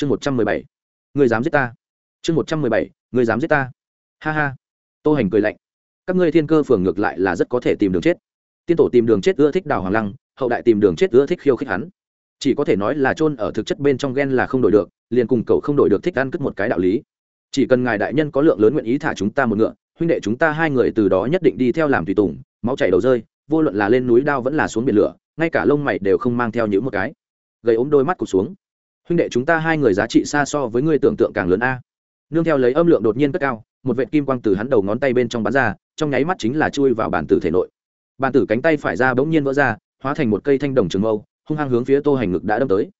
chương một trăm mười bảy. Người dám giết ta. Chương một trăm mười bảy. Người dám giết ta. Ha ha. Tô hành cười lạnh. Các ngươi thiên cơ phường ngược lại là rất có thể tìm đường chết. Tiên tổ tìm đường chết ưa thích đào hoàng lăng, hậu đại tìm đường chết ưa thích khiêu khích hắn. Chỉ có thể nói là chôn ở thực chất bên trong ghen là không đổi được, liền cùng cậu không đổi được thích ăn cất một cái đạo lý. Chỉ cần ngài đại nhân có lượng lớn nguyện ý thả chúng ta một ngựa, huynh đệ chúng ta hai người từ đó nhất định đi theo làm tùy tùng, máu chảy đầu rơi, vô luận là lên núi đao vẫn là xuống biển lửa, ngay cả lông mày đều không mang theo những một cái. Gây ốm đôi mắt cụt xuống huynh đệ chúng ta hai người giá trị xa so với ngươi tưởng tượng càng lớn a. Nương theo lấy âm lượng đột nhiên cất cao, một vệt kim quang từ hắn đầu ngón tay bên trong bắn ra, trong nháy mắt chính là chui vào bản tử thể nội. Bản tử cánh tay phải ra bỗng nhiên vỡ ra, hóa thành một cây thanh đồng trường mâu, hung hăng hướng phía tô hành ngực đã đâm tới.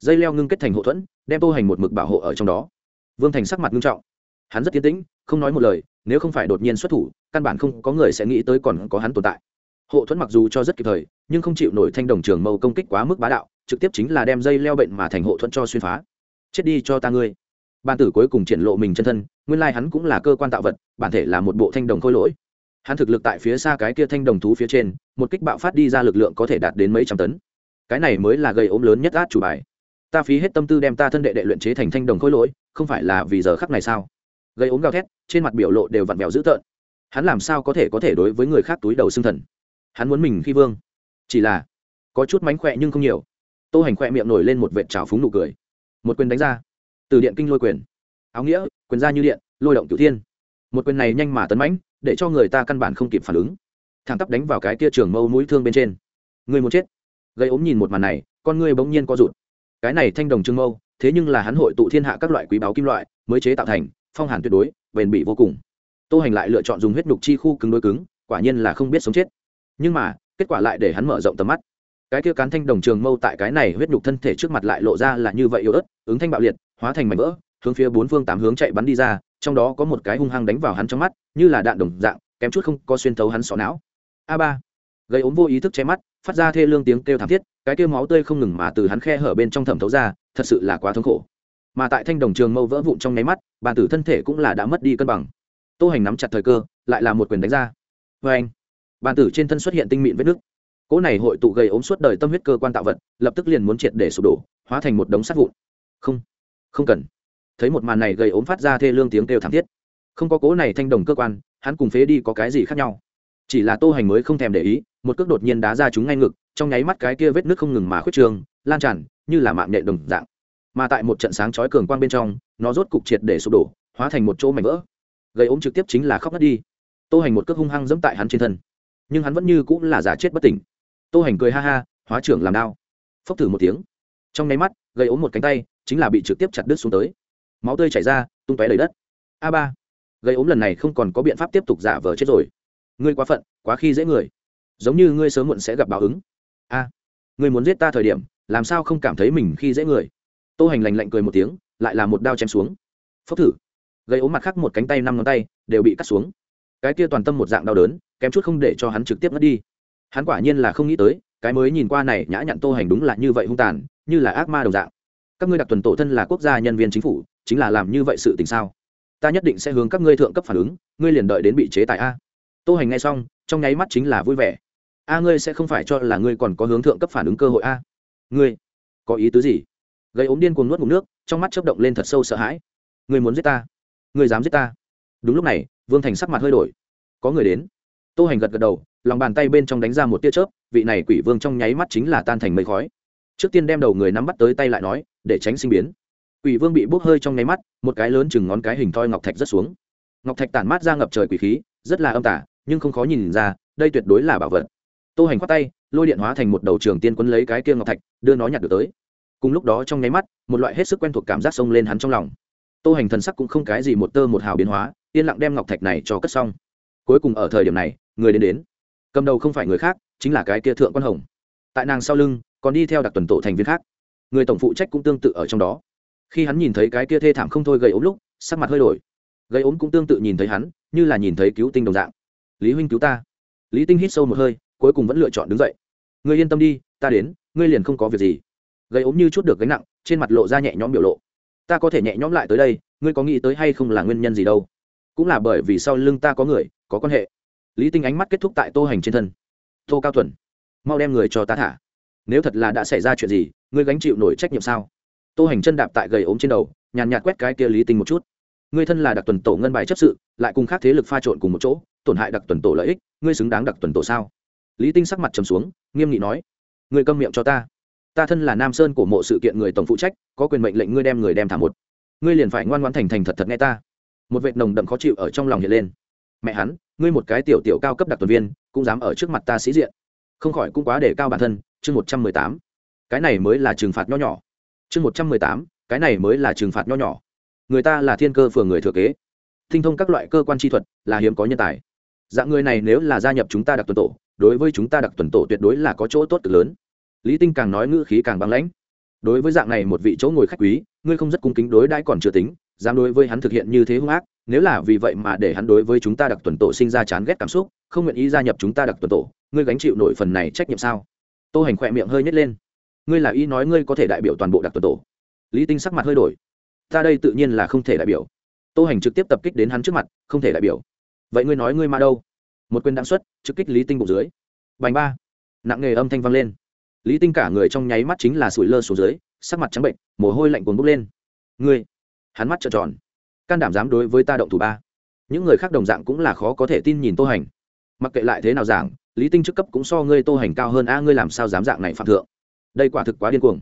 Dây leo ngưng kết thành hộ thuẫn, đem tô hành một mực bảo hộ ở trong đó. Vương thành sắc mặt ngưng trọng. Hắn rất tiến tĩnh, không nói một lời, nếu không phải đột nhiên xuất thủ, căn bản không có người sẽ nghĩ tới còn có hắn tồn tại. Hộ thuẫn mặc dù cho rất kịp thời, nhưng không chịu nổi thanh đồng trường mâu công kích quá mức bá đạo trực tiếp chính là đem dây leo bệnh mà thành hộ thuẫn cho xuyên phá. Chết đi cho ta ngươi. Ban tử cuối cùng triển lộ mình chân thân, nguyên lai hắn cũng là cơ quan tạo vật, bản thể là một bộ thanh đồng khôi lỗi. Hắn thực lực tại phía xa cái kia thanh đồng thú phía trên, một kích bạo phát đi ra lực lượng có thể đạt đến mấy trăm tấn. Cái này mới là gây ốm lớn nhất át chủ bài. Ta phí hết tâm tư đem ta thân đệ đệ luyện chế thành thanh đồng khôi lỗi, không phải là vì giờ khắc này sao? Gây ốm gào thét, trên mặt biểu lộ đều vặn vẹo dữ tợn. Hắn làm sao có thể có thể đối với người khác túi đầu xương thần? Hắn muốn mình khi vương. Chỉ là, có chút mánh khỏe nhưng không nhiều tô hành khoe miệng nổi lên một vệt trào phúng nụ cười. Một quyền đánh ra. Từ điện kinh lôi quyền. Áo nghĩa, quyền ra như điện, lôi động cửu thiên. Một quyền này nhanh mà tấn mãnh, để cho người ta căn bản không kịp phản ứng. Thẳng tắp đánh vào cái kia trường mâu mũi thương bên trên. Người muốn chết. Gây ốm nhìn một màn này, con ngươi bỗng nhiên co rụt. Cái này thanh đồng trương mâu, thế nhưng là hắn hội tụ thiên hạ các loại quý báu kim loại, mới chế tạo thành, phong hàn tuyệt đối, bền bỉ vô cùng. Tô hành lại lựa chọn dùng huyết nhục chi khu cứng đối cứng, quả nhiên là không biết sống chết. Nhưng mà, kết quả lại để hắn mở rộng tầm mắt cái kia cán thanh đồng trường mâu tại cái này huyết nhục thân thể trước mặt lại lộ ra là như vậy yếu ớt, ứng thanh bạo liệt, hóa thành mảnh vỡ, hướng phía bốn phương tám hướng chạy bắn đi ra, trong đó có một cái hung hăng đánh vào hắn trong mắt, như là đạn đồng dạng, kém chút không có xuyên thấu hắn sọ não. A ba. Gây ốm vô ý thức che mắt, phát ra thê lương tiếng kêu thảm thiết, cái kêu máu tươi không ngừng mà từ hắn khe hở bên trong thẩm thấu ra, thật sự là quá thống khổ. Mà tại thanh đồng trường mâu vỡ vụn trong nháy mắt, bàn tử thân thể cũng là đã mất đi cân bằng. Tô hành nắm chặt thời cơ, lại là một quyền đánh ra. Vê anh bàn tử trên thân xuất hiện tinh mịn vết nước cỗ này hội tụ gây ốm suốt đời tâm huyết cơ quan tạo vật, lập tức liền muốn triệt để sụp đổ, hóa thành một đống sắt vụn. Không không cần. Thấy một màn này gây ốm phát ra thê lương tiếng kêu thảm thiết. Không có cỗ này thanh đồng cơ quan, hắn cùng phế đi có cái gì khác nhau? Chỉ là tô hành mới không thèm để ý, một cước đột nhiên đá ra chúng ngay ngực, trong nháy mắt cái kia vết nước không ngừng mà khuyết trường lan tràn, như là mạng nhện đồng dạng. Mà tại một trận sáng chói cường quang bên trong, nó rốt cục triệt để sụp đổ, hóa thành một chỗ mảnh vỡ. Gây ốm trực tiếp chính là khóc ngất đi. Tô hành một cước hung hăng dẫm tại hắn trên thân. Nhưng hắn vẫn như cũng là giả chết bất tỉnh tô hành cười ha ha, hóa trưởng làm đao. Phốc thử một tiếng. Trong nháy mắt gây ốm một cánh tay, chính là bị trực tiếp chặt đứt xuống tới. Máu tươi chảy ra, tung tóe đầy đất. A ba. Gây ốm lần này không còn có biện pháp tiếp tục giả vờ chết rồi. Ngươi quá phận, quá khi dễ người. Giống như ngươi sớm muộn sẽ gặp báo ứng. A. Ngươi muốn giết ta thời điểm, làm sao không cảm thấy mình khi dễ người? Tô hành lành lạnh cười một tiếng, lại là một đao chém xuống. Phốc thử. Gây ốm mặt khác một cánh tay năm ngón tay, đều bị cắt xuống. Cái kia toàn tâm một dạng đau đớn, kém chút không để cho hắn trực tiếp mất đi hắn quả nhiên là không nghĩ tới, cái mới nhìn qua này nhã nhặn tô hành đúng là như vậy hung tàn, như là ác ma đồng dạng. Các ngươi đặc tuần tổ thân là quốc gia nhân viên chính phủ, chính là làm như vậy sự tình sao? Ta nhất định sẽ hướng các ngươi thượng cấp phản ứng, ngươi liền đợi đến bị chế tài a. Tô hành ngay xong, trong nháy mắt chính là vui vẻ. A, ngươi sẽ không phải cho là ngươi còn có hướng thượng cấp phản ứng cơ hội a? Ngươi, có ý tứ gì? Gây ốm điên cuồng nuốt ngụm nước, trong mắt chớp động lên thật sâu sợ hãi. Ngươi muốn giết ta? Ngươi dám giết ta? Đúng lúc này, vương thành sắc mặt hơi đổi. Có người đến tô hành gật gật đầu, lòng bàn tay bên trong đánh ra một tia chớp, vị này quỷ vương trong nháy mắt chính là tan thành mây khói. Trước tiên đem đầu người nắm bắt tới tay lại nói, để tránh sinh biến. Quỷ vương bị bốc hơi trong nháy mắt, một cái lớn chừng ngón cái hình thoi ngọc thạch rất xuống. Ngọc thạch tản mát ra ngập trời quỷ khí, rất là âm tả nhưng không khó nhìn ra, đây tuyệt đối là bảo vật. Tô hành khoát tay, lôi điện hóa thành một đầu trường tiên quấn lấy cái kia ngọc thạch, đưa nó nhặt được tới. Cùng lúc đó trong nháy mắt, một loại hết sức quen thuộc cảm giác xông lên hắn trong lòng. Tô hành thần sắc cũng không cái gì một tơ một hào biến hóa, yên lặng đem ngọc thạch này cho cất xong. Cuối cùng ở thời điểm này người đến đến. Cầm đầu không phải người khác, chính là cái kia thượng quan hồng. Tại nàng sau lưng, còn đi theo đặc tuần tổ thành viên khác. Người tổng phụ trách cũng tương tự ở trong đó. Khi hắn nhìn thấy cái kia thê thảm không thôi gây ốm lúc, sắc mặt hơi đổi. Gây ốm cũng tương tự nhìn thấy hắn, như là nhìn thấy cứu tinh đồng dạng. Lý huynh cứu ta. Lý tinh hít sâu một hơi, cuối cùng vẫn lựa chọn đứng dậy. Ngươi yên tâm đi, ta đến, ngươi liền không có việc gì. Gây ốm như chút được gánh nặng, trên mặt lộ ra nhẹ nhõm biểu lộ. Ta có thể nhẹ nhõm lại tới đây, ngươi có nghĩ tới hay không là nguyên nhân gì đâu? Cũng là bởi vì sau lưng ta có người, có quan hệ lý tinh ánh mắt kết thúc tại tô hành trên thân. Tô cao thuần, mau đem người cho ta thả. Nếu thật là đã xảy ra chuyện gì, ngươi gánh chịu nổi trách nhiệm sao? Tô hành chân đạp tại gầy ốm trên đầu, nhàn nhạt quét cái kia lý tinh một chút. Ngươi thân là đặc tuần tổ ngân bài chấp sự, lại cùng khác thế lực pha trộn cùng một chỗ, tổn hại đặc tuần tổ lợi ích, ngươi xứng đáng đặc tuần tổ sao? Lý tinh sắc mặt trầm xuống, nghiêm nghị nói, ngươi câm miệng cho ta. Ta thân là nam sơn của mộ sự kiện người tổng phụ trách, có quyền mệnh lệnh ngươi đem người đem thả một. Ngươi liền phải ngoan ngoãn thành thành thật thật nghe ta. Một vệt nồng đậm khó chịu ở trong lòng hiện lên. Mẹ hắn ngươi một cái tiểu tiểu cao cấp đặc tuần viên, cũng dám ở trước mặt ta sĩ diện. Không khỏi cũng quá để cao bản thân, chương một trăm mười tám. Cái này mới là trừng phạt nho nhỏ. Chương một trăm mười tám, cái này mới là trừng phạt nho nhỏ. Người ta là thiên cơ phường người thừa kế. Tinh thông các loại cơ quan chi thuật, là hiếm có nhân tài. Dạng người này nếu là gia nhập chúng ta đặc tuần tổ, đối với chúng ta đặc tuần tổ tuyệt đối là có chỗ tốt cực lớn. Lý tinh càng nói ngữ khí càng băng lãnh. Đối với dạng này một vị chỗ ngồi khách quý, ngươi không rất cung kính đối đãi còn chưa tính, dám đối với hắn thực hiện như thế hung ác nếu là vì vậy mà để hắn đối với chúng ta đặc tuần tổ sinh ra chán ghét cảm xúc, không nguyện ý gia nhập chúng ta đặc tuần tổ, ngươi gánh chịu nổi phần này trách nhiệm sao? Tô hành khỏe miệng hơi nhét lên. Ngươi là ý nói ngươi có thể đại biểu toàn bộ đặc tuần tổ. Lý tinh sắc mặt hơi đổi. Ta đây tự nhiên là không thể đại biểu. Tô hành trực tiếp tập kích đến hắn trước mặt, không thể đại biểu. Vậy ngươi nói ngươi mà đâu? Một quyền đáng xuất, trực kích lý tinh bụng dưới. Bành ba. Nặng nghề âm thanh vang lên. Lý tinh cả người trong nháy mắt chính là sủi lơ xuống dưới, sắc mặt trắng bệnh, mồ hôi lạnh cuồn bốc lên. Ngươi. Hắn mắt trợn tròn can đảm dám đối với ta động thủ ba. Những người khác đồng dạng cũng là khó có thể tin nhìn tô hành. Mặc kệ lại thế nào giảng, lý tinh chức cấp cũng so ngươi tô hành cao hơn, a, ngươi làm sao dám dạng này phạm thượng? Đây quả thực quá điên cuồng.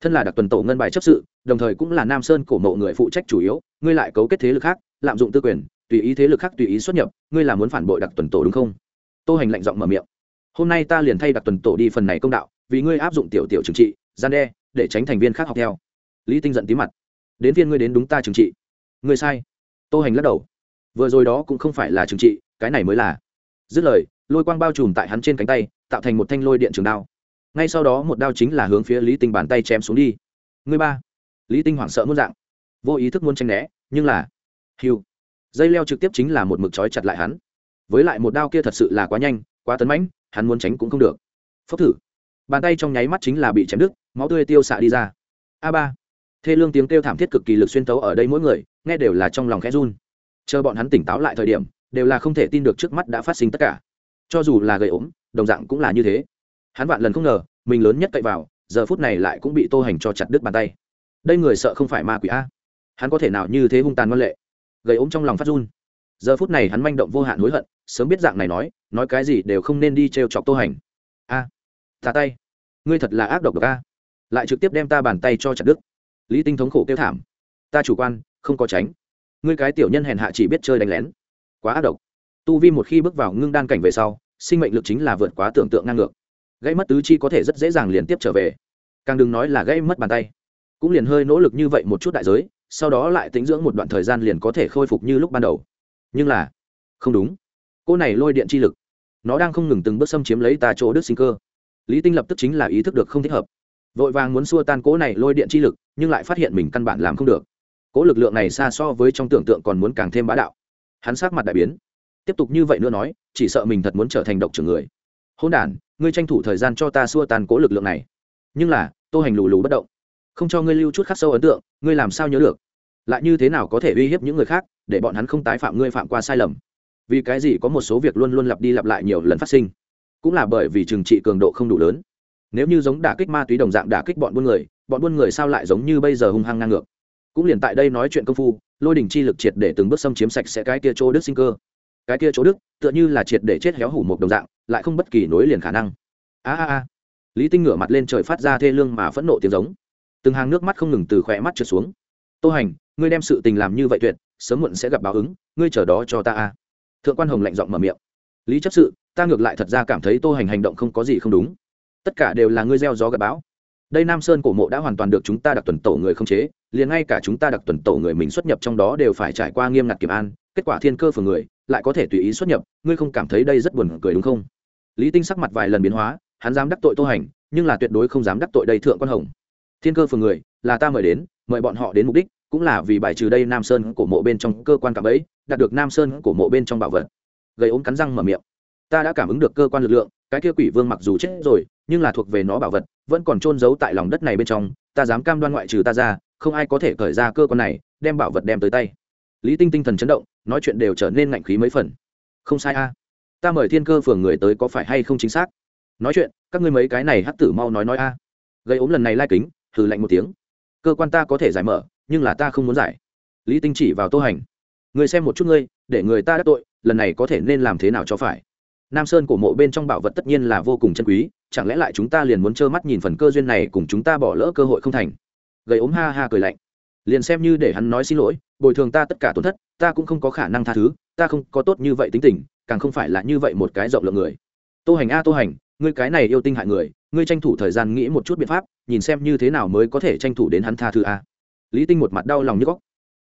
Thân là đặc tuần tổ ngân bài chấp sự, đồng thời cũng là nam sơn cổ mộ người phụ trách chủ yếu, ngươi lại cấu kết thế lực khác, lạm dụng tư quyền, tùy ý thế lực khác tùy ý xuất nhập, ngươi là muốn phản bội đặc tuần tổ đúng không? Tô hành lạnh giọng mở miệng. Hôm nay ta liền thay đặc tuần tổ đi phần này công đạo, vì ngươi áp dụng tiểu tiểu trừng trị, gian đe, để tránh thành viên khác học theo. Lý tinh giận tí mặt. Đến viên ngươi đến đúng ta trừng trị người sai. Tô hành lắc đầu. Vừa rồi đó cũng không phải là trừng trị, cái này mới là. Dứt lời, lôi quang bao trùm tại hắn trên cánh tay, tạo thành một thanh lôi điện trường đao. Ngay sau đó một đao chính là hướng phía lý tinh bàn tay chém xuống đi. Ngươi ba. Lý tinh hoảng sợ muốn dạng. Vô ý thức muốn tranh né, nhưng là, hiu. Dây leo trực tiếp chính là một mực trói chặt lại hắn. Với lại một đao kia thật sự là quá nhanh, quá tấn mãnh, hắn muốn tránh cũng không được. Phốc thử. Bàn tay trong nháy mắt chính là bị chém đứt, máu tươi tiêu xạ đi ra. A ba. Thê lương tiếng kêu thảm thiết cực kỳ lực xuyên tấu ở đây mỗi người nghe đều là trong lòng khẽ run. Chờ bọn hắn tỉnh táo lại thời điểm đều là không thể tin được trước mắt đã phát sinh tất cả. Cho dù là gầy ốm đồng dạng cũng là như thế. Hắn vạn lần không ngờ mình lớn nhất cậy vào giờ phút này lại cũng bị tô hành cho chặt đứt bàn tay. Đây người sợ không phải ma quỷ a. Hắn có thể nào như thế hung tàn ngoan lệ? Gầy ốm trong lòng phát run. Giờ phút này hắn manh động vô hạn hối hận sớm biết dạng này nói nói cái gì đều không nên đi t chọc tô hành. A à, tay. Ngươi thật là ác độc độc a. Lại trực tiếp đem ta bàn tay cho chặt đứt. Lý tinh thống khổ kêu thảm. Ta chủ quan không có tránh. Ngươi cái tiểu nhân hèn hạ chỉ biết chơi đánh lén. Quá ác độc. Tu vi một khi bước vào ngưng đan cảnh về sau, sinh mệnh lực chính là vượt quá tưởng tượng ngang ngược. Gây mất tứ chi có thể rất dễ dàng liên tiếp trở về. Càng đừng nói là gây mất bàn tay. Cũng liền hơi nỗ lực như vậy một chút đại giới, sau đó lại tính dưỡng một đoạn thời gian liền có thể khôi phục như lúc ban đầu. Nhưng là, không đúng. Cô này lôi điện chi lực, nó đang không ngừng từng bước xâm chiếm lấy ta chỗ đức sinh cơ. Lý tinh lập tức chính là ý thức được không thích hợp. Vội vàng muốn xua tan cỗ này lôi điện chi lực, nhưng lại phát hiện mình căn bản làm không được cỗ lực lượng này xa so với trong tưởng tượng còn muốn càng thêm bá đạo. Hắn sát mặt đại biến. Tiếp tục như vậy nữa nói, chỉ sợ mình thật muốn trở thành độc trưởng người. Hôn đ ngươi tranh thủ thời gian cho ta xua tan cỗ lực lượng này. Nhưng là, tô hành lù lù bất động. Không cho ngươi lưu chút khắc sâu ấn tượng, ngươi làm sao nhớ được? Lại như thế nào có thể uy hiếp những người khác, để bọn hắn không tái phạm ngươi phạm qua sai lầm? Vì cái gì có một số việc luôn luôn lặp đi lặp lại nhiều lần phát sinh? Cũng là bởi vì trừng trị cường độ không đủ lớn. Nếu như giống đả kích ma túy đồng dạng đả kích bọn buôn người, bọn buôn người sao lại giống như bây giờ hung hăng ngang ngược? Cũng liền tại đây nói chuyện công phu, lôi đình chi lực triệt để từng bước xâm chiếm sạch sẽ cái kia chỗ đức sinh cơ. Cái kia chỗ đức tựa như là triệt để chết héo hủ một đồng dạng, lại không bất kỳ nối liền khả năng. A a a. Lý tinh ngửa mặt lên trời phát ra thê lương mà phẫn nộ tiếng giống. Từng hàng nước mắt không ngừng từ khỏe mắt trượt xuống. Tô hành, ngươi đem sự tình làm như vậy tuyệt, sớm muộn sẽ gặp báo ứng, ngươi chờ đó cho ta a. Thượng quan hồng lạnh giọng mở miệng. Lý chấp sự, ta ngược lại thật ra cảm thấy tô hành hành động không có gì không đúng. Tất cả đều là ngươi gieo gió gặp bão đây nam sơn cổ mộ đã hoàn toàn được chúng ta đặc tuần tổ người không chế, liền ngay cả chúng ta đặc tuần tổ người mình xuất nhập trong đó đều phải trải qua nghiêm ngặt kiểm an, kết quả thiên cơ phường người lại có thể tùy ý xuất nhập, ngươi không cảm thấy đây rất buồn cười đúng không? Lý tinh sắc mặt vài lần biến hóa, hắn dám đắc tội tô hành, nhưng là tuyệt đối không dám đắc tội đây thượng quan hồng. Thiên cơ phường người, là ta mời đến, mời bọn họ đến mục đích, cũng là vì bài trừ đây nam sơn cổ mộ bên trong cơ quan cảm ấy đạt được nam sơn cổ mộ bên trong bảo vật. Gây ốm cắn răng mở miệng. Ta đã cảm ứng được cơ quan lực lượng, cái kia quỷ vương mặc dù chết rồi, nhưng là thuộc về nó bảo vật vẫn còn trôn giấu tại lòng đất này bên trong, ta dám cam đoan ngoại trừ ta ra, không ai có thể cởi ra cơ quan này, đem bảo vật đem tới tay. Lý tinh tinh thần chấn động, nói chuyện đều trở nên ngạnh khí mấy phần. Không sai a. Ta mời thiên cơ phường người tới có phải hay không chính xác? Nói chuyện, các ngươi mấy cái này hắc tử mau nói nói a. Gây ốm lần này lai kính thử lạnh một tiếng. Cơ quan ta có thể giải mở, nhưng là ta không muốn giải. Lý tinh chỉ vào tô hành. Người xem một chút ngươi, để người ta đắc tội, lần này có thể nên làm thế nào cho phải? Nam sơn cổ mộ bên trong bảo vật tất nhiên là vô cùng chân quý, chẳng lẽ lại chúng ta liền muốn trơ mắt nhìn phần cơ duyên này cùng chúng ta bỏ lỡ cơ hội không thành? Gầy ốm ha ha cười lạnh. Liền xem như để hắn nói xin lỗi, bồi thường ta tất cả tổn thất, ta cũng không có khả năng tha thứ, ta không có tốt như vậy tính tình, càng không phải là như vậy một cái rộng lượng người. Tô hành a, tô hành, ngươi cái này yêu tinh hại người, ngươi tranh thủ thời gian nghĩ một chút biện pháp, nhìn xem như thế nào mới có thể tranh thủ đến hắn tha thứ a. Lý tinh một mặt đau lòng như góc.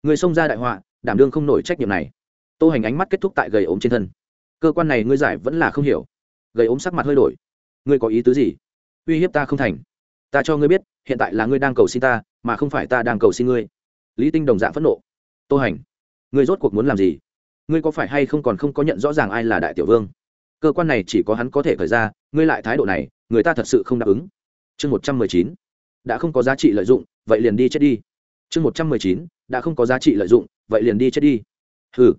Người xông ra đại họa, đảm đương không nổi trách nhiệm này. Tô hành ánh mắt kết thúc tại gầy ốm trên thân cơ quan này ngươi giải vẫn là không hiểu. Gây ốm sắc mặt hơi đổi. Ngươi có ý tứ gì? Uy hiếp ta không thành. Ta cho ngươi biết, hiện tại là ngươi đang cầu xin ta, mà không phải ta đang cầu xin ngươi. Lý tinh đồng dạng phẫn nộ. Tô hành, ngươi rốt cuộc muốn làm gì? Ngươi có phải hay không còn không có nhận rõ ràng ai là đại tiểu vương? Cơ quan này chỉ có hắn có thể khởi ra, ngươi lại thái độ này, người ta thật sự không đáp ứng. Chương một trăm mười chín. Đã không có giá trị lợi dụng, vậy liền đi chết đi. Chương một trăm mười chín. Đã không có giá trị lợi dụng, vậy liền đi chết đi. Hừ.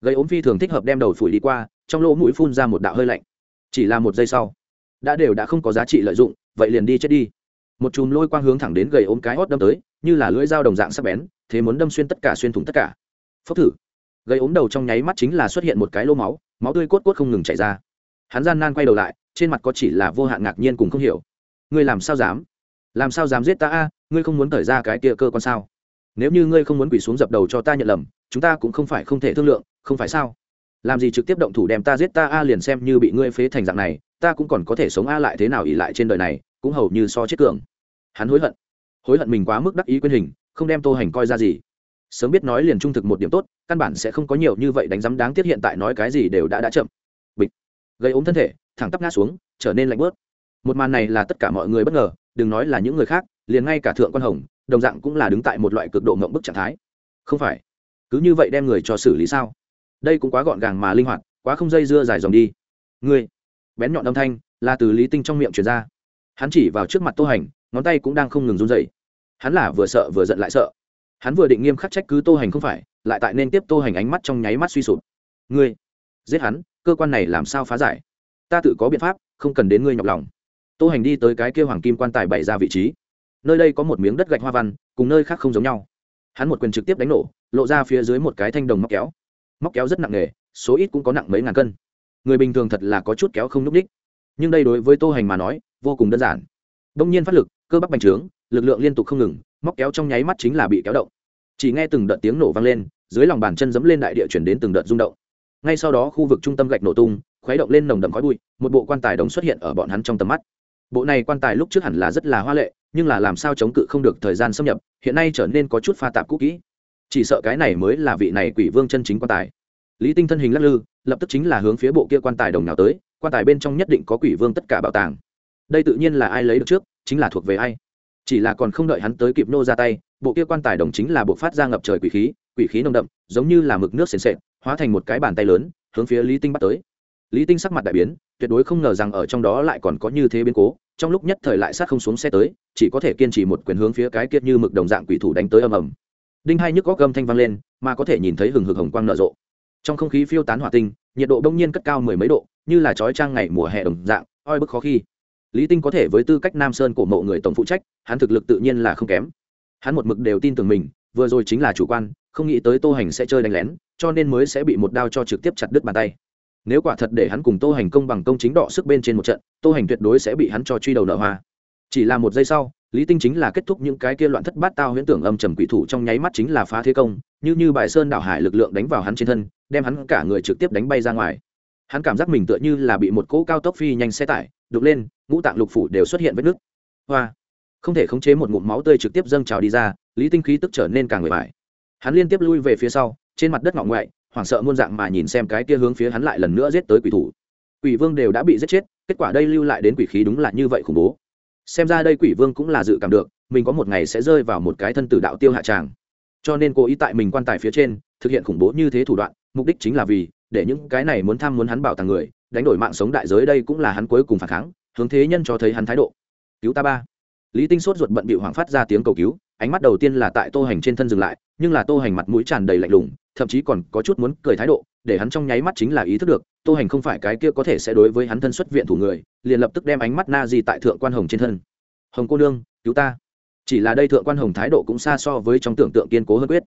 Gây ốm phi thường thích hợp đem đầu phủi đi qua trong lỗ mũi phun ra một đạo hơi lạnh. Chỉ là một giây sau, đã đều đã không có giá trị lợi dụng, vậy liền đi chết đi. Một chùm lôi quang hướng thẳng đến gầy ốm cái hót đâm tới, như là lưỡi dao đồng dạng sắc bén, thế muốn đâm xuyên tất cả xuyên thủng tất cả. Phốc thử. Gầy ốm đầu trong nháy mắt chính là xuất hiện một cái lô máu máu tươi cốt cốt không ngừng chảy ra. Hắn gian nan quay đầu lại, trên mặt có chỉ là vô hạn ngạc nhiên cùng không hiểu. Ngươi làm sao dám? Làm sao dám giết ta a? Ngươi không muốn thời ra cái kia cơ quan sao? Nếu như ngươi không muốn quỳ xuống dập đầu cho ta nhận lầm, chúng ta cũng không phải không thể thương lượng, không phải sao? Làm gì trực tiếp động thủ đem ta giết ta, a liền xem như bị ngươi phế thành dạng này, ta cũng còn có thể sống a lại thế nào ỉ lại trên đời này, cũng hầu như so chết cường. Hắn hối hận. Hối hận mình quá mức đắc ý quyên hình, không đem tô hành coi ra gì. Sớm biết nói liền trung thực một điểm tốt, căn bản sẽ không có nhiều như vậy đánh giám đáng tiếc hiện tại nói cái gì đều đã đã chậm. Bịch. Gây ốm thân thể, thẳng tắp ngã xuống, trở nên lạnh bớt. Một màn này là tất cả mọi người bất ngờ, đừng nói là những người khác, liền ngay cả thượng quan hồng, đồng dạng cũng là đứng tại một loại cực độ ngộng bức trạng thái. Không phải. Cứ như vậy đem người cho xử lý sao? Đây cũng quá gọn gàng mà linh hoạt, quá không dây dưa dài dòng đi. Ngươi, bén nhọn âm thanh, là từ lý tinh trong miệng truyền ra. Hắn chỉ vào trước mặt tô hành, ngón tay cũng đang không ngừng run dậy hắn là vừa sợ vừa giận lại sợ. Hắn vừa định nghiêm khắc trách cứ tô hành không phải, lại tại nên tiếp tô hành ánh mắt trong nháy mắt suy sụp. Ngươi, giết hắn, cơ quan này làm sao phá giải? Ta tự có biện pháp, không cần đến ngươi nhọc lòng. Tô hành đi tới cái kêu hoàng kim quan tài bày ra vị trí. Nơi đây có một miếng đất gạch hoa văn, cùng nơi khác không giống nhau. Hắn một quyền trực tiếp đánh nổ, lộ ra phía dưới một cái thanh đồng móc kéo móc kéo rất nặng nề số ít cũng có nặng mấy ngàn cân. Người bình thường thật là có chút kéo không n ú c ních nhưng đây đối với tô hành mà nói, vô cùng đơn giản. Đông nhiên phát lực, cơ bắp bành trướng, lực lượng liên tục không ngừng, móc kéo trong nháy mắt chính là bị kéo động. Chỉ nghe từng đợt tiếng nổ vang lên, dưới lòng bàn chân dẫm lên đại địa chuyển đến từng đợt rung động. Ngay sau đó khu vực trung tâm gạch nổ tung, khuấy động lên nồng đậm khói bụi, một bộ quan tài đồng xuất hiện ở bọn hắn trong tầm mắt. Bộ này quan tài lúc trước hẳn là rất là hoa lệ, nhưng là làm sao chống cự không được thời gian xâm nhập, hiện nay trở nên có chút pha tạp cũ kỹ chỉ sợ cái này mới là vị này quỷ vương chân chính quan tài. Lý tinh thân hình lắc lư, lập tức chính là hướng phía bộ kia quan tài đồng nào tới, quan tài bên trong nhất định có quỷ vương tất cả bảo tàng. Đây tự nhiên là ai lấy được trước, chính là thuộc về ai. Chỉ là còn không đợi hắn tới kịp nô ra tay, bộ kia quan tài đồng chính là bộ phát ra ngập trời quỷ khí quỷ khí nồng đậm, giống như là mực nước sền sệt, hóa thành một cái bàn tay lớn, hướng phía lý tinh bắt tới. Lý tinh sắc mặt đại biến, tuyệt đối không ngờ rằng ở trong đó lại còn có như thế biến cố, trong lúc nhất thời lại sát không xuống xe tới, chỉ có thể kiên trì một quyền hướng phía cái kiệt như mực đồng dạng quỷ thủ đánh tới ầm ầm đinh hai nhức góc gâm thanh vang lên, mà có thể nhìn thấy hừng hực hồng quang nở rộ. Trong không khí phiêu tán hỏa tinh, nhiệt độ đông nhiên cất cao mười mấy độ, như là trói trang ngày mùa hè đồng dạng, oi bức khó khi. Lý tinh có thể với tư cách nam sơn cổ mộ người tổng phụ trách, hắn thực lực tự nhiên là không kém. Hắn một mực đều tin tưởng mình, vừa rồi chính là chủ quan, không nghĩ tới tô hành sẽ chơi đánh lén, cho nên mới sẽ bị một đao cho trực tiếp chặt đứt bàn tay. Nếu quả thật để hắn cùng tô hành công bằng công chính đọ sức bên trên một trận, tô hành tuyệt đối sẽ bị hắn cho truy đầu nợ hoa. Chỉ là một giây sau lý tinh chính là kết thúc những cái kia loạn thất bát tao huyễn tưởng âm trầm quỷ thủ trong nháy mắt chính là phá thế công, như như bài sơn đảo hải lực lượng đánh vào hắn trên thân, đem hắn cả người trực tiếp đánh bay ra ngoài. Hắn cảm giác mình tựa như là bị một cỗ cao tốc phi nhanh xe tải đục lên, ngũ tạng lục phủ đều xuất hiện vết nứt. Hoa! Không thể khống chế một ngụm máu tươi trực tiếp dâng trào đi ra, lý tinh khí tức trở nên càng người bại hắn liên tiếp lui về phía sau, trên mặt đất ngọn ngoại, hoảng sợ muôn dạng mà nhìn xem cái kia hướng phía hắn lại lần nữa giết tới quỷ thủ. Quỷ vương đều đã bị giết chết, kết quả đây lưu lại đến quỷ khí đúng là như vậy khủng bố xem ra đây quỷ vương cũng là dự cảm được, mình có một ngày sẽ rơi vào một cái thân tử đạo tiêu hạ tràng. Cho nên cố ý tại mình quan tài phía trên, thực hiện khủng bố như thế thủ đoạn, mục đích chính là vì, để những cái này muốn tham muốn hắn bảo tàng người, đánh đổi mạng sống đại giới đây cũng là hắn cuối cùng phản kháng, hướng thế nhân cho thấy hắn thái độ. Cứu ta ba. Lý tinh sốt ruột bận bị hoảng phát ra tiếng cầu cứu, ánh mắt đầu tiên là tại tô hành trên thân dừng lại, nhưng là tô hành mặt mũi tràn đầy lạnh lùng, thậm chí còn có chút muốn cười thái độ, để hắn trong nháy mắt chính là ý thức được tô hành không phải cái kia có thể sẽ đối với hắn thân xuất viện thủ người, liền lập tức đem ánh mắt na di tại thượng quan hồng trên thân. Hồng cô nương, cứu ta. Chỉ là đây thượng quan hồng thái độ cũng xa so với trong tưởng tượng kiên cố hơn quyết.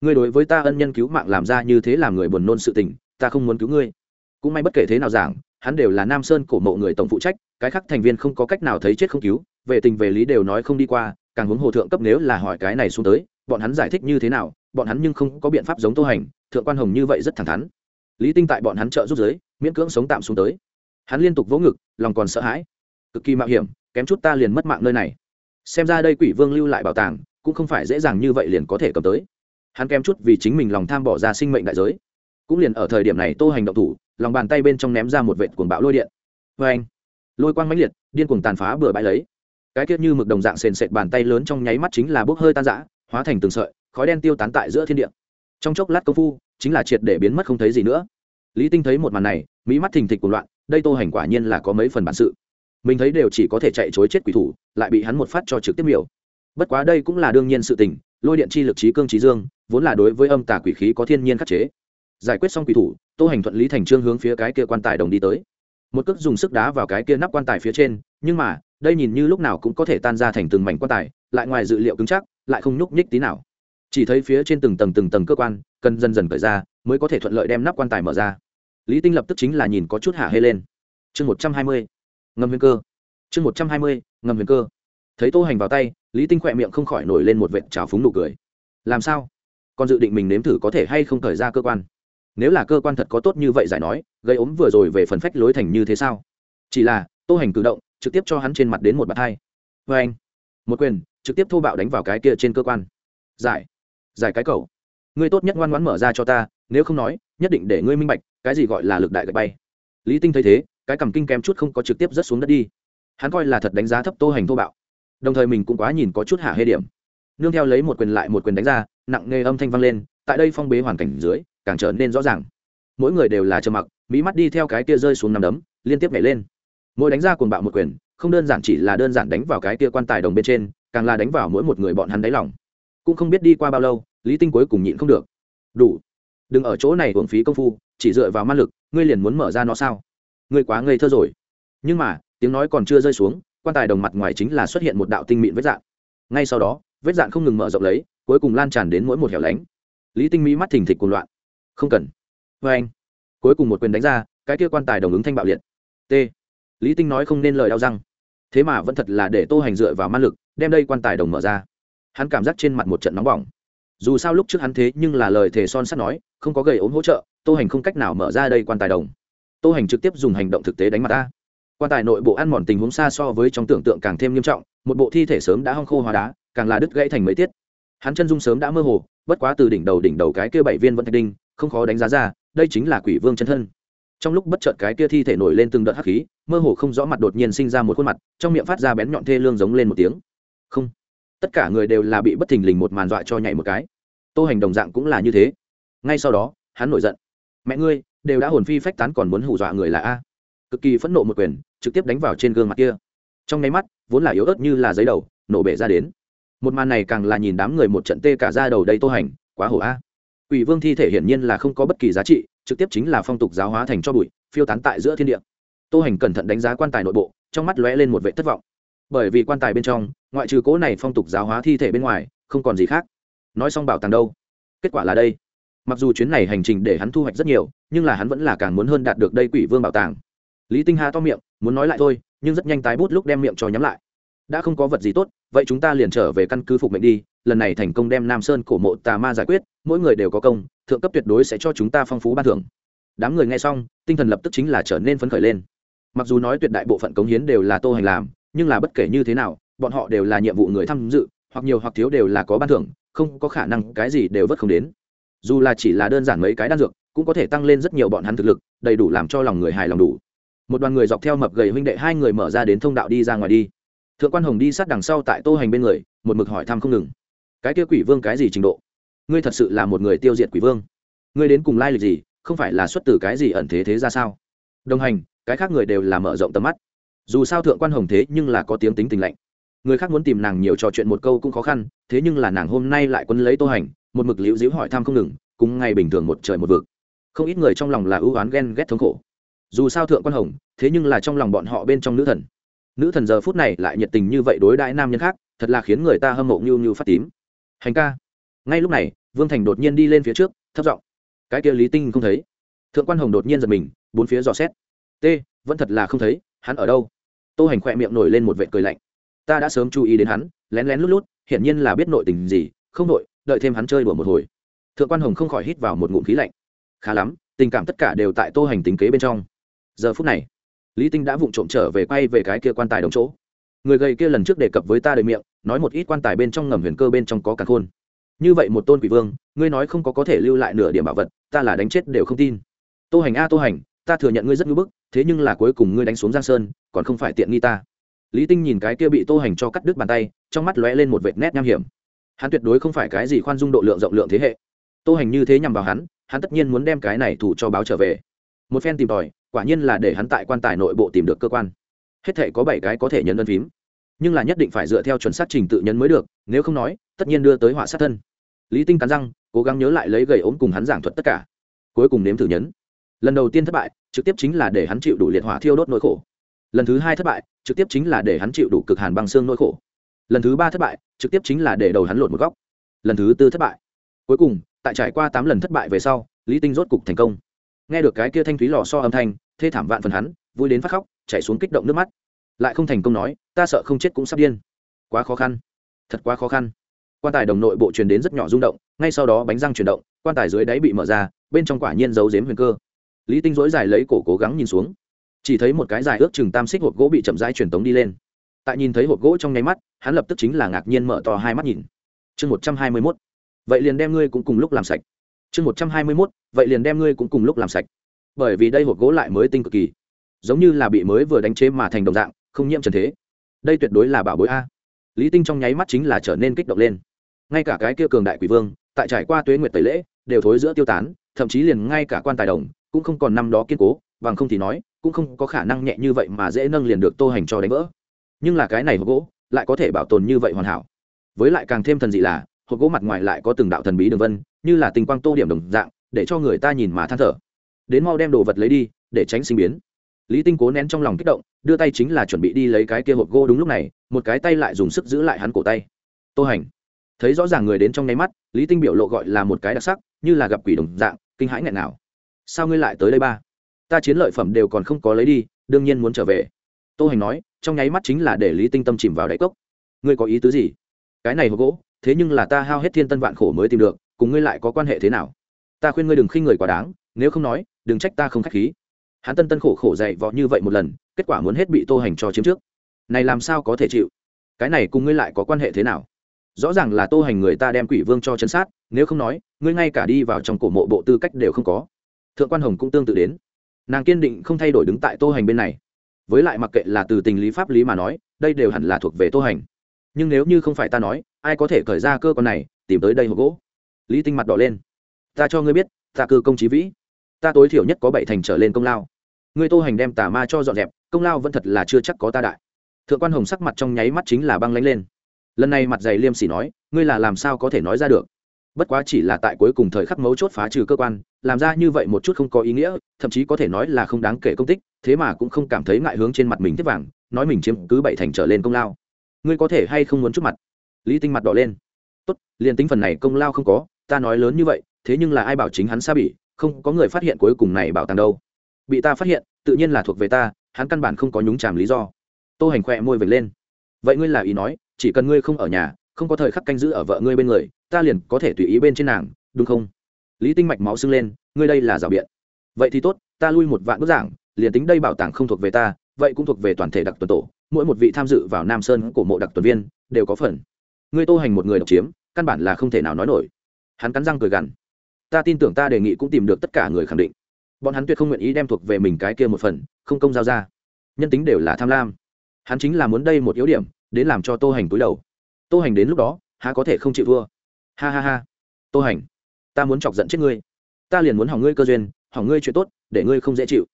Ngươi đối với ta ân nhân cứu mạng làm ra như thế làm người buồn nôn sự tình, ta không muốn cứu ngươi. Cũng may bất kể thế nào giảng, hắn đều là nam sơn cổ mộ người tổng phụ trách, cái khác thành viên không có cách nào thấy chết không cứu, về tình về lý đều nói không đi qua, càng hướng hồ thượng cấp nếu là hỏi cái này xuống tới, bọn hắn giải thích như thế nào, bọn hắn nhưng không có biện pháp giống tô hành, thượng quan hồng như vậy rất thẳng thắn lý tinh tại bọn hắn trợ giúp giới, miễn cưỡng sống tạm xuống tới. Hắn liên tục vỗ ngực, lòng còn sợ hãi. Cực kỳ mạo hiểm, kém chút ta liền mất mạng nơi này. Xem ra đây quỷ vương lưu lại bảo tàng, cũng không phải dễ dàng như vậy liền có thể cầm tới. Hắn kém chút vì chính mình lòng tham bỏ ra sinh mệnh đại giới. Cũng liền ở thời điểm này tô hành động thủ, lòng bàn tay bên trong ném ra một vệt cuồng bão lôi điện. Vê anh lôi quang mãnh liệt, điên cuồng tàn phá bừa bãi lấy. Cái tiết như mực đồng dạng sền sệt bàn tay lớn trong nháy mắt chính là bốc hơi tan rã, hóa thành từng sợi khói đen tiêu tán tại giữa thiên địa trong chốc lát công phu, chính là triệt để biến mất không thấy gì nữa. Lý tinh thấy một màn này, mỹ mắt thình thịch cuồng loạn, đây tô hành quả nhiên là có mấy phần bản sự. Mình thấy đều chỉ có thể chạy chối chết quỷ thủ, lại bị hắn một phát cho trực tiếp miểu. Bất quá đây cũng là đương nhiên sự tình, lôi điện chi lực trí cương trí dương, vốn là đối với âm tà quỷ khí có thiên nhiên khắc chế. Giải quyết xong quỷ thủ, tô hành thuận lý thành trương hướng phía cái kia quan tài đồng đi tới. Một cước dùng sức đá vào cái kia nắp quan tài phía trên, nhưng mà, đây nhìn như lúc nào cũng có thể tan ra thành từng mảnh quan tài, lại ngoài dự liệu cứng chắc, lại không nhúc nhích tí nào chỉ thấy phía trên từng tầng từng tầng cơ quan, cần dần dần cởi ra, mới có thể thuận lợi đem nắp quan tài mở ra. Lý tinh lập tức chính là nhìn có chút hạ hê lên. Chương một trăm hai mươi ngầm huyền cơ. Chương một trăm hai mươi ngầm huyền cơ. Thấy tô hành vào tay, lý tinh khỏe miệng không khỏi nổi lên một vệt trào phúng nụ cười. Làm sao? Còn dự định mình nếm thử có thể hay không thời ra cơ quan? Nếu là cơ quan thật có tốt như vậy giải nói, gây ốm vừa rồi về phần phách lối thành như thế sao? Chỉ là, tô hành cử động, trực tiếp cho hắn trên mặt đến một bàn thai vê vâng. anh một quyền, trực tiếp thô bạo đánh vào cái kia trên cơ quan. Giải giải cái cầu. Ngươi tốt nhất ngoan ngoãn mở ra cho ta, nếu không nói, nhất định để ngươi minh bạch, cái gì gọi là lực đại gạch bay. Lý tinh thấy thế, cái cầm kinh kém chút không có trực tiếp rớt xuống đất đi. Hắn coi là thật đánh giá thấp tô hành thô bạo. Đồng thời mình cũng quá nhìn có chút hạ hê điểm. Nương theo lấy một quyền lại một quyền đánh ra, nặng nề âm thanh vang lên, tại đây phong bế hoàn cảnh dưới, càng trở nên rõ ràng. Mỗi người đều là trơ mặc mỹ mắt đi theo cái kia rơi xuống nằm đấm, liên tiếp nhảy lên. Mỗi đánh ra cuồng bạo một quyền, không đơn giản chỉ là đơn giản đánh vào cái kia quan tài đồng bên trên, càng là đánh vào mỗi một người bọn hắn đáy lòng cũng không biết đi qua bao lâu, lý tinh cuối cùng nhịn không được. Đủ. Đừng ở chỗ này hưởng phí công phu, chỉ dựa vào man lực, ngươi liền muốn mở ra nó sao? Ngươi quá ngây thơ rồi. Nhưng mà, tiếng nói còn chưa rơi xuống, quan tài đồng mặt ngoài chính là xuất hiện một đạo tinh mịn vết dạn. Ngay sau đó, vết dạn không ngừng mở rộng lấy, cuối cùng lan tràn đến mỗi một hẻo lánh. Lý tinh mỹ mắt thình thịch cuồng loạn. Không cần. Vê anh. Cuối cùng một quyền đánh ra, cái kia quan tài đồng ứng thanh bạo liệt. T. Lý tinh nói không nên lời đau răng. Thế mà vẫn thật là để tô hành dựa vào man lực, đem đây quan tài đồng mở ra hắn cảm giác trên mặt một trận nóng bỏng. Dù sao lúc trước hắn thế nhưng là lời thề son sắt nói, không có gầy ốm hỗ trợ, tô hành không cách nào mở ra đây quan tài đồng. Tô hành trực tiếp dùng hành động thực tế đánh mặt ta. Quan tài nội bộ ăn mòn tình huống xa so với trong tưởng tượng càng thêm nghiêm trọng, một bộ thi thể sớm đã hong khô hóa đá, càng là đứt gãy thành mấy tiết. Hắn chân dung sớm đã mơ hồ, bất quá từ đỉnh đầu đỉnh đầu cái kia bảy viên vẫn thạch đinh, không khó đánh giá ra, đây chính là quỷ vương chân thân. Trong lúc bất chợt cái kia thi thể nổi lên từng đợt hắc khí, mơ hồ không rõ mặt đột nhiên sinh ra một khuôn mặt, trong miệng phát ra bén nhọn thê lương giống lên một tiếng. Không tất cả người đều là bị bất thình lình một màn dọa cho nhảy một cái. Tô hành đồng dạng cũng là như thế. Ngay sau đó, hắn nổi giận. Mẹ ngươi, đều đã hồn phi phách tán còn muốn hù dọa người là a? Cực kỳ phẫn nộ một quyền, trực tiếp đánh vào trên gương mặt kia. Trong nháy mắt, vốn là yếu ớt như là giấy đầu, nổ bể ra đến. Một màn này càng là nhìn đám người một trận tê cả ra đầu đây tô hành, quá hổ a. Quỷ vương thi thể hiển nhiên là không có bất kỳ giá trị, trực tiếp chính là phong tục giáo hóa thành cho bụi, phiêu tán tại giữa thiên địa. Tô hành cẩn thận đánh giá quan tài nội bộ, trong mắt lóe lên một vệ thất vọng bởi vì quan tài bên trong, ngoại trừ cố này phong tục giáo hóa thi thể bên ngoài, không còn gì khác. Nói xong bảo tàng đâu? Kết quả là đây. Mặc dù chuyến này hành trình để hắn thu hoạch rất nhiều, nhưng là hắn vẫn là càng muốn hơn đạt được đây quỷ vương bảo tàng. Lý tinh hà to miệng, muốn nói lại thôi, nhưng rất nhanh tái bút lúc đem miệng cho nhắm lại. Đã không có vật gì tốt, vậy chúng ta liền trở về căn cứ phục mệnh đi, lần này thành công đem nam sơn cổ mộ tà ma giải quyết, mỗi người đều có công, thượng cấp tuyệt đối sẽ cho chúng ta phong phú ban thưởng. Đám người nghe xong, tinh thần lập tức chính là trở nên phấn khởi lên. Mặc dù nói tuyệt đại bộ phận cống hiến đều là tô hành làm nhưng là bất kể như thế nào, bọn họ đều là nhiệm vụ người tham dự, hoặc nhiều hoặc thiếu đều là có ban thưởng, không có khả năng cái gì đều vất không đến. Dù là chỉ là đơn giản mấy cái đan dược, cũng có thể tăng lên rất nhiều bọn hắn thực lực, đầy đủ làm cho lòng người hài lòng đủ. Một đoàn người dọc theo mập gầy huynh đệ hai người mở ra đến thông đạo đi ra ngoài đi. Thượng quan hồng đi sát đằng sau tại tô hành bên người, một mực hỏi thăm không ngừng. Cái kia quỷ vương cái gì trình độ? Ngươi thật sự là một người tiêu diệt quỷ vương. Ngươi đến cùng lai lịch gì, không phải là xuất từ cái gì ẩn thế thế ra sao? Đồng hành, cái khác người đều là mở rộng tầm mắt dù sao thượng quan hồng thế nhưng là có tiếng tính tình lạnh. Người khác muốn tìm nàng nhiều trò chuyện một câu cũng khó khăn, thế nhưng là nàng hôm nay lại quân lấy tô hành, một mực liễu diễu hỏi thăm không ngừng cũng ngày bình thường một trời một vực. Không ít người trong lòng là ưu oán ghen ghét thống khổ. Dù sao thượng quan hồng, thế nhưng là trong lòng bọn họ bên trong nữ thần. Nữ thần giờ phút này lại nhiệt tình như vậy đối đãi nam nhân khác, thật là khiến người ta hâm mộ như như phát tím. Hành ca. Ngay lúc này, vương thành đột nhiên đi lên phía trước, thấp giọng. Cái kia lý tinh không thấy. Thượng quan hồng đột nhiên giật mình, bốn phía dò xét. T, vẫn thật là không thấy, hắn ở đâu? Tô hành khỏe miệng nổi lên một vệ cười lạnh. Ta đã sớm chú ý đến hắn, lén lén lút lút, hiển nhiên là biết nội tình gì, không nội đợi thêm hắn chơi đùa một hồi. Thượng quan hồng không khỏi hít vào một ngụm khí lạnh. Khá lắm, tình cảm tất cả đều tại tô hành tính kế bên trong. Giờ phút này, lý tinh đã vụng trộm trở về quay về cái kia quan tài đồng chỗ. Người gầy kia lần trước đề cập với ta đời miệng, nói một ít quan tài bên trong ngầm huyền cơ bên trong có cả khôn. Như vậy một tôn quỷ vương, ngươi nói không có có thể lưu lại nửa điểm bảo vật, ta là đánh chết đều không tin. Tô hành a, tô hành ta thừa nhận ngươi rất ngưỡng bức, thế nhưng là cuối cùng ngươi đánh xuống giang sơn, còn không phải tiện nghi ta. Lý tinh nhìn cái kia bị tô hành cho cắt đứt bàn tay, trong mắt lóe lên một vệt nét nham hiểm. Hắn tuyệt đối không phải cái gì khoan dung độ lượng rộng lượng thế hệ. Tô hành như thế nhằm vào hắn hắn tất nhiên muốn đem cái này thủ cho báo trở về. Một phen tìm tòi, quả nhiên là để hắn tại quan tài nội bộ tìm được cơ quan. Hết thể có bảy cái có thể nhấn ân phím. Nhưng là nhất định phải dựa theo chuẩn xác trình tự nhấn mới được, nếu không nói, tất nhiên đưa tới họa sát thân. Lý tinh cắn răng, cố gắng nhớ lại lấy gầy ốm cùng hắn giảng thuật tất cả. Cuối cùng nếm thử nhấn lần đầu tiên thất bại, trực tiếp chính là để hắn chịu đủ liệt hỏa thiêu đốt nỗi khổ. Lần thứ hai thất bại, trực tiếp chính là để hắn chịu đủ cực hàn băng xương nỗi khổ. Lần thứ ba thất bại, trực tiếp chính là để đầu hắn lột một góc. Lần thứ tư thất bại. Cuối cùng, tại trải qua tám lần thất bại về sau, lý tinh rốt cục thành công. Nghe được cái kia thanh thúy lò so âm thanh, thê thảm vạn phần hắn, vui đến phát khóc chạy xuống kích động nước mắt. Lại không thành công nói, ta sợ không chết cũng sắp điên. Quá khó khăn. Thật quá khó khăn. Quan tài đồng nội bộ truyền đến rất nhỏ rung động, ngay sau đó bánh răng chuyển động, quan tài dưới đáy bị mở ra, bên trong quả nhiên giấu giếm huyền cơ lý tinh dối dài lấy cổ cố gắng nhìn xuống. Chỉ thấy một cái dài ước chừng tam xích hộp gỗ bị chậm rãi truyền tống đi lên. Tại nhìn thấy hộp gỗ trong nháy mắt, hắn lập tức chính là ngạc nhiên mở to hai mắt nhìn. Chương một trăm hai mươi mốt. Vậy liền đem ngươi cũng cùng lúc làm sạch. Chương một trăm hai mươi mốt, vậy liền đem ngươi cũng cùng lúc làm sạch. Bởi vì đây hộp gỗ lại mới tinh cực kỳ. Giống như là bị mới vừa đánh chế mà thành đồng dạng, không nhiễm trần thế. Đây tuyệt đối là bảo bối a. Lý tinh trong nháy mắt chính là trở nên kích động lên. Ngay cả cái kia cường đại quỷ vương, tại trải qua tuế nguyệt tẩy lễ, đều thối giữa tiêu tán, thậm chí liền ngay cả quan tài đồng cũng không còn năm đó kiên cố, bằng không thì nói, cũng không có khả năng nhẹ như vậy mà dễ nâng liền được tô hành cho đánh vỡ. Nhưng là cái này hộp gỗ lại có thể bảo tồn như vậy hoàn hảo. Với lại càng thêm thần dị là, hộp gỗ mặt ngoài lại có từng đạo thần bí đường vân, như là tình quang tô điểm đồng dạng, để cho người ta nhìn mà than thở. Đến mau đem đồ vật lấy đi, để tránh sinh biến. Lý tinh cố nén trong lòng kích động, đưa tay chính là chuẩn bị đi lấy cái kia hộp gỗ đúng lúc này, một cái tay lại dùng sức giữ lại hắn cổ tay. Tô hành. Thấy rõ ràng người đến trong nháy mắt, lý tinh biểu lộ gọi là một cái đặc sắc, như là gặp quỷ đồng dạng, kinh hãi nghẹn nào sao ngươi lại tới đây ba? Ta chiến lợi phẩm đều còn không có lấy đi, đương nhiên muốn trở về. Tô hành nói, trong nháy mắt chính là để lý tinh tâm chìm vào đáy cốc. Ngươi có ý tứ gì? Cái này hộp gỗ, thế nhưng là ta hao hết thiên tân vạn khổ mới tìm được, cùng ngươi lại có quan hệ thế nào? Ta khuyên ngươi đừng khinh người quá đáng, nếu không nói, đừng trách ta không k h á c h khí. Hắn tân tân khổ khổ dạy vọ như vậy một lần, kết quả muốn hết bị tô hành cho chiếm trước. Này làm sao có thể chịu? Cái này cùng ngươi lại có quan hệ thế nào? Rõ ràng là tô hành người ta đem quỷ vương cho chấn sát, nếu không nói, ngươi ngay cả đi vào trong cổ mộ bộ tư cách đều không có thượng quan hồng cũng tương tự đến. Nàng kiên định không thay đổi đứng tại tô hành bên này. Với lại mặc kệ là từ tình lý pháp lý mà nói, đây đều hẳn là thuộc về tô hành. Nhưng nếu như không phải ta nói, ai có thể khởi ra cơ con này, tìm tới đây hộp gỗ? Lý tinh mặt đỏ lên. Ta cho ngươi biết, ta cơ công trí vĩ. Ta tối thiểu nhất có bảy thành trở lên công lao. Ngươi tô hành đem tà ma cho dọn dẹp, công lao vẫn thật là chưa chắc có ta đại. Thượng quan hồng sắc mặt trong nháy mắt chính là băng lánh lên. Lần này mặt dày liêm sỉ nói, ngươi là làm sao có thể nói ra được? Bất quá chỉ là tại cuối cùng thời khắc mấu chốt phá trừ cơ quan, làm ra như vậy một chút không có ý nghĩa, thậm chí có thể nói là không đáng kể công tích, thế mà cũng không cảm thấy ngại hướng trên mặt mình tiếp vàng, nói mình chiếm cứ bảy thành trở lên công lao. Ngươi có thể hay không muốn chút mặt? Lý tinh mặt đỏ lên. Tốt, liền tính phần này công lao không có, ta nói lớn như vậy, thế nhưng là ai bảo chính hắn xa bỉ, không có người phát hiện cuối cùng này bảo tàng đâu. Bị ta phát hiện, tự nhiên là thuộc về ta, hắn căn bản không có nhúng chàm lý do. Tô hành khỏe môi vệt lên. Vậy ngươi là ý nói, chỉ cần ngươi không ở nhà, không có thời khắc canh giữ ở vợ ngươi bên người ta liền có thể tùy ý bên trên nàng, đúng không? Lý tinh mạch máu sưng lên, ngươi đây là rào biện. Vậy thì tốt, ta lui một vạn bức giảng, liền tính đây bảo tàng không thuộc về ta, vậy cũng thuộc về toàn thể đặc tuần tổ, mỗi một vị tham dự vào nam sơn của mộ đặc tuần viên, đều có phần. Ngươi tô hành một người độc chiếm, căn bản là không thể nào nói nổi. Hắn cắn răng cười gằn. Ta tin tưởng ta đề nghị cũng tìm được tất cả người khẳng định. Bọn hắn tuyệt không nguyện ý đem thuộc về mình cái kia một phần, không công giao ra. Nhân tính đều là tham lam. Hắn chính là muốn đây một yếu điểm, đến làm cho tô hành túi đầu. Tô hành đến lúc đó, há có thể không chịu thua ha ha ha. Tô hành, ta muốn chọc giận chết ngươi. Ta liền muốn hỏng ngươi cơ duyên, hỏng ngươi chuyện tốt, để ngươi không dễ chịu.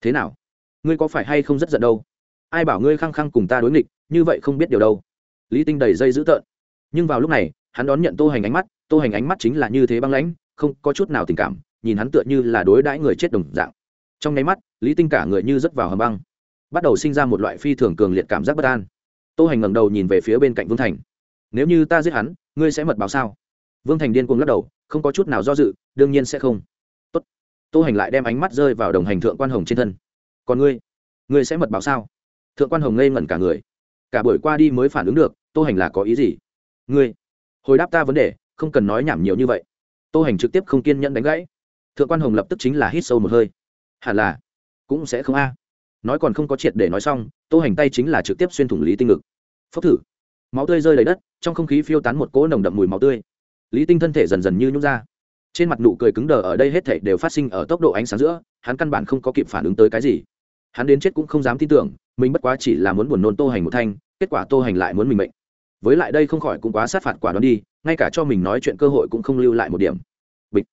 Thế nào? Ngươi có phải hay không rất giận đâu? Ai bảo ngươi khăng khăng cùng ta đối nghịch, như vậy không biết điều đâu. Lý tinh đầy dây dữ tợn. Nhưng vào lúc này, hắn đón nhận tô hành ánh mắt, tô hành ánh mắt chính là như thế băng lãnh, không có chút nào tình cảm, nhìn hắn tựa như là đối đãi người chết đồng dạng. Trong nháy mắt, lý tinh cả người như rớt vào hầm băng, bắt đầu sinh ra một loại phi thường cường liệt cảm giác bất an. Tô hành ngẩng đầu nhìn về phía bên cạnh vương thành. Nếu như ta giết hắn, ngươi sẽ mật báo sao? Vương thành điên cuồng lắc đầu, không có chút nào do dự, đương nhiên sẽ không. Tốt. Tô hành lại đem ánh mắt rơi vào đồng hành thượng quan hồng trên thân. Còn ngươi? Ngươi sẽ mật báo sao? Thượng quan hồng ngây ngẩn cả người. Cả buổi qua đi mới phản ứng được, tô hành là có ý gì? Ngươi? Hồi đáp ta vấn đề, không cần nói nhảm nhiều như vậy. Tô hành trực tiếp không kiên nhẫn đánh gãy. Thượng quan hồng lập tức chính là hít sâu một hơi. Hẳn là. Cũng sẽ không a. Nói còn không có triệt để nói xong, tô hành tay chính là trực tiếp xuyên thủng lý tinh ngực. Phốc thử. Máu tươi rơi đầy đất, trong không khí phiêu tán một cỗ nồng đậm mùi máu tươi lý tinh thân thể dần dần như nhút ra. Trên mặt nụ cười cứng đờ ở đây hết thể đều phát sinh ở tốc độ ánh sáng giữa, hắn căn bản không có kịp phản ứng tới cái gì. Hắn đến chết cũng không dám tin tưởng, mình bất quá chỉ là muốn buồn nôn tô hành một thanh, kết quả tô hành lại muốn mình mệnh. Với lại đây không khỏi cũng quá sát phạt quả đoán đi, ngay cả cho mình nói chuyện cơ hội cũng không lưu lại một điểm. Bịch.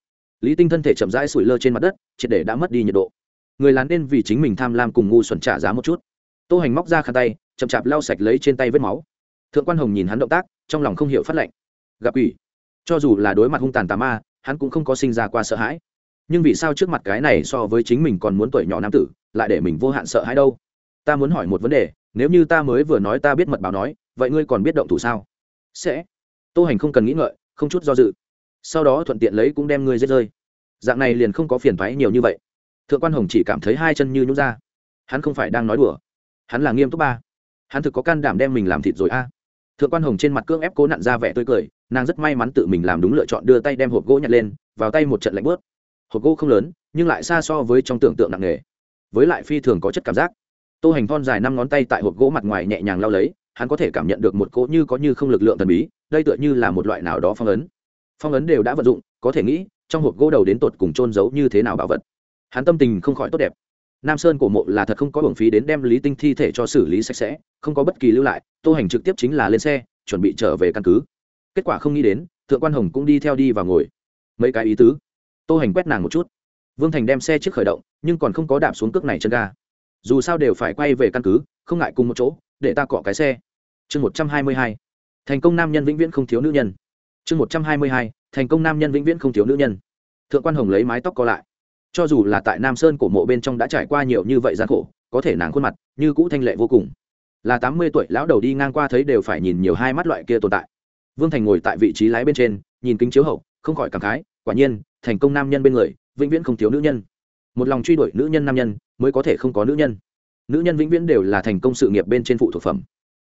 Lý tinh thân thể chậm rãi sủi lơ trên mặt đất, triệt để đã mất đi nhiệt độ. Người lán nên vì chính mình tham lam cùng ngu xuẩn trả giá một chút. Tô hành móc ra khăn tay, chậm chạp lau sạch lấy trên tay vết máu. Thượng quan hồng nhìn hắn động tác, trong lòng không hiểu phát lệnh. Gặp ủy cho dù là đối mặt hung tàn tà ma, hắn cũng không có sinh ra qua sợ hãi. Nhưng vì sao trước mặt cái này so với chính mình còn muốn tuổi nhỏ nam tử, lại để mình vô hạn sợ hãi đâu? Ta muốn hỏi một vấn đề, nếu như ta mới vừa nói ta biết mật báo nói, vậy ngươi còn biết động thủ sao? Sẽ. Tô hành không cần nghĩ ngợi, không chút do dự. Sau đó thuận tiện lấy cũng đem ngươi giết rơi. Dạng này liền không có phiền thoái nhiều như vậy. Thượng quan hồng chỉ cảm thấy hai chân như nhút ra. Hắn không phải đang nói đùa. Hắn là nghiêm túc ba. Hắn thực có can đảm đem mình làm thịt rồi a. Thượng quan hồng trên mặt cưỡng ép cố nặn ra vẻ tươi cười nàng rất may mắn tự mình làm đúng lựa chọn đưa tay đem hộp gỗ nhặt lên, vào tay một trận lạnh bớt hộp gỗ không lớn, nhưng lại xa so với trong tưởng tượng nặng nề. Với lại phi thường có chất cảm giác. Tô hành thon dài năm ngón tay tại hộp gỗ mặt ngoài nhẹ nhàng lao lấy, hắn có thể cảm nhận được một cỗ như có như không lực lượng thần bí, đây tựa như là một loại nào đó phong ấn. Phong ấn đều đã vận dụng, có thể nghĩ, trong hộp gỗ đầu đến tột cùng trôn giấu như thế nào bảo vật. Hắn tâm tình không khỏi tốt đẹp. Nam sơn cổ mộ là thật không có hưởng phí đến đem lý tinh thi thể cho xử lý sạch sẽ, không có bất kỳ lưu lại, tô hành trực tiếp chính là lên xe, chuẩn bị trở về căn cứ kết quả không nghĩ đến, thượng quan hồng cũng đi theo đi và ngồi. Mấy cái ý tứ. Tô hành quét nàng một chút. Vương thành đem xe trước khởi động, nhưng còn không có đạp xuống cước này chân ga. Dù sao đều phải quay về căn cứ, không ngại cùng một chỗ, để ta cọ cái xe. Chương một trăm hai mươi hai. Thành công nam nhân vĩnh viễn không thiếu nữ nhân. Chương một trăm hai mươi hai. Thành công nam nhân vĩnh viễn không thiếu nữ nhân. Thượng quan hồng lấy mái tóc co lại. Cho dù là tại nam sơn cổ mộ bên trong đã trải qua nhiều như vậy gian khổ, có thể nàng khuôn mặt như cũ thanh lệ vô cùng. Là tám mươi tuổi, lão đầu đi ngang qua thấy đều phải nhìn nhiều hai mắt loại kia tồn tại vương thành ngồi tại vị trí lái bên trên, nhìn kính chiếu hậu, không khỏi cảm khái, quả nhiên, thành công nam nhân bên người, vĩnh viễn không thiếu nữ nhân. Một lòng truy đuổi nữ nhân nam nhân, mới có thể không có nữ nhân. Nữ nhân vĩnh viễn đều là thành công sự nghiệp bên trên phụ thuộc phẩm.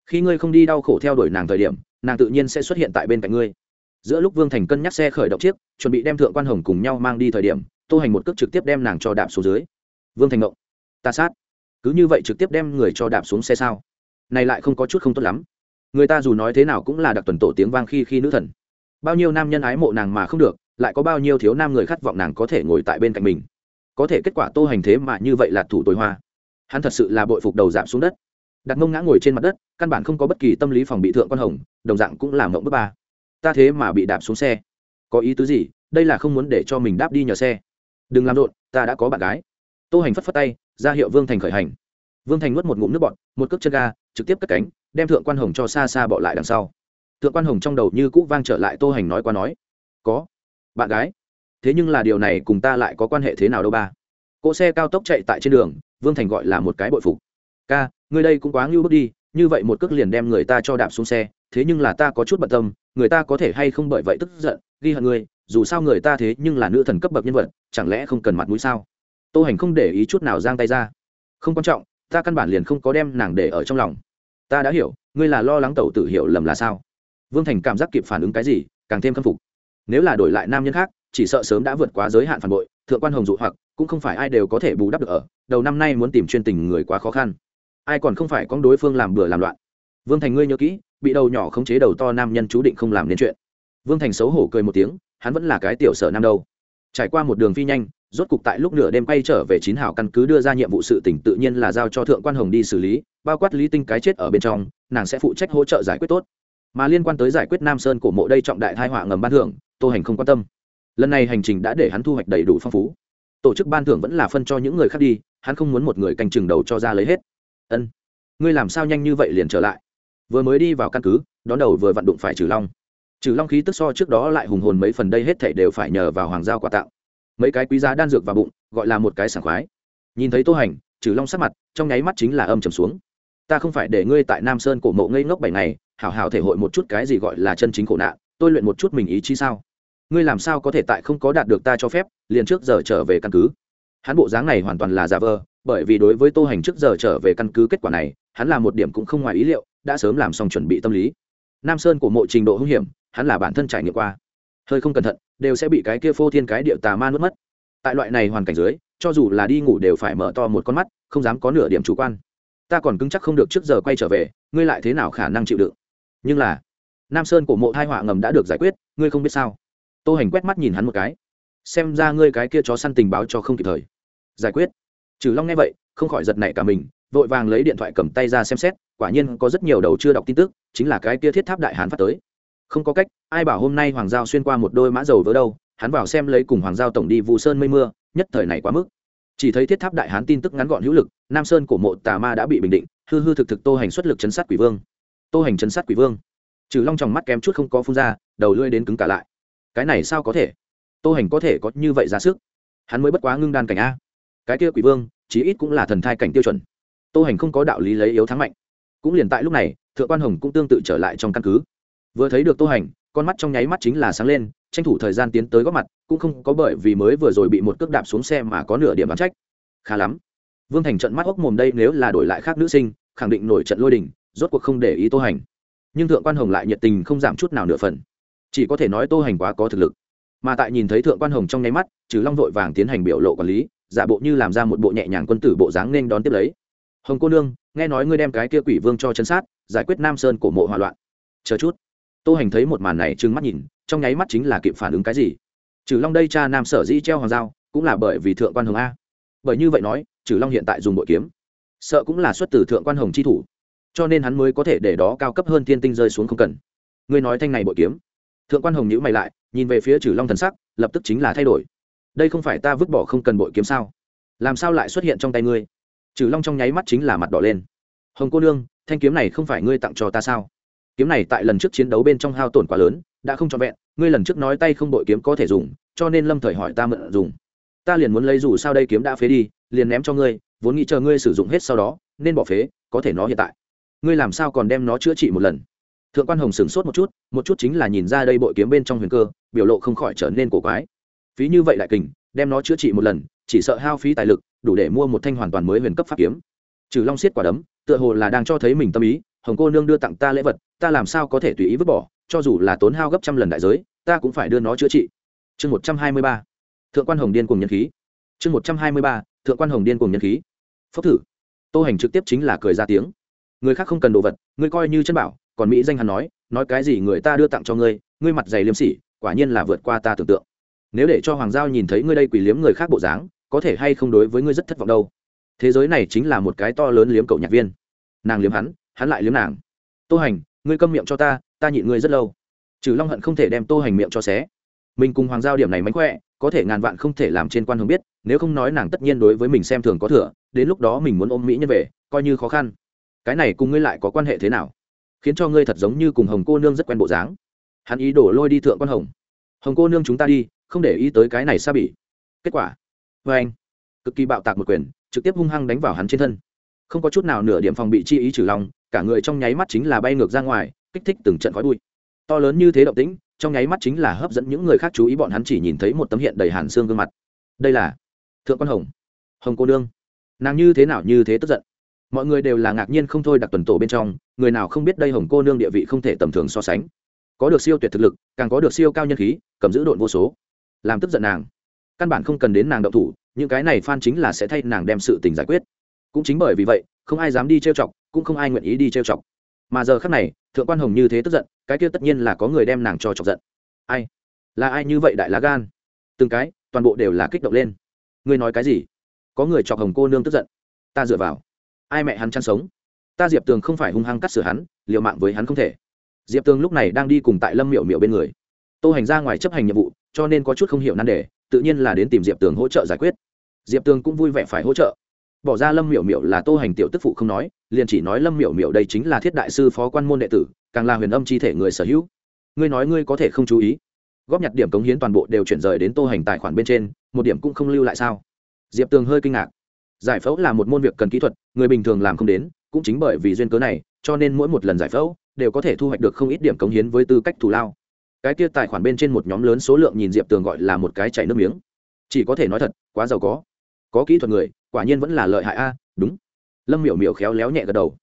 Khi ngươi không đi đau khổ theo đuổi nàng thời điểm, nàng tự nhiên sẽ xuất hiện tại bên cạnh ngươi. Giữa lúc vương thành cân nhắc xe khởi động chiếc, chuẩn bị đem thượng quan hồng cùng nhau mang đi thời điểm, tô hành một cước trực tiếp đem nàng cho đạp xuống dưới. Vương thành ngộng, ta sát. Cứ như vậy trực tiếp đem người cho đạp xuống xe sao? Này lại không có chút không tốt lắm người ta dù nói thế nào cũng là đặc tuần tổ tiếng vang khi khi nữ thần. Bao nhiêu nam nhân ái mộ nàng mà không được, lại có bao nhiêu thiếu nam người khát vọng nàng có thể ngồi tại bên cạnh mình. Có thể kết quả tô hành thế mà như vậy là thủ tối hoa. Hắn thật sự là bội phục đầu giảm xuống đất. Đặt mông ngã ngồi trên mặt đất, căn bản không có bất kỳ tâm lý phòng bị thượng quan hồng, đồng dạng cũng làm mộng bước ba. Ta thế mà bị đạp xuống xe. Có ý tứ gì? Đây là không muốn để cho mình đáp đi nhờ xe. Đừng làm rộn, ta đã có bạn gái. Tô hành phất phất tay, ra hiệu vương thành khởi hành. Vương thành nuốt một ngụm nước bọt, một cước chân ga, trực tiếp cất cánh đem thượng quan hồng cho xa xa bỏ lại đằng sau. Thượng quan hồng trong đầu như cũ vang trở lại tô hành nói qua nói, có, bạn gái, thế nhưng là điều này cùng ta lại có quan hệ thế nào đâu ba? Cỗ xe cao tốc chạy tại trên đường, vương thành gọi là một cái bội phục. Ca người đây cũng quá ngưu bước đi, như vậy một cước liền đem người ta cho đạp xuống xe, thế nhưng là ta có chút bận tâm, người ta có thể hay không bởi vậy tức giận, ghi hận người dù sao người ta thế nhưng là nữ thần cấp bậc nhân vật, chẳng lẽ không cần mặt mũi sao? Tô hành không để ý chút nào giang tay ra. Không quan trọng, ta căn bản liền không có đem nàng để ở trong lòng ta đã hiểu, ngươi là lo lắng tẩu tử hiểu lầm là sao. Vương thành cảm giác kịp phản ứng cái gì, càng thêm khâm phục. Nếu là đổi lại nam nhân khác, chỉ sợ sớm đã vượt quá giới hạn phản bội, thượng quan hồng dụ hoặc, cũng không phải ai đều có thể bù đắp được ở, đầu năm nay muốn tìm chuyên tình người quá khó khăn. Ai còn không phải con đối phương làm bừa làm loạn. Vương thành ngươi nhớ kỹ, bị đầu nhỏ khống chế đầu to nam nhân chú định không làm nên chuyện. Vương thành xấu hổ cười một tiếng, hắn vẫn là cái tiểu sở nam đâu. Trải qua một đường phi nhanh rốt cục tại lúc nửa đêm quay trở về chín hào căn cứ đưa ra nhiệm vụ sự tỉnh tự nhiên là giao cho thượng quan hồng đi xử lý, bao quát lý tinh cái chết ở bên trong, nàng sẽ phụ trách hỗ trợ giải quyết tốt. Mà liên quan tới giải quyết nam sơn của mộ đây trọng đại thai họa ngầm ban thưởng, tô hành không quan tâm. Lần này hành trình đã để hắn thu hoạch đầy đủ phong phú. Tổ chức ban thưởng vẫn là phân cho những người khác đi, hắn không muốn một người canh chừng đầu cho ra lấy hết. Ân, ngươi làm sao nhanh như vậy liền trở lại? Vừa mới đi vào căn cứ, đón đầu vừa vặn đụng phải trừ long. Trừ long khí tức so trước đó lại hùng hồn mấy phần đây hết thảy đều phải nhờ vào hoàng giao quà tặng mấy cái quý giá đan dược vào bụng, gọi là một cái sảng khoái. Nhìn thấy tô hành trừ long sắc mặt, trong nháy mắt chính là âm trầm xuống. Ta không phải để ngươi tại nam sơn cổ mộ ngây ngốc bảy ngày, hảo hảo thể hội một chút cái gì gọi là chân chính khổ nạn, tôi luyện một chút mình ý chí sao? Ngươi làm sao có thể tại không có đạt được ta cho phép, liền trước giờ trở về căn cứ? Hắn bộ dáng này hoàn toàn là giả vờ, bởi vì đối với tô hành trước giờ trở về căn cứ kết quả này, hắn là một điểm cũng không ngoài ý liệu, đã sớm làm xong chuẩn bị tâm lý. Nam sơn của mộ trình độ hung hiểm, hắn là bản thân trải nghiệm qua. Hơi không cẩn thận đều sẽ bị cái kia phô thiên cái điệu tà ma nuốt mất. Tại loại này hoàn cảnh dưới, cho dù là đi ngủ đều phải mở to một con mắt, không dám có nửa điểm chủ quan. Ta còn cứng chắc không được trước giờ quay trở về, ngươi lại thế nào khả năng chịu đựng? Nhưng là, nam sơn của mộ thai họa ngầm đã được giải quyết, ngươi không biết sao? Tô hành quét mắt nhìn hắn một cái. Xem ra ngươi cái kia chó săn tình báo cho không kịp thời. Giải quyết. Trừ long nghe vậy, không khỏi giật nảy cả mình, vội vàng lấy điện thoại cầm tay ra xem xét, quả nhiên có rất nhiều đầu chưa đọc tin tức, chính là cái kia thiết tháp đại hán phát tới không có cách, ai bảo hôm nay hoàng giao xuyên qua một đôi mã dầu vỡ đâu, hắn vào xem lấy cùng hoàng giao tổng đi vụ sơn mây mưa, nhất thời này quá mức. Chỉ thấy thiết tháp đại hán tin tức ngắn gọn hữu lực, nam sơn của mộ tà ma đã bị bình định, hư hư thực thực tô hành xuất lực chấn sát quỷ vương. Tô hành chấn sát quỷ vương. Trừ long tròng mắt kém chút không có phun ra, đầu lưỡi đến cứng cả lại. Cái này sao có thể? Tô hành có thể có như vậy ra sức? Hắn mới bất quá ngưng đan cảnh a. Cái kia quỷ vương, chí ít cũng là thần thai cảnh tiêu chuẩn. Tô hành không có đạo lý lấy yếu thắng mạnh. Cũng liền tại lúc này, thượng quan hồng cũng tương tự trở lại trong căn cứ vừa thấy được tô hành, con mắt trong nháy mắt chính là sáng lên, tranh thủ thời gian tiến tới góp mặt, cũng không có bởi vì mới vừa rồi bị một cước đạp xuống xe mà có nửa điểm bán trách. Khá lắm. Vương thành trận mắt hốc mồm đây nếu là đổi lại khác nữ sinh, khẳng định nổi trận lôi đình, rốt cuộc không để ý tô hành. Nhưng thượng quan hồng lại nhiệt tình không giảm chút nào nửa phần. Chỉ có thể nói tô hành quá có thực lực. Mà tại nhìn thấy thượng quan hồng trong nháy mắt, trừ long vội vàng tiến hành biểu lộ quản lý, giả bộ như làm ra một bộ nhẹ nhàng quân tử bộ dáng nên đón tiếp lấy. Hồng cô nương, nghe nói ngươi đem cái kia quỷ vương cho chân sát, giải quyết nam sơn cổ mộ hỏa loạn. Chờ chút tô hành thấy một màn này trừng mắt nhìn, trong nháy mắt chính là kịp phản ứng cái gì? Trừ long đây cha nam sở dĩ treo hoàng giao, cũng là bởi vì thượng quan hồng a. Bởi như vậy nói, trừ long hiện tại dùng bội kiếm, sợ cũng là xuất từ thượng quan hồng chi thủ, cho nên hắn mới có thể để đó cao cấp hơn thiên tinh rơi xuống không cần. Ngươi nói thanh này bội kiếm. Thượng quan hồng nhữ mày lại, nhìn về phía trừ long thần sắc, lập tức chính là thay đổi. Đây không phải ta vứt bỏ không cần bội kiếm sao? Làm sao lại xuất hiện trong tay ngươi? Trừ long trong nháy mắt chính là mặt đỏ lên. Hồng cô nương, thanh kiếm này không phải ngươi tặng cho ta sao? Kiếm này tại lần trước chiến đấu bên trong hao tổn quá lớn, đã không trọn vẹn, ngươi lần trước nói tay không bội kiếm có thể dùng, cho nên lâm thời hỏi ta mượn dùng. Ta liền muốn lấy dù sao đây kiếm đã phế đi, liền ném cho ngươi, vốn nghĩ chờ ngươi sử dụng hết sau đó, nên bỏ phế, có thể nó hiện tại. Ngươi làm sao còn đem nó chữa trị một lần? Thượng quan hồng sửng sốt một chút một chút chính là nhìn ra đây bội kiếm bên trong huyền cơ, biểu lộ không khỏi trở nên cổ quái. Phí như vậy lại kình, đem nó chữa trị một lần, chỉ sợ hao phí tài lực, đủ để mua một thanh hoàn toàn mới huyền cấp pháp kiếm. Trừ long xiết quả đấm, tựa hồ là đang cho thấy mình tâm ý hồng cô nương đưa tặng ta lễ vật, ta làm sao có thể tùy ý vứt bỏ, cho dù là tốn hao gấp trăm lần đại giới, ta cũng phải đưa nó chữa trị. Chương một trăm hai mươi ba, thượng quan hồng điên cùng nhân khí. Chương một trăm hai mươi ba, thượng quan hồng điên cùng nhân khí. Phốc thử. Tô hành trực tiếp chính là cười ra tiếng. Người khác không cần đồ vật ngươi coi như chân bảo, còn mỹ danh hắn nói nói cái gì người ta đưa tặng cho ngươi ngươi mặt dày liêm sỉ, quả nhiên là vượt qua ta tưởng tượng. Nếu để cho hoàng giao nhìn thấy ngươi đây quỷ liếm người khác bộ dáng, có thể hay không đối với ngươi rất thất vọng đâu. Thế giới này chính là một cái to lớn liếm cậu nhạc viên. Nàng liếm hắn hắn lại liếm nàng. Tô hành, ngươi câm miệng cho ta ta nhịn ngươi rất lâu. Trừ long hận không thể đem tô hành miệng cho xé. Mình cùng hoàng giao điểm này mánh khỏe, có thể ngàn vạn không thể làm trên quan hồng biết, nếu không nói nàng tất nhiên đối với mình xem thường có thừa, đến lúc đó mình muốn ôm mỹ nhân về, coi như khó khăn. Cái này cùng ngươi lại có quan hệ thế nào? Khiến cho ngươi thật giống như cùng hồng cô nương rất quen bộ dáng. Hắn ý đổ lôi đi thượng quan hồng. Hồng cô nương chúng ta đi, không để ý tới cái này xa bỉ. Kết quả vê anh, cực kỳ bạo tạc một quyền, trực tiếp hung hăng đánh vào hắn trên thân. Không có chút nào nửa điểm phòng bị chi ý trừ lòng cả người trong nháy mắt chính là bay ngược ra ngoài, kích thích từng trận khói bụi. To lớn như thế động tĩnh, trong nháy mắt chính là hấp dẫn những người khác chú ý, bọn hắn chỉ nhìn thấy một tấm hiện đầy hàn xương gương mặt. Đây là thượng quan hồng. Hồng cô nương. Nàng như thế nào như thế tức giận. Mọi người đều là ngạc nhiên không thôi, đặc tuần tổ bên trong, người nào không biết đây hồng cô nương địa vị không thể tầm thường so sánh. Có được siêu tuyệt thực lực, càng có được siêu cao nhân khí, cầm giữ độn vô số. Làm tức giận nàng. Căn bản không cần đến nàng động thủ, những cái này phan chính là sẽ thay nàng đem sự tình giải quyết. Cũng chính bởi vì vậy, không ai dám đi trêu chọc cũng không ai nguyện ý đi trêu chọc. Mà giờ khác này, thượng quan hồng như thế tức giận, cái kia tất nhiên là có người đem nàng cho chọc giận. Ai? Là ai như vậy đại lá gan? Từng cái, toàn bộ đều là kích động lên. Ngươi nói cái gì? Có người chọc hồng cô nương tức giận. Ta dựa vào. Ai mẹ hắn chăn sống? Ta diệp tường không phải hung hăng cắt sửa hắn liệu mạng với hắn không thể. Diệp tường lúc này đang đi cùng tại lâm Miểu Miểu bên người. Tô hành ra ngoài chấp hành nhiệm vụ, cho nên có chút không hiểu nan đề, tự nhiên là đến tìm diệp tường hỗ trợ giải quyết. Diệp tường cũng vui vẻ phải hỗ trợ bỏ ra lâm miểu miểu là tô hành tiểu tức phụ không nói, liền chỉ nói lâm miểu miểu đây chính là thiết đại sư phó quan môn đệ tử, càng là huyền âm chi thể người sở hữu. Ngươi nói ngươi có thể không chú ý. Góp nhặt điểm cống hiến toàn bộ đều chuyển rời đến tô hành tài khoản bên trên, một điểm cũng không lưu lại sao? Diệp tường hơi kinh ngạc. Giải phẫu là một môn việc cần kỹ thuật, người bình thường làm không đến, cũng chính bởi vì duyên cớ này, cho nên mỗi một lần giải phẫu, đều có thể thu hoạch được không ít điểm cống hiến với tư cách thù lao. Cái kia tài khoản bên trên một nhóm lớn số lượng nhìn diệp tường gọi là một cái chảy nước miếng. Chỉ có thể nói thật, quá giàu có. Có kỹ thuật người quả nhiên vẫn là lợi hại a đúng. Lâm miểu miểu khéo léo nhẹ gật đầu.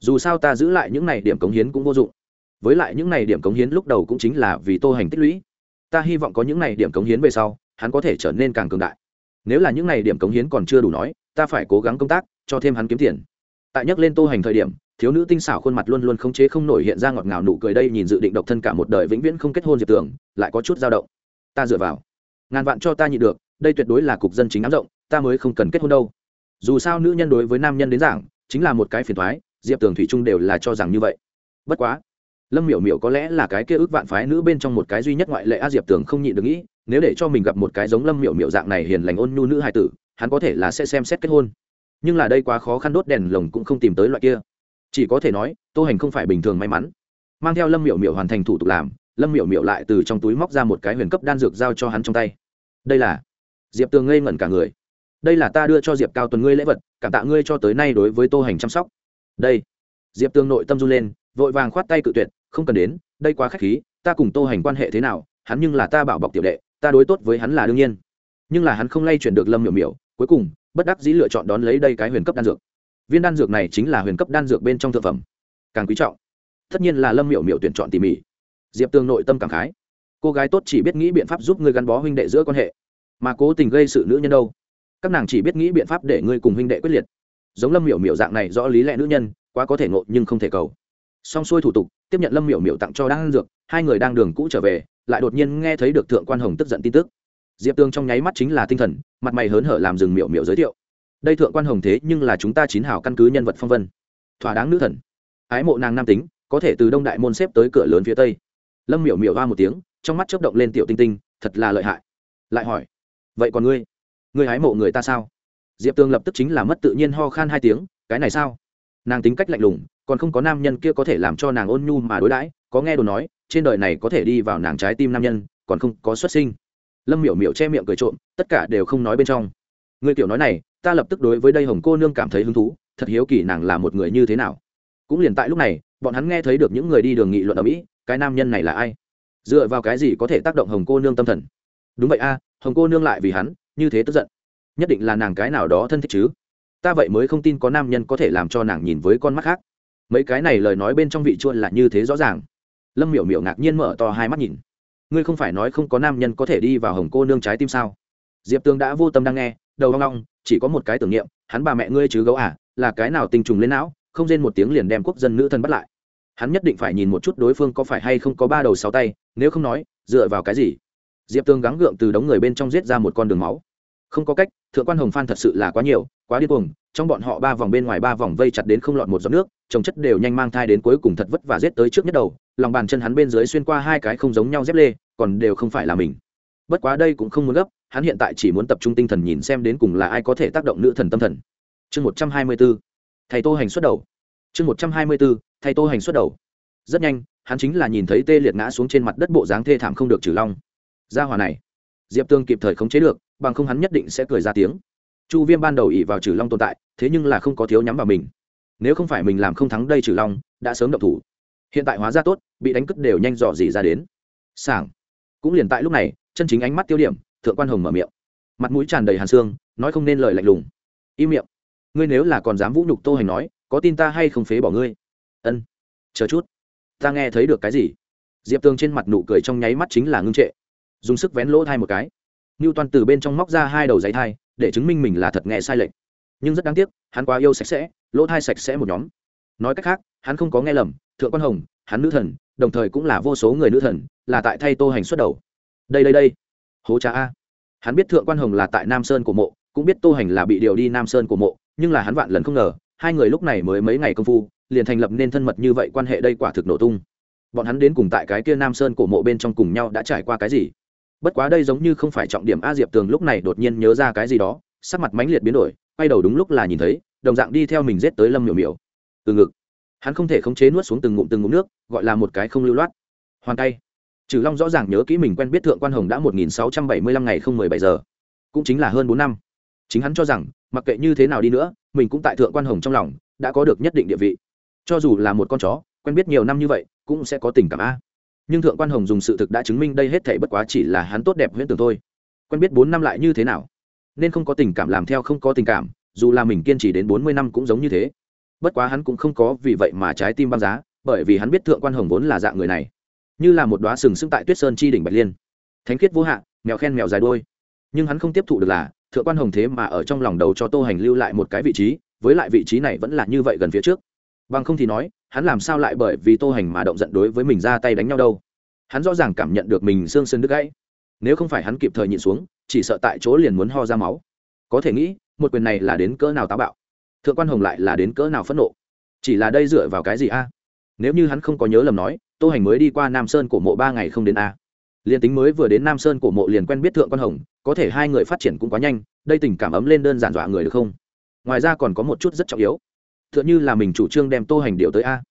Dù sao ta giữ lại những này điểm cống hiến cũng vô dụng. Với lại những này điểm cống hiến lúc đầu cũng chính là vì tô hành tích lũy. Ta hy vọng có những này điểm cống hiến về sau hắn có thể trở nên càng cường đại. Nếu là những này điểm cống hiến còn chưa đủ nói ta phải cố gắng công tác cho thêm hắn kiếm tiền. Tại nhắc lên tô hành thời điểm thiếu nữ tinh xảo khuôn mặt luôn luôn khống chế không nổi hiện ra ngọt ngào nụ cười đây nhìn dự định độc thân cả một đời vĩnh viễn không kết hôn diệp tưởng, lại có chút dao động. Ta dựa vào. Ngàn vạn cho ta nhị được đây tuyệt đối là cục dân chính ám rộng ta mới không cần kết hôn đâu dù sao nữ nhân đối với nam nhân đến giảng, chính là một cái phiền thoái, diệp tường thủy trung đều là cho rằng như vậy. Bất quá, lâm miểu miểu có lẽ là cái kia ước vạn phái nữ bên trong một cái duy nhất ngoại lệ a diệp tường không nhịn được nghĩ, nếu để cho mình gặp một cái giống lâm miểu miểu dạng này hiền lành ôn nhu nữ hài tử, hắn có thể là sẽ xem xét kết hôn. Nhưng là đây quá khó khăn đốt đèn lồng cũng không tìm tới loại kia. Chỉ có thể nói, tô hành không phải bình thường may mắn. Mang theo lâm miểu miểu hoàn thành thủ tục làm, lâm miểu miểu lại từ trong túi móc ra một cái huyền cấp đan dược giao cho hắn trong tay. Đây là diệp tường ngây ngẩn cả người đây là ta đưa cho diệp cao tuần ngươi lễ vật cảm tạ ngươi cho tới nay đối với tô hành chăm sóc đây diệp tương nội tâm run lên vội vàng khoát tay cự tuyệt không cần đến đây quá k h á c h khí ta cùng tô hành quan hệ thế nào hắn nhưng là ta bảo bọc tiểu đệ ta đối tốt với hắn là đương nhiên nhưng là hắn không lay chuyển được lâm miểu miểu cuối cùng bất đắc dĩ lựa chọn đón lấy đây cái huyền cấp đan dược viên đan dược này chính là huyền cấp đan dược bên trong thực phẩm càng quý trọng tất nhiên là lâm miểu miểu tuyển chọn tỉ mỉ diệp tương nội tâm cảm khái cô gái tốt chỉ biết nghĩ biện pháp giúp người gắn bó huynh đệ giữa quan hệ mà cố tình gây sự nữ nhân đâu các nàng chỉ biết nghĩ biện pháp để ngươi cùng huynh đệ quyết liệt. Giống lâm miểu miểu dạng này rõ lý lẽ nữ nhân, quá có thể ngộ nhưng không thể cầu. Xong xuôi thủ tục, tiếp nhận lâm miểu miểu tặng cho đan dược, hai người đang đường cũ trở về, lại đột nhiên nghe thấy được thượng quan hồng tức giận tin tức. Diệp tương trong nháy mắt chính là tinh thần, mặt mày hớn hở làm rừng miểu miểu giới thiệu. Đây thượng quan hồng thế nhưng là chúng ta chín hảo căn cứ nhân vật phong vân. Thỏa đáng nữ thần. Ái mộ nàng nam tính, có thể từ đông đại môn xếp tới cửa lớn phía tây. Lâm miểu miểu va một tiếng, trong mắt chớp động lên tiểu tinh tinh, thật là lợi hại. Lại hỏi, vậy còn ngươi? Ngươi hái mộ người ta sao? Diệp tương lập tức chính là mất tự nhiên ho khan hai tiếng, cái này sao? Nàng tính cách lạnh lùng, còn không có nam nhân kia có thể làm cho nàng ôn nhu mà đối đãi, có nghe đồ nói, trên đời này có thể đi vào nàng trái tim nam nhân, còn không có xuất sinh. Lâm miểu miểu che miệng cười trộm, tất cả đều không nói bên trong. Người tiểu nói này, ta lập tức đối với đây hồng cô nương cảm thấy hứng thú, thật hiếu kỳ nàng là một người như thế nào. Cũng liền tại lúc này, bọn hắn nghe thấy được những người đi đường nghị luận ở mỹ, cái nam nhân này là ai? Dựa vào cái gì có thể tác động hồng cô nương tâm thần? Đúng vậy a, hồng cô nương lại vì hắn như thế tức giận. Nhất định là nàng cái nào đó thân thích chứ. Ta vậy mới không tin có nam nhân có thể làm cho nàng nhìn với con mắt khác. Mấy cái này lời nói bên trong vị chuột là như thế rõ ràng. Lâm miểu miểu ngạc nhiên mở to hai mắt nhìn. Ngươi không phải nói không có nam nhân có thể đi vào hồng cô nương trái tim sao? Diệp tương đã vô tâm đang nghe, đầu hoang long chỉ có một cái tưởng niệm, hắn bà mẹ ngươi chứ gấu à là cái nào tình trùng lên não, không rên một tiếng liền đem quốc dân nữ thân bắt lại. Hắn nhất định phải nhìn một chút đối phương có phải hay không có ba đầu sáu tay, nếu không nói, dựa vào cái gì? Diệp tương gắng gượng từ đống người bên trong giết ra một con đường máu không có cách, thượng quan hồng phan thật sự là quá nhiều, quá điên cuồng, trong bọn họ ba vòng bên ngoài ba vòng vây chặt đến không lọt một giọt nước trồng chất đều nhanh mang thai đến cuối cùng thật vất và rết tới trước nhất đầu, lòng bàn chân hắn bên dưới xuyên qua hai cái không giống nhau dép lê, còn đều không phải là mình. Bất quá đây cũng không muốn gấp, hắn hiện tại chỉ muốn tập trung tinh thần nhìn xem đến cùng là ai có thể tác động nữ thần tâm thần. Chương một trăm hai mươi b ố thầy tô hành xuất đầu. Chương một trăm hai mươi b ố thầy tô hành xuất đầu. Rất nhanh, hắn chính là nhìn thấy tê liệt ngã xuống trên mặt đất bộ dáng thê thảm không được trừ long. Gia hòa này diệp tương kịp thời khống chế được, bằng không hắn nhất định sẽ cười ra tiếng. Chu viêm ban đầu ỉ vào trừ long tồn tại, thế nhưng là không có thiếu nhắm vào mình. Nếu không phải mình làm không thắng đây trừ long, đã sớm động thủ. Hiện tại hóa ra tốt, bị đánh cất đều nhanh dò dỉ ra đến. Sảng. Cũng liền tại lúc này, chân chính ánh mắt tiêu điểm, thượng quan hồng mở miệng. Mặt mũi tràn đầy hàn xương, nói không nên lời lạnh lùng. Im miệng. Ngươi nếu là còn dám vũ nhục tô hành nói, có tin ta hay không phế bỏ ngươi? Ân. Chờ chút. Ta nghe thấy được cái gì? Diệp tường trên mặt nụ cười trong nháy mắt chính là ngưng trệ dùng sức vén lỗ thai một cái. Ngưu toàn từ bên trong móc ra hai đầu giấy thai, để chứng minh mình là thật nghe sai lệch. Nhưng rất đáng tiếc, hắn quá yêu sạch sẽ, lỗ thai sạch sẽ một nhóm. Nói cách khác, hắn không có nghe lầm, thượng quan hồng, hắn nữ thần, đồng thời cũng là vô số người nữ thần, là tại thay tô hành xuất đầu. Đây đây đây. Hố cha a. Hắn biết thượng quan hồng là tại nam sơn của mộ, cũng biết tô hành là bị điều đi nam sơn của mộ, nhưng là hắn vạn lần không ngờ, hai người lúc này mới mấy ngày công phu, liền thành lập nên thân mật như vậy quan hệ đây quả thực nổ tung. Bọn hắn đến cùng tại cái kia nam sơn cổ mộ bên trong cùng nhau đã trải qua cái gì? Bất quá đây giống như không phải trọng điểm a diệp tường lúc này đột nhiên nhớ ra cái gì đó, sắc mặt mãnh liệt biến đổi, quay đầu đúng lúc là nhìn thấy, đồng dạng đi theo mình rết tới lâm miểu miểu. Từ ngực, hắn không thể khống chế nuốt xuống từng ngụm từng ngụm nước, gọi là một cái không lưu loát. Hoàn tay. Trừ long rõ ràng nhớ kỹ mình quen biết thượng quan hồng đã một nghìn sáu trăm bảy mươi lăm ngày không mười bảy giờ. Cũng chính là hơn bốn năm. Chính hắn cho rằng, mặc kệ như thế nào đi nữa, mình cũng tại thượng quan hồng trong lòng, đã có được nhất định địa vị. Cho dù là một con chó, quen biết nhiều năm như vậy, cũng sẽ có tình cảm a nhưng thượng quan hồng dùng sự thực đã chứng minh đây hết thể bất quá chỉ là hắn tốt đẹp huyễn tưởng thôi. Quen biết bốn năm lại như thế nào? Nên không có tình cảm làm theo không có tình cảm, dù là mình kiên trì đến bốn mươi năm cũng giống như thế. Bất quá hắn cũng không có vì vậy mà trái tim băng giá, bởi vì hắn biết thượng quan hồng vốn là dạng người này. Như là một đoá sừng sững tại tuyết sơn chi đỉnh bạch liên. Thánh khiết vô hạn mèo khen mèo dài đôi nhưng hắn không tiếp thụ được là, thượng quan hồng thế mà ở trong lòng đầu cho tô hành lưu lại một cái vị trí, với lại vị trí này vẫn là như vậy gần phía trước. Bằng không thì nói hắn làm sao lại bởi vì tô hành mà động giận đối với mình ra tay đánh nhau đâu? Hắn rõ ràng cảm nhận được mình xương sơn đứt gãy. Nếu không phải hắn kịp thời nhịn xuống, chỉ sợ tại chỗ liền muốn ho ra máu. Có thể nghĩ, một quyền này là đến cỡ nào táo bạo? Thượng quan hồng lại là đến cỡ nào phẫn nộ? Chỉ là đây dựa vào cái gì a? Nếu như hắn không có nhớ lầm nói, tô hành mới đi qua nam sơn cổ mộ ba ngày không đến a. Liền tính mới vừa đến nam sơn cổ mộ liền quen biết thượng quan hồng, có thể hai người phát triển cũng quá nhanh, đây tình cảm ấm lên đơn giản dọa người được không? Ngoài ra còn có một chút rất trọng yếu tựa như là mình chủ trương đem tô hành điều tới a.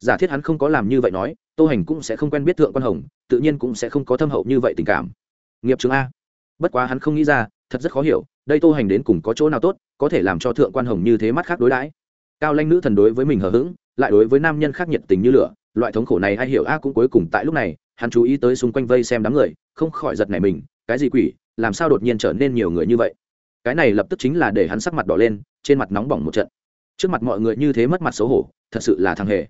Giả thiết hắn không có làm như vậy nói, tô hành cũng sẽ không quen biết thượng quan hồng, tự nhiên cũng sẽ không có thâm hậu như vậy tình cảm. Nghiệp chứng a. Bất quá hắn không nghĩ ra, thật rất khó hiểu, đây tô hành đến cùng có chỗ nào tốt, có thể làm cho thượng quan hồng như thế mắt khác đối đãi. Cao lanh nữ thần đối với mình hờ hững, lại đối với nam nhân khác nhiệt tình như lửa, loại thống khổ này ai hiểu a cũng cuối cùng tại lúc này, hắn chú ý tới xung quanh vây xem đám người, không khỏi giật này mình, cái gì quỷ, làm sao đột nhiên trở nên nhiều người như vậy? Cái này lập tức chính là để hắn sắc mặt đỏ lên, trên mặt nóng bỏng một trận trước mặt mọi người như thế mất mặt xấu hổ, thật sự là thằng hề.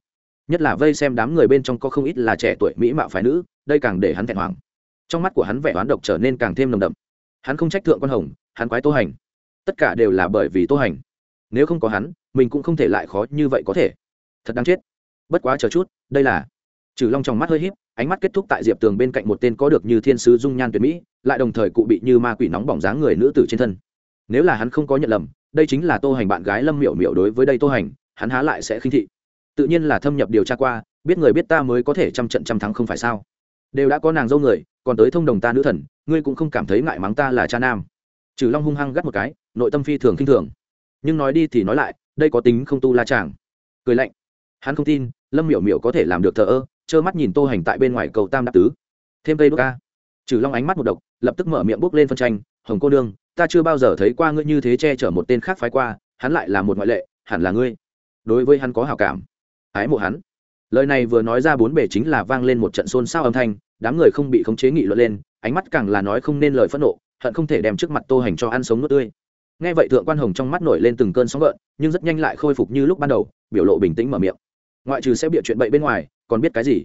Nhất là vây xem đám người bên trong có không ít là trẻ tuổi mỹ mạo phái nữ, đây càng để hắn thẹn hoàng trong mắt của hắn vẻ oán độc trở nên càng thêm nồng đậm. Hắn không trách thượng quan hồng, hắn quái tô hành. Tất cả đều là bởi vì tô hành. Nếu không có hắn, mình cũng không thể lại khó như vậy có thể. Thật đáng chết. Bất quá chờ chút, đây là. Trừ long trong mắt hơi h í p ánh mắt kết thúc tại diệp tường bên cạnh một tên có được như thiên sứ dung nhan tuyệt mỹ, lại đồng thời cụ bị như ma quỷ nóng bỏng dáng người nữ tử trên thân. Nếu là hắn không có nhận lầm đây chính là tô hành bạn gái lâm miểu miểu đối với đây tô hành, hắn há lại sẽ khinh thị. Tự nhiên là thâm nhập điều tra qua, biết người biết ta mới có thể trăm trận trăm thắng không phải sao? Đều đã có nàng dâu người, còn tới thông đồng ta nữ thần, ngươi cũng không cảm thấy ngại mắng ta là cha nam. Trừ long hung hăng gắt một cái, nội tâm phi thường khinh thường. Nhưng nói đi thì nói lại, đây có tính không tu la chàng. Cười lạnh. Hắn không tin, lâm miểu miểu có thể làm được thờ ơ, trơ mắt nhìn tô hành tại bên ngoài cầu tam đáp tứ. Thêm cây đốt ca. Trừ long ánh mắt một độc, lập tức mở miệng bốc lên phân tranh, hồng cô nương ta chưa bao giờ thấy qua ngươi như thế che chở một tên khác phái qua, hắn lại là một ngoại lệ, hẳn là ngươi. Đối với hắn có hảo cảm. Ái mộ hắn. Lời này vừa nói ra bốn bề chính là vang lên một trận xôn xao âm thanh, đám người không bị khống chế nghị luận lên, ánh mắt càng là nói không nên lời phẫn nộ, hận không thể đem trước mặt tô hành cho ăn sống nước tươi. Nghe vậy thượng quan hồng trong mắt nổi lên từng cơn sóng gợn, nhưng rất nhanh lại khôi phục như lúc ban đầu, biểu lộ bình tĩnh mở miệng. Ngoại trừ sẽ bịa chuyện bậy bên ngoài, còn biết cái gì?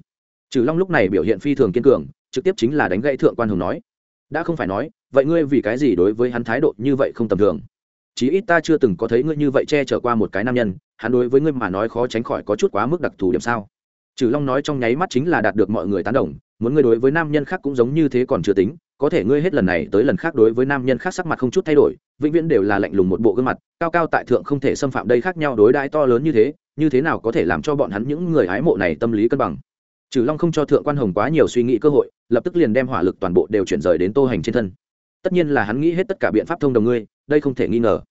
Trừ long lúc này biểu hiện phi thường kiên cường, trực tiếp chính là đánh gãy thượng quan hồng nói. Đã không phải nói vậy ngươi vì cái gì đối với hắn thái độ như vậy không tầm thường? Chí ít ta chưa từng có thấy ngươi như vậy che chở qua một cái nam nhân, hắn đối với ngươi mà nói khó tránh khỏi có chút quá mức đặc thù điểm sao? Trừ long nói trong nháy mắt chính là đạt được mọi người tán đồng, muốn ngươi đối với nam nhân khác cũng giống như thế còn chưa tính, có thể ngươi hết lần này tới lần khác đối với nam nhân khác sắc mặt không chút thay đổi, vĩnh viễn đều là lạnh lùng một bộ gương mặt, cao cao tại thượng không thể xâm phạm đây khác nhau đối đãi to lớn như thế như thế nào có thể làm cho bọn hắn những người hái mộ này tâm lý cân bằng? Trừ long không cho thượng quan hồng quá nhiều suy nghĩ cơ hội, lập tức liền đem hỏa lực toàn bộ đều chuyển rời đến tô hành trên thân tất nhiên là hắn nghĩ hết tất cả biện pháp thông đồng ngươi, đây không thể nghi ngờ.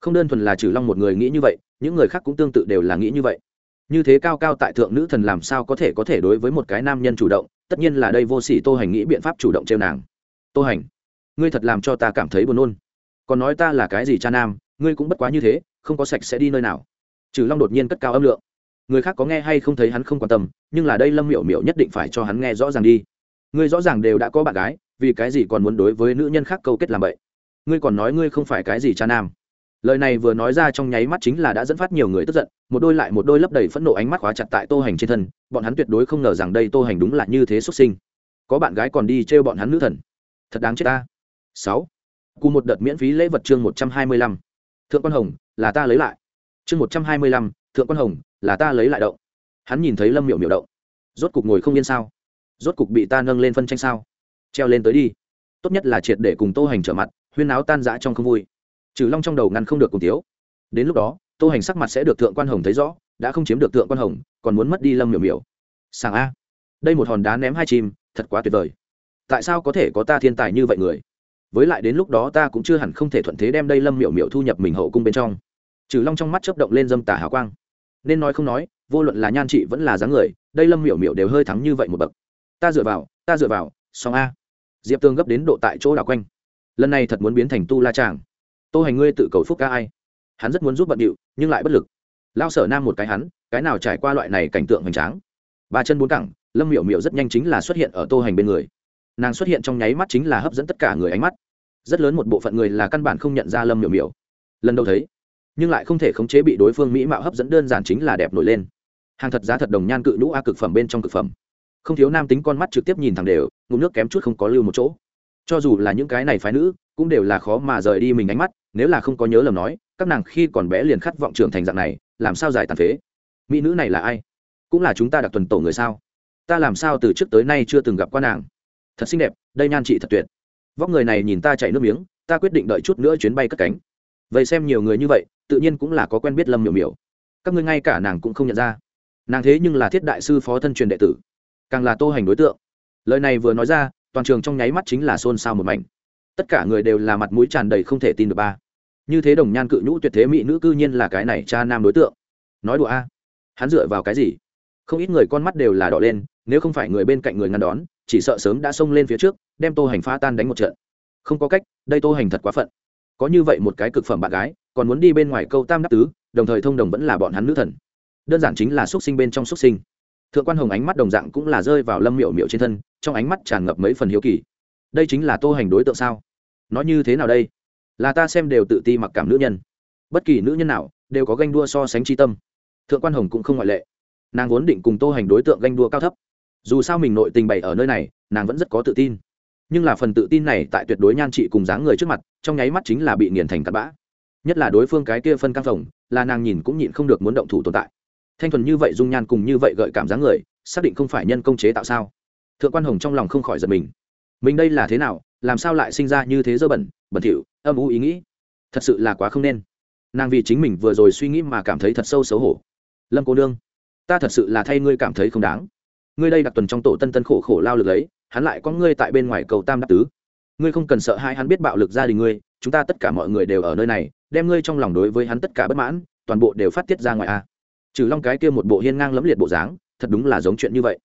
Không đơn thuần là trừ long một người nghĩ như vậy, những người khác cũng tương tự đều là nghĩ như vậy. Như thế cao cao tại thượng nữ thần làm sao có thể có thể đối với một cái nam nhân chủ động, tất nhiên là đây vô sỉ tô hành nghĩ biện pháp chủ động trêu nàng. Tô hành, ngươi thật làm cho ta cảm thấy buồn nôn. Còn nói ta là cái gì cha nam, ngươi cũng bất quá như thế, không có sạch sẽ đi nơi nào. Trừ long đột nhiên cất cao âm lượng. Người khác có nghe hay không thấy hắn không quan tâm, nhưng là đây lâm miểu miểu nhất định phải cho hắn nghe rõ ràng đi. Ngươi rõ ràng đều đã có bạn gái vì cái gì còn muốn đối với nữ nhân khác câu kết làm vậy? Ngươi còn nói ngươi không phải cái gì cha nam. Lời này vừa nói ra trong nháy mắt chính là đã dẫn phát nhiều người tức giận, một đôi lại một đôi lấp đầy phẫn nộ ánh mắt khóa chặt tại tô hành trên thân, bọn hắn tuyệt đối không ngờ rằng đây tô hành đúng là như thế xuất sinh. Có bạn gái còn đi trêu bọn hắn nữ thần. Thật đáng chết ta. Sáu. Cùng một đợt miễn phí lễ vật chương một trăm hai mươi lăm. Thượng quan hồng, là ta lấy lại. Chương một trăm hai mươi lăm, thượng quan hồng, là ta lấy lại động. Hắn nhìn thấy lâm miệu miệu động. Rốt cục ngồi không yên sao? Rốt cục bị ta nâng lên phân tranh sao? Treo lên tới đi. Tốt nhất là triệt để cùng tô hành trở mặt, huyên áo tan rã trong không vui. Trừ long trong đầu ngăn không được cùng tiếu. Đến lúc đó, tô hành sắc mặt sẽ được thượng quan hồng thấy rõ, đã không chiếm được thượng quan hồng, còn muốn mất đi lâm miểu miểu. Sàng a. Đây một hòn đá ném hai chim, thật quá tuyệt vời. Tại sao có thể có ta thiên tài như vậy người? Với lại đến lúc đó ta cũng chưa hẳn không thể thuận thế đem đây lâm miểu miểu thu nhập mình hậu cung bên trong. Trừ long trong mắt chấp động lên dâm tà hào quang. Nên nói không nói, vô luận là nhan trị vẫn là dáng người, đây lâm miểu miểu đều hơi thắng như vậy một bậc. Ta dựa vào, ta dựa vào song a. Diệp tương gấp đến độ tại chỗ đảo quanh. Lần này thật muốn biến thành tu la tràng. Tô hành ngươi tự cầu phúc ca ai? Hắn rất muốn giúp bận điệu, nhưng lại bất lực. Lao sở nam một cái hắn, cái nào trải qua loại này cảnh tượng hoành tráng? Ba chân bốn cẳng, lâm miểu miểu rất nhanh chính là xuất hiện ở tô hành bên người. Nàng xuất hiện trong nháy mắt chính là hấp dẫn tất cả người ánh mắt. Rất lớn một bộ phận người là căn bản không nhận ra lâm miểu miểu. Lần đầu thấy, nhưng lại không thể khống chế bị đối phương mỹ mạo hấp dẫn đơn giản chính là đẹp nổi lên. Hàng thật giá thật đồng nhan cự lũ a cực phẩm bên trong cực phẩm không thiếu nam tính con mắt trực tiếp nhìn thẳng đều, ngụm nước kém chút không có lưu một chỗ. Cho dù là những cái này phái nữ, cũng đều là khó mà rời đi mình ánh mắt, nếu là không có nhớ lầm nói, các nàng khi còn bé liền khát vọng trưởng thành dạng này, làm sao giải tàn phế? Mỹ nữ này là ai? Cũng là chúng ta đặc tuần tổ người sao? Ta làm sao từ trước tới nay chưa từng gặp qua nàng? Thật xinh đẹp, đây nhan chị thật tuyệt. Vóc người này nhìn ta chạy nước miếng, ta quyết định đợi chút nữa chuyến bay cất cánh. Vậy xem nhiều người như vậy, tự nhiên cũng là có quen biết lâm miểu miểu. Các ngươi ngay cả nàng cũng không nhận ra. Nàng thế nhưng là thiết đại sư phó thân truyền đệ tử càng là tô hành đối tượng. Lời này vừa nói ra, toàn trường trong nháy mắt chính là xôn xao một mảnh. Tất cả người đều là mặt mũi tràn đầy không thể tin được ba. Như thế đồng nhan cự nhũ tuyệt thế mỹ nữ cư nhiên là cái này cha nam đối tượng. Nói đùa a. Hắn dựa vào cái gì? Không ít người con mắt đều là đỏ lên, nếu không phải người bên cạnh người ngăn đón, chỉ sợ sớm đã xông lên phía trước, đem tô hành phá tan đánh một trận. Không có cách, đây tô hành thật quá phận. Có như vậy một cái cực phẩm bạn gái, còn muốn đi bên ngoài câu tam đắc tứ, đồng thời thông đồng vẫn là bọn hắn nữ thần. Đơn giản chính là x u ấ t sinh bên trong x u ấ t sinh thượng quan hồng ánh mắt đồng dạng cũng là rơi vào lâm miệu miệu trên thân, trong ánh mắt tràn ngập mấy phần hiếu kỳ. Đây chính là tô hành đối tượng sao? Nó như thế nào đây? Là ta xem đều tự ti mặc cảm nữ nhân. Bất kỳ nữ nhân nào đều có ganh đua so sánh tri tâm. Thượng quan hồng cũng không ngoại lệ. Nàng vốn định cùng tô hành đối tượng ganh đua cao thấp. Dù sao mình nội tình bày ở nơi này, nàng vẫn rất có tự tin. Nhưng là phần tự tin này tại tuyệt đối nhan trị cùng dáng người trước mặt, trong nháy mắt chính là bị nghiền thành cặp bã. Nhất là đối phương cái kia phân căng phòng, là nàng nhìn cũng nhịn không được muốn động thủ tồn tại thanh thuần như vậy dung nhan cùng như vậy gợi cảm dáng người, xác định không phải nhân công chế tạo sao? Thượng quan hồng trong lòng không khỏi giật mình. Mình đây là thế nào, làm sao lại sinh ra như thế dơ bẩn bẩn thỉu, âm u ý nghĩ? Thật sự là quá không nên. Nàng vì chính mình vừa rồi suy nghĩ mà cảm thấy thật sâu xấu hổ. Lâm cô nương, ta thật sự là thay ngươi cảm thấy không đáng. Ngươi đây đặc tuần trong tổ tân tân khổ khổ lao lực lấy hắn lại có ngươi tại bên ngoài cầu tam đắc tứ. Ngươi không cần sợ hai hắn biết bạo lực gia đình ngươi, chúng ta tất cả mọi người đều ở nơi này, đem ngươi trong lòng đối với hắn tất cả bất mãn, toàn bộ đều phát tiết ra ngoài a trừ long cái kia một bộ hiên ngang lẫm liệt bộ dáng, thật đúng là giống chuyện như vậy.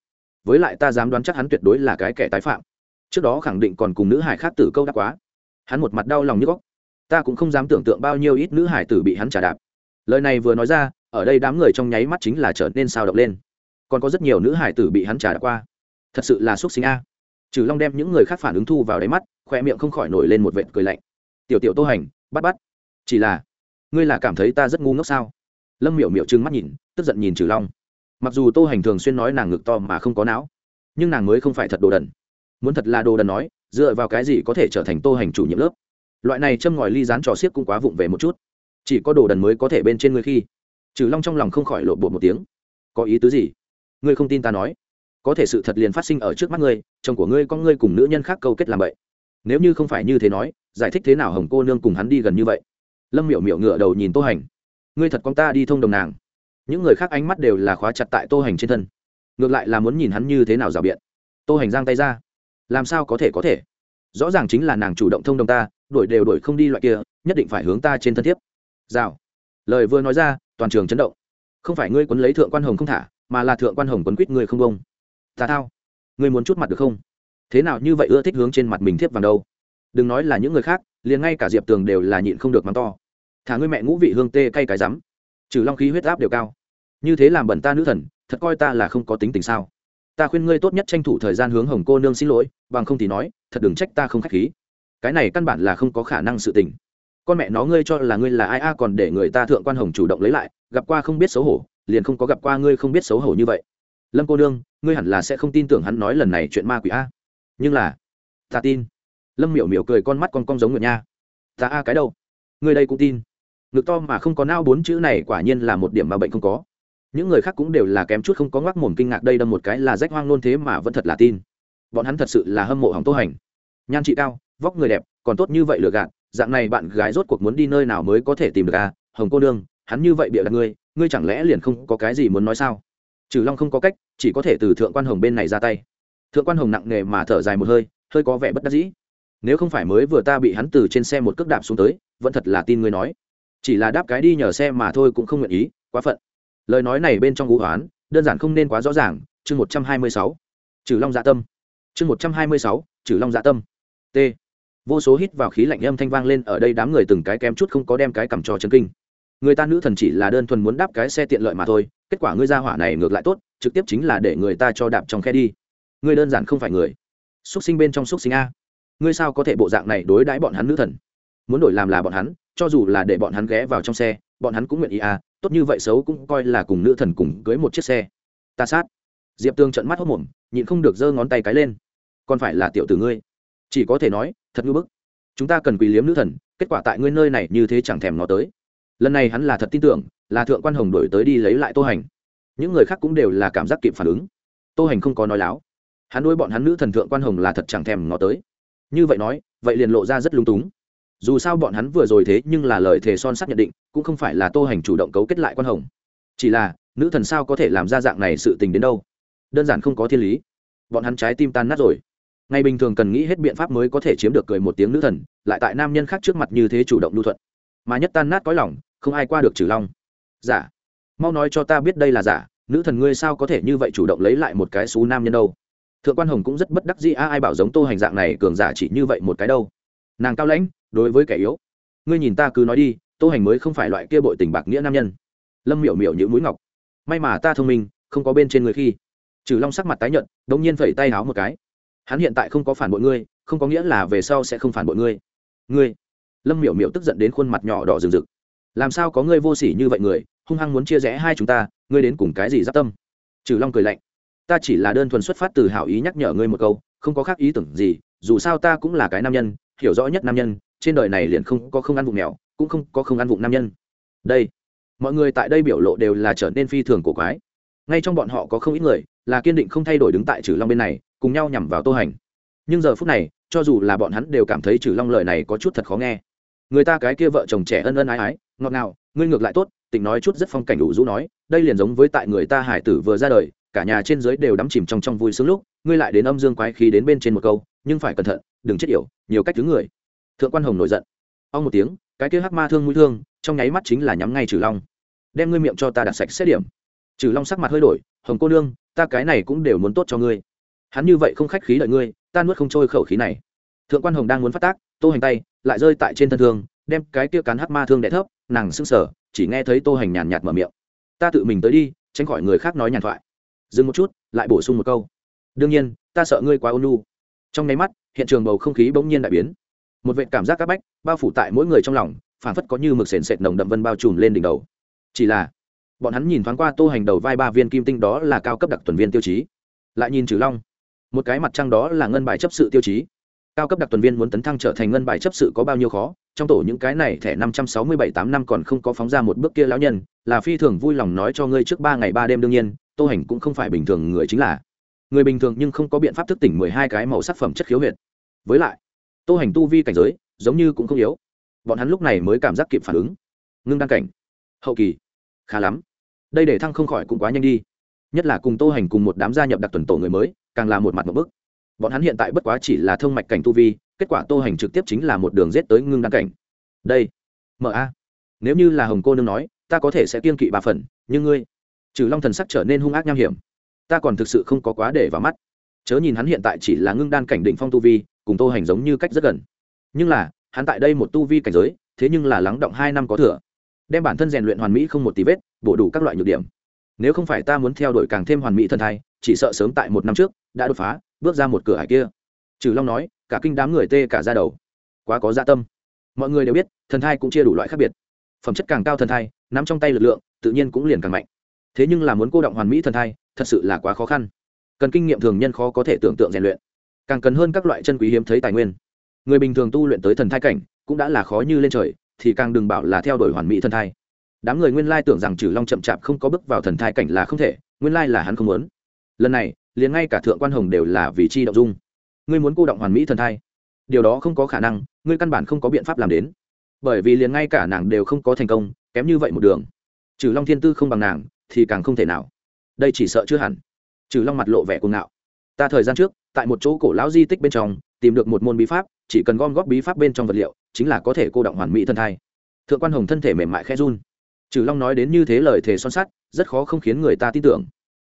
Với lại ta dám đoán chắc hắn tuyệt đối là cái kẻ tái phạm. Trước đó khẳng định còn cùng nữ hải khác tử câu đắc quá. Hắn một mặt đau lòng như góc. Ta cũng không dám tưởng tượng bao nhiêu ít nữ hải tử bị hắn trả đạp. Lời này vừa nói ra, ở đây đám người trong nháy mắt chính là trở nên sao động lên. Còn có rất nhiều nữ hải tử bị hắn trả đạp qua. Thật sự là xúc sinh a. Trừ long đem những người khác phản ứng thu vào đáy mắt, khoe miệng không khỏi nổi lên một vệt cười lạnh. Tiểu tiểu tô hành, bắt bắt. Chỉ là, ngươi là cảm thấy ta rất ngu ngốc sao? Lâm miểu miểu trừng mắt nhìn tức giận nhìn trừ long. Mặc dù tô hành thường xuyên nói nàng ngực to mà không có não, nhưng nàng mới không phải thật đồ đần. Muốn thật là đồ đần nói, dựa vào cái gì có thể trở thành tô hành chủ nhiệm lớp? Loại này châm ngòi ly dán trò xiếc cũng quá vụng về một chút. Chỉ có đồ đần mới có thể bên trên ngươi khi. Trừ long trong lòng không khỏi lộ bột một tiếng. Có ý tứ gì? Ngươi không tin ta nói. Có thể sự thật liền phát sinh ở trước mắt ngươi, chồng của ngươi con ngươi cùng nữ nhân khác câu kết làm vậy. Nếu như không phải như thế nói, giải thích thế nào hồng cô nương cùng hắn đi gần như vậy? Lâm miểu miểu ngựa đầu nhìn tô hành. Ngươi thật con ta đi thông đồng nàng những người khác ánh mắt đều là khóa chặt tại tô hành trên thân. Ngược lại là muốn nhìn hắn như thế nào rào biện. Tô hành giang tay ra. Làm sao có thể có thể? Rõ ràng chính là nàng chủ động thông đồng ta, đuổi đều đuổi không đi loại kia, nhất định phải hướng ta trên thân thiếp. Rào. Lời vừa nói ra, toàn trường chấn động. Không phải ngươi quấn lấy thượng quan hồng không thả, mà là thượng quan hồng quấn quýt ngươi không bông. Ta thao. Ngươi muốn chút mặt được không? Thế nào như vậy ưa thích hướng trên mặt mình thiếp vàng đâu? Đừng nói là những người khác, liền ngay cả diệp tường đều là nhịn không được mắng to. Thả ngươi mẹ ngũ vị hương tê cay cái rắm trừ long khí huyết áp đều cao. Như thế làm bẩn ta nữ thần, thật coi ta là không có tính tình sao? Ta khuyên ngươi tốt nhất tranh thủ thời gian hướng hồng cô nương xin lỗi, bằng không thì nói, thật đừng trách ta không k h á c h khí. Cái này căn bản là không có khả năng sự tình. Con mẹ nó ngươi cho là ngươi là ai a, còn để người ta thượng quan hồng chủ động lấy lại, gặp qua không biết xấu hổ, liền không có gặp qua ngươi không biết xấu hổ như vậy. Lâm cô nương, ngươi hẳn là sẽ không tin tưởng hắn nói lần này chuyện ma quỷ a. Nhưng là, ta tin. Lâm miểu miểu cười con mắt con cong giống người nha. Ta a cái đâu? Ngươi đây cũng tin ngực to mà không có nao bốn chữ này quả nhiên là một điểm mà bệnh không có. Những người khác cũng đều là kém chút không có ngoác mồm kinh ngạc đây đâm một cái là rách hoang nôn thế mà vẫn thật là tin. Bọn hắn thật sự là hâm mộ hỏng tô hành. Nhan trị cao, vóc người đẹp, còn tốt như vậy lừa gạt, dạng này bạn gái rốt cuộc muốn đi nơi nào mới có thể tìm được à? Hồng cô nương, hắn như vậy bịa đặt ngươi ngươi chẳng lẽ liền không có cái gì muốn nói sao? Trừ long không có cách, chỉ có thể từ thượng quan hồng bên này ra tay. Thượng quan hồng nặng nề mà thở dài một hơi hơi có vẻ bất đắc dĩ. Nếu không phải mới vừa ta bị hắn từ trên xe một cước đạp xuống tới, vẫn thật là tin ngươi nói chỉ là đáp cái đi nhờ xe mà thôi cũng không nguyện ý, quá phận. Lời nói này bên trong ngũ hoán, đơn giản không nên quá rõ ràng, chương một trăm hai mươi sáu. Trừ long dạ tâm. Chương một trăm hai mươi sáu, trừ long dạ tâm. T. Vô số hít vào khí lạnh âm thanh vang lên ở đây đám người từng cái kém chút không có đem cái cầm trò chân kinh. Người ta nữ thần chỉ là đơn thuần muốn đáp cái xe tiện lợi mà thôi, kết quả ngươi ra hỏa này ngược lại tốt, trực tiếp chính là để người ta cho đạp trong khe đi. Ngươi đơn giản không phải người. Xúc sinh bên trong xúc sinh a. Ngươi sao có thể bộ dạng này đối đãi bọn hắn nữ thần? Muốn đổi làm là bọn hắn cho dù là để bọn hắn ghé vào trong xe, bọn hắn cũng nguyện ý à tốt như vậy xấu cũng coi là cùng nữ thần cùng cưới một chiếc xe. Ta sát. Diệp tương trận mắt hốc mồm nhịn không được giơ ngón tay cái lên. Còn phải là tiểu tử ngươi. Chỉ có thể nói, thật ngư bức. Chúng ta cần quỳ liếm nữ thần, kết quả tại ngươi nơi này như thế chẳng thèm nó tới. Lần này hắn là thật tin tưởng, là thượng quan hồng đổi tới đi lấy lại tô hành. Những người khác cũng đều là cảm giác kịp phản ứng. Tô hành không có nói láo. Hắn nuôi bọn hắn nữ thần thượng quan hồng là thật chẳng thèm nó tới. Như vậy nói, vậy liền lộ ra rất lung túng dù sao bọn hắn vừa rồi thế nhưng là lời thề son sắt nhận định, cũng không phải là tô hành chủ động cấu kết lại quan hồng. Chỉ là, nữ thần sao có thể làm ra dạng này sự tình đến đâu? Đơn giản không có thiên lý. Bọn hắn trái tim tan nát rồi. Ngày bình thường cần nghĩ hết biện pháp mới có thể chiếm được cười một tiếng nữ thần, lại tại nam nhân khác trước mặt như thế chủ động lưu thuận. Mà nhất tan nát có lòng, không ai qua được trừ long. Giả. Mau nói cho ta biết đây là giả, nữ thần ngươi sao có thể như vậy chủ động lấy lại một cái xú nam nhân đâu? Thượng quan hồng cũng rất bất đắc dĩ, a, ai bảo giống tô hành dạng này, cường giả chỉ như vậy một cái đâu? Nàng cao lãnh, đối với kẻ yếu. Ngươi nhìn ta cứ nói đi, tô hành mới không phải loại kia bội tình bạc nghĩa nam nhân. Lâm miểu miểu như mũi ngọc. May mà ta thông minh, không có bên trên người khi. Trừ long sắc mặt tái nhợt, đống nhiên phẩy tay háo một cái. Hắn hiện tại không có phản bội ngươi, không có nghĩa là về sau sẽ không phản bội ngươi. Ngươi. Lâm miểu miểu tức giận đến khuôn mặt nhỏ đỏ rừng rực. Làm sao có ngươi vô sỉ như vậy người, hung hăng muốn chia rẽ hai chúng ta, ngươi đến cùng cái gì giáp tâm? Trừ long cười lạnh. Ta chỉ là đơn thuần xuất phát từ hảo ý nhắc nhở ngươi một câu, không có khác ý tưởng gì, dù sao ta cũng là cái nam nhân hiểu rõ nhất nam nhân, trên đời này liền không có không ăn vụng mèo, cũng không có không ăn vụng nam nhân. Đây, mọi người tại đây biểu lộ đều là trở nên phi thường cổ quái. Ngay trong bọn họ có không ít người là kiên định không thay đổi đứng tại trừ long bên này, cùng nhau nhằm vào tô hành. Nhưng giờ phút này, cho dù là bọn hắn đều cảm thấy trừ long lời này có chút thật khó nghe. Người ta cái kia vợ chồng trẻ ân ân ái ái, ngọt ngào, ngươi ngược lại tốt, tỉnh nói chút rất phong cảnh đủ rũ nói, đây liền giống với tại người ta hải tử vừa ra đời, cả nhà trên dưới đều đắm chìm trong trong vui sướng lúc, ngươi lại đến âm dương quái khí đến bên trên một câu nhưng phải cẩn thận, đừng chết yểu, nhiều cách thứ người. Thượng quan hồng nổi giận. Ông một tiếng, cái kia hắc ma thương mũi thương, trong nháy mắt chính là nhắm ngay trừ long. Đem ngươi miệng cho ta đặt sạch xét điểm. Trừ long sắc mặt hơi đổi, hồng cô nương, ta cái này cũng đều muốn tốt cho ngươi. Hắn như vậy không khách khí đợi ngươi, ta nuốt không trôi khẩu khí này. Thượng quan hồng đang muốn phát tác, tô hành tay lại rơi tại trên thân thương, đem cái kia cắn hắc ma thương đẻ thấp, nàng sưng sờ, chỉ nghe thấy tô hành nhàn nhạt mở miệng. Ta tự mình tới đi, tránh khỏi người khác nói nhàn thoại. Dừng một chút, lại bổ sung một câu. Đương nhiên, ta sợ ngươi quá ôn nhu trong nháy mắt, hiện trường bầu không khí bỗng nhiên đại biến. Một vệ cảm giác c bách bao phủ tại mỗi người trong lòng phản phất có như mực sền sệt nồng đậm vân bao trùm lên đỉnh đầu. Chỉ là, bọn hắn nhìn thoáng qua tô hành đầu vai ba viên kim tinh đó là cao cấp đặc tuần viên tiêu chí. Lại nhìn trừ long, một cái mặt trăng đó là ngân bài chấp sự tiêu chí. Cao cấp đặc tuần viên muốn tấn thăng trở thành ngân bài chấp sự có bao nhiêu khó, trong tổ những cái này thẻ năm trăm sáu mươi bảy tám năm còn không có phóng ra một bước kia lão nhân, là phi thường vui lòng nói cho ngươi trước ba ngày ba đêm đương nhiên, tô hành cũng không phải bình thường người chính là người bình thường nhưng không có biện pháp thức tỉnh mười hai cái màu sắc phẩm chất khiếu huyệt. Với lại, tô hành tu vi cảnh giới, giống như cũng không yếu. Bọn hắn lúc này mới cảm giác kịp phản ứng. Ngưng đăng cảnh. Hậu kỳ. Khá lắm. Đây để thăng không khỏi cũng quá nhanh đi. Nhất là cùng tô hành cùng một đám gia nhập đặc tuần tổ người mới, càng là một mặt một bức. Bọn hắn hiện tại bất quá chỉ là thông mạch cảnh tu vi, kết quả tô hành trực tiếp chính là một đường rết tới ngưng đăng cảnh. Đây. Mở a. Nếu như là hồng cô nương nói, ta có thể sẽ kiên kỵ bà phần, nhưng ngươi, trừ long thần sắc trở nên hung ác nham hiểm ta còn thực sự không có quá để vào mắt. Chớ nhìn hắn hiện tại chỉ là ngưng đan cảnh định phong tu vi, cùng tô hành giống như cách rất gần. Nhưng là, hắn tại đây một tu vi cảnh giới, thế nhưng là lắng động hai năm có thừa. Đem bản thân rèn luyện hoàn mỹ không một tí vết, bổ đủ các loại nhược điểm. Nếu không phải ta muốn theo đuổi càng thêm hoàn mỹ thần thai, chỉ sợ sớm tại một năm trước, đã đột phá, bước ra một cửa hải kia. Trừ long nói, cả kinh đám người tê cả ra đầu. Quá có dạ tâm. Mọi người đều biết, thần thai cũng chia đủ loại khác biệt. Phẩm chất càng cao thần thai, nắm trong tay lực lượng, tự nhiên cũng liền càng mạnh. Thế nhưng là muốn cô động hoàn mỹ thần thai thật sự là quá khó khăn. Cần kinh nghiệm thường nhân khó có thể tưởng tượng rèn luyện. Càng cần hơn các loại chân quý hiếm thấy tài nguyên. Người bình thường tu luyện tới thần thai cảnh, cũng đã là khó như lên trời, thì càng đừng bảo là theo đuổi hoàn mỹ thần thai. Đám người nguyên lai tưởng rằng trừ long chậm chạp không có bước vào thần thai cảnh là không thể, nguyên lai là hắn không muốn. Lần này, liền ngay cả thượng quan hồng đều là vì chi động dung. Ngươi muốn cô động hoàn mỹ thần thai. Điều đó không có khả năng, ngươi căn bản không có biện pháp làm đến. Bởi vì liền ngay cả nàng đều không có thành công, kém như vậy một đường. Trừ long thiên tư không bằng nàng, thì càng không thể nào đây chỉ sợ chưa hẳn. Trừ long mặt lộ vẻ cuồng ngạo. Ta thời gian trước, tại một chỗ cổ lão di tích bên trong, tìm được một môn bí pháp, chỉ cần gom góp bí pháp bên trong vật liệu, chính là có thể cô động hoàn mỹ thân thai. Thượng quan hồng thân thể mềm mại khẽ run. Trừ long nói đến như thế lời thề son sắt, rất khó không khiến người ta tin tưởng.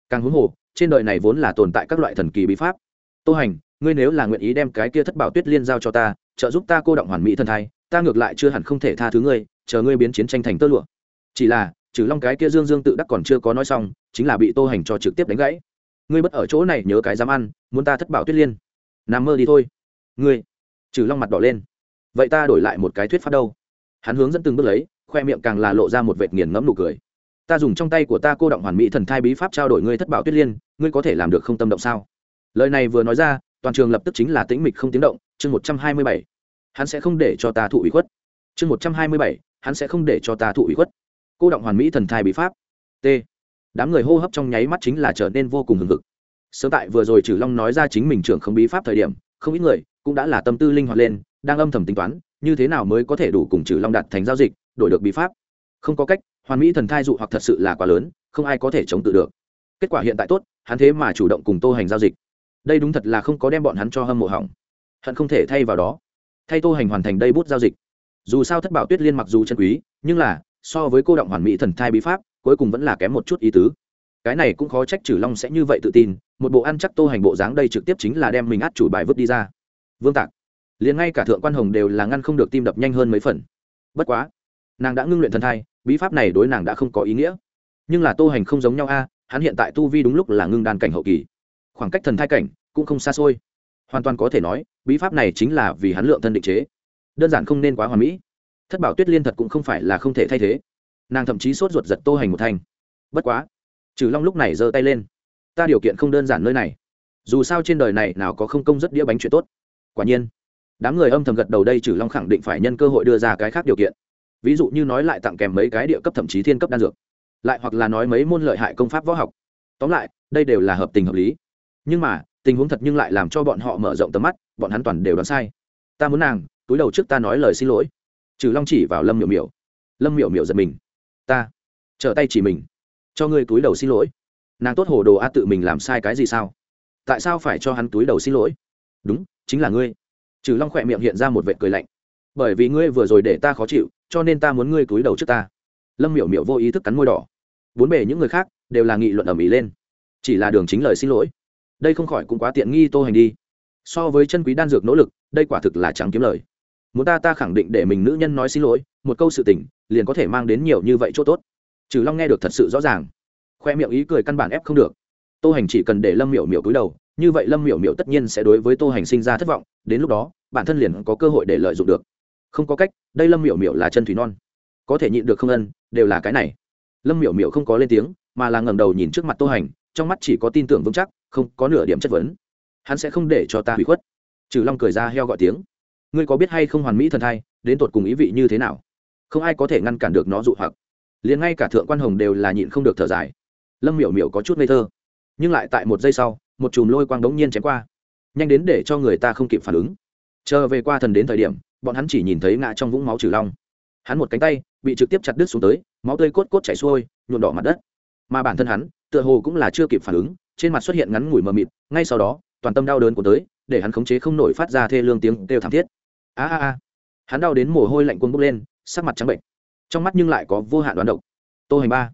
Càng huống hồ, trên đời này vốn là tồn tại các loại thần kỳ bí pháp. Tô hành, ngươi nếu là nguyện ý đem cái kia thất bảo tuyết liên giao cho ta, trợ giúp ta cô động hoàn mỹ thân thai, ta ngược lại chưa hẳn không thể tha thứ ngươi, chờ ngươi biến chiến tranh thành tơ lụa. Chỉ là, trừ long cái kia dương dương tự đắc còn chưa có nói xong chính là bị tô hành cho trực tiếp đánh gãy. Ngươi bất ở chỗ này nhớ cái dám ăn, muốn ta thất bảo tuyết liên. Nằm mơ đi thôi. Ngươi, trừ long mặt đỏ lên. Vậy ta đổi lại một cái thuyết pháp đâu? Hắn hướng dẫn từng bước lấy, khoe miệng càng là lộ ra một vệt nghiền ngẫm nụ cười. Ta dùng trong tay của ta cô động hoàn mỹ thần thai bí pháp trao đổi ngươi thất bảo tuyết liên, ngươi có thể làm được không tâm động sao? Lời này vừa nói ra, toàn trường lập tức chính là tĩnh mịch không tiếng động, chương một trăm hai mươi bảy. Hắn sẽ không để cho ta thụ ủy khuất. Chương một trăm hai mươi bảy, hắn sẽ không để cho ta thụ ủy khuất. Cô động hoàn mỹ thần thai bí pháp. T đám người hô hấp trong nháy mắt chính là trở nên vô cùng hừng hực. Sớm tại vừa rồi trừ long nói ra chính mình trưởng không bí pháp thời điểm, không ít người cũng đã là tâm tư linh hoạt lên, đang âm thầm tính toán, như thế nào mới có thể đủ cùng trừ long đặt thành giao dịch, đổi được bí pháp. Không có cách, hoàn mỹ thần thai dụ hoặc thật sự là quá lớn, không ai có thể chống tự được. Kết quả hiện tại tốt, hắn thế mà chủ động cùng tô hành giao dịch. Đây đúng thật là không có đem bọn hắn cho hâm mộ hỏng. Hận không thể thay vào đó. Thay tô hành hoàn thành đây bút giao dịch. Dù sao thất bảo tuyết liên mặc dù chân quý, nhưng là, so với cô động hoàn mỹ thần thai bí pháp cuối cùng vẫn là kém một chút ý tứ. Cái này cũng khó trách trừ long sẽ như vậy tự tin, một bộ ăn chắc tô hành bộ dáng đây trực tiếp chính là đem mình át chủ bài vứt đi ra. Vương tạc, liền ngay cả thượng quan hồng đều là ngăn không được tim đập nhanh hơn mấy phần. Bất quá, nàng đã ngưng luyện thần thai, bí pháp này đối nàng đã không có ý nghĩa. Nhưng là tô hành không giống nhau a, hắn hiện tại tu vi đúng lúc là ngưng đan cảnh hậu kỳ. Khoảng cách thần thai cảnh cũng không xa xôi. Hoàn toàn có thể nói, bí pháp này chính là vì hắn lượng thân định chế. Đơn giản không nên quá hoàn mỹ. Thất bảo tuyết liên thật cũng không phải là không thể thay thế nàng thậm chí sốt ruột giật tô hành một thanh. Bất quá, trừ long lúc này giơ tay lên. Ta điều kiện không đơn giản nơi này. Dù sao trên đời này nào có không công rất đĩa bánh chuyện tốt. Quả nhiên, đám người âm thầm gật đầu đây trừ long khẳng định phải nhân cơ hội đưa ra cái khác điều kiện. Ví dụ như nói lại tặng kèm mấy cái địa cấp thậm chí thiên cấp đan dược. Lại hoặc là nói mấy môn lợi hại công pháp võ học. Tóm lại, đây đều là hợp tình hợp lý. Nhưng mà, tình huống thật nhưng lại làm cho bọn họ mở rộng tầm mắt, bọn hắn toàn đều đoán sai. Ta muốn nàng, túi đầu trước ta nói lời xin lỗi. Trừ long chỉ vào lâm miểu miểu. Lâm miểu miểu giật mình ta, trở tay chỉ mình, cho ngươi túi đầu xin lỗi. Nàng tốt hồ đồ a, tự mình làm sai cái gì sao? Tại sao phải cho hắn túi đầu xin lỗi? Đúng, chính là ngươi. Trừ long khỏe miệng hiện ra một vệt cười lạnh. Bởi vì ngươi vừa rồi để ta khó chịu, cho nên ta muốn ngươi túi đầu trước ta. Lâm miểu miểu vô ý thức cắn môi đỏ. Bốn bề những người khác đều là nghị luận ầm ĩ lên. Chỉ là đường chính lời xin lỗi. Đây không khỏi cũng quá tiện nghi tô hành đi. So với chân quý đan dược nỗ lực, đây quả thực là chẳng kiếm lời. Muốn ta ta khẳng định để mình nữ nhân nói xin lỗi một câu sự tình, liền có thể mang đến nhiều như vậy chỗ tốt. Trừ long nghe được thật sự rõ ràng. Khoe miệng ý cười căn bản ép không được. Tô hành chỉ cần để lâm miểu miểu cúi đầu, như vậy lâm miểu miểu tất nhiên sẽ đối với tô hành sinh ra thất vọng, đến lúc đó, bản thân liền có cơ hội để lợi dụng được. Không có cách, đây lâm miểu miểu là chân thủy non. Có thể nhịn được không ân, đều là cái này. Lâm miểu miểu không có lên tiếng, mà là ngẩng đầu nhìn trước mặt tô hành, trong mắt chỉ có tin tưởng vững chắc, không có nửa điểm chất vấn. Hắn sẽ không để cho ta hủy khuất. Trừ long cười ra heo gọi tiếng. Ngươi có biết hay không hoàn mỹ thần thai, đến tột cùng ý vị như thế nào? Không ai có thể ngăn cản được nó dụ hoặc. Liền ngay cả thượng quan hồng đều là nhịn không được thở dài. Lâm miểu miểu có chút ngây thơ. Nhưng lại tại một giây sau, một chùm lôi quang đống nhiên chém qua. Nhanh đến để cho người ta không kịp phản ứng. Chờ về qua thần đến thời điểm, bọn hắn chỉ nhìn thấy ngã trong vũng máu trừ long. Hắn một cánh tay bị trực tiếp chặt đứt xuống tới, máu tươi cốt cốt chảy xuôi, nhuộn đỏ mặt đất. Mà bản thân hắn, tựa hồ cũng là chưa kịp phản ứng, trên mặt xuất hiện ngắn ngủi mờ mịt, ngay sau đó, toàn tâm đau đớn của tới, để hắn khống chế không nổi phát ra thê lương tiếng kêu thảm thiết. A a a. Hắn đau đến mồ hôi lạnh quân bốc lên sắc mặt trắng bệnh. Trong mắt nhưng lại có vô hạn đoán độc. Tô hành ba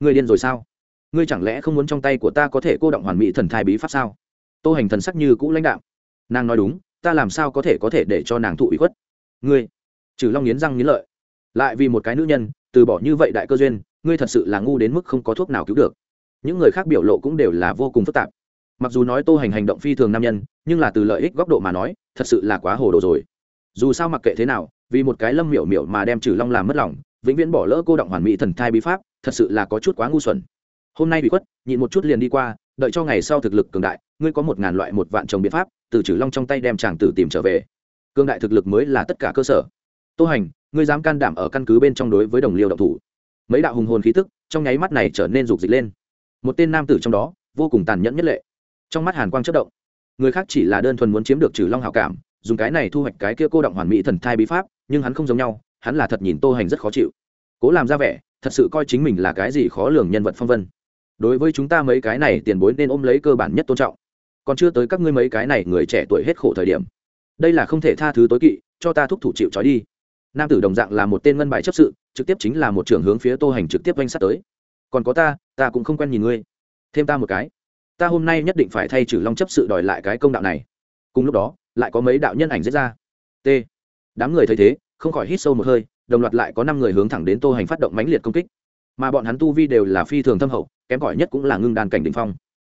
người điên rồi sao? Ngươi chẳng lẽ không muốn trong tay của ta có thể cô động hoàn mỹ thần thai bí pháp sao? Tô hành thần sắc như cũ lãnh đạo nàng nói đúng, ta làm sao có thể có thể để cho nàng thụ ủy khuất? Ngươi trừ long nghiến răng nghiến lợi. Lại vì một cái nữ nhân, từ bỏ như vậy đại cơ duyên, ngươi thật sự là ngu đến mức không có thuốc nào cứu được. Những người khác biểu lộ cũng đều là vô cùng phức tạp. Mặc dù nói tô hành hành động phi thường nam nhân, nhưng là từ lợi ích góc độ mà nói, thật sự là quá hồ đồ rồi. Dù sao mặc kệ thế nào vì một cái lâm miểu miểu mà đem trừ long làm mất lòng, vĩnh viễn bỏ lỡ cô động hoàn mỹ thần thai bí pháp, thật sự là có chút quá ngu xuẩn. Hôm nay bị khuất, nhịn một chút liền đi qua, đợi cho ngày sau thực lực cường đại, ngươi có một ngàn loại một vạn trồng biện pháp, từ trừ long trong tay đem chàng tử tìm trở về. Cường đại thực lực mới là tất cả cơ sở. Tô hành, ngươi dám can đảm ở căn cứ bên trong đối với đồng liêu động thủ. Mấy đạo hùng hồn khí tức trong nháy mắt này trở nên rục dịch lên. Một tên nam tử trong đó, vô cùng tàn nhẫn nhất lệ. Trong mắt hàn quang chất động. Người khác chỉ là đơn thuần muốn chiếm được trừ long hảo cảm dùng cái này thu hoạch cái kia cô động hoàn mỹ thần thai bí pháp, nhưng hắn không giống nhau, hắn là thật nhìn tô hành rất khó chịu. Cố làm ra vẻ, thật sự coi chính mình là cái gì khó lường nhân vật phong vân. Đối với chúng ta mấy cái này tiền bối nên ôm lấy cơ bản nhất tôn trọng. Còn chưa tới các ngươi mấy cái này người trẻ tuổi hết khổ thời điểm. Đây là không thể tha thứ tối kỵ, cho ta thúc thủ chịu trói đi. Nam tử đồng dạng là một tên ngân bài chấp sự, trực tiếp chính là một trưởng hướng phía tô hành trực tiếp danh sát tới. Còn có ta ta cũng không quen nhìn ngươi. Thêm ta một cái. Ta hôm nay nhất định phải thay trừ long chấp sự đòi lại cái công đạo này. Cùng lúc đó lại có mấy đạo nhân ảnh giết ra. T. Đám người thấy thế, không khỏi hít sâu một hơi, đồng loạt lại có năm người hướng thẳng đến tô hành phát động mãnh liệt công kích. Mà bọn hắn tu vi đều là phi thường thâm hậu, kém cỏi nhất cũng là ngưng đan cảnh đ ỉ n h phong.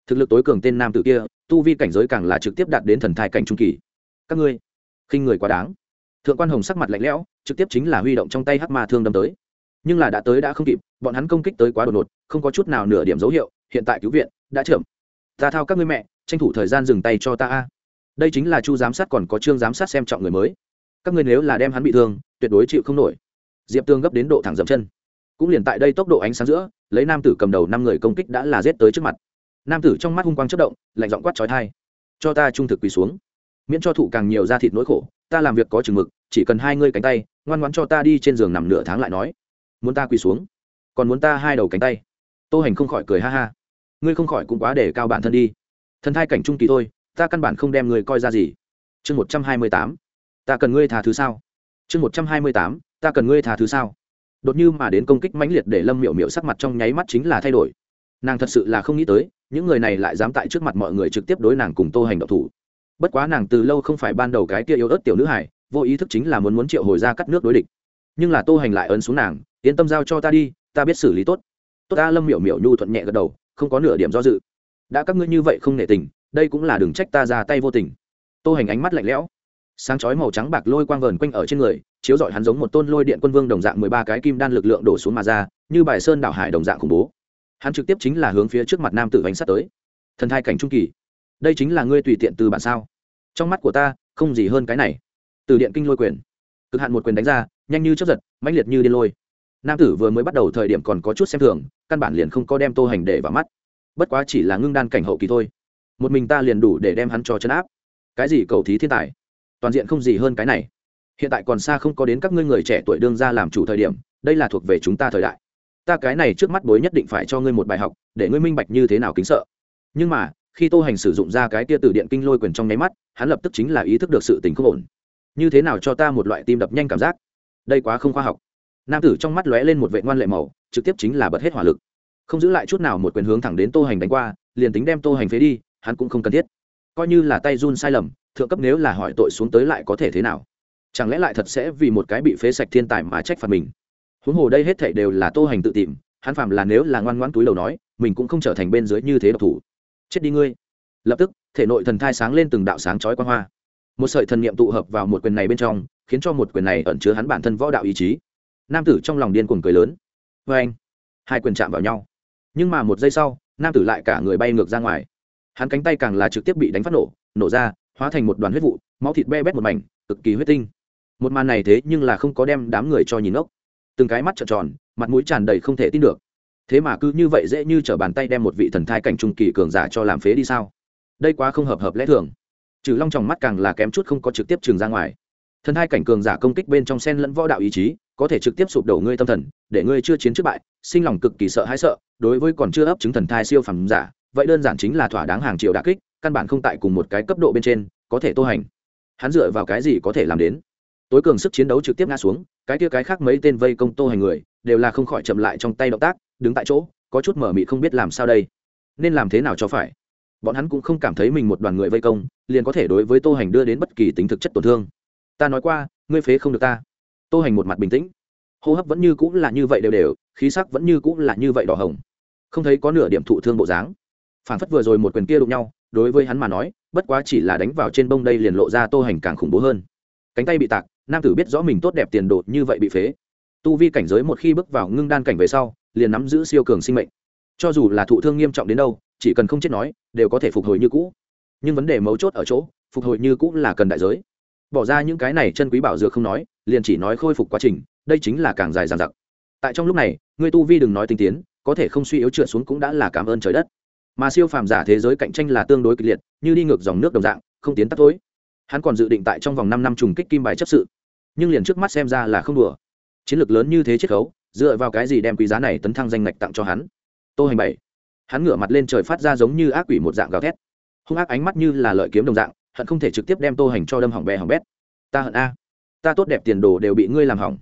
Thực lực tối cường tên nam tử kia, tu vi cảnh giới càng là trực tiếp đạt đến thần thai cảnh trung kỳ. Các ngươi, khinh người quá đáng. Thượng quan hồng sắc mặt lạnh lẽo, trực tiếp chính là huy động trong tay hắc ma thương đâm tới. Nhưng là đã tới đã không kịp, bọn hắn công kích tới quá đột ngột, không có chút nào nửa điểm dấu hiệu, hiện tại cứu viện, đã chậm. Ta thao các ngươi mẹ, tranh thủ thời gian dừng tay cho ta a đây chính là chu giám sát còn có chương giám sát xem trọng người mới. Các ngươi nếu là đem hắn bị thương, tuyệt đối chịu không nổi. Diệp tương gấp đến độ thẳng dậm chân. Cũng liền tại đây tốc độ ánh sáng giữa, lấy nam tử cầm đầu năm người công kích đã là giết tới trước mặt. Nam tử trong mắt hung quang chất động, lạnh giọng quát trói thai cho ta trung thực quỳ xuống. Miễn cho thụ càng nhiều da thịt nỗi khổ, ta làm việc có chừng mực, chỉ cần hai ngươi cánh tay, ngoan ngoãn cho ta đi trên giường nằm nửa tháng lại nói. Muốn ta quỳ xuống, còn muốn ta hai đầu cánh tay. Tô hành không khỏi cười ha ha. Ngươi không khỏi cũng quá để cao bản thân đi. Thân thai cảnh trung kỳ thôi ta căn bản không đem ngươi coi ra gì. Chương một trăm hai mươi tám, ta cần ngươi thà thứ sao? Chương một trăm hai mươi tám, ta cần ngươi thà thứ sao? Đột như mà đến công kích mãnh liệt để lâm miệu miệu sắc mặt trong nháy mắt chính là thay đổi. Nàng thật sự là không nghĩ tới, những người này lại dám tại trước mặt mọi người trực tiếp đối nàng cùng tô hành động thủ. Bất quá nàng từ lâu không phải ban đầu cái kia yếu ớt tiểu nữ hải vô ý thức chính là muốn muốn triệu hồi ra cắt nước đối địch. Nhưng là tô hành lại ấn xuống nàng, yên tâm giao cho ta đi, ta biết xử lý tốt. Tốt ta, lâm miểu miểu nhu thuận nhẹ gật đầu, không có nửa điểm do dự. Đã các ngươi như vậy không nể tình đây cũng là đừng trách ta ra tay vô tình. Tô hành ánh mắt lạnh lẽo. Sáng chói màu trắng bạc lôi quang vờn quanh ở trên người, chiếu rọi hắn giống một tôn lôi điện quân vương đồng dạng mười ba cái kim đan lực lượng đổ xuống mà ra, như bài sơn đảo hải đồng dạng khủng bố. Hắn trực tiếp chính là hướng phía trước mặt nam tử bánh sắt tới. Thần thai cảnh trung kỳ. Đây chính là ngươi tùy tiện từ bản sao? Trong mắt của ta, không gì hơn cái này. Từ điện kinh lôi quyền. Cực hạn một quyền đánh ra, nhanh như chấp giật, mãnh liệt như điên lôi. Nam tử vừa mới bắt đầu thời điểm còn có chút xem thường, căn bản liền không có đem tô hành để vào mắt. Bất quá chỉ là ngưng đan cảnh hậu kỳ thôi một mình ta liền đủ để đem hắn cho chấn áp. Cái gì cầu thí thiên tài? Toàn diện không gì hơn cái này. Hiện tại còn xa không có đến các ngươi người trẻ tuổi đương ra làm chủ thời điểm, đây là thuộc về chúng ta thời đại. Ta cái này trước mắt bối nhất định phải cho ngươi một bài học, để ngươi minh bạch như thế nào kính sợ. Nhưng mà, khi tô hành sử dụng ra cái tia từ điện kinh lôi quyền trong nháy mắt, hắn lập tức chính là ý thức được sự tình không ổn. Như thế nào cho ta một loại tim đập nhanh cảm giác? Đây quá không khoa học. Nam tử trong mắt lóe lên một vệ ngoan lệ màu, trực tiếp chính là bật hết hỏa lực. Không giữ lại chút nào một quyền hướng thẳng đến tô hành đánh qua, liền tính đem tô hành phế đi hắn cũng không cần thiết. Coi như là tay run sai lầm, thượng cấp nếu là hỏi tội xuống tới lại có thể thế nào? Chẳng lẽ lại thật sẽ vì một cái bị phế sạch thiên tài mà trách phạt mình? Huống hồ đây hết thảy đều là tô hành tự tìm, hắn phạm là nếu là ngoan ngoãn túi đầu nói, mình cũng không trở thành bên dưới như thế độc thủ. Chết đi ngươi. Lập tức, thể nội thần thai sáng lên từng đạo sáng chói quan hoa. Một sợi thần niệm tụ hợp vào một quyền này bên trong, khiến cho một quyền này ẩn chứa hắn bản thân võ đạo ý chí. Nam tử trong lòng điên cuồng cười lớn. Vê anh hai quyền chạm vào nhau. Nhưng mà một giây sau, nam tử lại cả người bay ngược ra ngoài hắn cánh tay càng là trực tiếp bị đánh phát nổ nổ ra, hóa thành một đoàn huyết vụ, máu thịt be bét một mảnh, cực kỳ huyết tinh. Một màn này thế nhưng là không có đem đám người cho nhìn ốc từng cái mắt trợn tròn, mặt mũi tràn đầy không thể tin được. Thế mà cứ như vậy dễ như t r ở bàn tay đem một vị thần thai cảnh trung kỳ cường giả cho làm phế đi sao? Đây quá không hợp hợp lẽ thường. Trừ long tròng mắt càng là kém chút không có trực tiếp trường ra ngoài. Thần thai cảnh cường giả công kích bên trong sen lẫn võ đạo ý chí, có thể trực tiếp sụp đổ ngươi tâm thần, để ngươi chưa chiến trước bại, sinh lòng cực kỳ sợ hãi sợ, đối với còn chưa ấp chứng thần thai siêu phẩm giả vậy đơn giản chính là thỏa đáng hàng triệu đà kích, căn bản không tại cùng một cái cấp độ bên trên, có thể tô hành. Hắn dựa vào cái gì có thể làm đến? Tối cường sức chiến đấu trực tiếp ngã xuống, cái kia cái khác mấy tên vây công tô hành người, đều là không khỏi chậm lại trong tay động tác, đứng tại chỗ, có chút mở mị không biết làm sao đây. Nên làm thế nào cho phải? Bọn hắn cũng không cảm thấy mình một đoàn người vây công, liền có thể đối với tô hành đưa đến bất kỳ tính thực chất tổn thương. Ta nói qua, ngươi phế không được ta. Tô hành một mặt bình tĩnh. Hô hấp vẫn như cũng là như vậy đều đều, khí sắc vẫn như cũng là như vậy đỏ hồng. Không thấy có nửa điểm thụ thương bộ dáng phản phất vừa rồi một quyền kia đụng nhau, đối với hắn mà nói, bất quá chỉ là đánh vào trên bông đây liền lộ ra tô hành càng khủng bố hơn. Cánh tay bị tạc, nam tử biết rõ mình tốt đẹp tiền đột như vậy bị phế. Tu vi cảnh giới một khi bước vào ngưng đan cảnh về sau, liền nắm giữ siêu cường sinh mệnh. Cho dù là thụ thương nghiêm trọng đến đâu, chỉ cần không chết nói, đều có thể phục hồi như cũ. Nhưng vấn đề mấu chốt ở chỗ, phục hồi như cũ là cần đại giới. Bỏ ra những cái này chân quý bảo dược không nói, liền chỉ nói khôi phục quá trình, đây chính là càng dài dàn dặc. Tại trong lúc này người tu vi đừng nói tinh tiến, có thể không suy yếu trượt xuống cũng đã là cảm ơn trời đất mà siêu phàm giả thế giới cạnh tranh là tương đối kịch liệt, như đi ngược dòng nước đồng dạng, không tiến tắt tối hắn còn dự định tại trong vòng năm năm trùng kích kim bài chấp sự, nhưng liền trước mắt xem ra là không đùa. Chiến lược lớn như thế chiết khấu, dựa vào cái gì đem quý giá này tấn thăng danh ngạch tặng cho hắn? Tô hành bảy, hắn ngửa mặt lên trời phát ra giống như ác quỷ một dạng gào thét. Hung ác ánh mắt như là lợi kiếm đồng dạng, hận không thể trực tiếp đem tô hành cho đâm hỏng bè hỏng bét. Ta hận a. Ta tốt đẹp tiền đồ đều bị ngươi làm hỏng.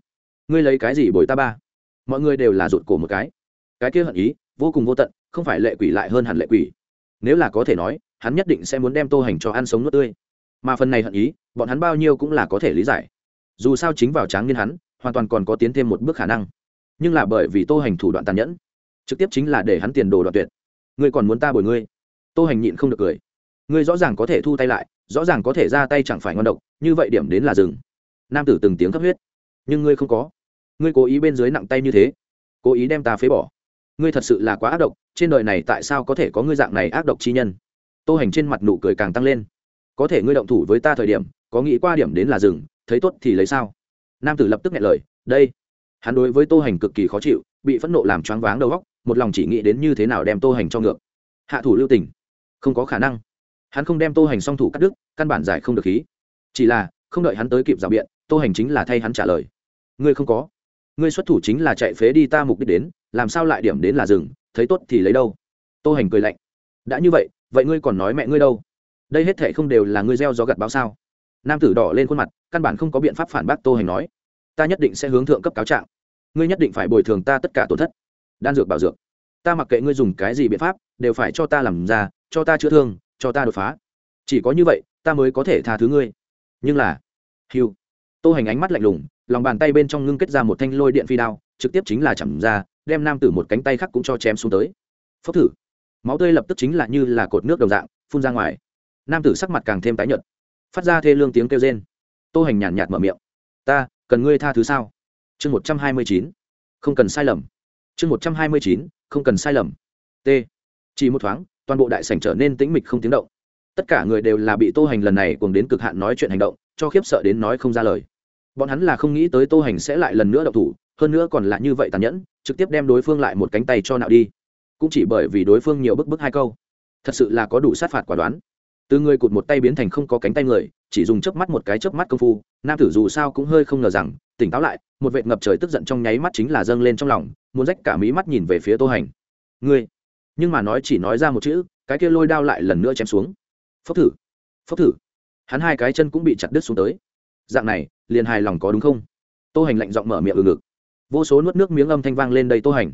Ngươi lấy cái gì bồi ta ba? Mọi người đều là rụt cổ một cái. Cái kia hận ý vô cùng vô tận, không phải lệ quỷ lại hơn hẳn lệ quỷ. Nếu là có thể nói, hắn nhất định sẽ muốn đem tô hành cho ăn sống nước tươi. Mà phần này hận ý, bọn hắn bao nhiêu cũng là có thể lý giải. Dù sao chính vào tráng niên hắn, hoàn toàn còn có tiến thêm một bước khả năng. Nhưng là bởi vì tô hành thủ đoạn tàn nhẫn, trực tiếp chính là để hắn tiền đồ đoạn tuyệt. Ngươi còn muốn ta bồi ngươi? Tô hành nhịn không được cười. Ngươi rõ ràng có thể thu tay lại, rõ ràng có thể ra tay chẳng phải ngon độc, như vậy điểm đến là rừng nam tử từng tiếng cấp huyết. Nhưng ngươi không có. Ngươi cố ý bên dưới nặng tay như thế, cố ý đem ta phế bỏ ngươi thật sự là quá ác độc, trên đời này tại sao có thể có ngươi dạng này ác độc chi nhân? Tô hành trên mặt nụ cười càng tăng lên. Có thể ngươi động thủ với ta thời điểm, có nghĩ qua điểm đến là rừng thấy tốt thì lấy sao? Nam tử lập tức nghe lời, đây. Hắn đối với tô hành cực kỳ khó chịu, bị phẫn nộ làm choáng váng đầu óc, một lòng chỉ nghĩ đến như thế nào đem tô hành cho ngược. Hạ thủ lưu tình. Không có khả năng. Hắn không đem tô hành song thủ cắt đứt, căn bản giải không được khí. Chỉ là, không đợi hắn tới kịp rào biện, tô hành chính là thay hắn trả lời. Ngươi không có ngươi xuất thủ chính là chạy phế đi ta mục đích đến, làm sao lại điểm đến là rừng thấy tốt thì lấy đâu? Tô hành cười lạnh. Đã như vậy vậy ngươi còn nói mẹ ngươi đâu? Đây hết thệ không đều là ngươi gieo gió gặt báo sao? Nam tử đỏ lên khuôn mặt, căn bản không có biện pháp phản bác tô hành nói. Ta nhất định sẽ hướng thượng cấp cáo trạng. Ngươi nhất định phải bồi thường ta tất cả tổn thất. Đan dược bảo dược. Ta mặc kệ ngươi dùng cái gì biện pháp, đều phải cho ta làm ra, cho ta chữa thương, cho ta đột phá. Chỉ có như vậy, ta mới có thể tha thứ ngươi. Nhưng là hiu tô hành ánh mắt lạnh lùng lòng bàn tay bên trong ngưng kết ra một thanh lôi điện phi đao, trực tiếp chính là chầm ra, đem nam tử một cánh tay khác cũng cho chém xuống tới. Phốc thử. Máu tươi lập tức chính là như là cột nước đồng dạng, phun ra ngoài. Nam tử sắc mặt càng thêm tái nhợt. Phát ra thê lương tiếng kêu rên. Tô hành nhàn nhạt mở miệng. Ta, cần ngươi tha thứ sao? Chương một trăm hai mươi chín. Không cần sai lầm. Chương một trăm hai mươi chín. Không cần sai lầm. T. Chỉ một thoáng, toàn bộ đại sảnh trở nên tĩnh mịch không tiếng động. Tất cả người đều là bị tô hành lần này cùng đến cực hạn nói chuyện hành động, cho khiếp sợ đến nói không ra lời bọn hắn là không nghĩ tới tô hành sẽ lại lần nữa đậu thủ, hơn nữa còn là như vậy tàn nhẫn, trực tiếp đem đối phương lại một cánh tay cho nạo đi. Cũng chỉ bởi vì đối phương nhiều bức bức hai câu. Thật sự là có đủ sát phạt quả đoán. Từ người cụt một tay biến thành không có cánh tay người, chỉ dùng chớp mắt một cái chớp mắt công phu, nam tử dù sao cũng hơi không ngờ rằng, tỉnh táo lại, một vệt ngập trời tức giận trong nháy mắt chính là dâng lên trong lòng, muốn rách cả mí mắt nhìn về phía tô hành. Ngươi? Nhưng mà nói chỉ nói ra một chữ, cái kia lôi đao lại lần nữa chém xuống. Phốc thử phốc thử. Hắn hai cái chân cũng bị chặt đứt xuống tới dạng này, liền hài lòng có đúng không? Tô hành lạnh giọng mở miệng ừ ngực. Vô số nuốt nước miếng âm thanh vang lên đây tô hành.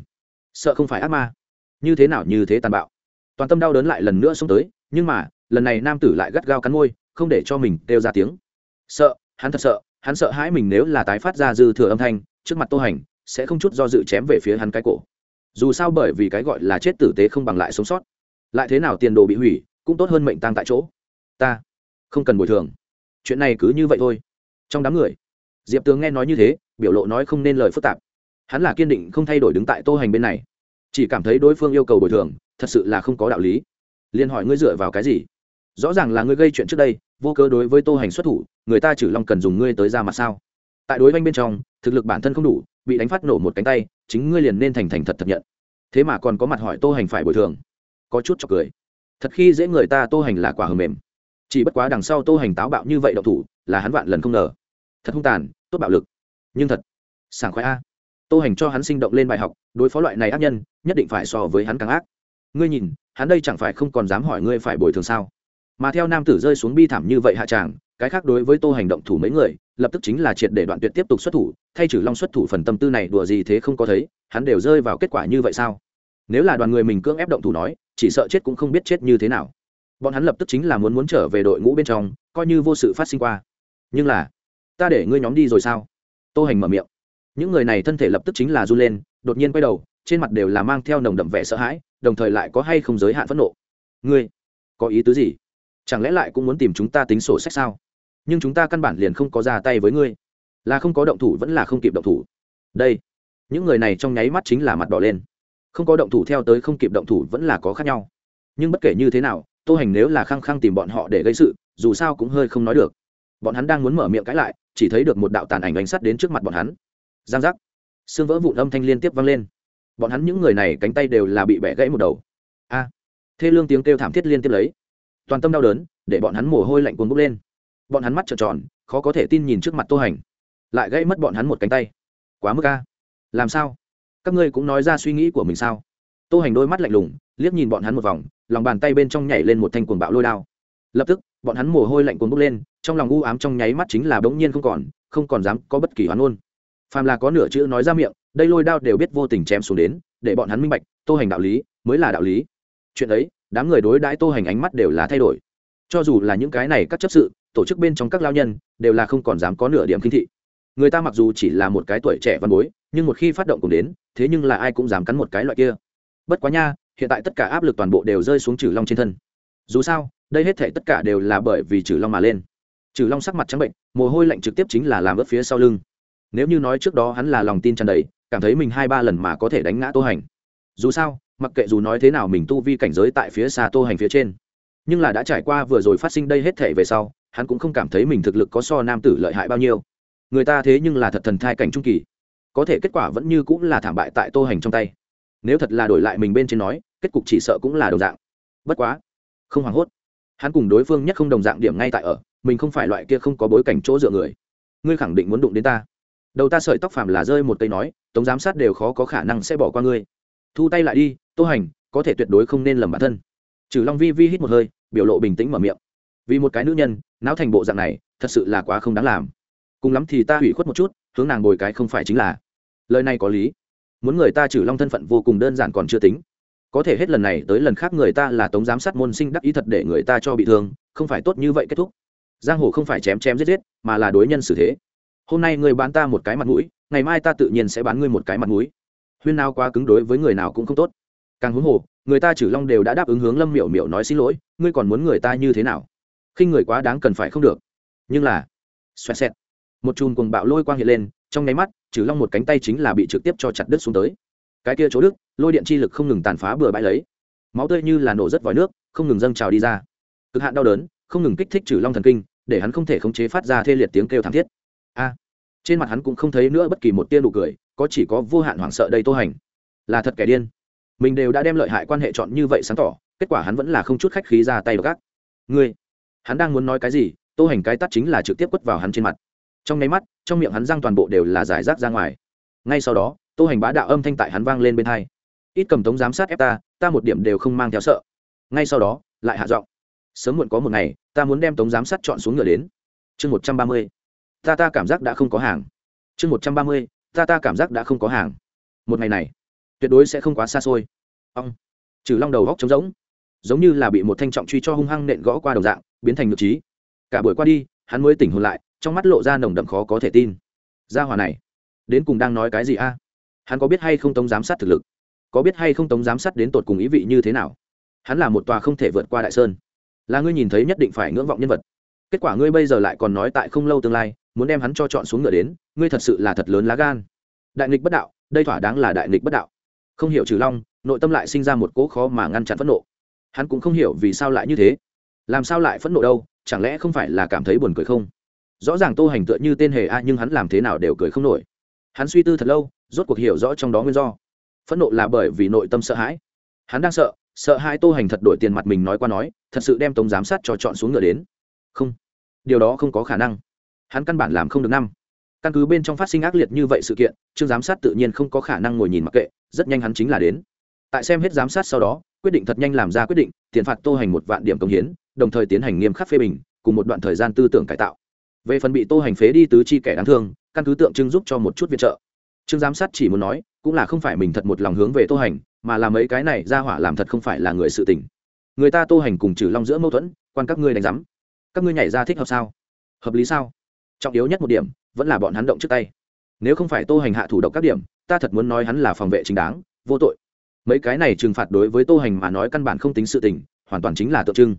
Sợ không phải ác ma. Như thế nào như thế tàn bạo. Toàn tâm đau đớn lại lần nữa xuống tới, nhưng mà, lần này nam tử lại gắt gao cắn môi, không để cho mình kêu ra tiếng. Sợ, hắn thật sợ, hắn sợ hãi mình nếu là tái phát ra dư thừa âm thanh, trước mặt tô hành, sẽ không chút do dự chém về phía hắn cái cổ. Dù sao bởi vì cái gọi là chết tử tế không bằng lại sống sót. Lại thế nào tiền đồ bị hủy, cũng tốt hơn mệnh tăng tại chỗ. Ta không cần bồi thường. Chuyện này cứ như vậy thôi trong đám người. Diệp tướng nghe nói như thế, biểu lộ nói không nên lời phức tạp. Hắn là kiên định không thay đổi đứng tại tô hành bên này. Chỉ cảm thấy đối phương yêu cầu bồi thường, thật sự là không có đạo lý. Liền hỏi ngươi dựa vào cái gì? Rõ ràng là ngươi gây chuyện trước đây, vô cớ đối với tô hành xuất thủ, người ta trừ long cần dùng ngươi tới ra mặt sao? Tại đối oanh bên trong, thực lực bản thân không đủ, bị đánh phát nổ một cánh tay, chính ngươi liền nên thành thành thật thật nhận. Thế mà còn có mặt hỏi tô hành phải bồi thường. Có chút chọc cười. Thật khi dễ người ta, tô hành là quả hờ mềm. Chỉ bất quá đằng sau tô hành táo bạo như vậy độc thủ là hắn vạn lần không ngờ. Thật hung tàn, tốt bạo lực. Nhưng thật, sảng khoái a. Tô hành cho hắn sinh động lên bài học, đối phó loại này ác nhân, nhất định phải so với hắn càng ác. Ngươi nhìn, hắn đây chẳng phải không còn dám hỏi ngươi phải bồi thường sao? Mà theo nam tử rơi xuống bi thảm như vậy hạ tràng, cái khác đối với tô hành động thủ mấy người, lập tức chính là triệt để đoạn tuyệt tiếp tục xuất thủ, thay trừ long xuất thủ phần tâm tư này đùa gì thế không có thấy, hắn đều rơi vào kết quả như vậy sao? Nếu là đoàn người mình cưỡng ép động thủ nói, chỉ sợ chết cũng không biết chết như thế nào. Bọn hắn lập tức chính là muốn muốn trở về đội ngũ bên trong, coi như vô sự phát sinh qua nhưng là, ta để ngươi nhóm đi rồi sao? Tô hành mở miệng. Những người này thân thể lập tức chính là run lên, đột nhiên quay đầu, trên mặt đều là mang theo nồng đậm vẻ sợ hãi, đồng thời lại có hay không giới hạn phẫn nộ. Ngươi, có ý tứ gì? Chẳng lẽ lại cũng muốn tìm chúng ta tính sổ sách sao? Nhưng chúng ta căn bản liền không có ra tay với ngươi. Là không có động thủ vẫn là không kịp động thủ. Đây, những người này trong nháy mắt chính là mặt đỏ lên. Không có động thủ theo tới không kịp động thủ vẫn là có khác nhau. Nhưng bất kể như thế nào, tô hành nếu là khăng khăng tìm bọn họ để gây sự, dù sao cũng hơi không nói được bọn hắn đang muốn mở miệng cãi lại, chỉ thấy được một đạo tàn ảnh ánh sắt đến trước mặt bọn hắn. Giang giác. Xương vỡ vụn âm thanh liên tiếp vang lên. Bọn hắn những người này cánh tay đều là bị bẻ gãy một đầu. A. À. Thê lương tiếng kêu thảm thiết liên tiếp lấy. Toàn tâm đau đớn, để bọn hắn mồ hôi lạnh cuốn bốc lên. Bọn hắn mắt trợn tròn, khó có thể tin nhìn trước mặt tô hành. Lại gãy mất bọn hắn một cánh tay. Quá mức a. Làm sao? Các ngươi cũng nói ra suy nghĩ của mình sao? Tô hành đôi mắt lạnh lùng, liếc nhìn bọn hắn một vòng, lòng bàn tay bên trong nhảy lên một thanh cuồng bạo lôi đao. Lập tức bọn hắn mồ hôi lạnh cuốn bốc lên, trong lòng u ám trong nháy mắt chính là bỗng nhiên không còn không còn dám có bất kỳ hoán ôn phàm là có nửa chữ nói ra miệng, đây lôi đao đều biết vô tình chém xuống đến, để bọn hắn minh bạch, tô hành đạo lý mới là đạo lý. Chuyện ấy, đám người đối đãi tô hành ánh mắt đều là thay đổi. Cho dù là những cái này các chấp sự, tổ chức bên trong các lao nhân, đều là không còn dám có nửa điểm kinh thị. Người ta mặc dù chỉ là một cái tuổi trẻ văn bối, nhưng một khi phát động cùng đến, thế nhưng là ai cũng dám cắn một cái loại kia. Bất quá nha, hiện tại tất cả áp lực toàn bộ đều rơi xuống trừ long trên thân. Dù sao đây hết thể tất cả đều là bởi vì trừ long mà lên. Trừ long sắc mặt trắng bệnh, mồ hôi lạnh trực tiếp chính là làm ướt phía sau lưng. Nếu như nói trước đó hắn là lòng tin tràn đầy, cảm thấy mình hai ba lần mà có thể đánh ngã tô hành. Dù sao, mặc kệ dù nói thế nào mình tu vi cảnh giới tại phía xa tô hành phía trên. Nhưng là đã trải qua vừa rồi phát sinh đây hết thể về sau, hắn cũng không cảm thấy mình thực lực có so nam tử lợi hại bao nhiêu. Người ta thế nhưng là thật thần thai cảnh trung kỳ. Có thể kết quả vẫn như cũng là thảm bại tại tô hành trong tay. Nếu thật là đổi lại mình bên trên nói, kết cục chỉ sợ cũng là đồng dạng. Bất quá, không hoảng hốt hắn cùng đối phương nhất không đồng dạng điểm ngay tại ở, mình không phải loại kia không có bối cảnh chỗ dựa người. Ngươi khẳng định muốn đụng đến ta. Đầu ta sợi tóc phàm là rơi một cây nói, tống giám sát đều khó có khả năng sẽ bỏ qua ngươi. Thu tay lại đi, tô hành, có thể tuyệt đối không nên lầm bản thân. Trừ long vi vi hít một hơi, biểu lộ bình tĩnh mở miệng. Vì một cái nữ nhân não thành bộ dạng này, thật sự là quá không đáng làm. Cùng lắm thì ta hủy khuất một chút, hướng nàng bồi cái không phải chính là. Lời này có lý. Muốn người ta trừ long thân phận vô cùng đơn giản còn chưa tính có thể hết lần này tới lần khác người ta là tống giám sát môn sinh đắc ý thật để người ta cho bị thương, không phải tốt như vậy kết thúc. Giang hồ không phải chém chém giết giết, mà là đối nhân xử thế. Hôm nay người bán ta một cái mặt mũi, ngày mai ta tự nhiên sẽ bán ngươi một cái mặt mũi. Huyên nào quá cứng đối với người nào cũng không tốt. Càng huống hồ, người ta trừ long đều đã đáp ứng hướng lâm miểu miểu nói xin lỗi, ngươi còn muốn người ta như thế nào? Khi người quá đáng cần phải không được. Nhưng là, xoẹt xẹt. Một chùm cuồng bạo lôi quang hiện lên, trong nháy mắt trừ long một cánh tay chính là bị trực tiếp cho chặt đứt xuống tới cái kia chỗ đức, lôi điện chi lực không ngừng tàn phá bừa bãi lấy. Máu tươi như là nổ rất vòi nước, không ngừng dâng trào đi ra. Cực hạn đau đớn, không ngừng kích thích trừ long thần kinh, để hắn không thể khống chế phát ra thê liệt tiếng kêu thảm thiết. A! Trên mặt hắn cũng không thấy nữa bất kỳ một tia nụ cười, có chỉ có vô hạn hoảng sợ đây tô hành. Là thật kẻ điên. Mình đều đã đem lợi hại quan hệ chọn như vậy sáng tỏ, kết quả hắn vẫn là không chút khách khí ra tay gác ngươi! Hắn đang muốn nói cái gì, tô hành cái tắt chính là trực tiếp quất vào hắn trên mặt. Trong nháy mắt, trong miệng hắn răng toàn bộ đều là giải rác ra ngoài. Ngay sau đó tô hành bá đạo âm thanh tại hắn vang lên bên hai. Ít cầm tống giám sát ép ta ta một điểm đều không mang theo sợ. Ngay sau đó, lại hạ giọng. Sớm muộn có một ngày, ta muốn đem tống giám sát chọn xuống ngựa đến. Chương một trăm ba mươi. Ta ta cảm giác đã không có hàng. Chương một trăm ba mươi, ta ta cảm giác đã không có hàng. Một ngày này, tuyệt đối sẽ không quá xa xôi. Ông trừ long đầu góc trống rỗng, giống như là bị một thanh trọng truy cho hung hăng nện gõ qua đồng dạng, biến thành ngược trí. Cả buổi qua đi, hắn mới tỉnh hồn lại, trong mắt lộ ra nồng đậm khó có thể tin. Gia hòa này, đến cùng đang nói cái gì a? Hắn có biết hay không tống giám sát thực lực? Có biết hay không tống giám sát đến tột cùng ý vị như thế nào? Hắn là một tòa không thể vượt qua đại sơn. Là ngươi nhìn thấy nhất định phải ngưỡng vọng nhân vật. Kết quả ngươi bây giờ lại còn nói tại không lâu tương lai, muốn đem hắn cho chọn xuống ngựa đến, ngươi thật sự là thật lớn lá gan. Đại nghịch bất đạo, đây thỏa đáng là đại nghịch bất đạo. Không hiểu trừ long, nội tâm lại sinh ra một cỗ khó mà ngăn chặn phẫn nộ. Hắn cũng không hiểu vì sao lại như thế. Làm sao lại phẫn nộ đâu, chẳng lẽ không phải là cảm thấy buồn cười không? Rõ ràng tô hành tựa như tên hề a nhưng hắn làm thế nào đều cười không nổi hắn suy tư thật lâu, rốt cuộc hiểu rõ trong đó nguyên do. Phẫn nộ là bởi vì nội tâm sợ hãi. Hắn đang sợ sợ hai tô hành thật đổi tiền mặt mình nói qua nói, thật sự đem tống giám sát cho chọn xuống ngựa đến. Không, điều đó không có khả năng. Hắn căn bản làm không được năm. Căn cứ bên trong phát sinh ác liệt như vậy sự kiện chương giám sát tự nhiên không có khả năng ngồi nhìn mặc kệ, rất nhanh hắn chính là đến. Tại xem hết giám sát sau đó, quyết định thật nhanh làm ra quyết định, tiền phạt tô hành một vạn điểm công hiến, đồng thời tiến hành nghiêm khắc phê bình, cùng một đoạn thời gian tư tưởng cải tạo về phần bị tô hành phế đi tứ chi kẻ đáng thương, căn cứ tượng trưng giúp cho một chút viện trợ. Trương giám sát chỉ muốn nói, cũng là không phải mình thật một lòng hướng về tô hành, mà là mấy cái này ra hỏa làm thật không phải là người sự tình. Người ta tô hành cùng trừ long giữa mâu thuẫn, quan các ngươi đánh giám. Các ngươi nhảy ra thích hợp sao? Hợp lý sao? Trọng yếu nhất một điểm, vẫn là bọn hắn động trước tay. Nếu không phải tô hành hạ thủ độc các điểm, ta thật muốn nói hắn là phòng vệ chính đáng, vô tội. Mấy cái này trừng phạt đối với tô hành mà nói căn bản không tính sự tình, hoàn toàn chính là tượng trưng.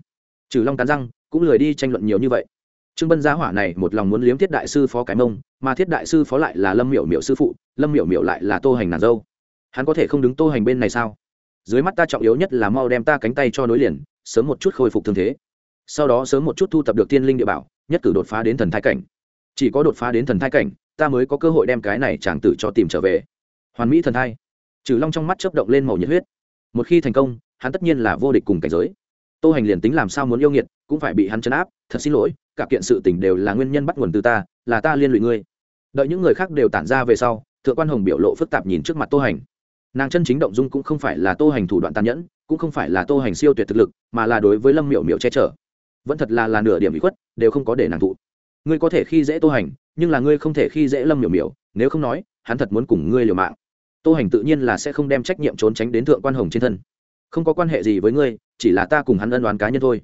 Trừ long cắn răng, cũng lười đi tranh luận nhiều như vậy trương bân giá hỏa này một lòng muốn liếm thiết đại sư phó cái mông, mà thiết đại sư phó lại là lâm miểu miểu sư phụ, lâm miểu miểu lại là tô hành nàng dâu. Hắn có thể không đứng tô hành bên này sao? Dưới mắt ta trọng yếu nhất là mau đem ta cánh tay cho nối liền, sớm một chút khôi phục thương thế. Sau đó sớm một chút thu tập được tiên linh địa bảo, nhất cử đột phá đến thần thái cảnh. Chỉ có đột phá đến thần thái cảnh, ta mới có cơ hội đem cái này chàng tử cho tìm trở về. Hoàn mỹ thần thai. Trừ long trong mắt chớp động lên màu nhiệt huyết. Một khi thành công, hắn tất nhiên là vô địch cùng cảnh giới tô hành liền tính làm sao muốn yêu nghiệt, cũng phải bị hắn chấn áp, thật xin lỗi, cả kiện sự tình đều là nguyên nhân bắt nguồn từ ta, là ta liên lụy ngươi. Đợi những người khác đều tản ra về sau, thượng quan hồng biểu lộ phức tạp nhìn trước mặt tô hành. Nàng chân chính động dung cũng không phải là tô hành thủ đoạn tàn nhẫn, cũng không phải là tô hành siêu tuyệt thực lực, mà là đối với lâm miệu miệu che chở. Vẫn thật là là nửa điểm bị khuất, đều không có để nàng thụ. Ngươi có thể khi dễ tô hành, nhưng là ngươi không thể khi dễ lâm miểu miểu, nếu không nói, hắn thật muốn cùng ngươi liều mạng. Tô hành tự nhiên là sẽ không đem trách nhiệm trốn tránh đến thượng quan hồng trên thân không có quan hệ gì với ngươi, chỉ là ta cùng hắn ân đoán cá nhân thôi.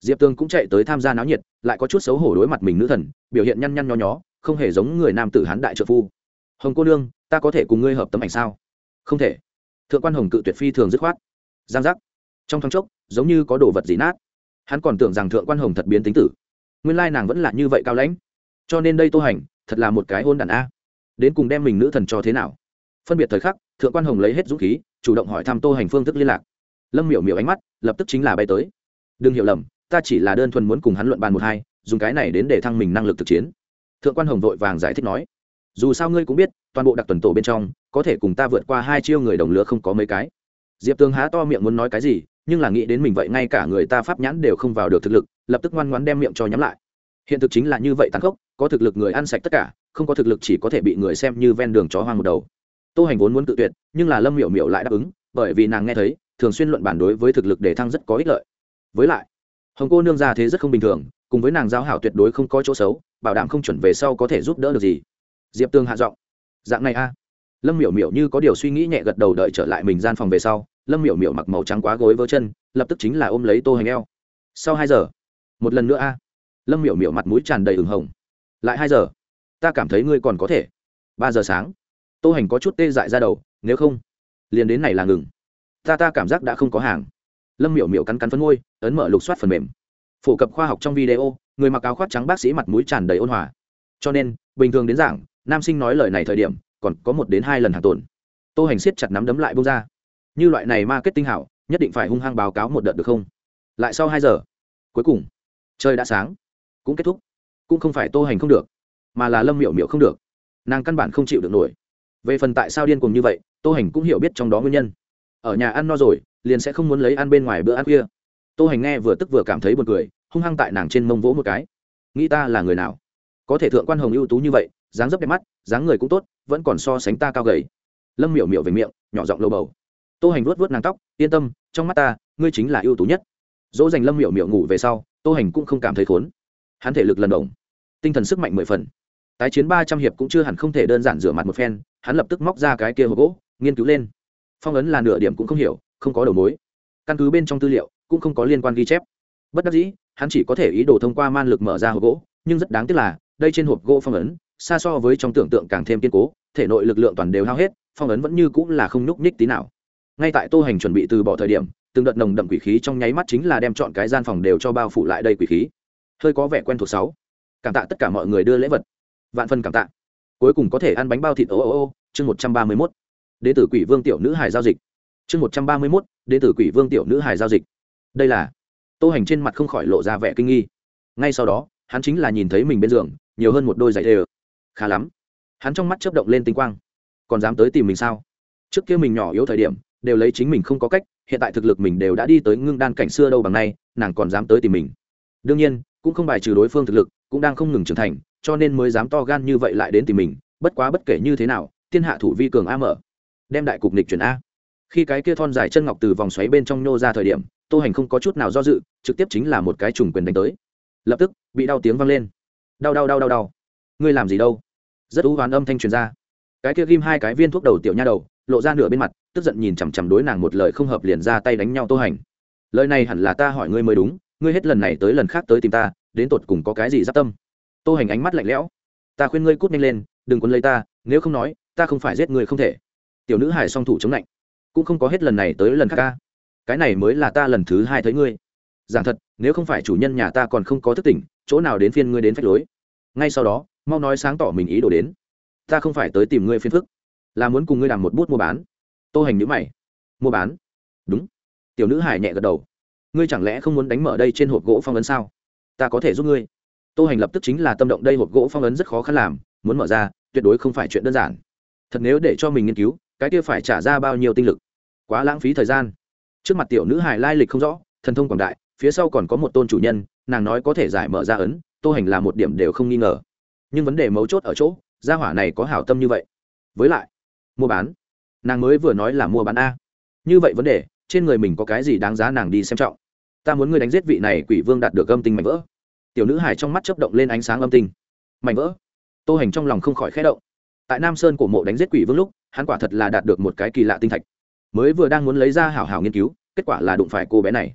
Diệp tương cũng chạy tới tham gia náo nhiệt, lại có chút xấu hổ đối mặt mình nữ thần, biểu hiện nhăn nhăn nho nhó, không hề giống người nam tử hán đại trợ phu. Hồng cô nương, ta có thể cùng ngươi hợp tấm ảnh sao? Không thể. Thượng quan hồng cự tuyệt phi thường dứt khoát. Giang giác. Trong thoáng chốc, giống như có đồ vật gì nát. Hắn còn tưởng rằng thượng quan hồng thật biến tính tử. Nguyên lai nàng vẫn là như vậy cao lãnh. Cho nên đây tô hành, thật là một cái hôn đàn a. Đến cùng đem mình nữ thần cho thế nào? Phân biệt thời khắc, thượng quan hồng lấy hết dũng khí, chủ động hỏi thăm tô hành phương thức liên lạc lâm miểu miểu ánh mắt lập tức chính là bay tới. Đừng hiểu lầm, ta chỉ là đơn thuần muốn cùng hắn luận bàn một hai, dùng cái này đến để thăng mình năng lực thực chiến. Thượng quan hồng vội vàng giải thích nói. Dù sao ngươi cũng biết, toàn bộ đặc tuần tổ bên trong, có thể cùng ta vượt qua hai chiêu người đồng lứa không có mấy cái. Diệp tường há to miệng muốn nói cái gì, nhưng là nghĩ đến mình vậy ngay cả người ta pháp nhãn đều không vào được thực lực, lập tức ngoan ngoan đem miệng cho nhắm lại. Hiện thực chính là như vậy tàn khốc, có thực lực người ăn sạch tất cả, không có thực lực chỉ có thể bị người xem như ven đường chó hoang một đầu. Tô hành vốn muốn tự tuyệt, nhưng là lâm miểu miểu lại đáp ứng, bởi vì nàng nghe thấy thường xuyên luận bản đối với thực lực để thăng rất có ích lợi. Với lại, hồng cô nương ra thế rất không bình thường, cùng với nàng giao hảo tuyệt đối không có chỗ xấu, bảo đảm không chuẩn về sau có thể giúp đỡ được gì. Diệp tương hạ giọng, dạng này a. Lâm miểu miểu như có điều suy nghĩ nhẹ gật đầu đợi trở lại mình gian phòng về sau, lâm miểu miểu mặc màu trắng quá gối vỡ chân, lập tức chính là ôm lấy tô hành eo. Sau hai giờ, một lần nữa a. Lâm miểu miểu mặt mũi tràn đầy ửng hồng. Lại hai giờ? Ta cảm thấy ngươi còn có thể. Ba giờ sáng. Tô hành có chút tê dại ra đầu, nếu không, liền đến này là ngừng ta ta cảm giác đã không có hàng. Lâm miểu miểu cắn cắn phấn môi, ấn mở lục soát phần mềm. Phổ cập khoa học trong video, người mặc áo khoác trắng bác sĩ mặt mũi tràn đầy ôn hòa. Cho nên, bình thường đến giảng, nam sinh nói lời này thời điểm, còn có một đến hai lần hàng tồn. Tô hành siết chặt nắm đấm lại bông ra. Như loại này marketing hảo, nhất định phải hung hăng báo cáo một đợt được không? Lại sau hai giờ, cuối cùng, trời đã sáng. Cũng kết thúc. Cũng không phải tô hành không được, mà là lâm miểu miểu không được. Nàng căn bản không chịu được nổi. Về phần tại sao điên cùng như vậy, tô hành cũng hiểu biết trong đó nguyên nhân ở nhà ăn no rồi, liền sẽ không muốn lấy ăn bên ngoài bữa ăn kia. tô hành nghe vừa tức vừa cảm thấy b u ồ n cười, hung hăng tại nàng trên mông vỗ một cái. Nghĩ ta là người nào? Có thể thượng quan hồng ưu tú như vậy, dáng dấp đẹp mắt, dáng người cũng tốt, vẫn còn so sánh ta cao gầy. Lâm miểu miểu về miệng, nhỏ giọng lâu bầu. Tô hành vuốt vuốt nàng tóc, yên tâm, trong mắt ta, ngươi chính là ưu tú nhất. Dỗ dành lâm miểu miểu ngủ về sau, tô hành cũng không cảm thấy khốn. Hắn thể lực lần đồng tinh thần sức mạnh mười phần. Tái chiến ba trăm hiệp cũng chưa hẳn không thể đơn giản rửa mặt một phen, hắn lập tức móc ra cái kia hộp gỗ, nghiên cứu lên phong ấn là nửa điểm cũng không hiểu, không có đầu mối. Căn cứ bên trong tư liệu, cũng không có liên quan ghi chép. Bất đắc dĩ, hắn chỉ có thể ý đồ thông qua man lực mở ra hộp gỗ, nhưng rất đáng tiếc là, đây trên hộp gỗ phong ấn, xa so với trong tưởng tượng càng thêm kiên cố, thể nội lực lượng toàn đều hao hết, phong ấn vẫn như cũng là không nhúc nhích tí nào. Ngay tại tô hành chuẩn bị từ bỏ thời điểm, từng đợt nồng đậm quỷ khí trong nháy mắt chính là đem chọn cái gian phòng đều cho bao phủ lại đây quỷ khí. Hơi có vẻ quen thuộc sáu. Cảm tạ tất cả mọi người đưa lễ vật. Vạn phân cảm tạ. Cuối cùng có thể ăn bánh bao thịt ô ô ô, chương một trăm ba mươi mốt đến từ quỷ vương tiểu nữ hải giao dịch. Chương một trăm ba mươi mốt, đến từ quỷ vương tiểu nữ hải giao dịch. Đây là, tô hành trên mặt không khỏi lộ ra vẻ kinh nghi. Ngay sau đó, hắn chính là nhìn thấy mình bên giường, nhiều hơn một đôi giày đê ờ khá lắm. Hắn trong mắt chớp động lên tinh quang. Còn dám tới tìm mình sao? Trước kia mình nhỏ yếu thời điểm, đều lấy chính mình không có cách, hiện tại thực lực mình đều đã đi tới ngưng đan cảnh xưa đâu bằng nay, nàng còn dám tới tìm mình. Đương nhiên, cũng không bài trừ đối phương thực lực, cũng đang không ngừng trưởng thành, cho nên mới dám to gan như vậy lại đến tìm mình, bất quá bất kể như thế nào, thiên hạ thủ vi cường a mở đem đại cục nịch chuyển a. Khi cái kia thon dài chân ngọc từ vòng xoáy bên trong nhô ra thời điểm, tô hành không có chút nào do dự, trực tiếp chính là một cái trùng quyền đánh tới. Lập tức, bị đau tiếng vang lên. Đau đau đau đau đau. Ngươi làm gì đâu? Rất ú hoán âm thanh truyền ra. Cái kia ghim hai cái viên thuốc đầu tiểu nha đầu, lộ ra nửa bên mặt, tức giận nhìn chằm chằm đối nàng một lời không hợp liền ra tay đánh nhau tô hành. Lời này hẳn là ta hỏi ngươi mới đúng, ngươi hết lần này tới lần khác tới tìm ta, đến tột cùng có cái gì giáp tâm? Tô hành ánh mắt lạnh lẽo. Ta khuyên ngươi cút nhanh lên, đừng quấn lấy ta, nếu không nói, ta không phải giết người không thể tiểu nữ hải song thủ chống lạnh. Cũng không có hết lần này tới lần khác ca. Cái này mới là ta lần thứ hai thấy ngươi. Giảng thật, nếu không phải chủ nhân nhà ta còn không có thức tỉnh, chỗ nào đến phiên ngươi đến phách lối? Ngay sau đó, mau nói sáng tỏ mình ý đồ đến. Ta không phải tới tìm ngươi phiên phức, là muốn cùng ngươi làm một bút mua bán. Tô hành nhữ mày. Mua bán? Đúng. Tiểu nữ hải nhẹ gật đầu. Ngươi chẳng lẽ không muốn đánh mở đây trên hộp gỗ phong ấn sao? Ta có thể giúp ngươi. Tô hành lập tức chính là tâm động đây hộp gỗ phong ấn rất khó khăn làm, muốn mở ra, tuyệt đối không phải chuyện đơn giản. Thật nếu để cho mình nghiên cứu cái kia phải trả ra bao nhiêu tinh lực? Quá lãng phí thời gian. Trước mặt tiểu nữ hài lai lịch không rõ, thần thông quảng đại, phía sau còn có một tôn chủ nhân, nàng nói có thể giải mở ra ấn, tô hành là một điểm đều không nghi ngờ. Nhưng vấn đề mấu chốt ở chỗ, gia hỏa này có hảo tâm như vậy. Với lại, mua bán. Nàng mới vừa nói là mua bán a. Như vậy vấn đề, trên người mình có cái gì đáng giá nàng đi xem trọng? Ta muốn ngươi đánh giết vị này quỷ vương đạt được âm tinh mảnh vỡ. Tiểu nữ hải trong mắt chấp động lên ánh sáng âm tinh. Mảnh vỡ. Tô hành trong lòng không khỏi khẽ động. Tại nam sơn cổ mộ đánh giết quỷ vương lúc hắn quả thật là đạt được một cái kỳ lạ tinh thạch. Mới vừa đang muốn lấy ra hảo hảo nghiên cứu, kết quả là đụng phải cô bé này.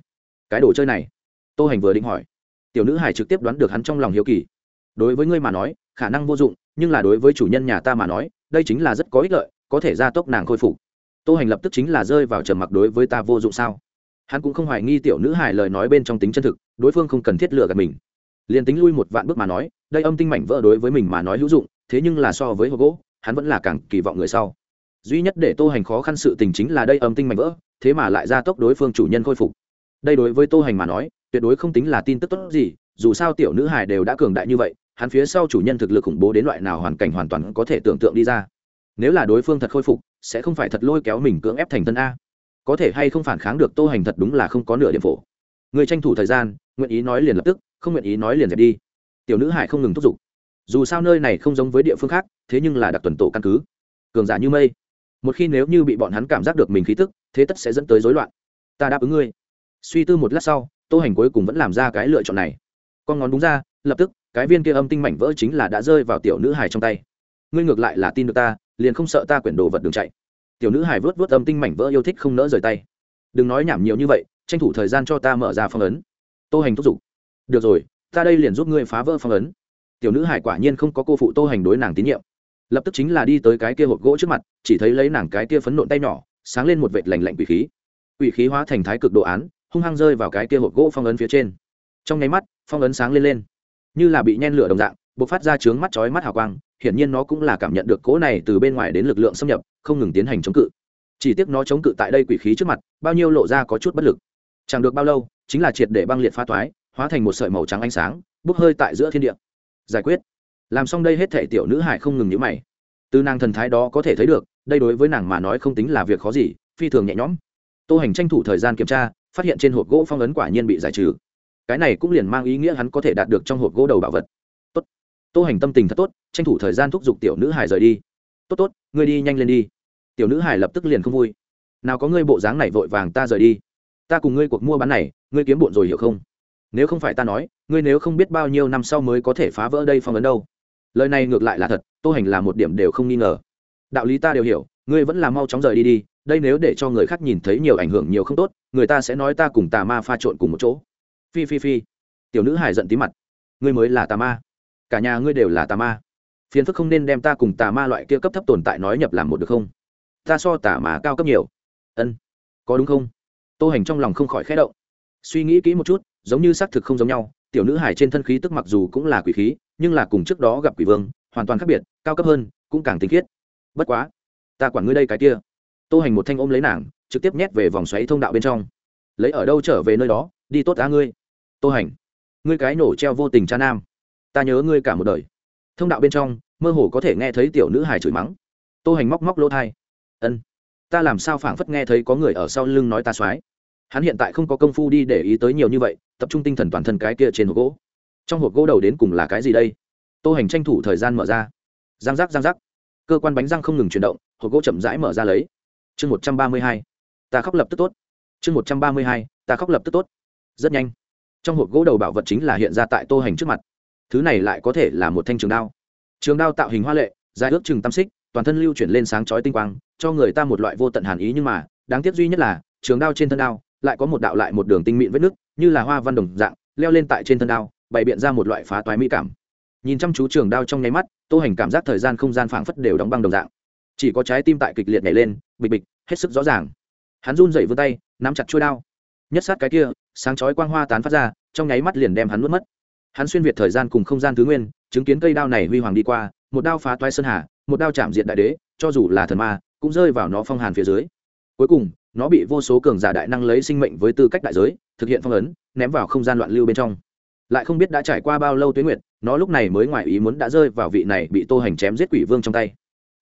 Cái đồ chơi này? Tô hành vừa định hỏi. Tiểu nữ hải trực tiếp đoán được hắn trong lòng hiếu kỳ. Đối với ngươi mà nói, khả năng vô dụng, nhưng là đối với chủ nhân nhà ta mà nói, đây chính là rất có ích lợi, có thể gia tốc nàng khôi phục. Tô hành lập tức chính là rơi vào trầm mặc đối với ta vô dụng sao? Hắn cũng không hoài nghi tiểu nữ hài lời nói bên trong tính chân thực, đối phương không cần thiết lừa gạt mình. Liền tính lui một vạn bước mà nói, đây âm tinh mảnh vỡ đối với mình mà nói hữu dụng, thế nhưng là so với hộp gỗ, hắn vẫn là càng kỳ vọng người sau duy nhất để tô hành khó khăn sự tình chính là đây âm tinh mảnh vỡ, thế mà lại ra tốc đối phương chủ nhân khôi phục. Đây đối với tô hành mà nói, tuyệt đối không tính là tin tức tốt gì, dù sao tiểu nữ hải đều đã cường đại như vậy, hắn phía sau chủ nhân thực lực khủng bố đến loại nào hoàn cảnh hoàn toàn có thể tưởng tượng đi ra. Nếu là đối phương thật khôi phục, sẽ không phải thật lôi kéo mình cưỡng ép thành thân a. Có thể hay không phản kháng được tô hành thật đúng là không có nửa điểm phổ. Người tranh thủ thời gian, nguyện ý nói liền lập tức, không nguyện ý nói liền dẹp đi. Tiểu nữ hải không ngừng thúc giục. Dù sao nơi này không giống với địa phương khác, thế nhưng là đặc tuần tổ căn cứ. Cường giả như mây một khi nếu như bị bọn hắn cảm giác được mình khí tức, thế tất sẽ dẫn tới rối loạn. Ta đáp ứng ngươi. Suy tư một lát sau, tô hành cuối cùng vẫn làm ra cái lựa chọn này. Con ngón đúng ra, lập tức, cái viên kia âm tinh mảnh vỡ chính là đã rơi vào tiểu nữ hải trong tay. Ngươi ngược lại là tin được ta, liền không sợ ta quyển đồ vật đường chạy. Tiểu nữ hải vớt vớt âm tinh mảnh vỡ yêu thích không nỡ rời tay. Đừng nói nhảm nhiều như vậy, tranh thủ thời gian cho ta mở ra phong ấn. Tô hành thúc giục. Được rồi, ta đây liền giúp ngươi phá vỡ phong ấn. Tiểu nữ hải quả nhiên không có cô phụ tô hành đối nàng tín nhiệm lập tức chính là đi tới cái kia hộp gỗ trước mặt, chỉ thấy lấy nàng cái kia phấn nộn tay nhỏ, sáng lên một vệt lành lạnh quỷ khí. Quỷ khí hóa thành thái cực đồ án, hung hăng rơi vào cái kia hộp gỗ phong ấn phía trên. Trong nháy mắt, phong ấn sáng lên lên. Như là bị nhen lửa đồng dạng b ộ c phát ra trướng mắt chói mắt hào quang, hiển nhiên nó cũng là cảm nhận được cỗ này từ bên ngoài đến lực lượng xâm nhập, không ngừng tiến hành chống cự. Chỉ tiếc nó chống cự tại đây quỷ khí trước mặt, bao nhiêu lộ ra có chút bất lực. Chẳng được bao lâu, chính là triệt để băng liệt phá toái, hóa thành một sợi màu trắng ánh sáng, bốc hơi tại giữa thiên địa. Giải quyết làm xong đây hết thể tiểu nữ hải không ngừng nhữ mày. Từ nàng thần thái đó có thể thấy được, đây đối với nàng mà nói không tính là việc khó gì, phi thường nhẹ nhõm. Tô hành tranh thủ thời gian kiểm tra, phát hiện trên hộp gỗ phong ấn quả nhiên bị giải trừ. Cái này cũng liền mang ý nghĩa hắn có thể đạt được trong hộp gỗ đầu bảo vật. Tốt. Tô hành tâm tình thật tốt, tranh thủ thời gian thúc giục tiểu nữ hải rời đi. Tốt tốt, ngươi đi nhanh lên đi. Tiểu nữ hải lập tức liền không vui. Nào có ngươi bộ dáng này vội vàng ta rời đi. Ta cùng ngươi cuộc mua bán này, ngươi kiếm bộn rồi hiểu không? Nếu không phải ta nói, ngươi nếu không biết bao nhiêu năm sau mới có thể phá vỡ đây phong ấn đâu lời này ngược lại là thật, tô hành là một điểm đều không nghi ngờ. Đạo lý ta đều hiểu, ngươi vẫn là mau chóng rời đi đi, đây nếu để cho người khác nhìn thấy nhiều ảnh hưởng nhiều không tốt, người ta sẽ nói ta cùng tà ma pha trộn cùng một chỗ. Phi phi phi. Tiểu nữ hải giận tí mặt. Ngươi mới là tà ma. Cả nhà ngươi đều là tà ma. Phiền phức không nên đem ta cùng tà ma loại kia cấp thấp tồn tại nói nhập làm một được không? Ta so tà ma cao cấp nhiều. Ân. Có đúng không? Tô hành trong lòng không khỏi khẽ động. Suy nghĩ kỹ một chút, giống như xác thực không giống nhau, tiểu nữ hải trên thân khí tức mặc dù cũng là quỷ khí nhưng là cùng trước đó gặp quỷ vương, hoàn toàn khác biệt, cao cấp hơn, cũng càng tinh khiết. Bất quá, ta quản ngươi đây cái kia. Tô hành một thanh ôm lấy nàng, trực tiếp nhét về vòng xoáy thông đạo bên trong. Lấy ở đâu trở về nơi đó, đi tốt á ngươi. Tô hành, ngươi cái nổ treo vô tình cha nam. Ta nhớ ngươi cả một đời. Thông đạo bên trong, mơ hồ có thể nghe thấy tiểu nữ hài chửi mắng. Tô hành móc móc lỗ thai. Ân, ta làm sao phảng phất nghe thấy có người ở sau lưng nói ta soái hắn hiện tại không có công phu đi để ý tới nhiều như vậy, tập trung tinh thần toàn thân cái kia trên hộp gỗ trong hộp gỗ đầu đến cùng là cái gì đây? Tô hành tranh thủ thời gian mở ra. Giang giác giang giác. Cơ quan bánh răng không ngừng chuyển động, hộp gỗ chậm rãi mở ra lấy. Chương một trăm ba mươi hai. Ta khóc lập tức tốt. Chương một trăm ba mươi hai. Ta khóc lập tức tốt. Rất nhanh. Trong hộp gỗ đầu bảo vật chính là hiện ra tại tô hành trước mặt. Thứ này lại có thể là một thanh trường đao. Trường đao tạo hình hoa lệ, dài ước chừng tam xích, toàn thân lưu chuyển lên sáng chói tinh quang, cho người ta một loại vô tận hàn ý nhưng mà, đáng tiếc duy nhất là, trường đao trên thân đao, lại có một đạo lại một đường tinh mịn vết nứt, như là hoa văn đồng dạng, leo lên tại trên thân đao bày biện ra một loại phá toái mỹ cảm. Nhìn chăm chú trường đao trong nháy mắt, tô hành cảm giác thời gian không gian phảng phất đều đóng băng đồng dạng. Chỉ có trái tim tại kịch liệt nhảy lên, bịch bịch, hết sức rõ ràng. Hắn run dậy vươn tay, nắm chặt chuôi đao. Nhất sát cái kia, sáng chói quang hoa tán phát ra, trong nháy mắt liền đem hắn nuốt mất. Hắn xuyên việt thời gian cùng không gian thứ nguyên, chứng kiến cây đao này huy hoàng đi qua, một đao phá toái sơn hà, một đao chạm diện đại đế, cho dù là thần ma, cũng rơi vào nó phong hàn phía dưới. Cuối cùng, nó bị vô số cường giả đại năng lấy sinh mệnh với tư cách đại giới, thực hiện phong ấn, ném vào không gian loạn lưu bên trong lại không biết đã trải qua bao lâu tuyến nguyệt, nó lúc này mới ngoài ý muốn đã rơi vào vị này bị tô hành chém giết quỷ vương trong tay.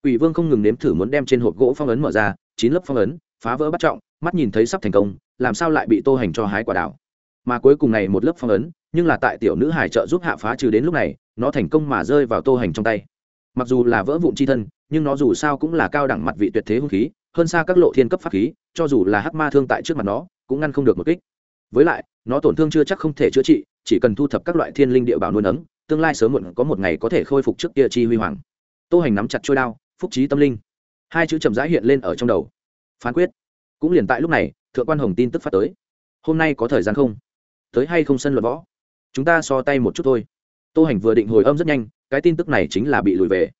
Quỷ vương không ngừng nếm thử muốn đem trên hộp gỗ phong ấn mở ra, chín lớp phong ấn, phá vỡ bắt trọng, mắt nhìn thấy sắp thành công, làm sao lại bị tô hành cho hái quả đảo. Mà cuối cùng này một lớp phong ấn, nhưng là tại tiểu nữ hải trợ giúp hạ phá trừ đến lúc này, nó thành công mà rơi vào tô hành trong tay. Mặc dù là vỡ vụn c h i thân, nhưng nó dù sao cũng là cao đẳng mặt vị tuyệt thế hung khí, hơn xa các lộ thiên cấp pháp khí, cho dù là hắc ma thương tại trước mặt nó, cũng ngăn không được một kích với lại, nó tổn thương chưa chắc không thể chữa trị, chỉ cần thu thập các loại thiên linh địa bảo nuôi nấng, tương lai sớm muộn có một ngày có thể khôi phục trước kia chi huy hoàng. Tô hành nắm chặt trôi đao, phúc trí tâm linh. Hai chữ chậm rãi hiện lên ở trong đầu. Phán quyết. Cũng liền tại lúc này, thượng quan hồng tin tức phát tới. Hôm nay có thời gian không? Tới hay không sân luận võ? Chúng ta so tay một chút thôi. Tô hành vừa định hồi âm rất nhanh, cái tin tức này chính là bị lùi về.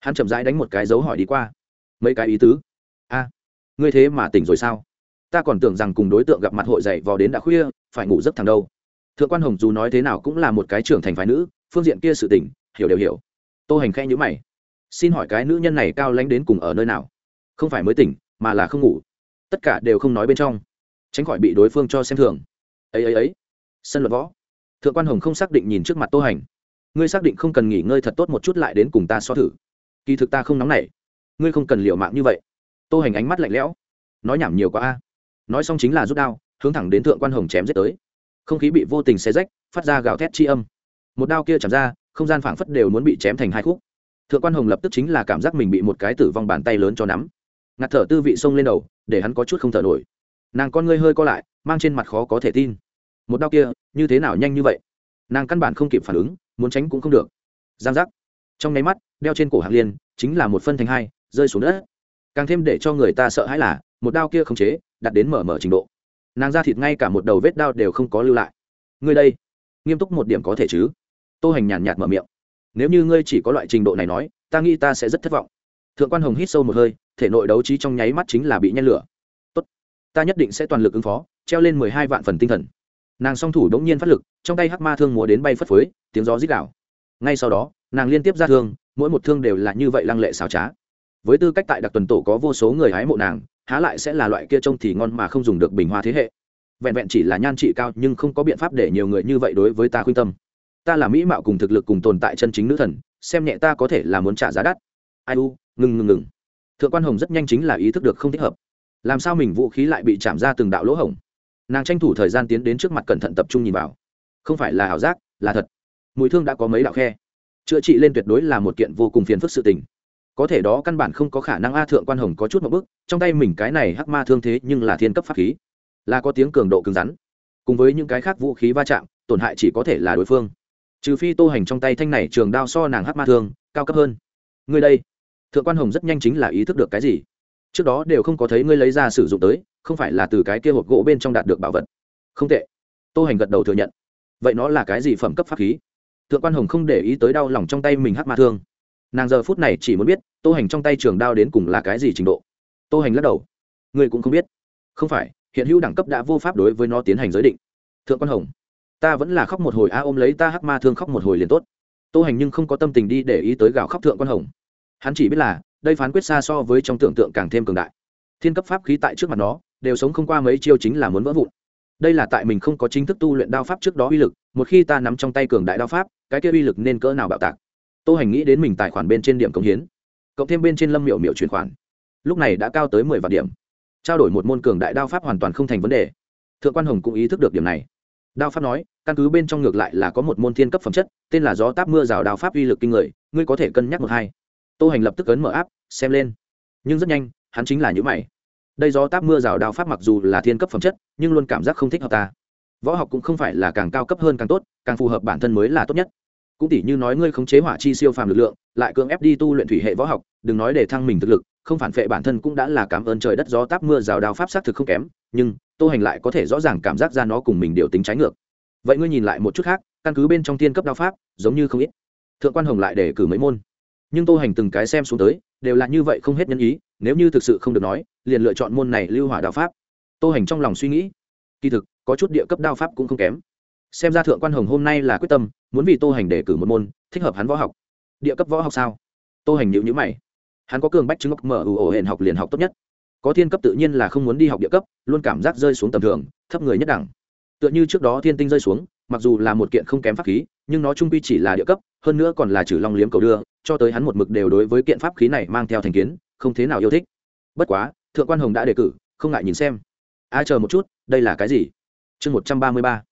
Hắn chậm rãi đánh một cái dấu hỏi đi qua. Mấy cái ý tứ? A, ngươi thế mà tỉnh rồi sao? Ta còn tưởng rằng cùng đối tượng gặp mặt hội dậy vào đến đã khuya, phải ngủ giấc thằng đâu. Thượng quan hồng dù nói thế nào cũng là một cái trưởng thành phái nữ, phương diện kia sự tỉnh hiểu đều hiểu. Tô hành khẽ nhữ mày. Xin hỏi cái nữ nhân này cao lánh đến cùng ở nơi nào? Không phải mới tỉnh, mà là không ngủ. Tất cả đều không nói bên trong. Tránh khỏi bị đối phương cho xem thường. Ấy ấy ấy. Sân luật võ. Thượng quan hồng không xác định nhìn trước mặt tô hành. Ngươi xác định không cần nghỉ ngơi thật tốt một chút lại đến cùng ta so thử. Kỳ thực ta không nóng nảy. Ngươi không cần liều mạng như vậy. Tô hành ánh mắt lạnh lẽo. Nói nhảm nhiều quá a nói xong chính là rút đao, hướng thẳng đến thượng quan hồng chém giết tới. Không khí bị vô tình xé rách, phát ra gào thét chi âm. Một đao kia chạm ra, không gian phảng phất đều muốn bị chém thành hai khúc. Thượng quan hồng lập tức chính là cảm giác mình bị một cái tử vong bàn tay lớn cho nắm. Ngạt thở tư vị sông lên đầu, để hắn có chút không thở nổi. Nàng con ngươi hơi co lại, mang trên mặt khó có thể tin. Một đau kia, như thế nào nhanh như vậy? Nàng căn bản không kịp phản ứng, muốn tránh cũng không được. Giang giác. Trong nháy mắt, đeo trên cổ hạng liên, chính là một phân thành hai, rơi xuống đất. Càng thêm để cho người ta sợ hãi là, một đao kia không chế đặt đến mở mở trình độ. Nàng ra thịt ngay cả một đầu vết đao đều không có lưu lại. Ngươi đây, nghiêm túc một điểm có thể chứ? Tô hành nhàn nhạt mở miệng. Nếu như ngươi chỉ có loại trình độ này nói, ta nghĩ ta sẽ rất thất vọng. Thượng quan hồng hít sâu một hơi, thể nội đấu trí trong nháy mắt chính là bị nhen lửa. Tốt, ta nhất định sẽ toàn lực ứng phó, treo lên mười hai vạn phần tinh thần. Nàng song thủ đống nhiên phát lực, trong tay hắc ma thương múa đến bay phất phới, tiếng gió rít đảo ngay sau đó, nàng liên tiếp ra thương, mỗi một thương đều là như vậy lăng lệ xào trá. Với tư cách tại đặc tuần tổ có vô số người hái mộ nàng há lại sẽ là loại kia trông thì ngon mà không dùng được bình hoa thế hệ. Vẹn vẹn chỉ là nhan trị cao nhưng không có biện pháp để nhiều người như vậy đối với ta khuyên tâm. Ta là mỹ mạo cùng thực lực cùng tồn tại chân chính nữ thần, xem nhẹ ta có thể là muốn trả giá đắt. Ai u, ngừng ngừng ngừng. Thượng quan hồng rất nhanh chính là ý thức được không thích hợp. Làm sao mình vũ khí lại bị chạm ra từng đạo lỗ hổng? Nàng tranh thủ thời gian tiến đến trước mặt cẩn thận tập trung nhìn vào. Không phải là ảo giác, là thật. Mùi thương đã có mấy đạo khe. Chữa trị lên tuyệt đối là một kiện vô cùng phiền phức sự tình có thể đó căn bản không có khả năng a thượng quan hồng có chút một bước, trong tay mình cái này hắc ma thương thế nhưng là thiên cấp pháp khí. Là có tiếng cường độ cứng rắn. Cùng với những cái khác vũ khí va chạm, tổn hại chỉ có thể là đối phương. Trừ phi tô hành trong tay thanh này trường đao so nàng hắc ma thương, cao cấp hơn. Ngươi đây. Thượng quan hồng rất nhanh chính là ý thức được cái gì. Trước đó đều không có thấy ngươi lấy ra sử dụng tới, không phải là từ cái kia hộp gỗ bên trong đạt được bảo vật. Không tệ. Tô hành gật đầu thừa nhận. Vậy nó là cái gì phẩm cấp pháp khí? Thượng quan hồng không để ý tới đau lòng trong tay mình hắc ma thương nàng giờ phút này chỉ muốn biết, tô hành trong tay trường đao đến cùng là cái gì trình độ. Tô hành lắc đầu. Ngươi cũng không biết. Không phải, hiện hữu đẳng cấp đã vô pháp đối với nó tiến hành giới định. Thượng quan hồng, ta vẫn là khóc một hồi, a, ôm lấy ta hắc ma thương khóc một hồi liền tốt. Tô hành nhưng không có tâm tình đi để ý tới gạo khóc thượng quan hồng. Hắn chỉ biết là, đây phán quyết xa so với trong tưởng tượng càng thêm cường đại. Thiên cấp pháp khí tại trước mặt nó, đều sống không qua mấy chiêu chính là muốn vỡ vụn. Đây là tại mình không có chính thức tu luyện đao pháp trước đó uy lực, một khi ta nắm trong tay cường đại đao pháp, cái kia uy lực nên cỡ nào bạo tạc? Tô hành nghĩ đến mình tài khoản bên trên điểm cống hiến, cộng thêm bên trên lâm miệu miệu chuyển khoản. Lúc này đã cao tới mười vạn điểm. Trao đổi một môn cường đại đao pháp hoàn toàn không thành vấn đề. Thượng quan hồng cũng ý thức được điểm này. Đao pháp nói, căn cứ bên trong ngược lại là có một môn thiên cấp phẩm chất, tên là gió táp mưa rào đao pháp uy lực kinh người, ngươi có thể cân nhắc một hai. Tô hành lập tức ấn mở áp xem lên. Nhưng rất nhanh, hắn chính là những mày. Đây gió táp mưa rào đao pháp mặc dù là thiên cấp phẩm chất, nhưng luôn cảm giác không thích hợp ta. Võ học cũng không phải là càng cao cấp hơn càng tốt, càng phù hợp bản thân mới là tốt nhất cũng tỷ như nói ngươi khống chế hỏa chi siêu phàm lực lượng, lại cưỡng ép đi tu luyện thủy hệ võ học, đừng nói để thăng mình thực lực, không phản phệ bản thân cũng đã là cảm ơn trời đất gió táp mưa rào đao pháp xác thực không kém, nhưng, tô hành lại có thể rõ ràng cảm giác ra nó cùng mình điều tính trái ngược. Vậy ngươi nhìn lại một chút khác, căn cứ bên trong tiên cấp đao pháp, giống như không ít. Thượng quan hồng lại để cử mấy môn. Nhưng tô hành từng cái xem xuống tới, đều là như vậy không hết nhân ý, nếu như thực sự không được nói, liền lựa chọn môn này lưu hỏa đao pháp. Tô hành trong lòng suy nghĩ, kỳ thực, có chút địa cấp đao pháp cũng không kém xem ra thượng quan hồng hôm nay là quyết tâm, muốn vì tô hành để cử một môn, thích hợp hắn võ học. Địa cấp võ học sao? Tô hành nhịu nhữ mày. Hắn có cường bách chứng ngọc mở ủ ổ hển học liền học tốt nhất. Có thiên cấp tự nhiên là không muốn đi học địa cấp, luôn cảm giác rơi xuống tầm thường, thấp người nhất đẳng. Tựa như trước đó thiên tinh rơi xuống, mặc dù là một kiện không kém pháp khí, nhưng nó trung quy chỉ là địa cấp, hơn nữa còn là trừ long liếm cầu đưa, cho tới hắn một mực đều đối với kiện pháp khí này mang theo thành kiến, không thế nào yêu thích. Bất quá, thượng quan hồng đã đề cử, không ngại nhìn xem. Ai chờ một chút, đây là cái gì? Chương một trăm ba mươi ba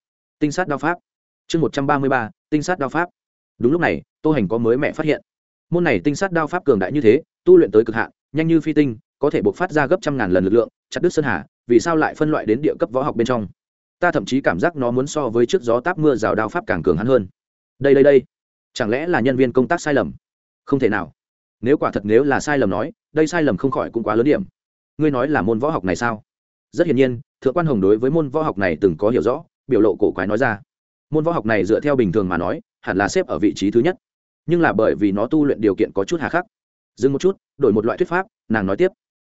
tinh sát đao pháp. Chương một trăm ba mươi ba, tinh sát đao pháp. Đúng lúc này, tô hành có mới mẹ phát hiện. Môn này tinh sát đao pháp cường đại như thế, tu luyện tới cực hạn, nhanh như phi tinh, có thể buộc phát ra gấp trăm ngàn lần lực lượng, chặt đứt sơn hà, vì sao lại phân loại đến địa cấp võ học bên trong? Ta thậm chí cảm giác nó muốn so với trước gió táp mưa rào đao pháp càng cường hắn hơn. Đây đây đây, chẳng lẽ là nhân viên công tác sai lầm? Không thể nào. Nếu quả thật nếu là sai lầm nói, đây sai lầm không khỏi cũng quá lớn điểm. Ngươi nói là môn võ học này sao? Rất hiển nhiên, thượng quan hồng đối với môn võ học này từng có hiểu rõ biểu lộ cổ quái nói ra. Môn võ học này dựa theo bình thường mà nói, hẳn là xếp ở vị trí thứ nhất. Nhưng là bởi vì nó tu luyện điều kiện có chút hà khắc. Dừng một chút, đổi một loại thuyết pháp, nàng nói tiếp.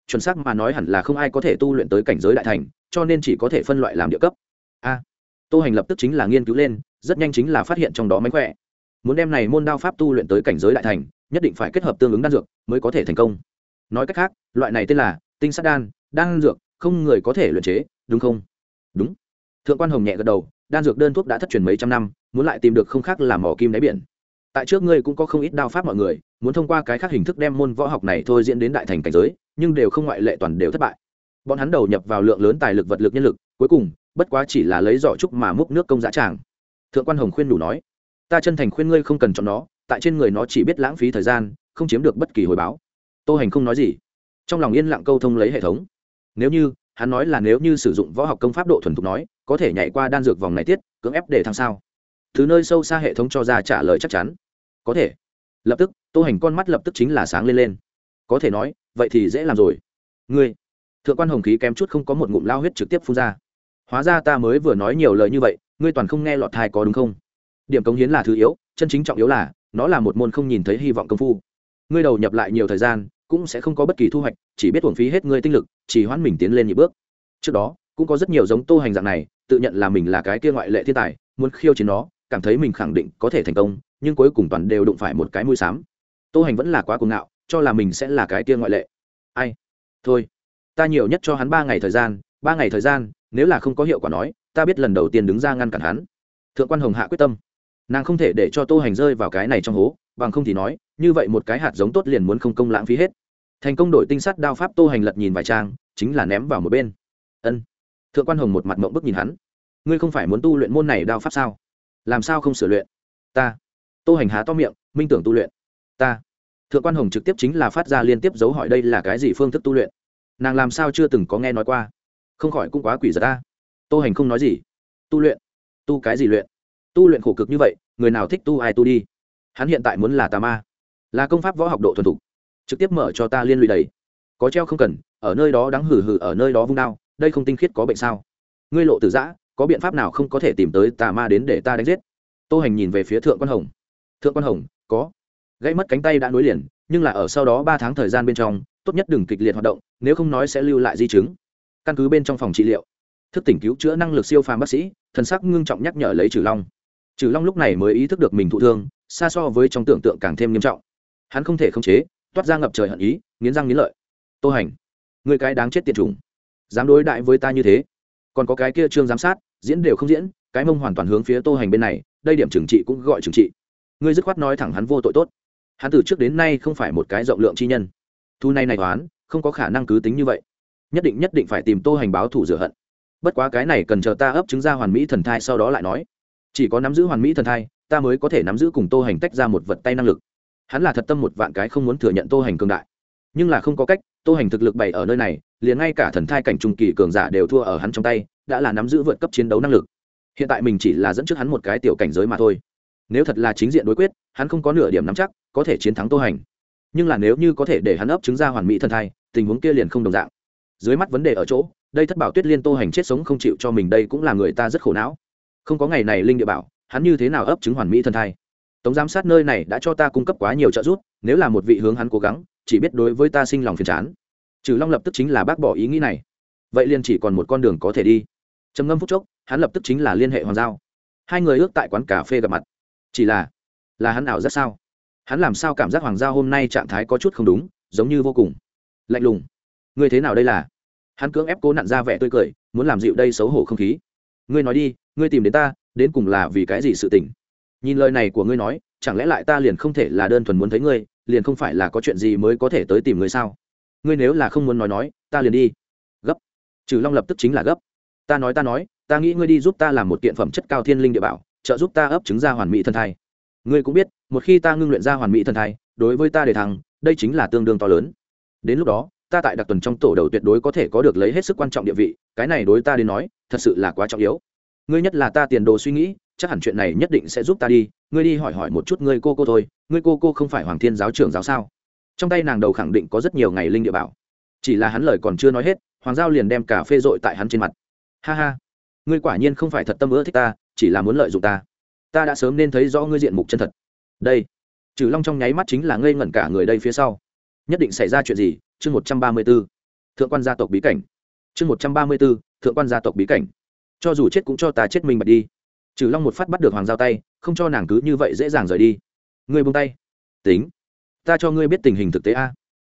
Chuẩn xác mà nói hẳn là không ai có thể tu luyện tới cảnh giới đại thành, cho nên chỉ có thể phân loại làm địa cấp. A. Tô hành lập tức chính là nghiên cứu lên, rất nhanh chính là phát hiện trong đó mánh khỏe. Muốn đem này môn đao pháp tu luyện tới cảnh giới đại thành, nhất định phải kết hợp tương ứng đan dược mới có thể thành công. Nói cách khác, loại này tên là tinh sát đan đan dược, không người có thể luyện chế, đúng không? Đúng thượng quan hồng nhẹ gật đầu, đan dược đơn thuốc đã thất truyền mấy trăm năm, muốn lại tìm được không khác là mỏ kim đáy biển. Tại trước ngươi cũng có không ít đao pháp mọi người, muốn thông qua cái khác hình thức đem môn võ học này thôi diễn đến đại thành cảnh giới, nhưng đều không ngoại lệ toàn đều thất bại. Bọn hắn đầu nhập vào lượng lớn tài lực vật lực nhân lực, cuối cùng, bất quá chỉ là lấy giỏ trúc mà múc nước công giá tràng. Thượng quan hồng khuyên đủ nói, ta chân thành khuyên ngươi không cần chọn nó, tại trên người nó chỉ biết lãng phí thời gian, không chiếm được bất kỳ hồi báo. Tô hành không nói gì, trong lòng yên lặng câu thông lấy hệ thống. Nếu như hắn nói là nếu như sử dụng võ học công pháp độ thuần thục nói, có thể nhảy qua đan dược vòng này tiết, cưỡng ép để thăng sao? Thứ nơi sâu xa hệ thống cho ra trả lời chắc chắn. Có thể. Lập tức, tô hành con mắt lập tức chính là sáng lên lên. Có thể nói, vậy thì dễ làm rồi. Ngươi. Thượng quan hồng khí kém chút không có một ngụm lao huyết trực tiếp phun ra. Hóa ra ta mới vừa nói nhiều lời như vậy, ngươi toàn không nghe lọt thai có đúng không? Điểm cống hiến là thứ yếu, chân chính trọng yếu là, nó là một môn không nhìn thấy hy vọng công phu. Ngươi đầu nhập lại nhiều thời gian cũng sẽ không có bất kỳ thu hoạch, chỉ biết uổng phí hết ngươi tinh lực, chỉ hoãn mình tiến lên nhị bước. Trước đó, cũng có rất nhiều giống tô hành dạng này, tự nhận là mình là cái kia ngoại lệ thiên tài, muốn khiêu chiến nó, cảm thấy mình khẳng định có thể thành công, nhưng cuối cùng toàn đều đụng phải một cái mũi xám tô hành vẫn là quá cuồng ngạo, cho là mình sẽ là cái kia ngoại lệ. Ai? Thôi, ta nhiều nhất cho hắn ba ngày thời gian, ba ngày thời gian, nếu là không có hiệu quả nói, ta biết lần đầu tiên đứng ra ngăn cản hắn. Thượng quan hồng hạ quyết tâm. Nàng không thể để cho tô hành rơi vào cái này trong hố bằng không thì nói, như vậy một cái hạt giống tốt liền muốn không công lãng phí hết. Thành công đổi tinh sắt đao pháp tô hành lật nhìn vài trang, chính là ném vào một bên. Ân. Thượng quan hồng một mặt mộng bức nhìn hắn. Ngươi không phải muốn tu luyện môn này đao pháp sao? Làm sao không sửa luyện? Ta. Tô hành há to miệng, minh tưởng tu luyện. Ta. Thượng quan hồng trực tiếp chính là phát ra liên tiếp dấu hỏi đây là cái gì phương thức tu luyện? Nàng làm sao chưa từng có nghe nói qua? Không khỏi cũng quá quỷ giật ta. Tô hành không nói gì. Tu luyện. Tu cái gì luyện? Tu luyện khổ cực như vậy, người nào thích tu ai tu đi? Hắn hiện tại muốn là tà ma, là công pháp võ học độ thuần thục, trực tiếp mở cho ta liên lụy đầy. Có treo không cần, ở nơi đó đáng hử hử ở nơi đó vung đao, đây không tinh khiết có bệnh sao? Ngươi lộ từ giã, có biện pháp nào không có thể tìm tới tà ma đến để ta đánh giết? Tô hành nhìn về phía thượng quan hồng. Thượng quan hồng, có. Gãy mất cánh tay đã nối liền, nhưng là ở sau đó ba tháng thời gian bên trong, tốt nhất đừng kịch liệt hoạt động, nếu không nói sẽ lưu lại di chứng. Căn cứ bên trong phòng trị liệu, thức tỉnh cứu chữa năng lực siêu phàm bác sĩ, thần sắc ngưng trọng nhắc nhở lấy trừ long. Trừ long lúc này mới ý thức được mình thụ thương xa so với trong tưởng tượng càng thêm nghiêm trọng. Hắn không thể khống chế, toát ra ngập trời hận ý, nghiến răng nghiến lợi. Tô hành, người cái đáng chết tiệt chủng, dám đối đại với ta như thế? Còn có cái kia trương giám sát, diễn đều không diễn, cái mông hoàn toàn hướng phía tô hành bên này, đây điểm trừng trị cũng gọi trừng trị. Ngươi dứt khoát nói thẳng hắn vô tội tốt. Hắn từ trước đến nay không phải một cái rộng lượng chi nhân. Thu này này toán, không có khả năng cứ tính như vậy. Nhất định nhất định phải tìm tô hành báo thủ rửa hận. Bất quá cái này cần chờ ta ấp trứng ra hoàn mỹ thần thai sau đó lại nói. Chỉ có nắm giữ hoàn mỹ thần thai ta mới có thể nắm giữ cùng tô hành tách ra một vật tay năng lực. Hắn là thật tâm một vạn cái không muốn thừa nhận tô hành cường đại. Nhưng là không có cách, tô hành thực lực bày ở nơi này, liền ngay cả thần thai cảnh trung kỳ cường giả đều thua ở hắn trong tay, đã là nắm giữ vượt cấp chiến đấu năng lực. Hiện tại mình chỉ là dẫn trước hắn một cái tiểu cảnh giới mà thôi. Nếu thật là chính diện đối quyết, hắn không có nửa điểm nắm chắc, có thể chiến thắng tô hành. Nhưng là nếu như có thể để hắn ấp chứng ra hoàn mỹ thần thai, tình huống kia liền không đồng dạng. Dưới mắt vấn đề ở chỗ, đây thất bảo tuyết liên tô hành chết sống không chịu cho mình đây cũng là người ta rất khổ não. Không có ngày này linh địa bảo hắn như thế nào ấp chứng hoàn mỹ thần thai? Tống giám sát nơi này đã cho ta cung cấp quá nhiều trợ giúp, nếu là một vị hướng hắn cố gắng, chỉ biết đối với ta sinh lòng phiền chán. Trừ long lập tức chính là bác bỏ ý nghĩ này. Vậy liền chỉ còn một con đường có thể đi. Trầm ngâm phút chốc, hắn lập tức chính là liên hệ hoàng giao. Hai người ước tại quán cà phê gặp mặt. Chỉ là là hắn ảo rất sao? Hắn làm sao cảm giác hoàng giao hôm nay trạng thái có chút không đúng, giống như vô cùng lạnh lùng? Ngươi thế nào đây là? Hắn cưỡng ép cố nặn ra vẻ tươi cười, muốn làm dịu đây xấu hổ không khí. Ngươi nói đi, ngươi tìm đến ta đến cùng là vì cái gì sự tình? Nhìn lời này của ngươi nói, chẳng lẽ lại ta liền không thể là đơn thuần muốn thấy ngươi, liền không phải là có chuyện gì mới có thể tới tìm ngươi sao? Ngươi nếu là không muốn nói nói, ta liền đi. Gấp. Trừ long lập tức chính là gấp. Ta nói ta nói, ta nghĩ ngươi đi giúp ta làm một kiện phẩm chất cao thiên linh địa bảo, trợ giúp ta ấp trứng ra hoàn mỹ thân thai. Ngươi cũng biết, một khi ta ngưng luyện ra hoàn mỹ thân thai, đối với ta để thăng, đây chính là tương đương to lớn. Đến lúc đó, ta tại đặc tuần trong tổ đầu tuyệt đối có thể có được lấy hết sức quan trọng địa vị, cái này đối ta đến nói, thật sự là quá trọng yếu ngươi nhất là ta tiền đồ suy nghĩ, chắc hẳn chuyện này nhất định sẽ giúp ta đi. Ngươi đi hỏi hỏi một chút ngươi cô cô thôi, ngươi cô cô không phải hoàng thiên giáo trưởng giáo sao? Trong tay nàng đầu khẳng định có rất nhiều ngày linh địa bảo. Chỉ là hắn lời còn chưa nói hết, hoàng giao liền đem cà phê dội tại hắn trên mặt. Ha ha, ngươi quả nhiên không phải thật tâm ưa thích ta, chỉ là muốn lợi dụng ta. Ta đã sớm nên thấy rõ ngươi diện mục chân thật. Đây trừ long trong nháy mắt chính là ngây ngẩn cả người đây phía sau. Nhất định xảy ra chuyện gì? Chương một trăm ba mươi b ố thượng quan gia tộc bí cảnh. Chương một trăm ba mươi b ố thượng quan gia tộc bí cảnh cho dù chết cũng cho ta chết mình bật đi. Trừ long một phát bắt được hoàng giao tay, không cho nàng cứ như vậy dễ dàng rời đi. Ngươi buông tay. Tính. Ta cho ngươi biết tình hình thực tế a.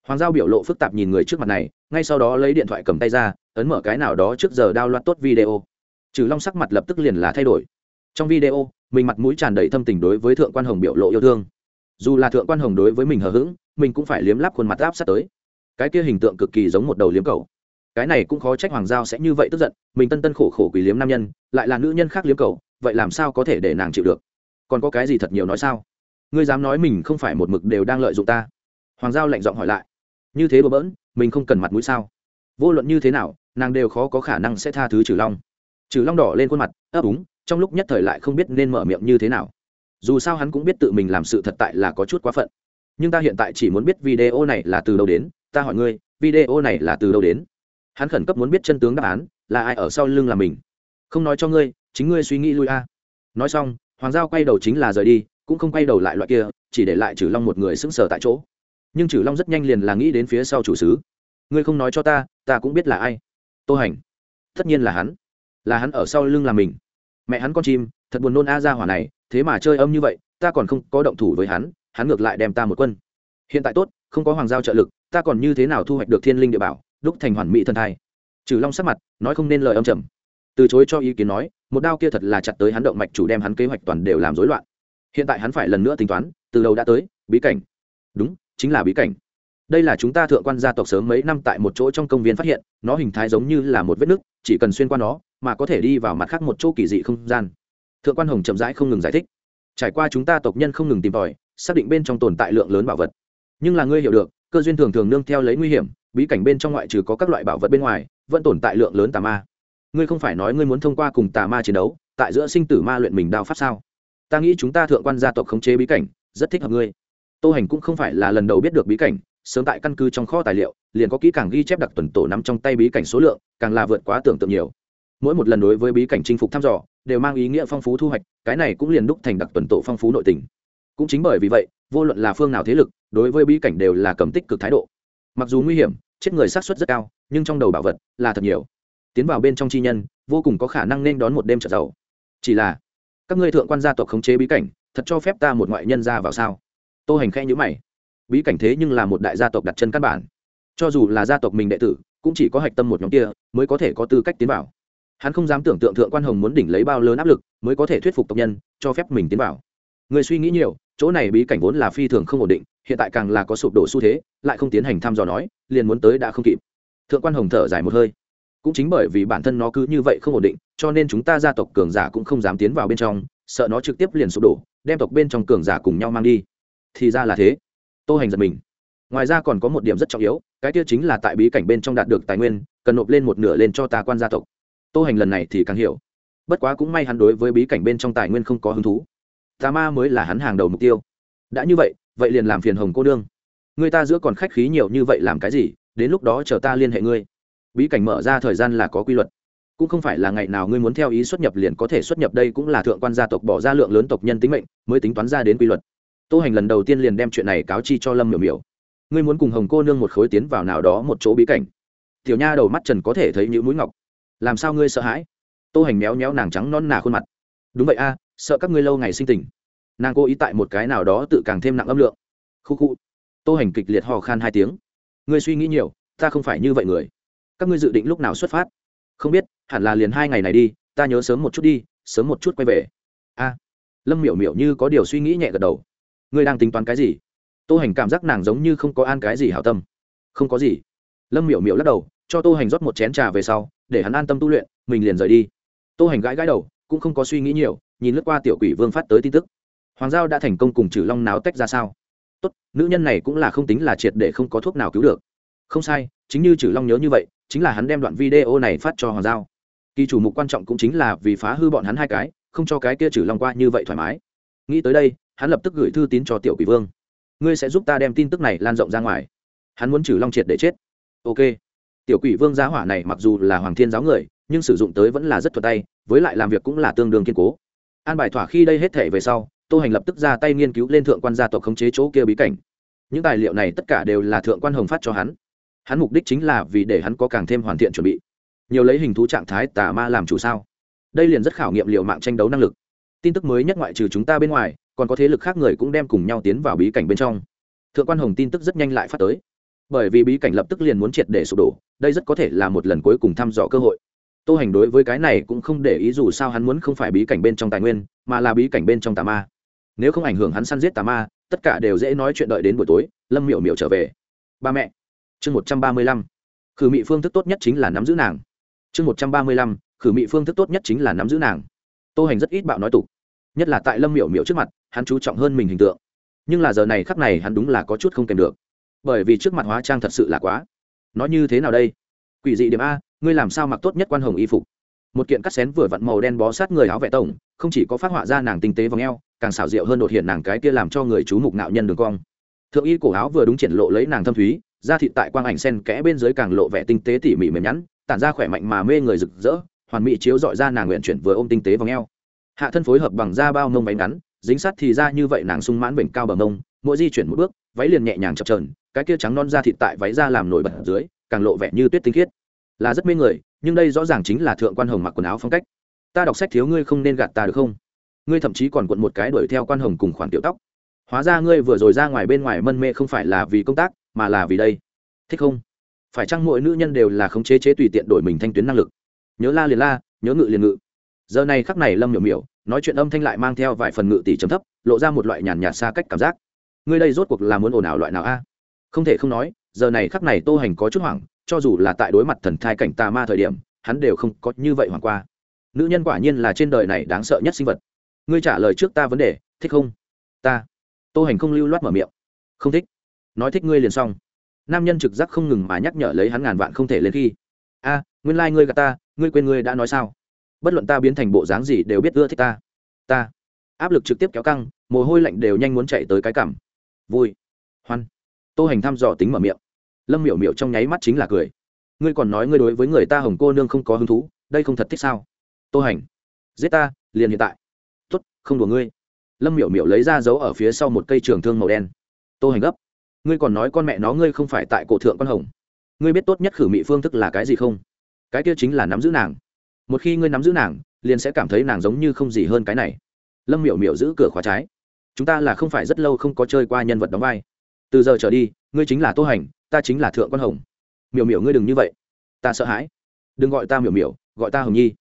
Hoàng giao biểu lộ phức tạp nhìn người trước mặt này, ngay sau đó lấy điện thoại cầm tay ra, ấn mở cái nào đó trước giờ đao loạt tốt video. Trừ long sắc mặt lập tức liền là thay đổi. Trong video, mình mặt mũi tràn đầy thâm tình đối với thượng quan hồng biểu lộ yêu thương. Dù là thượng quan hồng đối với mình hờ hững, mình cũng phải liếm lắp khuôn mặt áp sát tới. Cái kia hình tượng cực kỳ giống một đầu liếm cầu cái này cũng khó trách hoàng giao sẽ như vậy tức giận, mình tân tân khổ khổ quỷ liếm nam nhân, lại là nữ nhân khác liếm cầu vậy làm sao có thể để nàng chịu được? Còn có cái gì thật nhiều nói sao? Ngươi dám nói mình không phải một mực đều đang lợi dụng ta? Hoàng giao lạnh giọng hỏi lại. Như thế bừa bỡn, mình không cần mặt mũi sao? Vô luận như thế nào, nàng đều khó có khả năng sẽ tha thứ trừ long. Trừ long đỏ lên khuôn mặt, ấp úng, trong lúc nhất thời lại không biết nên mở miệng như thế nào. Dù sao hắn cũng biết tự mình làm sự thật tại là có chút quá phận. Nhưng ta hiện tại chỉ muốn biết video này là từ đâu đến, ta hỏi ngươi, video này là từ đâu đến? Hắn khẩn cấp muốn biết chân tướng đáp án, là ai ở sau lưng là mình. Không nói cho ngươi, chính ngươi suy nghĩ lui a. À. Nói xong, hoàng giao quay đầu chính là rời đi, cũng không quay đầu lại loại kia, chỉ để lại trừ long một người sững sờ tại chỗ. Nhưng trừ long rất nhanh liền là nghĩ đến phía sau chủ sứ. Ngươi không nói cho ta ta cũng biết là ai. Tô hành. Tất nhiên là hắn. Là hắn ở sau lưng là mình. Mẹ hắn con chim, thật buồn nôn a ra hỏa này, thế mà chơi âm như vậy, ta còn không có động thủ với hắn hắn ngược lại đem ta một quân. Hiện tại tốt, không có hoàng giao trợ lực, ta còn như thế nào thu hoạch được thiên linh địa bảo đúc thành hoàn mỹ thân thai. Trừ long sắc mặt, nói không nên lời âm trầm. Từ chối cho ý kiến nói, một đao kia thật là chặt tới hắn động mạch chủ đem hắn kế hoạch toàn đều làm rối loạn. Hiện tại hắn phải lần nữa tính toán, từ đầu đã tới, bí cảnh. Đúng, chính là bí cảnh. Đây là chúng ta thượng quan gia tộc sớm mấy năm tại một chỗ trong công viên phát hiện, nó hình thái giống như là một vết nứt, chỉ cần xuyên qua nó, mà có thể đi vào mặt khác một chỗ kỳ dị không gian. Thượng quan hồng chậm rãi không ngừng giải thích. Trải qua chúng ta tộc nhân không ngừng tìm tòi, xác định bên trong tồn tại lượng lớn bảo vật. Nhưng là ngươi hiểu được, cơ duyên thường thường nương theo lấy nguy hiểm bí cảnh bên trong ngoại trừ có các loại bảo vật bên ngoài, vẫn tồn tại lượng lớn tà ma. Ngươi không phải nói ngươi muốn thông qua cùng tà ma chiến đấu, tại giữa sinh tử ma luyện mình đao pháp sao? Ta nghĩ chúng ta thượng quan gia tộc khống chế bí cảnh, rất thích hợp ngươi. Tô hành cũng không phải là lần đầu biết được bí cảnh, sớm tại căn cứ trong kho tài liệu, liền có kỹ càng ghi chép đặc tuần tổ nắm trong tay bí cảnh số lượng, càng là vượt quá tưởng tượng nhiều. Mỗi một lần đối với bí cảnh chinh phục thăm dò, đều mang ý nghĩa phong phú thu hoạch, cái này cũng liền đúc thành đặc tuần tổ phong phú nội tình. Cũng chính bởi vì vậy, vô luận là phương nào thế lực, đối với bí cảnh đều là cầm tích cực thái độ. Mặc dù nguy hiểm chết người sát xuất rất cao, nhưng trong đầu bảo vật là thật nhiều. Tiến vào bên trong chi nhân, vô cùng có khả năng nên đón một đêm trợ giàu. Chỉ là, các ngươi thượng quan gia tộc khống chế bí cảnh, thật cho phép ta một ngoại nhân ra vào sao? Tô hành khẽ nhữ mày. Bí cảnh thế nhưng là một đại gia tộc đặt chân căn bản. Cho dù là gia tộc mình đệ tử, cũng chỉ có hạch tâm một nhóm kia mới có thể có tư cách tiến vào. Hắn không dám tưởng tượng thượng quan hồng muốn đỉnh lấy bao lớn áp lực mới có thể thuyết phục tộc nhân, cho phép mình tiến vào. Người suy nghĩ nhiều chỗ này bí cảnh vốn là phi thường không ổn định, hiện tại càng là có sụp đổ xu thế, lại không tiến hành thăm dò nói, liền muốn tới đã không kịp. Thượng quan hồng thở dài một hơi. Cũng chính bởi vì bản thân nó cứ như vậy không ổn định, cho nên chúng ta gia tộc cường giả cũng không dám tiến vào bên trong, sợ nó trực tiếp liền sụp đổ, đem tộc bên trong cường giả cùng nhau mang đi. Thì ra là thế. Tô hành giật mình. Ngoài ra còn có một điểm rất trọng yếu, cái kia chính là tại bí cảnh bên trong đạt được tài nguyên, cần nộp lên một nửa lên cho ta quan gia tộc. Tô hành lần này thì càng hiểu. Bất quá cũng may hắn đối với bí cảnh bên trong tài nguyên không có hứng thú tà ma mới là hắn hàng đầu mục tiêu. Đã như vậy vậy liền làm phiền hồng cô đương. Người ta giữa còn khách khí nhiều như vậy làm cái gì, đến lúc đó chờ ta liên hệ ngươi. Bí cảnh mở ra thời gian là có quy luật. Cũng không phải là ngày nào ngươi muốn theo ý xuất nhập liền có thể xuất nhập, đây cũng là thượng quan gia tộc bỏ ra lượng lớn tộc nhân tính mệnh, mới tính toán ra đến quy luật. Tô hành lần đầu tiên liền đem chuyện này cáo chi cho lâm miểu miểu. Ngươi muốn cùng hồng cô nương một khối tiến vào nào đó một chỗ bí cảnh. Tiểu nha đầu mắt trần có thể thấy những mũi ngọc. Làm sao ngươi sợ hãi? Tô hành méo méo nàng trắng non nà khuôn mặt. Đúng vậy a sợ các ngươi lâu ngày sinh tình. Nàng cố ý tại một cái nào đó tự càng thêm nặng âm lượng. Khu khu. Tô hành kịch liệt hò khan hai tiếng. Ngươi suy nghĩ nhiều, ta không phải như vậy người. Các ngươi dự định lúc nào xuất phát? Không biết, hẳn là liền hai ngày này đi, ta nhớ sớm một chút đi, sớm một chút quay về. A. Lâm miểu miểu như có điều suy nghĩ nhẹ gật đầu. Ngươi đang tính toán cái gì? Tô hành cảm giác nàng giống như không có an cái gì hảo tâm. Không có gì. Lâm miểu miểu lắc đầu, cho tô hành rót một chén trà về sau, để hắn an tâm tu luyện, mình liền rời đi. Tô hành gãi gãi đầu, cũng không có suy nghĩ nhiều nhìn lướt qua tiểu quỷ vương phát tới tin tức. Hoàng giao đã thành công cùng trừ long náo tách ra sao? Tốt, nữ nhân này cũng là không tính là triệt để không có thuốc nào cứu được. Không sai, chính như trừ long nhớ như vậy, chính là hắn đem đoạn video này phát cho hoàng giao. Kỳ chủ mục quan trọng cũng chính là vì phá hư bọn hắn hai cái, không cho cái kia trừ long qua như vậy thoải mái. Nghĩ tới đây, hắn lập tức gửi thư tín cho tiểu quỷ vương. Ngươi sẽ giúp ta đem tin tức này lan rộng ra ngoài. Hắn muốn trừ long triệt để chết. Ok. Tiểu quỷ vương giá hỏa này mặc dù là hoàng thiên giáo người, nhưng sử dụng tới vẫn là rất thuật tay, với lại làm việc cũng là tương đương kiên cố an bài thỏa khi đây hết thể về sau, tô hành lập tức ra tay nghiên cứu lên thượng quan gia tộc khống chế chỗ kia bí cảnh. Những tài liệu này tất cả đều là thượng quan hồng phát cho hắn. Hắn mục đích chính là vì để hắn có càng thêm hoàn thiện chuẩn bị. Nhiều lấy hình thú trạng thái tà ma làm chủ sao? Đây liền rất khảo nghiệm liệu mạng tranh đấu năng lực. Tin tức mới nhất ngoại trừ chúng ta bên ngoài, còn có thế lực khác người cũng đem cùng nhau tiến vào bí cảnh bên trong. Thượng quan hồng tin tức rất nhanh lại phát tới. Bởi vì bí cảnh lập tức liền muốn triệt để sụp đổ, đây rất có thể là một lần cuối cùng thăm dò cơ hội tô hành đối với cái này cũng không để ý dù sao hắn muốn không phải bí cảnh bên trong tài nguyên, mà là bí cảnh bên trong tà ma. Nếu không ảnh hưởng hắn săn giết tà ma, tất cả đều dễ nói chuyện đợi đến buổi tối, lâm miểu miểu trở về. Ba mẹ. Chương một trăm ba mươi lăm. Khử mị phương thức tốt nhất chính là nắm giữ nàng. Chương một trăm ba mươi lăm. Khử mị phương thức tốt nhất chính là nắm giữ nàng. Tô hành rất ít bạo nói tục. Nhất là tại lâm miểu miểu trước mặt, hắn chú trọng hơn mình hình tượng. Nhưng là giờ này khắc này hắn đúng là có chút không kèm được. Bởi vì trước mặt hóa trang thật sự là quá. Nói như thế nào đây? Quỷ dị điểm a ngươi làm sao mặc tốt nhất quan hồng y phục? Một kiện cắt xén vừa vặn màu đen bó sát người áo vẽ tổng không chỉ có phát họa ra nàng tinh tế vòng eo, càng xảo diệu hơn đột hiện nàng cái kia làm cho người chú mục nạo nhân đường cong. Thượng y cổ áo vừa đúng triển lộ lấy nàng thâm thúy da thịt tại quang ảnh sen kẽ bên dưới càng lộ vẻ tinh tế tỉ mỉ mềm nhẵn tản ra khỏe mạnh mà mê người rực rỡ hoàn mỹ chiếu dọi ra nàng nguyện chuyển vừa ôm tinh tế vòng eo, hạ thân phối hợp bằng da bao mông váy ngắn dính sát thì ra như vậy nàng sung mãn vểnh cao bờ mông mỗi di chuyển một bước váy liền nhẹ nhàng chập trờn cái kia trắng non da thịt tại váy da làm nổi bật dưới càng lộ vẻ như tuyết tinh khiết là rất mê người, nhưng đây rõ ràng chính là thượng quan hồng mặc quần áo phong cách. Ta đọc sách thiếu ngươi không nên gạt ta được không? Ngươi thậm chí còn quận một cái đuổi theo quan hồng cùng khoản tiểu tóc. Hóa ra ngươi vừa rồi ra ngoài bên ngoài mân mê không phải là vì công tác, mà là vì đây. Thích không? Phải chăng mỗi nữ nhân đều là khống chế chế tùy tiện đổi mình thanh tuyến năng lực? Nhớ la liền la, nhớ ngự liền ngự. Giờ này khắc này lâm miểu miểu, nói chuyện âm thanh lại mang theo vài phần ngự tỷ chấm thấp, lộ ra một loại nhàn nhạt xa cách cảm giác. Ngươi đây rốt cuộc là muốn ồn ào loại nào a? Không thể không nói, giờ này khắc này tô hành có chút hoảng cho dù là tại đối mặt thần thai cảnh tà ma thời điểm, hắn đều không có như vậy hoàng qua. Nữ nhân quả nhiên là trên đời này đáng sợ nhất sinh vật. Ngươi trả lời trước ta vấn đề, thích không? Ta. Tô hành không lưu loát mở miệng. Không thích. Nói thích ngươi liền xong. Nam nhân trực giác không ngừng mà nhắc nhở lấy hắn ngàn vạn không thể lên khi. A, nguyên lai、like、ngươi gà ta, ngươi quên ngươi đã nói sao? Bất luận ta biến thành bộ dáng gì đều biết ưa thích ta. Ta. Áp lực trực tiếp kéo căng, mồ hôi lạnh đều nhanh muốn chạy tới cái cảm. Vui. Hoan. Tô hành thăm dò tính mở miệng lâm miểu miểu trong nháy mắt chính là cười. Ngươi còn nói ngươi đối với người ta hồng cô nương không có hứng thú, đây không thật thích sao? Tô hành, giết ta, liền hiện tại. Tuất không đùa ngươi. Lâm miểu miểu lấy ra dấu ở phía sau một cây trường thương màu đen. Tô hành gấp, ngươi còn nói con mẹ nó ngươi không phải tại cổ thượng con hồng. Ngươi biết tốt nhất khử mị phương thức là cái gì không? Cái kia chính là nắm giữ nàng. Một khi ngươi nắm giữ nàng, liền sẽ cảm thấy nàng giống như không gì hơn cái này. Lâm miểu miểu giữ cửa khóa trái. Chúng ta là không phải rất lâu không có chơi qua nhân vật đóng vai. Từ giờ trở đi ngươi chính là tô hành, ta chính là thượng quan hồng. Miểu miểu ngươi đừng như vậy. Ta sợ hãi. Đừng gọi ta miểu miểu, gọi ta hồng nhi.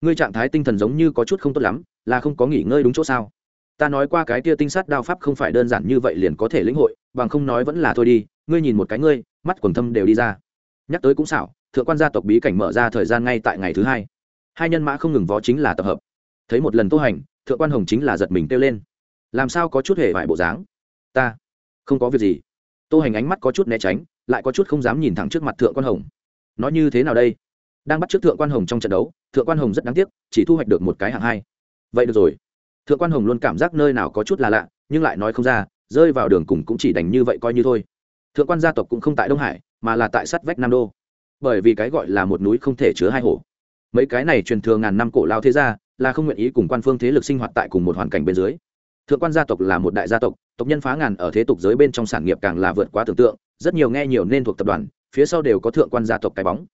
Ngươi trạng thái tinh thần giống như có chút không tốt lắm, là không có nghỉ ngơi đúng chỗ sao? Ta nói qua cái kia tinh sát đao pháp không phải đơn giản như vậy liền có thể lĩnh hội, bằng không nói vẫn là thôi đi, ngươi nhìn một cái ngươi, mắt quần thâm đều đi ra. Nhắc tới cũng xảo, thượng quan gia tộc bí cảnh mở ra thời gian ngay tại ngày thứ hai. Hai nhân mã không ngừng vó chính là tập hợp. Thấy một lần tô hành, thượng quan hồng chính là giật mình kêu lên. Làm sao có chút hề vải bộ dáng? Ta không có việc gì tô hành ánh mắt có chút né tránh, lại có chút không dám nhìn thẳng trước mặt thượng quan hồng. Nói như thế nào đây? Đang bắt trước thượng quan hồng trong trận đấu, thượng quan hồng rất đáng tiếc, chỉ thu hoạch được một cái hạng hai. Vậy được rồi. Thượng quan hồng luôn cảm giác nơi nào có chút là lạ, nhưng lại nói không ra, rơi vào đường cùng cũng chỉ đành như vậy coi như thôi. Thượng quan gia tộc cũng không tại đông hải, mà là tại sắt vách nam đô. Bởi vì cái gọi là một núi không thể chứa hai hồ. mấy cái này truyền thừa ngàn năm cổ lao thế gia, là không nguyện ý cùng quan phương thế lực sinh hoạt tại cùng một hoàn cảnh bên dưới thượng quan gia tộc là một đại gia tộc tộc nhân phá ngàn ở thế tục giới bên trong sản nghiệp càng là vượt quá tưởng tượng, rất nhiều nghe nhiều nên thuộc tập đoàn, phía sau đều có thượng quan gia tộc cái bóng.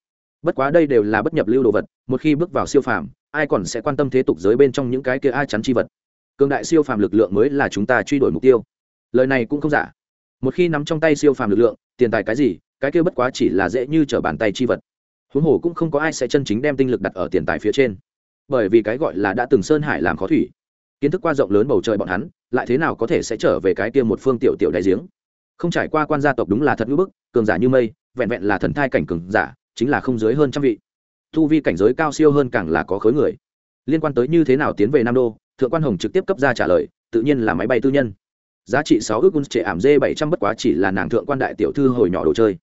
Bất quá đây đều là bất nhập lưu đồ vật, một khi bước vào siêu phàm, ai còn sẽ quan tâm thế tục giới bên trong những cái kia ai chắn chi vật. Cường đại siêu phàm lực lượng mới là chúng ta truy đuổi mục tiêu. Lời này cũng không giả. Một khi nắm trong tay siêu phàm lực lượng, tiền tài cái gì, cái kia bất quá chỉ là dễ như trở bàn tay chi vật. Huống hồ cũng không có ai sẽ chân chính đem tinh lực đặt ở tiền tài phía trên. Bởi vì cái gọi là đã từng sơn hải làm khó thủy kiến thức qua rộng lớn bầu trời bọn hắn, lại thế nào có thể sẽ trở về cái kia một phương tiểu tiểu đại giếng? Không trải qua quan gia tộc đúng là thật ngữ bức, cường giả như mây, vẹn vẹn là thần thai cảnh cường giả, chính là không dưới hơn trăm vị. Thu vi cảnh giới cao siêu hơn càng là có khối người. Liên quan tới như thế nào tiến về nam đô, thượng quan hồng trực tiếp cấp ra trả lời, tự nhiên là máy bay tư nhân. Giá trị sáu ước quân trệ ảm dê bảy trăm bất quá chỉ là nàng thượng quan đại tiểu thư hồi nhỏ đồ chơi.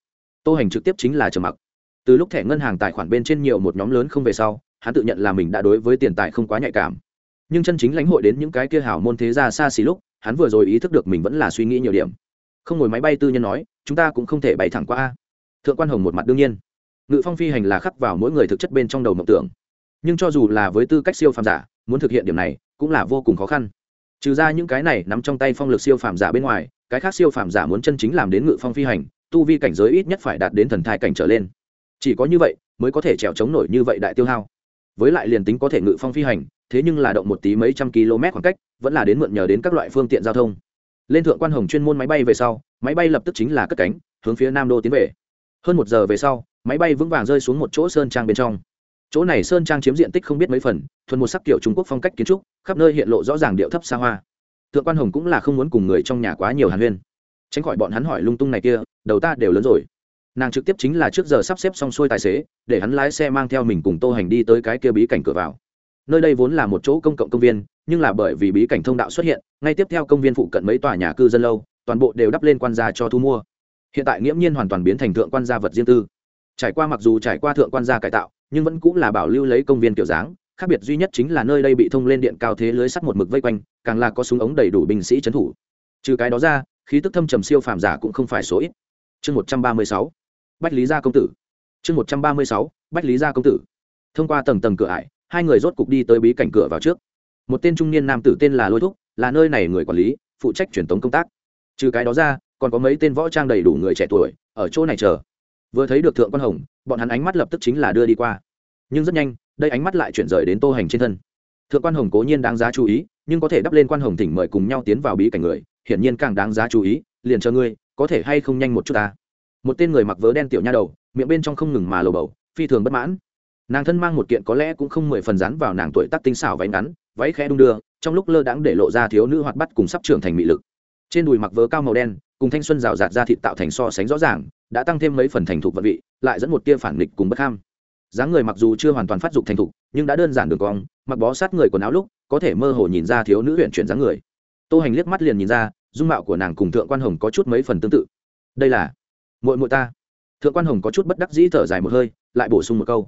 Tô hành trực tiếp chính là trầm mặc. Từ lúc thẻ ngân hàng tài khoản bên trên nhiều một nhóm lớn không về sau, hắn tự nhận là mình đã đối với tiền tài không quá nhạy cảm nhưng chân chính lãnh hội đến những cái kia hảo môn thế gia xa xỉ lúc, hắn vừa rồi ý thức được mình vẫn là suy nghĩ nhiều điểm. Không ngồi máy bay tư nhân nói, chúng ta cũng không thể bay thẳng qua a. Thượng quan hồng một mặt đương nhiên. Ngự phong phi hành là khắc vào mỗi người thực chất bên trong đầu mộng tưởng. Nhưng cho dù là với tư cách siêu phàm giả, muốn thực hiện điểm này, cũng là vô cùng khó khăn. Trừ ra những cái này nắm trong tay phong lực siêu phàm giả bên ngoài, cái khác siêu phàm giả muốn chân chính làm đến ngự phong phi hành, tu vi cảnh giới ít nhất phải đạt đến thần thai cảnh trở lên. Chỉ có như vậy, mới có thể trèo chống nổi như vậy đại tiêu hao. Với lại liền tính có thể ngự phong phi hành thế nhưng là động một tí mấy trăm km khoảng cách, vẫn là đến mượn nhờ đến các loại phương tiện giao thông. Lên thượng quan hồng chuyên môn máy bay về sau, máy bay lập tức chính là cất cánh, hướng phía nam đô tiến về. Hơn một giờ về sau, máy bay vững vàng rơi xuống một chỗ sơn trang bên trong. Chỗ này sơn trang chiếm diện tích không biết mấy phần, thuần một sắc kiểu trung quốc phong cách kiến trúc, khắp nơi hiện lộ rõ ràng điệu thấp xa hoa. Thượng quan hồng cũng là không muốn cùng người trong nhà quá nhiều hàn huyên. Tránh khỏi bọn hắn hỏi lung tung này kia, đầu ta đều lớn rồi. Nàng trực tiếp chính là trước giờ sắp xếp xong xuôi tài xế, để hắn lái xe mang theo mình cùng tô hành đi tới cái kia bí cảnh cửa vào nơi đây vốn là một chỗ công cộng công viên, nhưng là bởi vì bí cảnh thông đạo xuất hiện, ngay tiếp theo công viên phụ cận mấy tòa nhà cư dân lâu, toàn bộ đều đắp lên quan gia cho thu mua. Hiện tại nghiễm nhiên hoàn toàn biến thành thượng quan gia vật riêng tư. Trải qua mặc dù trải qua thượng quan gia cải tạo, nhưng vẫn cũng là bảo lưu lấy công viên kiểu dáng, khác biệt duy nhất chính là nơi đây bị thông lên điện cao thế lưới sắt một mực vây quanh, càng là có súng ống đầy đủ binh sĩ trấn thủ. Trừ cái đó ra, khí tức thâm trầm siêu phàm giả cũng không phải số ít. Chương một trăm ba mươi sáu, bách lý gia công tử. Chương một trăm ba mươi sáu, bách lý gia công tử. Thông qua tầng tầng cửa ải hai người rốt cục đi tới bí cảnh cửa vào trước. Một tên trung niên nam tử tên là lôi thúc, là nơi này người quản lý, phụ trách truyền tống công tác. Trừ cái đó ra, còn có mấy tên võ trang đầy đủ người trẻ tuổi ở chỗ này chờ. Vừa thấy được thượng quan hồng, bọn hắn ánh mắt lập tức chính là đưa đi qua. Nhưng rất nhanh, đây ánh mắt lại chuyển rời đến tô hành trên thân. Thượng quan hồng cố nhiên đáng giá chú ý, nhưng có thể đắp lên quan hồng thỉnh mời cùng nhau tiến vào bí cảnh người, hiển nhiên càng đáng giá chú ý, liền cho ngươi, có thể hay không nhanh một chút ta. Một tên người mặc vớ đen tiểu nha đầu, miệng bên trong không ngừng mà lầu bầu, phi thường bất mãn nàng thân mang một kiện có lẽ cũng không mười phần rắn vào nàng tuổi tác tinh xảo váy ngắn, váy khẽ đung đưa, trong lúc lơ đãng để lộ ra thiếu nữ hoạt bắt cùng sắp trưởng thành mị lực. Trên đùi mặc vớ cao màu đen, cùng thanh xuân rào rạt ra thịt tạo thành so sánh rõ ràng, đã tăng thêm mấy phần thành thục vận vị, lại dẫn một tia phản nghịch cùng bất ham. Dáng người mặc dù chưa hoàn toàn phát dục thành thục, nhưng đã đơn giản đường cong, mặc bó sát người quần áo lúc, có thể mơ hồ nhìn ra thiếu nữ huyện chuyển dáng người. Tô hành liếc mắt liền nhìn ra, dung mạo của nàng cùng thượng quan hồng có chút mấy phần tương tự. Đây là muội muội ta. Thượng quan hồng có chút bất đắc dĩ thở dài một hơi, lại bổ sung một câu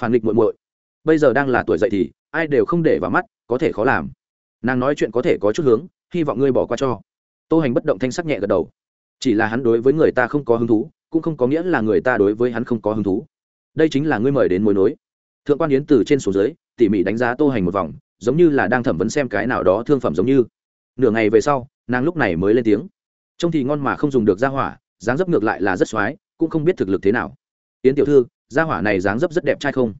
phản nghịch muội muội. Bây giờ đang là tuổi dậy thì, ai đều không để vào mắt, có thể khó làm. Nàng nói chuyện có thể có chút hướng, hy vọng ngươi bỏ qua cho. Tô hành bất động thanh sắc nhẹ gật đầu. Chỉ là hắn đối với người ta không có hứng thú, cũng không có nghĩa là người ta đối với hắn không có hứng thú. Đây chính là ngươi mời đến mối nối. Thượng quan yến từ trên xuống dưới, tỉ mỉ đánh giá tô hành một vòng, giống như là đang thẩm vấn xem cái nào đó thương phẩm giống như. Nửa ngày về sau, nàng lúc này mới lên tiếng. Trông thì ngon mà không dùng được ra hỏa, dáng dấp ngược lại là rất x cũng không biết thực lực thế nào. Yến tiểu thư gia hỏa này dáng dấp rất đẹp trai không?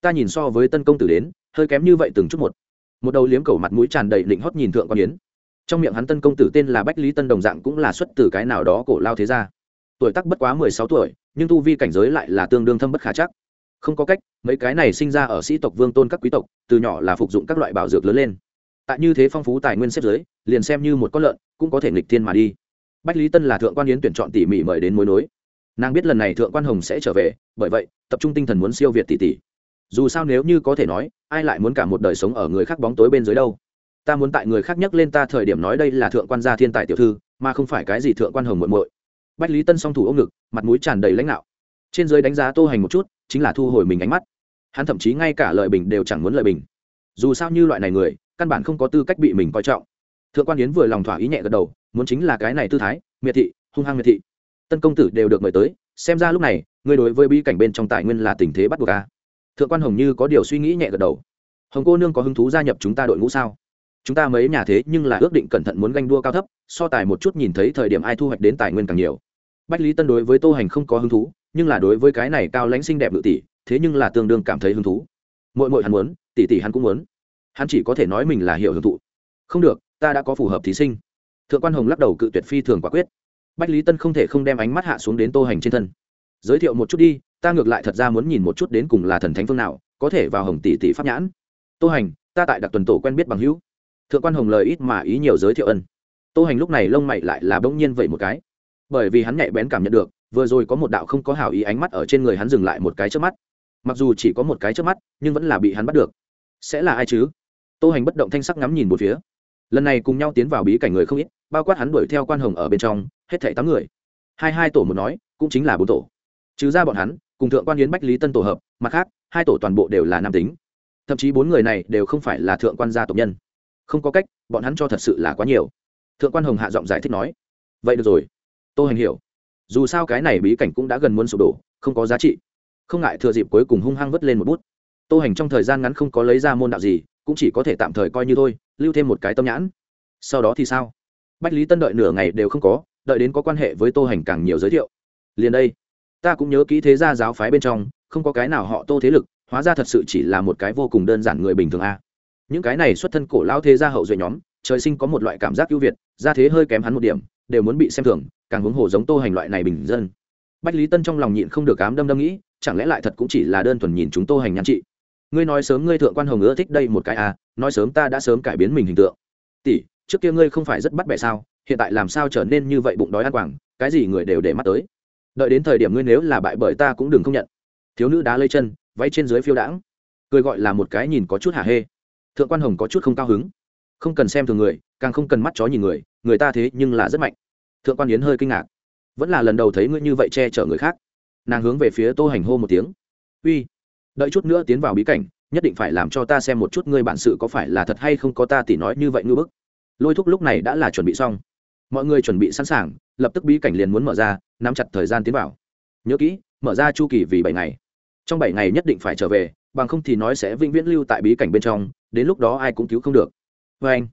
Ta nhìn so với tân công tử đến, hơi kém như vậy từng chút một. Một đầu liếm cầu mặt mũi tràn đầy định hót nhìn thượng quan yến. Trong miệng hắn tân công tử tên là bách lý tân đồng dạng cũng là xuất từ cái nào đó cổ lao thế gia. Tuổi tắc bất quá mười sáu tuổi, nhưng tu vi cảnh giới lại là tương đương thâm bất khả chắc. Không có cách, mấy cái này sinh ra ở sĩ tộc vương tôn các quý tộc, từ nhỏ là phục dụng các loại bảo dược lớn lên. Tại như thế phong phú tài nguyên xếp giới liền xem như một con lợn, cũng có thể nghịch thiên mà đi. Bách lý tân là thượng quan yến tuyển chọn tỉ mỉ mời đến mối nối nàng biết lần này thượng quan hồng sẽ trở về, bởi vậy, tập trung tinh thần muốn siêu việt tỷ tỷ. Dù sao nếu như có thể nói, ai lại muốn cả một đời sống ở người khác bóng tối bên dưới đâu? Ta muốn tại người khác nhắc lên ta thời điểm nói đây là thượng quan gia thiên tài tiểu thư, mà không phải cái gì thượng quan hồng muội muội. Bách lý tân song thủ ôm ngực, mặt mũi tràn đầy lãnh đạo trên dưới đánh giá tô hành một chút, chính là thu hồi mình ánh mắt. Hắn thậm chí ngay cả lời bình đều chẳng muốn lời bình. Dù sao như loại này người, căn bản không có tư cách bị mình coi trọng. Thượng quan yến vừa lòng thỏa ý nhẹ gật đầu, muốn chính là cái này tư thái, miệt thị, hung hăng miệt thị tân công tử đều được mời tới, xem ra lúc này, ngươi đối với bi cảnh bên trong tài nguyên là tình thế bắt buộc a thượng quan hồng như có điều suy nghĩ nhẹ gật đầu. Hồng cô nương có hứng thú gia nhập chúng ta đội ngũ sao? Chúng ta mấy nhà thế nhưng là ước định cẩn thận muốn ganh đua cao thấp, so tài một chút nhìn thấy thời điểm ai thu hoạch đến tài nguyên càng nhiều. Bách lý tân đối với tô hành không có hứng thú, nhưng là đối với cái này cao lãnh xinh đẹp ngự tỷ, thế nhưng là tương đương cảm thấy hứng thú. Mỗi mỗi hắn muốn, tỷ tỷ hắn cũng muốn. Hắn chỉ có thể nói mình là hiểu hưởng thụ. Không được, ta đã có phù hợp thí sinh. Thượng quan hồng lắc đầu cự tuyệt phi thường quả quyết bách lý tân không thể không đem ánh mắt hạ xuống đến tô hành trên thân. Giới thiệu một chút đi, ta ngược lại thật ra muốn nhìn một chút đến cùng là thần thánh phương nào, có thể vào hồng tỷ tỷ pháp nhãn. Tô hành, ta tại đặc tuần tổ quen biết bằng hữu. Thượng quan hồng lời ít mà ý nhiều giới thiệu ân. Tô hành lúc này lông mày lại là bỗng nhiên vậy một cái. Bởi vì hắn nhạy bén cảm nhận được, vừa rồi có một đạo không có hảo ý ánh mắt ở trên người hắn dừng lại một cái trước mắt. Mặc dù chỉ có một cái trước mắt, nhưng vẫn là bị hắn bắt được. Sẽ là ai chứ? Tô hành bất động thanh sắc ngắm nhìn một phía. Lần này cùng nhau tiến vào bí cảnh người không ít, bao quát hắn đuổi theo quan hồng ở bên trong hết thảy tám người. Hai hai tổ một nói, cũng chính là bốn tổ. Trừ ra bọn hắn, cùng thượng quan yến bách lý tân tổ hợp, mặt khác, hai tổ toàn bộ đều là nam tính. Thậm chí bốn người này đều không phải là thượng quan gia tộc nhân. Không có cách, bọn hắn cho thật sự là quá nhiều. Thượng quan hồng hạ giọng giải thích nói, vậy được rồi. Tô hành hiểu. Dù sao cái này bí cảnh cũng đã gần muốn sụp đổ, không có giá trị. Không ngại thừa dịp cuối cùng hung hăng vất lên một bút. Tô hành trong thời gian ngắn không có lấy ra môn đạo gì, cũng chỉ có thể tạm thời coi như thôi, lưu thêm một cái tâm nhãn. Sau đó thì sao? Bách lý tân đợi nửa ngày đều không có đợi đến có quan hệ với tô hành càng nhiều giới thiệu. Liền đây, ta cũng nhớ kỹ thế gia giáo phái bên trong, không có cái nào họ tô thế lực, hóa ra thật sự chỉ là một cái vô cùng đơn giản người bình thường a. Những cái này xuất thân cổ lao thế gia hậu duệ nhóm, trời sinh có một loại cảm giác ưu việt ra thế hơi kém hắn một điểm, đều muốn bị xem thường, càng huống hồ giống tô hành loại này bình dân. Bách lý tân trong lòng nhịn không được cám đâm đâm nghĩ, chẳng lẽ lại thật cũng chỉ là đơn thuần nhìn chúng tô hành nhan trị? Ngươi nói sớm ngươi thượng quan hồng ưa thích đây một cái à nói sớm ta đã sớm cải biến mình hình tượng. Tỷ, trước kia ngươi không phải rất bắt bẻ sao? Hiện tại làm sao trở nên như vậy bụng đói ăn quảng, cái gì người đều để mắt tới. Đợi đến thời điểm ngươi nếu là bại bởi ta cũng đừng không nhận. Thiếu nữ đá lây chân, váy trên dưới phiêu đãng. Cười gọi là một cái nhìn có chút hả hê. Thượng quan hồng có chút không cao hứng. Không cần xem thường người, càng không cần mắt chó nhìn người người ta thế nhưng là rất mạnh. Thượng quan yến hơi kinh ngạc. Vẫn là lần đầu thấy ngươi như vậy che chở người khác. Nàng hướng về phía tô hành hô một tiếng. Uy. Đợi chút nữa tiến vào bí cảnh, nhất định phải làm cho ta xem một chút ngươi bản sự có phải là thật hay không có ta tỉ nói như vậy ngư bức. Lôi thúc lúc này đã là chuẩn bị xong mọi người chuẩn bị sẵn sàng, lập tức bí cảnh liền muốn mở ra, nắm chặt thời gian tiến vào. Nhớ kỹ, mở ra chu kỳ vì bảy ngày. Trong bảy ngày nhất định phải trở về, bằng không thì nói sẽ vĩnh viễn lưu tại bí cảnh bên trong, đến lúc đó ai cũng cứu không được. Vê anh,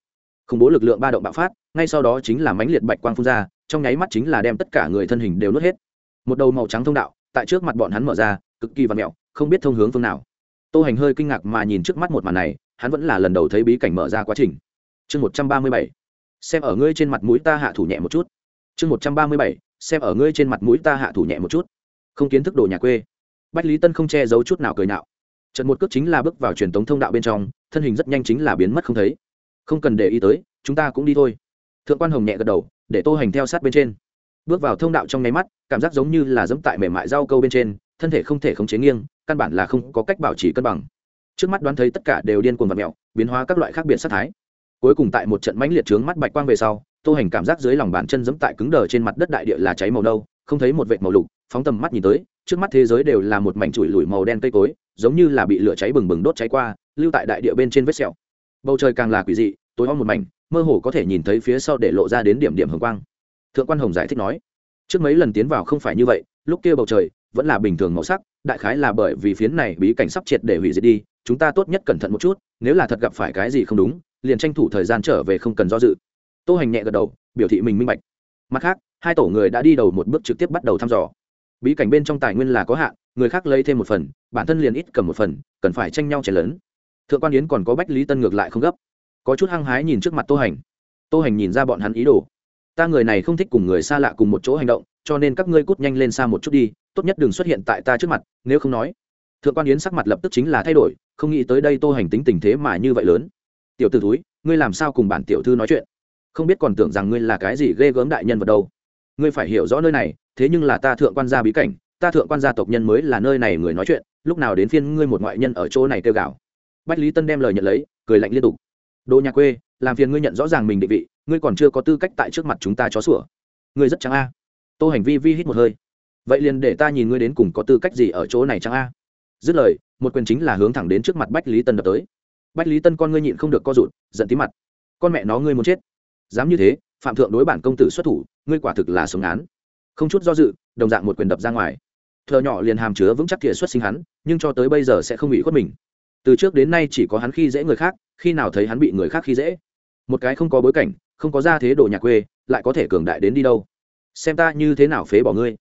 khủng bố lực lượng ba động bạo phát, ngay sau đó chính là mãnh liệt bạch quang phun ra, trong nháy mắt chính là đem tất cả người thân hình đều nuốt hết. Một đầu màu trắng thông đạo, tại trước mặt bọn hắn mở ra, cực kỳ và mẹo, không biết thông hướng phương nào. Tô hành hơi kinh ngạc mà nhìn trước mắt một màn này, hắn vẫn là lần đầu thấy bí cảnh mở ra quá trình. Chương một trăm ba mươi bảy xem ở ngươi trên mặt mũi ta hạ thủ nhẹ một chút. Chương một trăm ba mươi bảy, xem ở ngươi trên mặt mũi ta hạ thủ nhẹ một chút. Không kiến thức đồ nhà quê. Bách lý tân không che giấu chút nào cười nạo. Trận một cước chính là bước vào truyền thống thông đạo bên trong, thân hình rất nhanh chính là biến mất không thấy. Không cần để ý tới, chúng ta cũng đi thôi. Thượng quan hồng nhẹ gật đầu, để tô hành theo sát bên trên. Bước vào thông đạo trong nháy mắt, cảm giác giống như là dẫm tại mềm mại rau câu bên trên, thân thể không thể khống chế nghiêng, căn bản là không có cách bảo trì cân bằng. Trước mắt đoán thấy tất cả đều điên cuồng vật mẹo, biến hóa các loại khác biệt sát thái cuối cùng tại một trận mãnh liệt trướng mắt bạch quang về sau, tô hành cảm giác dưới lòng bàn chân giẫm tại cứng đờ trên mặt đất đại địa là cháy màu nâu, không thấy một vệt màu lục, phóng tầm mắt nhìn tới, trước mắt thế giới đều là một mảnh chùi lùi màu đen cây cối, giống như là bị lửa cháy bừng bừng đốt cháy qua, lưu tại đại địa bên trên vết sẹo. Bầu trời càng là quỷ dị, tối om một mảnh, mơ hồ có thể nhìn thấy phía sau để lộ ra đến điểm điểm hồng quang. Thượng quan hồng giải thích nói, trước mấy lần tiến vào không phải như vậy, lúc kia bầu trời vẫn là bình thường màu sắc, đại khái là bởi vì phiến này bí cảnh sắp triệt để hủy diệt đi, chúng ta tốt nhất cẩn thận một chút, nếu là thật gặp phải cái gì không đúng liền tranh thủ thời gian trở về không cần do dự. Tô hành nhẹ gật đầu, biểu thị mình minh bạch. Mặt khác, hai tổ người đã đi đầu một bước trực tiếp bắt đầu thăm dò. Bí cảnh bên trong tài nguyên là có hạn, người khác lấy thêm một phần, bản thân liền ít cầm một phần, cần phải tranh nhau chảy lớn thượng quan yến còn có bách lý tân ngược lại không gấp. Có chút hăng hái nhìn trước mặt tô hành. Tô hành nhìn ra bọn hắn ý đồ. Ta người này không thích cùng người xa lạ cùng một chỗ hành động, cho nên các ngươi cút nhanh lên xa một chút đi, tốt nhất đừng xuất hiện tại ta trước mặt, nếu không nói. Thượng quan yến sắc mặt lập tức chính là thay đổi, không nghĩ tới đây tô hành tính tình thế mà như vậy lớn tiểu t ử túi ngươi làm sao cùng bản tiểu thư nói chuyện? Không biết còn tưởng rằng ngươi là cái gì ghê gớm đại nhân vật đâu. Ngươi phải hiểu rõ nơi này, thế nhưng là ta thượng quan gia bí cảnh, ta thượng quan gia tộc nhân mới là nơi này người nói chuyện, lúc nào đến phiên ngươi một ngoại nhân ở chỗ này kêu gào. Bách lý tân đem lời nhận lấy, cười lạnh liên tục. Đồ nhà quê, làm phiền ngươi nhận rõ ràng mình định vị, ngươi còn chưa có tư cách tại trước mặt chúng ta chó sủa. Ngươi rất trắng a. Tô hành vi vi hít một hơi. Vậy liền để ta nhìn ngươi đến cùng có tư cách gì ở chỗ này trắng a. Dứt lời, một quyền chính là hướng thẳng đến trước mặt bách lý tân đập tới bách lý tân con ngươi nhịn không được co rụt, giận tí mặt. Con mẹ nó ngươi muốn chết. Dám như thế, phạm thượng đối bản công tử xuất thủ, ngươi quả thực là sống án. Không chút do dự, đồng dạng một quyền đập ra ngoài. Thợ nhỏ liền hàm chứa vững chắc thiệt xuất sinh hắn, nhưng cho tới bây giờ sẽ không bị khuất mình. Từ trước đến nay chỉ có hắn khi dễ người khác, khi nào thấy hắn bị người khác khi dễ. Một cái không có bối cảnh, không có ra thế đồ nhà quê, lại có thể cường đại đến đi đâu. Xem ta như thế nào phế bỏ ngươi.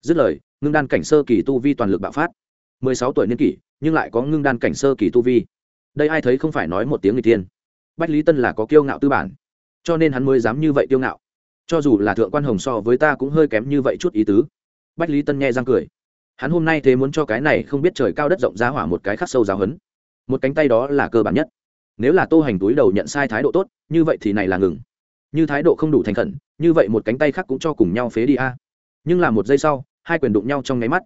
Dứt lời, ngưng đan cảnh sơ kỳ tu vi toàn lực bạo phát. Mười sáu tuổi niên kỷ, nhưng lại có ngưng đan cảnh sơ kỳ tu vi đây ai thấy không phải nói một tiếng người tiên bách lý tân là có kiêu ngạo tư bản, cho nên hắn mới dám như vậy kiêu ngạo. Cho dù là thượng quan hồng so với ta cũng hơi kém như vậy chút ý tứ. Bách lý tân nghe răng cười. Hắn hôm nay thế muốn cho cái này không biết trời cao đất rộng ra hỏa một cái khắc sâu giáo hấn một cánh tay đó là cơ bản nhất. Nếu là tô hành túi đầu nhận sai thái độ tốt, như vậy thì này là ngừng. Như thái độ không đủ thành khẩn, như vậy một cánh tay khác cũng cho cùng nhau phế đi a. Nhưng là một giây sau, hai quyền đụng nhau trong nháy mắt.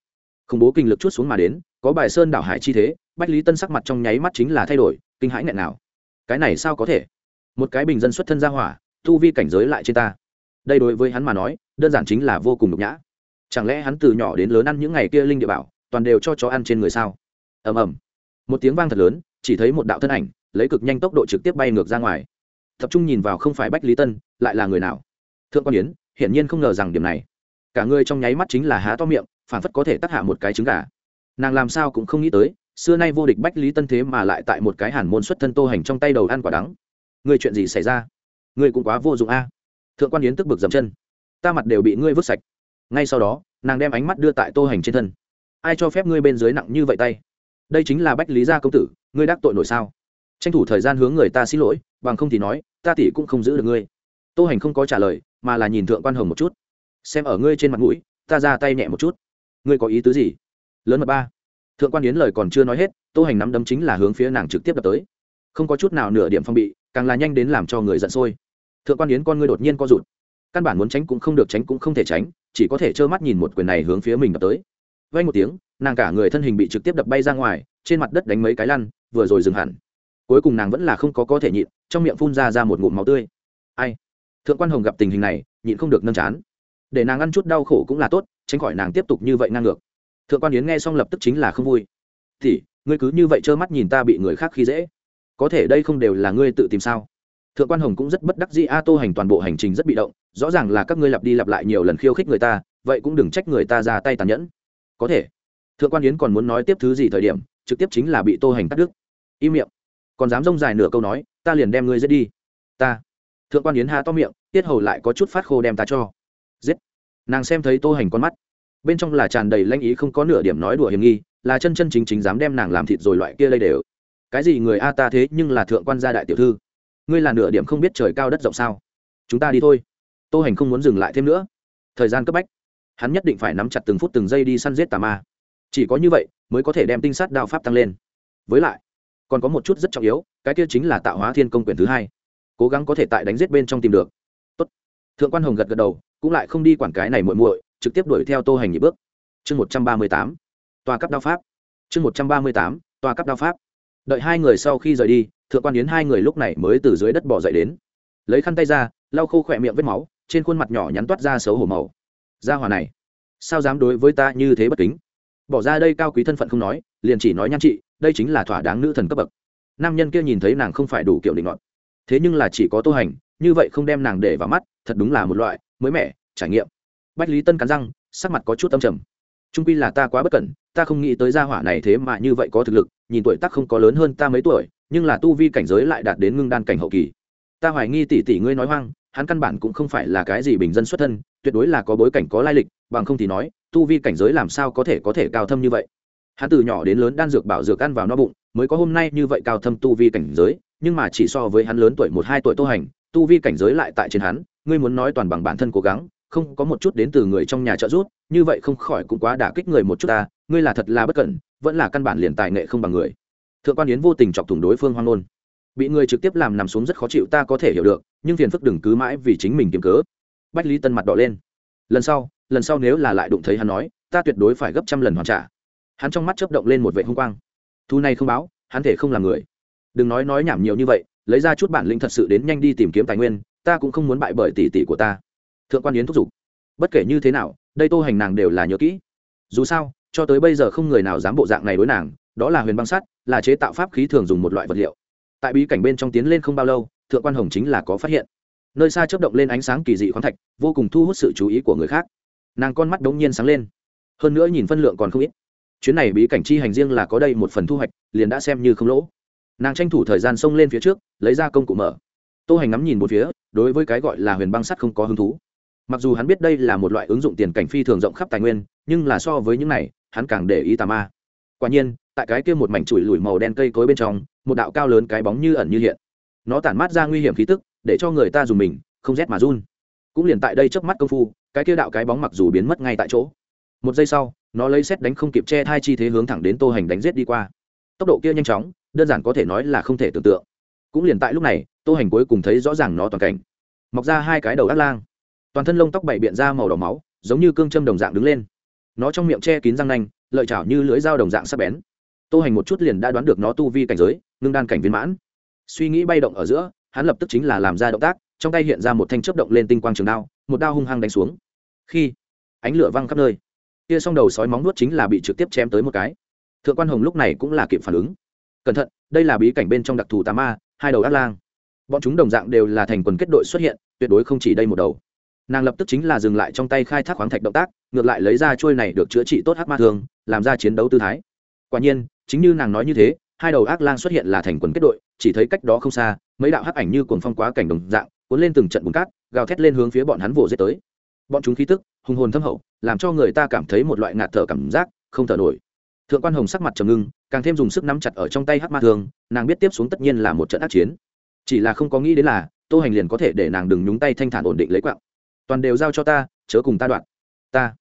Khủng bố kinh lực chút xuống mà đến, có bài sơn đảo hải chi thế bách lý tân sắc mặt trong nháy mắt chính là thay đổi, kinh hãi nghẹn nào. Cái này sao có thể? Một cái bình dân xuất thân ra hỏa, tu vi cảnh giới lại trên ta. Đây đối với hắn mà nói, đơn giản chính là vô cùng nhục nhã. Chẳng lẽ hắn từ nhỏ đến lớn ăn những ngày kia linh địa bảo, toàn đều cho chó ăn trên người sao? Ầm ầm. Một tiếng vang thật lớn, chỉ thấy một đạo thân ảnh, lấy cực nhanh tốc độ trực tiếp bay ngược ra ngoài. Tập trung nhìn vào không phải bách lý tân, lại là người nào? Thượng quan yến, hiển nhiên không ngờ rằng điểm này. Cả người trong nháy mắt chính là há to miệng, phản phất có thể tắc hạ một cái trứng gà. Nàng làm sao cũng không nghĩ tới xưa nay vô địch bách lý tân thế mà lại tại một cái hàn môn xuất thân tô hành trong tay đầu ăn quả đắng. Người chuyện gì xảy ra? Ngươi cũng quá vô dụng a. À. Thượng quan yến tức bực dầm chân. Ta mặt đều bị ngươi vứt sạch. Ngay sau đó, nàng đem ánh mắt đưa tại tô hành trên thân. Ai cho phép ngươi bên dưới nặng như vậy tay? Đây chính là bách lý gia công tử, ngươi đắc tội nổi sao? Tranh thủ thời gian hướng người ta xin lỗi, bằng không thì nói, ta tỷ cũng không giữ được ngươi. Tô hành không có trả lời, mà là nhìn thượng quan hồng một chút. Xem ở ngươi trên mặt mũi, ta ra tay nhẹ một chút. Ngươi có ý tứ gì? Lớn mật ba thượng quan yến lời còn chưa nói hết, tô hành nắm đấm chính là hướng phía nàng trực tiếp đập tới. Không có chút nào nửa điểm phong bị, càng là nhanh đến làm cho người giận sôi. Thượng quan yến con ngươi đột nhiên co rụt. Căn bản muốn tránh cũng không được tránh cũng không thể tránh, chỉ có thể trơ mắt nhìn một quyền này hướng phía mình đập tới. Vay một tiếng, nàng cả người thân hình bị trực tiếp đập bay ra ngoài, trên mặt đất đánh mấy cái lăn, vừa rồi dừng hẳn. Cuối cùng nàng vẫn là không có có thể nhịn, trong miệng phun ra ra một ngụm máu tươi. Ai? Thượng quan hồng gặp tình hình này, nhịn không được nâng chán. Để nàng ăn chút đau khổ cũng là tốt, tránh khỏi nàng tiếp tục như vậy ngang ngược thượng quan yến nghe xong lập tức chính là không vui. Thì ngươi cứ như vậy trơ mắt nhìn ta bị người khác khi dễ, có thể đây không đều là ngươi tự tìm sao? Thượng quan hồng cũng rất bất đắc dĩ, a tô hành toàn bộ hành trình rất bị động, rõ ràng là các ngươi lặp đi lặp lại nhiều lần khiêu khích người ta, vậy cũng đừng trách người ta ra tay tàn nhẫn. Có thể. Thượng quan yến còn muốn nói tiếp thứ gì thời điểm, trực tiếp chính là bị tô hành cắt đứt. Im miệng. Còn dám rông dài nửa câu nói, ta liền đem ngươi giết đi. Ta. Thượng quan yến ha to miệng, tiết hầu lại có chút phát khô đem ta cho. Giết. Nàng xem thấy tô hành con mắt bên trong là tràn đầy lanh ý không có nửa điểm nói đùa hiểm nghi, là chân chân chính chính dám đem nàng làm thịt rồi loại kia lây đều. Cái gì người a ta thế nhưng là thượng quan gia đại tiểu thư. Ngươi là nửa điểm không biết trời cao đất rộng sao? Chúng ta đi thôi. Tô hành không muốn dừng lại thêm nữa. Thời gian cấp bách. Hắn nhất định phải nắm chặt từng phút từng giây đi săn giết tà ma. Chỉ có như vậy mới có thể đem tinh sát đao pháp tăng lên. Với lại, còn có một chút rất trọng yếu, cái kia chính là tạo hóa thiên công quyền thứ hai. Cố gắng có thể tại đánh giết bên trong tìm được. Tốt. thượng quan hồng gật gật đầu, cũng lại không đi quản cái này muội muội trực tiếp đuổi theo tô hành nhị bước. Chương một trăm ba mươi tám, tòa cấp đao pháp. Chương một trăm ba mươi tám, tòa cấp đao pháp. Đợi hai người sau khi rời đi, thượng quan yến hai người lúc này mới từ dưới đất bỏ dậy đến. Lấy khăn tay ra, lau khô khỏe miệng vết máu, trên khuôn mặt nhỏ nhắn toát ra xấu hổ màu. Ra hòa này, sao dám đối với ta như thế bất kính? Bỏ ra đây cao quý thân phận không nói, liền chỉ nói nhan chị đây chính là thỏa đáng nữ thần cấp bậc. Nam nhân kia nhìn thấy nàng không phải đủ kiểu định ngọn thế nhưng là chỉ có tô hành, như vậy không đem nàng để vào mắt, thật đúng là một loại mới mẻ, trải nghiệm bách lý tân cắn răng, sắc mặt có chút âm trầm. Trung pi là ta quá bất cẩn, ta không nghĩ tới gia hỏa này thế mà như vậy có thực lực, nhìn tuổi tác không có lớn hơn ta mấy tuổi, nhưng là tu vi cảnh giới lại đạt đến ngưng đan cảnh hậu kỳ. Ta hoài nghi tỷ tỷ ngươi nói hoang, hắn căn bản cũng không phải là cái gì bình dân xuất thân, tuyệt đối là có bối cảnh có lai lịch, bằng không thì nói, tu vi cảnh giới làm sao có thể có thể cao thâm như vậy. Hắn từ nhỏ đến lớn đan dược bảo dược ăn vào no bụng, mới có hôm nay như vậy cao thâm tu vi cảnh giới, nhưng mà chỉ so với hắn lớn tuổi một hai tuổi tô hành, tu vi cảnh giới lại tại trên hắn, ngươi muốn nói toàn bằng bản thân cố gắng không có một chút đến từ người trong nhà trợ giúp, như vậy không khỏi cũng quá đả kích người một chút ta, ngươi là thật là bất cẩn, vẫn là căn bản liền tài nghệ không bằng người. Thượng quan yến vô tình chọc thủng đối phương hoang ngôn. Bị người trực tiếp làm nằm xuống rất khó chịu, ta có thể hiểu được, nhưng phiền phức đừng cứ mãi vì chính mình kiếm cớ. Bách lý tân mặt đỏ lên. Lần sau lần sau nếu là lại đụng thấy hắn nói, ta tuyệt đối phải gấp trăm lần hoàn trả. Hắn trong mắt chớp động lên một vệ hung quang. Thu này không báo, hắn thể không làm người. Đừng nói nói nhảm nhiều như vậy, lấy ra chút bản lĩnh thật sự đến nhanh đi tìm kiếm tài nguyên, ta cũng không muốn bại bởi tỷ tỷ của ta thượng quan yến thúc giục. Bất kể như thế nào, đây tô hành nàng đều là nhớ kỹ. Dù sao, cho tới bây giờ không người nào dám bộ dạng này đối nàng, đó là huyền băng sắt, là chế tạo pháp khí thường dùng một loại vật liệu. Tại bí cảnh bên trong tiến lên không bao lâu, thượng quan hồng chính là có phát hiện. Nơi xa chớp động lên ánh sáng kỳ dị khoáng thạch, vô cùng thu hút sự chú ý của người khác. Nàng con mắt đống nhiên sáng lên. Hơn nữa nhìn phân lượng còn không ít. Chuyến này bí cảnh chi hành riêng là có đây một phần thu hoạch, liền đã xem như không lỗ. Nàng tranh thủ thời gian xông lên phía trước, lấy ra công cụ mở. Tô hành ngắm nhìn một phía, đối với cái gọi là huyền băng sắt không có hứng thú mặc dù hắn biết đây là một loại ứng dụng tiền cảnh phi thường rộng khắp tài nguyên, nhưng là so với những này, hắn càng để ý tà ma. Quả nhiên, tại cái kia một mảnh chùi lùi màu đen cây cối bên trong, một đạo cao lớn cái bóng như ẩn như hiện. Nó tản mát ra nguy hiểm khí tức, để cho người ta dùng mình, không rét mà run. Cũng liền tại đây trước mắt công phu, cái kia đạo cái bóng mặc dù biến mất ngay tại chỗ. Một giây sau, nó lấy xét đánh không kịp che thai chi thế hướng thẳng đến tô hành đánh giết đi qua. Tốc độ kia nhanh chóng, đơn giản có thể nói là không thể tưởng tượng. Cũng liền tại lúc này, tô hành cuối cùng thấy rõ ràng nó toàn cảnh. Mọc ra hai cái đầu ác lang toàn thân lông tóc bảy biện ra màu đỏ máu, giống như cương châm đồng dạng đứng lên. Nó trong miệng che kín răng nanh, lợi chảo như lưỡi dao đồng dạng sắc bén. Tô hành một chút liền đã đoán được nó tu vi cảnh giới, ngưng đan cảnh viên mãn. Suy nghĩ bay động ở giữa, hắn lập tức chính là làm ra động tác, trong tay hiện ra một thanh chớp động lên tinh quang trường đao, một đao hung hăng đánh xuống. Khi ánh lửa văng khắp nơi, kia s đầu sói móng nuốt chính là bị trực tiếp chém tới một cái. Thượng quan hồng lúc này cũng là kịp phản ứng. Cẩn thận, đây là bí cảnh bên trong đặc thù tà ma, hai đầu ác lang. Bọn chúng đồng dạng đều là thành quần kết đội xuất hiện, tuyệt đối không chỉ đây một đầu nàng lập tức chính là dừng lại trong tay khai thác khoáng thạch động tác, ngược lại lấy ra trôi này được chữa trị tốt hắc ma thường làm ra chiến đấu tư thái. Quả nhiên, chính như nàng nói như thế, hai đầu ác lang xuất hiện là thành quần kết đội, chỉ thấy cách đó không xa, mấy đạo hắc ảnh như cuồng phong quá cảnh đồng dạng, cuốn lên từng trận bùn cát, gào thét lên hướng phía bọn hắn vồ giết tới. Bọn chúng khí tức, hùng hồn thâm hậu, làm cho người ta cảm thấy một loại ngạt thở cảm giác, không thở nổi. Thượng quan hồng sắc mặt trầm ngưng, càng thêm dùng sức nắm chặt ở trong tay hát ma thường nàng biết tiếp xuống tất nhiên là một trận ác chiến. Chỉ là không có nghĩ đến là, tô hành liền có thể để nàng đừng nhúng tay thanh thản ổn định lấy quạng toàn đều giao cho ta, chớ cùng ta đoạn. Ta,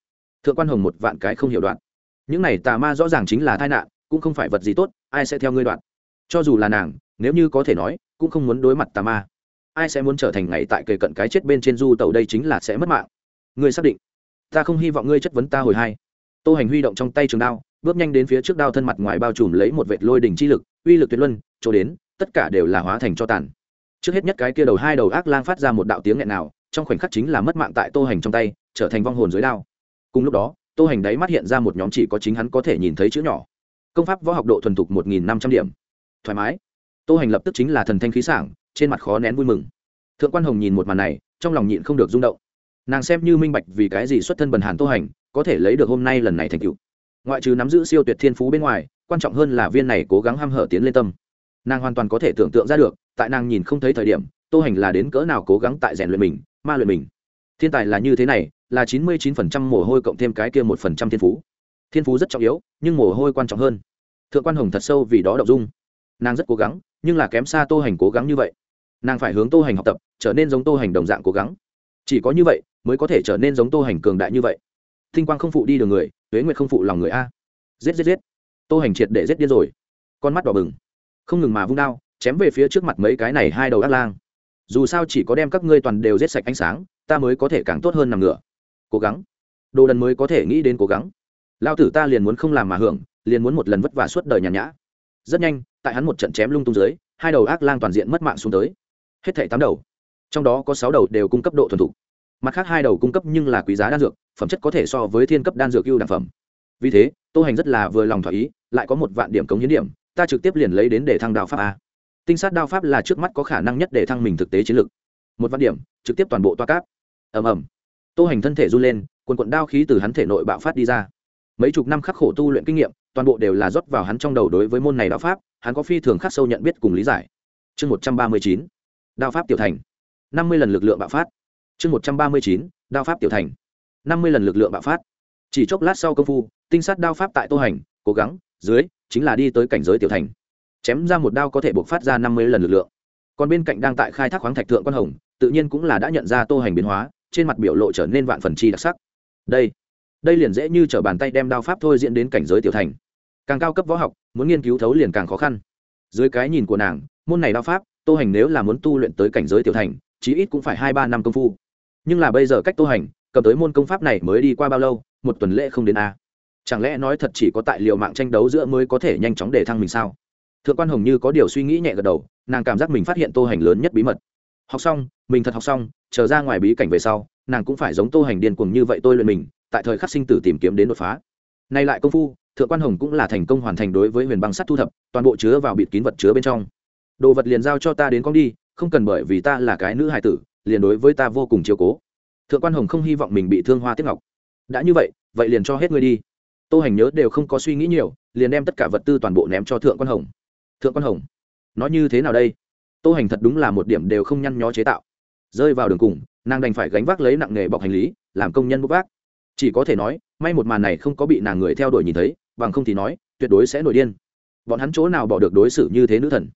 thượng quan hồng một vạn cái không hiểu đoạn. Những này tà ma rõ ràng chính là tai nạn, cũng không phải vật gì tốt, ai sẽ theo ngươi đoạn? Cho dù là nàng, nếu như có thể nói, cũng không muốn đối mặt tà ma. Ai sẽ muốn trở thành ngày tại kề cận cái chết bên trên du tàu đây chính là sẽ mất mạng. Ngươi xác định. Ta không hy vọng ngươi chất vấn ta hồi hai. Tô hành huy động trong tay trường đao, bước nhanh đến phía trước đao thân mặt ngoài bao trùm lấy một vệt lôi đỉnh chi lực, uy lực tuyệt luân, chỗ đến, tất cả đều là hóa thành cho tàn. Trước hết nhất cái kia đầu hai đầu ác lang phát ra một đạo tiếng nghẹn nào trong khoảnh khắc chính là mất mạng tại tô hành trong tay, trở thành vong hồn dưới đao. Cùng lúc đó, tô hành đáy mắt hiện ra một nhóm chỉ có chính hắn có thể nhìn thấy chữ nhỏ. Công pháp võ học độ thuần thục một nghìn năm trăm điểm. Thoải mái. Tô hành lập tức chính là thần thanh khí sảng, trên mặt khó nén vui mừng. Thượng quan hồng nhìn một màn này, trong lòng nhịn không được rung động. Nàng xem như minh bạch vì cái gì xuất thân bần hàn tô hành, có thể lấy được hôm nay lần này thành cựu ngoại trừ nắm giữ siêu tuyệt thiên phú bên ngoài, quan trọng hơn là viên này cố gắng ham hở tiến lên tâm. Nàng hoàn toàn có thể tưởng tượng ra được, tại nàng nhìn không thấy thời điểm, tô hành là đến cỡ nào cố gắng tại rèn luyện mình ma luyện mình. Thiên tài là như thế này, là chín mươi chín phần trăm mồ hôi cộng thêm cái kia một phần trăm thiên phú. Thiên phú rất trọng yếu, nhưng mồ hôi quan trọng hơn. Thượng quan hồng thật sâu vì đó đậu dung. Nàng rất cố gắng, nhưng là kém xa tô hành cố gắng như vậy. Nàng phải hướng tô hành học tập, trở nên giống tô hành đồng dạng cố gắng. Chỉ có như vậy, mới có thể trở nên giống tô hành cường đại như vậy. Thinh quang không phụ đi đường người huế nguyệt không phụ lòng người a. Giết giết giết. Tô hành triệt để giết điên rồi. Con mắt đỏ bừng. Không ngừng mà vung đao, chém về phía trước mặt mấy cái này hai đầu ác lang dù sao chỉ có đem các ngươi toàn đều giết sạch ánh sáng, ta mới có thể càng tốt hơn nằm ngửa. Cố gắng. Đồ đần mới có thể nghĩ đến cố gắng. Lao tử ta liền muốn không làm mà hưởng, liền muốn một lần vất vả suốt đời nhàn nhã. Rất nhanh, tại hắn một trận chém lung tung dưới, hai đầu ác lang toàn diện mất mạng xuống tới. Hết thảy tám đầu. Trong đó có sáu đầu đều cung cấp độ thuần thục. Mặt khác hai đầu cung cấp nhưng là quý giá đan dược, phẩm chất có thể so với thiên cấp đan dược ưu đẳng phẩm. Vì thế, tô hành rất là vừa lòng thỏa ý, lại có một vạn điểm cống hiến điểm, ta trực tiếp liền lấy đến để thăng đào pháp a tinh sát đao pháp là trước mắt có khả năng nhất để thăng mình thực tế chiến lược một vạn điểm, trực tiếp toàn bộ toa cáp. Ầm ầm. Tô hành thân thể run lên, quần quận đao khí từ hắn thể nội bạo phát đi ra. Mấy chục năm khắc khổ tu luyện kinh nghiệm, toàn bộ đều là rót vào hắn trong đầu đối với môn này đao pháp, hắn có phi thường khắc sâu nhận biết cùng lý giải. Chương một trăm ba mươi chín, đao pháp tiểu thành. Năm mươi lần lực lượng bạo phát. Chương một trăm ba mươi chín, đao pháp tiểu thành. Năm mươi lần lực lượng bạo phát. Chỉ chốc lát sau công phu, tinh sát đao pháp tại tô hành, cố gắng, dưới, chính là đi tới cảnh giới tiểu thành chém ra một đao có thể buộc phát ra năm mươi lần lực lượng. Còn bên cạnh đang tại khai thác khoáng thạch thượng quan hồng, tự nhiên cũng là đã nhận ra tô hành biến hóa, trên mặt biểu lộ trở nên vạn phần chi đặc sắc. Đây đây liền dễ như t r ở bàn tay đem đao pháp thôi diễn đến cảnh giới tiểu thành. Càng cao cấp võ học, muốn nghiên cứu thấu liền càng khó khăn. Dưới cái nhìn của nàng, môn này đao pháp, tô hành nếu là muốn tu luyện tới cảnh giới tiểu thành, chí ít cũng phải hai ba năm công phu. Nhưng là bây giờ cách tô hành, cầm tới môn công pháp này mới đi qua bao lâu, một tuần lễ không đến a. Chẳng lẽ nói thật chỉ có tại liệu mạng tranh đấu giữa mới có thể nhanh chóng để thăng mình sao? Thượng quan hồng như có điều suy nghĩ nhẹ gật đầu, nàng cảm giác mình phát hiện tô hành lớn nhất bí mật. Học xong, mình thật học xong, chờ ra ngoài bí cảnh về sau, nàng cũng phải giống tô hành điên cuồng như vậy tôi luyện mình, tại thời khắc sinh tử tìm kiếm đến đột phá. Nay lại công phu, thượng quan hồng cũng là thành công hoàn thành đối với huyền băng sắt thu thập, toàn bộ chứa vào bịt kín vật chứa bên trong. Đồ vật liền giao cho ta đến con đi, không cần bởi vì ta là cái nữ hài tử, liền đối với ta vô cùng chiếu cố. Thượng quan hồng không hy vọng mình bị thương hoa tiếp ngọc. Đã như vậy vậy liền cho hết ngươi đi. Tô hành nhớ đều không có suy nghĩ nhiều, liền đem tất cả vật tư toàn bộ ném cho thượng quan hồng thượng quan hồng nói như thế nào đây? Tô hành thật đúng là một điểm đều không nhăn nhó chế tạo. Rơi vào đường cùng, nàng đành phải gánh vác lấy nặng nghề bọc hành lý, làm công nhân bốc vác. Chỉ có thể nói, may một màn này không có bị nàng người theo đuổi nhìn thấy, bằng không thì nói, tuyệt đối sẽ nổi điên. Bọn hắn chỗ nào bỏ được đối xử như thế nữ thần?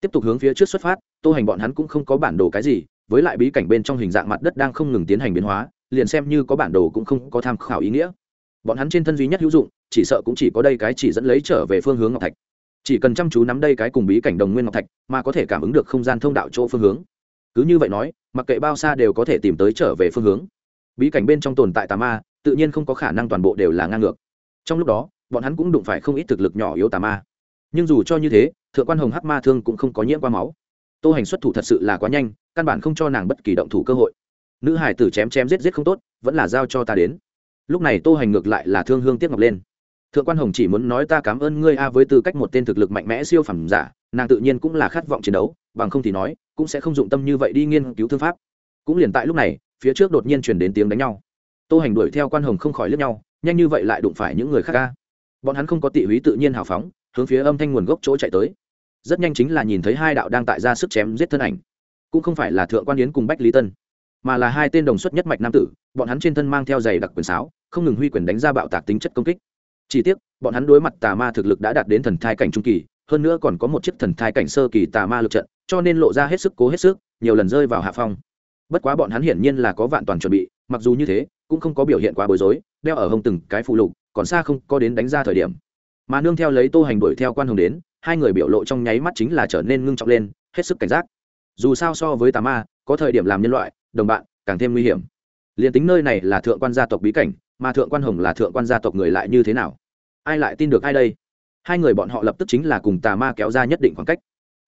Tiếp tục hướng phía trước xuất phát, tô hành bọn hắn cũng không có bản đồ cái gì, với lại bí cảnh bên trong hình dạng mặt đất đang không ngừng tiến hành biến hóa, liền xem như có bản đồ cũng không có tham khảo ý nghĩa. Bọn hắn trên thân duy nhất hữu dụng, chỉ sợ cũng chỉ có đây cái chỉ dẫn lấy trở về phương hướng ngọc thạch chỉ cần chăm chú nắm đây cái cùng bí cảnh đồng nguyên ngọc thạch, mà có thể cảm ứng được không gian thông đạo chỗ phương hướng. Cứ như vậy nói, mặc kệ bao xa đều có thể tìm tới trở về phương hướng. Bí cảnh bên trong tồn tại tà ma, tự nhiên không có khả năng toàn bộ đều là ngang ngược. Trong lúc đó, bọn hắn cũng đụng phải không ít thực lực nhỏ yếu tà ma. Nhưng dù cho như thế, thượng quan hồng hắc ma thương cũng không có nhiễm qua máu. Tô hành xuất thủ thật sự là quá nhanh, căn bản không cho nàng bất kỳ động thủ cơ hội. Nữ hải tử chém chém giết giết không tốt, vẫn là giao cho ta đến. Lúc này tô hành ngược lại là thương hương tiếc ngọc lên thượng quan hồng chỉ muốn nói ta cảm ơn ngươi a với tư cách một tên thực lực mạnh mẽ siêu phẩm giả, nàng tự nhiên cũng là khát vọng chiến đấu, bằng không thì nói, cũng sẽ không dụng tâm như vậy đi nghiên cứu thương pháp. Cũng liền tại lúc này, phía trước đột nhiên chuyển đến tiếng đánh nhau. Tô hành đuổi theo quan hồng không khỏi lướt nhau, nhanh như vậy lại đụng phải những người khác ca bọn hắn không có tị húy tự nhiên hào phóng, hướng phía âm thanh nguồn gốc chỗ chạy tới. Rất nhanh chính là nhìn thấy hai đạo đang tại ra sức chém giết thân ảnh. Cũng không phải là thượng quan yến cùng bách lý tân, mà là hai tên đồng xuất nhất mạch nam tử, bọn hắn trên thân mang theo giày đặc quyền sáo, không ngừng huy quyền đánh ra bạo tạc tính chất công kích chỉ tiếc, bọn hắn đối mặt tà ma thực lực đã đạt đến thần thai cảnh trung kỳ, hơn nữa còn có một chiếc thần thai cảnh sơ kỳ tà ma lực trận, cho nên lộ ra hết sức cố hết sức, nhiều lần rơi vào hạ phong. Bất quá bọn hắn hiển nhiên là có vạn toàn chuẩn bị, mặc dù như thế, cũng không có biểu hiện quá bối rối, đeo ở hông từng cái phụ lục, còn xa không có đến đánh ra thời điểm. Mà nương theo lấy tô hành đuổi theo quan hồng đến, hai người biểu lộ trong nháy mắt chính là trở nên ngưng trọng lên, hết sức cảnh giác. Dù sao so với tà ma, có thời điểm làm nhân loại, đồng bạn, càng thêm nguy hiểm. Liền tính nơi này là thượng quan gia tộc bí cảnh mà thượng quan hồng là thượng quan gia tộc người lại như thế nào? Ai lại tin được ai đây? Hai người bọn họ lập tức chính là cùng tà ma kéo ra nhất định khoảng cách.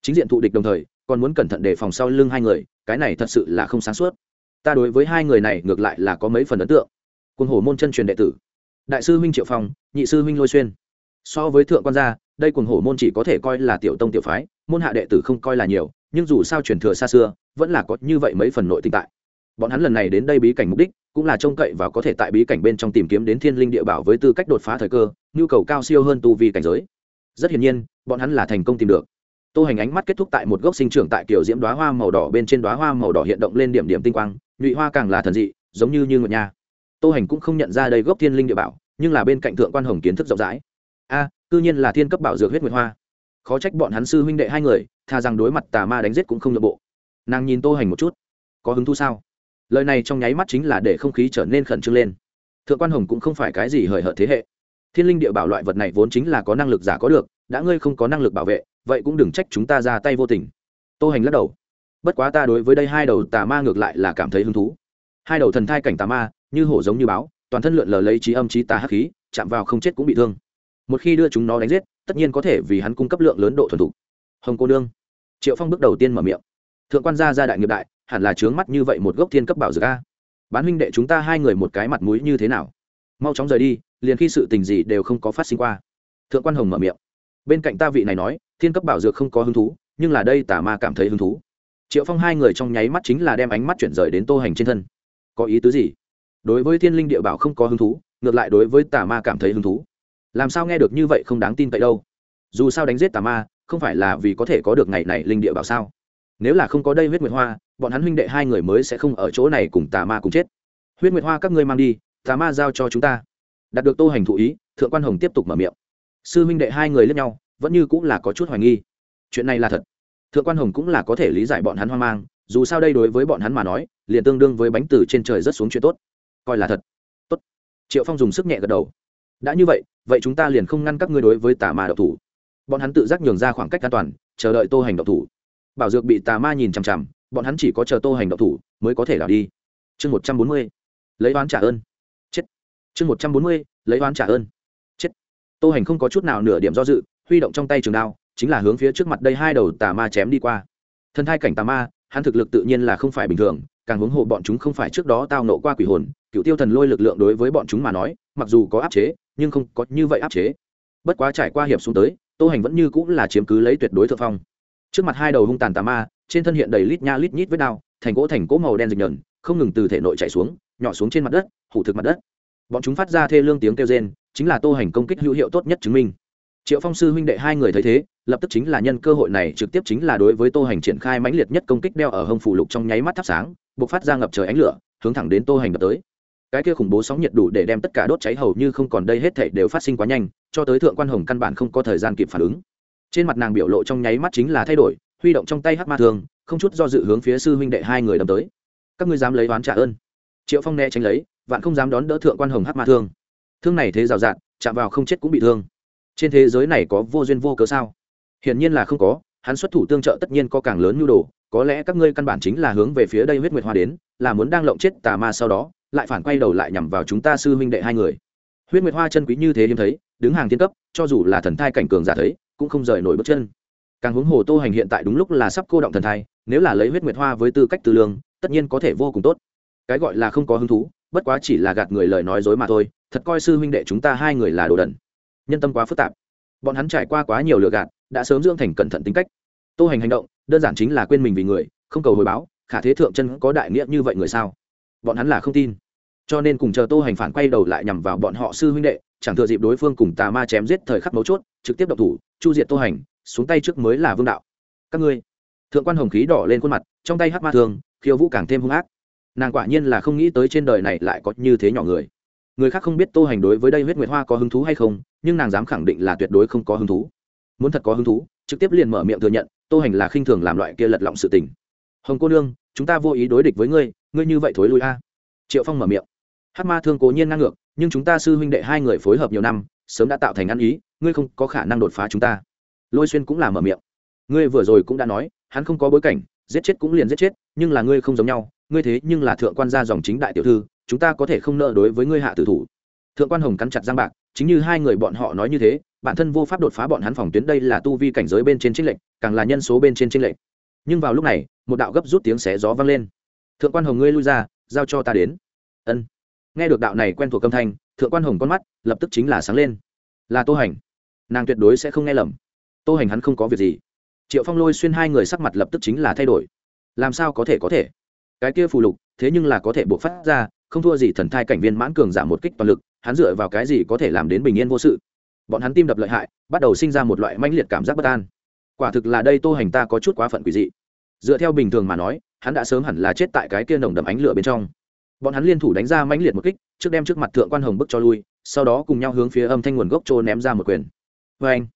Chính diện thụ địch đồng thời, còn muốn cẩn thận đề phòng sau lưng hai người, cái này thật sự là không sáng suốt. Ta đối với hai người này ngược lại là có mấy phần ấn tượng. Quân hồ môn chân truyền đệ tử, đại sư huynh triệu phong, nhị sư huynh lôi xuyên. So với thượng quan gia, đây quần hổ môn chỉ có thể coi là tiểu tông tiểu phái, môn hạ đệ tử không coi là nhiều, nhưng dù sao truyền thừa xa xưa, vẫn là có như vậy mấy phần nội tình tại bọn hắn lần này đến đây bí cảnh mục đích cũng là trông cậy và có thể tại bí cảnh bên trong tìm kiếm đến thiên linh địa bảo với tư cách đột phá thời cơ nhu cầu cao siêu hơn tu vi cảnh giới. Rất hiển nhiên bọn hắn là thành công tìm được. Tô hành ánh mắt kết thúc tại một gốc sinh trưởng tại kiểu diễm đoá hoa màu đỏ bên trên đoá hoa màu đỏ hiện động lên điểm điểm tinh quang nhụy hoa càng là thần dị giống như như ngựa nha. Tô hành cũng không nhận ra đây gốc thiên linh địa bảo nhưng là bên cạnh thượng quan hồng kiến thức rộng rãi. A à, cư nhiên là thiên cấp bảo dược huyết nguyệt hoa. Khó trách bọn hắn sư huynh đệ hai người tha rằng đối mặt tà ma đánh giết cũng không nội bộ. Nàng nhìn tô hành một chút. Có hứng thú sao? Lời này trong nháy mắt chính là để không khí trở nên khẩn trương lên. Thượng quan hồng cũng không phải cái gì hời hợt thế hệ. Thiên linh địa bảo loại vật này vốn chính là có năng lực giả có được, đã ngươi không có năng lực bảo vệ, vậy cũng đừng trách chúng ta ra tay vô tình. Tô hành lắc đầu. Bất quá ta đối với đây hai đầu tà ma ngược lại là cảm thấy hứng thú. Hai đầu thần thai cảnh tà ma, như hổ giống như báo, toàn thân lượn lờ lấy trí âm trí tà hắc khí, chạm vào không chết cũng bị thương. Một khi đưa chúng nó đánh giết, tất nhiên có thể vì hắn cung cấp lượng lớn độ thuần thục. Hồng cô nương. Triệu phong bước đầu tiên mở miệng. Thượng quan gia gia đại nghiệp đại hẳn là trướng mắt như vậy một gốc thiên cấp bảo dược a. Bán huynh đệ chúng ta hai người một cái mặt mũi như thế nào? Mau chóng rời đi, liền khi sự tình gì đều không có phát sinh qua. Thượng quan hồng mở miệng. Bên cạnh ta vị này nói, thiên cấp bảo dược không có hứng thú, nhưng là đây tà ma cảm thấy hứng thú. Triệu phong hai người trong nháy mắt chính là đem ánh mắt chuyển rời đến tô hành trên thân. Có ý tứ gì? Đối với thiên linh địa bảo không có hứng thú, ngược lại đối với tà ma cảm thấy hứng thú. Làm sao nghe được như vậy không đáng tin cậy đâu? Dù sao đánh giết tà ma, không phải là vì có thể có được ngày này linh địa bảo sao? Nếu là không có đây huyết nguyệt hoa bọn hắn huynh đệ hai người mới sẽ không ở chỗ này cùng tà ma cùng chết. Huyết nguyệt hoa các ngươi mang đi, tà ma giao cho chúng ta. Đạt được tô hành thụ ý, thượng quan hồng tiếp tục mở miệng. Sư huynh đệ hai người lẫn nhau, vẫn như cũng là có chút hoài nghi. Chuyện này là thật. Thượng quan hồng cũng là có thể lý giải bọn hắn hoang mang, dù sao đây đối với bọn hắn mà nói, liền tương đương với bánh từ trên trời rất xuống chuyện tốt. Coi là thật. Tốt. Triệu phong dùng sức nhẹ gật đầu. Đã như vậy vậy chúng ta liền không ngăn các ngươi đối với tà ma độc thủ. Bọn hắn tự giác nhường ra khoảng cách an toàn, chờ đợi tô hành độc thủ. Bảo dược bị tà ma nhìn chằm chằm bọn hắn chỉ có chờ tô hành động thủ mới có thể đảo đi. Chương một trăm bốn mươi, lấy oán trả ơn. Chết. Chương một trăm bốn mươi, lấy oán trả ơn. Chết. Tô hành không có chút nào nửa điểm do dự, huy động trong tay trường đao, chính là hướng phía trước mặt đây hai đầu tà ma chém đi qua. Thân thai cảnh tà ma, hắn thực lực tự nhiên là không phải bình thường, càng huống hộ bọn chúng không phải trước đó tao nộ qua quỷ hồn, cựu tiêu thần lôi lực lượng đối với bọn chúng mà nói, mặc dù có áp chế, nhưng không có như vậy áp chế. Bất quá trải qua hiệp xuống tới, tô hành vẫn như cũng là chiếm cứ lấy tuyệt đối thượng phong. Trước mặt hai đầu hung tàn tà ma trên thân hiện đầy lít nha lít nhít với đao, thành gỗ thành gỗ màu đen dịch nhờn, không ngừng từ thể nội chạy xuống, nhỏ xuống trên mặt đất, hủ thực mặt đất. Bọn chúng phát ra thê lương tiếng kêu rên, chính là tô hành công kích hữu hiệu tốt nhất chứng minh. Triệu phong sư huynh đệ hai người thấy thế, lập tức chính là nhân cơ hội này trực tiếp chính là đối với tô hành triển khai mãnh liệt nhất công kích đeo ở hông phủ lục trong nháy mắt thắp sáng b ộ c phát ra ngập trời ánh lửa, hướng thẳng đến tô hành đập tới. Cái kia khủng bố sóng nhiệt đủ để đem tất cả đốt cháy hầu như không còn đây hết thể đều phát sinh quá nhanh, cho tới thượng quan hồng căn bản không có thời gian kịp phản ứng. Trên mặt nàng biểu lộ trong nháy mắt chính là thay đổi huy động trong tay hắc ma thường không chút do dự hướng phía sư huynh đệ hai người đâm tới. Các ngươi dám lấy oán trả ơn. Triệu phong né tránh lấy, vạn không dám đón đỡ thượng quan hồng hắc ma thương. Thương này thế rào rạt chạm vào không chết cũng bị thương. Trên thế giới này có vô duyên vô cớ sao? Hiển nhiên là không có, hắn xuất thủ tương trợ tất nhiên có càng lớn nhu đồ, có lẽ các ngươi căn bản chính là hướng về phía đây huyết nguyệt hoa đến, là muốn đang lộng chết tà ma sau đó, lại phản quay đầu lại nhằm vào chúng ta sư huynh đệ hai người. Huyết nguyệt hoa chân quý như thế hiếm thấy, đứng hàng thiên cấp, cho dù là thần thai cảnh cường giả thấy, cũng không rời nổi bước chân càng hướng hồ tô hành hiện tại đúng lúc là sắp cô động thần thai, nếu là lấy huyết nguyệt hoa với tư cách tư lương, tất nhiên có thể vô cùng tốt. Cái gọi là không có hứng thú, bất quá chỉ là gạt người lời nói dối mà thôi, thật coi sư huynh đệ chúng ta hai người là đồ đần. Nhân tâm quá phức tạp. Bọn hắn trải qua quá nhiều lừa gạt, đã sớm dưỡng thành cẩn thận tính cách. Tô hành hành động, đơn giản chính là quên mình vì người, không cầu hồi báo, khả thế thượng chân có đại nghĩa như vậy người sao? Bọn hắn là không tin. Cho nên cùng chờ tô hành phản quay đầu lại nhằm vào bọn họ sư huynh đệ, chẳng thừa dịp đối phương cùng tà ma chém giết thời khắc mấu chốt, trực tiếp độc thủ, chu diệt tô hành xuống tay trước mới là vương đạo. Các ngươi, thượng quan hồng khí đỏ lên khuôn mặt, trong tay hắc ma thường khiêu vũ càng thêm hung ác. Nàng quả nhiên là không nghĩ tới trên đời này lại có như thế nhỏ người. Người khác không biết tô hành đối với đây huyết nguyệt hoa có hứng thú hay không, nhưng nàng dám khẳng định là tuyệt đối không có hứng thú. Muốn thật có hứng thú, trực tiếp liền mở miệng thừa nhận, tô hành là khinh thường làm loại kia lật lọng sự tình. Hồng cô nương, chúng ta vô ý đối địch với ngươi ngươi như vậy thối lui a. Triệu phong mở miệng. Hát ma thương cố nhiên ngang ngược, nhưng chúng ta sư huynh đệ hai người phối hợp nhiều năm, sớm đã tạo thành ăn ý, ngươi không có khả năng đột phá chúng ta lôi xuyên cũng là mở miệng. Ngươi vừa rồi cũng đã nói, hắn không có bối cảnh, giết chết cũng liền giết chết, nhưng là ngươi không giống nhau, ngươi thế nhưng là thượng quan gia dòng chính đại tiểu thư, chúng ta có thể không nợ đối với ngươi hạ tử thủ. Thượng quan hồng cắn chặt giang bạc, chính như hai người bọn họ nói như thế, bản thân vô pháp đột phá bọn hắn phòng tuyến đây là tu vi cảnh giới bên trên trinh lệnh càng là nhân số bên trên trinh lệnh nhưng vào lúc này, một đạo gấp rút tiếng xé gió vang lên. Thượng quan hồng ngươi lui ra, giao cho ta đến. Ân. Nghe được đạo này quen thuộc âm thanh, thượng quan hồng con mắt lập tức chính là sáng lên. Là tô hành. Nàng tuyệt đối sẽ không nghe lầm tô hành hắn không có việc gì. Triệu phong lôi xuyên hai người sắc mặt lập tức chính là thay đổi. Làm sao có thể có thể? Cái kia phù lục, thế nhưng là có thể buộc phát ra, không thua gì thần thai cảnh viên mãn cường giảm một kích toàn lực, hắn dựa vào cái gì có thể làm đến bình yên vô sự? Bọn hắn tim đập lợi hại, bắt đầu sinh ra một loại mãnh liệt cảm giác bất an. Quả thực là đây tô hành ta có chút quá phận quỷ dị. Dựa theo bình thường mà nói, hắn đã sớm hẳn là chết tại cái kia nồng đậm ánh lửa bên trong. Bọn hắn liên thủ đánh ra mãnh liệt một kích, trước đem trước mặt thượng quan hồng bức cho lui, sau đó cùng nhau hướng phía âm thanh nguồn gốc trô ném ra một quyền. Vê anh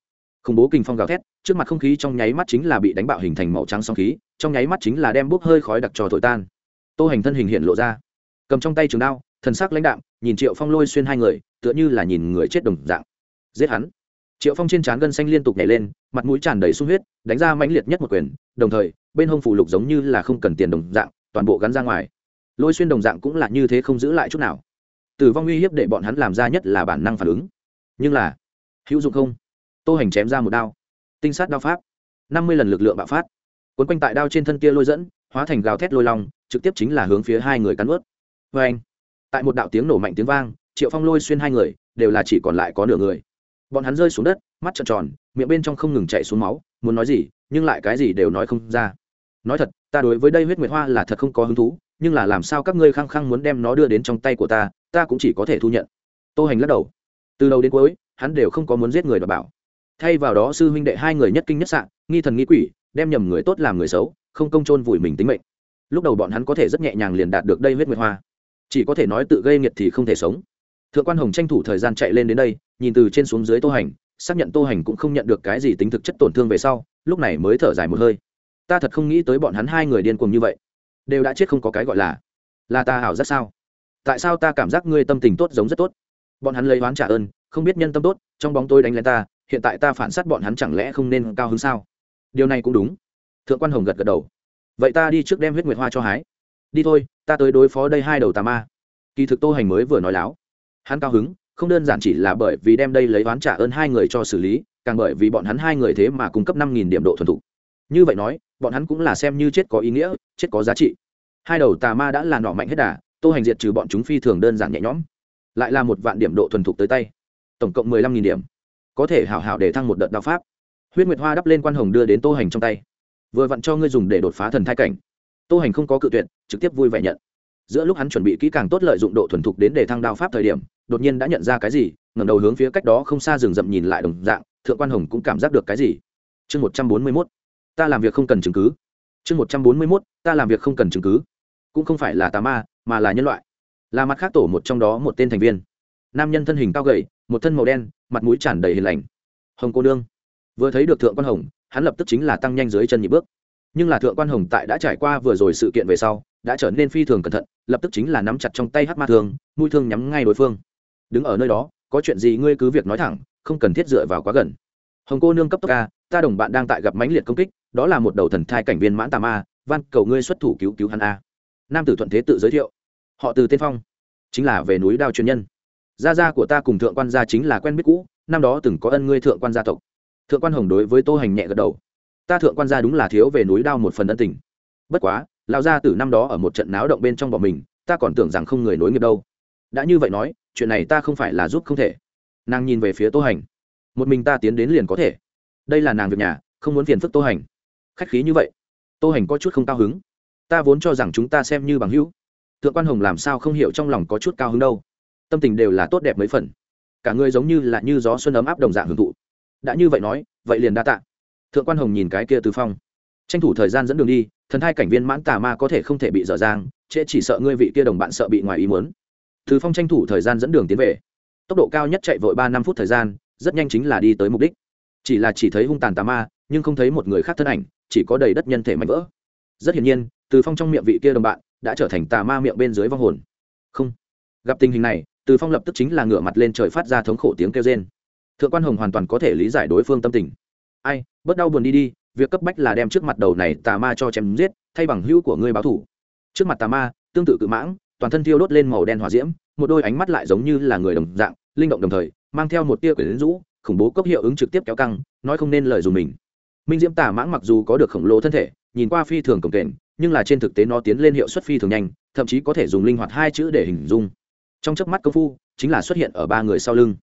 khủng bố kinh phong gào thét, trước mặt không khí trong nháy mắt chính là bị đánh bạo hình thành màu trắng song khí, trong nháy mắt chính là đem bốc hơi khói đặc trò thổi tan. Tô hành thân hình hiện lộ ra, cầm trong tay trường đao, thần sắc lãnh đạm, nhìn triệu phong lôi xuyên hai người, tựa như là nhìn người chết đồng dạng. Giết hắn. Triệu phong trên trán gân xanh liên tục nhảy lên, mặt mũi tràn đầy sung huyết, đánh ra mãnh liệt nhất một quyền, đồng thời, bên hông phủ lục giống như là không cần tiền đồng dạng, toàn bộ gắn ra ngoài. Lôi xuyên đồng dạng cũng là như thế không giữ lại chút nào. Tử vong uy hiếp để bọn hắn làm ra nhất là bản năng phản ứng. Nhưng là, hữu dụng không? Tô hành chém ra một đao. Tinh sát đao pháp. Năm mươi lần lực lượng bạo phát. Cuốn quanh tại đao trên thân kia lôi dẫn, hóa thành gào thét lôi long, trực tiếp chính là hướng phía hai người cắn ướt vê anh tại một đạo tiếng nổ mạnh tiếng vang, triệu phong lôi xuyên hai người, đều là chỉ còn lại có nửa người. Bọn hắn rơi xuống đất, mắt trợn tròn, miệng bên trong không ngừng chạy xuống máu, muốn nói gì, nhưng lại cái gì đều nói không ra. Nói thật, ta đối với đây huyết nguyệt hoa là thật không có hứng thú, nhưng là làm sao các ngươi khăng khăng muốn đem nó đưa đến trong tay của ta ta cũng chỉ có thể thu nhận. Tô hành lắc đầu. Từ đầu đến cuối, hắn đều không có muốn giết người đ bảo thay vào đó sư huynh đệ hai người nhất kinh nhất sạn nghi thần nghi quỷ, đem nhầm người tốt làm người xấu, không công chôn vùi mình tính mệnh. Lúc đầu bọn hắn có thể rất nhẹ nhàng liền đạt được đây huyết nguyệt hoa. Chỉ có thể nói tự gây nghiệt thì không thể sống. Thượng quan hồng tranh thủ thời gian chạy lên đến đây, nhìn từ trên xuống dưới tô hành, xác nhận tô hành cũng không nhận được cái gì tính thực chất tổn thương về sau, lúc này mới thở dài một hơi. Ta thật không nghĩ tới bọn hắn hai người điên cuồng như vậy. Đều đã chết không có cái gọi là là ta hảo rất sao? Tại sao ta cảm giác ngươi tâm tình tốt giống rất tốt? Bọn hắn lấy oán trả ơn, không biết nhân tâm tốt, trong bóng tôi đánh lên ta hiện tại ta phản sát bọn hắn chẳng lẽ không nên cao hứng sao? Điều này cũng đúng. Thượng quan hồng gật gật đầu. Vậy ta đi trước đem huyết nguyệt hoa cho hái. Đi thôi, ta tới đối phó đây hai đầu tà ma. Kỳ thực tô hành mới vừa nói láo. Hắn cao hứng, không đơn giản chỉ là bởi vì đem đây lấy oán trả ơn hai người cho xử lý, càng bởi vì bọn hắn hai người thế mà cung cấp năm nghìn điểm độ thuần thục. Như vậy nói, bọn hắn cũng là xem như chết có ý nghĩa, chết có giá trị. Hai đầu tà ma đã là nọ mạnh hết đà, tô hành diệt trừ bọn chúng phi thường đơn giản nhẹ nhõm. Lại là một vạn điểm độ thuần thục tới tay. Tổng cộng mười lăm nghìn điểm có thể hảo hảo để thăng một đợt đao pháp. Huyết nguyệt hoa đắp lên quan hồng đưa đến tô hành trong tay. Vừa vặn cho ngươi dùng để đột phá thần thai cảnh. Tô hành không có cự tuyệt, trực tiếp vui vẻ nhận. Giữa lúc hắn chuẩn bị kỹ càng tốt lợi dụng độ thuần thục đến để thăng đao pháp thời điểm, đột nhiên đã nhận ra cái gì, ngẩng đầu hướng phía cách đó không xa rừng rậm nhìn lại đồng dạng, thượng quan hồng cũng cảm giác được cái gì. Chương một trăm bốn mươi mốt, ta làm việc không cần chứng cứ. Chương một trăm bốn mươi mốt, ta làm việc không cần chứng cứ. Cũng không phải là tà ma, mà là nhân loại. Là mặt khác tổ một trong đó một tên thành viên. Nam nhân thân hình cao gầy một thân màu đen, mặt mũi tràn đầy hình lành. Hồng cô nương, vừa thấy được thượng quan hồng, hắn lập tức chính là tăng nhanh dưới chân nhịp bước. Nhưng là thượng quan hồng tại đã trải qua vừa rồi sự kiện về sau, đã trở nên phi thường cẩn thận, lập tức chính là nắm chặt trong tay hát ma thương, mũi thương nhắm ngay đối phương. Đứng ở nơi đó, có chuyện gì ngươi cứ việc nói thẳng, không cần thiết dựa vào quá gần. Hồng cô nương cấp tốc ca ta đồng bạn đang tại gặp mãnh liệt công kích, đó là một đầu thần thai cảnh viên mãn tà ma, van cầu ngươi xuất thủ cứu cứu hắn a. Nam tử thuận thế tự giới thiệu. Họ từ tiên phong, chính là về núi đao truyền nhân gia gia của ta cùng thượng quan gia chính là quen biết cũ, năm đó từng có ân ngươi thượng quan gia tộc. Thượng quan hồng đối với tô hành nhẹ gật đầu. Ta thượng quan gia đúng là thiếu về núi đao một phần ân tình. Bất quá, lão gia từ năm đó ở một trận náo động bên trong bọn mình, ta còn tưởng rằng không người nối nghiệp đâu. Đã như vậy nói, chuyện này ta không phải là giúp không thể. Nàng nhìn về phía tô hành. Một mình ta tiến đến liền có thể. Đây là nàng việc nhà, không muốn phiền phức tô hành. Khách khí như vậy. Tô hành có chút không cao hứng. Ta vốn cho rằng chúng ta xem như bằng hữu. Thượng quan hồng làm sao không hiểu trong lòng có chút cao hứng đâu tâm tình đều là tốt đẹp mấy phần. Cả người giống như là như gió xuân ấm áp đồng dạng hưởng thụ. Đã như vậy nói, vậy liền đa tạ. Thượng quan hồng nhìn cái kia từ phong. Tranh thủ thời gian dẫn đường đi, thần thai cảnh viên mãn tà ma có thể không thể bị dở dang, trễ chỉ sợ ngươi vị kia đồng bạn sợ bị ngoài ý muốn. Thứ phong tranh thủ thời gian dẫn đường tiến về. Tốc độ cao nhất chạy vội ba năm phút thời gian, rất nhanh chính là đi tới mục đích. Chỉ là chỉ thấy hung tàn tà ma, nhưng không thấy một người khác thân ảnh, chỉ có đầy đất nhân thể mạnh vỡ. Rất hiển nhiên, từ phong trong miệng vị kia đồng bạn đã trở thành tà ma miệng bên dưới vong hồn. Không. Gặp tình hình này từ phong lập tức chính là ngửa mặt lên trời phát ra thống khổ tiếng kêu rên. Thượng quan hồng hoàn toàn có thể lý giải đối phương tâm tình. Ai, bớt đau buồn đi đi, việc cấp bách là đem trước mặt đầu này tà ma cho chém giết, thay bằng hữu của ngươi báo thủ. Trước mặt tà ma, tương tự cự mãng, toàn thân thiêu đốt lên màu đen hỏa diễm, một đôi ánh mắt lại giống như là người đồng dạng, linh động đồng thời, mang theo một tia quyển rũ, khủng bố cấp hiệu ứng trực tiếp kéo căng, nói không nên lời dùng mình. Minh diễm tà mãng mặc dù có được khổng lồ thân thể, nhìn qua phi thường cổng kềnh, nhưng là trên thực tế nó tiến lên hiệu suất phi thường nhanh, thậm chí có thể dùng linh hoạt hai chữ để hình dung trong chớp mắt công phu, chính là xuất hiện ở ba người sau lưng.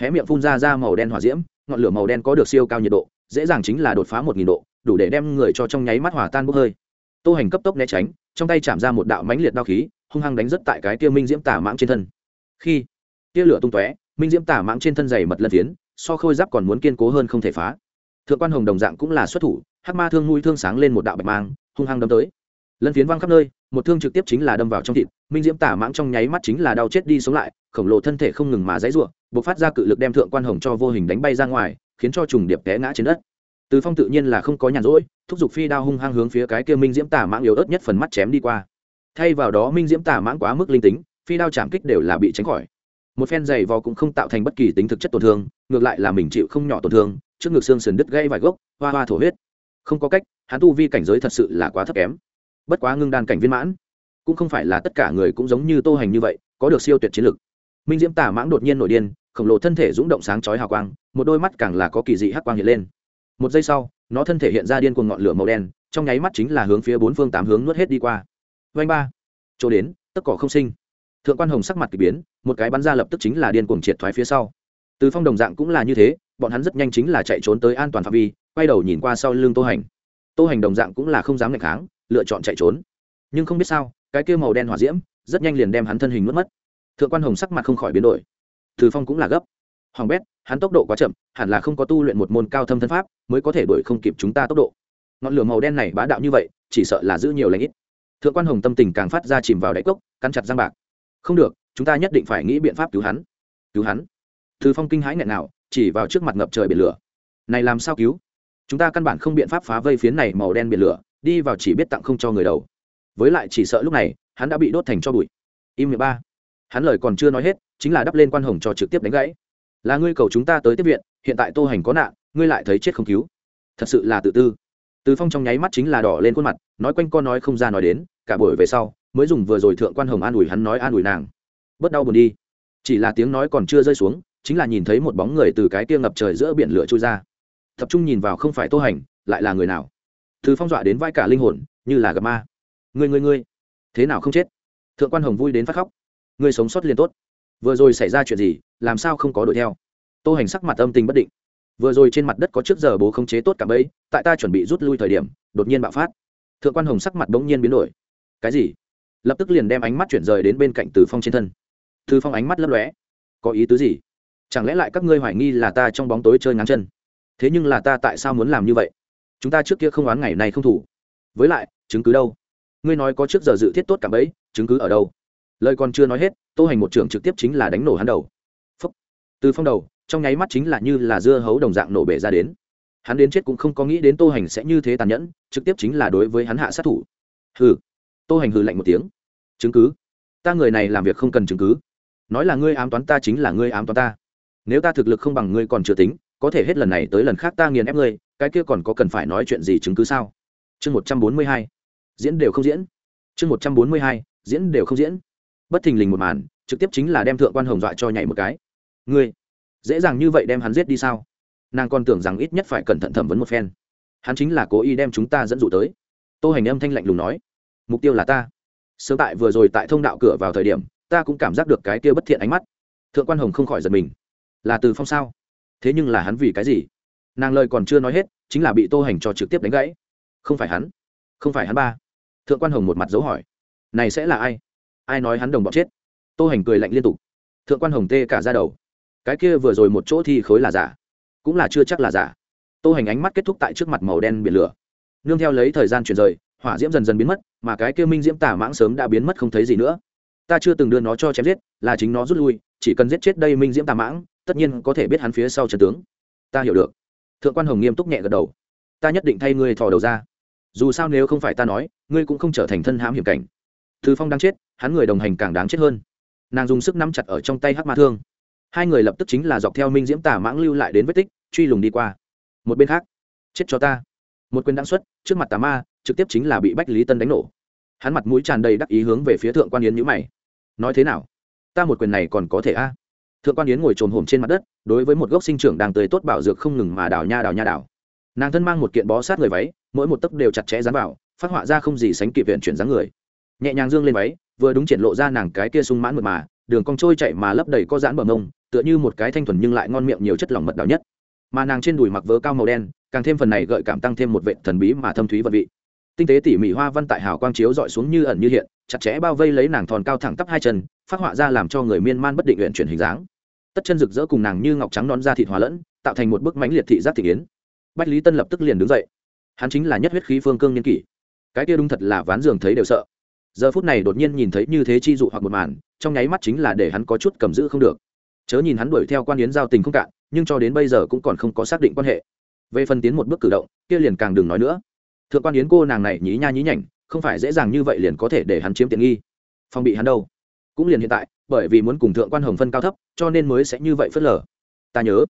Hé miệng phun ra ra màu đen hỏa diễm, ngọn lửa màu đen có được siêu cao nhiệt độ, dễ dàng chính là đột phá một nghìn độ, đủ để đem người cho trong nháy mắt hỏa tan bốc hơi. Tô hành cấp tốc né tránh, trong tay chạm ra một đạo mãnh liệt đao khí, hung hăng đánh rất tại cái tia minh diễm tả mãng trên thân. Khi tia lửa tung tóe, minh diễm tả mãng trên thân dày mật lân phiến, so khôi giáp còn muốn kiên cố hơn không thể phá. Thượng quan hồng đồng dạng cũng là xuất thủ, hắc ma thương nuôi thương sáng lên một đạo bạch mang, hung hăng đâm tới lân phiến văng khắp nơi, một thương trực tiếp chính là đâm vào trong thịt, minh diễm tả mãng trong nháy mắt chính là đau chết đi sống lại, khổng lồ thân thể không ngừng mà dãy ruộng buộc phát ra cự lực đem thượng quan hồng cho vô hình đánh bay ra ngoài, khiến cho trùng điệp té ngã trên đất. Từ phong tự nhiên là không có nhàn rỗi, thúc giục phi đao hung hăng hướng phía cái kia minh diễm tả mãng yếu ớt nhất phần mắt chém đi qua. Thay vào đó minh diễm tả mãng quá mức linh tính, phi đao chạm kích đều là bị tránh khỏi. Một phen giày vò cũng không tạo thành bất kỳ tính thực chất tổn thương, ngược lại là mình chịu không nhỏ tổn thương, trước ngực xương sườn đứt gây vài gốc, hoa hoa thổ huyết. Không có cách, hắn tu vi cảnh giới thật sự là quá thấp kém bất quá ngưng đan cảnh viên mãn, cũng không phải là tất cả người cũng giống như tô hành như vậy, có được siêu tuyệt chiến lực. Minh diễm tả mãng đột nhiên nổi điên, khổng lồ thân thể rúng động sáng chói hào quang, một đôi mắt càng là có kỳ dị hắc quang hiện lên. Một giây sau, nó thân thể hiện ra điên cuồng ngọn lửa màu đen, trong nháy mắt chính là hướng phía bốn phương tám hướng nuốt hết đi qua. Vanh ba. Chỗ đến tất cỏ không sinh. Thượng quan hồng sắc mặt k ỳ biến, một cái bắn ra lập tức chính là điên cuồng triệt thoái phía sau. Từ phong đồng dạng cũng là như thế, bọn hắn rất nhanh chính là chạy trốn tới an toàn phạm vi, quay đầu nhìn qua sau lưng tô hành. Tô hành đồng dạng cũng là không dám ngạch kháng lựa chọn chạy trốn. Nhưng không biết sao, cái kia màu đen hỏa diễm, rất nhanh liền đem hắn thân hình mất mất. Thượng quan hồng sắc mặt không khỏi biến đổi. Từ phong cũng là gấp. Hoàng bét, hắn tốc độ quá chậm, hẳn là không có tu luyện một môn cao thâm thân pháp, mới có thể đuổi không kịp chúng ta tốc độ. Ngọn lửa màu đen này bá đạo như vậy, chỉ sợ là giữ nhiều lãnh ít. Thượng quan hồng tâm tình càng phát ra chìm vào đáy cốc, cắn chặt răng bạc. Không được, chúng ta nhất định phải nghĩ biện pháp cứu hắn. Cứu hắn? Từ phong kinh hãi nghẹn nào, chỉ vào trước mặt ngập trời biển lửa. Này làm sao cứu? Chúng ta căn bản không biện pháp phá vây phiến này màu đen biển lửa đi vào chỉ biết tặng không cho người đầu. Với lại chỉ sợ lúc này, hắn đã bị đốt thành cho bụi. Im miệng ba. Hắn lời còn chưa nói hết, chính là đắp lên quan hồng cho trực tiếp đánh gãy. Là ngươi cầu chúng ta tới tiếp viện, hiện tại tô hành có nạn, ngươi lại thấy chết không cứu. Thật sự là tự tư. Từ phong trong nháy mắt chính là đỏ lên khuôn mặt, nói quanh con nói không ra nói đến, cả buổi về sau, mới dùng vừa rồi thượng quan hồng an ủi hắn nói an ủi nàng. Bớt đau buồn đi. Chỉ là tiếng nói còn chưa rơi xuống, chính là nhìn thấy một bóng người từ cái kia ngập trời giữa biển lửa trôi ra. Tập trung nhìn vào không phải tô hành, lại là người nào? Từ phong dọa đến vai cả linh hồn, như là gặp ma. Người người người thế nào không chết? Thượng quan hồng vui đến phát khóc. Người sống sót liền tốt. Vừa rồi xảy ra chuyện gì, làm sao không có đuổi theo? Tô hành sắc mặt âm tình bất định. Vừa rồi trên mặt đất có trước giờ bố không chế tốt cả bấy tại ta chuẩn bị rút lui thời điểm, đột nhiên bạo phát. Thượng quan hồng sắc mặt bỗng nhiên biến đổi. Cái gì? Lập tức liền đem ánh mắt chuyển rời đến bên cạnh từ phong trên thân. Từ phong ánh mắt lấp lóe. Có ý tứ gì? Chẳng lẽ lại các ngươi hoài nghi là ta trong bóng tối chơi ngắn chân? Thế nhưng là ta tại sao muốn làm như vậy? Chúng ta trước kia không oán ngày này không thủ. Với lại, chứng cứ đâu? Ngươi nói có trước giờ dự thiết tốt cả bấy chứng cứ ở đâu? Lời còn chưa nói hết, tô hành một trưởng trực tiếp chính là đánh nổ hắn đầu. Phúc. từ phong đầu, trong nháy mắt chính là như là dưa hấu đồng dạng nổ bể ra đến. Hắn đến chết cũng không có nghĩ đến tô hành sẽ như thế tàn nhẫn, trực tiếp chính là đối với hắn hạ sát thủ. Hừ. Tô hành hừ lạnh một tiếng. Chứng cứ? Ta người này làm việc không cần chứng cứ. Nói là ngươi ám toán ta chính là ngươi ám toán ta. Nếu ta thực lực không bằng ngươi còn chưa tính, có thể hết lần này tới lần khác ta nghiền ép ngươi cái kia còn có cần phải nói chuyện gì chứng cứ sao? Chương một trăm bốn mươi hai, diễn đều không diễn. Chương một trăm bốn mươi hai, diễn đều không diễn. Bất thình lình một màn, trực tiếp chính là đem thượng quan hồng dọa cho nhảy một cái. Ngươi, dễ dàng như vậy đem hắn giết đi sao? Nàng còn tưởng rằng ít nhất phải cẩn thận thẩm vấn một phen. Hắn chính là cố ý đem chúng ta dẫn dụ tới. Tô hành âm thanh lạnh lùng nói, mục tiêu là ta. Sớm tại vừa rồi tại thông đạo cửa vào thời điểm, ta cũng cảm giác được cái kia bất thiện ánh mắt. Thượng quan hồng không khỏi giật mình, là từ phong sao? Thế nhưng là hắn vì cái gì? Nàng lời còn chưa nói hết, chính là bị tô hành cho trực tiếp đánh gãy. Không phải hắn, không phải hắn ba. Thượng quan hồng một mặt dấu hỏi. Này sẽ là ai? Ai nói hắn đồng bọn chết? Tô hành cười lạnh liên tục. Thượng quan hồng tê cả ra đầu. Cái kia vừa rồi một chỗ thi khối là giả. Cũng là chưa chắc là giả. Tô hành ánh mắt kết thúc tại trước mặt màu đen biển lửa. Nương theo lấy thời gian chuyển rời, hỏa diễm dần dần biến mất, mà cái kia minh diễm tả mãng sớm đã biến mất không thấy gì nữa. Ta chưa từng đưa nó cho chém giết, là chính nó rút lui, chỉ cần giết chết đây minh diễm tà mãng, tất nhiên có thể biết hắn phía sau trận tướng. Ta hiểu được thượng quan hồng nghiêm túc nhẹ gật đầu. Ta nhất định thay ngươi thò đầu ra. Dù sao nếu không phải ta nói, ngươi cũng không trở thành thân hãm hiểm cảnh. Thư phong đang chết, hắn người đồng hành càng đáng chết hơn. Nàng dùng sức nắm chặt ở trong tay hắc ma thương. Hai người lập tức chính là dọc theo minh diễm tà mãng lưu lại đến vết tích, truy lùng đi qua. Một bên khác, chết cho ta. Một quyền đáng xuất, trước mặt tà ma, trực tiếp chính là bị bách lý tân đánh nổ. Hắn mặt mũi tràn đầy đắc ý hướng về phía thượng quan yến nhữ mày. Nói thế nào? Ta một quyền này còn có thể a? Thượng quan yến ngồi trồn hổm trên mặt đất đối với một gốc sinh trưởng đang tươi tốt bảo dược không ngừng mà đào nha đào nha đào. Nàng thân mang một kiện bó sát người váy, mỗi một tấc đều chặt chẽ dán vào, phát họa ra không gì sánh kịp viện chuyển dáng người. Nhẹ nhàng dương lên váy, vừa đúng triển lộ ra nàng cái kia sung mãn mượt mà, đường cong trôi chạy mà lấp đầy có dán bờ mông, tựa như một cái thanh thuần nhưng lại ngon miệng nhiều chất lỏng mật đào nhất. Mà nàng trên đùi mặc vớ cao màu đen, càng thêm phần này gợi cảm tăng thêm một vệ thần bí mà thâm thúy vật vị. Tinh tế tỉ mỉ hoa văn tại hào quang chiếu dọi xuống như ẩn như hiện, chặt chẽ bao vây lấy nàng thòn cao thẳng tắp hai chân, phát họa ra làm cho người miên man bất định luyện chuyển hình dáng tất chân rực rỡ cùng nàng như ngọc trắng non da thịt hòa lẫn, tạo thành một bức mãnh liệt thị giác thị yến bách lý tân lập tức liền đứng dậy. Hắn chính là nhất huyết khí phương cương nhân kỷ. Cái kia đúng thật là ván giường thấy đều sợ. Giờ phút này đột nhiên nhìn thấy như thế chi dụ hoặc một màn, trong nháy mắt chính là để hắn có chút cầm giữ không được. Chớ nhìn hắn đuổi theo quan yến giao tình không cạn, nhưng cho đến bây giờ cũng còn không có xác định quan hệ. Về phần tiến một bước cử động, kia liền càng đừng nói nữa. Thượng quan yến cô nàng này nhí nha nhí nhảnh, không phải dễ dàng như vậy liền có thể để hắn chiếm tiện nghi. Phong bị hắn đâu? Cũng liền hiện tại bởi vì muốn cùng thượng quan hồng phân cao thấp, cho nên mới sẽ như vậy phớt lờ. Ta nhớ,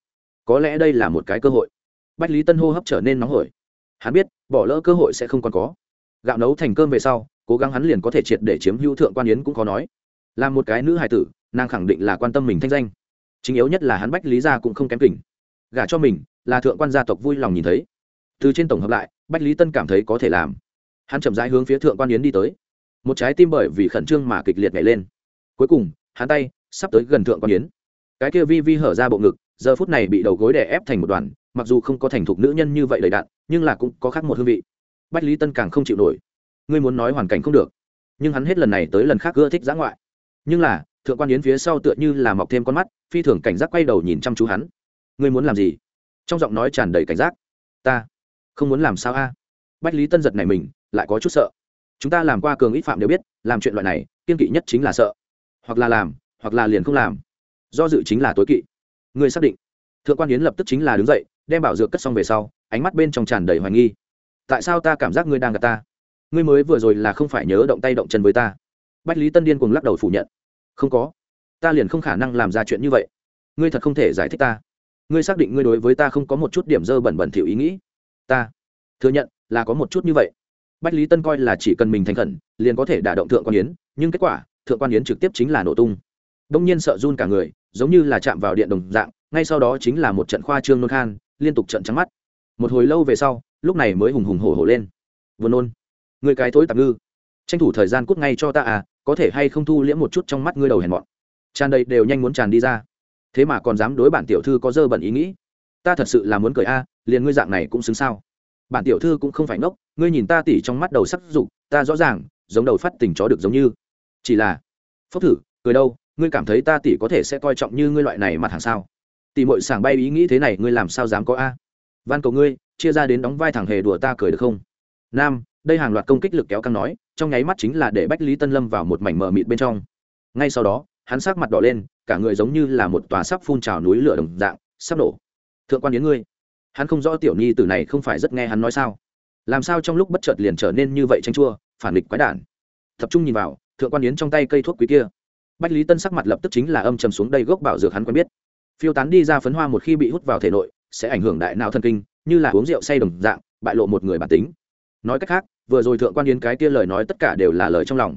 có lẽ đây là một cái cơ hội. Bách lý tân hô hấp trở nên nóng hổi. Hắn biết, bỏ lỡ cơ hội sẽ không còn có. Gạo nấu thành cơm về sau, cố gắng hắn liền có thể triệt để chiếm hữu thượng quan yến cũng có nói. Là một cái nữ hài tử, nàng khẳng định là quan tâm mình thanh danh. Chính yếu nhất là hắn bách lý gia cũng không kém kỉnh. Gả cho mình, là thượng quan gia tộc vui lòng nhìn thấy. Từ trên tổng hợp lại, bách lý tân cảm thấy có thể làm. Hắn chậm rãi hướng phía thượng quan yến đi tới. Một trái tim bởi vì khẩn trương mà kịch liệt nhảy lên. Cuối cùng hắn tay sắp tới gần thượng quan yến. Cái kia vi vi hở ra bộ ngực, giờ phút này bị đầu gối đè ép thành một đoàn, mặc dù không có thành thục nữ nhân như vậy đầy đạn nhưng là cũng có khác một hương vị. Bách lý tân càng không chịu nổi. Ngươi muốn nói hoàn cảnh không được, nhưng hắn hết lần này tới lần khác ưa thích giã ngoại. Nhưng là, thượng quan yến phía sau tựa như là mọc thêm con mắt, phi thường cảnh giác quay đầu nhìn chăm chú hắn. Ngươi muốn làm gì? Trong giọng nói tràn đầy cảnh giác. Ta không muốn làm sao a? Bách lý tân giật này mình, lại có chút sợ. Chúng ta làm qua cường ít phạm đều biết, làm chuyện loại này, kiên kỵ nhất chính là sợ hoặc là làm, hoặc là liền không làm. Do dự chính là tối kỵ. Người xác định. Thượng quan yến lập tức chính là đứng dậy, đem bảo dược cất xong về sau, ánh mắt bên trong tràn đầy hoài nghi. Tại sao ta cảm giác ngươi đang gặp ta? Ngươi mới vừa rồi là không phải nhớ động tay động chân với ta. Bách lý tân điên cùng lắc đầu phủ nhận. Không có. Ta liền không khả năng làm ra chuyện như vậy. Ngươi thật không thể giải thích ta. Ngươi xác định ngươi đối với ta không có một chút điểm dơ bẩn bẩn thiểu ý nghĩ. Ta. Thừa nhận, là có một chút như vậy. Bách lý tân coi là chỉ cần mình thành khẩn, liền có thể đả động thượng quan yến, nhưng kết quả thượng quan yến trực tiếp chính là nổ tung. Đông nhiên sợ run cả người, giống như là chạm vào điện đồng dạng, ngay sau đó chính là một trận khoa trương nôn khan, liên tục trận trắng mắt. Một hồi lâu về sau, lúc này mới hùng hùng hổ hổ lên. Vừa nôn. Người cái thối tạm ngư. Tranh thủ thời gian cút ngay cho ta à có thể hay không thu liễm một chút trong mắt ngươi đầu hèn mọn. Tràn đầy đều nhanh muốn tràn đi ra. Thế mà còn dám đối bản tiểu thư có dơ bẩn ý nghĩ. Ta thật sự là muốn cười a, liền ngươi dạng này cũng xứng sao. Bản tiểu thư cũng không phải ngốc, ngươi nhìn ta tỉ trong mắt đầu sắc dục, ta rõ ràng, giống đầu phát tình chó được giống như chỉ là phốc thử, cười đâu, ngươi cảm thấy ta tỷ có thể sẽ coi trọng như ngươi loại này mặt hàng sao? Tỷ mội sảng bay ý nghĩ thế này ngươi làm sao dám có a? Van cầu ngươi, chia ra đến đóng vai thằng hề đùa ta cười được không? Nam, đây hàng loạt công kích lực kéo căng nói, trong nháy mắt chính là để bách lý tân lâm vào một mảnh mờ mịt bên trong. Ngay sau đó, hắn sắc mặt đỏ lên, cả người giống như là một tòa sắp phun trào núi lửa đồng dạng, sắp nổ thượng quan yến ngươi. Hắn không rõ tiểu nhi tử này không phải rất nghe hắn nói sao. Làm sao trong lúc bất chợt liền trở nên như vậy tranh chua, phản địch quái đản. Tập trung nhìn vào thượng quan yến trong tay cây thuốc quý kia. Bách lý tân sắc mặt lập tức chính là âm trầm xuống đây gốc bảo dược hắn quen biết. Phiêu tán đi ra phấn hoa một khi bị hút vào thể nội, sẽ ảnh hưởng đại não thần kinh, như là uống rượu say đồng dạng, bại lộ một người bản tính. Nói cách khác, vừa rồi thượng quan yến cái kia lời nói tất cả đều là lời trong lòng.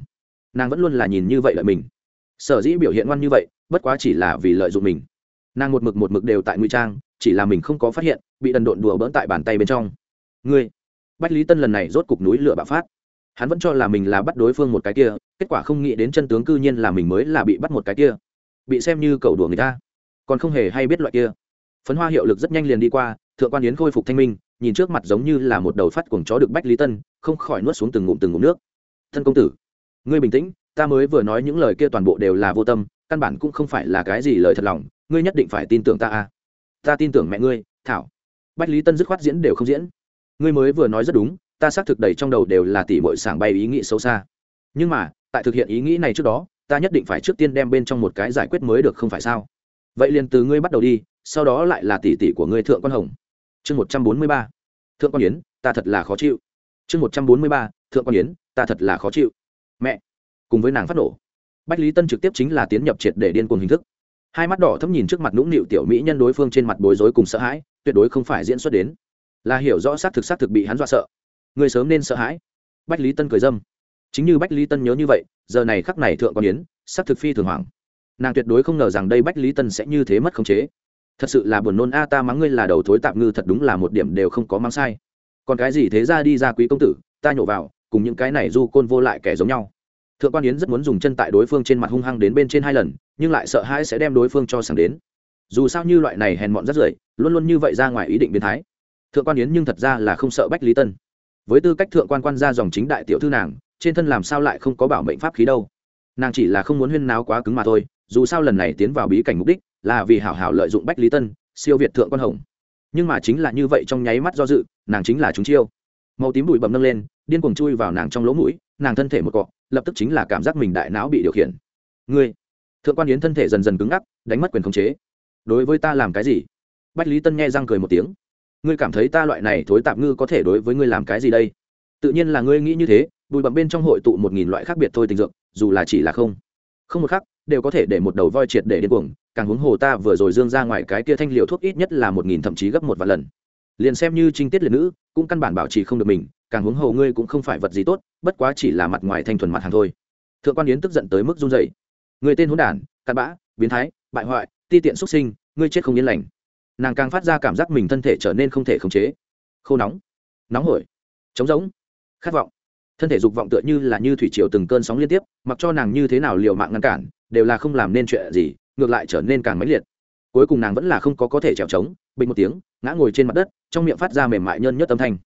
Nàng vẫn luôn là nhìn như vậy lợi mình. Sở dĩ biểu hiện ngoan như vậy, bất quá chỉ là vì lợi dụng mình. Nàng một mực một mực đều tại nguy trang, chỉ là mình không có phát hiện, bị đần độn đùa bỡn tại bàn tay bên trong. Ngươi! Bách lý tân lần này rốt cục núi lửa bạo phát hắn vẫn cho là mình là bắt đối phương một cái kia, kết quả không nghĩ đến chân tướng cư nhiên là mình mới là bị bắt một cái kia. Bị xem như cầu đùa người ta, còn không hề hay biết loại kia. Phấn hoa hiệu lực rất nhanh liền đi qua, thượng quan yến khôi phục thanh minh, nhìn trước mặt giống như là một đầu phát cuồng chó được bách lý tân, không khỏi nuốt xuống từng ngụm từng ngụm nước. Thân công tử, ngươi bình tĩnh, ta mới vừa nói những lời kia toàn bộ đều là vô tâm, căn bản cũng không phải là cái gì lời thật lòng, ngươi nhất định phải tin tưởng ta a ta tin tưởng mẹ ngươi, thảo. Bách lý tân dứt khoát diễn đều không diễn. Ngươi mới vừa nói rất đúng ta xác thực đầy trong đầu đều là tỷ mội sảng bay ý nghĩ xấu xa. Nhưng mà, tại thực hiện ý nghĩ này trước đó, ta nhất định phải trước tiên đem bên trong một cái giải quyết mới được không phải sao? Vậy liền từ ngươi bắt đầu đi, sau đó lại là tỷ tỷ của ngươi thượng quan hồng. Chương một trăm bốn mươi ba. Thượng quan yến, ta thật là khó chịu. Chương một trăm bốn mươi ba. Thượng quan yến, ta thật là khó chịu. Mẹ, cùng với nàng phát nổ. Bách lý tân trực tiếp chính là tiến nhập triệt để điên cuồng hình thức. Hai mắt đỏ thấm nhìn trước mặt nũng nịu tiểu mỹ nhân đối phương trên mặt bối rối cùng sợ hãi, tuyệt đối không phải diễn xuất đến. Là hiểu rõ xác thực xác thực bị hắn dọa sợ người sớm nên sợ hãi. Bách lý tân cười dâm. Chính như bách lý tân nhớ như vậy, giờ này khắc này thượng quan yến sắc thực phi thường hoàng nàng tuyệt đối không ngờ rằng đây bách lý tân sẽ như thế mất khống chế. Thật sự là buồn nôn a, ta mắng ngươi là đầu thối tạm ngư thật đúng là một điểm đều không có mang sai. Còn cái gì thế ra đi ra quý công tử, ta nhổ vào, cùng những cái này du côn vô lại kẻ giống nhau. Thượng quan yến rất muốn dùng chân tại đối phương trên mặt hung hăng đến bên trên hai lần, nhưng lại sợ hãi sẽ đem đối phương cho sảng đến. Dù sao như loại này hèn mọn rất rưởi, luôn luôn như vậy ra ngoài ý định biến thái. Thượng quan yến nhưng thật ra là không sợ bách lý tân với tư cách thượng quan quan ra dòng chính đại tiểu thư nàng, trên thân làm sao lại không có bảo mệnh pháp khí đâu? Nàng chỉ là không muốn huyên náo quá cứng mà thôi, dù sao lần này tiến vào bí cảnh mục đích là vì hảo hảo lợi dụng bách lý tân, siêu việt thượng quan hồng. Nhưng mà chính là như vậy trong nháy mắt do dự, nàng chính là chúng chiêu. Màu tím bụi bầm nâng lên, điên cuồng chui vào nàng trong lỗ mũi, nàng thân thể một cọ, lập tức chính là cảm giác mình đại não bị điều khiển. Ngươi! Thượng quan yến thân thể dần dần cứng ngắc, đánh mất quyền khống chế. Đối với ta làm cái gì? Bách lý tân nghe răng cười một tiếng ngươi cảm thấy ta loại này thối tạp ngư có thể đối với ngươi làm cái gì đây? Tự nhiên là ngươi nghĩ như thế, bụi bặm bên trong hội tụ một nghìn loại khác biệt thôi tình dược, dù là chỉ là không. Không một khắc, đều có thể để một đầu voi triệt để điên cuồng, càng huống hồ ta vừa rồi dương ra ngoài cái kia thanh liều thuốc ít nhất là một nghìn thậm chí gấp một vài lần. Liền xem như trinh tiết liệt nữ, cũng căn bản bảo trì không được mình, càng huống hồ ngươi cũng không phải vật gì tốt, bất quá chỉ là mặt ngoài thanh thuần mặt hàng thôi. Thượng quan yến tức giận tới mức run dậy người tên hôn đản, cặn bã, biến thái, bại hoại, ti tiện xuất sinh, ngươi chết không yên lành nàng càng phát ra cảm giác mình thân thể trở nên không thể khống chế. Khô nóng nóng hổi, trống rỗng, khát vọng. Thân thể dục vọng tựa như là như thủy triều từng cơn sóng liên tiếp, mặc cho nàng như thế nào liều mạng ngăn cản, đều là không làm nên chuyện gì, ngược lại trở nên càng mãnh liệt. Cuối cùng nàng vẫn là không có có thể trèo trống, bình một tiếng, ngã ngồi trên mặt đất, trong miệng phát ra mềm mại nhân nhất âm thanh.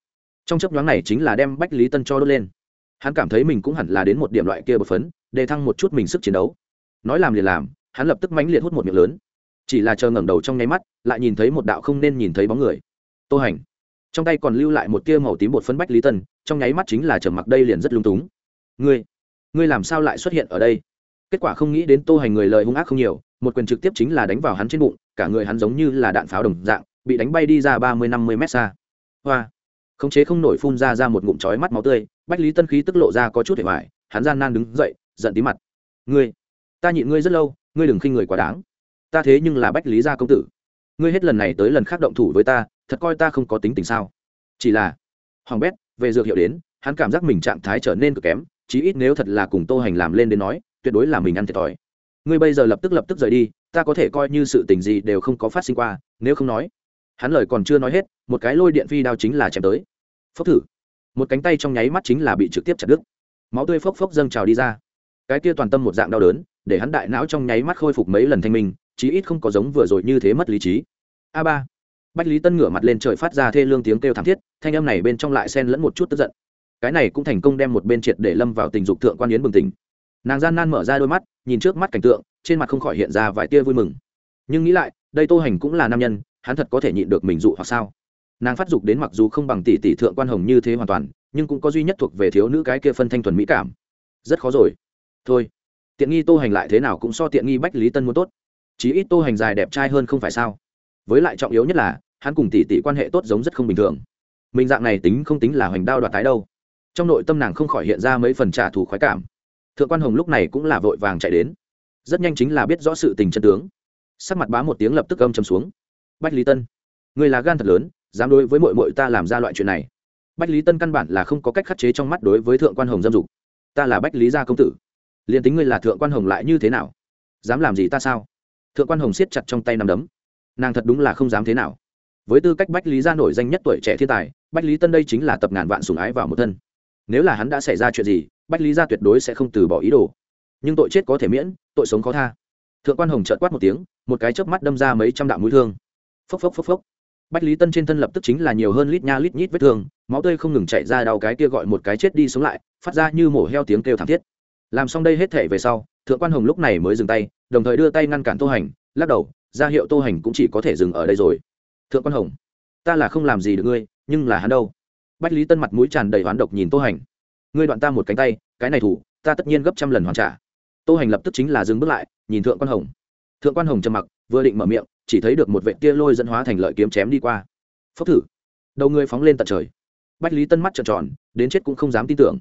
Trong chấp nhoáng này chính là đem bách lý tân cho đốt lên. Hắn cảm thấy mình cũng hẳn là đến một điểm loại kia bột phấn, để thăng một chút mình sức chiến đấu. Nói làm liền làm, hắn lập tức mãnh liệt hút một miệng lớn chỉ là chờ ngẩng đầu trong nháy mắt, lại nhìn thấy một đạo không nên nhìn thấy bóng người. Tô hành. Trong tay còn lưu lại một tia màu tím bột phấn bách lý tân, trong nháy mắt chính là trầm mặc đây liền rất lung túng. Ngươi ngươi làm sao lại xuất hiện ở đây? Kết quả không nghĩ đến tô hành người lời hung ác không nhiều, một quyền trực tiếp chính là đánh vào hắn trên bụng, cả người hắn giống như là đạn pháo đồng dạng, bị đánh bay đi ra ba mươi năm mươi mét xa. Hoa. Khống chế không nổi phun ra ra một ngụm chói mắt máu tươi, bách lý tân khí tức lộ ra có chút hề hoài, hắn gian nan đứng dậy, giận tí mặt. Ngươi, ta nhịn ngươi rất lâu, ngươi đừng khinh người quá đáng ta thế nhưng là bách lý gia công tử. Ngươi hết lần này tới lần khác động thủ với ta, thật coi ta không có tính tình sao? Chỉ là, hoàng bét, về dược hiệu đến, hắn cảm giác mình trạng thái trở nên cực kém, chí ít nếu thật là cùng tô hành làm lên đến nói, tuyệt đối là mình ăn thiệt thòi. Ngươi bây giờ lập tức lập tức rời đi, ta có thể coi như sự tình gì đều không có phát sinh qua, nếu không nói. Hắn lời còn chưa nói hết, một cái lôi điện phi đao chính là chém tới. Phốc thử. Một cánh tay trong nháy mắt chính là bị trực tiếp chặt đứt. Máu tươi phốc phốc dâng trào đi ra. Cái kia toàn tâm một dạng đau đớn, để hắn đại não trong nháy mắt khôi phục mấy lần thanh minh chí ít không có giống vừa rồi như thế mất lý trí. A ba. Bách lý tân ngửa mặt lên trời phát ra thê lương tiếng kêu thảm thiết, thanh âm này bên trong lại xen lẫn một chút tức giận. Cái này cũng thành công đem một bên triệt để lâm vào tình dục thượng quan yến bừng tỉnh. Nàng gian nan mở ra đôi mắt, nhìn trước mắt cảnh tượng, trên mặt không khỏi hiện ra vài tia vui mừng. Nhưng nghĩ lại, đây tô hành cũng là nam nhân, hắn thật có thể nhịn được mình dụ hoặc sao? Nàng phát dục đến mặc dù không bằng tỷ tỷ thượng quan hồng như thế hoàn toàn, nhưng cũng có duy nhất thuộc về thiếu nữ cái kia phân thanh thuần mỹ cảm. Rất khó rồi. Thôi, tiện nghi tô hành lại thế nào cũng so tiện nghi bách lý tân muốn tốt chí ít tô hành dài đẹp trai hơn không phải sao? Với lại trọng yếu nhất là, hắn cùng tỷ tỷ quan hệ tốt giống rất không bình thường. Mình dạng này tính không tính là hoành đao đoạt tái đâu. Trong nội tâm nàng không khỏi hiện ra mấy phần trả thù khoái cảm. Thượng quan hồng lúc này cũng là vội vàng chạy đến. Rất nhanh chính là biết rõ sự tình chân tướng. Sắc mặt bá một tiếng lập tức âm chầm xuống. Bách lý tân, người là gan thật lớn, dám đối với mội mội ta làm ra loại chuyện này. Bách lý tân căn bản là không có cách khắc chế trong mắt đối với thượng quan hồng dâm dục. Ta là bách lý gia công tử. Liền tính ngươi là thượng quan hồng lại như thế nào? Dám làm gì ta sao? Thượng quan hồng siết chặt trong tay nằm đấm. Nàng thật đúng là không dám thế nào. Với tư cách bách lý gia nổi danh nhất tuổi trẻ thiên tài, bách lý tân đây chính là tập ngàn vạn sùng ái vào một thân. Nếu là hắn đã xảy ra chuyện gì, bách lý gia tuyệt đối sẽ không từ bỏ ý đồ. Nhưng tội chết có thể miễn, tội sống khó tha. Thượng quan hồng trợt quát một tiếng, một cái chớp mắt đâm ra mấy trăm đạo mũi thương. Phốc phốc phốc phốc. Bách lý tân trên thân lập tức chính là nhiều hơn lít nha lít nhít vết thương, máu tươi không ngừng chạy ra đau cái kia gọi một cái chết đi sống lại, phát ra như mổ heo tiếng kêu thảm thiết. Làm xong đây hết thể về sau thượng quan hồng lúc này mới dừng tay, đồng thời đưa tay ngăn cản tô hành, lắc đầu ra hiệu tô hành cũng chỉ có thể dừng ở đây rồi. Thượng quan hồng, ta là không làm gì được ngươi, nhưng là hắn đâu? Bách lý tân mặt mũi tràn đầy hoán độc nhìn tô hành. Ngươi đoạn ta một cánh tay, cái này thủ, ta tất nhiên gấp trăm lần hoàn trả. Tô hành lập tức chính là dừng bước lại, nhìn thượng quan hồng. Thượng quan hồng trầm mặc, vừa định mở miệng, chỉ thấy được một vệ tia lôi dẫn hóa thành lợi kiếm chém đi qua. Phốc thử. Đầu ngươi phóng lên tận trời. Bách lý tân mắt trợn tròn, đến chết cũng không dám tin tưởng.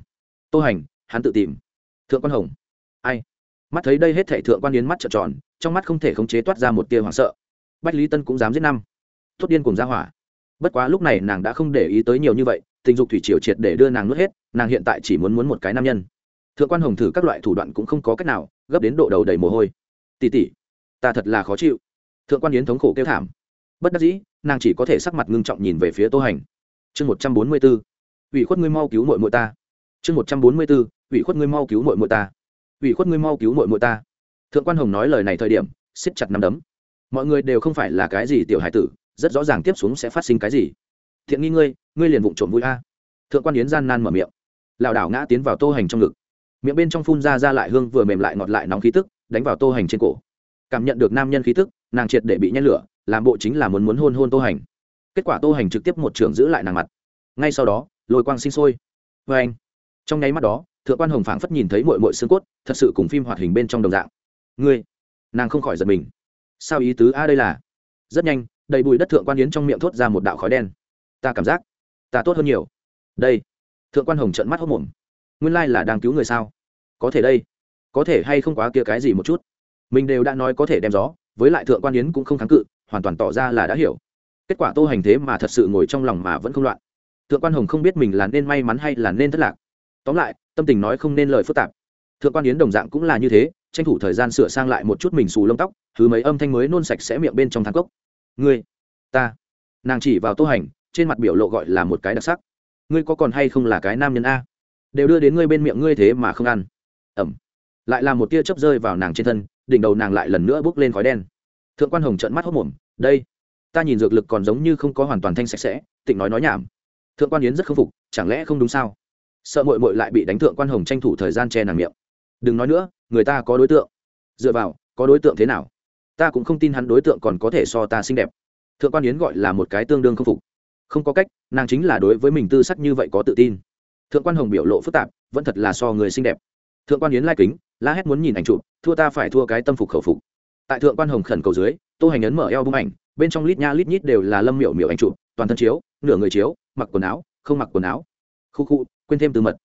Tô hành, hắn tự tìm. Thượng quan hồng. Ai? Mắt thấy đây hết thể thượng quan yến mắt trợn tròn, trong mắt không thể khống chế toát ra một tia hoảng sợ. Bách lý tân cũng dám giết năm. Tốt điên cùng ra hỏa. Bất quá lúc này nàng đã không để ý tới nhiều như vậy, tình dục thủy triều triệt để đưa nàng nuốt hết, nàng hiện tại chỉ muốn muốn một cái nam nhân. Thượng quan hồng thử các loại thủ đoạn cũng không có cách nào, gấp đến độ đầu đầy mồ hôi. Tỉ tỉ ta thật là khó chịu. Thượng quan yến thống khổ kêu thảm. Bất đắc dĩ, nàng chỉ có thể sắc mặt ngưng trọng nhìn về phía tô hành. Chương một trăm bốn mươi b ố ủy khuất ngươi mau cứu mội mội ta. Chương một trăm bốn mươi b ố ủy khuất ngươi mau cứu mội mội ta ủy khuất ngươi mau cứu mội mội ta. Thượng quan hồng nói lời này thời điểm, siết chặt nắm đấm. Mọi người đều không phải là cái gì tiểu hải tử, rất rõ ràng tiếp xuống sẽ phát sinh cái gì. Thiện nghi ngươi ngươi liền vụng trộm vui a. Thượng quan yến gian nan mở miệng. Lảo đảo ngã tiến vào tô hành trong ngực. Miệng bên trong phun ra ra lại hương vừa mềm lại ngọt lại nóng khí tức, đánh vào tô hành trên cổ. Cảm nhận được nam nhân khí tức, nàng triệt để bị nhen lửa, làm bộ chính là muốn muốn hôn hôn tô hành. Kết quả tô hành trực tiếp một trường giữ lại nàng mặt. Ngay sau đó, lôi quang sinh sôi. Vê anh trong nháy mắt đó thượng quan hồng phảng phất nhìn thấy mội mội xương cốt, thật sự cùng phim hoạt hình bên trong đồng dạng. Ngươi, nàng không khỏi giật mình. Sao ý tứ a đây là? Rất nhanh, đầy bụi đất thượng quan yến trong miệng thốt ra một đạo khói đen. Ta cảm giác, ta tốt hơn nhiều. Đây, thượng quan hồng trận mắt hốc mồm. Nguyên lai là đang cứu người sao? Có thể đây, có thể hay không quá kia cái gì một chút? Mình đều đã nói có thể đem gió, với lại thượng quan yến cũng không kháng cự, hoàn toàn tỏ ra là đã hiểu. Kết quả tô hành thế mà thật sự ngồi trong lòng mà vẫn không loạn. Thượng quan hồng không biết mình là nên may mắn hay là nên thất lạc. Tóm lại tâm tình nói không nên lời phức tạp. Thượng quan yến đồng dạng cũng là như thế, tranh thủ thời gian sửa sang lại một chút mình xù lông tóc, thứ mấy âm thanh mới nôn sạch sẽ miệng bên trong thang cốc. Ngươi, ta. Nàng chỉ vào tô hành, trên mặt biểu lộ gọi là một cái đặc sắc. Ngươi có còn hay không là cái nam nhân a? Đều đưa đến ngươi bên miệng ngươi thế mà không ăn. Ẩm. Lại là một tia chớp rơi vào nàng trên thân, đỉnh đầu nàng lại lần nữa bước lên khói đen. Thượng quan hồng trợn mắt hốc mồm, đây, ta nhìn dược lực còn giống như không có hoàn toàn thanh sạch sẽ, tịnh nói nói nhảm. Thượng quan yến rất k phục, chẳng lẽ không đúng sao? Sợ mội mội lại bị đánh thượng quan hồng tranh thủ thời gian che nàng miệng. Đừng nói nữa, người ta có đối tượng. Dựa vào, có đối tượng thế nào? Ta cũng không tin hắn đối tượng còn có thể so ta xinh đẹp. Thượng quan yến gọi là một cái tương đương không phục. Không có cách, nàng chính là đối với mình tư sắc như vậy có tự tin. Thượng quan hồng biểu lộ phức tạp, vẫn thật là so người xinh đẹp. Thượng quan yến lai kính, la hét muốn nhìn ảnh chụp, thua ta phải thua cái tâm phục khẩu phục. Tại thượng quan hồng khẩn cầu dưới, tô hành ấn mở eo bung ảnh, bên trong lít nha lít nhít đều là lâm miểu miểu ảnh chụp, toàn thân chiếu, nửa người chiếu, mặc quần áo, không mặc quần áo. Khu khu quên thêm từ mật.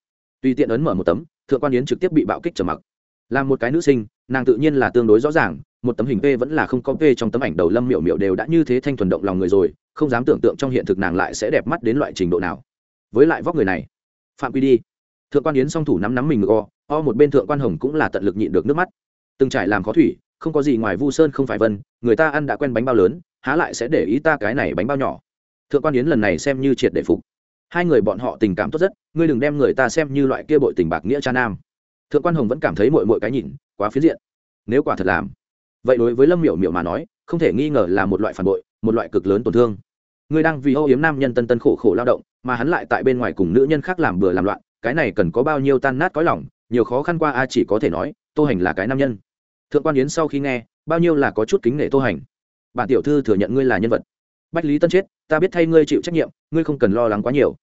Tùy tiện ấn mở một tấm, thượng quan yến trực tiếp bị bạo kích trở mặc. Là một cái nữ sinh, nàng tự nhiên là tương đối rõ ràng, một tấm hình p vẫn là không có p trong tấm ảnh đầu lâm miểu miểu đều đã như thế thanh thuần động lòng người rồi, không dám tưởng tượng trong hiện thực nàng lại sẽ đẹp mắt đến loại trình độ nào. Với lại vóc người này, phạm quy đi. Thượng quan yến song thủ nắm nắm mình ngực o o một bên thượng quan hồng cũng là tận lực nhịn được nước mắt. Từng trải làm khó thủy, không có gì ngoài vu sơn không phải vân, người ta ăn đã quen bánh bao lớn, há lại sẽ để ý ta cái này bánh bao nhỏ. Thượng quan yến lần này xem như triệt để phục hai người bọn họ tình cảm tốt rất, ngươi đừng đem người ta xem như loại kia bội tình bạc nghĩa cha nam. Thượng quan hồng vẫn cảm thấy mội mội cái nhìn, quá phiến diện. Nếu quả thật làm, vậy đối với lâm miểu miểu mà nói, không thể nghi ngờ là một loại phản bội, một loại cực lớn tổn thương. Ngươi đang vì âu yếm nam nhân tân tân khổ khổ lao động, mà hắn lại tại bên ngoài cùng nữ nhân khác làm bừa làm loạn, cái này cần có bao nhiêu tan nát cõi lòng, nhiều khó khăn qua a chỉ có thể nói, tô hành là cái nam nhân. Thượng quan yến sau khi nghe, bao nhiêu là có chút kính nể tô hành. Bản tiểu thư thừa nhận ngươi là nhân vật bách lý tân chết, ta biết thay ngươi chịu trách nhiệm, ngươi không cần lo lắng quá nhiều.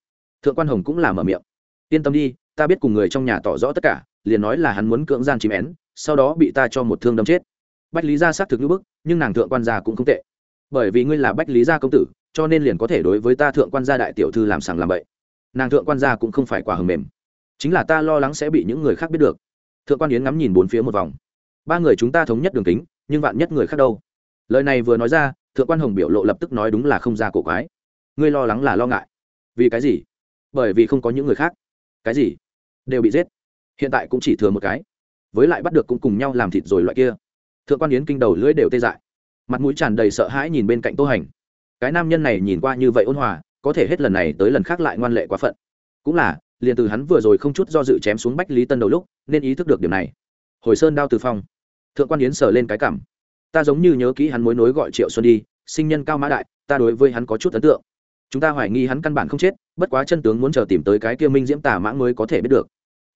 Thượng quan hồng cũng là mở miệng. Yên tâm đi, ta biết cùng người trong nhà tỏ rõ tất cả, liền nói là hắn muốn cưỡng gian chìm én, sau đó bị ta cho một thương đâm chết. Bách lý gia xác thực như bức, nhưng nàng thượng quan gia cũng không tệ. Bởi vì ngươi là bách lý gia công tử, cho nên liền có thể đối với ta thượng quan gia đại tiểu thư làm sàng làm bậy. Nàng thượng quan gia cũng không phải quả hầm mềm. Chính là ta lo lắng sẽ bị những người khác biết được. Thượng quan yến ngắm nhìn bốn phía một vòng. Ba người chúng ta thống nhất đường kính, nhưng vạn nhất người khác đâu? Lời này vừa nói ra thượng quan hồng biểu lộ lập tức nói đúng là không ra cổ quái. Ngươi lo lắng là lo ngại. Vì cái gì? Bởi vì không có những người khác. Cái gì? Đều bị giết. Hiện tại cũng chỉ thừa một cái. Với lại bắt được cũng cùng nhau làm thịt rồi loại kia. Thượng quan yến kinh đầu lưỡi đều tê dại. Mặt mũi tràn đầy sợ hãi nhìn bên cạnh tô hành. Cái nam nhân này nhìn qua như vậy ôn hòa, có thể hết lần này tới lần khác lại ngoan lệ quá phận. Cũng là, liền từ hắn vừa rồi không chút do dự chém xuống bách lý tân đầu lúc, nên ý thức được điểm này. Hồi sơn đao từ phong. Thượng quan yến sờ lên cái cảm ta giống như nhớ kỹ hắn mối nối gọi triệu xuân đi, sinh nhân cao mã đại, ta đối với hắn có chút ấn tượng. Chúng ta hoài nghi hắn căn bản không chết, bất quá chân tướng muốn chờ tìm tới cái kia minh diễm tả mãng mới có thể biết được.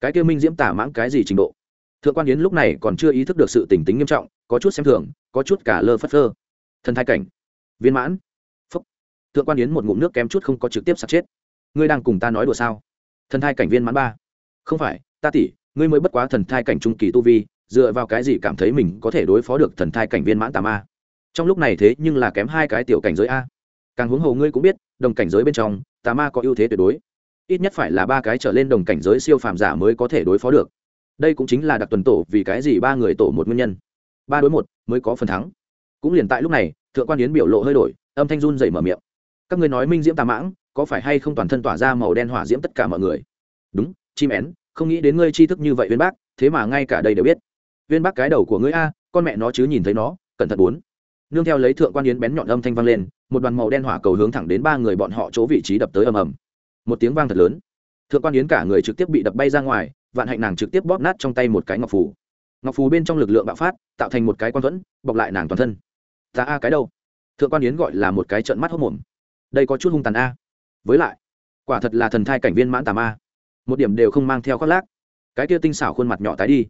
Cái kia minh diễm tả mãng cái gì trình độ? Thượng quan yến lúc này còn chưa ý thức được sự tỉnh tính nghiêm trọng, có chút xem thường, có chút cả lơ phất phơ. Thần thai cảnh. Viên mãn. Phúc. Thượng quan yến một ngụm nước kém chút không có trực tiếp sạc chết. Ngươi đang cùng ta nói đùa sao? Thần thai cảnh viên mãn ba. Không phải, ta tỷ ngươi mới bất quá thần thai cảnh trung kỳ tu vi dựa vào cái gì cảm thấy mình có thể đối phó được thần thai cảnh viên mãn tà ma? Trong lúc này thế nhưng là kém hai cái tiểu cảnh giới a. Càng huống hồ ngươi cũng biết, đồng cảnh giới bên trong, tà ma có ưu thế tuyệt đối. Ít nhất phải là ba cái trở lên đồng cảnh giới siêu phàm giả mới có thể đối phó được. Đây cũng chính là đặc tuần tổ vì cái gì ba người tổ một nguyên nhân. Ba đối một, mới có phần thắng. Cũng liền tại lúc này, thượng quan yến biểu lộ hơi đổi, âm thanh run dậy mở miệng. Các ngươi nói minh diễm tà mãng, có phải hay không toàn thân tỏa ra màu đen hỏa diễm tất cả mọi người? Đúng, chim én, không nghĩ đến ngươi tri thức như vậy viên bác, thế mà ngay cả đây đều biết viên bác cái đầu của ngươi a, con mẹ nó chứ nhìn thấy nó, cẩn thận bốn. Nương theo lấy thượng quan yến bén nhọn âm thanh vang lên, một đoàn màu đen hỏa cầu hướng thẳng đến ba người bọn họ chỗ vị trí đập tới ầm ầm. Một tiếng vang thật lớn. Thượng quan yến cả người trực tiếp bị đập bay ra ngoài, vạn hạnh nàng trực tiếp bóp nát trong tay một cái ngọc phù. Ngọc phù bên trong lực lượng bạo phát, tạo thành một cái quan thuẫn, bọc lại nàng toàn thân. Ta a cái đâu thượng quan yến gọi là một cái trận mắt hốc mồm. Đây có chút hung tàn a. Với lại, quả thật là thần thai cảnh viên mãn tà ma. Một điểm đều không mang theo khoác lác. Cái kia tinh xảo khuôn mặt nhỏ tái đi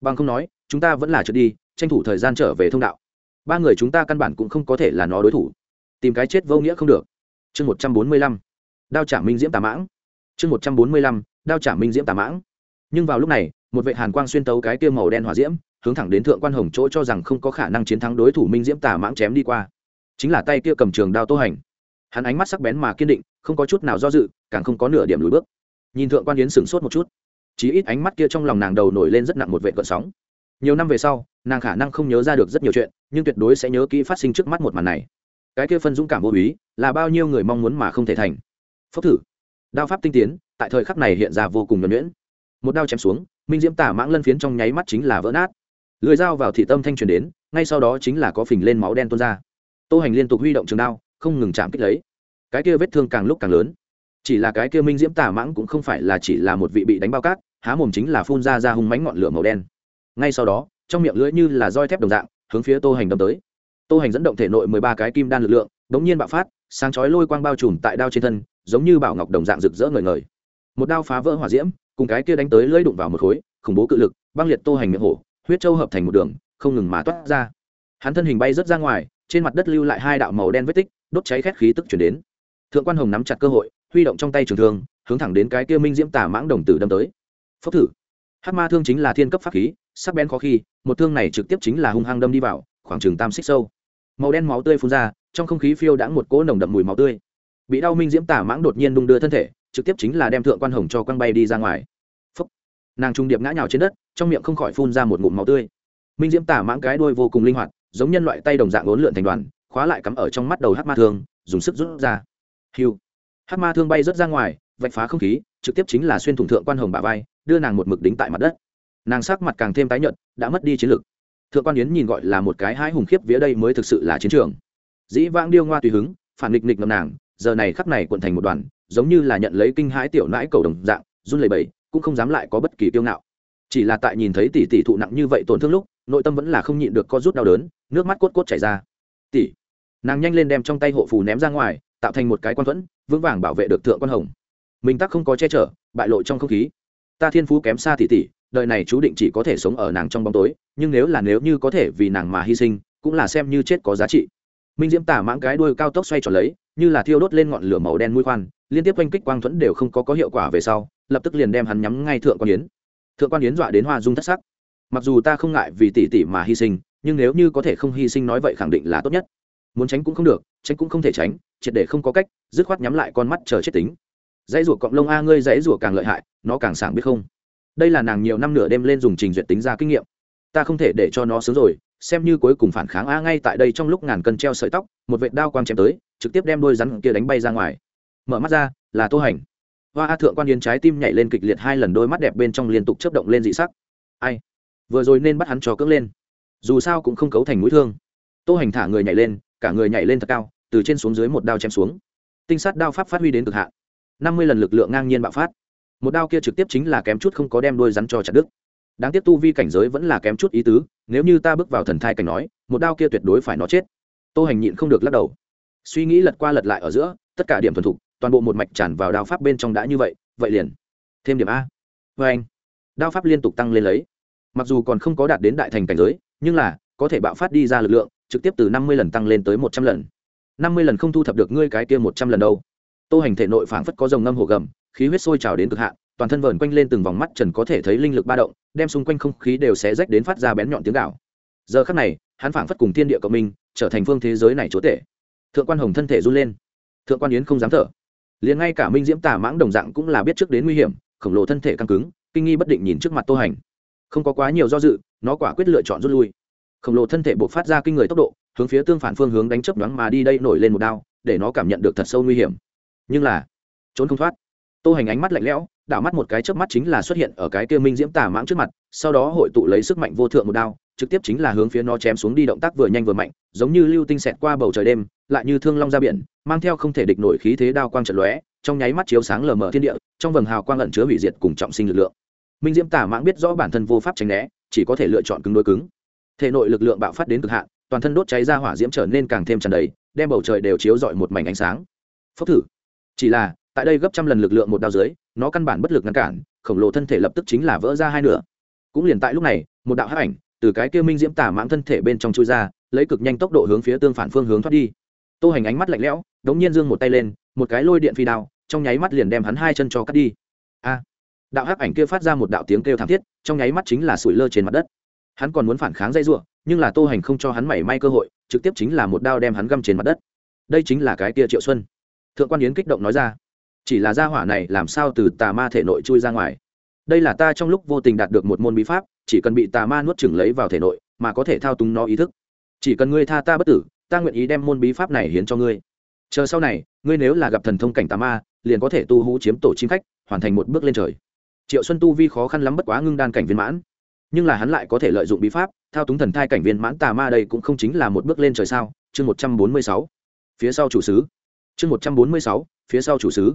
bằng không nói, chúng ta vẫn là trượt đi, tranh thủ thời gian trở về thông đạo. Ba người chúng ta căn bản cũng không có thể là nó đối thủ. Tìm cái chết vô nghĩa không được. Chương một trăm bốn mươi lăm. Đao trả minh diễm tà mãng. Chương một trăm bốn mươi lăm. Đao trả minh diễm tà mãng. Nhưng vào lúc này, một vệ hàn quang xuyên tấu cái kia màu đen hỏa diễm, hướng thẳng đến thượng quan hồng chỗ cho rằng không có khả năng chiến thắng đối thủ minh diễm tà mãng chém đi qua. Chính là tay kia cầm trường đao tô hành. Hắn ánh mắt sắc bén mà kiên định, không có chút nào do dự, càng không có nửa điểm lùi bước. Nhìn thượng quan yến sửng sốt một chút chí ít ánh mắt kia trong lòng nàng đầu nổi lên rất nặng một vệ cợn sóng. Nhiều năm về sau, nàng khả năng không nhớ ra được rất nhiều chuyện, nhưng tuyệt đối sẽ nhớ kỹ phát sinh trước mắt một màn này. Cái kia phân dũng cảm vô ý là bao nhiêu người mong muốn mà không thể thành? Phốc thử. Đao pháp tinh tiến, tại thời khắc này hiện ra vô cùng nhuẩn nhuyễn. Một đao chém xuống, minh diễm tả mãng lân phiến trong nháy mắt chính là vỡ nát. Lưỡi dao vào thị tâm thanh truyền đến, ngay sau đó chính là có phình lên máu đen tuôn ra. Tô hành liên tục huy động trường đao, không ngừng chạm kích lấy. Cái kia vết thương càng lúc càng lớn. Chỉ là cái kia minh diễm tả mãng cũng không phải là chỉ là một vị bị đánh bao cát há mồm chính là phun ra ra hung mánh ngọn lửa màu đen. Ngay sau đó, trong miệng lưỡi như là roi thép đồng dạng, hướng phía tô hành đâm tới. Tô hành dẫn động thể nội mười ba cái kim đan lực lượng đ ố n g nhiên bạo phát, sáng chói lôi quang bao trùm tại đao trên thân, giống như bảo ngọc đồng dạng rực rỡ ngời ngời. Một đao phá vỡ hỏa diễm, cùng cái kia đánh tới lưỡi đụng vào một khối, khủng bố cự lực, băng liệt tô hành miệng hổ, huyết trâu hợp thành một đường, không ngừng mà toát ra. Hắn thân hình bay rớt ra ngoài, trên mặt đất lưu lại hai đạo màu đen vết tích, đốt cháy khét khí tức chuyển đến. Thượng quan hồng nắm chặt cơ hội, huy động trong tay trường thương, hướng thẳng đến cái kia minh diễm tả mãng đồng tử đâm tới phốc thử. Hát ma thương chính là thiên cấp pháp khí, sắc bén khó khi, một thương này trực tiếp chính là hung hăng đâm đi vào, khoảng chừng tam xích sâu. Màu đen máu tươi phun ra, trong không khí phiêu đã một cỗ nồng đậm mùi máu tươi. Bị đau minh diễm tả mãng đột nhiên đung đưa thân thể, trực tiếp chính là đem thượng quan hồng cho quăng bay đi ra ngoài. Phốc. Nàng trung điệp ngã nhào trên đất, trong miệng không khỏi phun ra một ngụm máu tươi. Minh diễm tả mãng cái đuôi vô cùng linh hoạt, giống nhân loại tay đồng dạng ốn lượn thành đoàn, khóa lại cắm ở trong mắt đầu hát ma thương, dùng sức rút ra. Hiu. Hát ma thương bay rớt ra ngoài vạch phá không khí, trực tiếp chính là xuyên thủng thượng quan hồng bả vai, đưa nàng một mực đính tại mặt đất. Nàng sắc mặt càng thêm tái nhợt, đã mất đi chiến lực. Thượng quan yến nhìn gọi là một cái hai hùng khiếp vía đây mới thực sự là chiến trường. Dĩ vãng điêu ngoa tùy hứng, phản nghịch nghịch ngầm nàng, giờ này khắp này quận thành một đoàn, giống như là nhận lấy kinh hãi tiểu nãi cầu đồng dạng, run lẩy bẩy, cũng không dám lại có bất kỳ kiêu ngạo. Chỉ là tại nhìn thấy tỷ tỷ thụ nặng như vậy tổn thương lúc, nội tâm vẫn là không nhịn được co rút đau đớn, nước mắt cốt cốt chảy ra. Tỷ. Nàng nhanh lên đem trong tay hộ phù ném ra ngoài, tạo thành một cái quan thuẫn, vững vàng bảo vệ được thượng quan hồng mình tắc không có che chở, bại lộ trong không khí. Ta thiên phú kém xa tỷ tỷ, đời này chú định chỉ có thể sống ở nàng trong bóng tối, nhưng nếu là nếu như có thể vì nàng mà hy sinh, cũng là xem như chết có giá trị. Minh diễm tả mãng cái đuôi cao tốc xoay tròn lấy, như là thiêu đốt lên ngọn lửa màu đen mũi khoan, liên tiếp oanh kích quang thuẫn đều không có có hiệu quả về sau, lập tức liền đem hắn nhắm ngay thượng quan yến. Thượng quan yến dọa đến hoa dung thất sắc. Mặc dù ta không ngại vì tỷ tỷ mà hy sinh, nhưng nếu như có thể không hy sinh nói vậy khẳng định là tốt nhất. Muốn tránh cũng không được, tránh cũng không thể tránh, triệt để không có cách, dứt khoát nhắm lại con mắt chờ chết tính dãy rủa cọng lông a ngươi dãy rủa càng lợi hại, nó càng sảng biết không? Đây là nàng nhiều năm nửa đêm lên dùng trình duyệt tính ra kinh nghiệm. Ta không thể để cho nó sướng rồi, xem như cuối cùng phản kháng a ngay tại đây trong lúc ngàn cân treo sợi tóc, một vệt đao quang chém tới, trực tiếp đem đôi rắn kia đánh bay ra ngoài. Mở mắt ra, là tô hành. Hoa a thượng quan yến trái tim nhảy lên kịch liệt hai lần, đôi mắt đẹp bên trong liên tục chấp động lên dị sắc. Ai? Vừa rồi nên bắt hắn cho cưỡng lên. Dù sao cũng không cấu thành mũi thương. Tô hành thả người nhảy lên, cả người nhảy lên thật cao, từ trên xuống dưới một đao chém xuống. Tinh sát đao pháp phát huy đến cực hạn năm mươi lần lực lượng ngang nhiên bạo phát. Một đao kia trực tiếp chính là kém chút không có đem đôi rắn cho chặt đứt. Đáng tiếc tu vi cảnh giới vẫn là kém chút ý tứ, nếu như ta bước vào thần thai cảnh nói, một đao kia tuyệt đối phải nó chết. Tô hành nhịn không được lắc đầu. Suy nghĩ lật qua lật lại ở giữa, tất cả điểm thuần thục, toàn bộ một mạch tràn vào đao pháp bên trong đã như vậy vậy liền. Thêm điểm a. Vê anh, đao pháp liên tục tăng lên lấy. Mặc dù còn không có đạt đến đại thành cảnh giới, nhưng là, có thể bạo phát đi ra lực lượng, trực tiếp từ năm mươi lần tăng lên tới một trăm lần. Năm mươi lần không thu thập được ngươi cái kia một trăm lần đâu tô hành thể nội phảng phất có dòng ngâm hồ gầm, khí huyết sôi trào đến cực hạn, toàn thân vờn quanh lên từng vòng mắt trần có thể thấy linh lực ba động, đem xung quanh không khí đều xé rách đến phát ra bén nhọn tiếng gạo giờ khắc này, hắn phảng phất cùng thiên địa cộng minh, trở thành phương thế giới này chúa tể. Thượng quan hồng thân thể run lên. Thượng quan yến không dám thở. Liền ngay cả minh diễm Tả mãng đồng dạng cũng là biết trước đến nguy hiểm, khổng lồ thân thể căng cứng, kinh nghi bất định nhìn trước mặt tô hành. Không có quá nhiều do dự, nó quả quyết lựa chọn rút lui. Khổng lồ thân thể buộc phát ra kinh người tốc độ, hướng phía tương phản phương hướng đánh chấp đoán mà đi đây nổi lên một đao, để nó cảm nhận được thật sâu nguy hiểm nhưng là trốn không thoát. Tô hành ánh mắt lạnh lẽo, đảo mắt một cái chớp mắt chính là xuất hiện ở cái kia minh diễm tà mãng trước mặt, sau đó hội tụ lấy sức mạnh vô thượng một đao, trực tiếp chính là hướng phía nó chém xuống đi động tác vừa nhanh vừa mạnh, giống như lưu tinh xẹt qua bầu trời đêm, lại như thương long ra biển, mang theo không thể địch nổi khí thế đao quang trận lóe, trong nháy mắt chiếu sáng lờ mờ thiên địa, trong vầng hào quang ẩn chứa hủy diệt cùng trọng sinh lực lượng. Minh diễm tả mãng biết rõ bản thân vô pháp tránh né, chỉ có thể lựa chọn cứng đối cứng. Thể nội lực lượng bạo phát đến cực hạn, toàn thân đốt cháy ra hỏa diễm trở nên càng thêm tràn đầy, đem bầu trời đều chiếu rọi một mảnh ánh sáng. Phốc thử chỉ là, tại đây gấp trăm lần lực lượng một đao dưới, nó căn bản bất lực ngăn cản, khổng lồ thân thể lập tức chính là vỡ ra hai nửa. Cũng liền tại lúc này, một đạo hắc ảnh từ cái kia minh diễm tả mãng thân thể bên trong chui ra, lấy cực nhanh tốc độ hướng phía tương phản phương hướng thoát đi. Tô hành ánh mắt lạnh lẽo, đống nhiên dương một tay lên, một cái lôi điện phi đao, trong nháy mắt liền đem hắn hai chân cho cắt đi. A! Đạo hắc ảnh kia phát ra một đạo tiếng kêu thảm thiết, trong nháy mắt chính là sủi lơ trên mặt đất. Hắn còn muốn phản kháng dây ruộng nhưng là tô hành không cho hắn mảy may cơ hội, trực tiếp chính là một đao đem hắn găm trên mặt đất. Đây chính là cái kia triệu xuân thượng quan yến kích động nói ra, chỉ là gia hỏa này làm sao từ tà ma thể nội chui ra ngoài? Đây là ta trong lúc vô tình đạt được một môn bí pháp, chỉ cần bị tà ma nuốt chửng lấy vào thể nội, mà có thể thao túng nó ý thức. Chỉ cần ngươi tha ta bất tử, ta nguyện ý đem môn bí pháp này hiến cho ngươi. Chờ sau này, ngươi nếu là gặp thần thông cảnh tà ma, liền có thể tu hú chiếm tổ chim khách, hoàn thành một bước lên trời. Triệu xuân tu vi khó khăn lắm bất quá ngưng đan cảnh viên mãn. Nhưng là hắn lại có thể lợi dụng bí pháp, thao túng thần thai cảnh viên mãn tà ma đây cũng không chính là một bước lên trời sao? Chương một trăm bốn mươi sáu. Phía sau chủ sứ chương một trăm bốn mươi sáu, phía sau chủ sứ.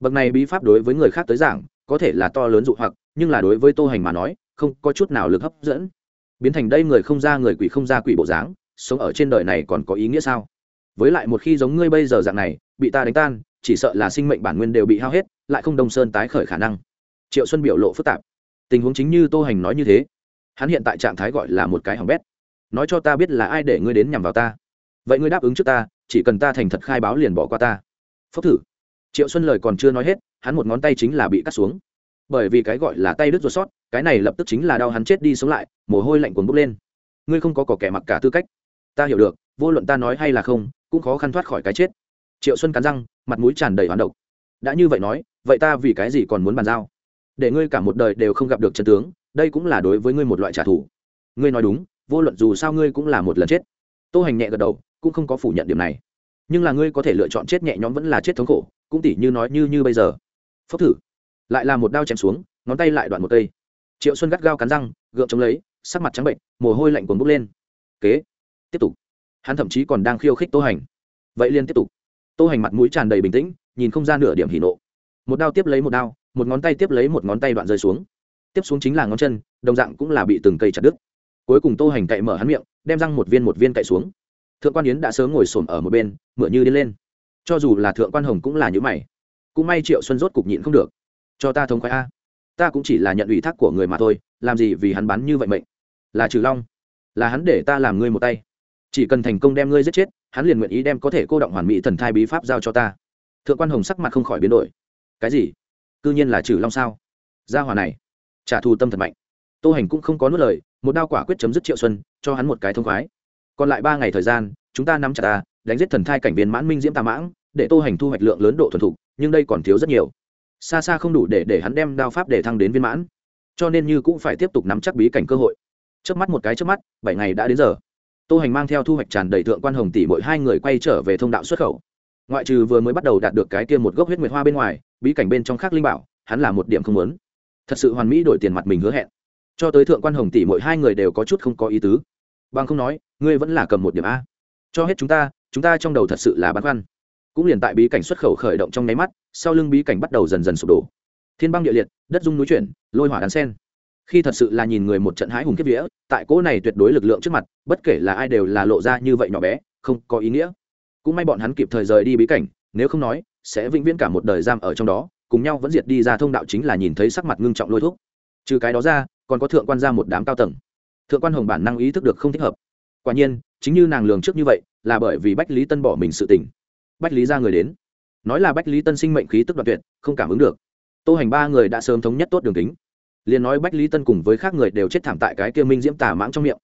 Bậc này bí pháp đối với người khác tới giảng, có thể là to lớn dụ hoặc, nhưng là đối với tô hành mà nói, không có chút nào lực hấp dẫn. Biến thành đây người không ra người quỷ không ra quỷ bộ dáng, sống ở trên đời này còn có ý nghĩa sao? Với lại một khi giống ngươi bây giờ dạng này, bị ta đánh tan, chỉ sợ là sinh mệnh bản nguyên đều bị hao hết, lại không đông sơn tái khởi khả năng. Triệu xuân biểu lộ phức tạp. Tình huống chính như tô hành nói như thế. Hắn hiện tại trạng thái gọi là một cái hỏng bét. Nói cho ta biết là ai để ngươi đến nhằm vào ta? Vậy ngươi đáp ứng trước ta, chỉ cần ta thành thật khai báo liền bỏ qua ta. Phốc thử. Triệu xuân lời còn chưa nói hết, hắn một ngón tay chính là bị cắt xuống. Bởi vì cái gọi là tay đứt ruột sót, cái này lập tức chính là đau hắn chết đi sống lại, mồ hôi lạnh cuồng bốc lên. Ngươi không có cỏ kẻ mặc cả tư cách. Ta hiểu được, vô luận ta nói hay là không, cũng khó khăn thoát khỏi cái chết. Triệu xuân cắn răng, mặt mũi tràn đầy hoán độc. Đã như vậy nói, vậy ta vì cái gì còn muốn bàn giao? Để ngươi cả một đời đều không gặp được chân tướng, đây cũng là đối với ngươi một loại trả thù. Ngươi nói đúng, vô luận dù sao ngươi cũng là một lần chết. Tô hành nhẹ gật đầu cũng không có phủ nhận điểm này. Nhưng là ngươi có thể lựa chọn chết nhẹ nhõm vẫn là chết thống khổ, cũng tỉ như nói như như bây giờ. Phốc thử. Lại là một đao chém xuống, ngón tay lại đoạn một cây. Triệu xuân gắt gao cắn răng, gượng chống lấy, sắc mặt trắng bệnh, mồ hôi lạnh cuồng bốc lên. Kế. Tiếp tục. Hắn thậm chí còn đang khiêu khích tô hành. Vậy liên tiếp tục. Tô hành mặt mũi tràn đầy bình tĩnh, nhìn không ra nửa điểm hỉ nộ. Một đao tiếp lấy một đao, một ngón tay tiếp lấy một ngón tay đoạn rơi xuống. Tiếp xuống chính là ngón chân, đồng dạng cũng là bị từng cây chặt đứt. Cuối cùng tô hành cậy mở hắn miệng, đem răng một viên một viên cậy xuống thượng quan yến đã sớm ngồi xổm ở một bên mửa như đi lên. Cho dù là thượng quan hồng cũng là như mày. Cũng may triệu xuân rốt cục nhịn không được. Cho ta thông khoái a. Ta cũng chỉ là nhận ủy thác của người mà thôi, làm gì vì hắn bắn như vậy mệnh. Là trừ long. Là hắn để ta làm ngươi một tay. Chỉ cần thành công đem ngươi giết chết, hắn liền nguyện ý đem có thể cô động hoàn mỹ thần thai bí pháp giao cho ta. Thượng quan hồng sắc mặt không khỏi biến đổi. Cái gì? C ư nhiên là trừ long sao? Gia hòa này. Trả thù tâm thật mạnh. Tô hành cũng không có nuốt lời, một đao quả quyết chấm dứt triệu xuân, cho hắn một cái thông khoái còn lại ba ngày thời gian, chúng ta nắm chặt ta, đánh giết thần thai cảnh viên mãn minh diễm tà mãng, để tô hành thu hoạch lượng lớn độ thuần thục, nhưng đây còn thiếu rất nhiều. Xa xa không đủ để để hắn đem đao pháp để thăng đến viên mãn. Cho nên như cũng phải tiếp tục nắm chắc bí cảnh cơ hội. Trước mắt một cái trước mắt, bảy ngày đã đến giờ. Tô hành mang theo thu hoạch tràn đầy thượng quan hồng tỷ mỗi hai người quay trở về thông đạo xuất khẩu. Ngoại trừ vừa mới bắt đầu đạt được cái kia một gốc huyết nguyệt hoa bên ngoài, bí cảnh bên trong khác linh bảo, hắn là một điểm không lớn thật sự hoàn mỹ đổi tiền mặt mình hứa hẹn. Cho tới thượng quan hồng tỷ mỗi hai người đều có chút không có ý tứ bằng không nói, ngươi vẫn là cầm một điểm a. Cho hết chúng ta chúng ta trong đầu thật sự là băn khoăn. Cũng liền tại bí cảnh xuất khẩu khởi động trong nháy mắt, sau lưng bí cảnh bắt đầu dần dần sụp đổ. Thiên băng địa liệt, đất dung núi chuyển, lôi hỏa đàn sen. Khi thật sự là nhìn người một trận hái hùng kiếp vía, tại cỗ này tuyệt đối lực lượng trước mặt, bất kể là ai đều là lộ ra như vậy nhỏ bé, không có ý nghĩa. Cũng may bọn hắn kịp thời rời đi bí cảnh, nếu không nói, sẽ vĩnh viễn cả một đời giam ở trong đó, cùng nhau vẫn diệt đi ra thông đạo chính là nhìn thấy sắc mặt ngưng trọng lôi thuốc trừ cái đó ra, còn có thượng quan ra một đám cao tầng thượng quan hồng bản năng ý thức được không thích hợp. Quả nhiên, chính như nàng lường trước như vậy, là bởi vì bách lý tân bỏ mình sự tỉnh bách lý ra người đến. Nói là bách lý tân sinh mệnh khí tức đoạn tuyệt, không cảm ứng được. Tô hành ba người đã sớm thống nhất tốt đường kính. Liền nói bách lý tân cùng với khác người đều chết thảm tại cái kia minh diễm tà mãng trong miệng.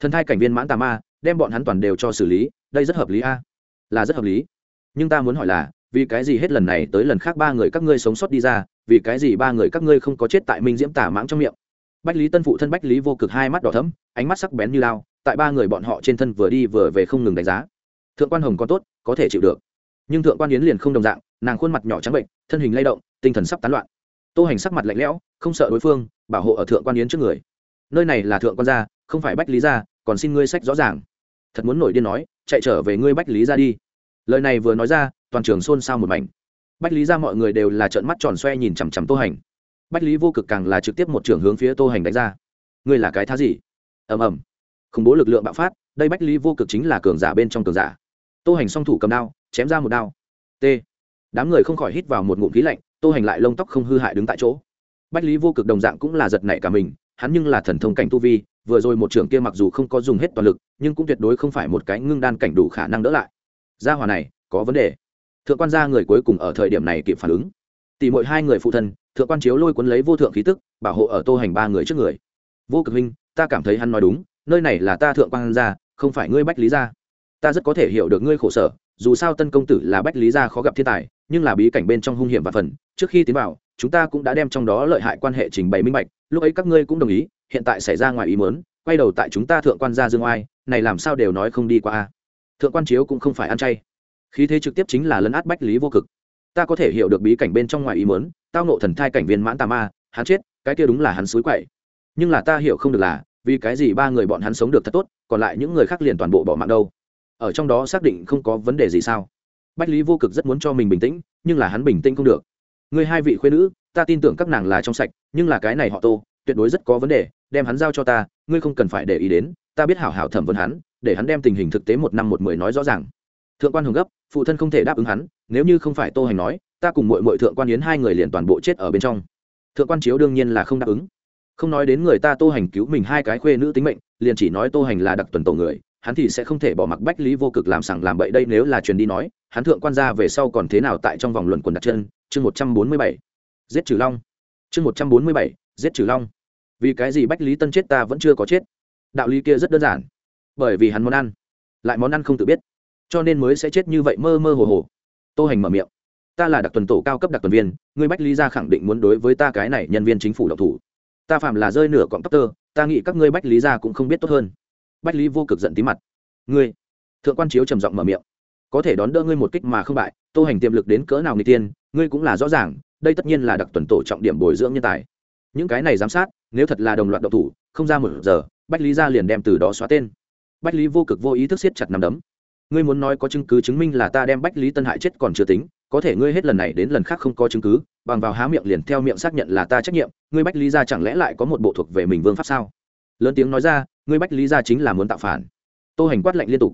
Thần thai cảnh viên mãn tà ma, đem bọn hắn toàn đều cho xử lý, đây rất hợp lý a. Là rất hợp lý. Nhưng ta muốn hỏi là, vì cái gì hết lần này tới lần khác ba người các ngươi sống sót đi ra, vì cái gì ba người các ngươi không có chết tại minh diễm tà mãng trong miệng? Bách lý tân phụ thân bách lý vô cực hai mắt đỏ thấm ánh mắt sắc bén như lao, tại ba người bọn họ trên thân vừa đi vừa về không ngừng đánh giá. Thượng quan hồng có tốt, có thể chịu được. Nhưng thượng quan yến liền không đồng dạng, nàng khuôn mặt nhỏ trắng bệnh, thân hình lay động, tinh thần sắp tán loạn. Tô hành sắc mặt lạnh lẽo, không sợ đối phương, bảo hộ ở thượng quan yến trước người. Nơi này là thượng quan gia, không phải bách lý gia, còn xin ngươi sách rõ ràng. Thật muốn nổi điên nói, chạy trở về ngươi bách lý gia đi. Lời này vừa nói ra, toàn trường xôn xao một mảnh. Bách lý gia mọi người đều là trợn mắt tròn xoe nhìn chằm chằm tô hành bách lý vô cực càng là trực tiếp một trường hướng phía tô hành đánh ra. Ngươi là cái thá gì? Ầm ầm. Khủng bố lực lượng bạo phát, đây bách lý vô cực chính là cường giả bên trong cường giả. Tô hành song thủ cầm đao, chém ra một đao. T. Đám người không khỏi hít vào một ngụm khí lạnh, tô hành lại lông tóc không hư hại đứng tại chỗ. Bách lý vô cực đồng dạng cũng là giật nảy cả mình, hắn nhưng là thần thông cảnh tu vi, vừa rồi một trưởng kia mặc dù không có dùng hết toàn lực, nhưng cũng tuyệt đối không phải một cái ngưng đan cảnh đủ khả năng đỡ lại. Gia hòa này, có vấn đề. Thượng quan gia người cuối cùng ở thời điểm này kịp phản ứng tỷ mỗi hai người phụ thân, thượng quan chiếu lôi cuốn lấy vô thượng khí tức, bảo hộ ở tô hành ba người trước người. Vô cực minh ta cảm thấy hắn nói đúng, nơi này là ta thượng quan gia, không phải ngươi bách lý gia. Ta rất có thể hiểu được ngươi khổ sở, dù sao tân công tử là bách lý gia khó gặp thiên tài, nhưng là bí cảnh bên trong hung hiểm và phần, trước khi tiến vào, chúng ta cũng đã đem trong đó lợi hại quan hệ trình bày minh bạch, lúc ấy các ngươi cũng đồng ý, hiện tại xảy ra ngoài ý mớn quay đầu tại chúng ta thượng quan gia dương oai, này làm sao đều nói không đi qua thượng quan chiếu cũng không phải ăn chay. Khí thế trực tiếp chính là lấn át bách lý vô cực ta có thể hiểu được bí cảnh bên trong ngoài ý muốn, tao nộ thần thai cảnh viên mãn tà ma hắn chết cái kia đúng là hắn suối quậy. Nhưng là ta hiểu không được là vì cái gì ba người bọn hắn sống được thật tốt còn lại những người khác liền toàn bộ bỏ mạng đâu? Ở trong đó xác định không có vấn đề gì sao? Bách lý vô cực rất muốn cho mình bình tĩnh nhưng là hắn bình tĩnh không được. Người hai vị khuyên nữ ta tin tưởng các nàng là trong sạch nhưng là cái này họ tô tuyệt đối rất có vấn đề đem hắn giao cho ta ngươi không cần phải để ý đến ta biết hảo hảo thẩm vấn hắn để hắn đem tình hình thực tế một năm một mười nói rõ ràng thượng quan hồng gấp, phụ thân không thể đáp ứng hắn, nếu như không phải tô hành nói, ta cùng mội mội thượng quan yến hai người liền toàn bộ chết ở bên trong. Thượng quan chiếu đương nhiên là không đáp ứng. Không nói đến người ta tô hành cứu mình hai cái khuê nữ tính mệnh, liền chỉ nói tô hành là đặc tuần tổ người, hắn thì sẽ không thể bỏ mặc bách lý vô cực làm sẳng làm bậy đây nếu là truyền đi nói, hắn thượng quan gia về sau còn thế nào tại trong vòng luận quần đặt chân, chương một trăm bốn mươi bảy. Giết trừ long. Chương một trăm bốn mươi bảy, giết trừ long. Vì cái gì bách lý tân chết ta vẫn chưa có chết? Đạo lý kia rất đơn giản. Bởi vì hắn món ăn. Lại món ăn không tự biết cho nên mới sẽ chết như vậy mơ mơ hồ hồ. Tô hành mở miệng. Ta là đặc tuần tổ cao cấp đặc tuần viên, ngươi bách lý gia khẳng định muốn đối với ta cái này nhân viên chính phủ độc thủ. Ta phạm là rơi nửa cọng tóc tơ, ta nghĩ các ngươi bách lý gia cũng không biết tốt hơn. Bách lý vô cực giận tí mặt. Ngươi, thượng quan chiếu trầm giọng mở miệng. Có thể đón đỡ ngươi một kích mà không bại, tô hành tiềm lực đến cỡ nào người tiên, ngươi cũng là rõ ràng, đây tất nhiên là đặc tuần tổ trọng điểm bồi dưỡng nhân tài. Những cái này giám sát, nếu thật là đồng loạt độc thủ, không ra một giờ, bách lý gia liền đem từ đó xóa tên. Bách lý vô cực vô ý thức siết chặt nằm đấm ngươi muốn nói có chứng cứ chứng minh là ta đem bách lý tân hại chết còn chưa tính, có thể ngươi hết lần này đến lần khác không có chứng cứ, bằng vào há miệng liền theo miệng xác nhận là ta trách nhiệm, ngươi bách lý gia chẳng lẽ lại có một bộ thuộc về mình vương pháp sao? Lớn tiếng nói ra, ngươi bách lý gia chính là muốn tạo phản. Tô hành quát lạnh liên tục.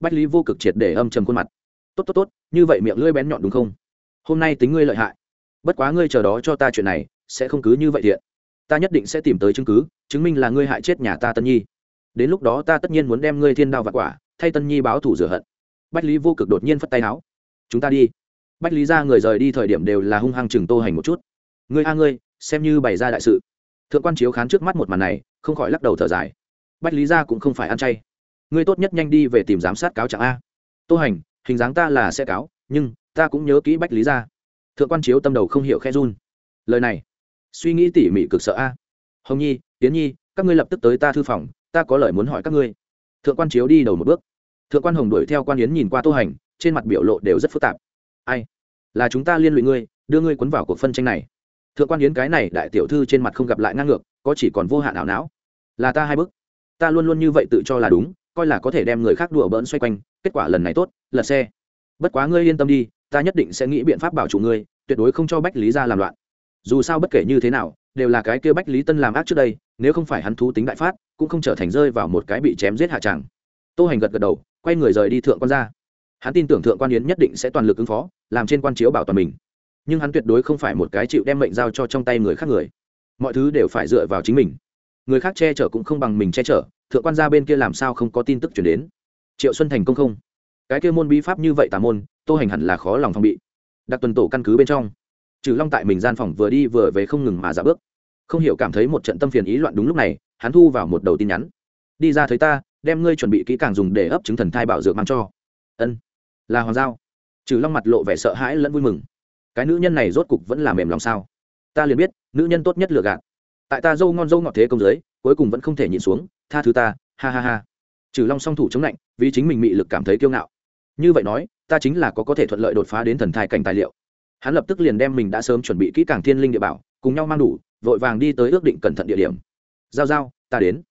Bách lý vô cực triệt để âm trầm khuôn mặt. Tốt tốt tốt, như vậy miệng lưỡi bén nhọn đúng không? Hôm nay tính ngươi lợi hại. Bất quá ngươi chờ đó cho ta chuyện này, sẽ không cứ như vậy thiện. Ta nhất định sẽ tìm tới chứng cứ, chứng minh là ngươi hại chết nhà ta tân nhi. Đến lúc đó ta tất nhiên muốn đem ngươi thiên đao và quả thay tân nhi báo thủ rửa hận. Bách lý vô cực đột nhiên phất tay áo chúng ta đi. Bách lý ra người rời đi thời điểm đều là hung hăng chừng tô hành một chút. Ngươi a ngươi, xem như bày ra đại sự. Thượng quan chiếu khán trước mắt một màn này, không khỏi lắc đầu thở dài. Bách lý ra cũng không phải ăn chay. Ngươi tốt nhất nhanh đi về tìm giám sát cáo trạng a. Tô hành, hình dáng ta là sẽ cáo, nhưng ta cũng nhớ kỹ bách lý ra. Thượng quan chiếu tâm đầu không hiểu khe run. Lời này, suy nghĩ tỉ mỉ cực sợ a. Hồng nhi tiến nhi, các ngươi lập tức tới ta thư phòng, ta có lời muốn hỏi các ngươi thượng quan chiếu đi đầu một bước. Thượng quan hồng đuổi theo quan yến nhìn qua tô hành, trên mặt biểu lộ đều rất phức tạp. Ai? Là chúng ta liên lụy ngươi, đưa ngươi quấn vào cuộc phân tranh này. Thượng quan yến cái này đại tiểu thư trên mặt không gặp lại ngang ngược, có chỉ còn vô hạn ảo não. Là ta hai bức ta luôn luôn như vậy tự cho là đúng, coi là có thể đem người khác đùa bỡn xoay quanh, kết quả lần này tốt lật xe. Bất quá ngươi yên tâm đi, ta nhất định sẽ nghĩ biện pháp bảo chủ ngươi, tuyệt đối không cho bách lý ra làm loạn. Dù sao bất kể như thế nào đều là cái kia bách lý tân làm ác trước đây, nếu không phải hắn thú tính đại phát, cũng không trở thành rơi vào một cái bị chém giết hạ tràng. Tô hành gật gật đầu, quay người rời đi thượng quan ra. Hắn tin tưởng thượng quan yến nhất định sẽ toàn lực ứng phó, làm trên quan chiếu bảo toàn mình. Nhưng hắn tuyệt đối không phải một cái chịu đem mệnh giao cho trong tay người khác người. Mọi thứ đều phải dựa vào chính mình. Người khác che chở cũng không bằng mình che chở, thượng quan gia bên kia làm sao không có tin tức chuyển đến. Triệu xuân thành công không? Cái kia môn bí pháp như vậy tà môn, tô hành hẳn là khó lòng phong bị. Đặc tuần tổ căn cứ bên trong trừ long tại mình gian phòng vừa đi vừa về không ngừng mà giả bước. Không hiểu cảm thấy một trận tâm phiền ý loạn đúng lúc này, hắn thu vào một đầu tin nhắn. Đi ra thấy ta, đem ngươi chuẩn bị kỹ càng dùng để ấp trứng thần thai bảo dược mang cho. Ân, là hoàng giao. Trừ long mặt lộ vẻ sợ hãi lẫn vui mừng. Cái nữ nhân này rốt cục vẫn là mềm lòng sao? Ta liền biết, nữ nhân tốt nhất lựa gạt. Tại ta dâu ngon dâu ngọt thế công giới, cuối cùng vẫn không thể nhịn xuống, tha thứ ta, ha ha ha. Trừ long song thủ chống lạnh, vì chính mình mị lực cảm thấy kiêu ngạo. Như vậy nói, ta chính là có có thể thuận lợi đột phá đến thần thai cảnh tài liệu hắn lập tức liền đem mình đã sớm chuẩn bị kỹ càng thiên linh địa bảo, cùng nhau mang đủ, vội vàng đi tới ước định cẩn thận địa điểm. Giao giao, ta đến.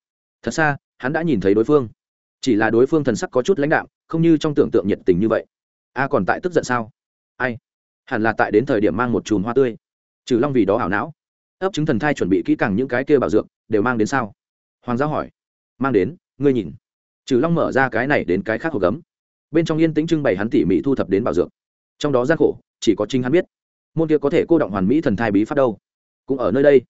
Thật xa, hắn đã nhìn thấy đối phương. Chỉ là đối phương thần sắc có chút lãnh đạm, không như trong tưởng tượng nhiệt tình như vậy. A à, còn tại tức giận sao? Ai? Hẳn là tại đến thời điểm mang một chùm hoa tươi. Trừ long vì đó ảo não. Ấp chứng thần thai chuẩn bị kỹ càng những cái kia bảo dược, đều mang đến sao? Hoàng giao hỏi. Mang đến, ngươi nhìn. Trừ long mở ra cái này đến cái khác hộp gấm. Bên trong yên tĩnh trưng bày hắn tỉ mỉ thu thập đến bảo dược. Trong đó gian khổ chỉ có chính hắn biết. Môn kia có thể cô động hoàn mỹ thần thai bí pháp đâu. Cũng ở nơi đây.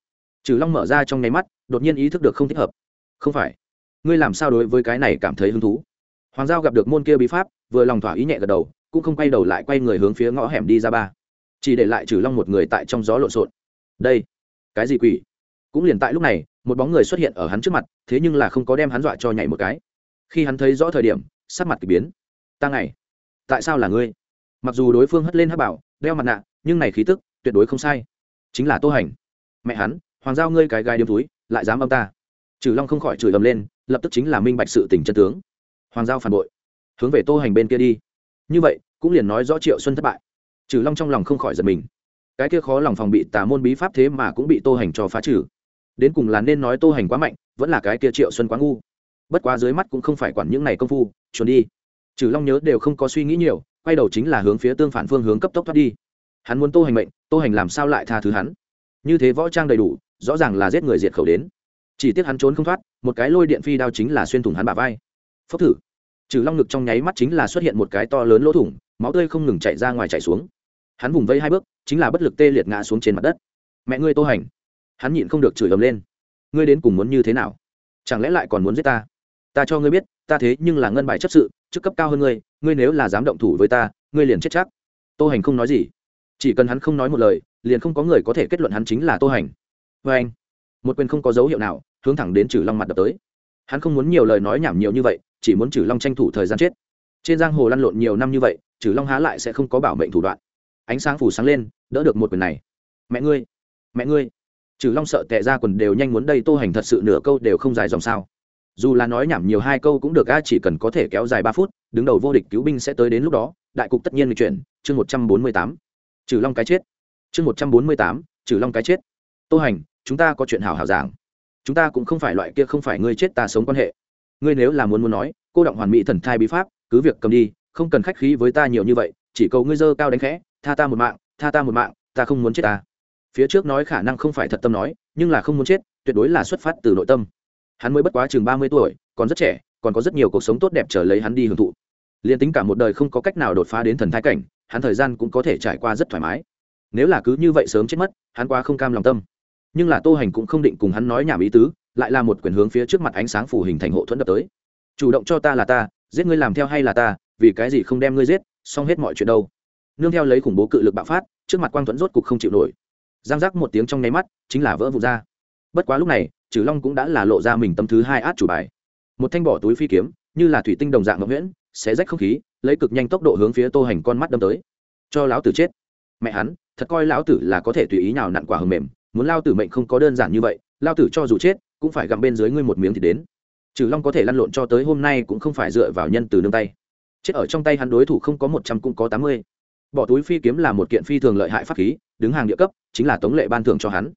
Trừ long mở ra trong nháy mắt, đột nhiên ý thức được không thích hợp. Không phải. Ngươi làm sao đối với cái này cảm thấy hứng thú? Hoàng giao gặp được môn kia bí pháp, vừa lòng thỏa ý nhẹ gật đầu, cũng không quay đầu lại quay người hướng phía ngõ hẻm đi ra ba. Chỉ để lại trừ long một người tại trong gió lộn xộn. Đây, cái gì quỷ? Cũng liền tại lúc này, một bóng người xuất hiện ở hắn trước mặt, thế nhưng là không có đem hắn dọa cho nhảy một cái. Khi hắn thấy rõ thời điểm, sắc mặt k ỳ biến. Ta ngày tại sao là ngươi? Mặc dù đối phương hất lên hát bảo, đeo mặt nạ, nhưng này khí tức tuyệt đối không sai. Chính là tô hành. Mẹ hắn, hoàng giao ngươi cái gai điếm túi, lại dám âm ta. Trừ long không khỏi chửi ầm lên, lập tức chính là minh bạch sự tình chân tướng. Hoàng giao phản bội. Hướng về tô hành bên kia đi. Như vậy, cũng liền nói rõ triệu xuân thất bại. Trừ long trong lòng không khỏi giật mình. Cái kia khó lòng phòng bị tà môn bí pháp thế mà cũng bị tô hành cho phá trừ. Đến cùng là nên nói tô hành quá mạnh, vẫn là cái kia triệu xuân quá ngu. Bất quá dưới mắt cũng không phải quản những này công phu chuồn đi. Trừ long nhớ đều không có suy nghĩ nhiều quay đầu chính là hướng phía tương phản phương hướng cấp tốc thoát đi. Hắn muốn tô hành mệnh, tô hành làm sao lại tha thứ hắn? Như thế võ trang đầy đủ, rõ ràng là giết người diệt khẩu đến. Chỉ tiếc hắn trốn không thoát, một cái lôi điện phi đao chính là xuyên thủng hắn bả vai. Phốc thử. Trừ long ngực trong nháy mắt chính là xuất hiện một cái to lớn lỗ thủng, máu tươi không ngừng chạy ra ngoài chạy xuống. Hắn vùng vây hai bước, chính là bất lực tê liệt ngã xuống trên mặt đất. Mẹ ngươi tô hành. Hắn nhịn không được chửi ầm lên. Ngươi đến cùng muốn như thế nào? Chẳng lẽ lại còn muốn giết ta? Ta cho ngươi biết, ta thế nhưng là ngân bài chấp sự, chức cấp cao hơn ngươi ngươi nếu là dám động thủ với ta, ngươi liền chết chắc. Tô hành không nói gì. Chỉ cần hắn không nói một lời, liền không có người có thể kết luận hắn chính là tô hành. Vê anh, một quyền không có dấu hiệu nào, hướng thẳng đến trừ long mặt đập tới. Hắn không muốn nhiều lời nói nhảm nhiều như vậy, chỉ muốn trừ long tranh thủ thời gian chết. Trên giang hồ lăn lộn nhiều năm như vậy trừ long há lại sẽ không có bảo mệnh thủ đoạn. Ánh sáng phủ sáng lên, đỡ được một quyền này. Mẹ ngươi mẹ ngươi. Trừ long sợ tệ ra quần đều nhanh muốn đây tô hành thật sự nửa câu đều không dài dòng sao dù là nói nhảm nhiều hai câu cũng được, a, chỉ cần có thể kéo dài ba phút, đứng đầu vô địch cứu binh sẽ tới đến lúc đó, đại cục tất nhiên lịch chuyển. Chương một trăm bốn mươi tám. Trừ long cái chết. Chương một trăm bốn mươi tám. Trừ long cái chết. Tô hành, chúng ta có chuyện hào hào giảng. Chúng ta cũng không phải loại kia không phải ngươi chết ta sống quan hệ. Ngươi nếu là muốn muốn nói, cô động hoàn mỹ thần thai bí pháp, cứ việc cầm đi, không cần khách khí với ta nhiều như vậy, chỉ cầu ngươi dơ cao đánh khẽ, tha ta một mạng, tha ta một mạng, ta không muốn chết ta. Phía trước nói khả năng không phải thật tâm nói, nhưng là không muốn chết, tuyệt đối là xuất phát từ nội tâm hắn mới bất quá chừng ba mươi tuổi, còn rất trẻ, còn có rất nhiều cuộc sống tốt đẹp chờ lấy hắn đi hưởng thụ. Liền tính cả một đời không có cách nào đột phá đến thần thái cảnh, hắn thời gian cũng có thể trải qua rất thoải mái. Nếu là cứ như vậy sớm chết mất, hắn quá không cam lòng tâm. Nhưng là tô hành cũng không định cùng hắn nói nhảm ý tứ, lại là một quyền hướng phía trước mặt ánh sáng phủ hình thành hộ thuẫn đập tới. Chủ động cho ta là ta, giết ngươi làm theo hay là ta, vì cái gì không đem ngươi giết, xong hết mọi chuyện đâu. Nương theo lấy khủng bố cự lực bạo phát, trước mặt quang thuẫn rốt cục không chịu nổi. Giang giác một tiếng trong nháy mắt, chính là vỡ vụt ra. Bất quá lúc này trừ long cũng đã là lộ ra mình tâm thứ hai át chủ bài. Một thanh bỏ túi phi kiếm, như là thủy tinh đồng dạng ngọc nguyễn sẽ rách không khí, lấy cực nhanh tốc độ hướng phía tô hành con mắt đâm tới. Cho lão tử chết. Mẹ hắn, thật coi lão tử là có thể tùy ý nào nặn quả hầm mềm, muốn lao tử mệnh không có đơn giản như vậy, lao tử cho dù chết, cũng phải gặm bên dưới ngươi một miếng thì đến. Trừ long có thể lăn lộn cho tới hôm nay cũng không phải dựa vào nhân từ nương tay. Chết ở trong tay hắn đối thủ không có một trăm cũng có tám mươi. Bỏ túi phi kiếm là một kiện phi thường lợi hại pháp khí, đứng hàng địa cấp, chính là tống lệ ban thưởng cho hắn.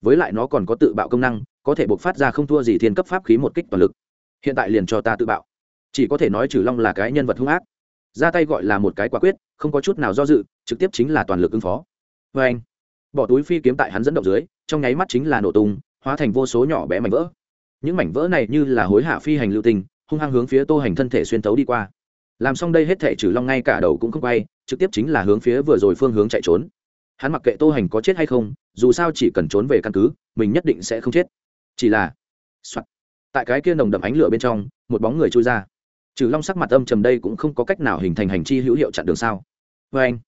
Với lại nó còn có tự bạo công năng có thể buộc phát ra không thua gì thiên cấp pháp khí một kích toàn lực. Hiện tại liền cho ta tự bạo. Chỉ có thể nói trừ long là cái nhân vật hung ác. Ra tay gọi là một cái quả quyết, không có chút nào do dự, trực tiếp chính là toàn lực ứng phó. Vê anh, bỏ túi phi kiếm tại hắn dẫn động dưới, trong nháy mắt chính là nổ tung, hóa thành vô số nhỏ bé mảnh vỡ. Những mảnh vỡ này như là hối hạ phi hành lưu tình, hung hăng hướng phía tô hành thân thể xuyên tấu đi qua. Làm xong đây hết thể trừ long ngay cả đầu cũng không quay, trực tiếp chính là hướng phía vừa rồi phương hướng chạy trốn. Hắn mặc kệ tô hành có chết hay không, dù sao chỉ cần trốn về căn cứ, mình nhất định sẽ không chết chỉ là、Soạn. tại cái kia nồng đậm ánh lửa bên trong, một bóng người trôi ra. Trừ long sắc mặt âm trầm đây cũng không có cách nào hình thành hành chi hữu hiệu chặn đường sao. Vê anh,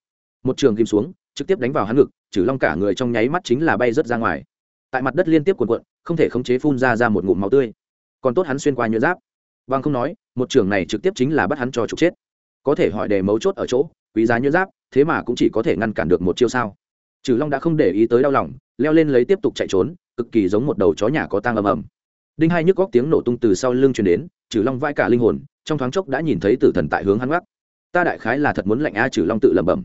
một trường kim xuống, trực tiếp đánh vào hắn ngực, trừ long cả người trong nháy mắt chính là bay rớt ra ngoài. Tại mặt đất liên tiếp cuộn cuộn, không thể khống chế phun ra ra một ngụm máu tươi. Còn tốt hắn xuyên qua nhựa giáp. Bằng không nói, một trường này trực tiếp chính là bắt hắn cho trục chết. Có thể hỏi đề mấu chốt ở chỗ, quý giá nhựa giáp, thế mà cũng chỉ có thể ngăn cản được một chiêu sao. Trừ long đã không để ý tới đau lòng, leo lên lấy tiếp tục chạy trốn cực kỳ giống một đầu chó nhà có tang ầm ầm. Đinh hai nhức góc tiếng nổ tung từ sau lưng truyền đến trừ long vai cả linh hồn, trong thoáng chốc đã nhìn thấy tử thần tại hướng hắn gác ta đại khái là thật muốn lạnh a trừ long tự lẩm bẩm.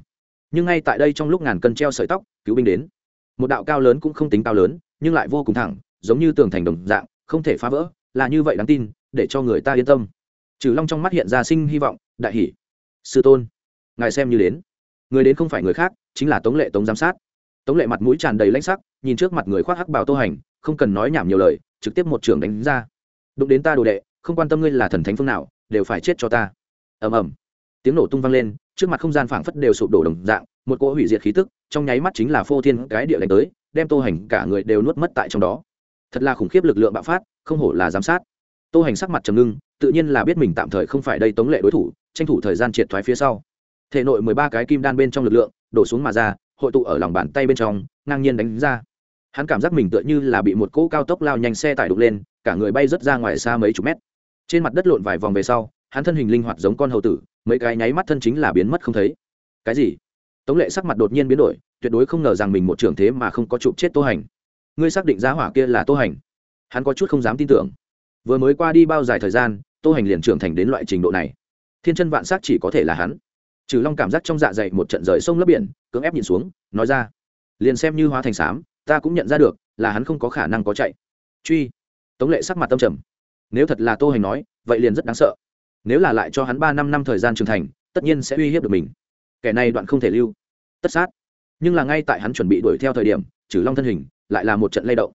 Nhưng ngay tại đây trong lúc ngàn cân treo sợi tóc, cứu binh đến. Một đạo cao lớn cũng không tính cao lớn, nhưng lại vô cùng thẳng, giống như tường thành đồng dạng, không thể phá vỡ, là như vậy đáng tin, để cho người ta yên tâm. Trừ long trong mắt hiện ra sinh hy vọng, đại hỷ sư tôn, ngài xem như đến. Người đến không phải người khác, chính là tống lệ tống giám sát tống lệ mặt mũi tràn đầy lãnh sắc, nhìn trước mặt người khoác hắc bào tô hành, không cần nói nhảm nhiều lời, trực tiếp một trường đánh ra. Đụng đến ta đồ đệ, không quan tâm ngươi là thần thánh phương nào, đều phải chết cho ta. Ầm ầm. Tiếng nổ tung vang lên, trước mặt không gian phảng phất đều sụp đổ đồng dạng, một cỗ hủy diệt khí tức, trong nháy mắt chính là phô thiên cái địa đánh tới, đem tô hành cả người đều nuốt mất tại trong đó. Thật là khủng khiếp lực lượng bạo phát, không hổ là giám sát. Tô hành sắc mặt trầm ngưng, tự nhiên là biết mình tạm thời không phải đây tống lệ đối thủ, tranh thủ thời gian triệt thoái phía sau. Thể nội mười ba cái kim đan bên trong lực lượng, đổ xuống mà ra hội tụ ở lòng bàn tay bên trong, ngang nhiên đánh ra. Hắn cảm giác mình tựa như là bị một cỗ cao tốc lao nhanh xe tải đục lên, cả người bay rớt ra ngoài xa mấy chục mét. Trên mặt đất lộn vài vòng về sau, hắn thân hình linh hoạt giống con hầu tử, mấy cái nháy mắt thân chính là biến mất không thấy. Cái gì? Tống lệ sắc mặt đột nhiên biến đổi, tuyệt đối không ngờ rằng mình một trưởng thế mà không có chụp chết tô hành. Ngươi xác định giá hỏa kia là tô hành? Hắn có chút không dám tin tưởng. Vừa mới qua đi bao dài thời gian, tô hành liền trưởng thành đến loại trình độ này. Thiên chân vạn s á c chỉ có thể là hắn trừ long cảm giác trong dạ dày một trận rời sông lấp biển, cưỡng ép nhìn xuống, nói ra, liền xem như hóa thành xám ta cũng nhận ra được là hắn không có khả năng có chạy. Truy. Tống lệ sắc mặt tâm trầm. Nếu thật là tô hành nói, vậy liền rất đáng sợ. Nếu là lại cho hắn ba năm năm thời gian trưởng thành, tất nhiên sẽ uy hiếp được mình. Kẻ này đoạn không thể lưu. Tất sát. Nhưng là ngay tại hắn chuẩn bị đuổi theo thời điểm, trừ long thân hình, lại là một trận lay động.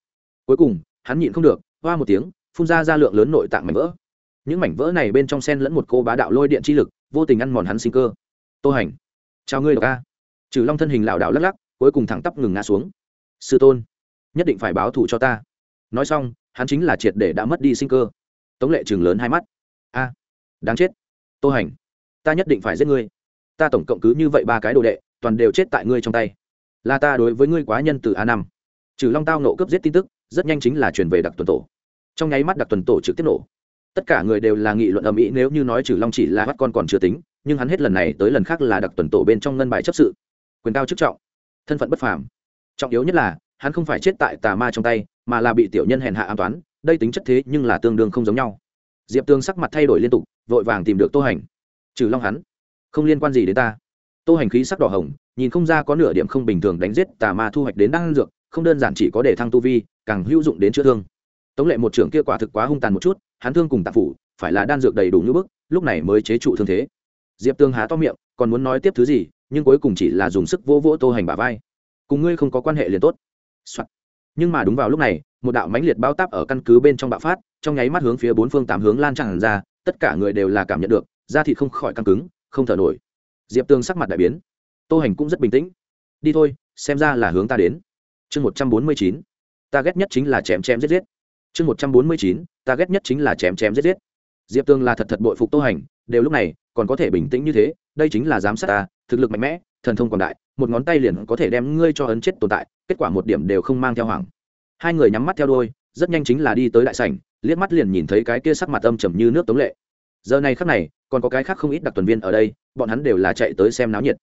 Cuối cùng, hắn nhịn không được, hoa một tiếng, phun ra ra lượng lớn nội tạng mảnh vỡ. Những mảnh vỡ này bên trong sen lẫn một cô bá đạo lôi điện chi lực, vô tình ăn mòn hắn sinh cơ tô hành. Chào ngươi đ ca. Trừ long thân hình lảo đảo lắc lắc, cuối cùng thẳng tắp ngừng ngã xuống. Sư tôn, nhất định phải báo thù cho ta. Nói xong, hắn chính là triệt để đã mất đi sinh cơ. Tống lệ chừng lớn hai mắt. A, đáng chết. Tô hành, ta nhất định phải giết ngươi. Ta tổng cộng cứ như vậy ba cái đồ đệ, toàn đều chết tại ngươi trong tay. Là ta đối với ngươi quá nhân từ a năm. Trừ long tao nộ cướp giết tin tức, rất nhanh chính là truyền về đặc tuần tổ. Trong nháy mắt đặc tuần tổ trực tiếp nổ. Tất cả người đều là nghị luận ầm ĩ, nếu như nói trừ long chỉ là bắt con còn chưa tính nhưng hắn hết lần này tới lần khác là đặc tuần tổ bên trong ngân bài chấp sự, quyền cao chức trọng, thân phận bất phàm. Trọng yếu nhất là, hắn không phải chết tại tà ma trong tay, mà là bị tiểu nhân hèn hạ an toán đây tính chất thế nhưng là tương đương không giống nhau. Diệp tương sắc mặt thay đổi liên tục, vội vàng tìm được tô hành. Trừ long hắn, không liên quan gì đến ta. Tô hành khí sắc đỏ hồng, nhìn không ra có nửa điểm không bình thường đánh giết tà ma thu hoạch đến đan dược, không đơn giản chỉ có để thăng tu vi, càng hữu dụng đến chữa thương. Tống lệ một trưởng kia quả thực quá hung tàn một chút, hắn thương cùng tạp phủ, phải là đan dược đầy đủ như bức, lúc này mới chế trụ thương thế diệp tương há to miệng, còn muốn nói tiếp thứ gì, nhưng cuối cùng chỉ là dùng sức vô vỗ tô hành bả vai. Cùng ngươi không có quan hệ liền tốt、Soạn. nhưng mà đúng vào lúc này, một đạo mãnh liệt bao táp ở căn cứ bên trong bạo phát, trong nháy mắt hướng phía bốn phương tám hướng lan tràn ra, tất cả người đều là cảm nhận được, da thịt không khỏi căng cứng, không thở nổi. Diệp tương sắc mặt đại biến. Tô hành cũng rất bình tĩnh. Đi thôi, xem ra là hướng ta đến. Chương một trăm bốn mươi chín. Ta ghét nhất chính là chém chém giết giết. Chương một trăm bốn mươi chín. Ta ghét nhất chính là chém chém giết giết. Diệp tương là thật thật bội phục tô hành đều lúc này còn có thể bình tĩnh như thế, đây chính là giám sát ta, thực lực mạnh mẽ, thần thông quảng đại, một ngón tay liền có thể đem ngươi cho ấn chết tồn tại, kết quả một điểm đều không mang theo hoàng hai người nhắm mắt theo đôi rất nhanh chính là đi tới đại sảnh, liếc mắt liền nhìn thấy cái kia sắc mặt âm trầm như nước tống lệ. Giờ này khắc này, còn có cái khác không ít đặc tuần viên ở đây, bọn hắn đều là chạy tới xem náo nhiệt.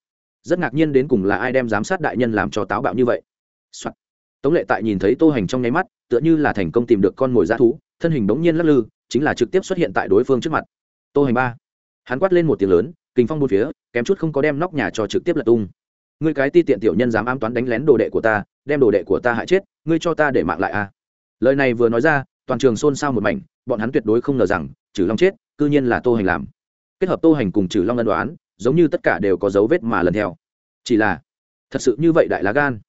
Rất ngạc nhiên đến cùng là ai đem giám sát đại nhân làm cho táo bạo như vậy、Soạn. tống lệ tại nhìn thấy tô hành trong nháy mắt, tựa như là thành công tìm được con mồi g thú, thân hình bỗng nhiên lắc lư, chính là trực tiếp xuất hiện tại đối phương trước mặt. Tô hành ba hắn quát lên một tiếng lớn kinh phong một phía, kém chút không có đem nóc nhà cho trực tiếp lật tung. Ngươi cái ti tiện tiểu nhân dám ám toán đánh lén đồ đệ của ta, đem đồ đệ của ta hại chết, ngươi cho ta để mạng lại a. À? lời này vừa nói ra, toàn trường xôn xao một mảnh, bọn hắn tuyệt đối không ngờ rằng trừ long chết, cư nhiên là tô hành làm. Kết hợp tô hành cùng trừ long ân đoán, giống như tất cả đều có dấu vết mà lần theo. Chỉ là, thật sự như vậy đại lá gan.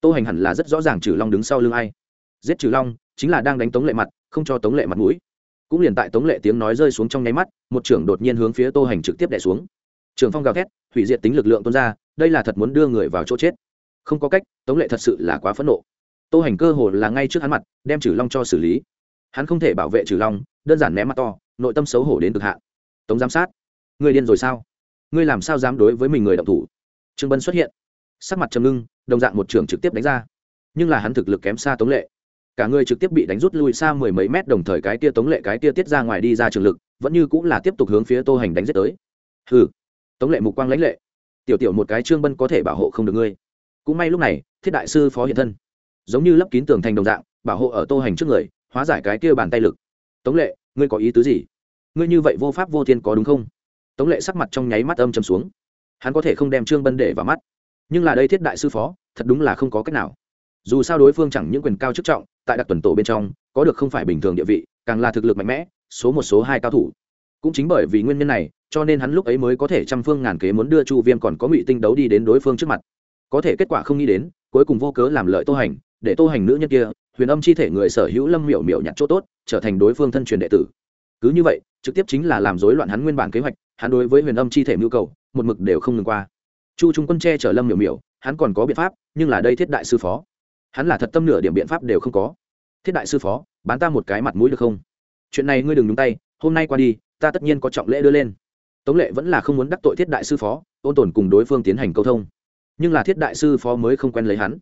Tô hành hẳn là rất rõ ràng trừ long đứng sau lưng ai. Giết trừ long, chính là đang đánh tống lệ mặt, không cho tống lệ mặt mũi cũng liền tại tống lệ tiếng nói rơi xuống trong nháy mắt, một trưởng đột nhiên hướng phía tô hành trực tiếp đẻ xuống. Trường phong gào thét, hủy diệt tính lực lượng tuôn ra, đây là thật muốn đưa người vào chỗ chết. Không có cách, tống lệ thật sự là quá phẫn nộ. Tô hành cơ hồ là ngay trước hắn mặt, đem trừ long cho xử lý. Hắn không thể bảo vệ trừ long, đơn giản ném mặt to, nội tâm xấu hổ đến cực hạn. Tống giám sát, ngươi điên rồi sao? Ngươi làm sao dám đối với mình người động thủ? Trương bân xuất hiện. Sắc mặt trầm ngưng, đồng dạng một trường trực tiếp đánh ra. Nhưng là hắn thực lực kém xa tống lệ cả người trực tiếp bị đánh rút lui xa mười mấy mét đồng thời cái tia tống lệ cái tia tiết ra ngoài đi ra trường lực, vẫn như cũng là tiếp tục hướng phía tô hành đánh giết tới. Hừ, tống lệ mục quang lãnh lệ. Tiểu tiểu một cái trương bân có thể bảo hộ không được ngươi. Cũng may lúc này, thiết đại sư phó hiện thân, giống như lấp kín tường thành đồng dạng, bảo hộ ở tô hành trước người, hóa giải cái kia bàn tay lực. Tống lệ, ngươi có ý tứ gì? Ngươi như vậy vô pháp vô thiên có đúng không? Tống lệ sắc mặt trong nháy mắt âm chầm xuống. Hắn có thể không đem trương bân để vào mắt. Nhưng là đây thiết đại sư phó, thật đúng là không có cách nào dù sao đối phương chẳng những quyền cao chức trọng, tại đặc tuần tổ bên trong, có được không phải bình thường địa vị, càng là thực lực mạnh mẽ, số một, số hai cao thủ. Cũng chính bởi vì nguyên nhân này, cho nên hắn lúc ấy mới có thể trăm phương ngàn kế muốn đưa chu viêm còn có ngụy tinh đấu đi đến đối phương trước mặt. Có thể kết quả không nghĩ đến, cuối cùng vô cớ làm lợi tô hành, để tô hành nữ nhân kia, huyền âm chi thể người sở hữu lâm miểu miểu nhặt chỗ tốt, trở thành đối phương thân truyền đệ tử. Cứ như vậy, trực tiếp chính là làm rối loạn hắn nguyên bản kế hoạch, hắn đối với huyền âm chi thể mưu cầu, một mực đều không ngừng qua. Chu trung quân che chở lâm miểu miểu, hắn còn có biện pháp, nhưng là đây thiết đại sư phó hắn là thật tâm nửa điểm biện pháp đều không có. Thiết đại sư phó, bán ta một cái mặt mũi được không? Chuyện này ngươi đừng nhúng tay, hôm nay qua đi, ta tất nhiên có trọng lễ đưa lên. Tống lệ vẫn là không muốn đắc tội thiết đại sư phó, ôn tồn cùng đối phương tiến hành câu thông. Nhưng là thiết đại sư phó mới không quen lấy hắn.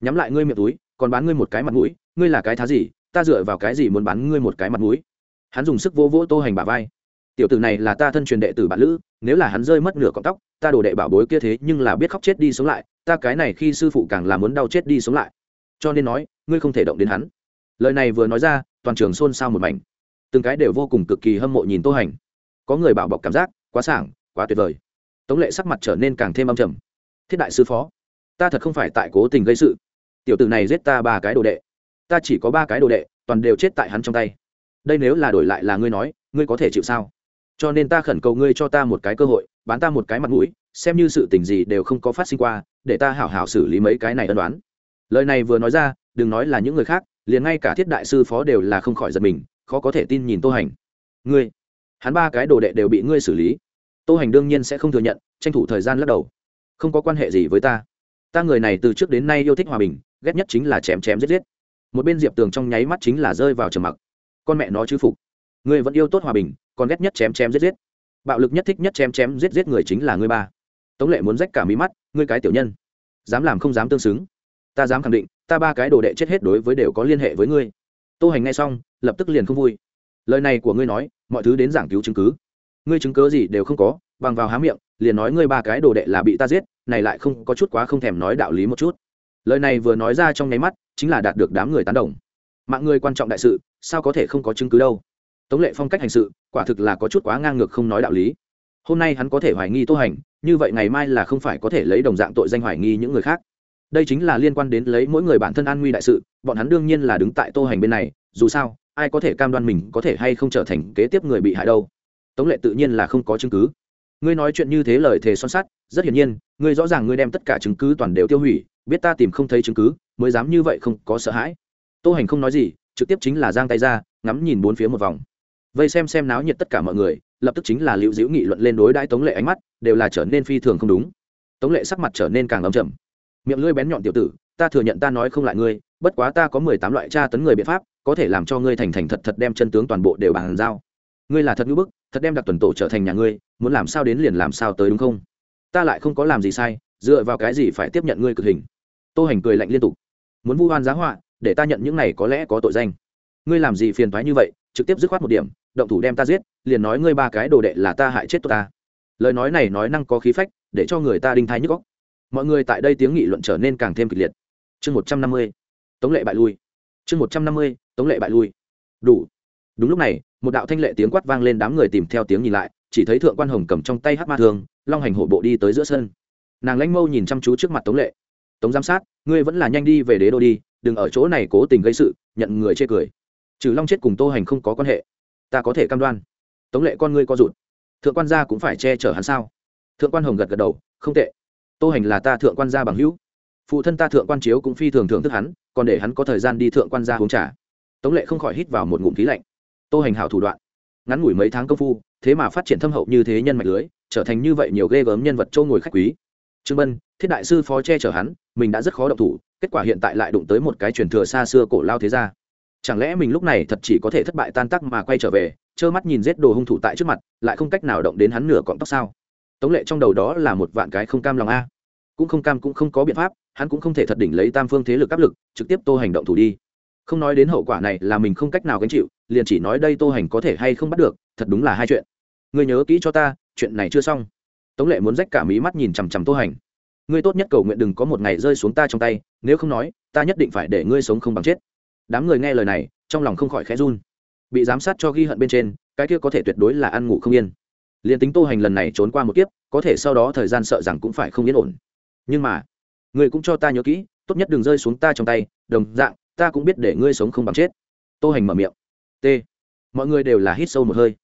Nhắm lại ngươi miệng túi, còn bán ngươi một cái mặt mũi, ngươi là cái thá gì? Ta dựa vào cái gì muốn bán ngươi một cái mặt mũi? Hắn dùng sức vô vỗ tô hành bà vai. Tiểu tử này là ta thân truyền đệ tử bạn lữ, nếu là hắn rơi mất nửa cọng tóc, ta đồ đệ bảo bối kia thế nhưng là biết khóc chết đi sống lại, ta cái này khi sư phụ càng là muốn đau chết đi sống lại cho nên nói, ngươi không thể động đến hắn. Lời này vừa nói ra, toàn trường xôn xao một mảnh. Từng cái đều vô cùng cực kỳ hâm mộ nhìn tô hành. Có người bảo bọc cảm giác, quá sảng, quá tuyệt vời. Tống lệ sắc mặt trở nên càng thêm âm trầm. Thiết đại sư phó, ta thật không phải tại cố tình gây sự. Tiểu tử này giết ta ba cái đồ đệ. Ta chỉ có ba cái đồ đệ, toàn đều chết tại hắn trong tay. Đây nếu là đổi lại là ngươi nói, ngươi có thể chịu sao? Cho nên ta khẩn cầu ngươi cho ta một cái cơ hội, bán ta một cái mặt mũi, xem như sự tình gì đều không có phát sinh qua, để ta hảo hảo xử lý mấy cái này ân đoán lời này vừa nói ra, đừng nói là những người khác, liền ngay cả thiết đại sư phó đều là không khỏi giật mình, khó có thể tin nhìn tô hành. Ngươi, hắn ba cái đồ đệ đều bị ngươi xử lý. Tô hành đương nhiên sẽ không thừa nhận, tranh thủ thời gian lắc đầu. Không có quan hệ gì với ta. Ta người này từ trước đến nay yêu thích hòa bình, ghét nhất chính là chém chém giết giết. Một bên diệp tường trong nháy mắt chính là rơi vào trầm mặc. Con mẹ nó chứ phục. Ngươi vẫn yêu tốt hòa bình, còn ghét nhất chém chém giết giết. Bạo lực nhất thích nhất chém chém giết giết người chính là ngươi ba. Tống lệ muốn rách cả mí mắt, ngươi cái tiểu nhân. Dám làm không dám tương xứng ta dám khẳng định, ta ba cái đồ đệ chết hết đối với đều có liên hệ với ngươi. Tô hành nghe xong, lập tức liền không vui. Lời này của ngươi nói, mọi thứ đến giảng cứu chứng cứ. Ngươi chứng cớ gì đều không có, bằng vào há miệng, liền nói ngươi ba cái đồ đệ là bị ta giết, này lại không có chút quá không thèm nói đạo lý một chút. Lời này vừa nói ra trong nháy mắt, chính là đạt được đám người tán đồng. Mạng người quan trọng đại sự, sao có thể không có chứng cứ đâu? Tống lệ phong cách hành sự, quả thực là có chút quá ngang ngược không nói đạo lý. Hôm nay hắn có thể hoài nghi tô hành, như vậy ngày mai là không phải có thể lấy đồng dạng tội danh hoài nghi những người khác đây chính là liên quan đến lấy mỗi người bản thân an nguy đại sự, bọn hắn đương nhiên là đứng tại tô hành bên này, dù sao, ai có thể cam đoan mình có thể hay không trở thành kế tiếp người bị hại đâu. Tống lệ tự nhiên là không có chứng cứ. Ngươi nói chuyện như thế lời thề son sắt, rất hiển nhiên, ngươi rõ ràng ngươi đem tất cả chứng cứ toàn đều tiêu hủy, biết ta tìm không thấy chứng cứ, mới dám như vậy không có sợ hãi. Tô hành không nói gì, trực tiếp chính là giang tay ra, ngắm nhìn bốn phía một vòng. Vây xem xem náo nhiệt tất cả mọi người, lập tức chính là liễu diễu nghị luận lên đối đãi tống lệ ánh mắt, đều là trở nên phi thường không đúng. Tống lệ sắc mặt trở nên càng ấm chậm miệng lưỡi bén nhọn tiểu tử, ta thừa nhận ta nói không lại ngươi, bất quá ta có mười tám loại tra tấn người biện pháp, có thể làm cho ngươi thành thành thật thật đem chân tướng toàn bộ đều bàn giao. Ngươi là thật ngữ bức, thật đem đặc tuần tổ trở thành nhà ngươi, muốn làm sao đến liền làm sao tới đúng không? Ta lại không có làm gì sai, dựa vào cái gì phải tiếp nhận ngươi cực hình? Tô hành cười lạnh liên tục. Muốn vu oan giá họa, để ta nhận những này có lẽ có tội danh. Ngươi làm gì phiền thoái như vậy, trực tiếp dứt khoát một điểm, động thủ đem ta giết, liền nói ngươi ba cái đồ đệ là ta hại chết tôi ta. Lời nói này nói năng có khí phách, để cho người ta đinh thái nhức góc mọi người tại đây tiếng nghị luận trở nên càng thêm kịch liệt. Chương một trăm năm mươi, tống lệ bại lui. Chương một trăm năm mươi, tống lệ bại lui. Đủ. Đúng lúc này, một đạo thanh lệ tiếng quát vang lên đám người tìm theo tiếng nhìn lại, chỉ thấy thượng quan hồng cầm trong tay hát ma thường long hành hổ bộ đi tới giữa sân. Nàng lãnh mâu nhìn chăm chú trước mặt tống lệ. Tống giám sát, ngươi vẫn là nhanh đi về đế đô đi, đừng ở chỗ này cố tình gây sự, nhận người chê cười. Trừ long chết cùng tô hành không có quan hệ. Ta có thể cam đoan. Tống lệ con ngươi co rụt. Thượng quan gia cũng phải che chở hắn sao? Thượng quan hồng gật gật đầu, không tệ tô hành là ta thượng quan gia bằng hữu. Phụ thân ta thượng quan chiếu cũng phi thường thưởng thức hắn, còn để hắn có thời gian đi thượng quan gia uống trà. Tống lệ không khỏi hít vào một ngụm khí lạnh. Tô hành hảo thủ đoạn. Ngắn ngủi mấy tháng công phu, thế mà phát triển thâm hậu như thế nhân mạch lưới, trở thành như vậy nhiều ghê gớm nhân vật châu ngồi khách quý. Trương bân, thiết đại sư phó che chở hắn, mình đã rất khó động thủ, kết quả hiện tại lại đụng tới một cái truyền thừa xa xưa cổ lao thế gia. Chẳng lẽ mình lúc này thật chỉ có thể thất bại tan tác mà quay trở về, trơ mắt nhìn giết đồ hung thủ tại trước mặt, lại không cách nào động đến hắn nửa cọng tóc sao? Tống lệ trong đầu đó là một vạn cái không cam lòng a. Cũng không cam cũng không có biện pháp, hắn cũng không thể thật đỉnh lấy tam phương thế lực áp lực, trực tiếp tô hành động thủ đi. Không nói đến hậu quả này là mình không cách nào gánh chịu, liền chỉ nói đây tô hành có thể hay không bắt được, thật đúng là hai chuyện. Ngươi nhớ kỹ cho ta, chuyện này chưa xong. Tống lệ muốn rách cả mí mắt nhìn chằm chằm tô hành. Ngươi tốt nhất cầu nguyện đừng có một ngày rơi xuống ta trong tay, nếu không nói, ta nhất định phải để ngươi sống không bằng chết. Đám người nghe lời này, trong lòng không khỏi khẽ run. Bị giám sát cho ghi hận bên trên, cái kia có thể tuyệt đối là ăn ngủ không yên liền tính tô hành lần này trốn qua một kiếp, có thể sau đó thời gian sợ rằng cũng phải không yên ổn. Nhưng mà ngươi cũng cho ta nhớ kỹ, tốt nhất đừng rơi xuống ta trong tay, đồng dạng, ta cũng biết để ngươi sống không bằng chết. Tô hành mở miệng. T. Mọi người đều là hít sâu một hơi.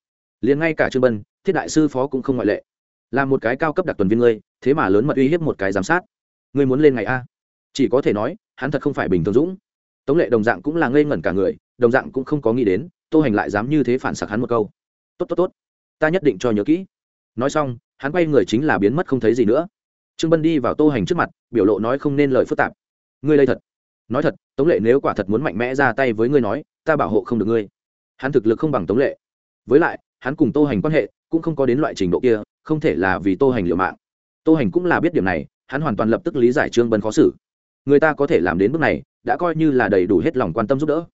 Liền ngay cả trương bân, thiết đại sư phó cũng không ngoại lệ. Là một cái cao cấp đặc tuần viên ngươi, thế mà lớn mật uy hiếp một cái giám sát. Ngươi muốn lên ngày a. Chỉ có thể nói, hắn thật không phải bình thường dũng. Tống lệ đồng dạng cũng là ngây ngẩn cả người, đồng dạng cũng không có nghĩ đến, tô hành lại dám như thế phản sặc hắn một câu. Tốt tốt tốt ta nhất định cho nhớ kỹ. Nói xong, hắn quay người chính là biến mất không thấy gì nữa. Trương bân đi vào tô hành trước mặt, biểu lộ nói không nên lời phức tạp. Ngươi đây thật. Nói thật, tống lệ nếu quả thật muốn mạnh mẽ ra tay với ngươi nói, ta bảo hộ không được ngươi. Hắn thực lực không bằng tống lệ. Với lại, hắn cùng tô hành quan hệ cũng không có đến loại trình độ kia, không thể là vì tô hành liệu mạng. Tô hành cũng là biết điểm này, hắn hoàn toàn lập tức lý giải trương bân khó xử. Người ta có thể làm đến bước này, đã coi như là đầy đủ hết lòng quan tâm giúp đỡ.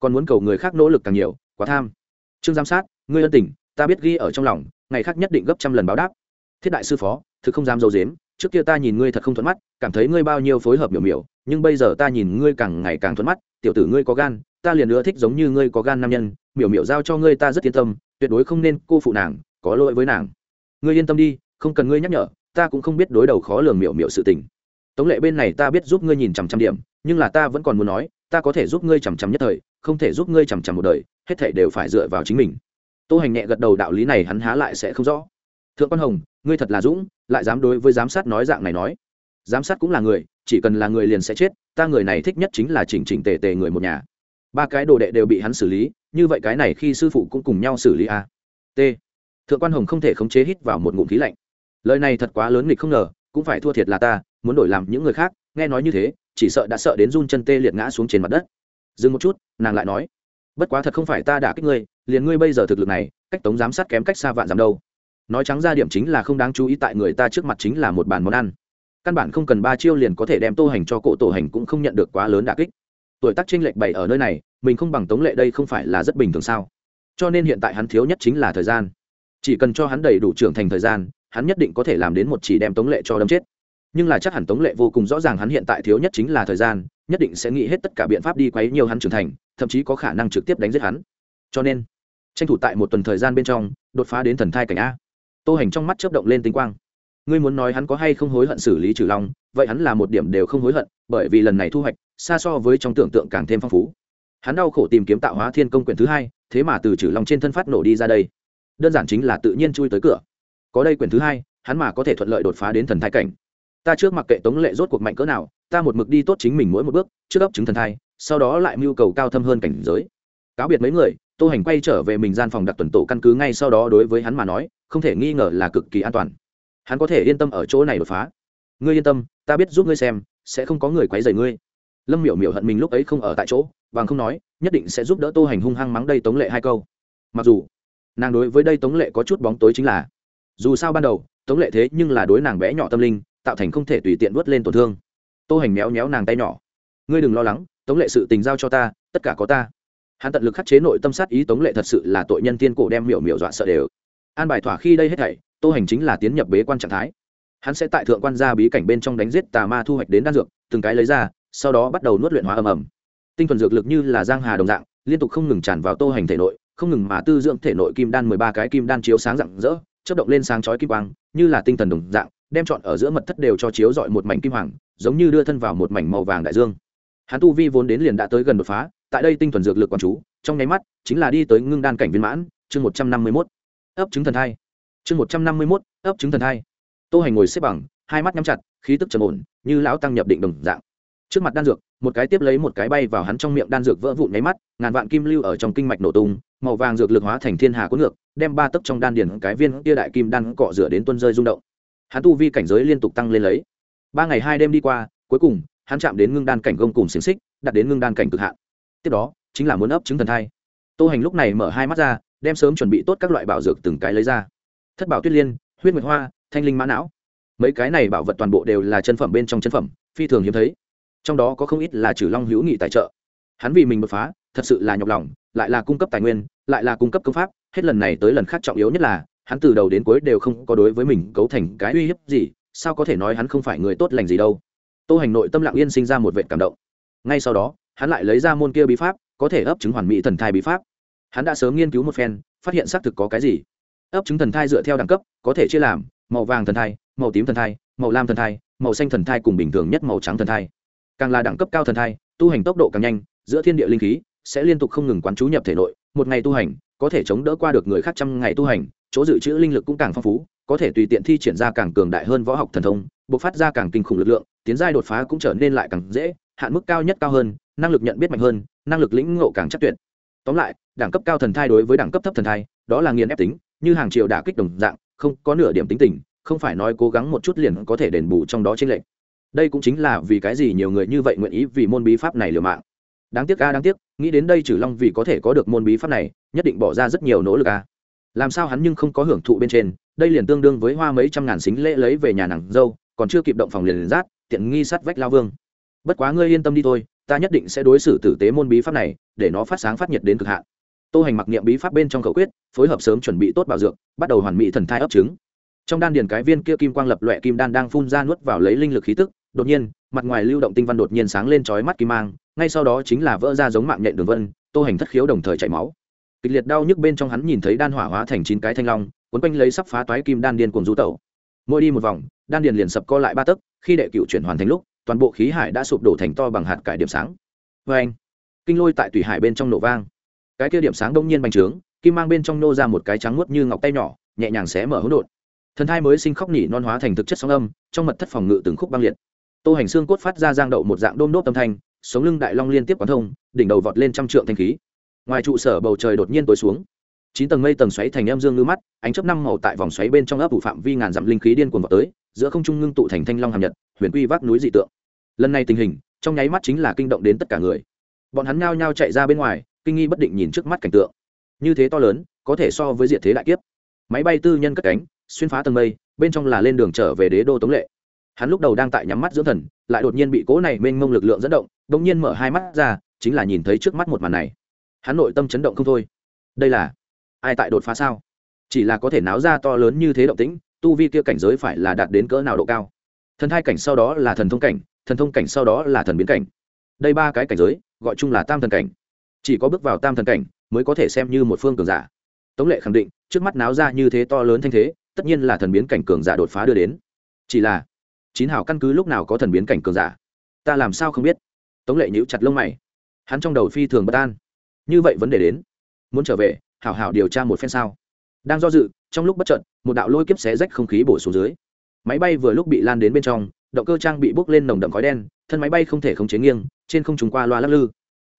Còn muốn cầu người khác nỗ lực càng nhiều, quá tham. Trương giám sát, ngươi ân tình ta biết ghi ở trong lòng, ngày khác nhất định gấp trăm lần báo đáp. Thiết đại sư phó, thực không dám dâu dếm, trước kia ta nhìn ngươi thật không thuận mắt, cảm thấy ngươi bao nhiêu phối hợp miểu miểu, nhưng bây giờ ta nhìn ngươi càng ngày càng thuận mắt, tiểu tử ngươi có gan, ta liền nữa thích giống như ngươi có gan nam nhân, miểu miểu giao cho ngươi ta rất yên tâm, tuyệt đối không nên cô phụ nàng, có lỗi với nàng. Ngươi yên tâm đi, không cần ngươi nhắc nhở, ta cũng không biết đối đầu khó lường miểu miểu sự tình. Tống lệ bên này ta biết giúp ngươi nhìn chằm chằm điểm, nhưng là ta vẫn còn muốn nói, ta có thể giúp ngươi chằm chằm nhất thời, không thể giúp ngươi chằm chằm một đời, hết thể đều phải dựa vào chính mình tô hành nhẹ gật đầu, đạo lý này hắn há lại sẽ không rõ. Thượng quan hồng, ngươi thật là dũng, lại dám đối với giám sát nói dạng này nói. Giám sát cũng là người, chỉ cần là người liền sẽ chết, ta người này thích nhất chính là chỉnh chỉnh tề tề người một nhà. Ba cái đồ đệ đều bị hắn xử lý, như vậy cái này khi sư phụ cũng cùng nhau xử lý a t. Thượng quan hồng không thể khống chế hít vào một ngụm khí lạnh. Lời này thật quá lớn nghịch không ngờ, cũng phải thua thiệt là ta, muốn đổi làm những người khác, nghe nói như thế, chỉ sợ đã sợ đến run chân tê liệt ngã xuống trên mặt đất. Dừng một chút, nàng lại nói bất quá thật không phải ta đã kích ngươi, liền ngươi bây giờ thực lực này, cách tống giám sát kém cách xa vạn dặm đâu. Nói trắng ra điểm chính là không đáng chú ý tại người ta trước mặt chính là một bàn món ăn. Căn bản không cần ba chiêu liền có thể đem tô hành cho cổ tổ hành cũng không nhận được quá lớn đà kích. Tuổi tác tranh lệch bảy ở nơi này, mình không bằng tống lệ đây không phải là rất bình thường sao? Cho nên hiện tại hắn thiếu nhất chính là thời gian. Chỉ cần cho hắn đầy đủ trưởng thành thời gian, hắn nhất định có thể làm đến một chỉ đem tống lệ cho đâm chết. Nhưng là chắc hẳn tống lệ vô cùng rõ ràng hắn hiện tại thiếu nhất chính là thời gian nhất định sẽ nghĩ hết tất cả biện pháp đi quấy nhiều hắn trưởng thành, thậm chí có khả năng trực tiếp đánh giết hắn. Cho nên, tranh thủ tại một tuần thời gian bên trong, đột phá đến thần thai cảnh a. Tô hành trong mắt chớp động lên tinh quang. Ngươi muốn nói hắn có hay không hối hận xử lý trừ long, vậy hắn là một điểm đều không hối hận, bởi vì lần này thu hoạch, xa so với trong tưởng tượng càng thêm phong phú. Hắn đau khổ tìm kiếm tạo hóa thiên công quyển thứ hai, thế mà từ trừ long trên thân phát nổ đi ra đây. Đơn giản chính là tự nhiên chui tới cửa. Có đây quyển thứ hai, hắn mà có thể thuận lợi đột phá đến thần thai cảnh ta trước mặc kệ tống lệ rốt cuộc mạnh cỡ nào, ta một mực đi tốt chính mình mỗi một bước, trước ấp chứng thần thai, sau đó lại mưu cầu cao thâm hơn cảnh giới. Cáo biệt mấy người, tô hành quay trở về mình gian phòng đặc tuần tổ căn cứ ngay sau đó đối với hắn mà nói, không thể nghi ngờ là cực kỳ an toàn. Hắn có thể yên tâm ở chỗ này đột phá. Ngươi yên tâm, ta biết giúp ngươi xem, sẽ không có người quấy rầy ngươi. Lâm miểu miểu hận mình lúc ấy không ở tại chỗ, bằng không nói, nhất định sẽ giúp đỡ tô hành hung hăng mắng đây tống lệ hai câu. Mặc dù, nàng đối với đây tống lệ có chút bóng tối chính là, dù sao ban đầu, tống lệ thế nhưng là đối nàng bé nhỏ tâm linh tạo thành không thể tùy tiện vớt lên tổn thương. Tô hành méo méo nàng tay nhỏ. Ngươi đừng lo lắng, tống lệ sự tình giao cho ta, tất cả có ta. Hắn tận lực khắc chế nội tâm sát ý, tống lệ thật sự là tội nhân tiên cổ đem miểu miểu dọa sợ đều. An bài thỏa khi đây hết thảy, tô hành chính là tiến nhập bế quan trạng thái. Hắn sẽ tại thượng quan gia bí cảnh bên trong đánh giết tà ma thu hoạch đến đan dược, từng cái lấy ra, sau đó bắt đầu nuốt luyện hóa ầm ầm. Tinh thuần dược lực như là giang hà đồng dạng, liên tục không ngừng tràn vào tô hành thể nội, không ngừng mà tư dưỡng thể nội kim đan mười ba cái kim đan chiếu sáng rạng rỡ, chớp động lên sáng chói kim quang, như là tinh thần đồng dạng đem chọn ở giữa mật thất đều cho chiếu dọi một mảnh kim hoàng, giống như đưa thân vào một mảnh màu vàng đại dương. Hắn tu vi vốn đến liền đã tới gần đột phá, tại đây tinh thuần dược lực quán chú, trong nháy mắt, chính là đi tới ngưng đan cảnh viên mãn, chương một trăm năm mươi mốt. Ấp trứng thần thai. Chương một trăm năm mươi mốt, ấp trứng thần thai. Tô hành ngồi xếp bằng, hai mắt nhắm chặt, khí tức trầm ổn, như lão tăng nhập định đồng dạng. Trước mặt đan dược, một cái tiếp lấy một cái bay vào hắn trong miệng đan dược vỡ vụn nháy mắt, ngàn vạn kim lưu ở trong kinh mạch nổ tung, màu vàng dược lực hóa thành thiên hà cuốn ngược, đem ba tấc trong đan điển cái viên kia đại kim đan cọ rửa đến tuân rơi rung động hắn tu vi cảnh giới liên tục tăng lên lấy. Ba ngày hai đêm đi qua, cuối cùng, hắn chạm đến ngưng đan cảnh gông cùng xiềng xích đặt đến ngưng đan cảnh cực hạn. Tiếp đó, chính là muốn ấp chứng thần thai. Tô hành lúc này mở hai mắt ra, đem sớm chuẩn bị tốt các loại bảo dược từng cái lấy ra. Thất bảo tuyết liên, huyết nguyệt hoa, thanh linh mã não. Mấy cái này bảo vật toàn bộ đều là chân phẩm bên trong chân phẩm, phi thường hiếm thấy. Trong đó có không ít là trừ long hữu nghị tài trợ. Hắn vì mình đột phá, thật sự là nhọc lòng, lại là cung cấp tài nguyên, lại là cung cấp công pháp, hết lần này tới lần khác trọng yếu nhất là hắn từ đầu đến cuối đều không có đối với mình cấu thành cái uy hiếp gì, sao có thể nói hắn không phải người tốt lành gì đâu. Tô hành nội tâm lặng yên sinh ra một vệ cảm động. Ngay sau đó, hắn lại lấy ra môn kia bí pháp, có thể ấp chứng hoàn mỹ thần thai bí pháp. Hắn đã sớm nghiên cứu một phen, phát hiện xác thực có cái gì. Ấp chứng thần thai dựa theo đẳng cấp, có thể chia làm màu vàng thần thai, màu tím thần thai, màu lam thần thai, màu xanh thần thai cùng bình thường nhất màu trắng thần thai. Càng là đẳng cấp cao thần thai, tu hành tốc độ càng nhanh, giữa thiên địa linh khí sẽ liên tục không ngừng quán chú nhập thể nội, một ngày tu hành có thể chống đỡ qua được người khác trăm ngày tu hành chỗ dự trữ linh lực cũng càng phong phú, có thể tùy tiện thi triển ra càng cường đại hơn võ học thần thông, bộc phát ra càng kinh khủng lực lượng, tiến giai đột phá cũng trở nên lại càng dễ, hạn mức cao nhất cao hơn, năng lực nhận biết mạnh hơn, năng lực lĩnh ngộ càng chắc tuyệt. Tóm lại, đẳng cấp cao thần thai đối với đẳng cấp thấp thần thai, đó là nghiền ép tính, như hàng triệu đả kích đồng dạng, không có nửa điểm tính tình, không phải nói cố gắng một chút liền có thể đền bù trong đó trên lệnh đây cũng chính là vì cái gì nhiều người như vậy nguyện ý vì môn bí pháp này liều mạng. Đáng tiếc a, đáng tiếc, nghĩ đến đây trừ long vì có thể có được môn bí pháp này, nhất định bỏ ra rất nhiều nỗ lực a làm sao hắn nhưng không có hưởng thụ bên trên, đây liền tương đương với hoa mấy trăm ngàn xính lễ lấy về nhà nàng dâu, còn chưa kịp động phòng liền liền rát, tiện nghi sát vách lao vương. Bất quá ngươi yên tâm đi thôi, ta nhất định sẽ đối xử tử tế môn bí pháp này, để nó phát sáng phát nhiệt đến cực hạn. Tô hành mặc niệm bí pháp bên trong khẩu quyết, phối hợp sớm chuẩn bị tốt bảo dược, bắt đầu hoàn mỹ thần thai ấp trứng. Trong đan điền cái viên kia kim quang lập loẹ kim đan đang phun ra nuốt vào lấy linh lực khí tức, đột nhiên, mặt ngoài lưu động tinh văn đột nhiên sáng lên chói mắt kim mang, ngay sau đó chính là vỡ ra giống mạng nhện đường vân, tô hành thất khiếu đồng thời chảy máu kịch liệt đau nhức bên trong hắn nhìn thấy đan hỏa hóa thành chín cái thanh long quấn quanh lấy sắp phá toái kim đan điền cuồng du tẩu. Mỗi đi một vòng, đan điền liền sập co lại ba tấc, khi đệ cựu chuyển hoàn thành lúc, toàn bộ khí hải đã sụp đổ thành to bằng hạt cải điểm sáng. Vê anh, kinh lôi tại tùy hải bên trong nổ vang. Cái kia điểm sáng đông nhiên bành trướng, kim mang bên trong nô ra một cái trắng muốt như ngọc tay nhỏ, nhẹ nhàng xé mở hỗn độn. Thần thai mới sinh khóc nhỉ non hóa thành thực chất sóng âm, trong mật thất phòng ngự từng khúc băng liệt. Tô hành xương cốt phát ra giang đậu một dạng đôm đốt âm thanh, sống lưng đại long liên tiếp quán thông, đỉnh đầu vọt lên trăm trượng thanh khí ngoài trụ sở bầu trời đột nhiên tối xuống. Chín tầng mây tầng xoáy thành em dương ngư mắt, ánh chấp năm màu tại vòng xoáy bên trong ấp ủ phạm vi ngàn dặm linh khí điên cuồng vào tới, giữa không trung ngưng tụ thành thanh long hàm nhật, huyền quy vác núi dị tượng. Lần này tình hình, trong nháy mắt chính là kinh động đến tất cả người. Bọn hắn nhao nhao chạy ra bên ngoài, kinh nghi bất định nhìn trước mắt cảnh tượng. Như thế to lớn, có thể so với diệt thế đại kiếp. Máy bay tư nhân cất cánh, xuyên phá tầng mây, bên trong là lên đường trở về đế đô tống lệ. Hắn lúc đầu đang tại nhắm mắt dưỡng thần, lại đột nhiên bị cố này mênh mông lực lượng dẫn động đ ỗ n g nhiên mở hai mắt ra, chính là nhìn thấy trước mắt một màn này hắn nội tâm chấn động không thôi. Đây là ai tại đột phá sao? Chỉ là có thể náo ra to lớn như thế động tĩnh, tu vi kia cảnh giới phải là đạt đến cỡ nào độ cao? Thần thai cảnh sau đó là thần thông cảnh, thần thông cảnh sau đó là thần biến cảnh. Đây ba cái cảnh giới, gọi chung là tam thần cảnh. Chỉ có bước vào tam thần cảnh mới có thể xem như một phương cường giả. Tống lệ khẳng định, trước mắt náo ra như thế to lớn thanh thế, tất nhiên là thần biến cảnh cường giả đột phá đưa đến. Chỉ là, chín hảo căn cứ lúc nào có thần biến cảnh cường giả? Ta làm sao không biết? Tống lệ nhíu chặt lông mày. Hắn trong đầu phi thường bất an như vậy vấn đề đến. Muốn trở về, hảo hảo điều tra một phen sao. Đang do dự, trong lúc bất trận một đạo lôi kiếp xé rách không khí bổ xuống dưới. Máy bay vừa lúc bị lan đến bên trong, động cơ trang bị bốc lên nồng đậm khói đen, thân máy bay không thể khống chế nghiêng, trên không trùng qua loa lắc lư.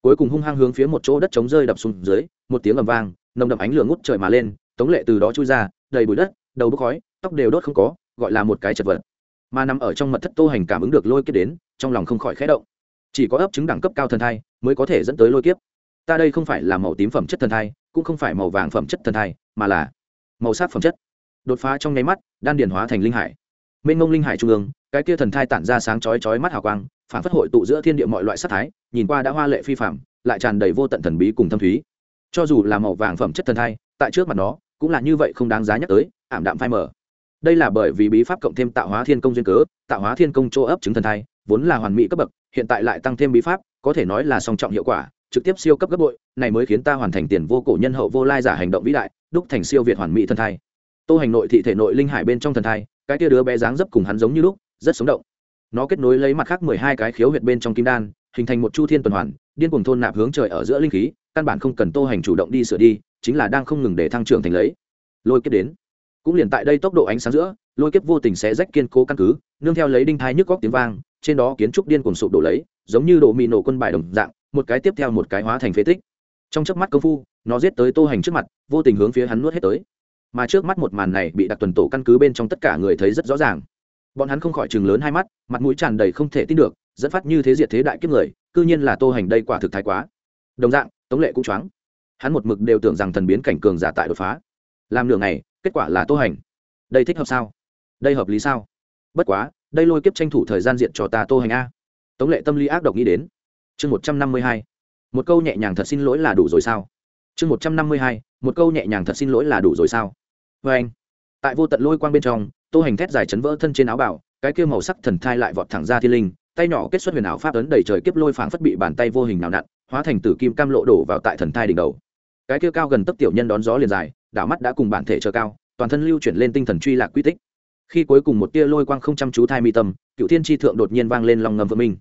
Cuối cùng hung hăng hướng phía một chỗ đất trống rơi đập xuống dưới, một tiếng ầm vang, nồng đậm ánh lửa ngút trời mà lên, tống lệ từ đó chui ra, đầy bụi đất, đầu bốc khói, tóc đều đốt không có, gọi là một cái chật vật. Mà nằm ở trong mật thất tô hành cảm ứng được lôi kiếp đến, trong lòng không khỏi khẽ động. Chỉ có ấp chứng đẳng cấp cao thần thai mới có thể dẫn tới lôi kiếp ta đây không phải là màu tím phẩm chất thần thai, cũng không phải màu vàng phẩm chất thần thai, mà là màu sắc phẩm chất. Đột phá trong nháy mắt, đan điền hóa thành linh hải. Mênh mông linh hải trung ương, cái kia thần thai tản ra sáng chói chói mắt hào quang, phản phất hội tụ giữa thiên địa mọi loại sắc thái, nhìn qua đã hoa lệ phi phạm lại tràn đầy vô tận thần bí cùng thâm thúy. Cho dù là màu vàng phẩm chất thần thai, tại trước mặt nó, cũng là như vậy không đáng giá nhắc tới, ảm đạm phai mờ. Đây là bởi vì bí pháp cộng thêm tạo hóa thiên công duyên cớ, tạo hóa thiên công chỗ ấp chứng thần thai, vốn là hoàn mỹ cấp bậc, hiện tại lại tăng thêm bí pháp, có thể nói là song trọng hiệu quả trực tiếp siêu cấp gấp bội, này mới khiến ta hoàn thành tiền vô cổ nhân hậu vô lai giả hành động vĩ đại, đúc thành siêu việt hoàn mỹ thần thai. Tô hành nội thị thể nội linh hải bên trong thần thai, cái tia đứa bé dáng dấp cùng hắn giống như lúc, rất sống động. Nó kết nối lấy mặt khác mười hai cái khiếu huyệt bên trong kim đan, hình thành một chu thiên tuần hoàn, điên cuồng thôn nạp hướng trời ở giữa linh khí, căn bản không cần tô hành chủ động đi sửa đi, chính là đang không ngừng để thăng trưởng thành lấy. Lôi kiếp đến. Cũng liền tại đây tốc độ ánh sáng giữa, lôi kiếp vô tình sẽ rách kiên cố căn cứ, nương theo lấy đinh thai nhức góc tiếng vang, trên đó kiến trúc điên cuồng sụp đổ lấy, giống như đổ mì nổ quân bài đồng dạng một cái tiếp theo một cái hóa thành phế tích. Trong chớp mắt công phu, nó giết tới tô hành trước mặt, vô tình hướng phía hắn nuốt hết tới. Mà trước mắt một màn này bị đặc tuần tổ căn cứ bên trong tất cả người thấy rất rõ ràng. Bọn hắn không khỏi chừng lớn hai mắt, mặt mũi tràn đầy không thể tin được, dẫn phát như thế diệt thế đại kiếp người, cư nhiên là tô hành đây quả thực thái quá. Đồng dạng, tống lệ cũng choáng. Hắn một mực đều tưởng rằng thần biến cảnh cường giả tại đột phá. Làm nửa ngày, kết quả là tô hành. Đây thích hợp sao? Đây hợp lý sao? Bất quá, đây lôi kiếp tranh thủ thời gian diện cho ta tô hành a. Tống lệ tâm lý ác độc nghĩ đến chương một trăm năm mươi hai, một câu nhẹ nhàng thật xin lỗi là đủ rồi sao? Chương một trăm năm mươi hai, một câu nhẹ nhàng thật xin lỗi là đủ rồi sao? Vê anh, tại vô tận lôi quang bên trong, tô hành thét dài chấn vỡ thân trên áo bảo, cái kia màu sắc thần thai lại vọt thẳng ra thiên linh, tay nhỏ kết xuất huyền ảo pháp ấn đầy trời kiếp lôi phảng phất bị bàn tay vô hình nào nặn, hóa thành tử kim cam lộ đổ vào tại thần thai đỉnh đầu. Cái kia cao gần tấp tiểu nhân đón gió liền dài, đảo mắt đã cùng bản thể chờ cao, toàn thân lưu chuyển lên tinh thần truy lạc quy tích. Khi cuối cùng một tia lôi quang không chăm chú thai mi tâm, cựu thiên tri thượng đột nhiên vang lên lòng ngầm vợ mình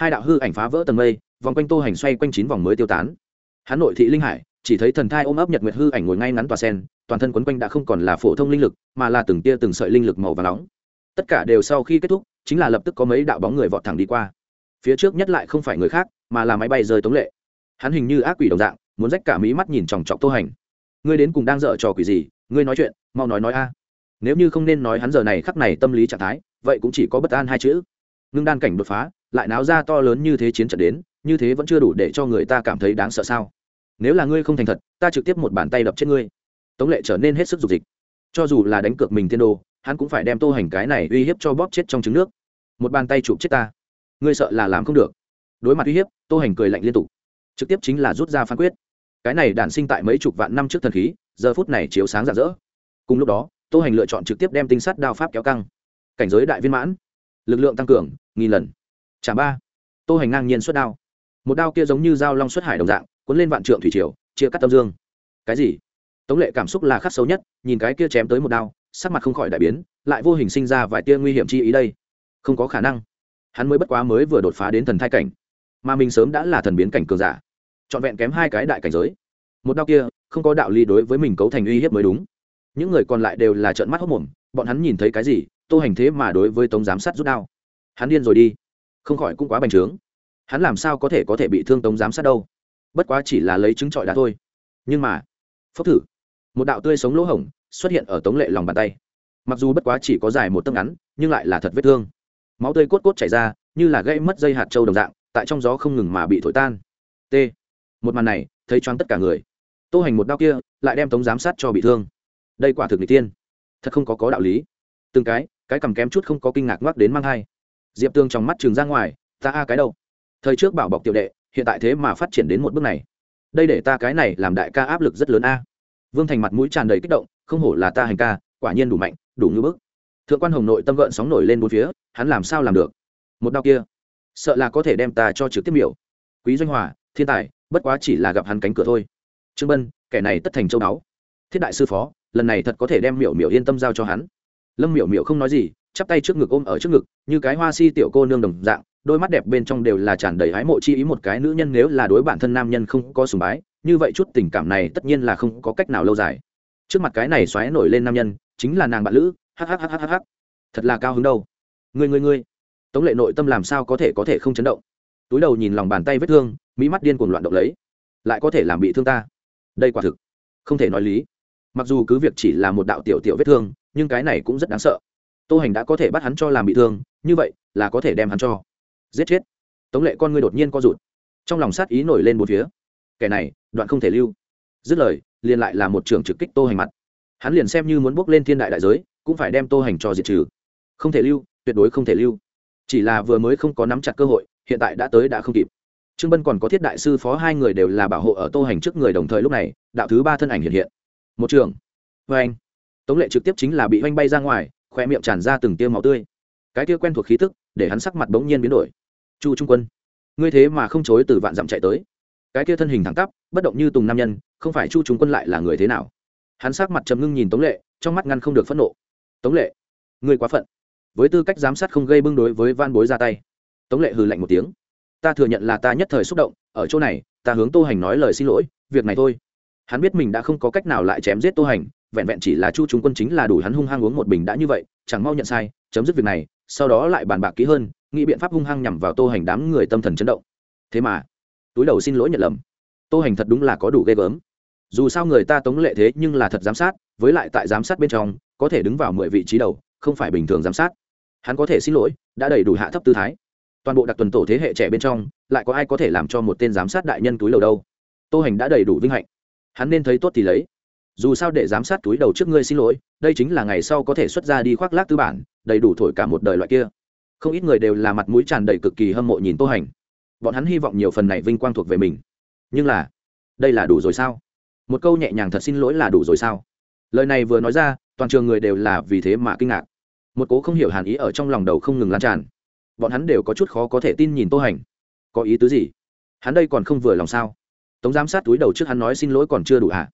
hai đạo hư ảnh phá vỡ tầng mây, vòng quanh tô hành xoay quanh chín vòng mới tiêu tán. Hắn nội thị linh hải, chỉ thấy thần thai ôm ấp nhật nguyệt hư ảnh ngồi ngay ngắn tòa sen, toàn thân quấn quanh đã không còn là phổ thông linh lực, mà là từng tia từng sợi linh lực màu và nóng. Tất cả đều sau khi kết thúc, chính là lập tức có mấy đạo bóng người vọt thẳng đi qua. Phía trước nhất lại không phải người khác, mà là máy bay rơi tống lệ. Hắn hình như ác quỷ đồng dạng, muốn rách cả mí mắt nhìn chòng chọc tô hành. Ngươi đến cùng đang dở trò quỷ gì? Ngươi nói chuyện, mau nói nói a. Nếu như không nên nói hắn giờ này khắc này tâm lý trạng thái, vậy cũng chỉ có bất an hai chữ. Ngưng đan cảnh đột phá lại náo ra to lớn như thế chiến trận đến, như thế vẫn chưa đủ để cho người ta cảm thấy đáng sợ sao? Nếu là ngươi không thành thật, ta trực tiếp một bàn tay đập chết ngươi. Tống lệ trở nên hết sức dục dịch. Cho dù là đánh cược mình thiên đồ, hắn cũng phải đem tô hành cái này uy hiếp cho bóp chết trong trứng nước. Một bàn tay chụp chết ta. Ngươi sợ là làm không được. Đối mặt uy hiếp, tô hành cười lạnh liên tục. Trực tiếp chính là rút ra phán quyết. Cái này đản sinh tại mấy chục vạn năm trước thần khí, giờ phút này chiếu sáng rạng rỡ. Cùng lúc đó, tô hành lựa chọn trực tiếp đem tinh sắt đao pháp kéo căng. Cảnh giới đại viên mãn. Lực lượng tăng cường, nghìn lần chả ba. Tô hành ngang nhiên xuất đao. Một đao kia giống như dao long xuất hải đồng dạng, cuốn lên vạn trượng thủy triều, chia cắt tâm dương. Cái gì? Tống lệ cảm xúc là khắc sâu nhất, nhìn cái kia chém tới một đao, sắc mặt không khỏi đại biến, lại vô hình sinh ra vài tia nguy hiểm chi ý đây. Không có khả năng. Hắn mới bất quá mới vừa đột phá đến thần thai cảnh, mà mình sớm đã là thần biến cảnh cường giả. Trọn vẹn kém hai cái đại cảnh giới. Một đao kia, không có đạo lý đối với mình cấu thành uy hiếp mới đúng. Những người còn lại đều là trợn mắt hốt mồm, bọn hắn nhìn thấy cái gì, tô hành thế mà đối với tống giám sát rút đao. Hắn điên rồi đi không khỏi cũng quá bành trướng. Hắn làm sao có thể có thể bị thương tống giám sát đâu? Bất quá chỉ là lấy trứng trọi đá thôi. Nhưng mà, phốc thử, một đạo tươi sống lỗ hổng xuất hiện ở tống lệ lòng bàn tay. Mặc dù bất quá chỉ có dài một tấc ngắn, nhưng lại là thật vết thương. Máu tươi cốt cốt chảy ra, như là gây mất dây hạt trâu đồng dạng, tại trong gió không ngừng mà bị thổi tan. T. Một màn này, thấy choáng tất cả người. Tô hành một đau kia, lại đem tống giám sát cho bị thương. Đây quả thực n tiên thật không có có đạo lý. Từng cái cái cầm kém chút không có kinh ngạc ngoắc đến mang hai diệp tương trong mắt trường ra ngoài, ta a cái đâu? Thời trước bảo bọc tiểu đệ, hiện tại thế mà phát triển đến một bước này. Đây để ta cái này làm đại ca áp lực rất lớn a. Vương thành mặt mũi tràn đầy kích động, không hổ là ta hành ca, quả nhiên đủ mạnh, đủ ngưỡng bức. Thượng quan hồng nội tâm gợn sóng nổi lên bốn phía, hắn làm sao làm được? Một đau kia, sợ là có thể đem ta cho trực tiếp miểu. Quý doanh hòa, thiên tài, bất quá chỉ là gặp hắn cánh cửa thôi. Trương bân, kẻ này tất thành châu đáo thiết đại sư phó, lần này thật có thể đem miểu miểu yên tâm giao cho hắn. Lâm miểu miểu không nói gì chắp tay trước ngực ôm ở trước ngực, như cái hoa si tiểu cô nương đồng dạng, đôi mắt đẹp bên trong đều là tràn đầy hái mộ chi ý một cái nữ nhân nếu là đối bản thân nam nhân không có sùng bái, như vậy chút tình cảm này tất nhiên là không có cách nào lâu dài. Trước mặt cái này xoáy nổi lên nam nhân, chính là nàng bạn lữ hhhhh thật là cao hứng đâu. Người người người tống lệ nội tâm làm sao có thể có thể không chấn động. Túi đầu nhìn lòng bàn tay vết thương, mỹ mắt điên cuồng loạn động lấy. Lại có thể làm bị thương ta? Đây quả thực không thể nói lý. Mặc dù cứ việc chỉ là một đạo tiểu tiểu vết thương, nhưng cái này cũng rất đáng sợ tô hành đã có thể bắt hắn cho làm bị thương, như vậy là có thể đem hắn cho giết chết. Tống lệ con ngươi đột nhiên co rụt, trong lòng sát ý nổi lên một phía. Kẻ này, đoạn không thể lưu. Dứt lời, liền lại là một trường trực kích tô hành mặt. Hắn liền xem như muốn bước lên thiên đại đại giới, cũng phải đem tô hành cho diệt trừ. Không thể lưu, tuyệt đối không thể lưu. Chỉ là vừa mới không có nắm chặt cơ hội, hiện tại đã tới đã không kịp. Trương bân còn có thiết đại sư phó hai người đều là bảo hộ ở tô hành trước người đồng thời lúc này, đạo thứ ba thân ảnh hiện hiện. Một trường vê anh tống lệ trực tiếp chính là bị oanh bay ra ngoài khoe miệng tràn ra từng tia máu tươi. Cái kia quen thuộc khí tức để hắn sắc mặt bỗng nhiên biến đổi. Chu trung quân, ngươi thế mà không chối từ vạn dặm chạy tới. Cái kia thân hình thẳng tắp, bất động như tùng nam nhân, không phải chu trung quân lại là người thế nào? Hắn sắc mặt trầm ngưng nhìn tống lệ, trong mắt ngăn không được phẫn nộ. Tống lệ, ngươi quá phận. Với tư cách giám sát không gây bưng đối với van bối ra tay. Tống lệ hừ lạnh một tiếng. Ta thừa nhận là ta nhất thời xúc động, ở chỗ này, ta hướng tô hành nói lời xin lỗi, việc này thôi. Hắn biết mình đã không có cách nào lại chém giết tô hành vẹn vẹn chỉ là chu chúng quân chính là đủ hắn hung hăng uống một bình đã như vậy, chẳng mau nhận sai, chấm dứt việc này, sau đó lại bàn bạc kỹ hơn, nghĩ biện pháp hung hăng nhằm vào tô hành đám người tâm thần chấn động. Thế mà, túi đầu xin lỗi nhận lầm. Tô hành thật đúng là có đủ ghê gớm. Dù sao người ta tống lệ thế nhưng là thật giám sát, với lại tại giám sát bên trong, có thể đứng vào mười vị trí đầu, không phải bình thường giám sát. Hắn có thể xin lỗi, đã đầy đủ hạ thấp tư thái. Toàn bộ đặc tuần tổ thế hệ trẻ bên trong, lại có ai có thể làm cho một tên giám sát đại nhân túi lầu đâu? Tô hành đã đầy đủ vinh hạnh. Hắn nên thấy tốt thì lấy dù sao để giám sát túi đầu trước ngươi xin lỗi, đây chính là ngày sau có thể xuất ra đi khoác lác tư bản, đầy đủ thổi cả một đời loại kia. Không ít người đều là mặt mũi tràn đầy cực kỳ hâm mộ nhìn tô hành. Bọn hắn hy vọng nhiều phần này vinh quang thuộc về mình. Nhưng là, đây là đủ rồi sao? Một câu nhẹ nhàng thật xin lỗi là đủ rồi sao? Lời này vừa nói ra, toàn trường người đều là vì thế mà kinh ngạc. Một cố không hiểu hàn ý ở trong lòng đầu không ngừng lan tràn. Bọn hắn đều có chút khó có thể tin nhìn tô hành. Có ý tứ gì? Hắn đây còn không vừa lòng sao? Tống giám sát túi đầu trước hắn nói xin lỗi còn chưa đủ hả?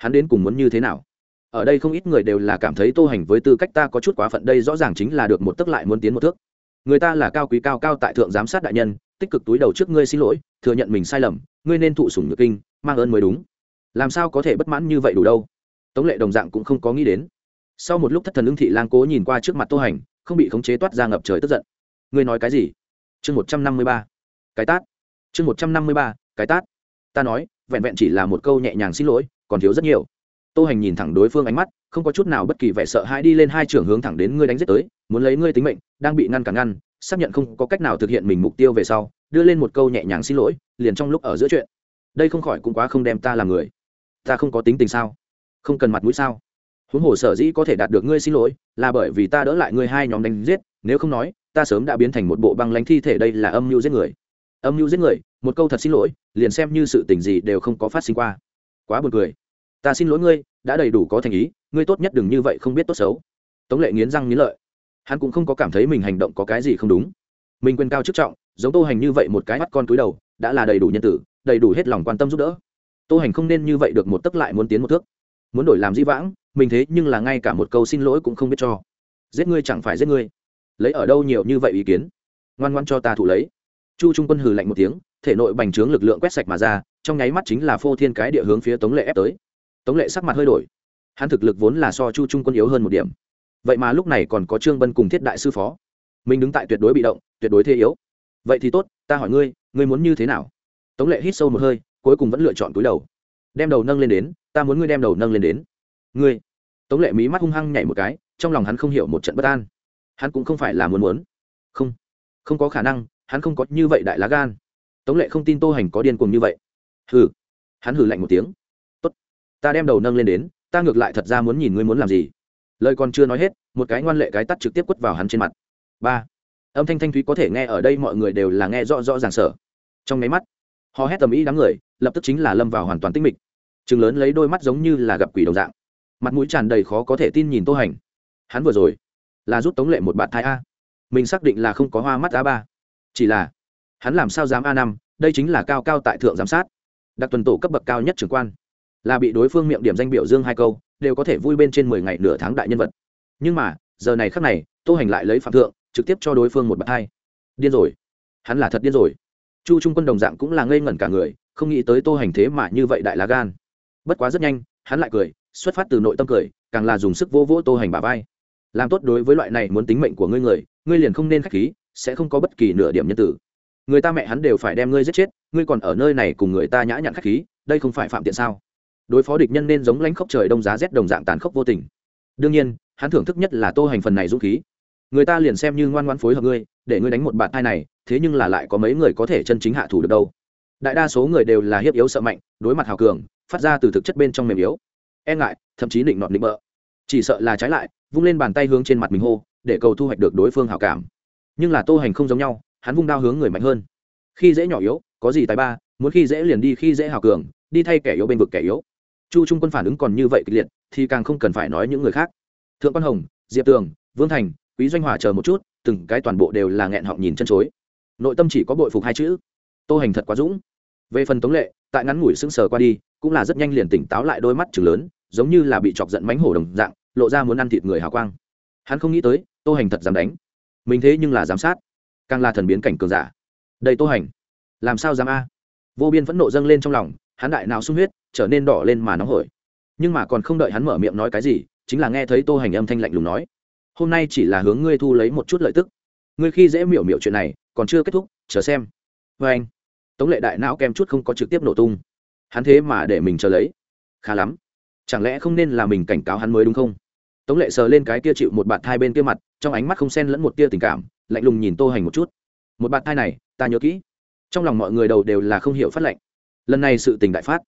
Hắn đến cùng muốn như thế nào? Ở đây không ít người đều là cảm thấy tô hành với tư cách ta có chút quá phận, đây rõ ràng chính là được một tấc lại muốn tiến một thước. Người ta là cao quý cao cao tại thượng giám sát đại nhân, tích cực túi đầu trước ngươi xin lỗi, thừa nhận mình sai lầm, ngươi nên thụ sủng nhược kinh, mang ơn mới đúng. Làm sao có thể bất mãn như vậy đủ đâu? Tống lệ đồng dạng cũng không có nghĩ đến. Sau một lúc thất thần ưng thị lang cố nhìn qua trước mặt tô hành, không bị khống chế toát ra ngập trời tức giận. Ngươi nói cái gì? Chương một trăm năm mươi ba. Cái tát. Chương một trăm năm mươi ba, cái tát. Ta nói, vẹn vẹn chỉ là một câu nhẹ nhàng xin lỗi còn thiếu rất nhiều. Tô hành nhìn thẳng đối phương ánh mắt, không có chút nào bất kỳ vẻ sợ hãi đi lên hai trường hướng thẳng đến ngươi đánh giết tới, muốn lấy ngươi tính mệnh, đang bị ngăn cản ngăn, xác nhận không có cách nào thực hiện mình mục tiêu về sau, đưa lên một câu nhẹ nhàng xin lỗi, liền trong lúc ở giữa chuyện. Đây không khỏi cũng quá không đem ta làm người. Ta không có tính tình sao? Không cần mặt mũi sao? Huống hồ sở dĩ có thể đạt được ngươi xin lỗi, là bởi vì ta đỡ lại ngươi hai nhóm đánh giết, nếu không nói, ta sớm đã biến thành một bộ băng lánh thi thể đây là âm mưu giết người. Âm mưu giết người, một câu thật xin lỗi, liền xem như sự tình gì đều không có phát sinh qua. Quá buồn cười ta xin lỗi ngươi, đã đầy đủ có thành ý, ngươi tốt nhất đừng như vậy không biết tốt xấu. Tống lệ nghiến răng nghiến lợi. Hắn cũng không có cảm thấy mình hành động có cái gì không đúng. Mình quên cao chức trọng, giống tô hành như vậy một cái mắt con túi đầu, đã là đầy đủ nhân tử, đầy đủ hết lòng quan tâm giúp đỡ. Tô hành không nên như vậy được một tấc lại muốn tiến một thước. Muốn đổi làm di vãng, mình thế nhưng là ngay cả một câu xin lỗi cũng không biết cho. Giết ngươi chẳng phải giết ngươi. Lấy ở đâu nhiều như vậy ý kiến? Ngoan ngoan cho ta thủ lấy. Chu trung quân hừ lạnh một tiếng, thể nội bành trướng lực lượng quét sạch mà ra, trong nháy mắt chính là phô thiên cái địa hướng phía tống lệ ép tới tống lệ sắc mặt hơi đổi. Hắn thực lực vốn là so chu trung quân yếu hơn một điểm. Vậy mà lúc này còn có trương bân cùng thiết đại sư phó. Mình đứng tại tuyệt đối bị động, tuyệt đối thế yếu. Vậy thì tốt, ta hỏi ngươi ngươi muốn như thế nào? Tống lệ hít sâu một hơi, cuối cùng vẫn lựa chọn túi đầu. Đem đầu nâng lên đến, ta muốn ngươi đem đầu nâng lên đến. Ngươi. Tống lệ mí mắt hung hăng nhảy một cái, trong lòng hắn không hiểu một trận bất an. Hắn cũng không phải là muốn muốn. Không. Không có khả năng, hắn không có như vậy đại lá gan. Tống lệ không tin tô hành có điên cuồng như vậy. Hừ. Hắn hừ lạnh một tiếng ta đem đầu nâng lên đến, ta ngược lại thật ra muốn nhìn ngươi muốn làm gì. Lời còn chưa nói hết, một cái ngoan lệ cái tắt trực tiếp quất vào hắn trên mặt. Ba. Âm thanh thanh thúy có thể nghe ở đây mọi người đều là nghe rõ rõ ràng sở trong máy mắt họ hét tầm ý đám người, lập tức chính là lâm vào hoàn toàn tinh mịch. Chừng lớn lấy đôi mắt giống như là gặp quỷ đồng dạng. Mặt mũi tràn đầy khó có thể tin nhìn tô hành. Hắn vừa rồi, là rút tống lệ một bạn thai a. Mình xác định là không có hoa mắt a ba. Chỉ là, hắn làm sao dám a năm, đây chính là cao cao tại thượng giám sát. Đặc tuần tổ cấp bậc cao nhất trưởng quan là bị đối phương miệng điểm danh biểu dương hai câu, đều có thể vui bên trên mười ngày nửa tháng đại nhân vật. Nhưng mà, giờ này khắc này, tô hành lại lấy phạm thượng, trực tiếp cho đối phương một bậc hai. Điên rồi. Hắn là thật điên rồi. Chu trung quân đồng dạng cũng là ngây ngẩn cả người, không nghĩ tới tô hành thế mà như vậy đại lá gan. Bất quá rất nhanh, hắn lại cười, xuất phát từ nội tâm cười, càng là dùng sức vô vỗ tô hành bà vai. Làm tốt đối với loại này muốn tính mệnh của ngươi người, ngươi liền không nên k h á c h khí, sẽ không có bất kỳ nửa điểm nhân tử. Người ta mẹ hắn đều phải đem ngươi giết chết, ngươi còn ở nơi này cùng người ta nhã nhặn k h á c h khí, đây không phải phạm tiện sao? Đối phó địch nhân nên giống lãnh khốc trời đông giá rét đồng dạng tàn khốc vô tình. Đương nhiên, hắn thưởng thức nhất là tô hành phần này dũng khí. Người ta liền xem như ngoan ngoan phối hợp ngươi, để ngươi đánh một bạn thai này, thế nhưng là lại có mấy người có thể chân chính hạ thủ được đâu. Đại đa số người đều là hiếp yếu sợ mạnh, đối mặt hào cường, phát ra từ thực chất bên trong mềm yếu. E ngại, thậm chí định nọt định bợ. Chỉ sợ là trái lại, vung lên bàn tay hướng trên mặt mình hô, để cầu thu hoạch được đối phương hảo cảm. Nhưng là tô hành không giống nhau, hắn vung đao hướng người mạnh hơn. Khi dễ nhỏ yếu, có gì tài ba, muốn khi dễ liền đi, khi dễ hào cường, đi thay kẻ yếu bên vực kẻ yếu chu trung quân phản ứng còn như vậy kịch liệt, thì càng không cần phải nói những người khác. Thượng quan hồng, diệp tường, vương thành, quý doanh hòa chờ một chút, từng cái toàn bộ đều là nghẹn họng nhìn chân chối. Nội tâm chỉ có bội phục hai chữ. Tô hành thật quá dũng. Về phần tống lệ, tại ngắn ngủi sững sờ qua đi, cũng là rất nhanh liền tỉnh táo lại đôi mắt chừng lớn, giống như là bị chọc giận mánh hổ đồng dạng, lộ ra muốn ăn thịt người hào quang. Hắn không nghĩ tới, tô hành thật dám đánh. Mình thế nhưng là giám sát. Càng là thần biến cảnh cường giả. Đây tô hành, làm sao dám a? Vô biên phẫn nộ dâng lên trong lòng, hắn đại nào sung huyết trở nên đỏ lên mà nóng hổi. Nhưng mà còn không đợi hắn mở miệng nói cái gì, chính là nghe thấy tô hành âm thanh lạnh lùng nói, hôm nay chỉ là hướng ngươi thu lấy một chút lợi tức. Ngươi khi dễ miểu miểu chuyện này, còn chưa kết thúc, chờ xem. Vê anh, tống lệ đại não kem chút không có trực tiếp nổ tung. Hắn thế mà để mình chờ lấy. Khá lắm. Chẳng lẽ không nên là mình cảnh cáo hắn mới đúng không? Tống lệ sờ lên cái kia chịu một bạn thai bên kia mặt, trong ánh mắt không xen lẫn một tia tình cảm, lạnh lùng nhìn tô hành một chút. Một bạn thai này, ta nhớ kỹ. Trong lòng mọi người đầu đều là không hiểu phát lệnh. Lần này sự tình đại phát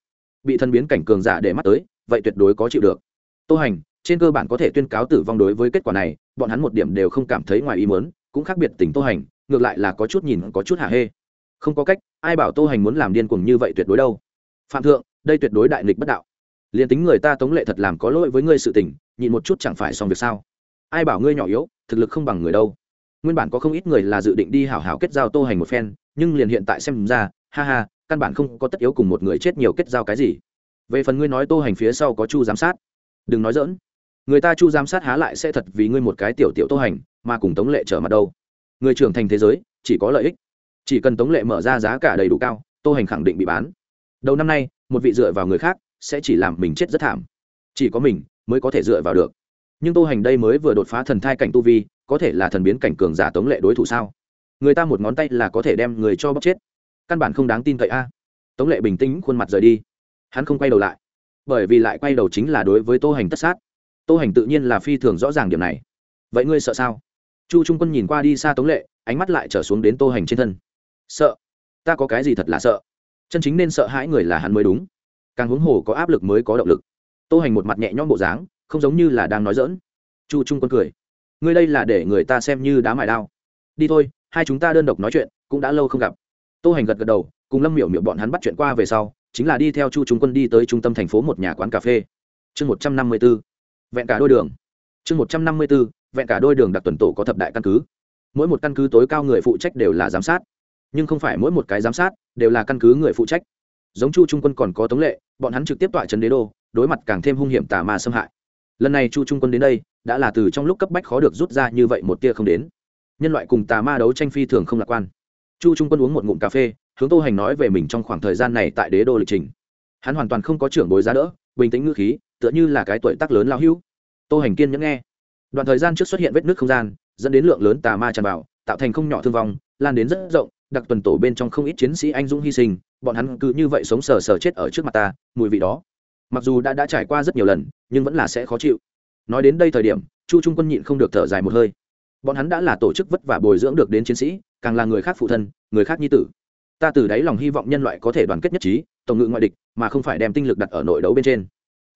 bị thân biến cảnh cường giả để mắt tới, vậy tuyệt đối có chịu được. Tô hành, trên cơ bản có thể tuyên cáo tử vong đối với kết quả này, bọn hắn một điểm đều không cảm thấy ngoài ý mớn cũng khác biệt tỉnh tô hành, ngược lại là có chút nhìn, có chút hạ hê. Không có cách, ai bảo tô hành muốn làm điên cuồng như vậy tuyệt đối đâu. Phạm thượng, đây tuyệt đối đại nghịch bất đạo. Liền tính người ta tống lệ thật làm có lỗi với ngươi sự tình, nhịn một chút chẳng phải xong việc sao? Ai bảo ngươi nhỏ yếu, thực lực không bằng người đâu. Nguyên bản có không ít người là dự định đi hảo hảo kết giao tô hành một phen, nhưng liền hiện tại xem ra, ha ha căn bản không có tất yếu cùng một người chết nhiều kết giao cái gì. Về phần ngươi nói tô hành phía sau có chu giám sát. Đừng nói dỡn người ta chu giám sát há lại sẽ thật vì ngươi một cái tiểu tiểu tô hành, mà cùng tống lệ trở mặt đâu. Người trưởng thành thế giới, chỉ có lợi ích. Chỉ cần tống lệ mở ra giá cả đầy đủ cao, tô hành khẳng định bị bán. Đầu năm nay, một vị dựa vào người khác, sẽ chỉ làm mình chết rất thảm. Chỉ có mình mới có thể dựa vào được. Nhưng tô hành đây mới vừa đột phá thần thai cảnh tu vi, có thể là thần biến cảnh cường giả tống lệ đối thủ sao? Người ta một ngón tay là có thể đem người cho bóc chết căn bản không đáng tin cậy a. Tống lệ bình tĩnh khuôn mặt rời đi. Hắn không quay đầu lại, bởi vì lại quay đầu chính là đối với tô hành tất sát. Tô hành tự nhiên là phi thường rõ ràng điểm này. Vậy ngươi sợ sao? Chu trung quân nhìn qua đi xa tống lệ, ánh mắt lại trở xuống đến tô hành trên thân. Sợ? Ta có cái gì thật là sợ? Chân chính nên sợ hãi người là hắn mới đúng. Càng huống hồ có áp lực mới có động lực. Tô hành một mặt nhẹ nhõm bộ dáng, không giống như là đang nói dỡn chu trung quân cười. Ngươi đây là để người ta xem như đá mài đao. Đi thôi, hai chúng ta đơn độc nói chuyện, cũng đã lâu không gặp tô hành gật gật đầu, cùng lâm miểu miểu bọn hắn bắt chuyện qua về sau, chính là đi theo chu trung quân đi tới trung tâm thành phố một nhà quán cà phê. Chương một trăm năm mươi b ố vẹn cả đôi đường. Chương một trăm năm mươi b ố vẹn cả đôi đường đặc tuần tổ có thập đại căn cứ. Mỗi một căn cứ tối cao người phụ trách đều là giám sát. Nhưng không phải mỗi một cái giám sát đều là căn cứ người phụ trách. Giống chu trung quân còn có tống lệ, bọn hắn trực tiếp tọa trấn đế đô, đối mặt càng thêm hung hiểm tà ma xâm hại. Lần này chu trung quân đến đây, đã là từ trong lúc cấp bách khó được rút ra như vậy một tia không đến. Nhân loại cùng tà ma đấu tranh phi thường không lạc quan chu trung quân uống một ngụm cà phê, hướng tô hành nói về mình trong khoảng thời gian này tại đế đô lịch trình. Hắn hoàn toàn không có trưởng bối giá đỡ, bình tĩnh ngữ khí, tựa như là cái tuổi tác lớn lao hưu tô hành kiên nhẫn nghe. Đoạn thời gian trước xuất hiện vết nước không gian, dẫn đến lượng lớn tà ma tràn vào, tạo thành không nhỏ thương vong, lan đến rất rộng, đặc tuần tổ bên trong không ít chiến sĩ anh dũng hy sinh, bọn hắn cứ như vậy sống sờ sờ chết ở trước mặt ta, mùi vị đó. Mặc dù đã đã trải qua rất nhiều lần, nhưng vẫn là sẽ khó chịu. Nói đến đây thời điểm, chu trung quân nhịn không được thở dài một hơi bọn hắn đã là tổ chức vất vả bồi dưỡng được đến chiến sĩ, càng là người khác phụ thân, người khác nhi tử. Ta từ đáy lòng hy vọng nhân loại có thể đoàn kết nhất trí, tổng ngự ngoại địch, mà không phải đem tinh lực đặt ở nội đấu bên trên.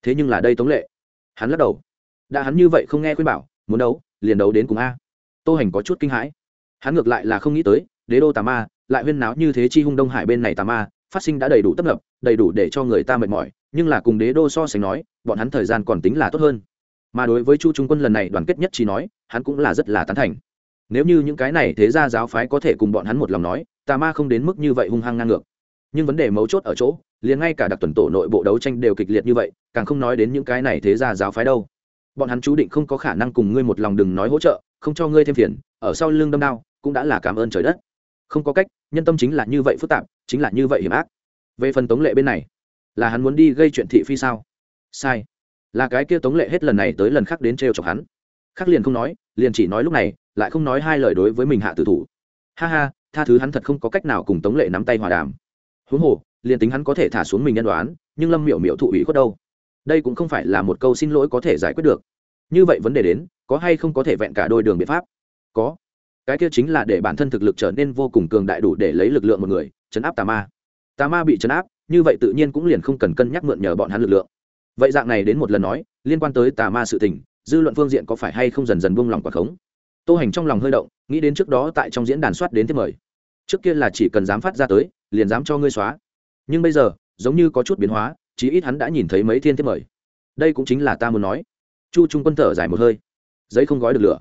Thế nhưng là đây tống lệ. Hắn lắc đầu. Đã hắn như vậy không nghe khuyên bảo, muốn đấu, liền đấu đến cùng a. Tô hành có chút kinh hãi. Hắn ngược lại là không nghĩ tới, đế đô tà ma, lại huyên náo như thế chi hung đông hải bên này tà ma, phát sinh đã đầy đủ tấp nập, đầy đủ để cho người ta mệt mỏi, nhưng là cùng đế đô so sánh nói, bọn hắn thời gian còn tính là tốt hơn. Mà đối với chu trung quân lần này đoàn kết nhất trí nói hắn cũng là rất là tán thành. Nếu như những cái này thế ra giáo phái có thể cùng bọn hắn một lòng nói, tà ma không đến mức như vậy hung hăng ngang ngược. Nhưng vấn đề mấu chốt ở chỗ, liền ngay cả đặc tuần tổ nội bộ đấu tranh đều kịch liệt như vậy, càng không nói đến những cái này thế ra giáo phái đâu. Bọn hắn chú định không có khả năng cùng ngươi một lòng đừng nói hỗ trợ, không cho ngươi thêm phiền, ở sau lưng đâm đao, cũng đã là cảm ơn trời đất. Không có cách, nhân tâm chính là như vậy phức tạp, chính là như vậy hiểm ác. Về phần tống lệ bên này, là hắn muốn đi gây chuyện thị phi sao? Sai. Là cái kia tống lệ hết lần này tới lần khác đến trêu chọc hắn khác liền không nói, liền chỉ nói lúc này, lại không nói hai lời đối với mình hạ tử thủ. Ha ha, tha thứ hắn thật không có cách nào cùng tống lệ nắm tay hòa đàm. Huống hồ, liền tính hắn có thể thả xuống mình nhân đoán, nhưng lâm miểu miểu thụ ủy khuất đâu? Đây cũng không phải là một câu xin lỗi có thể giải quyết được. Như vậy vấn đề đến, có hay không có thể vẹn cả đôi đường biện pháp? Có. Cái kia chính là để bản thân thực lực trở nên vô cùng cường đại đủ để lấy lực lượng một người, chấn áp tà ma. Tà ma bị chấn áp, như vậy tự nhiên cũng liền không cần cân nhắc mượn nhờ bọn hắn lực lượng. Vậy dạng này đến một lần nói, liên quan tới tà ma sự tình dư luận phương diện có phải hay không dần dần buông lỏng quả khống? Tô hành trong lòng hơi động, nghĩ đến trước đó tại trong diễn đàn soát đến thế mời. Trước kia là chỉ cần dám phát ra tới, liền dám cho ngươi xóa. Nhưng bây giờ, giống như có chút biến hóa, chí ít hắn đã nhìn thấy mấy thiên thiết mời. Đây cũng chính là ta muốn nói. Chu trung quân thở dài một hơi. Giấy không gói được lửa.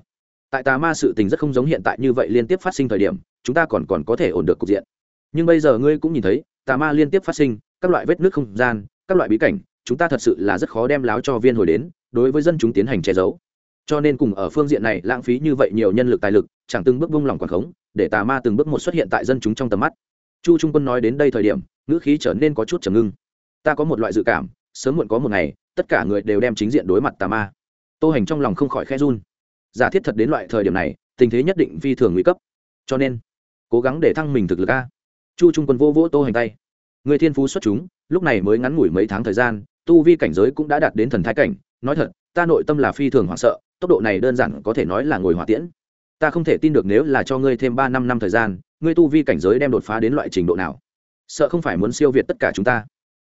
Tại tà ma sự tình rất không giống hiện tại như vậy liên tiếp phát sinh thời điểm, chúng ta còn còn có thể ổn được cục diện. Nhưng bây giờ ngươi cũng nhìn thấy, tà ma liên tiếp phát sinh, các loại vết nước không gian, các loại bí cảnh chúng ta thật sự là rất khó đem láo cho viên hồi đến, đối với dân chúng tiến hành che giấu. Cho nên cùng ở phương diện này, lãng phí như vậy nhiều nhân lực tài lực, chẳng từng bước vung lòng quản khống, để tà ma từng bước một xuất hiện tại dân chúng trong tầm mắt. Chu trung quân nói đến đây thời điểm, ngữ khí trở nên có chút trầm ngưng. Ta có một loại dự cảm, sớm muộn có một ngày, tất cả người đều đem chính diện đối mặt tà ma. Tô hành trong lòng không khỏi khe run. Giả thiết thật đến loại thời điểm này, tình thế nhất định phi thường nguy cấp. Cho nên, cố gắng để thăng mình thực lực a. Chu trung quân vô vỗ tô hành tay. Người thiên phú xuất chúng, lúc này mới ngắn ngủi mấy tháng thời gian tu vi cảnh giới cũng đã đạt đến thần thái cảnh, nói thật, ta nội tâm là phi thường hoảng sợ, tốc độ này đơn giản có thể nói là ngồi hỏa tiễn. Ta không thể tin được nếu là cho ngươi thêm ba năm năm thời gian, ngươi tu vi cảnh giới đem đột phá đến loại trình độ nào. Sợ không phải muốn siêu việt tất cả chúng ta.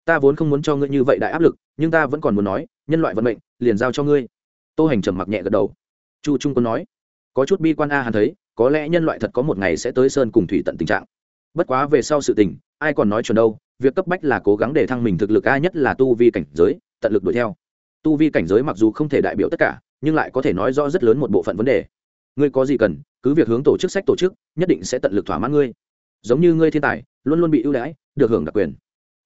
Ta vốn không muốn cho ngươi như vậy đại áp lực, nhưng ta vẫn còn muốn nói, nhân loại vận mệnh, liền giao cho ngươi. Tô hành trầm mặc nhẹ gật đầu. Chu trung quân nói, có chút bi quan a hắn thấy, có lẽ nhân loại thật có một ngày sẽ tới sơn cùng thủy tận tình trạng. Bất quá về sau sự tình, ai còn nói chuẩn đâu việc cấp bách là cố gắng để thăng mình thực lực a nhất là tu vi cảnh giới, tận lực đuổi theo. Tu vi cảnh giới mặc dù không thể đại biểu tất cả, nhưng lại có thể nói rõ rất lớn một bộ phận vấn đề. Ngươi có gì cần, cứ việc hướng tổ chức sách tổ chức, nhất định sẽ tận lực thỏa mãn ngươi. Giống như ngươi thiên tài, luôn luôn bị ưu đãi, được hưởng đặc quyền.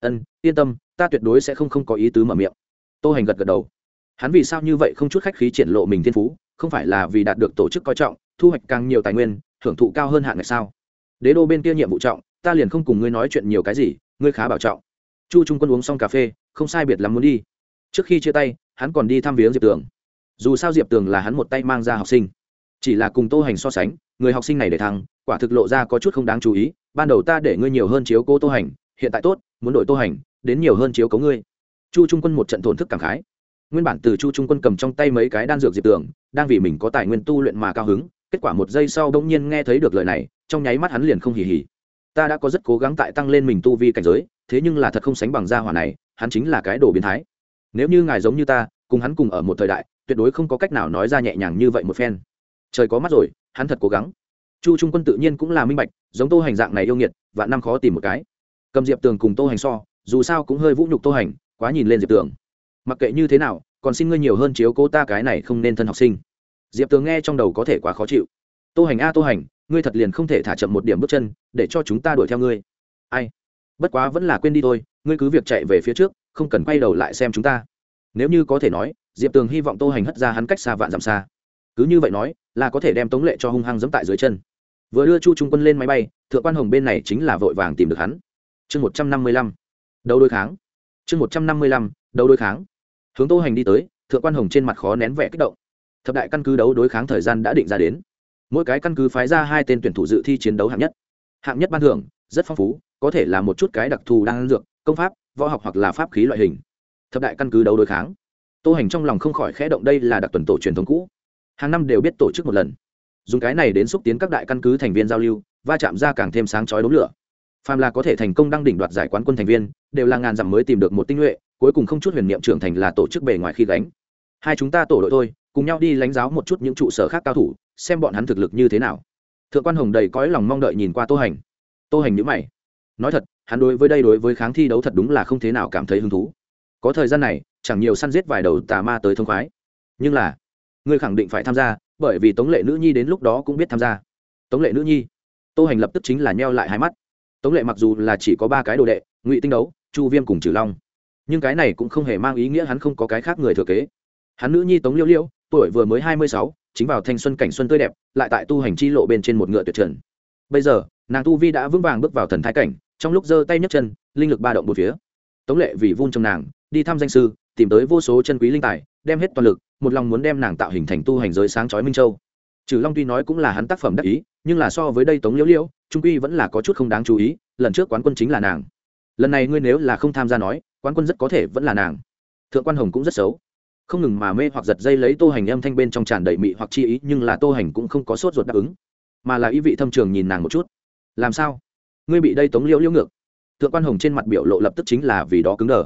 Ân, yên tâm, ta tuyệt đối sẽ không không có ý tứ mở miệng. Tô hành gật gật đầu. Hắn vì sao như vậy không chút khách khí triển lộ mình thiên phú, không phải là vì đạt được tổ chức coi trọng, thu hoạch càng nhiều tài nguyên, hưởng thụ cao hơn hạn ngày sao? Đế đô bên kia nhiệm vụ trọng ta liền không cùng ngươi nói chuyện nhiều cái gì, ngươi khá bảo trọng. Chu trung quân uống xong cà phê, không sai biệt lắm muốn đi. Trước khi chia tay, hắn còn đi thăm viếng diệp tường. Dù sao diệp tường là hắn một tay mang ra học sinh. Chỉ là cùng tô hành so sánh, người học sinh này để thăng, quả thực lộ ra có chút không đáng chú ý. Ban đầu ta để ngươi nhiều hơn chiếu cố tô hành, hiện tại tốt, muốn đổi tô hành, đến nhiều hơn chiếu cố ngươi. Chu trung quân một trận thổn thức cảm khái. Nguyên bản từ chu trung quân cầm trong tay mấy cái đan dược diệp tường, đang vì mình có tài nguyên tu luyện mà cao hứng, kết quả một giây sau đông nhiên nghe thấy được lời này, trong nháy mắt hắn liền không hỉ hỉ ta đã có rất cố gắng tại tăng lên mình tu vi cảnh giới, thế nhưng là thật không sánh bằng gia hỏa này, hắn chính là cái đồ biến thái. Nếu như ngài giống như ta, cùng hắn cùng ở một thời đại, tuyệt đối không có cách nào nói ra nhẹ nhàng như vậy một phen. Trời có mắt rồi, hắn thật cố gắng. Chu trung quân tự nhiên cũng là minh bạch, giống tô hành dạng này yêu nghiệt và năm khó tìm một cái. Cầm diệp tường cùng tô hành so, dù sao cũng hơi vũ nhục tô hành, quá nhìn lên diệp tường. Mặc kệ như thế nào, còn xin ngươi nhiều hơn chiếu cố ta cái này không nên thân học sinh. Diệp tường nghe trong đầu có thể quá khó chịu. Tô hành a tô hành ngươi thật liền không thể thả chậm một điểm bước chân, để cho chúng ta đuổi theo ngươi. Ai? Bất quá vẫn là quên đi thôi, ngươi cứ việc chạy về phía trước, không cần quay đầu lại xem chúng ta. Nếu như có thể nói, diệp tường hy vọng tô hành hất ra hắn cách xa vạn dặm xa. Cứ như vậy nói, là có thể đem tống lệ cho hung hăng dẫm tại dưới chân. Vừa đưa chu trung quân lên máy bay, thượng quan hồng bên này chính là vội vàng tìm được hắn. Chương một trăm năm mươi lăm. Đầu đôi kháng. Chương một trăm năm mươi lăm. Đầu đôi kháng. Hướng tô hành đi tới, thượng quan hồng trên mặt khó nén vẻ kích động. Thập đại căn cứ đấu đối kháng thời gian đã định ra đến mỗi cái căn cứ phái ra hai tên tuyển thủ dự thi chiến đấu hạng nhất. Hạng nhất ban thưởng, rất phong phú, có thể là một chút cái đặc thù đang dược, công pháp, võ học hoặc là pháp khí loại hình. Thập đại căn cứ đấu đối kháng. Tô hành trong lòng không khỏi khẽ động, đây là đặc tuần tổ truyền thống cũ. Hàng năm đều biết tổ chức một lần. Dùng cái này đến xúc tiến các đại căn cứ thành viên giao lưu, va chạm ra càng thêm sáng chói đống lửa. Phàm là có thể thành công đăng đỉnh đoạt giải quán quân thành viên, đều là ngàn dặm mới tìm được một tinh nhuệ, cuối cùng không chút huyền niệm trưởng thành là tổ chức bề ngoài khi gánh. Hai chúng ta tổ đội thôi, cùng nhau đi lãnh giáo một chút những trụ sở khác cao thủ xem bọn hắn thực lực như thế nào. Thượng quan hồng đầy cõi lòng mong đợi nhìn qua tô hành. Tô hành nhữ mày. Nói thật, hắn đối với đây đối với kháng thi đấu thật đúng là không thế nào cảm thấy hứng thú. Có thời gian này, chẳng nhiều săn giết vài đầu tà ma tới thông khoái. Nhưng là, ngươi khẳng định phải tham gia, bởi vì tống lệ nữ nhi đến lúc đó cũng biết tham gia. Tống lệ nữ nhi? Tô hành lập tức chính là neo lại hai mắt. Tống lệ mặc dù là chỉ có ba cái đồ đệ, ngụy tinh đấu, chu viêm cùng trừ long. Nhưng cái này cũng không hề mang ý nghĩa hắn không có cái khác người thừa kế. Hắn nữ nhi tống liêu liêu, tuổi vừa mới hai mươi sáu chính vào thanh xuân cảnh xuân tươi đẹp, lại tại tu hành chi lộ bên trên một ngựa tuyệt trần. Bây giờ, nàng tu vi đã vững vàng bước vào thần thái cảnh, trong lúc giơ tay nhấc chân, linh lực ba động một phía. Tống lệ vì vun trong nàng, đi thăm danh sư, tìm tới vô số chân quý linh tài, đem hết toàn lực, một lòng muốn đem nàng tạo hình thành tu hành giới sáng chói minh châu. Trừ long tuy nói cũng là hắn tác phẩm đắc ý, nhưng là so với đây tống liễu liễu, trung quy vẫn là có chút không đáng chú ý, lần trước quán quân chính là nàng. Lần này ngươi nếu là không tham gia nói, quán quân rất có thể vẫn là nàng. Thượng quan hồng cũng rất xấu không ngừng mà mê hoặc giật dây lấy tô hành âm thanh bên trong tràn đầy mị hoặc chi ý, nhưng là tô hành cũng không có sốt ruột đáp ứng, mà là ý vị thâm trường nhìn nàng một chút. Làm sao? Ngươi bị đây tống liễu liễu ngược. Thượng quan hồng trên mặt biểu lộ lập tức chính là vì đó cứng đờ.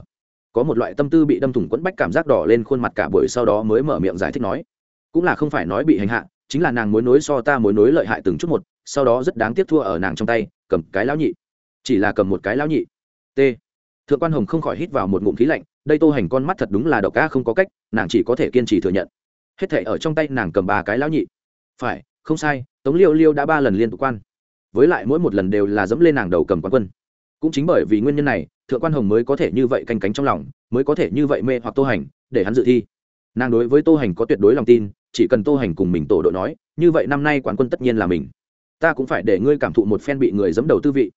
Có một loại tâm tư bị đâm thủng quẫn bách cảm giác đỏ lên khuôn mặt cả buổi sau đó mới mở miệng giải thích nói. Cũng là không phải nói bị hành hạ, chính là nàng mối nối so ta mối nối lợi hại từng chút một, sau đó rất đáng tiếc thua ở nàng trong tay, cầm cái lão nhị. Chỉ là cầm một cái lão nhị. T. Thượng quan hồng không khỏi hít vào một ngụm khí lạnh đây tô hành con mắt thật đúng là độc ca không có cách, nàng chỉ có thể kiên trì thừa nhận. Hết thể ở trong tay nàng cầm ba cái lão nhị. Phải, không sai, tống liêu liêu đã ba lần liên tục quan. Với lại mỗi một lần đều là dẫm lên nàng đầu cầm quán quân. Cũng chính bởi vì nguyên nhân này, thượng quan hồng mới có thể như vậy canh cánh trong lòng, mới có thể như vậy mê hoặc tô hành, để hắn dự thi. Nàng đối với tô hành có tuyệt đối lòng tin, chỉ cần tô hành cùng mình tổ đội nói, như vậy năm nay quán quân tất nhiên là mình. Ta cũng phải để ngươi cảm thụ một phen bị người dẫm đầu tư vị.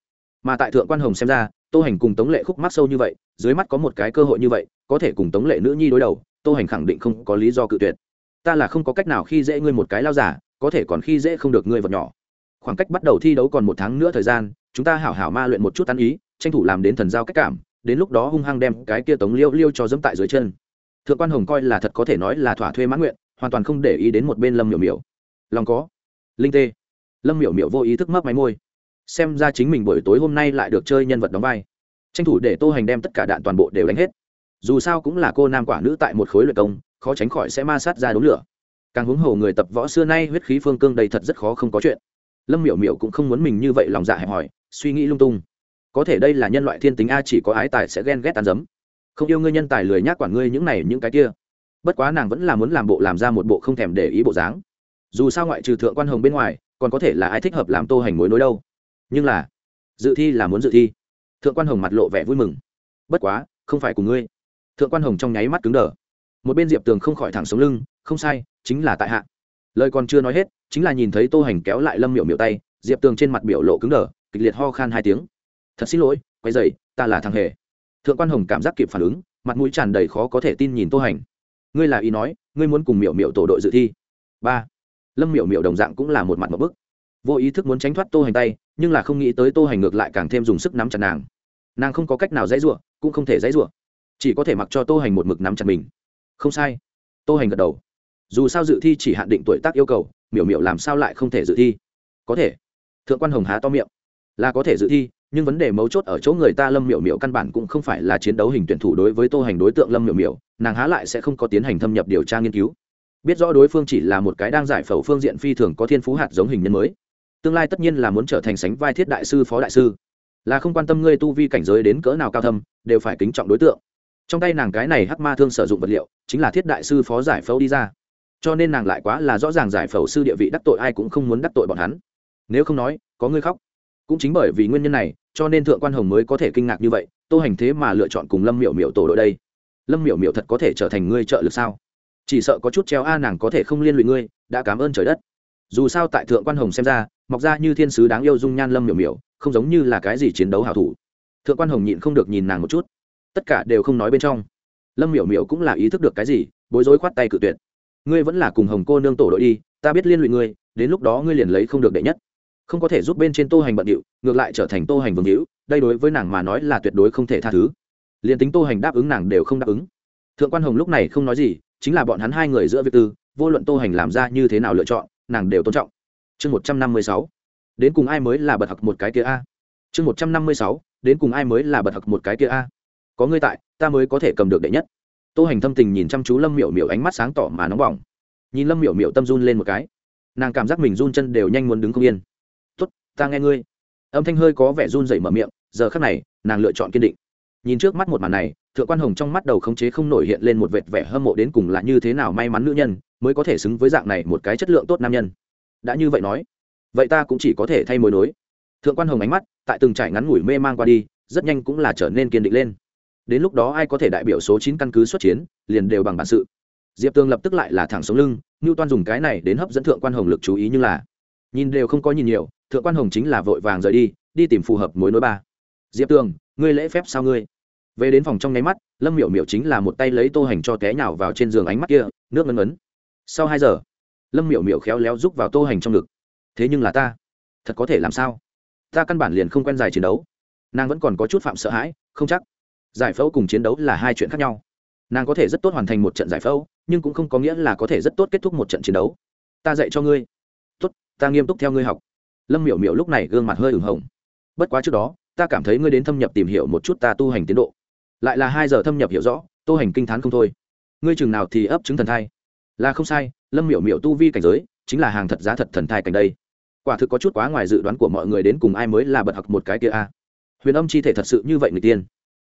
Mà tại thượng quan hồng xem ra tô hành cùng tống lệ khúc mắt sâu như vậy, dưới mắt có một cái cơ hội như vậy, có thể cùng tống lệ nữ nhi đối đầu, tô hành khẳng định không có lý do cự tuyệt. Ta là không có cách nào khi dễ ngươi một cái lao giả, có thể còn khi dễ không được ngươi vật nhỏ. Khoảng cách bắt đầu thi đấu còn một tháng nữa thời gian, chúng ta hảo hảo ma luyện một chút tán ý, tranh thủ làm đến thần giao cách cảm, đến lúc đó hung hăng đem cái kia tống liêu liêu cho dẫm tại dưới chân. Thượng quan hồng coi là thật có thể nói là thỏa thuê mãn nguyện, hoàn toàn không để ý đến một bên lâm miểu miểu. Lòng có. Linh tê. Lâm miểu miểu vô ý thức mấp máy môi xem ra chính mình buổi tối hôm nay lại được chơi nhân vật đóng vai. Tranh thủ để tô hành đem tất cả đạn toàn bộ đều đánh hết. Dù sao cũng là cô nam quả nữ tại một khối luyện công, khó tránh khỏi sẽ ma sát ra đống lửa. Càng huống hồ người tập võ xưa nay huyết khí phương cương đầy thật rất khó không có chuyện. Lâm miểu miểu cũng không muốn mình như vậy lòng dạ hẹp hòi, suy nghĩ lung tung. Có thể đây là nhân loại thiên tính a, chỉ có ái tài sẽ ghen ghét tàn dấm không yêu ngươi nhân tài lười nhác quản ngươi những này những cái kia. Bất quá nàng vẫn là muốn làm bộ làm ra một bộ không thèm để ý bộ dáng. Dù sao ngoại trừ thượng quan hồng bên ngoài, còn có thể là ai thích hợp làm tô hành mối nối đâu? Nhưng là, dự thi là muốn dự thi. Thượng quan hồng mặt lộ vẻ vui mừng. Bất quá, không phải cùng ngươi. Thượng quan hồng trong nháy mắt cứng đờ. Một bên diệp tường không khỏi thẳng sống lưng, không sai, chính là tại hạ. Lời còn chưa nói hết, chính là nhìn thấy tô hành kéo lại lâm miểu miểu tay, diệp tường trên mặt biểu lộ cứng đờ, kịch liệt ho khan hai tiếng. Thật xin lỗi, quay dậy, ta là thằng hề. Thượng quan hồng cảm giác kịp phản ứng, mặt mũi tràn đầy khó có thể tin nhìn tô hành. Ngươi là ý nói, ngươi muốn cùng miểu miểu tổ đội dự thi. Ba. Lâm miểu miểu đồng dạng cũng là một mặt một bức vô ý thức muốn tránh thoát tô hành tay, nhưng là không nghĩ tới tô hành ngược lại càng thêm dùng sức nắm chặt nàng. Nàng không có cách nào dãy r u ộ cũng không thể dãy r u ộ chỉ có thể mặc cho tô hành một mực nắm chặt mình. Không sai. Tô hành gật đầu. Dù sao dự thi chỉ hạn định tuổi tác yêu cầu, miểu miểu làm sao lại không thể dự thi? Có thể. Thượng quan hồng há to miệng. Là có thể dự thi, nhưng vấn đề mấu chốt ở chỗ người ta lâm miểu miểu căn bản cũng không phải là chiến đấu hình tuyển thủ đối với tô hành đối tượng lâm miểu miểu, nàng há lại sẽ không có tiến hành thâm nhập điều tra nghiên cứu. Biết rõ đối phương chỉ là một cái đang giải phẫu phương diện phi thường có thiên phú hạt giống hình nhân mới tương lai tất nhiên là muốn trở thành sánh vai thiết đại sư, phó đại sư. Là không quan tâm ngươi tu vi cảnh giới đến cỡ nào cao thâm, đều phải kính trọng đối tượng. Trong tay nàng cái này hắc ma thương sử dụng vật liệu, chính là thiết đại sư phó giải phẫu đi ra. Cho nên nàng lại quá là rõ ràng giải phẫu sư địa vị đắc tội ai cũng không muốn đắc tội bọn hắn. Nếu không nói, có ngươi khóc. Cũng chính bởi vì nguyên nhân này, cho nên thượng quan hồng mới có thể kinh ngạc như vậy, tô hành thế mà lựa chọn cùng lâm miểu miểu tổ đội đây. Lâm miểu miểu thật có thể trở thành ngươi trợ lực sao? Chỉ sợ có chút treo a, nàng có thể không liên lụy ngươi, đã cảm ơn trời đất. Dù sao tại thượng quan hồng xem ra mọc ra như thiên sứ đáng yêu dung nhan lâm miểu miểu, không giống như là cái gì chiến đấu hảo thủ. Thượng quan hồng nhịn không được nhìn nàng một chút. Tất cả đều không nói bên trong. Lâm miểu miểu cũng là ý thức được cái gì, bối rối khoát tay cự tuyệt. Ngươi vẫn là cùng hồng cô nương tổ đội đi, ta biết liên lụy ngươi, đến lúc đó ngươi liền lấy không được đệ nhất. Không có thể giúp bên trên tô hành bận điệu, ngược lại trở thành tô hành vương hữu, đây đối với nàng mà nói là tuyệt đối không thể tha thứ. Liền tính tô hành đáp ứng nàng đều không đáp ứng. Thượng quan hồng lúc này không nói gì, chính là bọn hắn hai người giữa việc tư, vô luận tô hành làm ra như thế nào lựa chọn, nàng đều tôn trọng chương một trăm năm mươi sáu. Đến cùng ai mới là bật học một cái kia a? Chương một trăm năm mươi sáu. Đến cùng ai mới là bật học một cái kia a? Có ngươi tại, ta mới có thể cầm được đệ nhất. Tô hành thâm tình nhìn chăm chú lâm miểu miểu ánh mắt sáng tỏ mà nóng bỏng. Nhìn lâm miểu miểu tâm run lên một cái. Nàng cảm giác mình run chân đều nhanh muốn đứng không yên. Tốt, ta nghe ngươi. Âm thanh hơi có vẻ run dậy mở miệng, giờ khắc này, nàng lựa chọn kiên định. Nhìn trước mắt một màn này, thượng quan hồng trong mắt đầu khống chế không nổi hiện lên một vệt vẻ hâm mộ đến cùng là như thế nào may mắn nữ nhân mới có thể xứng với dạng này một cái chất lượng tốt nam nhân đã như vậy nói, vậy ta cũng chỉ có thể thay mối nối. Thượng quan hồng ánh mắt tại từng trải ngắn ngủi mê man qua đi, rất nhanh cũng là trở nên kiên định lên. Đến lúc đó ai có thể đại biểu số chín căn cứ xuất chiến, liền đều bằng bản sự. Diệp tường lập tức lại là thẳng sống lưng ngưu toan dùng cái này đến hấp dẫn thượng quan hồng lực chú ý nhưng là nhìn đều không có nhìn nhiều, thượng quan hồng chính là vội vàng rời đi đi tìm phù hợp mối nối ba. Diệp tường, ngươi lễ phép sao ngươi? Về đến phòng trong nháy mắt, lâm miểu miểu chính là một tay lấy tô hành cho té nhào vào trên giường ánh mắt kia, nước ngấn ngấn. Sau hai giờ lâm miểu miểu khéo léo rúc vào tô hành trong ngực. Thế nhưng là ta, thật có thể làm sao? Ta căn bản liền không quen giải chiến đấu. Nàng vẫn còn có chút phạm sợ hãi, không chắc. Giải phẫu cùng chiến đấu là hai chuyện khác nhau. Nàng có thể rất tốt hoàn thành một trận giải phẫu, nhưng cũng không có nghĩa là có thể rất tốt kết thúc một trận chiến đấu. Ta dạy cho ngươi. Tốt, ta nghiêm túc theo ngươi học. Lâm miểu miểu lúc này gương mặt hơi ửng hồng. Bất quá trước đó, ta cảm thấy ngươi đến thâm nhập tìm hiểu một chút ta tu hành tiến độ. Lại là hai giờ thâm nhập hiểu rõ, tô hành kinh t h á n không thôi. Ngươi chừng nào thì ấp chứng thần thai? Là không sai lâm miểu miểu tu vi cảnh giới, chính là hàng thật giá thật thần thai cảnh đây. Quả thực có chút quá ngoài dự đoán của mọi người đến cùng ai mới là bật học một cái kia a. Huyền âm chi thể thật sự như vậy người tiên.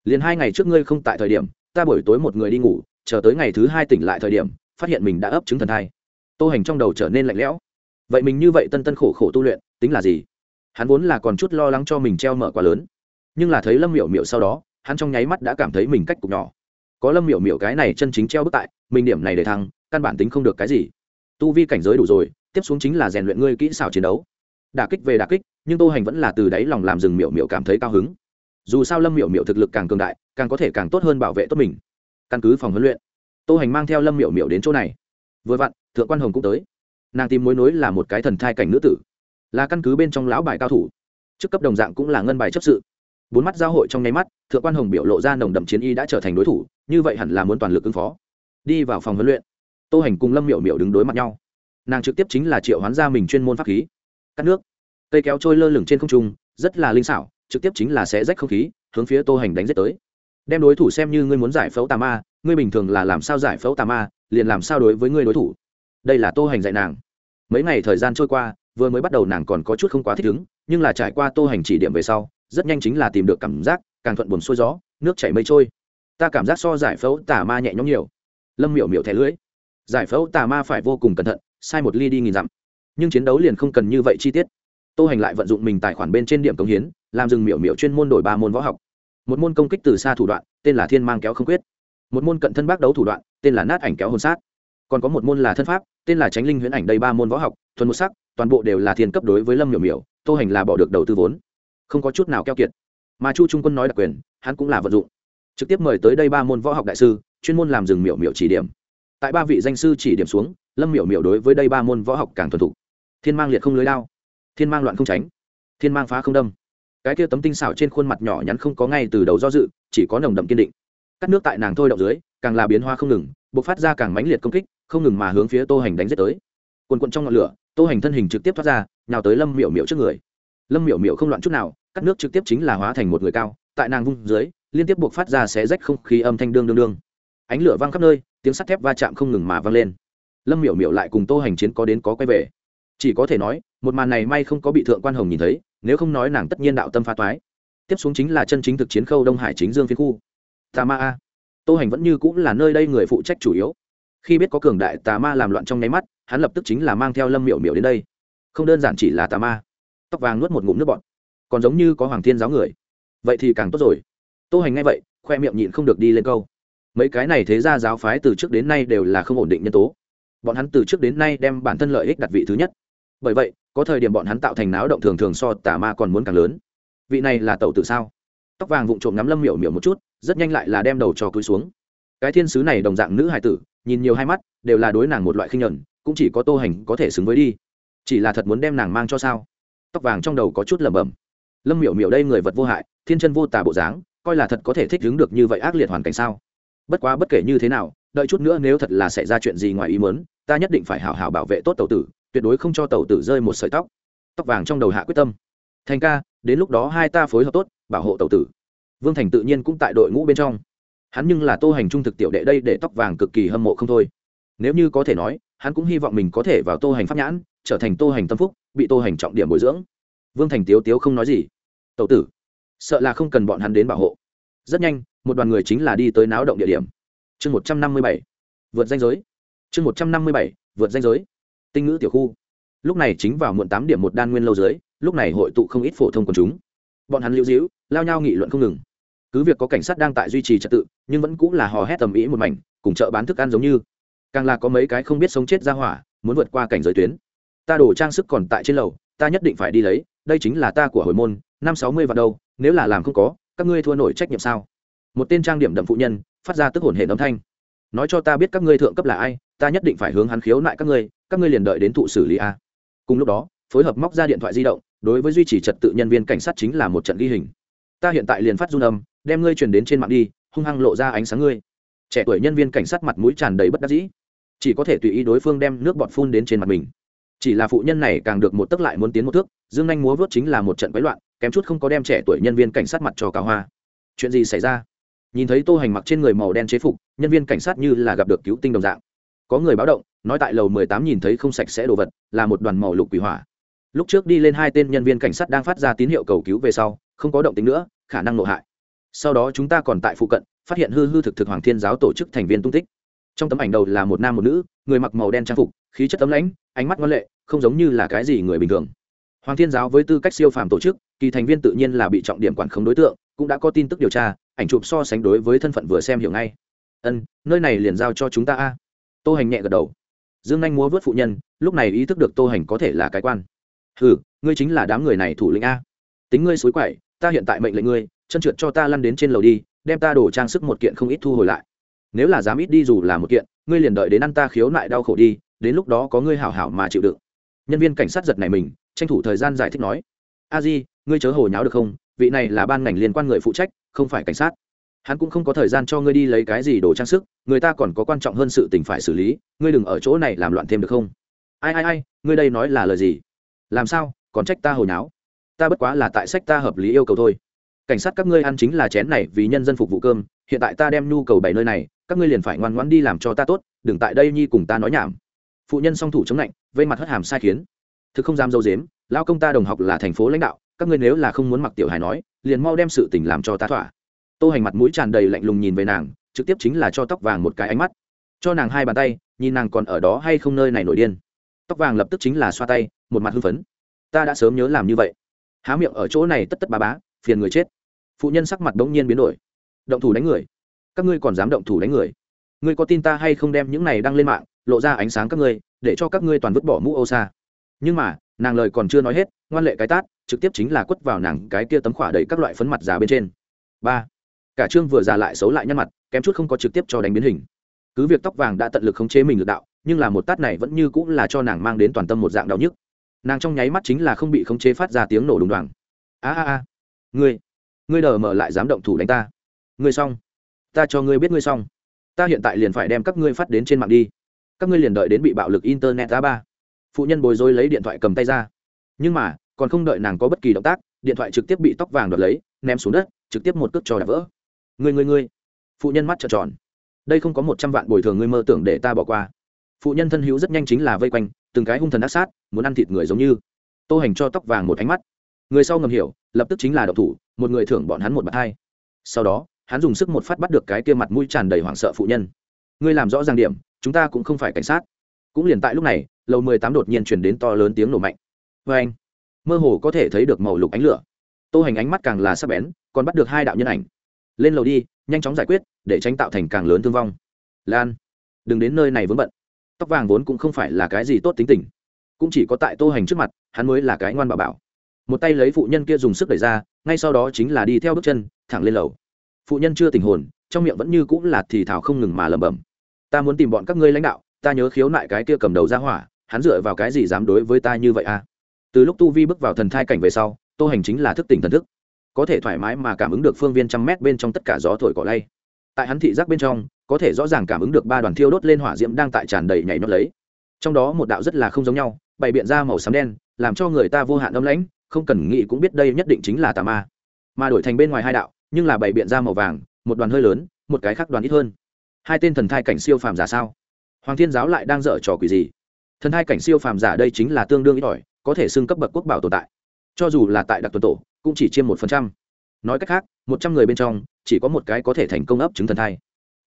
Liền hai ngày trước ngươi không tại thời điểm, ta buổi tối một người đi ngủ, chờ tới ngày thứ hai tỉnh lại thời điểm, phát hiện mình đã ấp trứng thần thai. Tô hành trong đầu trở nên lạnh lẽo. Vậy mình như vậy tân tân khổ khổ tu luyện, tính là gì? Hắn vốn là còn chút lo lắng cho mình treo mở quá lớn. Nhưng là thấy lâm miểu miểu sau đó, hắn trong nháy mắt đã cảm thấy mình cách cục nhỏ. Có lâm miểu miểu cái này chân chính treo bức tại, mình điểm này để thăng căn bản tính không được cái gì. Tu vi cảnh giới đủ rồi, tiếp xuống chính là rèn luyện ngươi kỹ xảo chiến đấu. Đả kích về đả kích, nhưng tô hành vẫn là từ đáy lòng làm rừng miểu miểu cảm thấy cao hứng. Dù sao lâm miểu miểu thực lực càng cường đại, càng có thể càng tốt hơn bảo vệ tốt mình. Căn cứ phòng huấn luyện, tô hành mang theo lâm miểu miểu đến chỗ này. Vừa vặn, thượng quan hồng cũng tới. Nàng tìm mối nối là một cái thần thai cảnh nữ tử, là căn cứ bên trong lão bài cao thủ. Chức cấp đồng dạng cũng là ngân bài chấp sự. Bốn mắt giao hội trong nháy mắt, thượng quan hồng biểu lộ ra nồng đậm chiến y đã trở thành đối thủ, như vậy hẳn là muốn toàn lực ứng phó. Đi vào phòng huấn luyện tô hành cùng lâm miểu miểu đứng đối mặt nhau. Nàng trực tiếp chính là triệu hoán ra mình chuyên môn pháp khí. Cắt nước. Cây kéo trôi lơ lửng trên không trung, rất là linh xảo, trực tiếp chính là sẽ rách không khí, hướng phía tô hành đánh giết tới. Đem đối thủ xem như ngươi muốn giải phẫu tà ma, ngươi bình thường là làm sao giải phẫu tà ma, liền làm sao đối với ngươi đối thủ. Đây là tô hành dạy nàng. Mấy ngày thời gian trôi qua, vừa mới bắt đầu nàng còn có chút không quá thích ứng, nhưng là trải qua tô hành chỉ điểm về sau, rất nhanh chính là tìm được cảm giác, càng thuận buồn xuôi gió, nước chảy mây trôi. Ta cảm giác so giải phẫu tà ma nhẹ nhõm nhiều. Lâm miểu miểu thẻ lưới giải phẫu tà ma phải vô cùng cẩn thận, sai một ly đi nghìn dặm. Nhưng chiến đấu liền không cần như vậy chi tiết. Tô hành lại vận dụng mình tài khoản bên trên điểm công hiến, làm rừng miểu miểu chuyên môn đổi ba môn võ học. Một môn công kích từ xa thủ đoạn, tên là thiên mang kéo không quyết. Một môn cận thân bác đấu thủ đoạn, tên là nát ảnh kéo hồn sát. Còn có một môn là thân pháp, tên là tránh linh huyễn ảnh đây ba môn võ học, thuần một sắc, toàn bộ đều là thiên cấp đối với lâm miểu miểu, tô hành là bỏ được đầu tư vốn. Không có chút nào keo kiệt. Mà chu trung quân nói đặc quyền, hắn cũng là vận dụng. Trực tiếp mời tới đây ba môn võ học đại sư, chuyên môn làm rừng miểu miểu chỉ điểm tại ba vị danh sư chỉ điểm xuống, lâm miểu miểu đối với đây ba môn võ học càng thuần thục. Thiên mang liệt không lưới lao thiên mang loạn không tránh, thiên mang phá không đâm. Cái kia tấm tinh xảo trên khuôn mặt nhỏ nhắn không có ngay từ đầu do dự, chỉ có nồng đậm kiên định. Cắt nước tại nàng thôi động dưới, càng là biến hoa không ngừng b ộ c phát ra càng mãnh liệt công kích, không ngừng mà hướng phía tô hành đánh giết tới. Quần quận trong ngọn lửa, tô hành thân hình trực tiếp thoát ra nào tới lâm miểu miểu trước người. Lâm miểu miểu không loạn chút nào, cắt nước trực tiếp chính là hóa thành một người cao, tại nàng vung dưới, liên tiếp buộc phát ra xé rách không khí âm thanh đương đương đương ánh lửa văng khắp nơi, tiếng sắt thép va chạm không ngừng mà vang lên. Lâm miểu miểu lại cùng tô hành chiến có đến có quay về. Chỉ có thể nói, một màn này may không có bị thượng quan hồng nhìn thấy, nếu không nói nàng tất nhiên đạo tâm pha toái. Tiếp xuống chính là chân chính thực chiến khâu đông hải chính dương phiên khu. Tà ma a. Tô hành vẫn như cũng là nơi đây người phụ trách chủ yếu. Khi biết có cường đại tà ma làm loạn trong nháy mắt, hắn lập tức chính là mang theo lâm miểu miểu đến đây. Không đơn giản chỉ là tà ma. Tóc vàng nuốt một ngụm nước bọt. Còn giống như có hoàng thiên giáo người. Vậy thì càng tốt rồi. Tô hành ngay vậy, khoe miệng nhịn không được đi lên câu mấy cái này thế ra giáo phái từ trước đến nay đều là không ổn định nhân tố. Bọn hắn từ trước đến nay đem bản thân lợi ích đặt vị thứ nhất. Bởi vậy, có thời điểm bọn hắn tạo thành náo động thường thường so tà ma còn muốn càng lớn. Vị này là tẩu tự sao? Tóc vàng vụng trộm ngắm lâm miểu miểu một chút, rất nhanh lại là đem đầu cho cúi xuống. Cái thiên sứ này đồng dạng nữ hài tử, nhìn nhiều hai mắt, đều là đối nàng một loại khinh nhuận cũng chỉ có tô hành có thể xứng với đi. Chỉ là thật muốn đem nàng mang cho sao? Tóc vàng trong đầu có chút lẩm bẩm. Lâm miểu miểu đây người vật vô hại, thiên chân vô tà bộ dáng, coi là thật có thể thích ứng được như vậy ác liệt hoàn cảnh sao? Bất quá bất kể như thế nào, đợi chút nữa nếu thật là xảy ra chuyện gì ngoài ý muốn, ta nhất định phải hảo hảo bảo vệ tốt tàu tử, tuyệt đối không cho tàu tử rơi một sợi tóc. Tóc vàng trong đầu hạ quyết tâm. Thành ca, đến lúc đó hai ta phối hợp tốt, bảo hộ tàu tử. Vương thành tự nhiên cũng tại đội ngũ bên trong. Hắn nhưng là tô hành trung thực tiểu đệ đây để tóc vàng cực kỳ hâm mộ không thôi. Nếu như có thể nói, hắn cũng hy vọng mình có thể vào tô hành pháp nhãn, trở thành tô hành tâm phúc, bị tô hành trọng điểm bồi dưỡng. Vương thành tiếu tiếu không nói gì. Tậu tử, sợ là không cần bọn hắn đến bảo hộ rất nhanh, một đoàn người chính là đi tới náo động địa điểm. Chương một trăm năm mươi bảy, vượt danh giới. Chương một trăm năm mươi bảy, vượt danh giới. Tinh ngữ tiểu khu. Lúc này chính vào muộn tám điểm một đan nguyên lâu dưới, lúc này hội tụ không ít phổ thông quần chúng. Bọn hắn lưu dĩu lao nhau nghị luận không ngừng. Cứ việc có cảnh sát đang tại duy trì trật tự, nhưng vẫn cũng là hò hét tầm ý một mảnh, cùng chợ bán thức ăn giống như. Càng là có mấy cái không biết sống chết ra hỏa, muốn vượt qua cảnh giới tuyến. Ta đổ trang sức còn tại trên lầu, ta nhất định phải đi lấy, đây chính là ta của hồi môn, năm sáu mươi vào đâu, nếu là làm không có các ngươi thua nổi trách nhiệm sao? Một tên trang điểm đậm phụ nhân, phát ra tức hồn hệ âm thanh. Nói cho ta biết các ngươi thượng cấp là ai, ta nhất định phải hướng hắn khiếu nại các ngươi các ngươi liền đợi đến thụ xử lý a. Cùng lúc đó, phối hợp móc ra điện thoại di động, đối với duy trì trật tự nhân viên cảnh sát chính là một trận ghi hình. Ta hiện tại liền phát run âm, đem ngươi truyền đến trên mạng đi, hung hăng lộ ra ánh sáng ngươi. Trẻ tuổi nhân viên cảnh sát mặt mũi tràn đầy bất đắc dĩ. Chỉ có thể tùy ý đối phương đem nước bọt phun đến trên mặt mình. Chỉ là phụ nhân này càng được một tấc lại muốn tiến một thước, dương anh múa vớt chính là một trận quấy loạn kém chút không có đem trẻ tuổi nhân viên cảnh sát mặt cho cả hoa. Chuyện gì xảy ra? Nhìn thấy tô hành mặc trên người màu đen chế phục, nhân viên cảnh sát như là gặp được cứu tinh đồng dạng. Có người báo động, nói tại lầu mười tám nhìn thấy không sạch sẽ đồ vật, là một đoàn màu lục quỷ hỏa. Lúc trước đi lên hai tên nhân viên cảnh sát đang phát ra tín hiệu cầu cứu về sau, không có động tính nữa, khả năng nộ hại. Sau đó chúng ta còn tại phụ cận, phát hiện hư hư thực thực hoàng thiên giáo tổ chức thành viên tung tích. Trong tấm ảnh đầu là một nam một nữ, người mặc màu đen trang phục, khí chất tấm lãnh, ánh mắt ngoan lệ, không giống như là cái gì người bình thường hoàng thiên giáo với tư cách siêu phàm tổ chức, kỳ thành viên tự nhiên là bị trọng điểm quản khống đối tượng, cũng đã có tin tức điều tra, ảnh chụp so sánh đối với thân phận vừa xem hiểu ngay. Ân, nơi này liền giao cho chúng ta a. Tô hành nhẹ gật đầu. Dương anh múa vớt phụ nhân, lúc này ý thức được tô hành có thể là cái quan. Ừ ngươi chính là đám người này thủ lĩnh a. Tính ngươi xối quậy, ta hiện tại mệnh lệnh ngươi, chân trượt cho ta lăn đến trên lầu đi, đem ta đổ trang sức một kiện không ít thu hồi lại. Nếu là dám ít đi dù là một kiện, ngươi liền đợi đến ăn ta khiếu nại đau khổ đi, đến lúc đó có ngươi hảo hảo mà chịu đựng. Nhân viên cảnh sát giật này mình tranh thủ thời gian giải thích nói, a di, ngươi chớ hồ nháo được không? Vị này là ban ngành liên quan người phụ trách, không phải cảnh sát. Hắn cũng không có thời gian cho ngươi đi lấy cái gì đồ trang sức, người ta còn có quan trọng hơn sự tình phải xử lý, ngươi đừng ở chỗ này làm loạn thêm được không? Ai ai ai, ngươi đây nói là lời gì? Làm sao? Còn trách ta hồi nháo? Ta bất quá là tại sách ta hợp lý yêu cầu thôi. Cảnh sát các ngươi ăn chính là chén này vì nhân dân phục vụ cơm, hiện tại ta đem nhu cầu bảy nơi này, các ngươi liền phải ngoan ngoãn đi làm cho ta tốt, đừng tại đây nhi cùng ta nói nhảm. Phụ nhân song thủ chống lạnh, vây mặt hất hàm sai khiến thực không dám dâu dếm, lao công ta đồng học là thành phố lãnh đạo, các ngươi nếu là không muốn mặc tiểu hài nói, liền mau đem sự tình làm cho ta thỏa. Tô hành mặt mũi tràn đầy lạnh lùng nhìn về nàng, trực tiếp chính là cho tóc vàng một cái ánh mắt. Cho nàng hai bàn tay, nhìn nàng còn ở đó hay không nơi này nổi điên. Tóc vàng lập tức chính là xoa tay, một mặt hưng phấn. Ta đã sớm nhớ làm như vậy. Há miệng ở chỗ này tất tất ba bá, phiền người chết. Phụ nhân sắc mặt đ n g nhiên biến đổi. Động thủ đánh người. Các ngươi còn dám động thủ đánh người. Ngươi có tin ta hay không đem những này đăng lên mạng, lộ ra ánh sáng các ngươi, để cho các ngươi toàn vứt bỏ mũ ô xa nhưng mà, nàng lời còn chưa nói hết, ngoan lệ cái tát, trực tiếp chính là quất vào nàng cái kia tấm khỏa đầy các loại phấn mặt già bên trên. Ba, cả trương vừa già lại xấu lại nhăn mặt, kém chút không có trực tiếp cho đánh biến hình. Cứ việc tóc vàng đã tận lực khống chế mình được đạo, nhưng là một tát này vẫn như cũng là cho nàng mang đến toàn tâm một dạng đau nhức. Nàng trong nháy mắt chính là không bị khống chế phát ra tiếng nổ đùng đoàng. A a a, ngươi ngươi đờ mở lại dám động thủ đánh ta. Ngươi xong. Ta cho ngươi biết ngươi xong. Ta hiện tại liền phải đem các ngươi phát đến trên mạng đi. Các ngươi liền đợi đến bị bạo lực internet a ba phụ nhân bồi dối lấy điện thoại cầm tay ra. Nhưng mà, còn không đợi nàng có bất kỳ động tác, điện thoại trực tiếp bị tóc vàng đoạt lấy, ném xuống đất, trực tiếp một cước trò đạp vỡ. Người người người phụ nhân mắt trợn tròn. Đây không có một trăm vạn bồi thường ngươi mơ tưởng để ta bỏ qua. Phụ nhân thân hữu rất nhanh chính là vây quanh, từng cái hung thần ác sát, muốn ăn thịt người giống như. Tô hành cho tóc vàng một ánh mắt. Người sau ngầm hiểu, lập tức chính là đậu thủ, một người thưởng bọn hắn một bạt hai. Sau đó, hắn dùng sức một phát bắt được cái kia mặt mũi tràn đầy hoảng sợ phụ nhân. Ngươi làm rõ ràng điểm, chúng ta cũng không phải cảnh sát. Cũng liền tại lúc này lầu mười tám đột nhiên chuyển đến to lớn tiếng nổ mạnh. Vê anh, mơ hồ có thể thấy được màu lục ánh lửa. Tô hành ánh mắt càng là sắc bén, còn bắt được hai đạo nhân ảnh. Lên lầu đi, nhanh chóng giải quyết, để tránh tạo thành càng lớn thương vong. Lan, đừng đến nơi này vướng bận. Tóc vàng vốn cũng không phải là cái gì tốt tính tình. Cũng chỉ có tại tô hành trước mặt, hắn mới là cái ngoan bảo bảo. Một tay lấy phụ nhân kia dùng sức đẩy ra, ngay sau đó chính là đi theo bước chân, thẳng lên lầu. Phụ nhân chưa tình hồn, trong miệng vẫn như cũng là thì thảo không ngừng mà lẩm bẩm. Ta muốn tìm bọn các ngươi lãnh đạo, ta nhớ khiếu nại cái kia cầm đầu ra hỏa hắn dựa vào cái gì dám đối với ta như vậy à? Từ lúc tu vi bước vào thần thai cảnh về sau, tô hành chính là thức tỉnh thần thức. Có thể thoải mái mà cảm ứng được phương viên trăm mét bên trong tất cả gió thổi cỏ lay. Tại hắn thị giác bên trong, có thể rõ ràng cảm ứng được ba đoàn thiêu đốt lên hỏa diễm đang tại tràn đầy nhảy nhót lấy. Trong đó một đạo rất là không giống nhau, bày biện ra màu xám đen, làm cho người ta vô hạn âm lãnh, không cần nghĩ cũng biết đây nhất định chính là tà ma. Mà đổi thành bên ngoài hai đạo, nhưng là bày biện ra màu vàng, một đoàn hơi lớn, một cái khác đoàn ít hơn. Hai tên thần thai cảnh siêu phàm giả sao? Hoàng thiên giáo lại đang dở trò quỷ gì? Thần thai cảnh siêu phàm giả đây chính là tương đương ít ỏi, có thể xưng cấp bậc quốc bảo tồn tại. Cho dù là tại đặc tuần tổ, cũng chỉ chiêm một phần trăm. Nói cách khác, một trăm người bên trong, chỉ có một cái có thể thành công ấp chứng thần thai.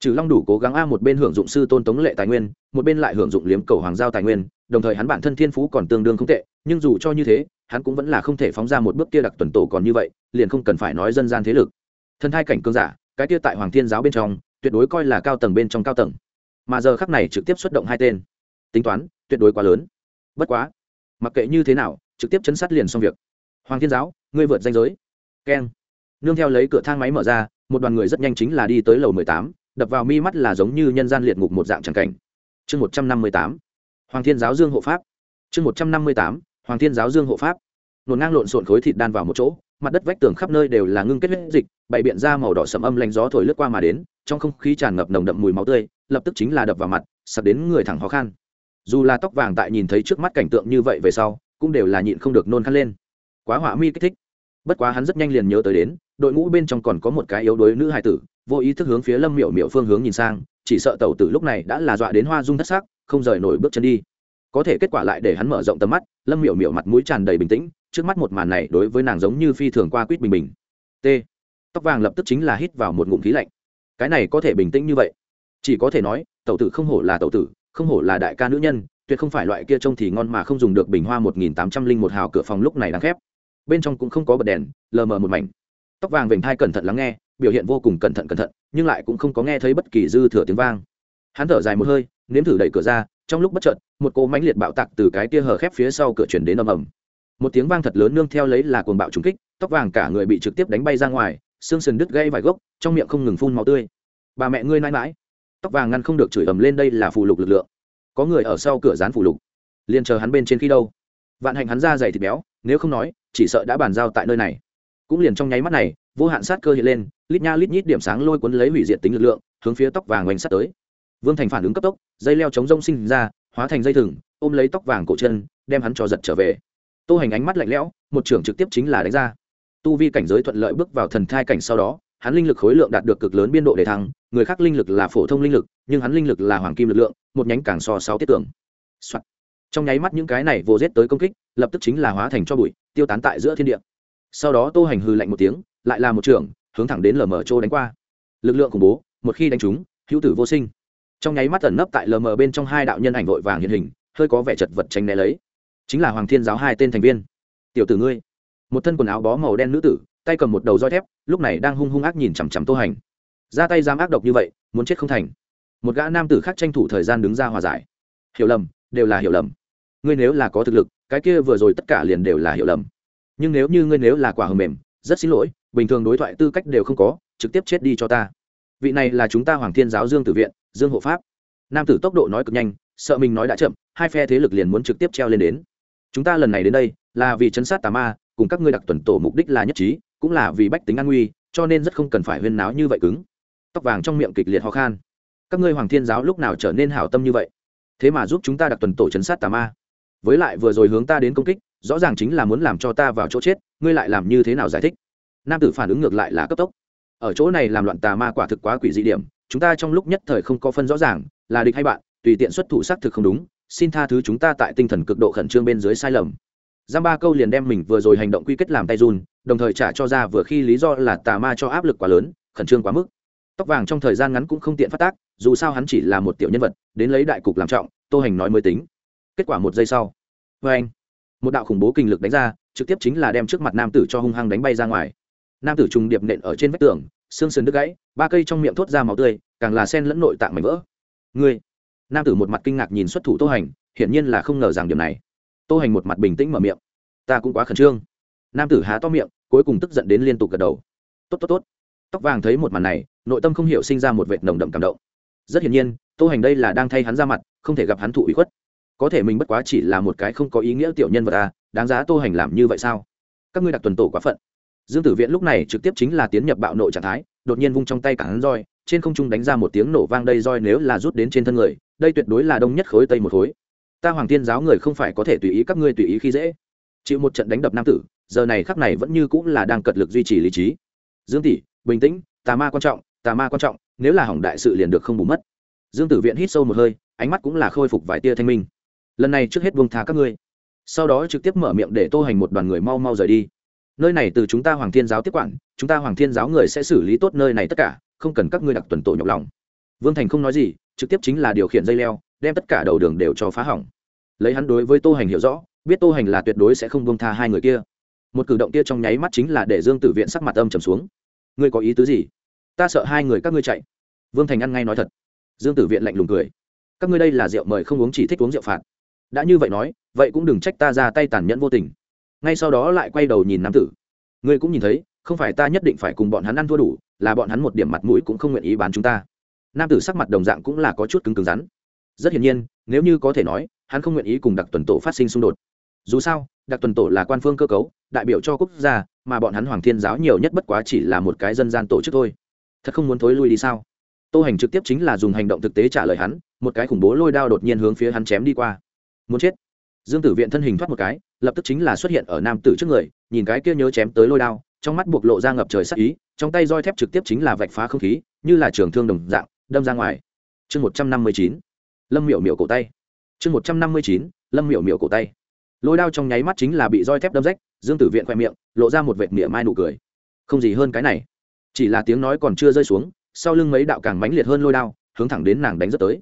Trừ long đủ cố gắng a một bên hưởng dụng sư tôn tống lệ tài nguyên, một bên lại hưởng dụng liếm cầu hoàng giao tài nguyên, đồng thời hắn bản thân thiên phú còn tương đương không tệ, nhưng dù cho như thế, hắn cũng vẫn là không thể phóng ra một bước kia đặc tuần tổ còn như vậy, liền không cần phải nói dân gian thế lực. Thần thai cảnh cương giả, cái kia tại hoàng thiên giáo bên trong, tuyệt đối coi là cao tầng bên trong cao tầng. Mà giờ khắc này trực tiếp xuất động hai tên tính toán tuyệt đối quá lớn. Bất quá, mặc kệ như thế nào, trực tiếp chấn sát liền xong việc. Hoàng thiên giáo, ngươi vượt danh giới. Keng. Nương theo lấy cửa thang máy mở ra, một đoàn người rất nhanh chính là đi tới lầu mười tám, đập vào mi mắt là giống như nhân gian liệt ngục một dạng tràng cảnh. Chương một trăm năm mươi tám. Hoàng thiên giáo dương hộ pháp. Chương một trăm năm mươi tám. Hoàng thiên giáo dương hộ pháp. Nổn ngang lộn xộn khối thịt đan vào một chỗ, mặt đất vách tường khắp nơi đều là ngưng kết huyết dịch, bày biện ra màu đỏ sầm âm lạnh gió thổi lướt qua mà đến, trong không khí tràn ngập nồng đậm mùi máu tươi, lập tức chính là đập vào mặt, sặc đến người thẳng khó khăn dù là tóc vàng tại nhìn thấy trước mắt cảnh tượng như vậy về sau, cũng đều là nhịn không được nôn khăn lên. Quá hỏa mi kích thích. Bất quá hắn rất nhanh liền nhớ tới đến, đội ngũ bên trong còn có một cái yếu đuối nữ hài tử, vô ý thức hướng phía lâm miểu miểu phương hướng nhìn sang, chỉ sợ tẩu tử lúc này đã là dọa đến hoa dung thất xác không rời nổi bước chân đi. Có thể kết quả lại để hắn mở rộng tầm mắt, lâm miểu miểu mặt mũi tràn đầy bình tĩnh, trước mắt một màn này đối với nàng giống như phi thường qua quýt bình bình. T. Tóc vàng lập tức chính là hít vào một ngụm khí lạnh. Cái này có thể bình tĩnh như vậy? Chỉ có thể nói, tẩu tử không hổ là tẩu tử không hổ là đại ca nữ nhân, tuyệt không phải loại kia trông thì ngon mà không dùng được bình hoa một nghìn tám trăm linh một hào cửa phòng lúc này đang khép. Bên trong cũng không có bật đèn, lờ mờ một mảnh. Tóc vàng vểnh thai cẩn thận lắng nghe, biểu hiện vô cùng cẩn thận cẩn thận, nhưng lại cũng không có nghe thấy bất kỳ dư thừa tiếng vang. Hắn thở dài một hơi, nếm thử đẩy cửa ra, trong lúc bất chợt, một cỗ mãnh liệt bạo tạc từ cái tia hở khép phía sau cửa chuyển đến ầm ầm. Một tiếng vang thật lớn nương theo lấy là cuồng bạo trúng kích, tóc vàng cả người bị trực tiếp đánh bay ra ngoài, xương sườn đứt gây vài gốc, trong miệng không ngừng phun máu tươi. Bà mẹ ngươi nãi mãi tóc vàng ngăn không được chửi ầm lên đây là phù lục lực lượng. Có người ở sau cửa dán phù lục. Liền chờ hắn bên trên khi đâu? Vạn hạnh hắn ra dày thịt béo, nếu không nói, chỉ sợ đã bàn giao tại nơi này. Cũng liền trong nháy mắt này, vô hạn sát cơ hiện lên, lít nha lít nhít điểm sáng lôi cuốn lấy hủy diệt tính lực lượng, hướng phía tóc vàng oanh sắt tới. Vương thành phản ứng cấp tốc, dây leo chống rông sinh ra, hóa thành dây thừng, ôm lấy tóc vàng cổ chân, đem hắn cho giật trở về. Tô hành ánh mắt lạnh lẽo, một trưởng trực tiếp chính là đánh ra. Tu vi cảnh giới thuận lợi bước vào thần thai cảnh sau đó hắn linh lực khối lượng đạt được cực lớn biên độ để thăng, người khác linh lực là phổ thông linh lực, nhưng hắn linh lực là hoàng kim lực lượng, một nhánh càng so sáu tiết tưởng、Soạn. trong nháy mắt những cái này vô giết tới công kích, lập tức chính là hóa thành cho bụi, tiêu tán tại giữa thiên địa. Sau đó tô hành hư lạnh một tiếng, lại là một trường hướng thẳng đến lờ mờ trô đánh qua. Lực lượng khủng bố, một khi đánh trúng, hữu tử vô sinh. Trong nháy mắt ẩn nấp tại lờ mờ bên trong hai đạo nhân ảnh vội vàng hiện hình, hơi có vẻ chật vật tranh né lấy. Chính là hoàng thiên giáo hai tên thành viên. Tiểu tử ngươi. Một thân quần áo bó màu đen nữ tử tay cầm một đầu roi thép, lúc này đang hung hung ác nhìn chằm chằm tô hành. Ra tay dám ác độc như vậy, muốn chết không thành. Một gã nam tử khác tranh thủ thời gian đứng ra hòa giải. Hiểu lầm, đều là hiểu lầm. Ngươi nếu là có thực lực, cái kia vừa rồi tất cả liền đều là hiểu lầm. Nhưng nếu như ngươi nếu là quả hờ mềm, rất xin lỗi, bình thường đối thoại tư cách đều không có, trực tiếp chết đi cho ta. Vị này là chúng ta hoàng thiên giáo dương tử viện, dương hộ pháp. Nam tử tốc độ nói cực nhanh, sợ mình nói đã chậm, hai phe thế lực liền muốn trực tiếp treo lên đến. Chúng ta lần này đến đây, là vì chấn sát tà ma, cùng các ngươi đặc tuần tổ mục đích là nhất trí cũng là vì bách tính an nguy, cho nên rất không cần phải huyên náo như vậy cứng. Tóc vàng trong miệng kịch liệt ho khan. Các ngươi hoàng thiên giáo lúc nào trở nên hảo tâm như vậy? Thế mà giúp chúng ta đặc tuần tổ chấn sát tà ma. Với lại vừa rồi hướng ta đến công kích, rõ ràng chính là muốn làm cho ta vào chỗ chết, ngươi lại làm như thế nào giải thích? Nam tử phản ứng ngược lại là cấp tốc. Ở chỗ này làm loạn tà ma quả thực quá quỷ dị điểm, chúng ta trong lúc nhất thời không có phân rõ ràng, là địch hay bạn, tùy tiện xuất thủ xác thực không đúng, xin tha thứ chúng ta tại tinh thần cực độ khẩn trương bên dưới sai lầm giam ba câu liền đem mình vừa rồi hành động quy kết làm tay run, đồng thời trả cho ra vừa khi lý do là tà ma cho áp lực quá lớn, khẩn trương quá mức. Tóc vàng trong thời gian ngắn cũng không tiện phát tác, dù sao hắn chỉ là một tiểu nhân vật, đến lấy đại cục làm trọng, tô hành nói mới tính. Kết quả một giây sau vê anh, một đạo khủng bố kinh lực đánh ra, trực tiếp chính là đem trước mặt nam tử cho hung hăng đánh bay ra ngoài. Nam tử trùng điệp nện ở trên vách tường, xương sườn đứt gãy, ba cây trong miệng thốt ra máu tươi, càng là sen lẫn nội tạng mảnh vỡ. Ngươi! Nam tử một mặt kinh ngạc nhìn xuất thủ tô hành, hiển nhiên là không ngờ rằng điểm này tô hành một mặt bình tĩnh mở miệng. Ta cũng quá khẩn trương. Nam tử há to miệng, cuối cùng tức giận đến liên tục gật đầu. Tốt tốt tốt. Tóc vàng thấy một màn này, nội tâm không hiểu sinh ra một vệt nồng đậm cảm động. Rất hiển nhiên, tô hành đây là đang thay hắn ra mặt, không thể gặp hắn thụ ủy khuất. Có thể mình bất quá chỉ là một cái không có ý nghĩa tiểu nhân vật à đáng giá tô hành làm như vậy sao? Các ngươi đặc tuần tổ quá phận. Dương tử viện lúc này trực tiếp chính là tiến nhập bạo nộ trạng thái, đột nhiên vung trong tay cả hắn roi, trên không trung đánh ra một tiếng nổ vang đây roi nếu là rút đến trên thân người, đây tuyệt đối là đông nhất khối tây một khối ta hoàng tiên giáo người không phải có thể tùy ý các ngươi tùy ý khi dễ. Chịu một trận đánh đập nam tử, giờ này khắc này vẫn như cũng là đang cật lực duy trì lý trí. Dương tỷ, bình tĩnh, tà ma quan trọng, tà ma quan trọng, nếu là hỏng đại sự liền được không bù mất. Dương tử viện hít sâu một hơi, ánh mắt cũng là khôi phục vài tia thanh minh. Lần này trước hết buông thà các ngươi. Sau đó trực tiếp mở miệng để tô hành một đoàn người mau mau rời đi. Nơi này từ chúng ta hoàng thiên giáo tiếp quản, chúng ta hoàng thiên giáo người sẽ xử lý tốt nơi này tất cả, không cần các ngươi đặc tuần tổ nhọc lòng. Vương thành không nói gì, trực tiếp chính là điều khiển dây leo đem tất cả đầu đường đều cho phá hỏng. Lấy hắn đối với tô hành hiểu rõ, biết tô hành là tuyệt đối sẽ không buông tha hai người kia. Một cử động kia trong nháy mắt chính là để dương tử viện sắc mặt âm trầm xuống. Ngươi có ý tứ gì? Ta sợ hai người các ngươi chạy. Vương thành ăn ngay nói thật. Dương tử viện lạnh lùng cười. Các ngươi đây là rượu mời không uống chỉ thích uống rượu phạt. Đã như vậy nói, vậy cũng đừng trách ta ra tay tàn nhẫn vô tình. Ngay sau đó lại quay đầu nhìn nam tử. Ngươi cũng nhìn thấy, không phải ta nhất định phải cùng bọn hắn ăn thua đủ, là bọn hắn một điểm mặt mũi cũng không nguyện ý bán chúng ta. Nam tử sắc mặt đồng dạng cũng là có chút cứng cứng rắn rất hiển nhiên, nếu như có thể nói, hắn không nguyện ý cùng đặc tuần tổ phát sinh xung đột. Dù sao đặc tuần tổ là quan phương cơ cấu, đại biểu cho quốc gia, mà bọn hắn hoàng thiên giáo nhiều nhất bất quá chỉ là một cái dân gian tổ chức thôi. Thật không muốn thối lui đi sao? Tô hành trực tiếp chính là dùng hành động thực tế trả lời hắn, một cái khủng bố lôi đao đột nhiên hướng phía hắn chém đi qua. Muốn chết. Dương tử viện thân hình thoát một cái, lập tức chính là xuất hiện ở nam tử trước người, nhìn cái kia nhớ chém tới lôi đao, trong mắt buộc lộ ra ngập trời sắc ý, trong tay roi thép trực tiếp chính là vạch phá không khí, như là trường thương đồng dạng, đâm ra ngoài. Chương một trăm năm mươi chín lâm miểu miểu cổ tay. Chương một trăm năm mươi chín, lâm miểu miểu cổ tay. Lôi đao trong nháy mắt chính là bị roi thép đâm rách, dương tử viện khoe miệng, lộ ra một vệt miệng mai nụ cười. Không gì hơn cái này. Chỉ là tiếng nói còn chưa rơi xuống, sau lưng mấy đạo càng mãnh liệt hơn lôi đao, hướng thẳng đến nàng đánh rất tới.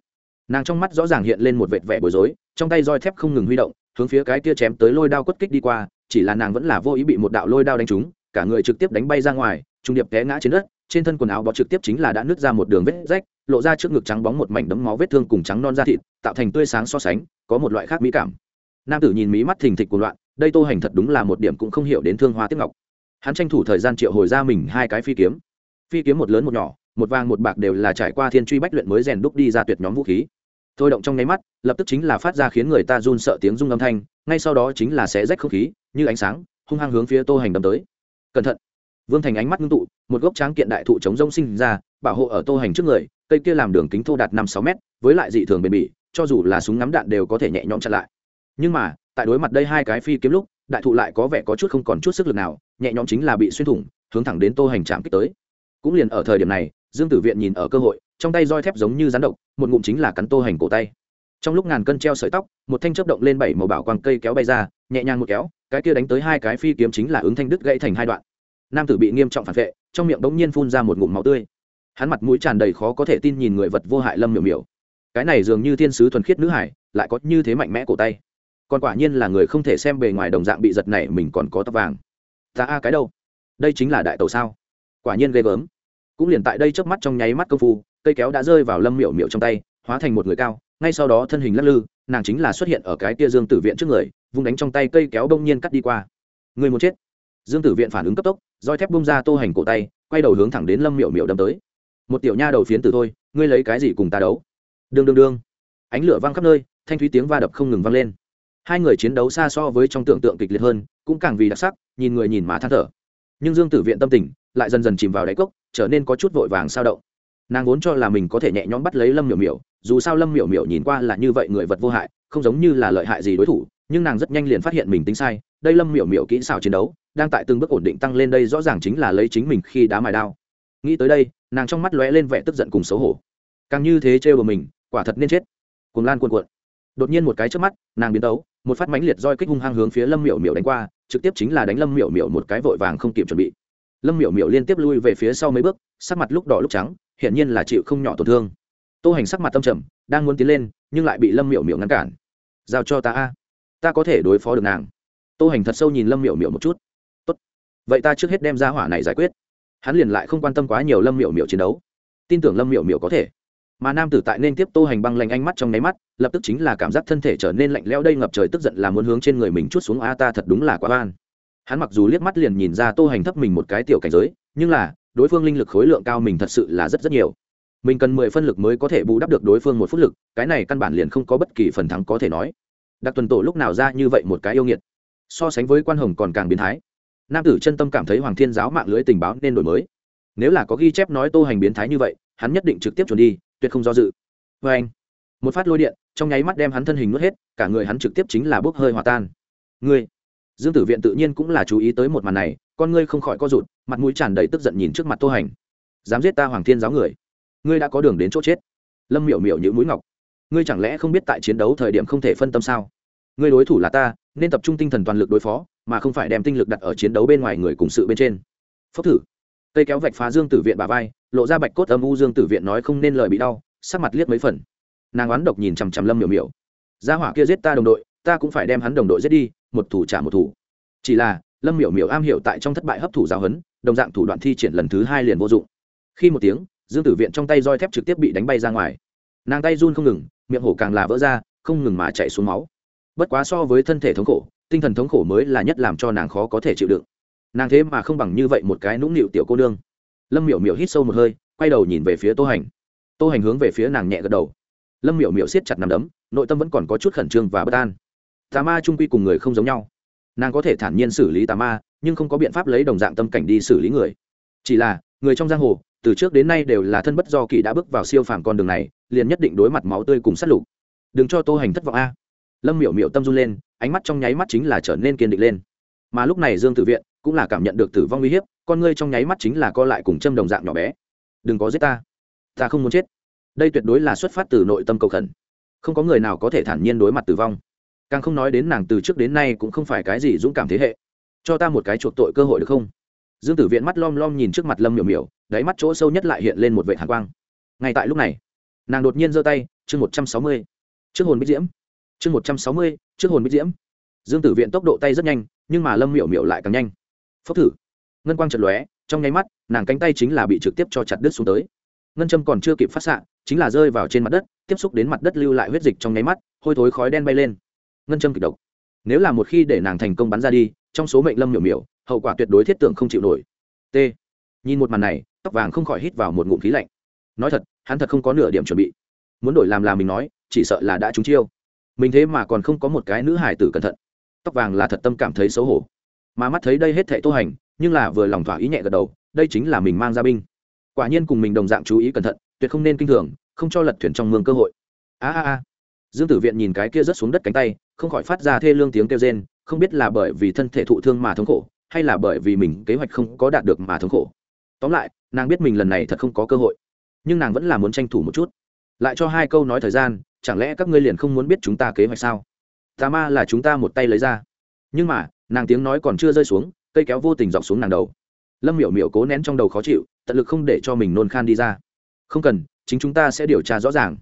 Nàng trong mắt rõ ràng hiện lên một vệt vẻ bối rối, trong tay roi thép không ngừng huy động, hướng phía cái kia chém tới lôi đao quất kích đi qua, chỉ là nàng vẫn là vô ý bị một đạo lôi đao đánh trúng, cả người trực tiếp đánh bay ra ngoài, trung điệp té ngã trên đất trên thân quần áo bó trực tiếp chính là đã nứt ra một đường vết rách, lộ ra trước ngực trắng bóng một mảnh đấm máu vết thương cùng trắng non da thịt, tạo thành tươi sáng so sánh, có một loại khác mỹ cảm. Nam tử nhìn mí mắt thình thịch của loạn, đây tô hành thật đúng là một điểm cũng không hiểu đến thương hoa tiếp ngọc. Hắn tranh thủ thời gian triệu hồi ra mình hai cái phi kiếm. Phi kiếm một lớn một nhỏ, một vàng một bạc đều là trải qua thiên truy bách luyện mới rèn đúc đi ra tuyệt nhóm vũ khí. Thôi động trong nháy mắt, lập tức chính là phát ra khiến người ta run sợ tiếng rung âm thanh, ngay sau đó chính là xé rách không khí, như ánh sáng, hung hăng hướng phía tô hành đâm tới. Cẩn thận vương thành ánh mắt ngưng tụ, một gốc tráng kiện đại thụ chống rông sinh ra, bảo hộ ở tô hành trước người, cây kia làm đường kính thô đạt năm sáu mét, với lại dị thường bền bỉ, cho dù là súng ngắm đạn đều có thể nhẹ nhõm chặn lại. Nhưng mà, tại đối mặt đây hai cái phi kiếm lúc, đại thụ lại có vẻ có chút không còn chút sức lực nào, nhẹ nhõm chính là bị xuyên thủng, hướng thẳng đến tô hành chạm kích tới. Cũng liền ở thời điểm này, dương tử viện nhìn ở cơ hội, trong tay roi thép giống như rắn độc, một ngụm chính là cắn tô hành cổ tay. Trong lúc ngàn cân treo sợi tóc, một thanh chớp động lên bảy màu bảo quang cây kéo bay ra, nhẹ nhàng một kéo, cái kia đánh tới hai cái phi kiếm chính là ứng thanh đứt gãy thành hai đoạn nam tử bị nghiêm trọng phản vệ, trong miệng bỗng nhiên phun ra một ngụm máu tươi. Hắn mặt mũi tràn đầy khó có thể tin nhìn người vật vô hại lâm miểu miểu. Cái này dường như thiên sứ thuần khiết nữ hải, lại có như thế mạnh mẽ cổ tay. Còn quả nhiên là người không thể xem bề ngoài đồng dạng bị giật này mình còn có tóc vàng. Ta a cái đâu? Đây chính là đại tàu sao? Quả nhiên ghê gớm. Cũng liền tại đây trước mắt trong nháy mắt công phu, cây kéo đã rơi vào lâm miểu miểu trong tay, hóa thành một người cao, ngay sau đó thân hình lắc lư, nàng chính là xuất hiện ở cái tia dương tử viện trước người, vung đánh trong tay cây kéo đông nhiên cắt đi qua. Người muốn chết. Dương tử viện phản ứng cấp tốc roi thép bung ra tô hành cổ tay, quay đầu hướng thẳng đến lâm miệu miệu đâm tới. Một tiểu nha đầu phiến từ thôi, ngươi lấy cái gì cùng ta đấu? Đương đương đương. Ánh lửa văng khắp nơi, thanh thúy tiếng va đập không ngừng vang lên. Hai người chiến đấu xa so với trong tưởng tượng kịch liệt hơn, cũng càng vì đặc sắc, nhìn người nhìn mà than thở. Nhưng dương tử viện tâm tình lại dần dần chìm vào đáy cốc, trở nên có chút vội vàng sao động. Nàng vốn cho là mình có thể nhẹ nhõm bắt lấy lâm miểu miểu, dù sao lâm miểu miểu nhìn qua là như vậy người vật vô hại, không giống như là lợi hại gì đối thủ, nhưng nàng rất nhanh liền phát hiện mình tính sai, đây lâm miểu miểu kỹ xảo chiến đấu đang tại từng bước ổn định tăng lên đây rõ ràng chính là lấy chính mình khi đá mài đao. Nghĩ tới đây, nàng trong mắt lóe lên vẻ tức giận cùng xấu hổ. Càng như thế trêu của mình, quả thật nên chết. Cùng lan cuộn cuộn. Đột nhiên một cái trước mắt, nàng biến tấu, một phát mãnh liệt roi kích hung hăng hướng phía lâm miểu miểu đánh qua, trực tiếp chính là đánh lâm miểu miểu một cái vội vàng không kịp chuẩn bị. Lâm miểu miểu liên tiếp lui về phía sau mấy bước, sắc mặt lúc đỏ lúc trắng, hiển nhiên là chịu không nhỏ tổn thương. Tô hành sắc mặt tâm trầm, đang muốn tiến lên, nhưng lại bị lâm miểu miểu ngăn cản. Giao cho ta a, ta có thể đối phó được nàng. Tô hành thật sâu nhìn lâm miểu miểu một chút vậy ta trước hết đem ra hỏa này giải quyết. Hắn liền lại không quan tâm quá nhiều lâm miểu miểu chiến đấu. Tin tưởng lâm miểu miểu có thể. Mà nam tử tại nên tiếp tô hành băng lạnh ánh mắt trong nháy mắt, lập tức chính là cảm giác thân thể trở nên lạnh lẽo đây ngập trời tức giận là muốn hướng trên người mình chút xuống, a, ta thật đúng là quá oan. Hắn mặc dù liếc mắt liền nhìn ra tô hành thấp mình một cái tiểu cảnh giới, nhưng là, đối phương linh lực khối lượng cao mình thật sự là rất rất nhiều. Mình cần mười phân lực mới có thể bù đắp được đối phương một phút lực, cái này căn bản liền không có bất kỳ phần thắng có thể nói. Đặc tuần tổ lúc nào ra như vậy một cái yêu nghiệt? So sánh với quan hồng còn càng biến thái nam tử chân tâm cảm thấy hoàng thiên giáo mạng lưới tình báo nên đổi mới. Nếu là có ghi chép nói tô hành biến thái như vậy, hắn nhất định trực tiếp chuẩn đi, tuyệt không do dự. Vê anh, một phát lôi điện, trong nháy mắt đem hắn thân hình nuốt hết, cả người hắn trực tiếp chính là bốc hơi hòa tan. Ngươi, dương tử viện tự nhiên cũng là chú ý tới một màn này, con ngươi không khỏi co rụt, mặt mũi tràn đầy tức giận nhìn trước mặt tô hành. Dám giết ta hoàng thiên giáo người. Ngươi đã có đường đến chỗ chết. Lâm miểu miểu như mũi ngọc. Ngươi chẳng lẽ không biết tại chiến đấu thời điểm không thể phân tâm sao? Ngươi đối thủ là ta, nên tập trung tinh thần toàn lực đối phó mà không phải đem tinh lực đặt ở chiến đấu bên ngoài người cùng sự bên trên. Phốc thử. Cây kéo vạch phá dương tử viện bà vai, lộ ra bạch cốt âm u dương tử viện nói không nên lời bị đau, sắc mặt liếc mấy phần. Nàng oán độc nhìn chằm chằm lâm miểu miểu. Gia hỏa kia giết ta đồng đội, ta cũng phải đem hắn đồng đội giết đi, một thủ trả một thủ. Chỉ là, lâm miểu miểu am hiểu tại trong thất bại hấp thủ giáo hấn đồng dạng thủ đoạn thi triển lần thứ hai liền vô dụng. Khi một tiếng, dương tử viện trong tay roi thép trực tiếp bị đánh bay ra ngoài. Nàng tay run không ngừng, miệng hổ càng là vỡ ra, không ngừng mà chạy xuống máu. Bất quá so với thân thể thống khổ tinh thần thống khổ mới là nhất làm cho nàng khó có thể chịu đựng. Nàng thế mà không bằng như vậy một cái nũng nịu tiểu cô nương. Lâm miểu miểu hít sâu một hơi, quay đầu nhìn về phía tô hành. Tô hành hướng về phía nàng nhẹ gật đầu. Lâm miểu miểu siết chặt nằm đấm, nội tâm vẫn còn có chút khẩn trương và bất an. Tà ma trung quy cùng người không giống nhau. Nàng có thể thản nhiên xử lý tà ma, nhưng không có biện pháp lấy đồng dạng tâm cảnh đi xử lý người. Chỉ là, người trong giang hồ, từ trước đến nay đều là thân bất do kỳ đã bước vào siêu phàm con đường này, liền nhất định đối mặt máu tươi cùng sát lục. Đừng cho tô hành thất vọng a. Lâm miểu miểu tâm run lên ánh mắt trong nháy mắt chính là trở nên kiên định lên. Mà lúc này dương tử viện cũng là cảm nhận được tử vong uy hiếp, con ngươi trong nháy mắt chính là co lại cùng châm đồng dạng nhỏ bé. Đừng có giết ta ta không muốn chết. Đây tuyệt đối là xuất phát từ nội tâm cầu khẩn. Không có người nào có thể thản nhiên đối mặt tử vong. Càng không nói đến nàng từ trước đến nay cũng không phải cái gì dũng cảm thế hệ. Cho ta một cái chuộc tội cơ hội được không? Dương tử viện mắt lom lom nhìn trước mặt lâm miểu miểu, đáy mắt chỗ sâu nhất lại hiện lên một vệ hàn quang. Ngay tại lúc này, nàng đột nhiên giơ tay, chương một trăm sáu mươi. Chương hồn bích diễm. Chương một trăm sáu mươi trước hồn bích diễm. Dương tử viện tốc độ tay rất nhanh, nhưng mà lâm miểu miểu lại càng nhanh. Phốc thử. Ngân quang chật lóe, trong nháy mắt, nàng cánh tay chính là bị trực tiếp cho chặt đứt xuống tới. Ngân châm còn chưa kịp phát xạ, chính là rơi vào trên mặt đất, tiếp xúc đến mặt đất lưu lại huyết dịch trong nháy mắt, hôi thối khói đen bay lên. Ngân châm kịch độc. Nếu là một khi để nàng thành công bắn ra đi, trong số mệnh lâm miểu miểu, hậu quả tuyệt đối thiết tưởng không chịu nổi. T. Nhìn một màn này, tóc vàng không khỏi hít vào một ngụm khí lạnh. Nói thật, hắn thật không có nửa điểm chuẩn bị. Muốn đổi làm là mình nói, chỉ sợ là đã trúng chiêu mình thế mà còn không có một cái nữ hải tử cẩn thận. Tóc vàng là thật tâm cảm thấy xấu hổ. Mà mắt thấy đây hết thệ tô hành, nhưng là vừa lòng thỏa ý nhẹ gật đầu, đây chính là mình mang ra binh. Quả nhiên cùng mình đồng dạng chú ý cẩn thận, tuyệt không nên kinh thường, không cho lật thuyền trong mương cơ hội. A a a. Dương tử viện nhìn cái kia rớt xuống đất cánh tay, không khỏi phát ra thê lương tiếng kêu rên, không biết là bởi vì thân thể thụ thương mà thống khổ, hay là bởi vì mình kế hoạch không có đạt được mà thống khổ. Tóm lại, nàng biết mình lần này thật không có cơ hội, nhưng nàng vẫn là muốn tranh thủ một chút. Lại cho hai câu nói thời gian chẳng lẽ các ngươi liền không muốn biết chúng ta kế hoạch sao? Tà ma là chúng ta một tay lấy ra. Nhưng mà, nàng tiếng nói còn chưa rơi xuống, cây kéo vô tình dọc xuống nàng đầu. Lâm miểu miểu cố nén trong đầu khó chịu, tận lực không để cho mình nôn khan đi ra. Không cần, chính chúng ta sẽ điều tra rõ ràng.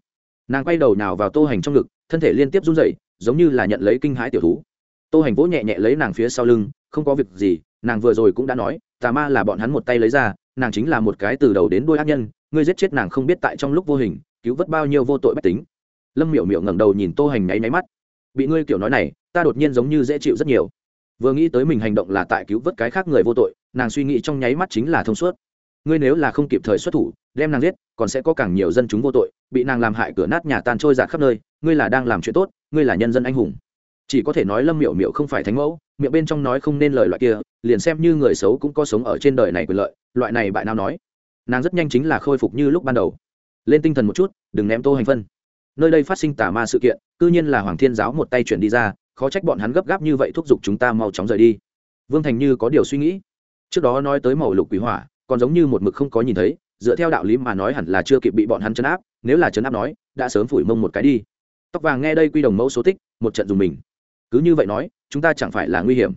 Nàng quay đầu nào vào tô hành trong ngực, thân thể liên tiếp run rẩy, giống như là nhận lấy kinh hãi tiểu thú. Tô hành vỗ nhẹ nhẹ lấy nàng phía sau lưng, không có việc gì, nàng vừa rồi cũng đã nói, tà ma là bọn hắn một tay lấy ra, nàng chính là một cái từ đầu đến đuôi ác nhân, ngươi giết chết nàng không biết tại trong lúc vô hình, cứu vớt bao nhiêu vô tội bách tính lâm miểu miểu ngẩng đầu nhìn tô hành nháy máy mắt. Bị ngươi kiểu nói này, ta đột nhiên giống như dễ chịu rất nhiều. Vừa nghĩ tới mình hành động là tại cứu vớt cái khác người vô tội, nàng suy nghĩ trong nháy mắt chính là thông suốt. Ngươi nếu là không kịp thời xuất thủ, đem nàng giết, còn sẽ có càng nhiều dân chúng vô tội, bị nàng làm hại cửa nát nhà tan trôi giạt khắp nơi, ngươi là đang làm chuyện tốt, ngươi là nhân dân anh hùng. Chỉ có thể nói lâm miệu miệu không phải thánh mẫu, miệng bên trong nói không nên lời loại kia, liền xem như người xấu cũng có sống ở trên đời này quyền lợi, loại này bại nào nói. Nàng rất nhanh chính là khôi phục như lúc ban đầu. Lên tinh thần một chút, đừng ném tô hành phân nơi đây phát sinh tà ma sự kiện, cư nhiên là hoàng thiên giáo một tay chuyển đi ra, khó trách bọn hắn gấp gáp như vậy thúc giục chúng ta mau chóng rời đi. Vương thành như có điều suy nghĩ. Trước đó nói tới màu lục quý hỏa, còn giống như một mực không có nhìn thấy, dựa theo đạo lý mà nói hẳn là chưa kịp bị bọn hắn chấn áp, nếu là chấn áp nói, đã sớm phủi mông một cái đi. Tóc vàng nghe đây quy đồng mẫu số tích, một trận dùng mình. Cứ như vậy nói, chúng ta chẳng phải là nguy hiểm.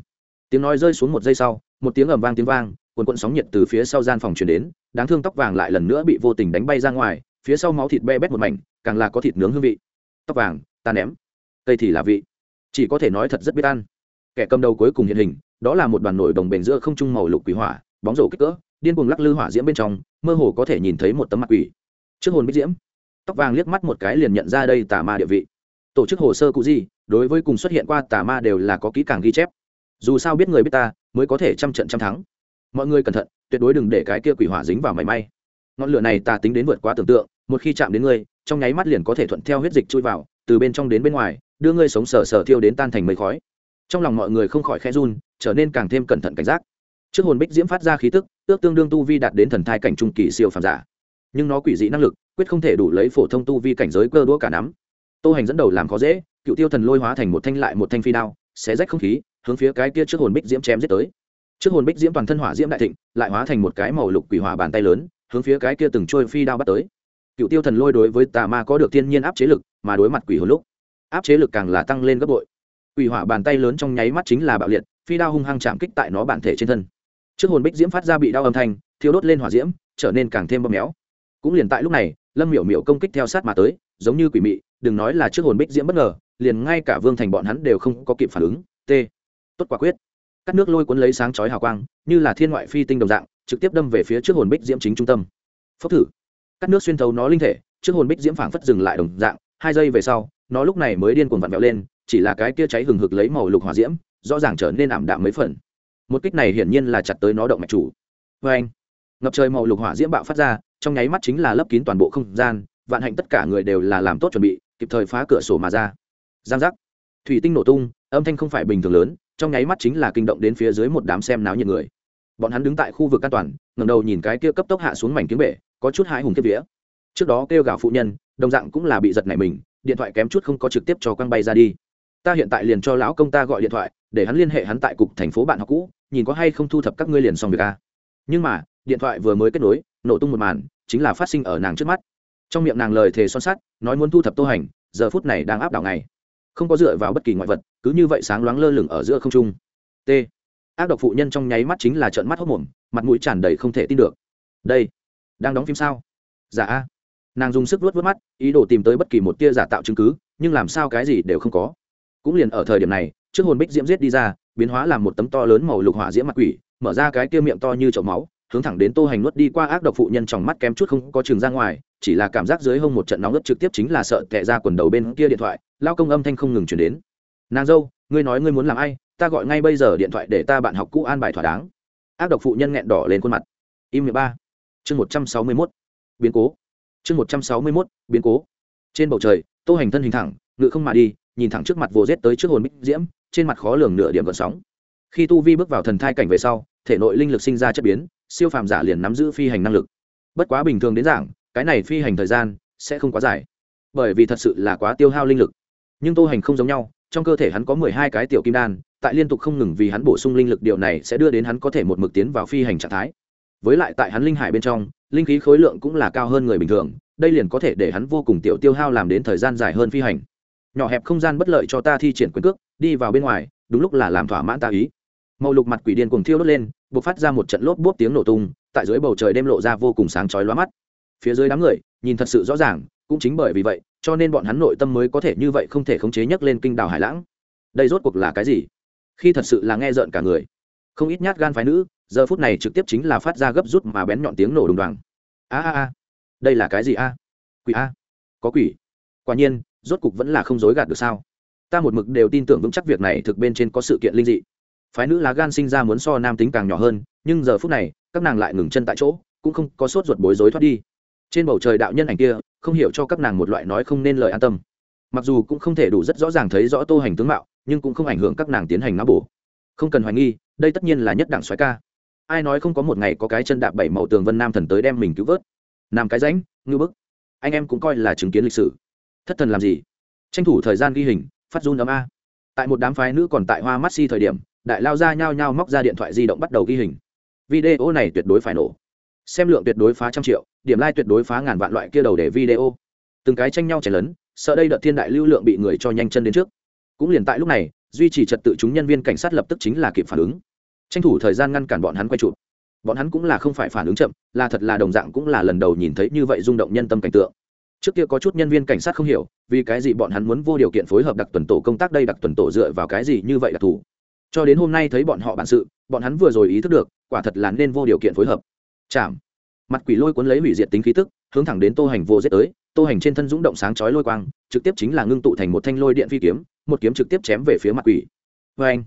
Tiếng nói rơi xuống một giây sau, một tiếng ầm vang tiếng vang quần quận sóng nhiệt từ phía sau gian phòng chuyển đến, đáng thương tóc vàng lại lần nữa bị vô tình đánh bay ra ngoài phía sau máu thịt be bét một mảnh, càng là có thịt nướng hương vị. Tóc vàng, ta ném. Tây thì là vị. Chỉ có thể nói thật rất biết ăn. Kẻ cầm đầu cuối cùng hiện hình, đó là một đoàn nổi đồng bền giữa không trung màu lục quỷ hỏa, bóng rổ kích cỡ, điên cuồng lắc lư hỏa diễm bên trong, mơ hồ có thể nhìn thấy một tấm mặt quỷ. Trước hồn bích diễm. Tóc vàng liếc mắt một cái liền nhận ra đây tà ma địa vị. Tổ chức hồ sơ cụ gì, đối với cùng xuất hiện qua tà ma đều là có kỹ càng ghi chép. Dù sao biết người biết ta, mới có thể trăm trận trăm thắng. Mọi người cẩn thận, tuyệt đối đừng để cái kia quỷ hỏa dính vào mảy may ngọn lửa này ta tính đến vượt quá tưởng tượng, một khi chạm đến ngươi, trong nháy mắt liền có thể thuận theo huyết dịch chui vào, từ bên trong đến bên ngoài, đưa ngươi sống sờ sờ thiêu đến tan thành mây khói. Trong lòng mọi người không khỏi khẽ run, trở nên càng thêm cẩn thận cảnh giác. Trước hồn bích diễm phát ra khí tức, ước tương đương tu vi đạt đến thần thai cảnh trung kỳ siêu phàm giả. Nhưng nó quỷ dị năng lực, quyết không thể đủ lấy phổ thông tu vi cảnh giới cơ đũa cả nắm. Tô hành dẫn đầu làm khó dễ, cựu tiêu thần lôi hóa thành một thanh lại một thanh phi đao, xé rách không khí, hướng phía cái kia trước hồn bích diễm chém giết tới. Trước hồn bích diễm toàn thân hỏa diễm đại thịnh, lại hóa thành một cái màu lục quỷ hỏa bàn tay lớn hướng phía cái kia từng trôi phi đao bắt tới. Cựu tiêu thần lôi đối với tà ma có được thiên nhiên áp chế lực, mà đối mặt quỷ hồn lúc, áp chế lực càng là tăng lên gấp bội. Quỷ hỏa bàn tay lớn trong nháy mắt chính là bạo liệt, phi đao hung hăng chạm kích tại nó bản thể trên thân. Trước hồn bích diễm phát ra bị đau âm thanh thiếu đốt lên hỏa diễm, trở nên càng thêm bơm méo. Cũng liền tại lúc này, lâm miểu miểu công kích theo sát mà tới, giống như quỷ mị, đừng nói là trước hồn bích diễm bất ngờ, liền ngay cả vương thành bọn hắn đều không có kịp phản ứng. T. Tốt quả quyết. Cắt nước lôi cuốn lấy sáng chói hào quang, như là thiên ngoại phi tinh đồng dạng trực tiếp đâm về phía trước hồn bích diễm chính trung tâm. Phốc thử. Cắt nước xuyên thấu nó linh thể, trước hồn bích diễm phảng phất dừng lại đồng dạng, hai giây về sau, nó lúc này mới điên cuồng vặn vẹo lên, chỉ là cái kia cháy hừng hực lấy màu lục hỏa diễm, rõ ràng trở nên ảm đạm mấy phần. Một kích này hiển nhiên là chặt tới nó động mạch chủ. Vê anh, ngập trời màu lục hỏa diễm bạo phát ra, trong nháy mắt chính là lấp kín toàn bộ không gian, vạn hạnh tất cả người đều là làm tốt chuẩn bị, kịp thời phá cửa sổ mà ra. Giang giác. Thủy tinh nổ tung, âm thanh không phải bình thường lớn, trong nháy mắt chính là kinh động đến phía dưới một đám xem náo nhiệt người bọn hắn đứng tại khu vực an toàn ngầm đầu nhìn cái kia cấp tốc hạ xuống mảnh kiếm bể, có chút hái hùng kiếp vía. Trước đó kêu gào phụ nhân, đồng dạng cũng là bị giật này mình, điện thoại kém chút không có trực tiếp cho quăng bay ra đi. Ta hiện tại liền cho lão công ta gọi điện thoại, để hắn liên hệ hắn tại cục thành phố bạn học cũ, nhìn có hay không thu thập các ngươi liền xong việc a. Nhưng mà, điện thoại vừa mới kết nối, nổ tung một màn, chính là phát sinh ở nàng trước mắt. Trong miệng nàng lời thề son sắt, nói muốn thu thập tô hành, giờ phút này đang áp đảo ngày. Không có dựa vào bất kỳ ngoại vật, cứ như vậy sáng loáng lơ lửng ở giữa không trung. T ác độc phụ nhân trong nháy mắt chính là trợn mắt hốc mồm, mặt mũi tràn đầy không thể tin được. Đây, đang đóng phim sao? Giả a. Nàng dùng sức vuốt vuốt mắt, ý đồ tìm tới bất kỳ một tia giả tạo chứng cứ, nhưng làm sao cái gì đều không có. Cũng liền ở thời điểm này, trước hồn bích diễm giết đi ra, biến hóa làm một tấm to lớn màu lục hỏa diễm mặt quỷ, mở ra cái kia miệng to như chậu máu, hướng thẳng đến tô hành nuốt đi qua ác độc phụ nhân trong mắt kém chút không có trường ra ngoài, chỉ là cảm giác dưới hông một trận nóng ướt trực tiếp chính là sợ tệ ra quần đầu bên kia điện thoại, lao công âm thanh không ngừng chuyển đến. Nàng dâu, ngươi nói ngươi muốn làm ai? Ta gọi ngay bây giờ điện thoại để ta bạn học cũ an bài thỏa đáng. Ác độc phụ nhân nghẹn đỏ lên khuôn mặt. Im miệng ba. Chương một trăm sáu mươi mốt. Biến cố. Chương một trăm sáu mươi mốt. Biến cố. Trên bầu trời, tô hành thân hình thẳng, ngự không mà đi, nhìn thẳng trước mặt vô rét tới trước hồn bích diễm, trên mặt khó lường nửa điểm gợn sóng. Khi tu vi bước vào thần thai cảnh về sau, thể nội linh lực sinh ra chất biến, siêu phàm giả liền nắm giữ phi hành năng lực. Bất quá bình thường đến giảng cái này phi hành thời gian sẽ không quá dài. Bởi vì thật sự là quá tiêu hao linh lực. Nhưng tô hành không giống nhau trong cơ thể hắn có mười hai cái tiểu kim đan, tại liên tục không ngừng vì hắn bổ sung linh lực, điều này sẽ đưa đến hắn có thể một mực tiến vào phi hành trạng thái. Với lại tại hắn linh hải bên trong, linh khí khối lượng cũng là cao hơn người bình thường, đây liền có thể để hắn vô cùng tiểu tiêu hao làm đến thời gian dài hơn phi hành. Nhỏ hẹp không gian bất lợi cho ta thi triển quyền cước, đi vào bên ngoài, đúng lúc là làm thỏa mãn ta ý. Màu lục mặt quỷ điên cùng thiêu đốt lên, bộc phát ra một trận lốp bốp tiếng nổ tung, tại dưới bầu trời đêm lộ ra vô cùng sáng chói lóa mắt. Phía dưới đám người, nhìn thật sự rõ ràng, cũng chính bởi vì vậy cho nên bọn hắn nội tâm mới có thể như vậy không thể khống chế nhấc lên kinh đảo hải lãng. Đây rốt cuộc là cái gì? Khi thật sự là nghe rợn cả người. Không ít nhát gan phái nữ, giờ phút này trực tiếp chính là phát ra gấp rút mà bén nhọn tiếng nổ đùng đoàng. A a a. Đây là cái gì a? Quỷ a. Có quỷ. Quả nhiên, rốt cục vẫn là không dối gạt được sao? Ta một mực đều tin tưởng vững chắc việc này thực bên trên có sự kiện linh dị. Phái nữ lá gan sinh ra muốn so nam tính càng nhỏ hơn, nhưng giờ phút này, các nàng lại ngừng chân tại chỗ, cũng không có sốt ruột bối rối thoát đi. Trên bầu trời đạo nhân ảnh kia không hiểu cho các nàng một loại nói không nên lời an tâm. Mặc dù cũng không thể đủ rất rõ ràng thấy rõ tô hành tướng mạo, nhưng cũng không ảnh hưởng các nàng tiến hành não bổ. Không cần hoài nghi, đây tất nhiên là nhất đẳng xoáy ca. Ai nói không có một ngày có cái chân đạp bảy màu tường vân nam thần tới đem mình cứu vớt? Nam cái ránh ngư bức. Anh em cũng coi là chứng kiến lịch sử. Thất thần làm gì? Tranh thủ thời gian ghi hình, phát run ấm a. Tại một đám phái nữ còn tại hoa mắt si thời điểm, đại lao ra nhao nhao móc ra điện thoại di động bắt đầu ghi hình. Video này tuyệt đối phải nổ xem lượng tuyệt đối phá trăm triệu, điểm like tuyệt đối phá ngàn vạn loại kia đầu để video. Từng cái tranh nhau chảy lớn sợ đây đợt thiên đại lưu lượng bị người cho nhanh chân đến trước. Cũng liền tại lúc này, duy trì trật tự chúng nhân viên cảnh sát lập tức chính là kịp phản ứng. Tranh thủ thời gian ngăn cản bọn hắn quay chụp. Bọn hắn cũng là không phải phản ứng chậm, là thật là đồng dạng cũng là lần đầu nhìn thấy như vậy rung động nhân tâm cảnh tượng. Trước kia có chút nhân viên cảnh sát không hiểu, vì cái gì bọn hắn muốn vô điều kiện phối hợp đặc tuần tổ công tác đây đặc tuần tổ dựa vào cái gì như vậy đặc thù cho đến hôm nay thấy bọn họ bản sự, bọn hắn vừa rồi ý thức được, quả thật là nên vô điều kiện phối hợp chạm mặt quỷ lôi cuốn lấy hủy diệt tính khí tức, hướng thẳng đến tô hành vô giết tới. Tô hành trên thân dũng động sáng chói lôi quang, trực tiếp chính là ngưng tụ thành một thanh lôi điện phi kiếm, một kiếm trực tiếp chém về phía mặt quỷ. Vê anh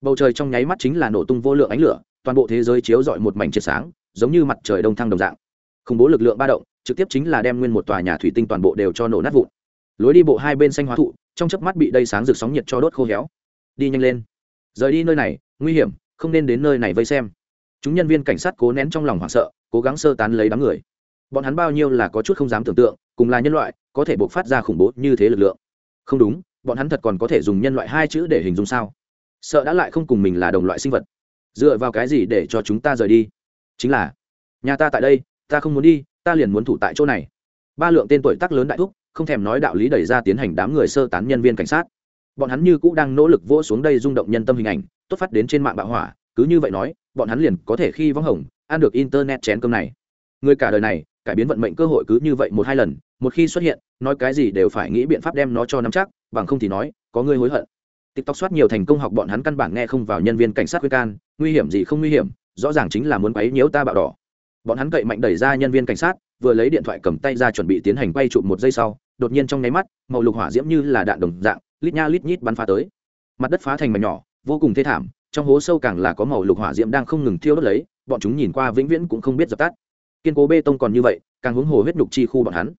bầu trời trong nháy mắt chính là nổ tung vô lượng ánh lửa, toàn bộ thế giới chiếu rọi một mảnh triệt sáng, giống như mặt trời đông thăng đồng dạng. Khủng bố lực lượng ba động, trực tiếp chính là đem nguyên một tòa nhà thủy tinh toàn bộ đều cho nổ nát vụn. Lối đi bộ hai bên xanh hóa thụ, trong chớp mắt bị đầy sáng rực sóng nhiệt cho đốt khô héo. Đi nhanh lên. Rời đi nơi này, nguy hiểm, không nên đến nơi này vây xem chúng nhân viên cảnh sát cố nén trong lòng hoảng sợ, cố gắng sơ tán lấy đám người. Bọn hắn bao nhiêu là có chút không dám tưởng tượng, cùng là nhân loại, có thể buộc phát ra khủng bố như thế lực lượng. Không đúng, bọn hắn thật còn có thể dùng nhân loại hai chữ để hình dung sao? Sợ đã lại không cùng mình là đồng loại sinh vật. Dựa vào cái gì để cho chúng ta rời đi? Chính là, nhà ta tại đây, ta không muốn đi, ta liền muốn thủ tại chỗ này. Ba lượng tên tuổi tác lớn đại thúc, không thèm nói đạo lý đẩy ra tiến hành đám người sơ tán nhân viên cảnh sát. Bọn hắn như cũ đang nỗ lực vỗ xuống đây rung động nhân tâm hình ảnh, tốt phát đến trên mạng bạo hỏa cứ như vậy nói, bọn hắn liền có thể khi vắng hồng, ăn được internet chén cơm này. Người cả đời này, cải biến vận mệnh cơ hội cứ như vậy một hai lần, một khi xuất hiện, nói cái gì đều phải nghĩ biện pháp đem nó cho nắm chắc, bằng không thì nói, có người hối hận. Tiktok soát nhiều thành công học bọn hắn căn bản nghe không vào nhân viên cảnh sát khuyên can, nguy hiểm gì không nguy hiểm, rõ ràng chính là muốn quấy nhiễu ta bạo đỏ. Bọn hắn cậy mạnh đẩy ra nhân viên cảnh sát, vừa lấy điện thoại cầm tay ra chuẩn bị tiến hành quay chụp một giây sau, đột nhiên trong nháy mắt, màu lục hỏa diễm như là đạn đồng dạng, lít nha lít nhít bắn phá tới. Mặt đất phá thành mảnh nhỏ, vô cùng thê thảm trong hố sâu càng là có màu lục hỏa diễm đang không ngừng thiêu đốt lấy, bọn chúng nhìn qua vĩnh viễn cũng không biết dập tắt. Kiên cố bê tông còn như vậy, càng hướng hồ huyết nhục chi khu bọn hắn.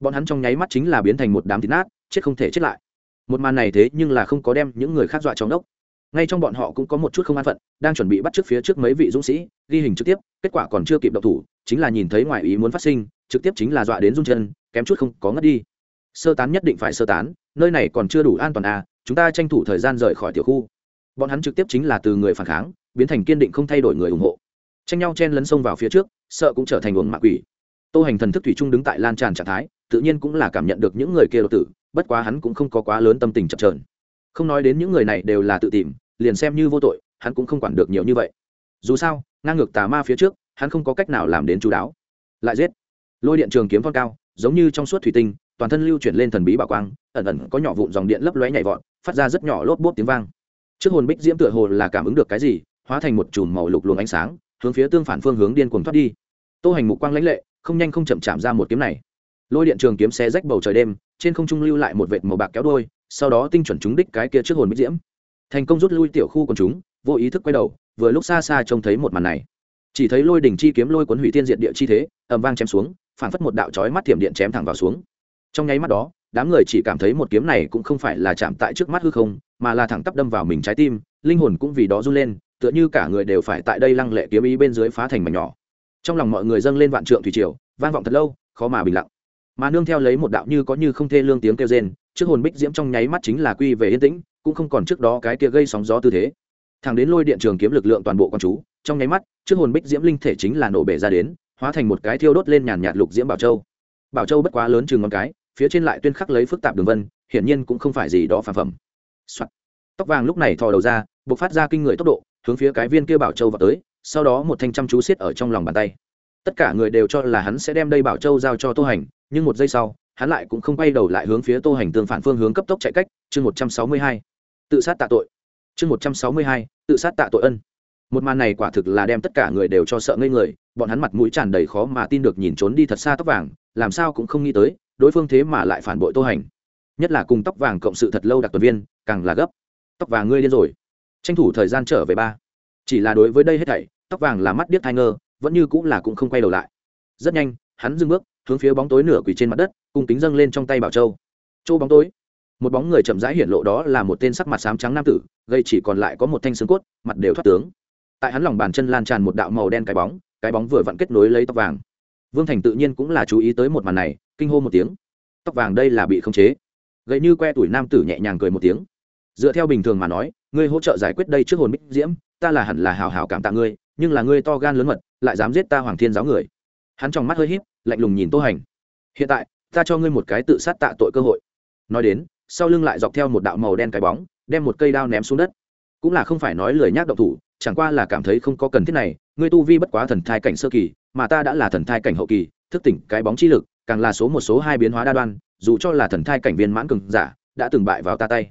Bọn hắn trong nháy mắt chính là biến thành một đám thịt nát, chết không thể chết lại. Một màn này thế nhưng là không có đem những người khác dọa trong đốc ngay trong bọn họ cũng có một chút không an phận, đang chuẩn bị bắt trước phía trước mấy vị dũng sĩ, ghi hình trực tiếp, kết quả còn chưa kịp độc thủ, chính là nhìn thấy ngoài ý muốn phát sinh, trực tiếp chính là dọa đến rung chân, kém chút không có ngất đi. Sơ tán nhất định phải sơ tán, nơi này còn chưa đủ an toàn à chúng ta tranh thủ thời gian rời khỏi tiểu khu bọn hắn trực tiếp chính là từ người phản kháng, biến thành kiên định không thay đổi người ủng hộ. Tranh nhau chen lấn sông vào phía trước, sợ cũng trở thành uống mạ quỷ. Tô hành thần thức thủy trung đứng tại lan tràn trạng thái, tự nhiên cũng là cảm nhận được những người kia đột tử, bất quá hắn cũng không có quá lớn tâm tình chậm trờn không nói đến những người này đều là tự tìm, liền xem như vô tội, hắn cũng không quản được nhiều như vậy. Dù sao, ngang ngược tà ma phía trước, hắn không có cách nào làm đến chú đáo. Lại giết. Lôi điện trường kiếm phong cao, giống như trong suốt thủy tinh, toàn thân lưu chuyển lên thần bí bảo quang, ẩn ẩn có nhỏ vụn dòng điện lấp lóe nhảy vọt, phát ra rất nhỏ lốp bốt tiếng vang trước hồn bích diễm tựa hồ là cảm ứng được cái gì, hóa thành một chùm màu lục luồng ánh sáng, hướng phía tương phản phương hướng điên cuồng thoát đi. Tô hành mục quang lãnh lệ, không nhanh không chậm chạm ra một kiếm này. Lôi điện trường kiếm xé rách bầu trời đêm, trên không trung lưu lại một vệt màu bạc kéo đôi, sau đó tinh chuẩn trúng đích cái kia trước hồn bích diễm. Thành công rút lui tiểu khu quần chúng, vô ý thức quay đầu, vừa lúc xa xa trông thấy một màn này. Chỉ thấy lôi đỉnh chi kiếm lôi cuốn hủy tiên diện địa chi thế, ầm vang chém xuống, phảng phất một đạo chói mắt thiểm điện chém thẳng vào xuống. Trong nháy mắt đó đám người chỉ cảm thấy một kiếm này cũng không phải là chạm tại trước mắt hư không, mà là thẳng tắp đâm vào mình trái tim, linh hồn cũng vì đó run lên, tựa như cả người đều phải tại đây lăng lệ kiếm ý bên dưới phá thành mảnh nhỏ. Trong lòng mọi người dâng lên vạn trượng thủy triều, vang vọng thật lâu, khó mà bình lặng. Mà nương theo lấy một đạo như có như không thê lương tiếng kêu rên, trước hồn bích diễm trong nháy mắt chính là quy về yên tĩnh, cũng không còn trước đó cái kia gây sóng gió tư thế. Thẳng đến lôi điện trường kiếm lực lượng toàn bộ con chú, trong nháy mắt, trước hồn bích diễm linh thể chính là nổ bể ra đến, hóa thành một cái thiêu đốt lên nhàn nhạt lục diễm bảo châu. Bảo châu bất quá lớn chừng ngón cái phía trên lại tuyên khắc lấy phức tạp đường vân, hiển nhiên cũng không phải gì đó phản phẩm、Soạn. tóc vàng lúc này thò đầu ra b ộ c phát ra kinh người tốc độ, hướng phía cái viên kia bảo châu vào tới, sau đó một thanh chăm chú xiết ở trong lòng bàn tay. Tất cả người đều cho là hắn sẽ đem đây bảo châu giao cho tô hành, nhưng một giây sau, hắn lại cũng không quay đầu lại hướng phía tô hành tương phản phương hướng cấp tốc chạy cách, chương một trăm sáu mươi hai. Tự sát tạ tội. Chương một trăm sáu mươi hai, tự sát tạ tội ân. Một màn này quả thực là đem tất cả người đều cho sợ ngây người, bọn hắn mặt mũi tràn đầy khó mà tin được nhìn trốn đi thật xa tóc vàng, làm sao cũng không nghĩ tới đối phương thế mà lại phản bội tô hành. Nhất là cùng tóc vàng cộng sự thật lâu đặc tuần viên, càng là gấp. Tóc vàng ngươi điên rồi. Tranh thủ thời gian trở về ba. Chỉ là đối với đây hết thảy, tóc vàng là mắt điếc thai ngơ, vẫn như cũng là cũng không quay đầu lại. Rất nhanh, hắn dừng bước, hướng phía bóng tối nửa quỳ trên mặt đất cùng kính dâng lên trong tay bảo châu. Châu bóng tối. Một bóng người chậm rãi hiện lộ đó là một tên sắc mặt xám trắng nam tử, gây chỉ còn lại có một thanh xương cốt, mặt đều thoát tướng. Tại hắn lòng bàn chân lan tràn một đạo màu đen cái bóng cái bóng vừa vặn kết nối lấy tóc vàng. Vương thành tự nhiên cũng là chú ý tới một màn này kinh hô một tiếng. Tóc vàng đây là bị khống chế. Gậy như que tuổi nam tử nhẹ nhàng cười một tiếng. Dựa theo bình thường mà nói, ngươi hỗ trợ giải quyết đây trước hồn bích diễm, ta là hẳn là hào hào cảm tạ ngươi, nhưng là ngươi to gan lớn mật, lại dám giết ta hoàng thiên giáo người. Hắn trong mắt hơi híp, lạnh lùng nhìn tô hành. Hiện tại, ta cho ngươi một cái tự sát tạ tội cơ hội. Nói đến, sau lưng lại dọc theo một đạo màu đen cái bóng, đem một cây đao ném xuống đất. Cũng là không phải nói lời nhác động thủ, chẳng qua là cảm thấy không có cần thiết này, ngươi tu vi bất quá thần thai cảnh sơ kỳ, mà ta đã là thần thai cảnh hậu kỳ, thức tỉnh cái bóng chi lực càng là số một số hai biến hóa đa đoan, dù cho là thần thai cảnh viên mãn cường giả, đã từng bại vào ta tay.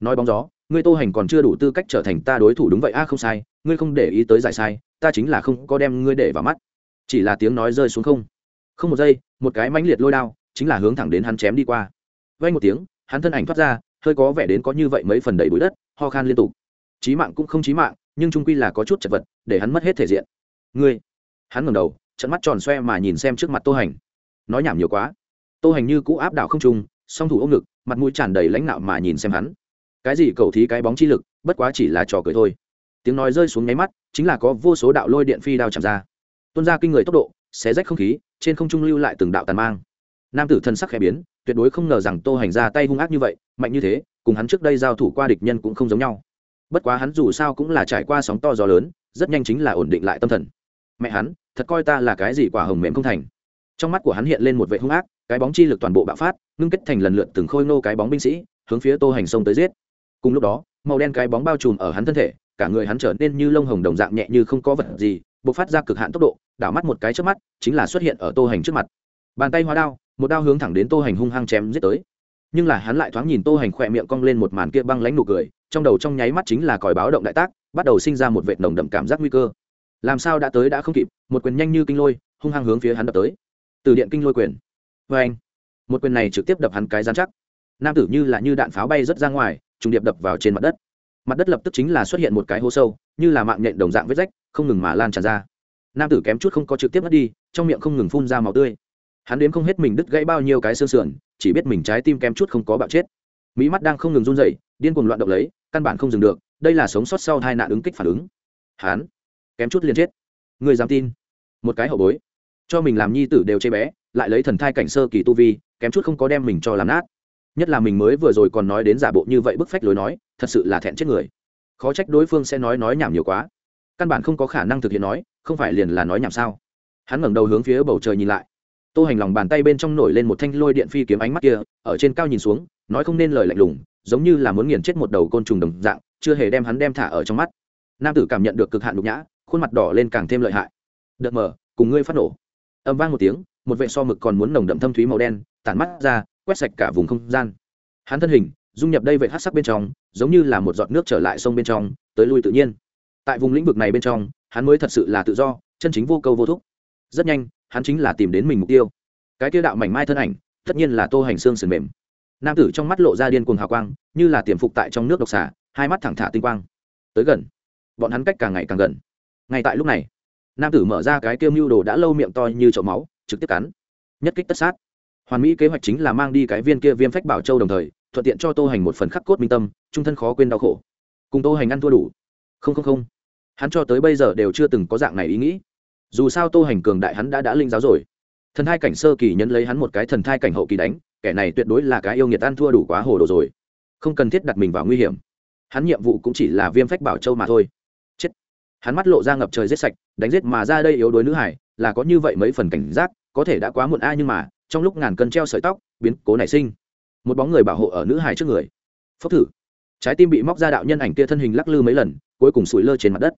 Nói bóng gió, ngươi tô hành còn chưa đủ tư cách trở thành ta đối thủ đúng vậy, a, không sai, ngươi không để ý tới giải sai, ta chính là không có đem ngươi để vào mắt. Chỉ là tiếng nói rơi xuống không. Không một giây, một cái mãnh liệt lôi đao, chính là hướng thẳng đến hắn chém đi qua. Vay một tiếng, hắn thân ảnh thoát ra, hơi có vẻ đến có như vậy mấy phần đầy bụi đất, ho khan liên tục. Chí mạng cũng không chí mạng, nhưng trung quy là có chút chật vật, để hắn mất hết thể diện. Ngươi! Hắn ngẩng đầu, trận mắt tròn xoe mà nhìn xem trước mặt tô hành nói nhảm nhiều quá. Tô hành như cũ áp đảo không trung, song thủ ôm ngực, mặt mũi tràn đầy lãnh nạo mà nhìn xem hắn. Cái gì cầu thí cái bóng chi lực, bất quá chỉ là trò cười thôi. Tiếng nói rơi xuống nháy mắt, chính là có vô số đạo lôi điện phi đao chạm ra. Tuôn ra kinh người tốc độ, xé rách không khí, trên không trung lưu lại từng đạo tàn mang. Nam tử thân sắc khẽ biến, tuyệt đối không ngờ rằng tô hành ra tay hung ác như vậy, mạnh như thế, cùng hắn trước đây giao thủ qua địch nhân cũng không giống nhau. Bất quá hắn dù sao cũng là trải qua sóng to gió lớn, rất nhanh chính là ổn định lại tâm thần. Mẹ hắn, thật coi ta là cái gì quả hồng mềm không thành trong mắt của hắn hiện lên một vệ hung ác, cái bóng chi lực toàn bộ bạo phát, ngưng kết thành lần lượt từng khôi nô cái bóng binh sĩ, hướng phía tô hành sông tới giết. Cùng lúc đó, màu đen cái bóng bao trùm ở hắn thân thể, cả người hắn trở nên như lông hồng đồng dạng nhẹ như không có vật gì, bộc phát ra cực hạn tốc độ, đảo mắt một cái trước mắt, chính là xuất hiện ở tô hành trước mặt. Bàn tay hóa đao, một đao hướng thẳng đến tô hành hung hăng chém giết tới. Nhưng là hắn lại thoáng nhìn tô hành khỏe miệng cong lên một màn kia băng lánh nụ cười, trong đầu trong nháy mắt chính là còi báo động đại tác, bắt đầu sinh ra một vệt nồng đậm cảm giác nguy cơ. Làm sao đã tới đã không kịp, một quyền nhanh như kinh lôi, hung hăng hướng phía hắn đập tới từ điện kinh lôi quyền. Vê anh, một quyền này trực tiếp đập hắn cái gian chắc. Nam tử như là như đạn pháo bay rất ra ngoài, trùng điệp đập vào trên mặt đất. Mặt đất lập tức chính là xuất hiện một cái hố sâu, như là mạng nhện đồng dạng vết rách, không ngừng mà lan tràn ra. Nam tử kém chút không có trực tiếp mất đi, trong miệng không ngừng phun ra màu tươi. Hắn đến không hết mình đứt gãy bao nhiêu cái xương sườn, chỉ biết mình trái tim kém chút không có bạo chết. Mỹ mắt đang không ngừng run dậy điên cuồng loạn động lấy, căn bản không dừng được, đây là sống sót sau hai nạn ứng kích phản ứng. Hắn, kém chút liền chết. Người dám tin? Một cái hậu bối cho mình làm nhi tử đều chê bé, lại lấy thần thai cảnh sơ kỳ tu vi, kém chút không có đem mình cho làm nát. Nhất là mình mới vừa rồi còn nói đến giả bộ như vậy bức phách lối nói, thật sự là thẹn chết người. Khó trách đối phương sẽ nói nói nhảm nhiều quá. Căn bản không có khả năng thực hiện nói, không phải liền là nói nhảm sao? Hắn ngẩng đầu hướng phía bầu trời nhìn lại. Tô hành lòng bàn tay bên trong nổi lên một thanh lôi điện phi kiếm ánh mắt kia, ở trên cao nhìn xuống, nói không nên lời lạnh lùng, giống như là muốn nghiền chết một đầu côn trùng đồng dạng, chưa hề đem hắn đem thả ở trong mắt. Nam tử cảm nhận được cực hạn nhục nhã, khuôn mặt đỏ lên càng thêm lợi hại. Đợt mở cùng ngươi phát nổ âm vang một tiếng, một vệ so mực còn muốn nồng đậm thâm thúy màu đen, tản mắt ra, quét sạch cả vùng không gian. Hắn thân hình, dung nhập đây vệ hát sắc bên trong, giống như là một giọt nước trở lại sông bên trong, tới lui tự nhiên. Tại vùng lĩnh vực này bên trong, hắn mới thật sự là tự do, chân chính vô câu vô thúc. Rất nhanh, hắn chính là tìm đến mình mục tiêu. Cái tiêu đạo mảnh mai thân ảnh, tất nhiên là tô hành xương sườn mềm. Nam tử trong mắt lộ ra điên cuồng hào quang, như là tiềm phục tại trong nước độc xả hai mắt thẳng thả tinh quang. Tới gần. Bọn hắn cách càng ngày càng gần. Ngay tại lúc này nam tử mở ra cái kiêm mưu đồ đã lâu miệng to như chậu máu, trực tiếp cắn. Nhất kích tất sát. Hoàn mỹ kế hoạch chính là mang đi cái viên kia viêm phách bảo châu đồng thời, thuận tiện cho tô hành một phần khắc cốt minh tâm, trung thân khó quên đau khổ. Cùng tô hành ăn thua đủ. Không không không. Hắn cho tới bây giờ đều chưa từng có dạng này ý nghĩ. Dù sao tô hành cường đại hắn đã đã linh giáo rồi. Thần thai cảnh sơ kỳ nhấn lấy hắn một cái thần thai cảnh hậu kỳ đánh, kẻ này tuyệt đối là cái yêu nghiệt ăn thua đủ quá hồ đồ rồi. Không cần thiết đặt mình vào nguy hiểm. Hắn nhiệm vụ cũng chỉ là viêm phách bảo châu mà thôi hắn mắt lộ ra ngập trời rết sạch, đánh rết mà ra đây yếu đuối nữ hải, là có như vậy mấy phần cảnh giác, có thể đã quá muộn a nhưng mà, trong lúc ngàn cân treo sợi tóc, biến cố nảy sinh. Một bóng người bảo hộ ở nữ hải trước người. Phốc thử. Trái tim bị móc ra đạo nhân ảnh kia thân hình lắc lư mấy lần, cuối cùng sủi lơ trên mặt đất.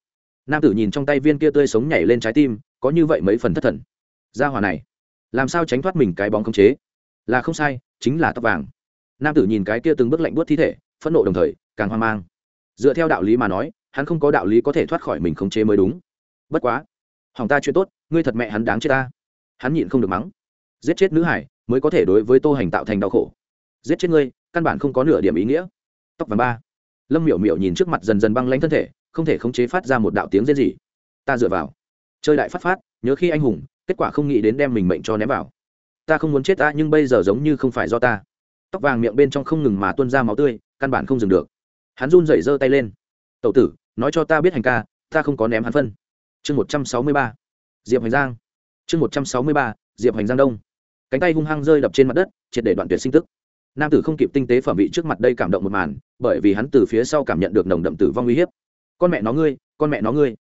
Nam tử nhìn trong tay viên kia tươi sống nhảy lên trái tim, có như vậy mấy phần thất thần. Gia hòa này, làm sao tránh thoát mình cái bóng khống chế? Là không sai, chính là tóc vàng. Nam tử nhìn cái kia từng bước lạnh buốt thi thể, phẫn nộ đồng thời, càng hoang mang. Dựa theo đạo lý mà nói hắn không có đạo lý có thể thoát khỏi mình khống chế mới đúng. Bất quá, hỏng ta chuyện tốt, ngươi thật mẹ hắn đáng chết ta. Hắn nhịn không được mắng. Giết chết nữ hải mới có thể đối với tô hành tạo thành đau khổ. Giết chết ngươi, căn bản không có nửa điểm ý nghĩa. Tóc vàng ba. Lâm miểu miểu nhìn trước mặt dần dần băng lanh thân thể, không thể khống chế phát ra một đạo tiếng rên gì ta dựa vào. Chơi đại phát phát, nhớ khi anh hùng, kết quả không nghĩ đến đem mình mệnh cho ném vào. Ta không muốn chết ta, nhưng bây giờ giống như không phải do ta. Tóc vàng miệng bên trong không ngừng mà tuôn ra máu tươi, căn bản không dừng được. Hắn run rẩy giơ tay lên. Tậu tử nói cho ta biết hành ca, ta không có ném hắn phân. Chương một trăm sáu mươi ba, diệp hoành giang. Chương một trăm sáu mươi ba, diệp hoành giang đông. Cánh tay hung hăng rơi đập trên mặt đất, triệt để đoạn tuyệt sinh tức. Nam tử không kịp tinh tế phẩm vị trước mặt đây cảm động một màn, bởi vì hắn từ phía sau cảm nhận được nồng đậm tử vong uy hiếp. Con mẹ nó ngươi, con mẹ nó ngươi.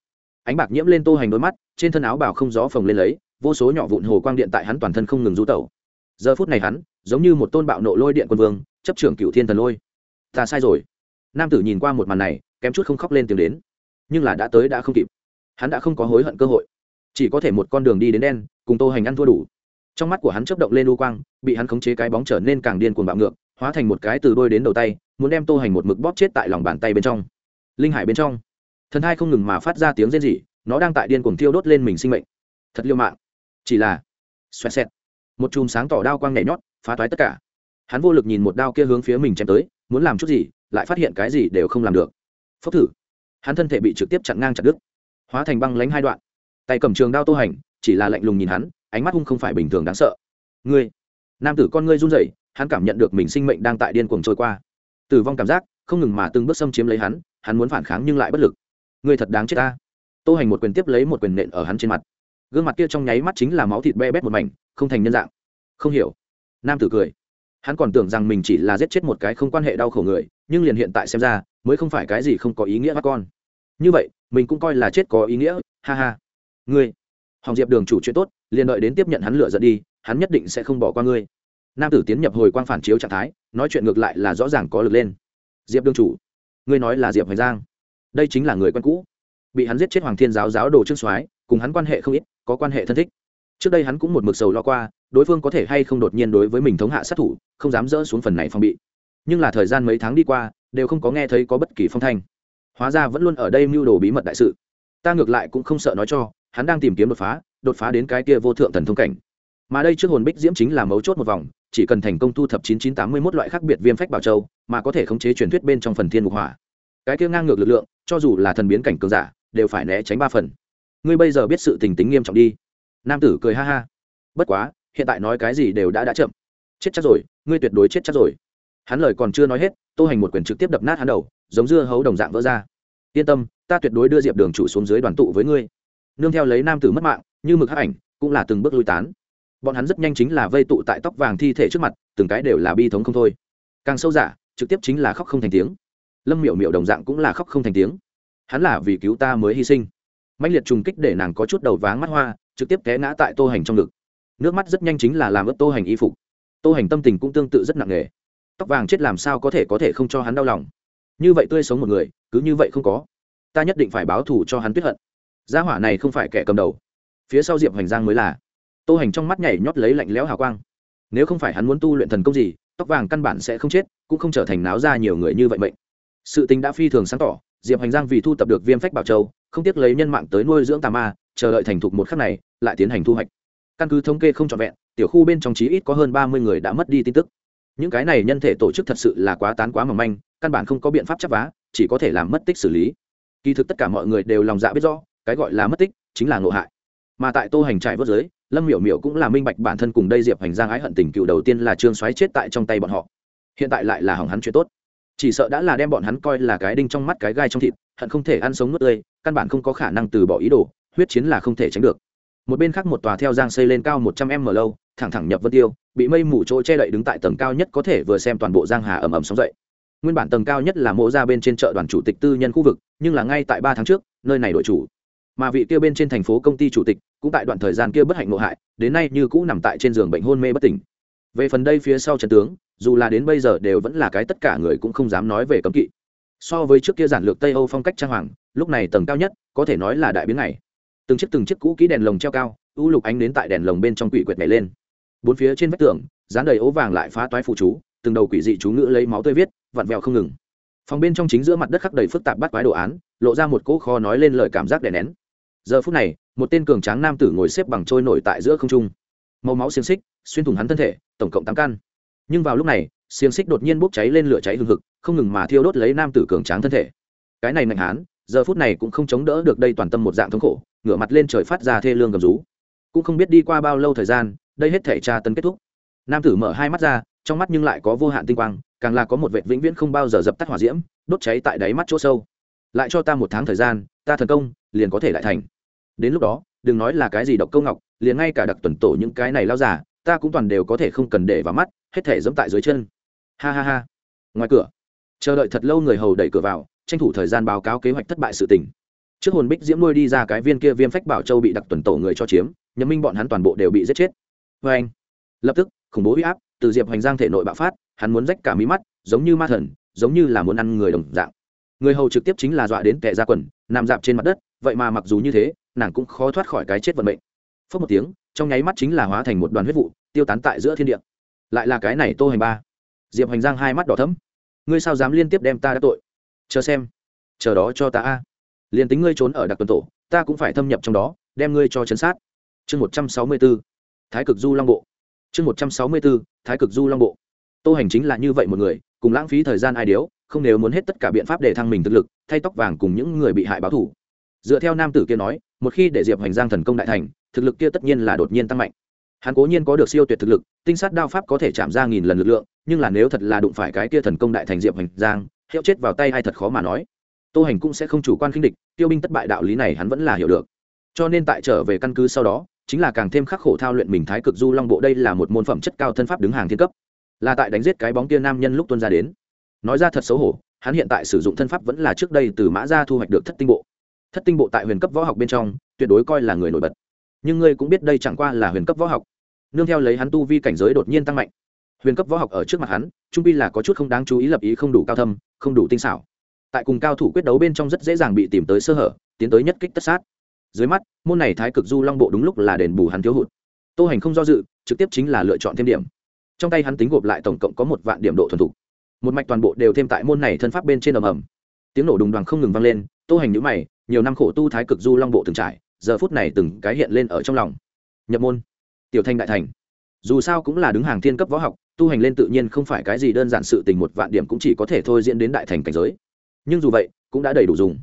Ánh bạc nhiễm lên tô hành đôi mắt, trên thân áo bảo không gió phồng lên lấy, vô số nhỏ vụn hồ quang điện tại hắn toàn thân không ngừng rú tẩu. Giờ phút này hắn, giống như một tôn bạo nộ lôi điện quân vương, chấp trưởng cựu thiên thần lôi. Ta sai rồi. Nam tử nhìn qua một màn này kém chút không khóc lên tiếng đến. Nhưng là đã tới đã không kịp. Hắn đã không có hối hận cơ hội. Chỉ có thể một con đường đi đến đen, cùng tô hành ăn thua đủ. Trong mắt của hắn chấp động lên u quang, bị hắn khống chế cái bóng trở nên càng điên cuồng bạo ngược, hóa thành một cái từ đôi đến đầu tay, muốn đem tô hành một mực bóp chết tại lòng bàn tay bên trong. Linh hải bên trong. Thần hai không ngừng mà phát ra tiếng rên rỉ, nó đang tại điên cuồng thiêu đốt lên mình sinh mệnh. Thật liêu mạng. Chỉ là, xoẹt xẹt. Một chùm sáng tỏ đao quang nhảy nhót, phá toái tất cả. Hắn vô lực nhìn một đao kia hướng phía mình chém tới, muốn làm chút gì, lại phát hiện cái gì đều không làm được phốc thử. Hắn thân thể bị trực tiếp chặn ngang chặt đứt. Hóa thành băng lánh hai đoạn. Tay cầm trường đao tô hành, chỉ là lạnh lùng nhìn hắn, ánh mắt hung không phải bình thường đáng sợ. Ngươi, nam tử con ngươi run rẩy, hắn cảm nhận được mình sinh mệnh đang tại điên cuồng trôi qua. Tử vong cảm giác, không ngừng mà từng bước xâm chiếm lấy hắn hắn muốn phản kháng nhưng lại bất lực. Ngươi thật đáng chết ta. Tô hành một quyền tiếp lấy một quyền nện ở hắn trên mặt. Gương mặt kia trong nháy mắt chính là máu thịt be bét một mảnh, không thành nhân dạng. Không hiểu. Nam tử cười. Hắn còn tưởng rằng mình chỉ là giết chết một cái không quan hệ đau khổ người nhưng liền hiện tại xem ra, mới không phải cái gì không có ý nghĩa bắt con. Như vậy, mình cũng coi là chết có ý nghĩa, ha ha. Ngươi hoàng diệp đường chủ chuyện tốt, liền đợi đến tiếp nhận hắn lựa dẫn đi, hắn nhất định sẽ không bỏ qua ngươi. Nam tử tiến nhập hồi quang phản chiếu trạng thái, nói chuyện ngược lại là rõ ràng có lực lên. Diệp đường chủ, ngươi nói là diệp hoành giang. Đây chính là người quen cũ. Bị hắn giết chết hoàng thiên giáo giáo đồ trương soái, cùng hắn quan hệ không ít, có quan hệ thân thích. Trước đây hắn cũng một mực sầu lo qua, đối phương có thể hay không đột nhiên đối với mình thống hạ sát thủ, không dám dỡ xuống phần này phòng bị nhưng là thời gian mấy tháng đi qua, đều không có nghe thấy có bất kỳ phong thanh. Hóa ra vẫn luôn ở đây mưu đồ bí mật đại sự. Ta ngược lại cũng không sợ nói cho, hắn đang tìm kiếm đột phá đột phá đến cái kia vô thượng thần thông cảnh. Mà đây trước hồn bích diễm chính là mấu chốt một vòng, chỉ cần thành công thu thập chín chín tám mươi mốt loại khác biệt viêm phách bảo châu, mà có thể khống chế truyền thuyết bên trong phần thiên mục hỏa. Cái kia ngang ngược lực lượng, cho dù là thần biến cảnh cường giả, đều phải né tránh ba phần. Ngươi bây giờ biết sự tình tính nghiêm trọng đi. Nam tử cười ha ha. Bất quá, hiện tại nói cái gì đều đã đã chậm. Chết chắc rồi, ngươi tuyệt đối chết chắc rồi hắn lời còn chưa nói hết, tô hành một quyền trực tiếp đập nát hắn đầu, giống dưa hấu đồng dạng vỡ ra. Yên tâm, ta tuyệt đối đưa diệp đường chủ xuống dưới đoàn tụ với ngươi. Nương theo lấy nam tử mất mạng, như mực hắc ảnh, cũng là từng bước lui tán. Bọn hắn rất nhanh chính là vây tụ tại tóc vàng thi thể trước mặt, từng cái đều là bi thống không thôi. Càng sâu giả trực tiếp chính là khóc không thành tiếng. Lâm miểu miểu đồng dạng cũng là khóc không thành tiếng. Hắn là vì cứu ta mới hy sinh. Mạnh liệt trùng kích để nàng có chút đầu váng mắt hoa, trực tiếp té ngã tại tô hành trong ngực. Nước mắt rất nhanh chính là làm ướt tô hành y phục. Tô hành tâm tình cũng tương tự rất nặng nề tóc vàng chết làm sao có thể có thể không cho hắn đau lòng. Như vậy tươi sống một người, cứ như vậy không có. Ta nhất định phải báo thù cho hắn tuyết hận. Gia hỏa này không phải kẻ cầm đầu. Phía sau diệp hoành giang mới là. Tô hành trong mắt nhảy nhót lấy lạnh lẽo hào quang. Nếu không phải hắn muốn tu luyện thần công gì, tóc vàng căn bản sẽ không chết, cũng không trở thành náo ra nhiều người như vậy mệnh. Sự tình đã phi thường sáng tỏ, diệp hoành giang vì thu tập được viêm phách bảo châu, không tiếc lấy nhân mạng tới nuôi dưỡng tà ma, chờ đợi thành thục một khắc này, lại tiến hành thu hoạch. Căn cứ thống kê không trọn vẹn, tiểu khu bên trong chí ít có hơn ba mươi người đã mất đi tin tức những cái này nhân thể tổ chức thật sự là quá tán quá mỏng manh, căn bản không có biện pháp chấp vá, chỉ có thể làm mất tích xử lý. Kỳ thực tất cả mọi người đều lòng dạ biết rõ, cái gọi là mất tích chính là ngộ hại. Mà tại tô hành trại vớt giới lâm miểu miểu cũng là minh bạch bản thân cùng đây diệp hành giang ái hận tình cựu đầu tiên là trương xoáy chết tại trong tay bọn họ. Hiện tại lại là hỏng hắn chuyện tốt. Chỉ sợ đã là đem bọn hắn coi là cái đinh trong mắt cái gai trong thịt, hận không thể ăn sống nuốt tươi, căn bản không có khả năng từ bỏ ý đồ, huyết chiến là không thể tránh được một bên khác một tòa theo giang xây lên cao một trăm m lâu, thẳng thẳng nhập vân tiêu, bị mây mù chỗ che đậy đứng tại tầng cao nhất có thể vừa xem toàn bộ giang hà ầm ầm sóng dậy. Nguyên bản tầng cao nhất là mộ ra bên trên chợ đoàn chủ tịch tư nhân khu vực, nhưng là ngay tại ba tháng trước, nơi này đổi chủ. Mà vị kia bên trên thành phố công ty chủ tịch, cũng tại đoạn thời gian kia bất hạnh nội hại, đến nay như cũ nằm tại trên giường bệnh hôn mê bất tỉnh. Về phần đây phía sau trận tướng, dù là đến bây giờ đều vẫn là cái tất cả người cũng không dám nói về cấm kỵ. So với trước kia giản lược tây âu phong cách trang hoàng, lúc này tầng cao nhất, có thể nói là đại biến này từng chiếc từng chiếc cũ kỹ đèn lồng treo cao, u lục ánh đến tại đèn lồng bên trong quỷ quyệt nhảy lên. Bốn phía trên vách tường, dán đầy ố vàng lại phá toái phụ chú, từng đầu quỷ dị chú ngữ lấy máu tươi viết, vặn vẹo không ngừng. Phòng bên trong chính giữa mặt đất khắc đầy phức tạp bắt quái đồ án, lộ ra một cỗ kho nói lên lời cảm giác đè nén. Giờ phút này, một tên cường tráng nam tử ngồi xếp bằng trôi nổi tại giữa không trung. Màu máu xiềng xích, xuyên thủng hắn thân thể, tổng cộng tám căn. Nhưng vào lúc này, xiềng xích đột nhiên bốc cháy lên lửa cháy hừng hực, không ngừng mà thiêu đốt lấy nam tử cường tráng thân thể. Cái này nạnh hán, giờ phút này cũng không chống đỡ được đây toàn tâm một dạng thống khổ ngửa mặt lên trời phát ra thê lương gầm rú. Cũng không biết đi qua bao lâu thời gian, đây hết thể tra tấn kết thúc. Nam tử mở hai mắt ra, trong mắt nhưng lại có vô hạn tinh quang, càng là có một vệ vĩnh viễn không bao giờ dập tắt hỏa diễm, đốt cháy tại đáy mắt chỗ sâu. Lại cho ta một tháng thời gian, ta thần công liền có thể lại thành. Đến lúc đó, đừng nói là cái gì độc câu ngọc, liền ngay cả đặc tuần tổ những cái này lao giả, ta cũng toàn đều có thể không cần để vào mắt, hết thể dẫm tại dưới chân. Ha ha ha. Ngoài cửa, chờ đợi thật lâu người hầu đẩy cửa vào, tranh thủ thời gian báo cáo kế hoạch thất bại sự tình trước hồn bích diễm nuôi đi ra cái viên kia viêm phách bảo châu bị đặc tuần tổ người cho chiếm, nhậm minh bọn hắn toàn bộ đều bị giết chết. Vê anh, lập tức, khủng bố huy áp từ diệp hoành giang thể nội bạo phát, hắn muốn rách cả mí mắt, giống như ma thần, giống như là muốn ăn người đồng dạng. Người hầu trực tiếp chính là dọa đến kẻ ra quần, nằm dạp trên mặt đất, vậy mà mặc dù như thế, nàng cũng khó thoát khỏi cái chết vận mệnh. Phớt một tiếng, trong nháy mắt chính là hóa thành một đoàn huyết vụ, tiêu tán tại giữa thiên địa. Lại là cái này tô hành ba. Diệp hành giang hai mắt đỏ thấm ngươi sao dám liên tiếp đem ta đã tội? Chờ xem. Chờ đó cho ta a liền tính ngươi trốn ở đặc tuần tổ, ta cũng phải thâm nhập trong đó, đem ngươi cho chấn sát. Chương một trăm sáu mươi b ố thái cực du long bộ. Chương một trăm sáu mươi b ố thái cực du long bộ. Tô hành chính là như vậy một người, cùng lãng phí thời gian ai điếu, không nếu muốn hết tất cả biện pháp để thăng mình thực lực, thay tóc vàng cùng những người bị hại báo thủ dựa theo nam tử kia nói, một khi để diệp hành giang thần công đại thành, thực lực kia tất nhiên là đột nhiên tăng mạnh. Hắn cố nhiên có được siêu tuyệt thực lực, tinh sát đao pháp có thể chạm ra nghìn lần lực lượng, nhưng là nếu thật là đụng phải cái kia thần công đại thành diệp hành giang, hiệu chết vào tay hay thật khó mà nói tô hành cũng sẽ không chủ quan khinh địch, tiêu binh thất bại đạo lý này hắn vẫn là hiểu được. Cho nên tại trở về căn cứ sau đó, chính là càng thêm khắc khổ thao luyện mình thái cực du long bộ đây là một môn phẩm chất cao thân pháp đứng hàng thiên cấp. Là tại đánh giết cái bóng kia nam nhân lúc tuân ra đến. Nói ra thật xấu hổ, hắn hiện tại sử dụng thân pháp vẫn là trước đây từ mã ra thu hoạch được thất tinh bộ. Thất tinh bộ tại huyền cấp võ học bên trong, tuyệt đối coi là người nổi bật. Nhưng ngươi cũng biết đây chẳng qua là huyền cấp võ học. Nương theo lấy hắn tu vi cảnh giới đột nhiên tăng mạnh. Huyền cấp võ học ở trước mặt hắn, trung pi là có chút không đáng chú ý lập ý không đủ cao thâm, không đủ tinh xảo tại cùng cao thủ quyết đấu bên trong rất dễ dàng bị tìm tới sơ hở, tiến tới nhất kích tất sát. Dưới mắt, môn này thái cực du long bộ đúng lúc là đền bù hắn thiếu hụt. Tô hành không do dự, trực tiếp chính là lựa chọn thêm điểm. Trong tay hắn tính gộp lại tổng cộng có một vạn điểm độ thuần thục. Một mạch toàn bộ đều thêm tại môn này thân pháp bên trên ầm ầm. Tiếng nổ đùng đoàn không ngừng vang lên, tô hành nhữ mày, nhiều năm khổ tu thái cực du long bộ từng trải, giờ phút này từng cái hiện lên ở trong lòng. Nhập môn. Tiểu thanh đại thành. Dù sao cũng là đứng hàng thiên cấp võ học, tu hành lên tự nhiên không phải cái gì đơn giản sự tình, một vạn điểm cũng chỉ có thể thôi diễn đến đại thành cảnh giới nhưng dù vậy, cũng đã đầy đủ dùng.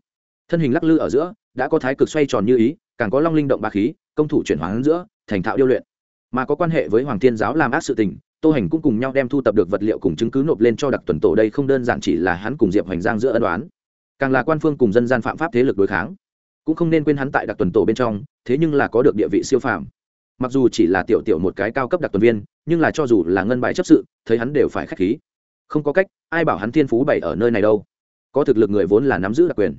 Thân hình lắc lư ở giữa, đã có thái cực xoay tròn như ý, càng có long linh động ba khí, công thủ chuyển hóa giữa, thành thạo điêu luyện. Mà có quan hệ với hoàng thiên giáo làm ác sự tình, tô hành cũng cùng nhau đem thu tập được vật liệu cùng chứng cứ nộp lên cho đặc tuần tổ đây không đơn giản chỉ là hắn cùng diệp hoành giang giữa ân đoán càng là quan phương cùng dân gian phạm pháp thế lực đối kháng. Cũng không nên quên hắn tại đặc tuần tổ bên trong, thế nhưng là có được địa vị siêu phàm. Mặc dù chỉ là tiểu tiểu một cái cao cấp đặc tuần viên, nhưng là cho dù là ngân bài chấp sự, thấy hắn đều phải k h á c h khí. Không có cách, ai bảo hắn thiên phú bảy ở nơi này đâu có thực lực người vốn là nắm giữ đặc quyền.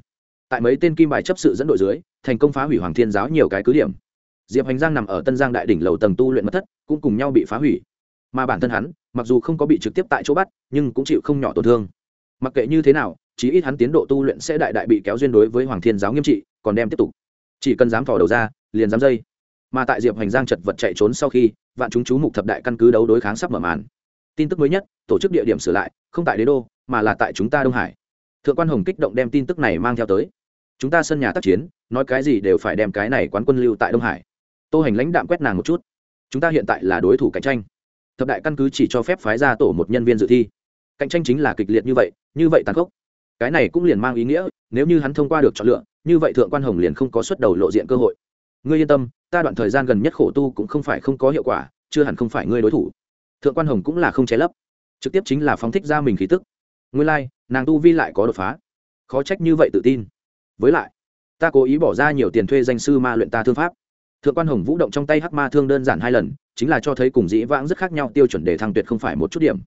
Tại mấy tên kim bài chấp sự dẫn đội dưới, thành công phá hủy hoàng thiên giáo nhiều cái cứ điểm. Diệp hành giang nằm ở tân giang đại đỉnh lầu tầng tu luyện mất thất, cũng cùng nhau bị phá hủy. Mà bản thân hắn, mặc dù không có bị trực tiếp tại chỗ bắt, nhưng cũng chịu không nhỏ tổn thương. Mặc kệ như thế nào, chí ít hắn tiến độ tu luyện sẽ đại đại bị kéo duyên đối với hoàng thiên giáo nghiêm trị, còn đem tiếp tục. Chỉ cần dám thò đầu ra, liền dám dây. Mà tại diệp hành giang chật vật chạy trốn sau khi, vạn chúng chú mục thập đại căn cứ đấu đối kháng sắp mở màn. Tin tức mới nhất, tổ chức địa điểm sửa lại, không tại đế đô, mà là tại chúng ta đông hải thượng quan hồng kích động đem tin tức này mang theo tới. Chúng ta sân nhà tác chiến, nói cái gì đều phải đem cái này quán quân lưu tại đông hải. Tô hành lãnh đạm quét nàng một chút. Chúng ta hiện tại là đối thủ cạnh tranh. Thập đại căn cứ chỉ cho phép phái ra tổ một nhân viên dự thi. Cạnh tranh chính là kịch liệt như vậy như vậy tàn khốc. Cái này cũng liền mang ý nghĩa, nếu như hắn thông qua được chọn lựa, như vậy thượng quan hồng liền không có xuất đầu lộ diện cơ hội. Ngươi yên tâm, ta đoạn thời gian gần nhất khổ tu cũng không phải không có hiệu quả, chưa hẳn không phải ngươi đối thủ. Thượng quan hồng cũng là không che lấp, trực tiếp chính là phóng thích ra mình khí tức ngươi lai、like, nàng tu vi lại có đột phá. Khó trách như vậy tự tin. Với lại ta cố ý bỏ ra nhiều tiền thuê danh sư ma luyện ta thương pháp. Thượng quan hồng vũ động trong tay hắc ma thương đơn giản hai lần chính là cho thấy cùng dĩ vãng rất khác nhau tiêu chuẩn để thăng tuyệt không phải một chút điểm.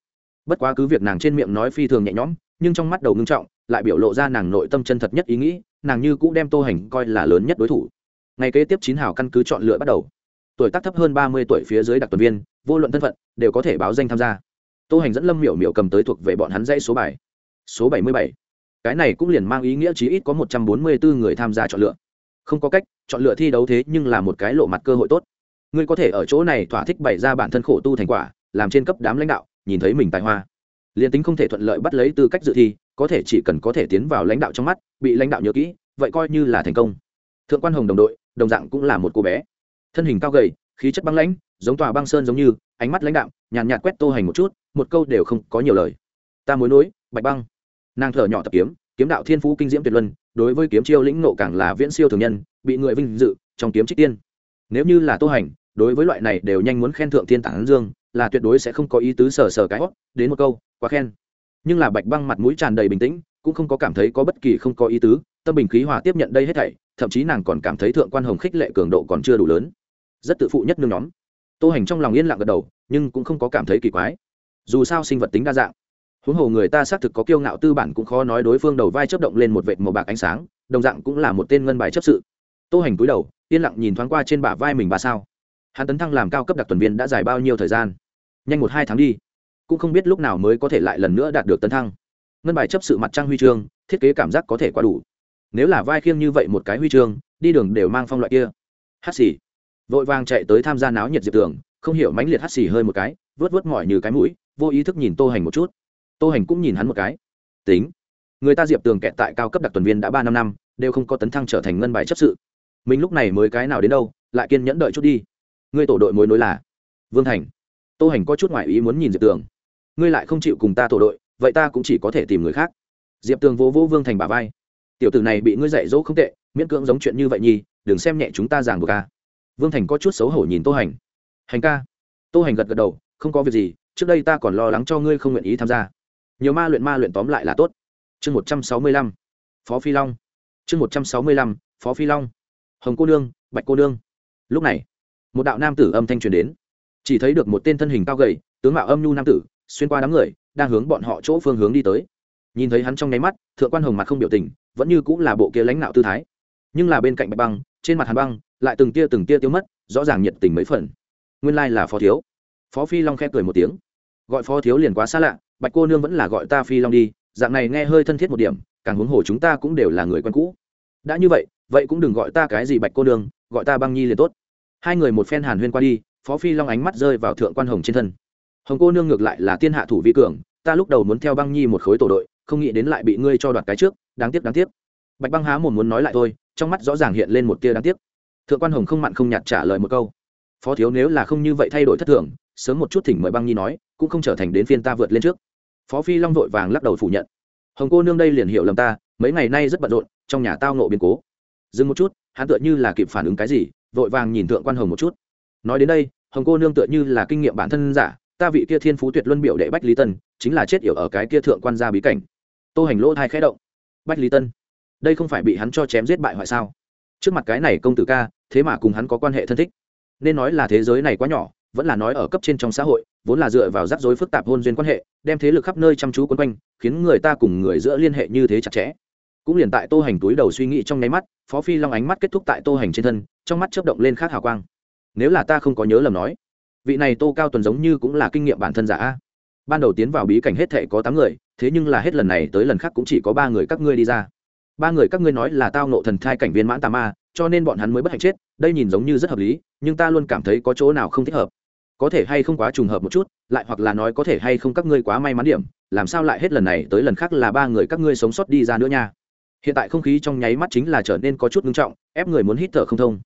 Bất quá cứ việc nàng trên miệng nói phi thường nhẹ nhõm nhưng trong mắt đầu ngưng trọng lại biểu lộ ra nàng nội tâm chân thật nhất ý nghĩ nàng như cũng đem tô hành coi là lớn nhất đối thủ. Ngày kế tiếp chín hào căn cứ chọn lựa bắt đầu. Tuổi tác thấp hơn ba mươi tuổi phía dưới đặc tuần viên vô luận thân phận đều có thể báo danh tham gia tô hành dẫn lâm miểu miểu cầm tới thuộc về bọn hắn dãy số bài. Số bảy mươi bảy. Cái này cũng liền mang ý nghĩa chí ít có một trăm bốn mươi bốn người tham gia chọn lựa. Không có cách, chọn lựa thi đấu thế nhưng là một cái lộ mặt cơ hội tốt. Ngươi có thể ở chỗ này thỏa thích bày ra bản thân khổ tu thành quả, làm trên cấp đám lãnh đạo, nhìn thấy mình tài hoa. Liền tính không thể thuận lợi bắt lấy tư cách dự thi, có thể chỉ cần có thể tiến vào lãnh đạo trong mắt, bị lãnh đạo nhớ kỹ, vậy coi như là thành công. Thượng quan hồng đồng đội, đồng dạng cũng là một cô bé. Thân hình cao gầy, khí chất băng lãnh, giống tòa băng sơn giống như ánh mắt lãnh đạo nhàn nhạt, quét tô hành một chút một câu đều không có nhiều lời. Ta mối nối bạch băng. Nàng thở nhỏ tập kiếm kiếm đạo thiên phú kinh diễm tuyệt luân đối với kiếm chiêu lĩnh nộ càng là viễn siêu thường nhân bị người vinh dự trong kiếm trích tiên. Nếu như là tô hành đối với loại này đều nhanh muốn khen thượng thiên tản dương là tuyệt đối sẽ không có ý tứ sờ sờ cái hót đến một câu quá khen. Nhưng là bạch băng mặt mũi tràn đầy bình tĩnh cũng không có cảm thấy có bất kỳ không có ý tứ tâm bình khí hòa tiếp nhận đây hết thảy thậm chí nàng còn cảm thấy thượng quan hồng khích lệ cường độ còn chưa đủ lớn. Rất tự phụ nhất nương nhóm tô hành trong lòng yên lặng gật đầu, nhưng cũng không có cảm thấy kỳ quái. Dù sao sinh vật tính đa dạng. Huống hồ người ta xác thực có kiêu ngạo tư bản cũng khó nói đối phương đầu vai chấp động lên một vệt màu bạc ánh sáng, đồng dạng cũng là một tên ngân bài chấp sự. Tô hành cúi đầu, yên lặng nhìn thoáng qua trên bả vai mình ba sao. Hắn tấn thăng làm cao cấp đặc tuần viên đã dài bao nhiêu thời gian? Nhanh một hai tháng đi. Cũng không biết lúc nào mới có thể lại lần nữa đạt được tấn thăng. Ngân bài chấp sự mặt trăng huy chương, thiết kế cảm giác có thể quá đủ. Nếu là vai khiêng như vậy một cái huy chương, đi đường đều mang phong loại kia. Hát xì vội vàng chạy tới tham gia náo nhiệt diệp tường, không hiểu mãnh liệt hắt xì hơi một cái, vớt vớt mỏi như cái mũi, vô ý thức nhìn tô hành một chút. Tô hành cũng nhìn hắn một cái. Tính, người ta diệp tường kẹt tại cao cấp đặc tuần viên đã ba năm năm, đều không có tấn thăng trở thành ngân bài chấp sự. Mình lúc này mới cái nào đến đâu, lại kiên nhẫn đợi chút đi. Ngươi tổ đội mối nối là vương thành. Tô hành có chút ngoại ý muốn nhìn diệp tường. Ngươi lại không chịu cùng ta tổ đội, vậy ta cũng chỉ có thể tìm người khác. Diệp tường vỗ vỗ vương thành bà vai. Tiểu tử này bị ngươi dạy dỗ không tệ, miễn cưỡng giống chuyện như vậy nhi đừng xem nhẹ chúng ta giảng buộc ca vương thành có chút xấu hổ nhìn tô hành. Hành ca. Tô hành gật gật đầu, không có việc gì, trước đây ta còn lo lắng cho ngươi không nguyện ý tham gia. Nhiều ma luyện ma luyện tóm lại là tốt. Chương một trăm sáu mươi lăm, phó phi long. Chương một trăm sáu mươi lăm, phó phi long. Hồng cô nương, bạch cô nương. Lúc này, một đạo nam tử âm thanh truyền đến. Chỉ thấy được một tên thân hình cao gầy, tướng mạo âm nhu nam tử, xuyên qua đám người, đang hướng bọn họ chỗ phương hướng đi tới. Nhìn thấy hắn trong nháy mắt, thượng quan hồng mặt không biểu tình, vẫn như cũng là bộ kia lãnh đạo tư thái. Nhưng là bên cạnh bạch băng trên mặt hàn băng, lại từng tia từng tia tiêu mất, rõ ràng nhiệt tình mấy phần. Nguyên lai là phó thiếu. Phó phi long khẽ cười một tiếng. Gọi phó thiếu liền quá xa lạ, bạch cô nương vẫn là gọi ta phi long đi, dạng này nghe hơi thân thiết một điểm, càng huống hồ chúng ta cũng đều là người quen cũ. Đã như vậy vậy cũng đừng gọi ta cái gì bạch cô nương, gọi ta băng nhi liền tốt. Hai người một phen hàn huyên qua đi, phó phi long ánh mắt rơi vào thượng quan hồng trên thân. Hồng cô nương ngược lại là tiên hạ thủ vi cường, ta lúc đầu muốn theo băng nhi một khối tổ đội, không nghĩ đến lại bị ngươi cho đoạt cái trước, đáng tiếc đáng tiếc. Bạch băng há một muốn nói lại thôi trong mắt rõ ràng hiện lên một tia đáng tiếc. Thượng quan hồng không mặn không nhạt trả lời một câu. Phó thiếu nếu là không như vậy thay đổi thất thường, sớm một chút thỉnh mời băng nhi nói, cũng không trở thành đến phiên ta vượt lên trước. Phó phi long vội vàng lắc đầu phủ nhận. Hồng cô nương đây liền hiểu lầm ta, mấy ngày nay rất bận rộn, trong nhà tao nộ biến cố. Dừng một chút, hắn tựa như là kịp phản ứng cái gì, vội vàng nhìn thượng quan hồng một chút. Nói đến đây, hồng cô nương tựa như là kinh nghiệm bản thân giả, ta vị kia thiên phú tuyệt luân biểu đệ bách lý tân, chính là chết yểu ở cái kia thượng quan gia bí cảnh. Tô hành lỗ thai khẽ động. Bách lý tân đây không phải bị hắn cho chém giết bại hoại sao? Trước mặt cái này công tử ca, thế mà cùng hắn có quan hệ thân thích. Nên nói là thế giới này quá nhỏ, vẫn là nói ở cấp trên trong xã hội, vốn là dựa vào rắc rối phức tạp hôn duyên quan hệ, đem thế lực khắp nơi chăm chú quấn quanh, khiến người ta cùng người giữa liên hệ như thế chặt chẽ. Cũng liền tại tô hành túi đầu suy nghĩ trong nháy mắt, phó phi long ánh mắt kết thúc tại tô hành trên thân, trong mắt chớp động lên khác hào quang. Nếu là ta không có nhớ lầm nói, vị này tô cao tuần giống như cũng là kinh nghiệm bản thân giả ban đầu tiến vào bí cảnh hết thệ có tám người, thế nhưng là hết lần này tới lần khác cũng chỉ có ba người các ngươi đi ra ba người các ngươi nói là tao nộ thần thai cảnh viên mãn tà ma cho nên bọn hắn mới bất hạnh chết đây nhìn giống như rất hợp lý nhưng ta luôn cảm thấy có chỗ nào không thích hợp. Có thể hay không quá trùng hợp một chút lại hoặc là nói có thể hay không các ngươi quá may mắn điểm làm sao lại hết lần này tới lần khác là ba người các ngươi sống sót đi ra nữa nha. Hiện tại không khí trong nháy mắt chính là trở nên có chút ngưng trọng ép người muốn hít thở không thông.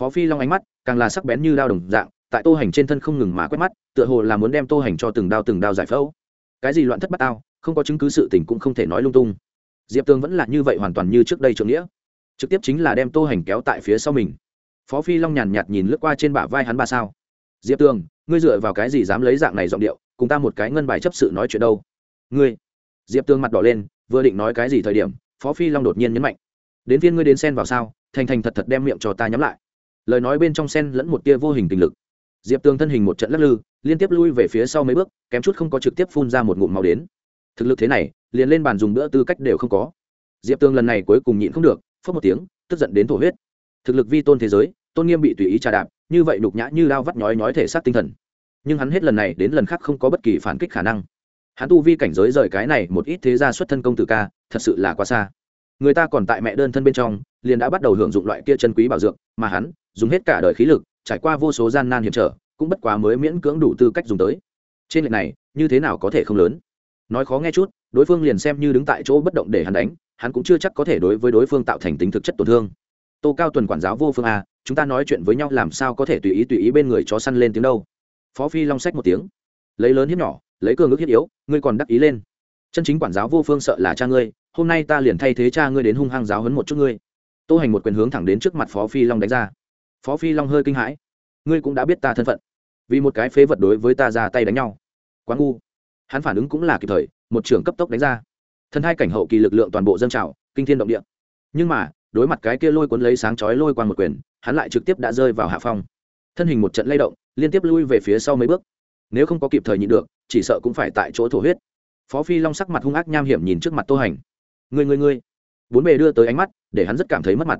Phó phi long ánh mắt càng là sắc bén như đao đồng dạng tại tô hành trên thân không ngừng mà quét mắt tựa hồ là muốn đem tô hành cho từng đao từng đao giải phẫu. Cái gì loạn thất bát tao, không có chứng cứ sự tình cũng không thể nói lung tung diệp tương vẫn là như vậy hoàn toàn như trước đây trượng nghĩa. Trực tiếp chính là đem tô hành kéo tại phía sau mình. Phó phi long nhàn nhạt nhìn lướt qua trên bả vai hắn ba sao. Diệp tường, ngươi dựa vào cái gì dám lấy dạng này giọng điệu, cùng ta một cái ngân bài chấp sự nói chuyện đâu? Ngươi. Diệp tường mặt đỏ lên, vừa định nói cái gì thời điểm, phó phi long đột nhiên nhấn mạnh. Đến viên ngươi đến xen vào sao, thành thành thật thật đem miệng cho ta nhắm lại. Lời nói bên trong sen lẫn một tia vô hình tình lực. Diệp tường thân hình một trận lắc lư, liên tiếp lui về phía sau mấy bước, kém chút không có trực tiếp phun ra một ngụm màu đến thực lực thế này, liền lên bàn dùng bữa tư cách đều không có. Diệp Tương lần này cuối cùng nhịn không được phớt một tiếng, tức giận đến thổ huyết. Thực lực vi tôn thế giới, tôn nghiêm bị tùy ý trà đạp, như vậy đục nhã như lao vắt nhói nhói thể xác tinh thần. Nhưng hắn hết lần này đến lần khác không có bất kỳ phản kích khả năng. Hắn tu vi cảnh giới rời cái này một ít thế gia xuất thân công tử ca, thật sự là quá xa. Người ta còn tại mẹ đơn thân bên trong, liền đã bắt đầu hưởng dụng loại kia chân quý bảo dược, mà hắn, dùng hết cả đời khí lực, trải qua vô số gian nan hiểm trở, cũng bất quá mới miễn cưỡng đủ tư cách dùng tới. Trên lệch này, như thế nào có thể không lớn? Nói khó nghe chút, đối phương liền xem như đứng tại chỗ bất động để hắn đánh, hắn cũng chưa chắc có thể đối với đối phương tạo thành tính thực chất tổn thương. Tô cao tuần quản giáo vô phương a, chúng ta nói chuyện với nhau làm sao có thể tùy ý tùy ý bên người chó săn lên tiếng đâu. Phó phi long sách một tiếng. Lấy lớn hiếp nhỏ, lấy cường ước hiếp yếu, ngươi còn đắc ý lên. Chân chính quản giáo vô phương sợ là cha ngươi, hôm nay ta liền thay thế cha ngươi đến hung hăng giáo hấn một chút ngươi. Tô hành một quyền hướng thẳng đến trước mặt phó phi long đánh ra. Phó phi long hơi kinh hãi. Ngươi cũng đã biết ta thân phận. Vì một cái phế vật đối với ta ra tay đánh nhau. Quá ngu hắn phản ứng cũng là kịp thời, một trưởng cấp tốc đánh ra. Thần hai cảnh hậu kỳ lực lượng toàn bộ dân trào, kinh thiên động địa. Nhưng mà, đối mặt cái kia lôi cuốn lấy sáng chói lôi qua một quyền, hắn lại trực tiếp đã rơi vào hạ phong. Thân hình một trận lay động, liên tiếp lui về phía sau mấy bước. Nếu không có kịp thời nhịn được, chỉ sợ cũng phải tại chỗ thổ huyết. Phó phi long sắc mặt hung ác nham hiểm nhìn trước mặt tô hành. Người người người bốn bề đưa tới ánh mắt, để hắn rất cảm thấy mất mặt.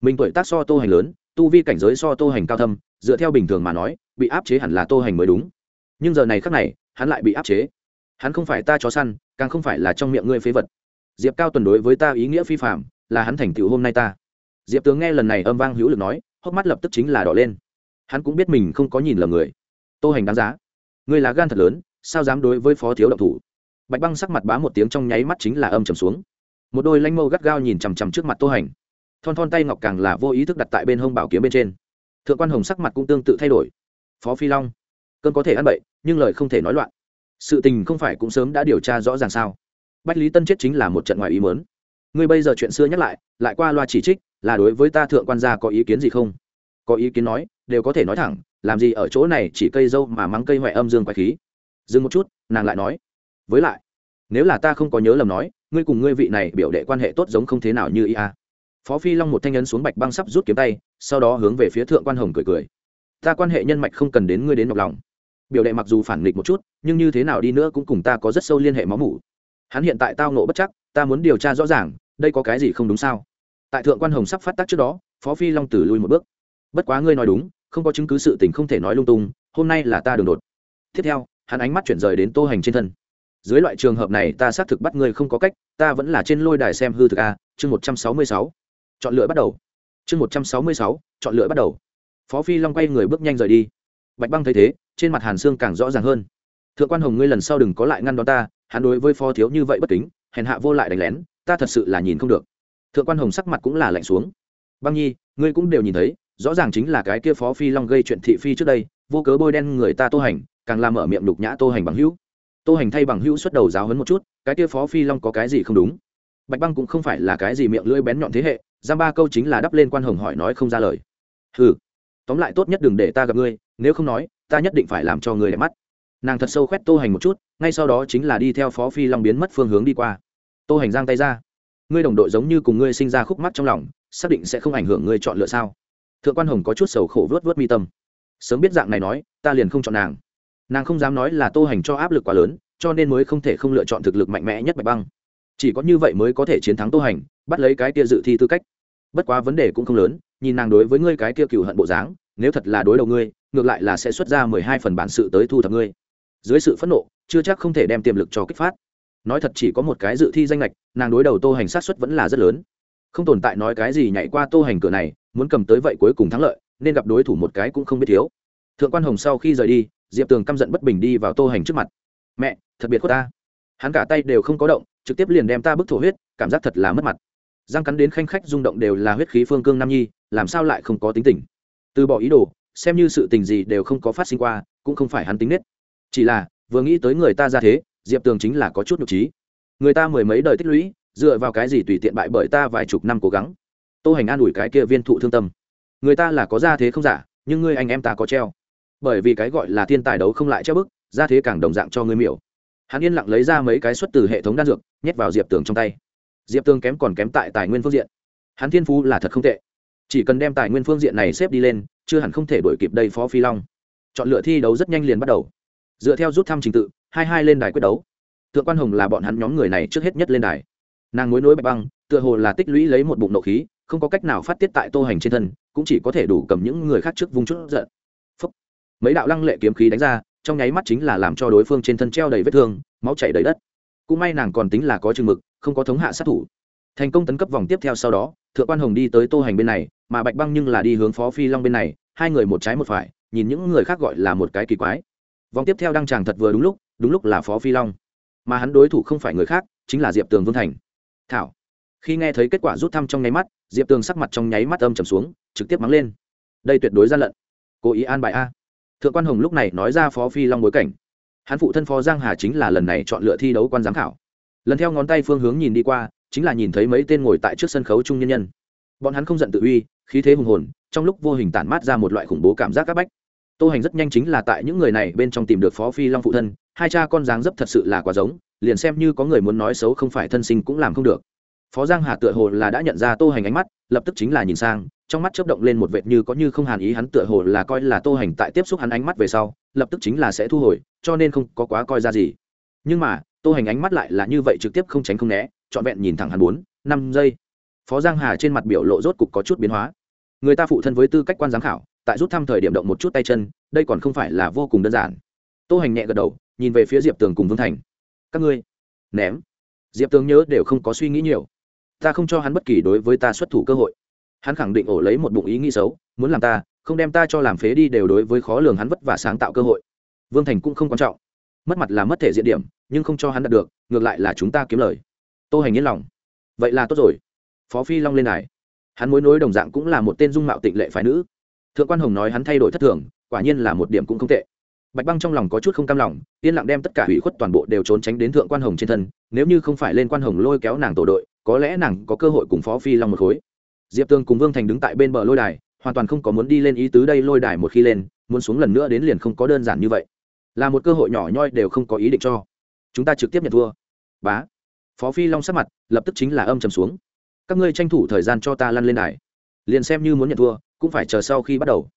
Mình tuổi tác so tô hành lớn, tu vi cảnh giới so tô hành cao thâm, dựa theo bình thường mà nói, bị áp chế hẳn là tô hành mới đúng. Nhưng giờ này khác này, hắn lại bị áp chế hắn không phải ta chó săn, càng không phải là trong miệng ngươi phế vật. Diệp cao tuần đối với ta ý nghĩa phi phạm là hắn thành tựu hôm nay ta. Diệp tướng nghe lần này âm vang hữu lực nói, hốc mắt lập tức chính là đỏ lên. Hắn cũng biết mình không có nhìn lầm người. Tô hành đáng giá. Ngươi là gan thật lớn, sao dám đối với phó thiếu động thủ? Bạch băng sắc mặt bá một tiếng trong nháy mắt chính là âm trầm xuống. Một đôi lanh mâu gắt gao nhìn chằm chằm trước mặt tô hành. Thon thon tay ngọc càng là vô ý thức đặt tại bên hông bảo kiếm bên trên. Thượng quan hồng sắc mặt cũng tương tự thay đổi. Phó phi long, cơn có thể ăn bậy, nhưng lời không thể nói loạn sự tình không phải cũng sớm đã điều tra rõ ràng sao? Bách lý tân chết chính là một trận ngoài ý mớn ngươi bây giờ chuyện xưa nhắc lại lại qua loa chỉ trích, là đối với ta thượng quan gia có ý kiến gì không? Có ý kiến nói, đều có thể nói thẳng, làm gì ở chỗ này chỉ cây dâu mà mắng cây ngoại âm dương quái khí. Dừng một chút, nàng lại nói. Với lại, nếu là ta không có nhớ lầm nói, ngươi cùng ngươi vị này biểu đệ quan hệ tốt giống không thế nào như ia à? phó phi long một thanh nhân xuống bạch băng sắp rút kiếm tay, sau đó hướng về phía thượng quan hồng cười cười. Ta quan hệ nhân mạch không cần đến ngươi đến nhọc lòng biểu đệ mặc dù phản nghịch một chút, nhưng như thế nào đi nữa cũng cùng ta có rất sâu liên hệ máu mủ. Hắn hiện tại tao nộ bất chắc, ta muốn điều tra rõ ràng, đây có cái gì không đúng sao? Tại thượng quan hồng sắp phát tác trước đó, phó phi long tử lui một bước. Bất quá ngươi nói đúng, không có chứng cứ sự tình không thể nói lung tung, hôm nay là ta đường đột. Tiếp theo, hắn ánh mắt chuyển rời đến tô hành trên thân. Dưới loại trường hợp này ta xác thực bắt ngươi không có cách, ta vẫn là trên lôi đài xem hư thực a, chương một trăm sáu mươi sáu. Chọn lựa bắt đầu. Chương một trăm sáu mươi sáu, chọn lựa bắt đầu. Phó phi long quay người bước nhanh rời đi bạch băng thấy thế, trên mặt hàn xương càng rõ ràng hơn. Thượng quan hồng ngươi lần sau đừng có lại ngăn đón ta, hắn đối với phó thiếu như vậy bất kính, hèn hạ vô lại đánh lén, ta thật sự là nhìn không được. Thượng quan hồng sắc mặt cũng là lạnh xuống. Băng nhi, ngươi cũng đều nhìn thấy, rõ ràng chính là cái kia phó phi long gây chuyện thị phi trước đây, vô cớ bôi đen người ta tô hành, càng làm mở miệng đục nhã tô hành bằng hữu. Tô hành thay bằng hữu xuất đầu giáo hấn một chút, cái kia phó phi long có cái gì không đúng? Bạch băng cũng không phải là cái gì miệng lưỡi bén nhọn thế hệ, giam ba câu chính là đắp lên quan hồng hỏi nói không ra lời. Ừ tóm lại tốt nhất đừng để ta gặp ngươi nếu không nói, ta nhất định phải làm cho người đẹp mắt. Nàng thật sâu khoét tô hành một chút, ngay sau đó chính là đi theo phó phi long biến mất phương hướng đi qua. Tô hành giang tay ra. Ngươi đồng đội giống như cùng ngươi sinh ra khúc mắt trong lòng, xác định sẽ không ảnh hưởng ngươi chọn lựa sao? Thượng quan hồng có chút sầu khổ vớt vớt mi tâm. Sớm biết dạng này nói, ta liền không chọn nàng. Nàng không dám nói là tô hành cho áp lực quá lớn, cho nên mới không thể không lựa chọn thực lực mạnh mẽ nhất bạch băng. Chỉ có như vậy mới có thể chiến thắng tô hành, bắt lấy cái kia dự thi tư cách. Bất quá vấn đề cũng không lớn, nhìn nàng đối với ngươi cái kia cựu hận bộ dáng, nếu thật là đối đầu ngươi ngược lại là sẽ xuất ra mười hai phần bản sự tới thu thập ngươi. Dưới sự phẫn nộ, chưa chắc không thể đem tiềm lực cho kích phát. Nói thật chỉ có một cái dự thi danh lệch, nàng đối đầu tô hành sát xuất vẫn là rất lớn. Không tồn tại nói cái gì nhảy qua tô hành cửa này, muốn cầm tới vậy cuối cùng thắng lợi, nên gặp đối thủ một cái cũng không biết thiếu. Thượng quan hồng sau khi rời đi, diệp tường căm giận bất bình đi vào tô hành trước mặt. Mẹ, thật biệt của ta. Hắn cả tay đều không có động, trực tiếp liền đem ta bức thổ huyết, cảm giác thật là mất mặt. Răng cắn đến khanh khách rung động đều là huyết khí phương cương nam nhi, làm sao lại không có tính tình? Từ bỏ ý đồ xem như sự tình gì đều không có phát sinh qua, cũng không phải hắn tính nết. Chỉ là, vừa nghĩ tới người ta ra thế, diệp tường chính là có chút nhục trí. Người ta mười mấy đời tích lũy, dựa vào cái gì tùy tiện bại bởi ta vài chục năm cố gắng? Tô hành an ủi cái kia viên thụ thương tâm. Người ta là có ra thế không giả, nhưng ngươi anh em ta có treo. Bởi vì cái gọi là thiên tài đấu không lại treo bức, ra thế càng đồng dạng cho ngươi miểu. Hắn yên lặng lấy ra mấy cái xuất từ hệ thống đan dược, nhét vào diệp tường trong tay. Diệp tường kém còn kém tại tài nguyên phương diện. Hắn thiên phú là thật không tệ. Chỉ cần đem tài nguyên phương diện này xếp đi lên chưa hẳn không thể đổi kịp đây phó phi long. Chọn lựa thi đấu rất nhanh liền bắt đầu. Dựa theo rút thăm trình tự, hai hai lên đài quyết đấu. Thượng quan hồng là bọn hắn nhóm người này trước hết nhất lên đài. Nàng mối nối bạch băng, tựa hồ là tích lũy lấy một bụng nộ khí, không có cách nào phát tiết tại tô hành trên thân, cũng chỉ có thể đủ cầm những người khác trước vung chút giận. Phúc. mấy đạo lăng lệ kiếm khí đánh ra, trong nháy mắt chính là làm cho đối phương trên thân treo đầy vết thương, máu chảy đầy đất. Cũng may nàng còn tính là có chừng mực, không có thống hạ sát thủ. Thành công tấn cấp vòng tiếp theo sau đó thượng quan hồng đi tới tô hành bên này, mà bạch băng nhưng là đi hướng phó phi long bên này, hai người một trái một phải, nhìn những người khác gọi là một cái kỳ quái. Vòng tiếp theo đăng tràng thật vừa đúng lúc đúng lúc là phó phi long. Mà hắn đối thủ không phải người khác, chính là diệp tường vương thành. Thảo. Khi nghe thấy kết quả rút thăm trong nháy mắt, diệp tường sắc mặt trong nháy mắt âm trầm xuống, trực tiếp mắng lên. Đây tuyệt đối gian lận. Cố ý an bài a. Thượng quan hồng lúc này nói ra phó phi long bối cảnh. Hắn phụ thân phó giang hà chính là lần này chọn lựa thi đấu quan giám khảo. Lần theo ngón tay phương hướng nhìn đi qua chính là nhìn thấy mấy tên ngồi tại trước sân khấu trung nhân nhân. Bọn hắn không giận tự uy, khí thế hùng hồn, trong lúc vô hình tản mát ra một loại khủng bố cảm giác c áp bách. Tô hành rất nhanh chính là tại những người này bên trong tìm được phó phi long phụ thân, hai cha con dáng dấp thật sự là quá giống, liền xem như có người muốn nói xấu không phải thân sinh cũng làm không được. Phó giang hà tựa hồ là đã nhận ra tô hành ánh mắt, lập tức chính là nhìn sang, trong mắt chớp động lên một vệt như có như không hàn ý, hắn tựa hồ là coi là tô hành tại tiếp xúc hắn ánh mắt về sau, lập tức chính là sẽ thu hồi, cho nên không có quá coi ra gì. Nhưng mà, tô hành ánh mắt lại là như vậy trực tiếp không tránh không né trọn vẹn nhìn thẳng hắn bốn, năm giây. Phó giang hà trên mặt biểu lộ rốt cục có chút biến hóa. Người ta phụ thân với tư cách quan giám khảo, tại rút thăm thời điểm động một chút tay chân, đây còn không phải là vô cùng đơn giản. Tô hành nhẹ gật đầu, nhìn về phía diệp tường cùng vương thành. Các ngươi, ném. Diệp tường nhớ đều không có suy nghĩ nhiều. Ta không cho hắn bất kỳ đối với ta xuất thủ cơ hội. Hắn khẳng định ổ lấy một bụng ý nghĩ xấu, muốn làm ta, không đem ta cho làm phế đi đều đối với khó lường hắn vất vả sáng tạo cơ hội. Vương thành cũng không quan trọng. Mất mặt là mất thể diện điểm, nhưng không cho hắn đạt được, ngược lại là chúng ta kiếm lời tô hành yên lòng. Vậy là tốt rồi. Phó phi long lên đài. Hắn mối nối đồng dạng cũng là một tên dung mạo tịnh lệ phái nữ. Thượng quan hồng nói hắn thay đổi thất thường, quả nhiên là một điểm cũng không tệ. Bạch băng trong lòng có chút không cam lòng, yên lặng đem tất cả hủy khuất toàn bộ đều trốn tránh đến thượng quan hồng trên thân, nếu như không phải lên quan hồng lôi kéo nàng tổ đội, có lẽ nàng có cơ hội cùng phó phi long một khối. Diệp tương cùng vương thành đứng tại bên bờ lôi đài, hoàn toàn không có muốn đi lên ý tứ đây lôi đài một khi lên, muốn xuống lần nữa đến liền không có đơn giản như vậy. Là một cơ hội nhỏ nhoi đều không có ý định cho. Chúng ta trực tiếp nhận thua. Bá phó phi long sắc mặt, lập tức chính là âm trầm xuống. Các ngươi tranh thủ thời gian cho ta lăn lên đài. Liền xem như muốn nhận thua, cũng phải chờ sau khi bắt đầu.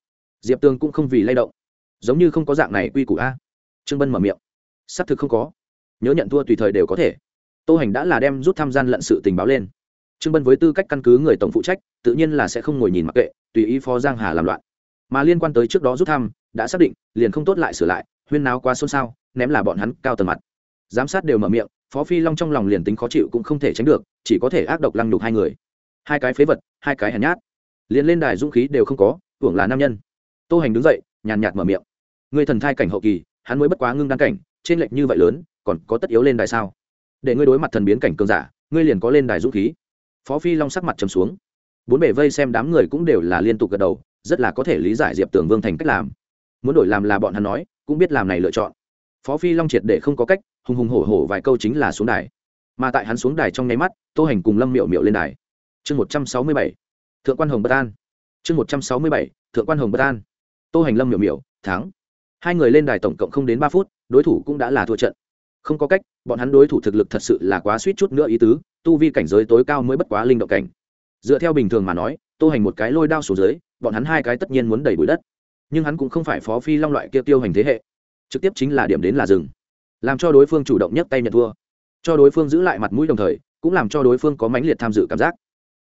Diệp tương cũng không vì lay động. Giống như không có dạng này quy củ a. Trương bân mở miệng. Xác thực không có. Nhớ nhận thua tùy thời đều có thể. Tô hành đã là đem rút tham gian lận sự tình báo lên. Trương bân với tư cách căn cứ người tổng phụ trách, tự nhiên là sẽ không ngồi nhìn mặc kệ, tùy ý phó giang hà làm loạn. Mà liên quan tới trước đó rút thăm, đã xác định, liền không tốt lại sửa lại, huyên náo quá xôn xao, ném là bọn hắn cao tầm mặt. Giám sát đều mở miệng phó phi long trong lòng liền tính khó chịu cũng không thể tránh được, chỉ có thể ác độc lăng nhục hai người. Hai cái phế vật, hai cái hèn nhát. Liền lên đài dũng khí đều không có tưởng là nam nhân. Tô hành đứng dậy, nhàn nhạt mở miệng. Người thần thai cảnh hậu kỳ, hắn mới bất quá ngưng đăng cảnh, trên lệch như vậy lớn, còn có tất yếu lên đài sao? Để ngươi đối mặt thần biến cảnh cường giả, ngươi liền có lên đài dũng khí. Phó phi long sắc mặt trầm xuống. Bốn bể vây xem đám người cũng đều là liên tục gật đầu, rất là có thể lý giải diệp tường vương thành cách làm. Muốn đổi làm là bọn hắn nói, cũng biết làm này lựa chọn. Phó phi long triệt để không có cách hùng hùng hổ hổ vài câu chính là xuống đài. Mà tại hắn xuống đài trong nháy mắt, tô hành cùng lâm miệu miệu lên đài. Chương một trăm sáu mươi bảy, thượng quan hồng bất an. Chương một trăm sáu mươi bảy, thượng quan hồng bất an. Tô hành, lâm miệu miệu thắng. Hai người lên đài tổng cộng không đến ba phút, đối thủ cũng đã là thua trận. Không có cách, bọn hắn đối thủ thực lực thật sự là quá suýt chút nữa ý tứ, tu vi cảnh giới tối cao mới bất quá linh động cảnh. Dựa theo bình thường mà nói, tô hành một cái lôi đao xuống dưới, bọn hắn hai cái tất nhiên muốn đẩy bụi đất. Nhưng hắn cũng không phải phó phi long loại kia tiêu hành thế hệ. Trực tiếp chính là điểm đến là rừng làm cho đối phương chủ động nhấc tay nhận thua, cho đối phương giữ lại mặt mũi đồng thời, cũng làm cho đối phương có mãnh liệt tham dự cảm giác.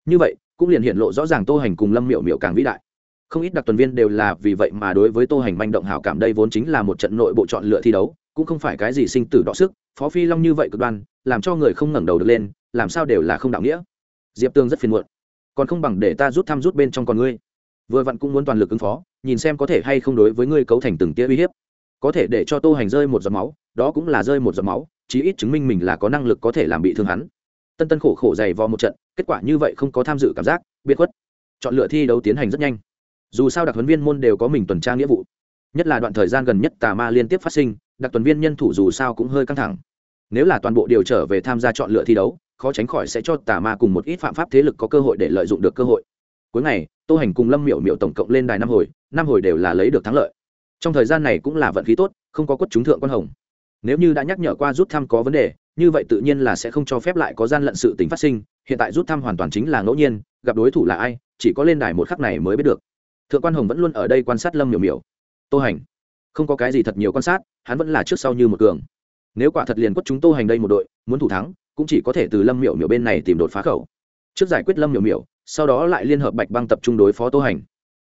Như vậy, cũng liền hiện lộ rõ ràng tô hành cùng lâm miệu miệu càng vĩ đại. Không ít đặc tuần viên đều là vì vậy mà đối với tô hành manh động hảo cảm đây vốn chính là một trận nội bộ chọn lựa thi đấu, cũng không phải cái gì sinh tử đọ sức, phó phi long như vậy cực đoan, làm cho người không ngẩng đầu được lên, làm sao đều là không đạo nghĩa. Diệp tương rất phiền muộn. Còn không bằng để ta rút thăm rút bên trong con ngươi. Vừa vặn cũng muốn toàn lực ứng phó, nhìn xem có thể hay không đối với ngươi cấu thành từng tia uy hiếp. Có thể để cho tô hành rơi một giọt máu đó cũng là rơi một giọt máu, chí ít chứng minh mình là có năng lực có thể làm bị thương hắn. Tân tân khổ khổ dày vò một trận, kết quả như vậy không có tham dự cảm giác, biệt khuất. Chọn lựa thi đấu tiến hành rất nhanh. Dù sao đặc huấn viên môn đều có mình tuần tra nghĩa vụ. Nhất là đoạn thời gian gần nhất tà ma liên tiếp phát sinh, đặc tuần viên nhân thủ dù sao cũng hơi căng thẳng. Nếu là toàn bộ điều trở về tham gia chọn lựa thi đấu, khó tránh khỏi sẽ cho tà ma cùng một ít phạm pháp thế lực có cơ hội để lợi dụng được cơ hội. Cuối ngày, tô hành cùng lâm miểu miểu tổng cộng lên đài năm hồi năm hồi đều là lấy được thắng lợi. Trong thời gian này cũng là vận khí tốt, không có quất trúng thượng quan hồng nếu như đã nhắc nhở qua rút thăm có vấn đề, như vậy tự nhiên là sẽ không cho phép lại có gian lận sự tính phát sinh. Hiện tại rút thăm hoàn toàn chính là ngẫu nhiên, gặp đối thủ là ai, chỉ có lên đài một khắc này mới biết được. Thượng quan hồng vẫn luôn ở đây quan sát lâm miểu miểu. Tô hành, không có cái gì thật nhiều quan sát, hắn vẫn là trước sau như một cường. Nếu quả thật liền quất chúng tô hành đây một đội, muốn thủ thắng, cũng chỉ có thể từ lâm miểu miểu bên này tìm đột phá khẩu. Trước giải quyết lâm miểu miểu, sau đó lại liên hợp bạch băng tập trung đối phó tô hành.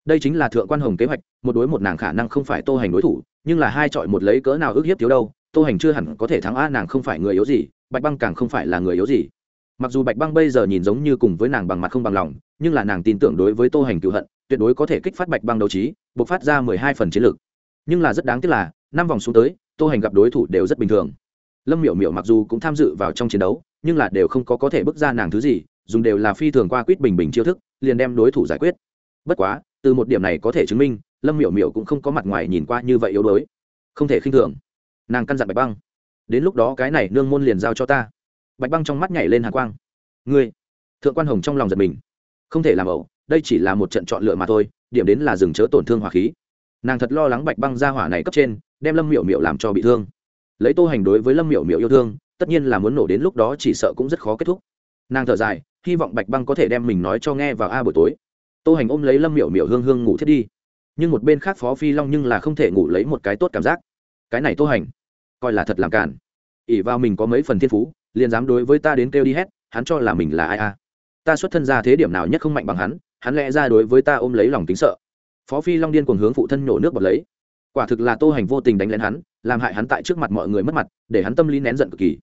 Đây chính là thượng quan hồng kế hoạch, một đối một nàng khả năng không phải tô hành đối thủ, nhưng là hai chọi một lấy cỡ nào ước hiếp thiếu đâu tô hành chưa hẳn có thể thắng a, nàng không phải người yếu gì, bạch băng càng không phải là người yếu gì. Mặc dù bạch băng bây giờ nhìn giống như cùng với nàng bằng mặt không bằng lòng, nhưng là nàng tin tưởng đối với tô hành cựu hận, tuyệt đối có thể kích phát bạch băng đấu trí buộc phát ra mười hai phần chiến lược nhưng là rất đáng tiếc là, năm vòng xuống tới, tô hành gặp đối thủ đều rất bình thường. Lâm miểu miểu mặc dù cũng tham dự vào trong chiến đấu, nhưng là đều không có có thể bước ra nàng thứ gì, dùng đều là phi thường qua quýt bình bình chiêu thức, liền đem đối thủ giải quyết. Bất quá, từ một điểm này có thể chứng minh, lâm miểu miểu cũng không có mặt ngoài nhìn qua như vậy yếu đuối. Không thể khinh thường nàng căn dặn bạch băng, đến lúc đó cái này nương môn liền giao cho ta. Bạch băng trong mắt nhảy lên hàng quang. Ngươi, thượng quan hồng trong lòng giật mình. Không thể làm ẩu, đây chỉ là một trận chọn lựa mà thôi, điểm đến là dừng chớ tổn thương hỏa khí. Nàng thật lo lắng bạch băng ra hỏa này cấp trên, đem lâm miểu miểu làm cho bị thương. Lấy tô hành đối với lâm miểu miểu yêu thương, tất nhiên là muốn nổ đến lúc đó chỉ sợ cũng rất khó kết thúc. Nàng thở dài, hy vọng bạch băng có thể đem mình nói cho nghe vào a buổi tối. Tô hành ôm lấy lâm miểu miểu hương hương ngủ thiết đi. Nhưng một bên khác phó phi long nhưng là không thể ngủ lấy một cái tốt cảm giác cái này tô hành, coi là thật làm cản ỉ vào mình có mấy phần thiên phú, liền dám đối với ta đến kêu đi hết, hắn cho là mình là ai a? Ta xuất thân ra thế điểm nào nhất không mạnh bằng hắn hắn lẽ ra đối với ta ôm lấy lòng tính sợ. Phó phi long điên cùng hướng phụ thân nhổ nước bọt lấy. Quả thực là tô hành vô tình đánh lén hắn, làm hại hắn tại trước mặt mọi người mất mặt, để hắn tâm lý nén giận cực kỳ.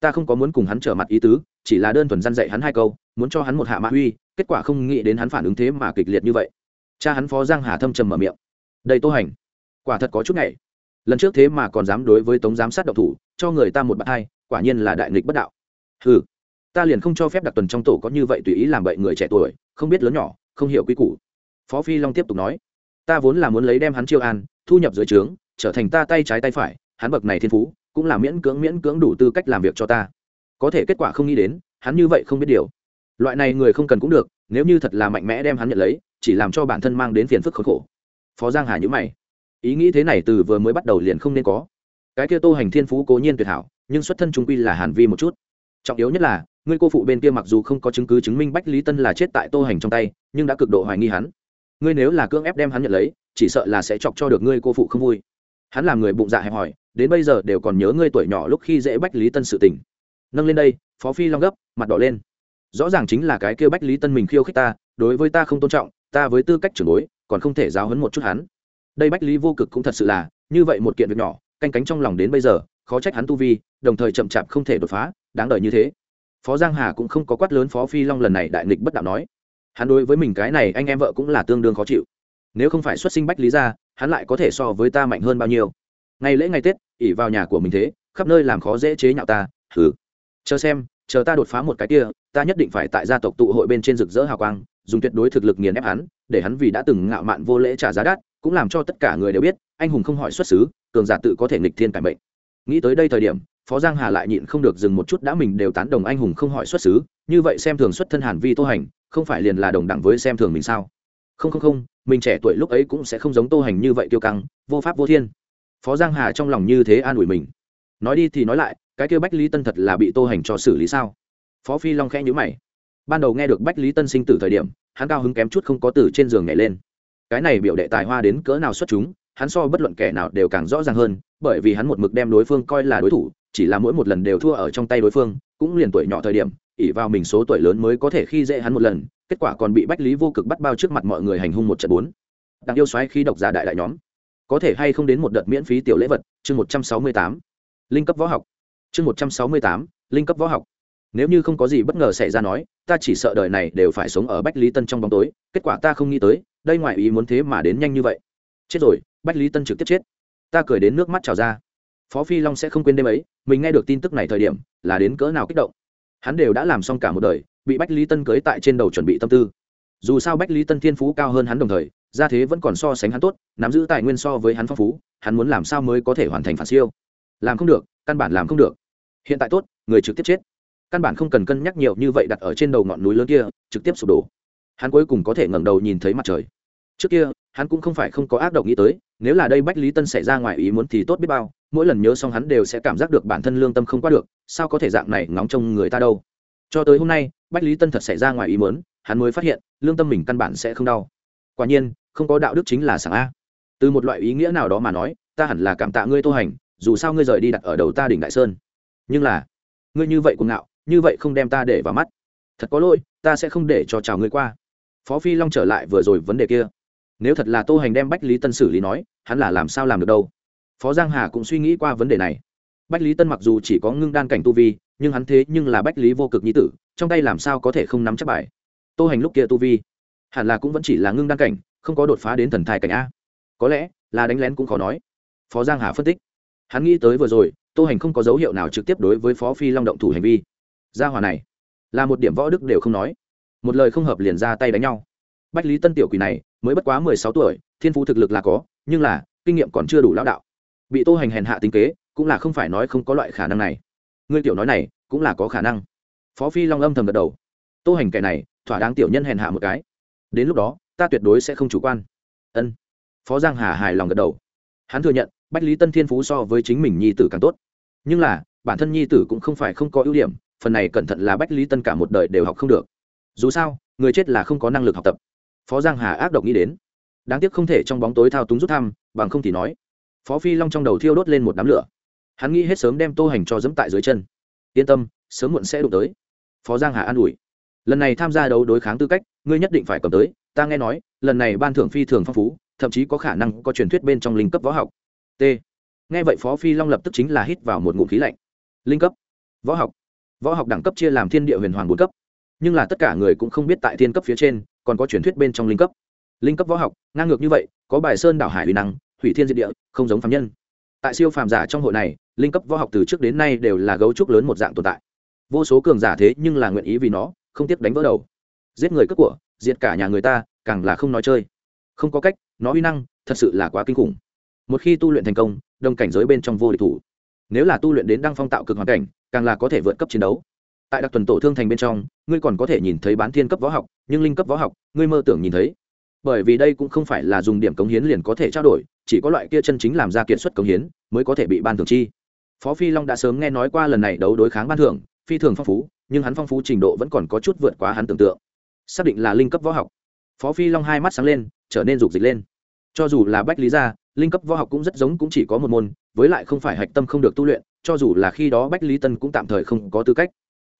Ta không có muốn cùng hắn trở mặt ý tứ, chỉ là đơn thuần gian dạy hắn hai câu, muốn cho hắn một hạ mã huy kết quả không nghĩ đến hắn phản ứng thế mà kịch liệt như vậy. Cha hắn phó giang hà thâm trầm mở miệng. Đây tô hành, quả thật có chút ngày lần trước thế mà còn dám đối với tống giám sát độc thủ, cho người ta một bạn hai, quả nhiên là đại nghịch bất đạo. Ừ ta liền không cho phép đặc tuần trong tổ có như vậy tùy ý làm bậy người trẻ tuổi, không biết lớn nhỏ, không hiểu quy củ. Phó phi long tiếp tục nói, ta vốn là muốn lấy đem hắn chiêu an, thu nhập dưới trướng, trở thành ta tay trái tay phải, hắn bậc này thiên phú, cũng là miễn cưỡng miễn cưỡng đủ tư cách làm việc cho ta. Có thể kết quả không nghĩ đến, hắn như vậy không biết điều. Loại này người không cần cũng được, nếu như thật là mạnh mẽ đem hắn nhận lấy, chỉ làm cho bản thân mang đến phiền phức khốn khổ. Phó giang hà nhữ mày ý nghĩ thế này từ vừa mới bắt đầu liền không nên có. Cái kia tô hành thiên phú cố nhiên tuyệt hảo, nhưng xuất thân trung quy là hàn vi một chút. Trọng yếu nhất là, ngươi cô phụ bên kia mặc dù không có chứng cứ chứng minh bách lý tân là chết tại tô hành trong tay, nhưng đã cực độ hoài nghi hắn. Ngươi nếu là cưỡng ép đem hắn nhận lấy, chỉ sợ là sẽ chọc cho được ngươi cô phụ không vui. Hắn làm người bụng dạ hẹp hòi, đến bây giờ đều còn nhớ ngươi tuổi nhỏ lúc khi dễ bách lý tân sự tình. Nâng lên đây, phó phi long gấp, mặt đỏ lên. Rõ ràng chính là cái kia bách lý tân mình khiêu khích ta, đối với ta không tôn trọng, ta với tư cách trưởng bối, còn không thể giáo hấn một chút hắn đây bách lý vô cực cũng thật sự là, như vậy một kiện việc nhỏ, canh cánh trong lòng đến bây giờ, khó trách hắn tu vi, đồng thời chậm chạp không thể đột phá, đáng đời như thế. Phó giang hà cũng không có quát lớn phó phi long lần này đại nghịch bất đạo nói. Hắn đối với mình cái này anh em vợ cũng là tương đương khó chịu. Nếu không phải xuất sinh bách lý ra, hắn lại có thể so với ta mạnh hơn bao nhiêu? Ngày lễ ngày tết ỉ vào nhà của mình thế, khắp nơi làm khó dễ chế nhạo ta thử chờ xem, chờ ta đột phá một cái kia, ta nhất định phải tại gia tộc tụ hội bên trên rực rỡ hào quang, dùng tuyệt đối thực lực nghiền ép hắn, để hắn vì đã từng ngạo mạn vô lễ trả giá đắt cũng làm cho tất cả người đều biết, anh hùng không hỏi xuất xứ, cường giả tự có thể nghịch thiên cải mệnh. Nghĩ tới đây thời điểm, phó giang hà lại nhịn không được dừng một chút đã mình đều tán đồng anh hùng không hỏi xuất xứ, như vậy xem thường xuất thân hàn vi tô hành, không phải liền là đồng đẳng với xem thường mình sao? Không không không, mình trẻ tuổi lúc ấy cũng sẽ không giống tô hành như vậy tiêu căng, vô pháp vô thiên. Phó giang hà trong lòng như thế an ủi mình. Nói đi thì nói lại, cái kêu bách lý tân thật là bị tô hành cho xử lý sao? Phó phi long khẽ nhíu mày. Ban đầu nghe được bách lý tân sinh tử thời điểm, hắn cao hứng kém chút không có từ trên giường nhảy lên cái này biểu đệ tài hoa đến cỡ nào xuất chúng, hắn so bất luận kẻ nào đều càng rõ ràng hơn, bởi vì hắn một mực đem đối phương coi là đối thủ, chỉ là mỗi một lần đều thua ở trong tay đối phương, cũng liền tuổi nhỏ thời điểm ỉ vào mình số tuổi lớn mới có thể khi dễ hắn một lần, kết quả còn bị bách lý vô cực bắt bao trước mặt mọi người hành hung một trận bốn. Đặng yêu xoáy khi độc giả đại đại nhóm. Có thể hay không đến một đợt miễn phí tiểu lễ vật, chương một trăm sáu mươi tám. Linh cấp võ học. Chương một trăm sáu mươi tám, linh cấp võ học nếu như không có gì bất ngờ xảy ra nói, ta chỉ sợ đời này đều phải sống ở bách lý tân trong bóng tối, kết quả ta không nghĩ tới, đây ngoại ý muốn thế mà đến nhanh như vậy. Chết rồi, bách lý tân trực tiếp chết. Ta cười đến nước mắt trào ra. Phó phi long sẽ không quên đêm ấy, mình nghe được tin tức này thời điểm, là đến cỡ nào kích động. Hắn đều đã làm xong cả một đời, bị bách lý tân cưới tại trên đầu chuẩn bị tâm tư. Dù sao bách lý tân thiên phú cao hơn hắn đồng thời ra thế vẫn còn so sánh hắn tốt, nắm giữ tài nguyên so với hắn phong phú, hắn muốn làm sao mới có thể hoàn thành phản siêu? Làm không được, căn bản làm không được. Hiện tại tốt, người trực tiếp chết căn bản không cần cân nhắc nhiều như vậy đặt ở trên đầu ngọn núi lớn kia, trực tiếp sụp đổ. Hắn cuối cùng có thể ngẩng đầu nhìn thấy mặt trời. Trước kia, hắn cũng không phải không có ác độc nghĩ tới, nếu là đây bách lý tân xảy ra ngoài ý muốn thì tốt biết bao, mỗi lần nhớ xong hắn đều sẽ cảm giác được bản thân lương tâm không qua được, sao có thể dạng này ngóng trông người ta đâu. Cho tới hôm nay, bách lý tân thật xảy ra ngoài ý muốn, hắn mới phát hiện, lương tâm mình căn bản sẽ không đau. Quả nhiên, không có đạo đức chính là sảng a. Từ một loại ý nghĩa nào đó mà nói, ta hẳn là cảm tạ ngươi tô hành, dù sao ngươi rời đi đặt ở đầu ta đỉnh đại sơn. Nhưng là, ngươi như vậy cuồng ngạo như vậy không đem ta để vào mắt. Thật có lỗi, ta sẽ không để cho chào ngươi qua. Phó phi long trở lại vừa rồi vấn đề kia. Nếu thật là tô hành đem bách lý tân xử lý nói, hắn là làm sao làm được đâu? Phó giang hà cũng suy nghĩ qua vấn đề này. Bách lý tân mặc dù chỉ có ngưng đan cảnh tu vi, nhưng hắn thế nhưng là bách lý vô cực nhi tử, trong tay làm sao có thể không nắm chắc bài? Tô hành lúc kia tu vi, hẳn là cũng vẫn chỉ là ngưng đan cảnh, không có đột phá đến thần thai cảnh a. Có lẽ là đánh lén cũng khó nói. Phó giang hà phân tích. Hắn nghĩ tới vừa rồi, tô hành không có dấu hiệu nào trực tiếp đối với phó phi long động thủ hành vi gia hòa này là một điểm võ đức đều không nói. Một lời không hợp liền ra tay đánh nhau. Bách lý tân tiểu quỷ này mới bất quá mười sáu tuổi, thiên phú thực lực là có, nhưng là kinh nghiệm còn chưa đủ lão đạo. Bị tô hành hèn hạ tính kế, cũng là không phải nói không có loại khả năng này. Ngươi tiểu nói này, cũng là có khả năng. Phó phi long âm thầm gật đầu. Tô hành kẻ này, thỏa đáng tiểu nhân hèn hạ một cái. Đến lúc đó, ta tuyệt đối sẽ không chủ quan. Ân. Phó giang hà hài lòng gật đầu. Hắn thừa nhận, bách lý tân thiên phú so với chính mình nhi tử càng tốt. Nhưng là, bản thân nhi tử cũng không phải không có ưu điểm phần này cẩn thận là bách lý tân cả một đời đều học không được dù sao người chết là không có năng lực học tập phó giang hà ác độc nghĩ đến đáng tiếc không thể trong bóng tối thao túng rút thăm bằng không thì nói phó phi long trong đầu thiêu đốt lên một đám lửa hắn nghĩ hết sớm đem tô hành cho dẫm tại dưới chân yên tâm sớm muộn sẽ đụng tới phó giang hà an ủi lần này tham gia đấu đối kháng tư cách ngươi nhất định phải cầm tới ta nghe nói lần này ban thưởng phi thường phong phú thậm chí có khả năng có truyền thuyết bên trong linh cấp võ học t nghe vậy phó phi long lập tức chính là hít vào một ngụm khí lạnh linh cấp võ học võ học đẳng cấp chia làm thiên địa huyền hoàng bốn cấp. Nhưng là tất cả người cũng không biết tại thiên cấp phía trên, còn có truyền thuyết bên trong linh cấp. Linh cấp võ học, ngang ngược như vậy, có bài sơn đảo hải uy năng, hủy thiên diệt địa, không giống phạm nhân. Tại siêu phàm giả trong hội này, linh cấp võ học từ trước đến nay đều là gấu trúc lớn một dạng tồn tại. Vô số cường giả thế nhưng là nguyện ý vì nó, không tiếp đánh vỡ đầu. Giết người cướp của, diệt cả nhà người ta, càng là không nói chơi. Không có cách, nó uy năng, thật sự là quá kinh khủng. Một khi tu luyện thành công, đồng cảnh giới bên trong vô địch thủ. Nếu là tu luyện đến đăng phong tạo cực hoàn cảnh càng là có thể vượt cấp chiến đấu. Tại đặc tuần tổ thương thành bên trong, ngươi còn có thể nhìn thấy bán thiên cấp võ học, nhưng linh cấp võ học, ngươi mơ tưởng nhìn thấy. Bởi vì đây cũng không phải là dùng điểm cống hiến liền có thể trao đổi, chỉ có loại kia chân chính làm ra kiện xuất cống hiến, mới có thể bị ban thưởng chi. Phó phi long đã sớm nghe nói qua lần này đấu đối kháng ban thưởng, phi thường phong phú, nhưng hắn phong phú trình độ vẫn còn có chút vượt quá hắn tưởng tượng. Xác định là linh cấp võ học. Phó phi long hai mắt sáng lên, trở nên rục dịch lên. Cho dù là bách lý gia, linh cấp võ học cũng rất giống cũng chỉ có một môn, với lại không phải hạch tâm không được tu luyện cho dù là khi đó bách lý tân cũng tạm thời không có tư cách.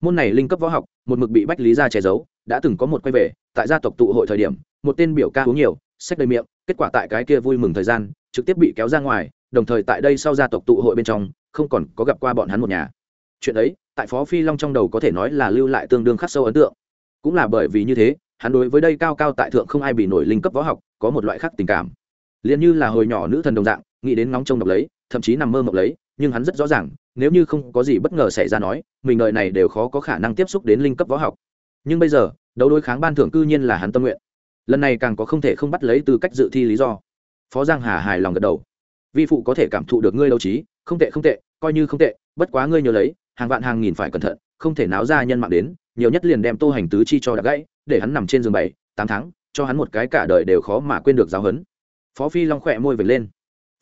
Môn này linh cấp võ học, một mực bị bách lý gia che giấu, đã từng có một quay về, tại gia tộc tụ hội thời điểm, một tên biểu ca uống nhiều, sách đầy miệng, kết quả tại cái kia vui mừng thời gian, trực tiếp bị kéo ra ngoài, đồng thời tại đây sau gia tộc tụ hội bên trong, không còn có gặp qua bọn hắn một nhà. Chuyện ấy, tại phó phi long trong đầu có thể nói là lưu lại tương đương khắc sâu ấn tượng. Cũng là bởi vì như thế, hắn đối với đây cao cao tại thượng không ai bị nổi linh cấp võ học có một loại khác tình cảm. Liền như là hồi nhỏ nữ thần đồng dạng, nghĩ đến ngóng trông độc lấy thậm chí nằm mơ mộng lấy, nhưng hắn rất rõ ràng, nếu như không có gì bất ngờ xảy ra nói, mình đời này đều khó có khả năng tiếp xúc đến linh cấp võ học. Nhưng bây giờ, đấu đối kháng ban thưởng cư nhiên là hắn tâm nguyện. Lần này càng có không thể không bắt lấy từ cách dự thi lý do. Phó giang hà hài lòng gật đầu. Vi phụ có thể cảm thụ được ngươi đấu trí, không tệ không tệ, coi như không tệ, bất quá ngươi nhớ lấy, hàng vạn hàng nghìn phải cẩn thận, không thể náo ra nhân mạng đến, nhiều nhất liền đem tô hành tứ chi cho đã gãy, để hắn nằm trên giường bảy, tám tháng, cho hắn một cái cả đời đều khó mà quên được giáo huấn. Phó phi long khỏe môi vệt lên.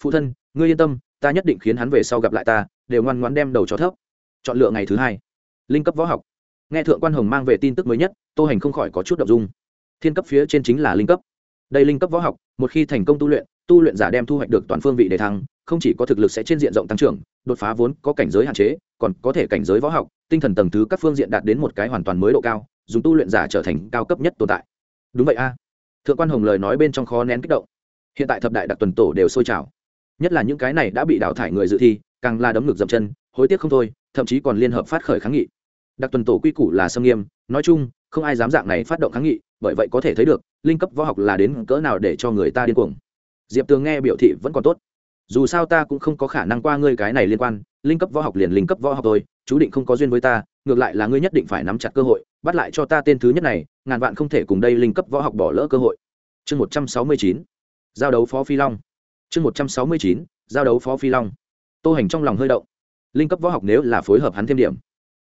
Phụ thân, ngươi yên tâm ta nhất định khiến hắn về sau gặp lại ta, đều ngoan ngoãn đem đầu cho thấp. Chọn lựa ngày thứ hai. Linh cấp võ học. Nghe thượng quan hồng mang về tin tức mới nhất, tô hành không khỏi có chút đ ộ n g dung. Thiên cấp phía trên chính là linh cấp. Đây linh cấp võ học, một khi thành công tu luyện tu luyện giả đem thu hoạch được toàn phương vị đề thăng, không chỉ có thực lực sẽ trên diện rộng tăng trưởng, đột phá vốn có cảnh giới hạn chế, còn có thể cảnh giới võ học, tinh thần tầng thứ các phương diện đạt đến một cái hoàn toàn mới độ cao, dùng tu luyện giả trở thành cao cấp nhất tồn tại. Đúng vậy a. Thượng quan hồng lời nói bên trong khó nén kích động. Hiện tại thập đại đặc tuần tổ đều sôi trào nhất là những cái này đã bị đào thải người dự thi, càng la đấm ngực dậm chân, hối tiếc không thôi, thậm chí còn liên hợp phát khởi kháng nghị. Đặc tuần tổ quy củ là xâm nghiêm, nói chung, không ai dám dạng này phát động kháng nghị, bởi vậy có thể thấy được, linh cấp võ học là đến cỡ nào để cho người ta điên cuồng. Diệp tường nghe biểu thị vẫn còn tốt. Dù sao ta cũng không có khả năng qua ngươi cái này liên quan, linh cấp võ học liền linh cấp võ học thôi, chú định không có duyên với ta, ngược lại là ngươi nhất định phải nắm chặt cơ hội, bắt lại cho ta tên thứ nhất này, ngàn vạn không thể cùng đây linh cấp võ học bỏ lỡ cơ hội. Chương một trăm sáu mươi chín, giao đấu phó phi long chương một trăm sáu mươi chín, giao đấu phó phi long. Tô hành trong lòng hơi động. Linh cấp võ học nếu là phối hợp hắn thêm điểm,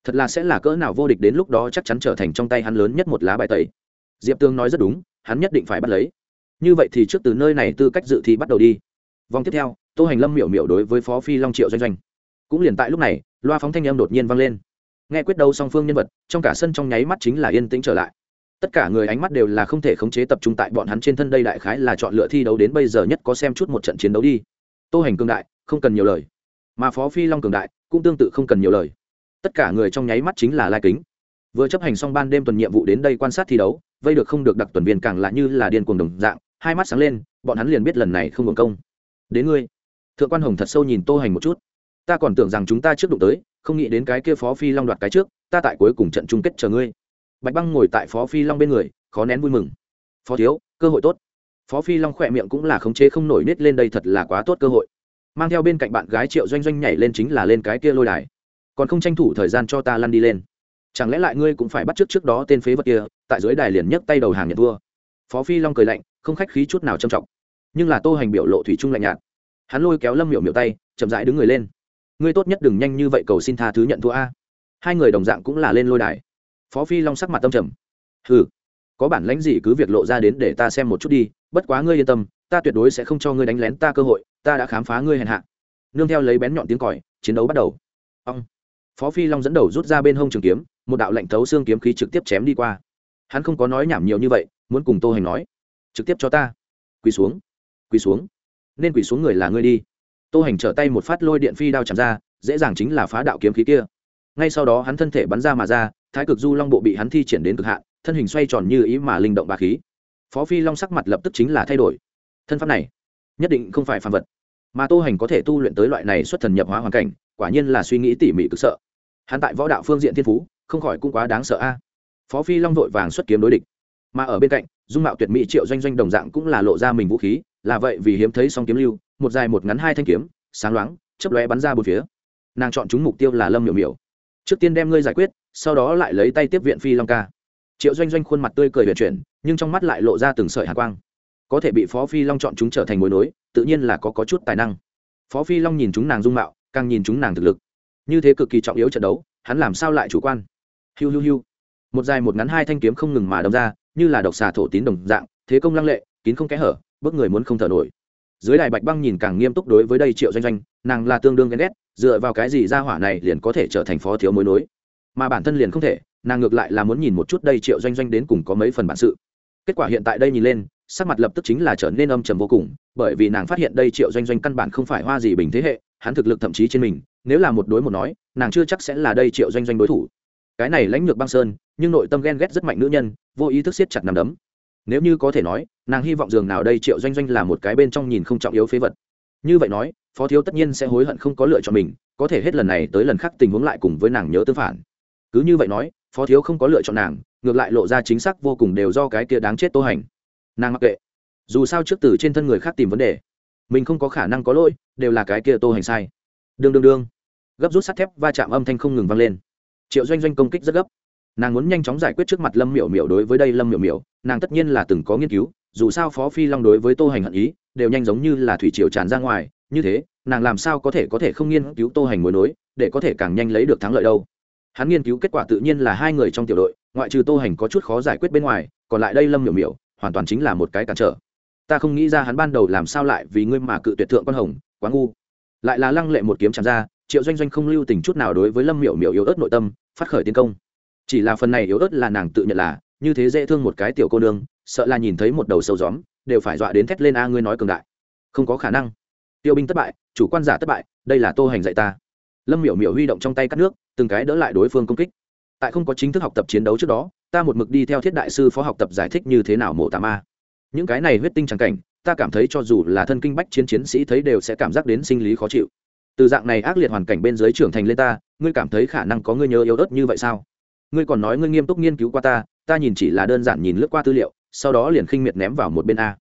thật là sẽ là cỡ nào vô địch đến lúc đó chắc chắn trở thành trong tay hắn lớn nhất một lá bài tẩy. Diệp tương nói rất đúng, hắn nhất định phải bắt lấy. Như vậy thì trước từ nơi này tư cách dự thi bắt đầu đi. Vòng tiếp theo, tô hành lâm miểu miểu đối với phó phi long triệu doanh doanh. Cũng liền tại lúc này, loa phóng thanh âm đột nhiên vang lên. Nghe quyết đấu song phương nhân vật, trong cả sân trong nháy mắt chính là yên tĩnh trở lại tất cả người ánh mắt đều là không thể khống chế tập trung tại bọn hắn trên thân đây đại khái là chọn lựa thi đấu đến bây giờ nhất có xem chút một trận chiến đấu đi. Tô hành cường đại, không cần nhiều lời. Mà phó phi long cường đại, cũng tương tự không cần nhiều lời. Tất cả người trong nháy mắt chính là lai kính. Vừa chấp hành xong ban đêm tuần nhiệm vụ đến đây quan sát thi đấu, vây được không được đặc tuần viên càng lạ như là điên cuồng đồng dạng, hai mắt sáng lên, bọn hắn liền biết lần này không hưởng công. Đến ngươi. Thượng quan hồng thật sâu nhìn tô hành một chút. Ta còn tưởng rằng chúng ta trước đụng tới, không nghĩ đến cái kia phó phi long đoạt cái trước, ta tại cuối cùng trận chung kết chờ ngươi bạch băng ngồi tại phó phi long bên người, khó nén vui mừng. Phó thiếu, cơ hội tốt. Phó phi long khỏe miệng cũng là khống chế không nổi nết lên đây thật là quá tốt cơ hội. Mang theo bên cạnh bạn gái triệu doanh doanh nhảy lên chính là lên cái kia lôi đài. Còn không tranh thủ thời gian cho ta lăn đi lên. Chẳng lẽ lại ngươi cũng phải bắt trước trước đó tên phế vật kia, tại dưới đài liền nhấc tay đầu hàng nhận thua phó phi long cười lạnh, không khách khí chút nào trầm trọng. Nhưng là tô hành biểu lộ thủy trung lạnh nhạt. Hắn lôi kéo lâm miểu miểu tay, chậm rãi đứng người lên. Ngươi tốt nhất đừng nhanh như vậy cầu xin tha thứ nhận thua a. Hai người đồng dạng cũng là lên lôi đài phó phi long sắc mặt tâm trầm. Hừ, có bản lãnh gì cứ việc lộ ra đến để ta xem một chút đi, bất quá ngươi yên tâm, ta tuyệt đối sẽ không cho ngươi đánh lén ta cơ hội, ta đã khám phá ngươi hèn hạ. Nương theo lấy bén nhọn tiếng còi, chiến đấu bắt đầu. Ông. Phó phi long dẫn đầu rút ra bên hông trường kiếm, một đạo lệnh thấu xương kiếm khí trực tiếp chém đi qua. Hắn không có nói nhảm nhiều như vậy, muốn cùng tô hành nói, trực tiếp cho ta. Quỳ xuống quỳ xuống, nên quỳ xuống người là ngươi đi. Tô hành trở tay một phát lôi điện phi đao chạm ra, dễ dàng chính là phá đạo kiếm khí kia. Ngay sau đó hắn thân thể bắn ra mà ra thái cực du long bộ bị hắn thi triển đến cực hạn, thân hình xoay tròn như ý mà linh động bà khí. Phó phi long sắc mặt lập tức chính là thay đổi. Thân pháp này, nhất định không phải phàm vật. Mà tô hành có thể tu luyện tới loại này xuất thần nhập hóa hoàn cảnh, quả nhiên là suy nghĩ tỉ mỉ cực sợ. Hắn tại võ đạo phương diện thiên phú, không khỏi cũng quá đáng sợ a. Phó phi long vội vàng xuất kiếm đối địch. Mà ở bên cạnh, dung mạo tuyệt mỹ triệu doanh doanh đồng dạng cũng là lộ ra mình vũ khí, là vậy vì hiếm thấy song kiếm lưu, một dài một ngắn hai thanh kiếm, sáng loáng chấp lóe bắn ra bốn phía. Nàng chọn chúng mục tiêu là lâm miểu miểu trước tiên đem ngươi giải quyết sau đó lại lấy tay tiếp viện phi long ca. Triệu doanh doanh khuôn mặt tươi cười huyền chuyển nhưng trong mắt lại lộ ra từng sợi hạ quang. Có thể bị phó phi long chọn chúng trở thành mối nối tự nhiên là có, có chút tài năng. Phó phi long nhìn chúng nàng dung mạo càng nhìn chúng nàng thực lực. Như thế cực kỳ trọng yếu trận đấu hắn làm sao lại chủ quan? Hiu hiu hiu. Một dài một ngắn hai thanh kiếm không ngừng mà đâm ra như là độc xà thổ tín đồng dạng thế công lăng lệ kín không kẽ hở bước người muốn không thở nổi. Dưới đài bạch băng nhìn càng nghiêm túc đối với đây triệu doanh doanh nàng là tương đương ghen ghét, dựa vào cái gì ra hỏa này liền có thể trở thành phó thiếu mối nối? Mà bản thân liền không thể, nàng ngược lại là muốn nhìn một chút đây triệu doanh doanh đến cùng có mấy phần bản sự. Kết quả hiện tại đây nhìn lên, sắc mặt lập tức chính là trở nên âm trầm vô cùng, bởi vì nàng phát hiện đây triệu doanh doanh căn bản không phải hoa gì bình thế hệ, hắn thực lực thậm chí trên mình, nếu là một đối một nói, nàng chưa chắc sẽ là đây triệu doanh doanh đối thủ. Cái này lãnh lược băng sơn, nhưng nội tâm ghen ghét rất mạnh nữ nhân, vô ý thức siết chặt nằm đấm. Nếu như có thể nói, nàng hy vọng dường nào đây triệu doanh doanh là một cái bên trong nhìn không trọng yếu phế vật. Như vậy nói phó thiếu tất nhiên sẽ hối hận không có lựa chọn mình, có thể hết lần này tới lần khác tình huống lại cùng với nàng nhớ tương phản. Cứ như vậy nói, phó thiếu không có lựa chọn nàng, ngược lại lộ ra chính xác vô cùng đều do cái kia đáng chết tô hành. Nàng mặc kệ. Dù sao trước từ trên thân người khác tìm vấn đề, mình không có khả năng có lỗi, đều là cái kia tô hành sai. Đương đương đương. Gấp rút sắt thép va chạm âm thanh không ngừng vang lên. Triệu doanh doanh công kích rất gấp. Nàng muốn nhanh chóng giải quyết trước mặt lâm miểu miểu đối với đây lâm miểu miểu, nàng tất nhiên là từng có nghiên cứu, dù sao phó phi long đối với tô hành hận ý, đều nhanh giống như là thủy triều tràn ra ngoài như thế, nàng làm sao có thể có thể không nghiên cứu tô hành mối nối, để có thể càng nhanh lấy được thắng lợi đâu? Hắn nghiên cứu kết quả tự nhiên là hai người trong tiểu đội, ngoại trừ tô hành có chút khó giải quyết bên ngoài, còn lại đây lâm miểu miểu, hoàn toàn chính là một cái cản trở. Ta không nghĩ ra hắn ban đầu làm sao lại vì ngươi mà cự tuyệt thượng quan hồng, quá ngu. Lại là lăng lệ một kiếm chạm ra, triệu doanh doanh không lưu tình chút nào đối với lâm miểu miểu yếu ớt nội tâm, phát khởi tiến công. Chỉ là phần này yếu ớt là nàng tự nhận là, như thế dễ thương một cái tiểu cô nương, sợ là nhìn thấy một đầu sâu gióm, đều phải dọa đến thét lên, a, ngươi nói cường đại. Không có khả năng tiêu binh thất bại, chủ quan giả thất bại, đây là tô hành dạy ta. Lâm miểu miểu huy động trong tay cắt nước, từng cái đỡ lại đối phương công kích. Tại không có chính thức học tập chiến đấu trước đó, ta một mực đi theo thiết đại sư phó học tập giải thích như thế nào mổ tà ma. Những cái này huyết tinh tràng cảnh, ta cảm thấy cho dù là thân kinh bách chiến chiến sĩ thấy đều sẽ cảm giác đến sinh lý khó chịu. Từ dạng này ác liệt hoàn cảnh bên dưới trưởng thành lên ta, ngươi cảm thấy khả năng có ngươi nhớ yếu ớt như vậy sao? Ngươi còn nói ngươi nghiêm túc nghiên cứu qua ta ta nhìn chỉ là đơn giản nhìn lướt qua tư liệu, sau đó liền khinh miệt ném vào một bên a.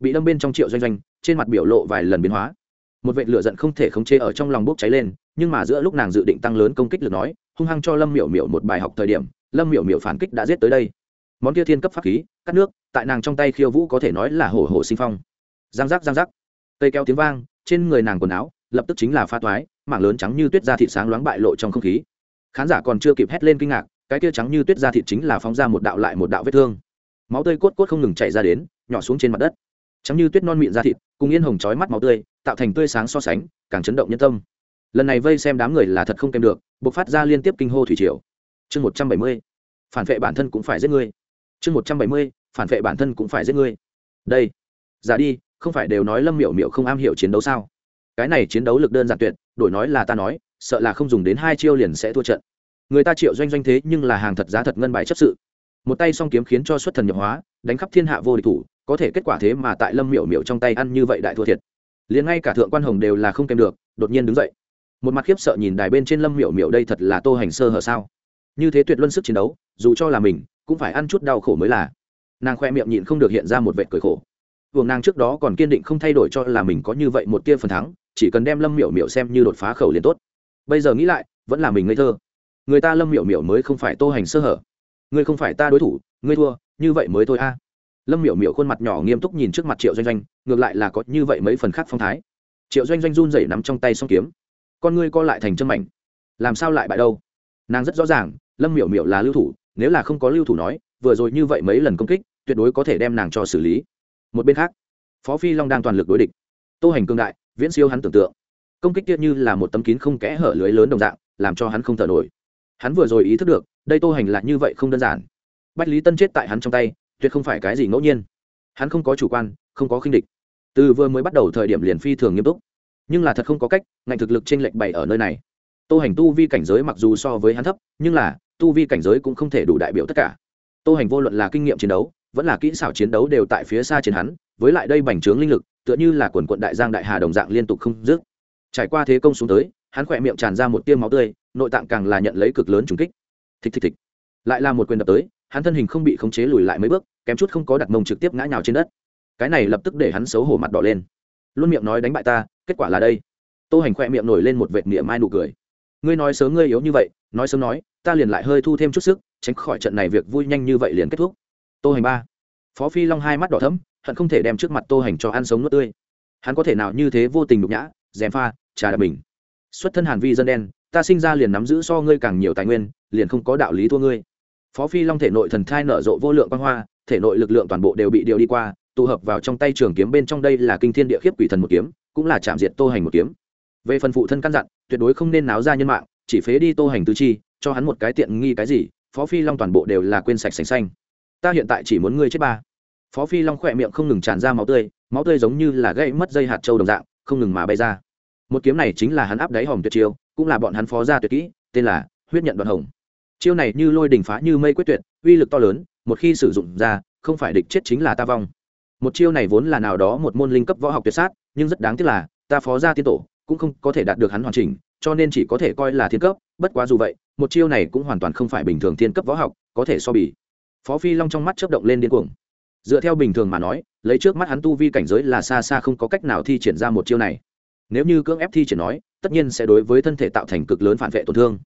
Bị đâm bên trong triệu doanh doanh, trên mặt biểu lộ vài lần biến hóa một vệ lửa giận không thể khống chế ở trong lòng bốc cháy lên, nhưng mà giữa lúc nàng dự định tăng lớn công kích lực nói, hung hăng cho lâm miểu miểu một bài học thời điểm, lâm miểu miểu phản kích đã giết tới đây. Món kia thiên cấp pháp khí, cắt nước, tại nàng trong tay khiêu vũ có thể nói là hổ hổ sinh phong. Giang giác giang giác. Cây keo tiếng vang, trên người nàng quần áo, lập tức chính là pha toái, mảng lớn trắng như tuyết da thịt sáng loáng bại lộ trong không khí. Khán giả còn chưa kịp hét lên kinh ngạc, cái kia trắng như tuyết da thịt chính là phóng ra một đạo lại một đạo vết thương. Máu tươi cốt cốt không ngừng chảy ra đến, nhỏ xuống trên mặt đất. Trắng như tuyết non mịn da thịt, cùng yên hồng chói mắt máu tươi tạo thành tươi sáng so sánh, càng chấn động nhân tâm. Lần này vây xem đám người là thật không kèm được buộc phát ra liên tiếp kinh hô thủy triều. Chương một trăm bảy mươi, phản vệ bản thân cũng phải giết ngươi. Chương một trăm bảy mươi, phản vệ bản thân cũng phải giết ngươi. Đây, giả đi, không phải đều nói lâm miểu miểu không am hiểu chiến đấu sao? Cái này chiến đấu lực đơn giản tuyệt, đổi nói là ta nói, sợ là không dùng đến hai chiêu liền sẽ thua trận. Người ta triệu doanh doanh thế nhưng là hàng thật giá thật ngân bài chấp sự. Một tay song kiếm khiến cho xuất thần nhập hóa, đánh khắp thiên hạ vô địch thủ, có thể kết quả thế mà tại lâm miểu miểu trong tay ăn như vậy đại thua thiệt liền ngay cả thượng quan hồng đều là không kèm được, đột nhiên đứng dậy. Một mặt khiếp sợ nhìn đài bên trên lâm miểu miểu đây thật là tô hành sơ hở sao? Như thế tuyệt luân sức chiến đấu, dù cho là mình, cũng phải ăn chút đau khổ mới là. Nàng khoe miệng nhịn không được hiện ra một vệ cười khổ. Vùng nàng trước đó còn kiên định không thay đổi cho là mình có như vậy một tia phần thắng, chỉ cần đem lâm miểu miểu xem như đột phá khẩu liền tốt. Bây giờ nghĩ lại, vẫn là mình ngây thơ. Người ta lâm miểu miểu mới không phải tô hành sơ hở. Ngươi không phải ta đối thủ, ngươi thua, như vậy mới thôi a lâm miểu miểu khuôn mặt nhỏ nghiêm túc nhìn trước mặt triệu doanh doanh, ngược lại là có như vậy mấy phần khác phong thái. Triệu doanh doanh run rẩy nắm trong tay s kiếm. Con ngươi co lại thành chân mảnh. Làm sao lại bại đâu? Nàng rất rõ ràng, lâm miểu miểu là lưu thủ, nếu là không có lưu thủ nói, vừa rồi như vậy mấy lần công kích, tuyệt đối có thể đem nàng cho xử lý. Một bên khác, phó phi long đang toàn lực đối địch. Tô hành cương đại, viễn siêu hắn tưởng tượng. Công kích kia như là một tấm kín không kẽ hở lưới lớn đồng dạng, làm cho hắn không thở nổi. Hắn vừa rồi ý thức được, đây tô hành là như vậy không đơn giản. Bách lý tân chết tại hắn trong tay tuyệt không phải cái gì ngẫu nhiên. Hắn không có chủ quan, không có khinh địch. Từ vừa mới bắt đầu thời điểm liền phi thường nghiêm túc. Nhưng là thật không có cách ngành thực lực trên lệch bày ở nơi này. Tô hành tu vi cảnh giới mặc dù so với hắn thấp, nhưng là, tu vi cảnh giới cũng không thể đủ đại biểu tất cả. Tô hành vô luận là kinh nghiệm chiến đấu, vẫn là kỹ xảo chiến đấu đều tại phía xa trên hắn, với lại đây bành trướng linh lực, tựa như là quần quận đại giang đại hà đồng dạng liên tục không dứt. Trải qua thế công xuống tới, hắn khỏe miệng tràn ra một tiêm máu tươi, nội tạng càng là nhận lấy cực lớn trùng kích. Thịch thịch thịch. Lại là một quyền đập tới, hắn thân hình không bị khống chế lùi lại mấy bước kém chút không có đặt mông trực tiếp ngã nhào trên đất. Cái này lập tức để hắn xấu hổ mặt đỏ lên. Luôn miệng nói đánh bại ta, kết quả là đây. Tô hành khoe miệng nổi lên một vệt miệng mai nụ cười. Ngươi nói sớm ngươi yếu như vậy, nói sớm nói, ta liền lại hơi thu thêm chút sức, tránh khỏi trận này việc vui nhanh như vậy liền kết thúc. Tô hành ba. Phó phi long hai mắt đỏ thấm hận không thể đem trước mặt tô hành cho ăn sống nước tươi. Hắn có thể nào như thế vô tình nhục nhã dèm pha, trà đạp mình. Xuất thân hàn vi dân đen, ta sinh ra liền nắm giữ so ngươi càng nhiều tài nguyên, liền không có đạo lý thua ngươi. Phó phi long thể nội thần thai nở rộ vô lượng quan hoa thể nội lực lượng toàn bộ đều bị điều đi qua, tụ hợp vào trong tay trường kiếm bên trong đây là kinh thiên địa khiếp quỷ thần một kiếm, cũng là chạm diệt tô hành một kiếm. Về phần phụ thân căn dặn, tuyệt đối không nên náo ra nhân mạng, chỉ phế đi tô hành tứ chi, cho hắn một cái tiện nghi cái gì, phó phi long toàn bộ đều là quên sạch sành xanh. Ta hiện tại chỉ muốn ngươi chết ba. Phó phi long khỏe miệng không ngừng tràn ra máu tươi máu tươi giống như là gây mất dây hạt trâu đồng dạng, không ngừng mà bay ra. Một kiếm này chính là hắn áp đáy hòm tuyệt chiêu, cũng là bọn hắn phó ra tuyệt kỹ, tên là huyết nhận đoạn hồng. Chiêu này như lôi đình phá như mây quyết tuyệt, uy lực to lớn một khi sử dụng ra, không phải địch chết chính là ta vong. Một chiêu này vốn là nào đó một môn linh cấp võ học tuyệt sát, nhưng rất đáng tiếc là, ta phó ra tiên tổ, cũng không có thể đạt được hắn hoàn chỉnh, cho nên chỉ có thể coi là thiên cấp. Bất quá dù vậy, một chiêu này cũng hoàn toàn không phải bình thường thiên cấp võ học, có thể so bì. Phó phi long trong mắt chớp động lên điên cuồng. Dựa theo bình thường mà nói, lấy trước mắt hắn tu vi cảnh giới là xa xa không có cách nào thi triển ra một chiêu này. Nếu như cưỡng ép thi triển nói, tất nhiên sẽ đối với thân thể tạo thành cực lớn phản vệ tổn thương.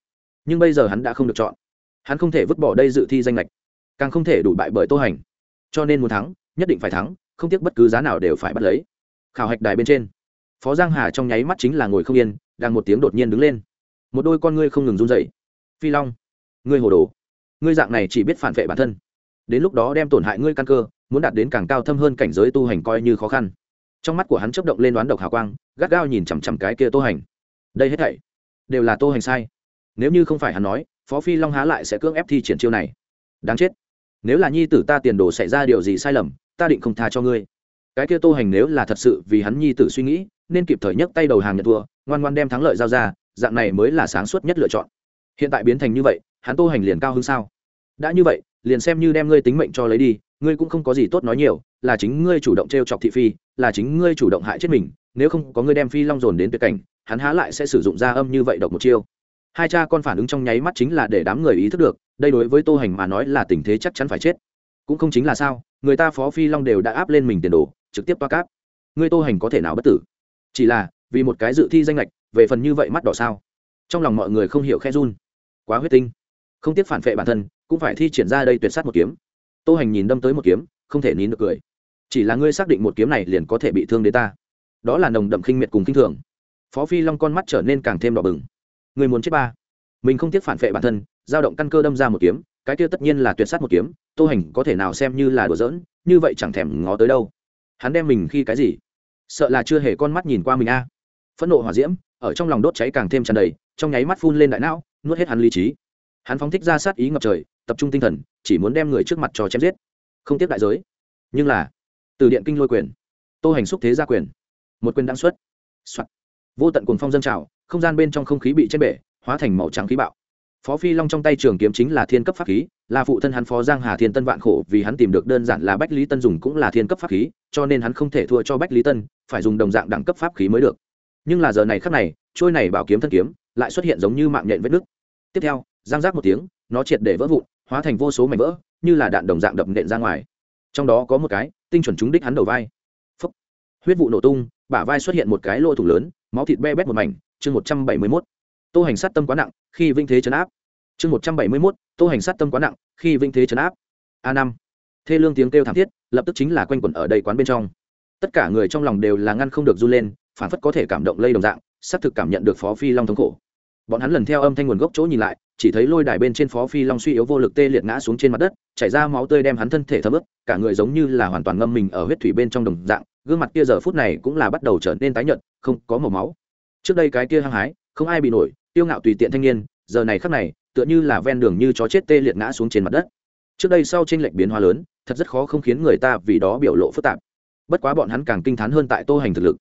Nhưng bây giờ hắn đã không được chọn. Hắn không thể vứt bỏ đây dự thi danh lệch càng không thể đủ bại bởi tô hành. Cho nên muốn thắng, nhất định phải thắng, không tiếc bất cứ giá nào đều phải bắt lấy. Khảo hạch đài bên trên, phó giang hà trong nháy mắt chính là ngồi không yên, đang một tiếng đột nhiên đứng lên. Một đôi con ngươi không ngừng run dậy phi long, ngươi hồ đồ. Ngươi dạng này chỉ biết phản vệ bản thân. Đến lúc đó đem tổn hại ngươi căn cơ, muốn đạt đến càng cao thâm hơn cảnh giới tu hành coi như khó khăn. Trong mắt của hắn chấp động lên đoán độc hào quang, gắt gao nhìn chằm chằm cái kia tô hành. Đây hết thảy, đều là tô hành sai. Nếu như không phải hắn nói, phó phi long há lại sẽ cưỡng ép thi triển chiêu này. Đáng chết nếu là nhi tử ta tiền đồ xảy ra điều gì sai lầm, ta định không tha cho ngươi. Cái kia tô hành nếu là thật sự vì hắn nhi tử suy nghĩ, nên kịp thời nhấc tay đầu hàng nhận thua, ngoan ngoan đem thắng lợi giao ra, dạng này mới là sáng suốt nhất lựa chọn. Hiện tại biến thành như vậy, hắn tô hành liền cao hơn sao? Đã như vậy, liền xem như đem ngươi tính mệnh cho lấy đi, ngươi cũng không có gì tốt nói nhiều, là chính ngươi chủ động t r e o chọc thị phi, là chính ngươi chủ động hại chết mình, nếu không có ngươi đem phi long dồn đến tuyệt cảnh, hắn há lại sẽ sử dụng ra âm như vậy độc một chiêu hai cha con phản ứng trong nháy mắt chính là để đám người ý thức được, đây đối với tô hành mà nói là tình thế chắc chắn phải chết. Cũng không chính là sao, người ta phó phi long đều đã áp lên mình tiền đồ, trực tiếp toa cáp. Ngươi tô hành có thể nào bất tử? Chỉ là, vì một cái dự thi danh lệch, về phần như vậy mắt đỏ sao? Trong lòng mọi người không hiểu khe run. Quá huyết tinh. Không tiếc phản vệ bản thân, cũng phải thi triển ra đây tuyệt sát một kiếm. Tô hành nhìn đâm tới một kiếm, không thể nín được cười. Chỉ là ngươi xác định một kiếm này liền có thể bị thương đến ta. Đó là nồng đậm khinh miệt cùng kinh thường. Phó phi long con mắt trở nên càng thêm đỏ bừng người muốn chết ba. Mình không tiếc phản vệ bản thân dao động căn cơ đâm ra một kiếm, cái kia tất nhiên là tuyệt sát một kiếm, tô hành có thể nào xem như là đùa giỡn, như vậy chẳng thèm ngó tới đâu. Hắn đem mình khi cái gì? Sợ là chưa hề con mắt nhìn qua mình a. Phẫn nộ hỏa diễm, ở trong lòng đốt cháy càng thêm tràn đầy, trong nháy mắt phun lên đại não, nuốt hết hắn lý trí. Hắn phóng thích ra sát ý ngập trời, tập trung tinh thần, chỉ muốn đem người trước mặt cho chém giết. Không tiếp đại giới. Nhưng là, từ điện kinh lôi quyền, tô hành xúc thế gia quyền. Một quyền đáng xuất. Soạn. vô tận cuồng phong dâng trào không gian bên trong không khí bị chết bể, hóa thành màu trắng khí bạo. Phó phi long trong tay trường kiếm chính là thiên cấp pháp khí, là phụ thân hắn phó giang hà thiên tân vạn khổ vì hắn tìm được đơn giản là bách lý tân dùng cũng là thiên cấp pháp khí, cho nên hắn không thể thua cho bách lý tân, phải dùng đồng dạng đẳng cấp pháp khí mới được. Nhưng là giờ này khắc này, trôi này bảo kiếm thân kiếm lại xuất hiện giống như mạng nhện vết nứt. Tiếp theo, giang giác một tiếng, nó triệt để vỡ vụn, hóa thành vô số mảnh vỡ, như là đạn đồng dạng đập nện ra ngoài. Trong đó có một cái, tinh chuẩn trúng đích hắn đầu vai. Phúc. huyết vụ nổ tung, bả vai xuất hiện một cái lỗ thủng lớn, máu thịt be bét một mảnh chương một trăm bảy mươi mốt, tô hành sát tâm quá nặng, khi vinh thế chấn áp. chương một trăm bảy mươi mốt, tô hành sát tâm quá nặng, khi vinh thế chấn áp. A năm. Thê lương tiếng kêu thảm thiết, lập tức chính là quanh quẩn ở đầy quán bên trong. Tất cả người trong lòng đều là ngăn không được run lên, phản phất có thể cảm động lây đồng dạng, xác thực cảm nhận được phó phi long thống khổ. Bọn hắn lần theo âm thanh nguồn gốc chỗ nhìn lại, chỉ thấy lôi đài bên trên phó phi long suy yếu vô lực tê liệt ngã xuống trên mặt đất, chảy ra máu tươi đem hắn thân thể thấm ướt, cả người giống như là hoàn toàn ngâm mình ở huyết thủy bên trong đồng dạng, gương mặt kia giờ phút này cũng là bắt đầu trở nên tái nhợt, không có màu máu trước đây cái kia hăng hái, không ai bị nổi, tiêu ngạo tùy tiện thanh niên, giờ này khắc này, tựa như là ven đường như chó chết tê liệt ngã xuống trên mặt đất. Trước đây sau tranh lệch biến hóa lớn, thật rất khó không khiến người ta vì đó biểu lộ phức tạp. Bất quá bọn hắn càng kinh t h á n hơn tại tô hành thực lực.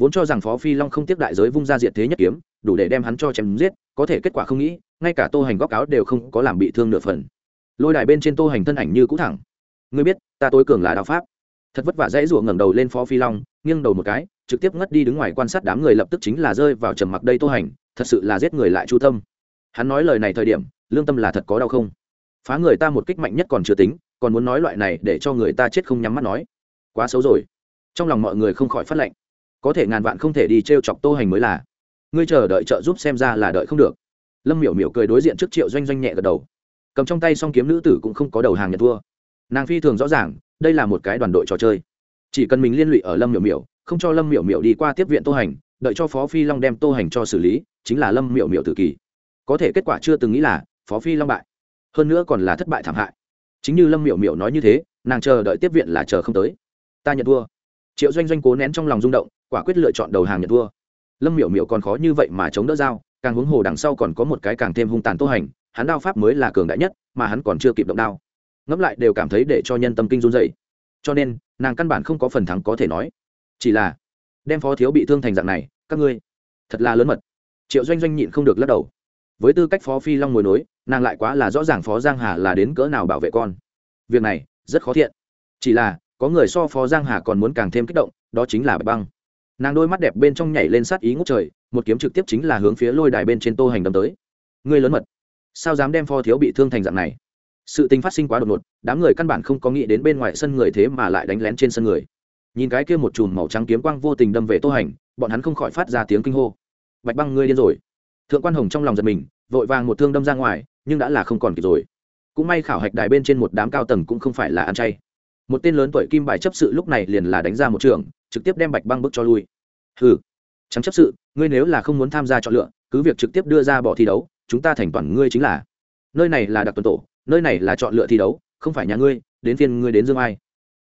Vốn cho rằng phó phi long không tiếp đại giới vung ra diện thế nhất kiếm, đủ để đem hắn cho chém giết, có thể kết quả không nghĩ, ngay cả tô hành góc áo đều không có làm bị thương nửa phần. Lôi đài bên trên tô hành thân ảnh như cũ thẳng. Ngươi biết, ta tối cường là đạo pháp. Thật vất vả dãy ruộng ngẩng đầu lên phó phi long, nghiêng đầu một cái trực tiếp ngất đi đứng ngoài quan sát đám người lập tức chính là rơi vào trầm mặc đây tô hành, thật sự là giết người lại chu tâm. Hắn nói lời này thời điểm, lương tâm là thật có đau không? Phá người ta một kích mạnh nhất còn chưa tính, còn muốn nói loại này để cho người ta chết không nhắm mắt nói. Quá xấu rồi. Trong lòng mọi người không khỏi phát lệnh. Có thể ngàn vạn không thể đi t r e o chọc tô hành mới là. Ngươi chờ đợi trợ giúp xem ra là đợi không được. Lâm miểu miểu cười đối diện trước triệu doanh doanh nhẹ gật đầu. Cầm trong tay s o n g kiếm nữ tử cũng không có đầu hàng nhận thua. Nàng phi thường rõ ràng, đây là một cái đoàn đội trò chơi. Chỉ cần mình liên lụy ở lâm miểu miểu không cho lâm miểu miểu đi qua tiếp viện tô hành, đợi cho phó phi long đem tô hành cho xử lý, chính là lâm miểu miểu tự kỳ. Có thể kết quả chưa từng nghĩ là phó phi long bại, hơn nữa còn là thất bại thảm hại. Chính như lâm miểu miểu nói như thế, nàng chờ đợi tiếp viện là chờ không tới. Ta nhận thua. Triệu doanh doanh cố nén trong lòng rung động, quả quyết lựa chọn đầu hàng nhận thua. Lâm miểu miểu còn khó như vậy mà chống đỡ dao càng huống hồ đằng sau còn có một cái càng thêm hung tàn tô hành, hắn đao pháp mới là cường đại nhất, mà hắn còn chưa kịp động đao. Ngẫm lại đều cảm thấy để cho nhân tâm kinh run dậy cho nên, nàng căn bản không có phần thắng có thể nói chỉ là, đem phó thiếu bị thương thành dạng này, các ngươi, thật là lớn mật. Triệu doanh doanh nhịn không được lắc đầu. Với tư cách phó phi long mồi nối, nàng lại quá là rõ ràng phó giang hà là đến cỡ nào bảo vệ con. Việc này, rất khó thiện. Chỉ là, có người so phó giang hà còn muốn càng thêm kích động, đó chính là bạch băng. Nàng đôi mắt đẹp bên trong nhảy lên sát ý ngút trời, một kiếm trực tiếp chính là hướng phía lôi đài bên trên tô hành đâm tới. Ngươi lớn mật, sao dám đem phó thiếu bị thương thành dạng này? Sự tình phát sinh quá đột ngột, đám người căn bản không có nghĩ đến bên ngoài sân người thế mà lại đánh lén trên sân người nhìn cái kia một chùm màu trắng kiếm quang vô tình đâm về tô hành, bọn hắn không khỏi phát ra tiếng kinh hô. Bạch băng ngươi điên rồi. Thượng quan hồng trong lòng giật mình, vội vàng một thương đâm ra ngoài, nhưng đã là không còn kịp rồi. Cũng may khảo hạch đài bên trên một đám cao tầng cũng không phải là ăn chay. Một tên lớn tuổi kim bài chấp sự lúc này liền là đánh ra một trường, trực tiếp đem bạch băng bước cho lui. Hừ, trắng chấp sự, ngươi nếu là không muốn tham gia chọn lựa, cứ việc trực tiếp đưa ra bỏ thi đấu, chúng ta thành toàn ngươi chính là. Nơi này là đặc tuần tổ, nơi này là chọn lựa thi đấu, không phải nhà ngươi, đến phiên ngươi đến dương ai.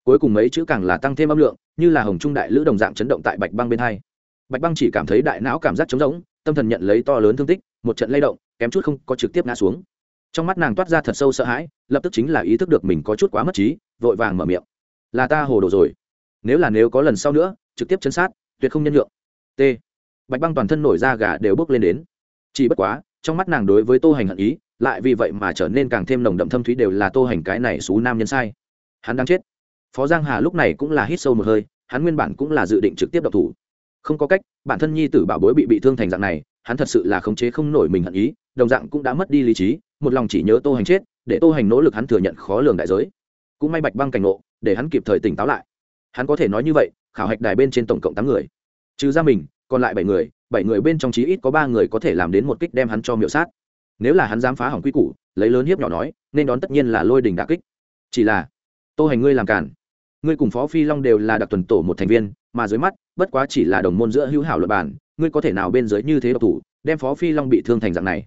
Cuối cùng mấy chữ càng là tăng thêm âm lượng như là hồng trung đại lữ đồng dạng chấn động tại bạch băng bên hai. Bạch băng chỉ cảm thấy đại não cảm giác trống rỗng, tâm thần nhận lấy to lớn thương tích, một trận lay động, kém chút không có trực tiếp ngã xuống. Trong mắt nàng toát ra thật sâu sợ hãi, lập tức chính là ý thức được mình có chút quá mất trí, vội vàng mở miệng. Là ta hồ đồ rồi. Nếu là nếu có lần sau nữa, trực tiếp chấn sát, tuyệt không nhân nhượng. T. Bạch băng toàn thân nổi da gà đều bước lên đến. Chỉ bất quá, trong mắt nàng đối với tô hành hận ý, lại vì vậy mà trở nên càng thêm nồng đậm thâm thúy đều là tô hành cái này xú nam nhân sai. Hắn đang chết phó giang hà lúc này cũng là hít sâu một hơi, hắn nguyên bản cũng là dự định trực tiếp độc thủ. Không có cách, bản thân nhi tử bảo bối bị bị thương thành dạng này, hắn thật sự là khống chế không nổi mình hận ý, đồng dạng cũng đã mất đi lý trí, một lòng chỉ nhớ tô hành chết, để tô hành nỗ lực hắn thừa nhận khó lường đại giới. Cũng may bạch băng cảnh ngộ, để hắn kịp thời tỉnh táo lại. Hắn có thể nói như vậy, khảo hạch đài bên trên tổng cộng tám người. Trừ ra mình, còn lại bảy người bảy người bên trong chí ít có ba người có thể làm đến một kích đem hắn cho miệu sát. Nếu là hắn dám phá hỏng quy củ, lấy lớn hiếp nhỏ nói, nên đón tất nhiên là lôi đình đà kích. Chỉ là, tô hành ngươi làm cản ngươi cùng phó phi long đều là đặc tuần tổ một thành viên, mà dưới mắt, bất quá chỉ là đồng môn giữa hữu hảo luật bản ngươi có thể nào bên dưới như thế độc thủ, đem phó phi long bị thương thành dạng này?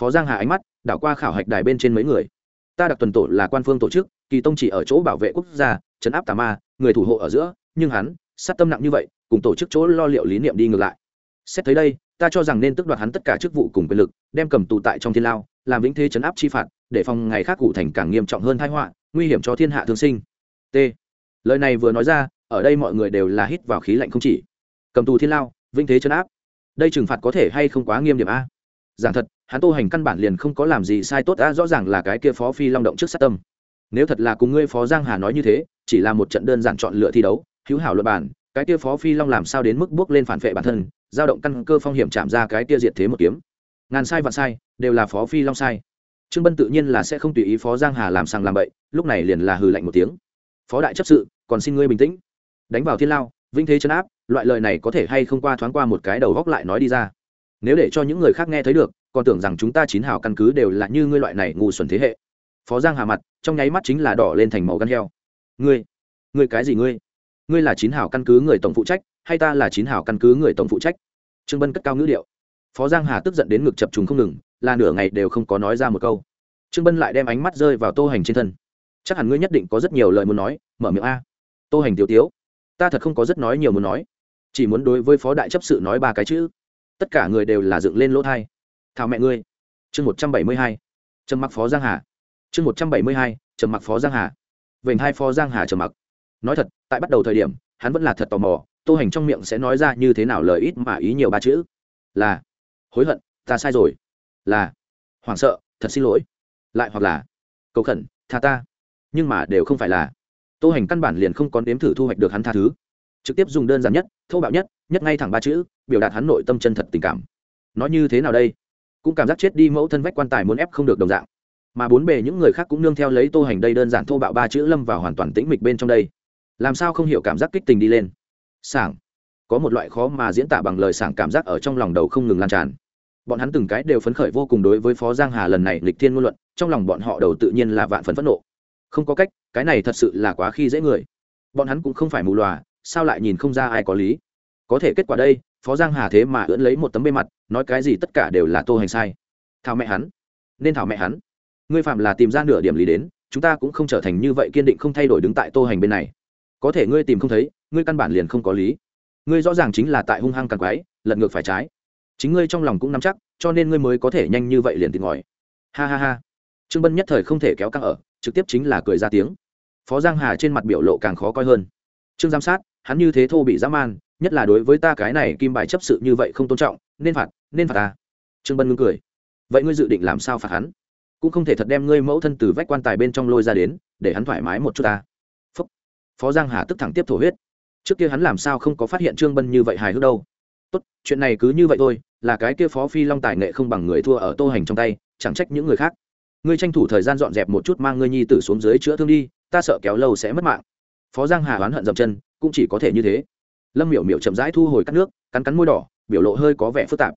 Phó giang hà ánh mắt đảo qua khảo hạch đài bên trên mấy người. Ta đặc tuần tổ là quan phương tổ chức, kỳ tông chỉ ở chỗ bảo vệ quốc gia chấn áp tà ma, người thủ hộ ở giữa, nhưng hắn, sát tâm nặng như vậy, cùng tổ chức chỗ lo liệu lý niệm đi ngược lại. Xét thấy đây, ta cho rằng nên tước đoạt hắn tất cả chức vụ cùng quyền lực, đem cầm tù tại trong thiên lao, làm vĩnh thế chấn áp chi phạt, để phòng ngày khác cụ thành càng nghiêm trọng hơn thái họa, nguy hiểm cho thiên hạ thương sinh. T lời này vừa nói ra, ở đây mọi người đều là hít vào khí lạnh không chỉ. Cầm tù thiên lao, vinh thế chấn áp. Đây trừng phạt có thể hay không quá nghiêm điểm a? Giảng thật, hắn tô hành căn bản liền không có làm gì sai tốt, a, rõ ràng là cái kia phó phi long động trước sát tâm. Nếu thật là cùng ngươi phó giang hà nói như thế, chỉ là một trận đơn giản chọn lựa thi đấu, hữu hảo luật bản cái kia phó phi long làm sao đến mức bước lên phản vệ bản thân, giao động căn cơ phong hiểm chạm ra cái kia diệt thế một kiếm. Ngàn sai vạn sai, đều là phó phi long sai. Trương bân tự nhiên là sẽ không tùy ý phó giang hà làm sàng làm bậy, lúc này liền là hừ lạnh một tiếng. Phó đại chấp sự còn xin ngươi bình tĩnh. Đánh vào thiên lao vinh thế chấn áp, loại lời này có thể hay không qua thoáng qua một cái đầu góc lại nói đi ra. Nếu để cho những người khác nghe thấy được, còn tưởng rằng chúng ta chín hào căn cứ đều là như ngươi loại này ngu xuẩn thế hệ. Phó giang hà mặt, trong nháy mắt chính là đỏ lên thành màu gan heo. Ngươi ngươi cái gì ngươi? Ngươi là chín hào căn cứ người tổng phụ trách, hay ta là chín hào căn cứ người tổng phụ trách? Trương bân cất cao ngữ điệu. Phó giang hà tức giận đến ngực chập trùng không ngừng, là nửa ngày đều không có nói ra một câu. Trương bân lại đem ánh mắt rơi vào tô hành trên thân. Chắc hẳn ngươi nhất định có rất nhiều lời muốn nói, mở miệng a tô hành tiểu tiếu, ta thật không có rất nói nhiều muốn nói, chỉ muốn đối với phó đại chấp sự nói ba cái chữ, tất cả người đều là dựng lên lỗ thai. Thảo mẹ ngươi, chương một trăm bảy mươi hai, trầm mặc phó giang hà, chương một trăm bảy mươi hai, trầm mặc phó giang hà. Vểnh hai phó giang hà trầm mặc. Nói thật, tại bắt đầu thời điểm, hắn vẫn là thật tò mò, tô hành trong miệng sẽ nói ra như thế nào lời ít mà ý nhiều ba chữ. Là, hối hận, ta sai rồi. Là, hoảng sợ, thật xin lỗi. Lại hoặc là, cầu khẩn, tha ta. Nhưng mà đều không phải là tô hành căn bản liền không còn đếm thử thu hoạch được hắn tha thứ. Trực tiếp dùng đơn giản nhất, thô bạo nhất nhất ngay thẳng ba chữ, biểu đạt hắn nội tâm chân thật tình cảm. Nói như thế nào đây? Cũng cảm giác chết đi mẫu thân vách quan tài muốn ép không được đồng dạng. Mà bốn bề những người khác cũng nương theo lấy tô hành đây đơn giản thô bạo ba chữ lâm vào hoàn toàn tĩnh mịch bên trong đây. Làm sao không hiểu cảm giác kích tình đi lên? Sảng. Có một loại khó mà diễn tả bằng lời sảng cảm giác ở trong lòng đầu không ngừng lan tràn. Bọn hắn từng cái đều phấn khởi vô cùng đối với phó giang hà lần này lịch thiên ngôn luận, trong lòng bọn họ đầu tự nhiên là vạn phần phẫn nộ không có cách, cái này thật sự là quá khi dễ người. Bọn hắn cũng không phải mù lòa, sao lại nhìn không ra ai có lý? Có thể kết quả đây, phó giang hà thế mà ưỡn lấy một tấm bê mặt, nói cái gì tất cả đều là tô hành sai. Thảo mẹ hắn. Nên thảo mẹ hắn. Ngươi phạm là tìm ra nửa điểm lý đến, chúng ta cũng không trở thành như vậy kiên định không thay đổi đứng tại tô hành bên này. Có thể ngươi tìm không thấy, ngươi căn bản liền không có lý. Ngươi rõ ràng chính là tại hung hăng càng quái, lật ngược phải trái. Chính ngươi trong lòng cũng nắm chắc, cho nên ngươi mới có thể nhanh như vậy liền tìm ngòi. Ha ha ha trương bân nhất thời không thể kéo căng ở, trực tiếp chính là cười ra tiếng. Phó giang hà trên mặt biểu lộ càng khó coi hơn. Trương giám sát, hắn như thế thô bị dã man, nhất là đối với ta cái này kim bài chấp sự như vậy không tôn trọng, nên phạt nên phạt ta. Trương bân ngưng cười. Vậy ngươi dự định làm sao phạt hắn? Cũng không thể thật đem ngươi mẫu thân từ vách quan tài bên trong lôi ra đến, để hắn thoải mái một chút ta. Phúc. phó giang hà tức thẳng tiếp thổ huyết. Trước kia hắn làm sao không có phát hiện trương bân như vậy hài hước đâu. Tốt, chuyện này cứ như vậy thôi, là cái kia phó phi long tài nghệ không bằng người thua ở tô hành trong tay, chẳng trách những người khác ngươi tranh thủ thời gian dọn dẹp một chút mang ngươi nhi tử xuống dưới chữa thương đi, ta sợ kéo lâu sẽ mất mạng. Phó giang hà oán hận dậm chân, cũng chỉ có thể như thế. Lâm miểu miểu chậm rãi thu hồi cắt nước, cắn cắn môi đỏ, biểu lộ hơi có vẻ phức tạp.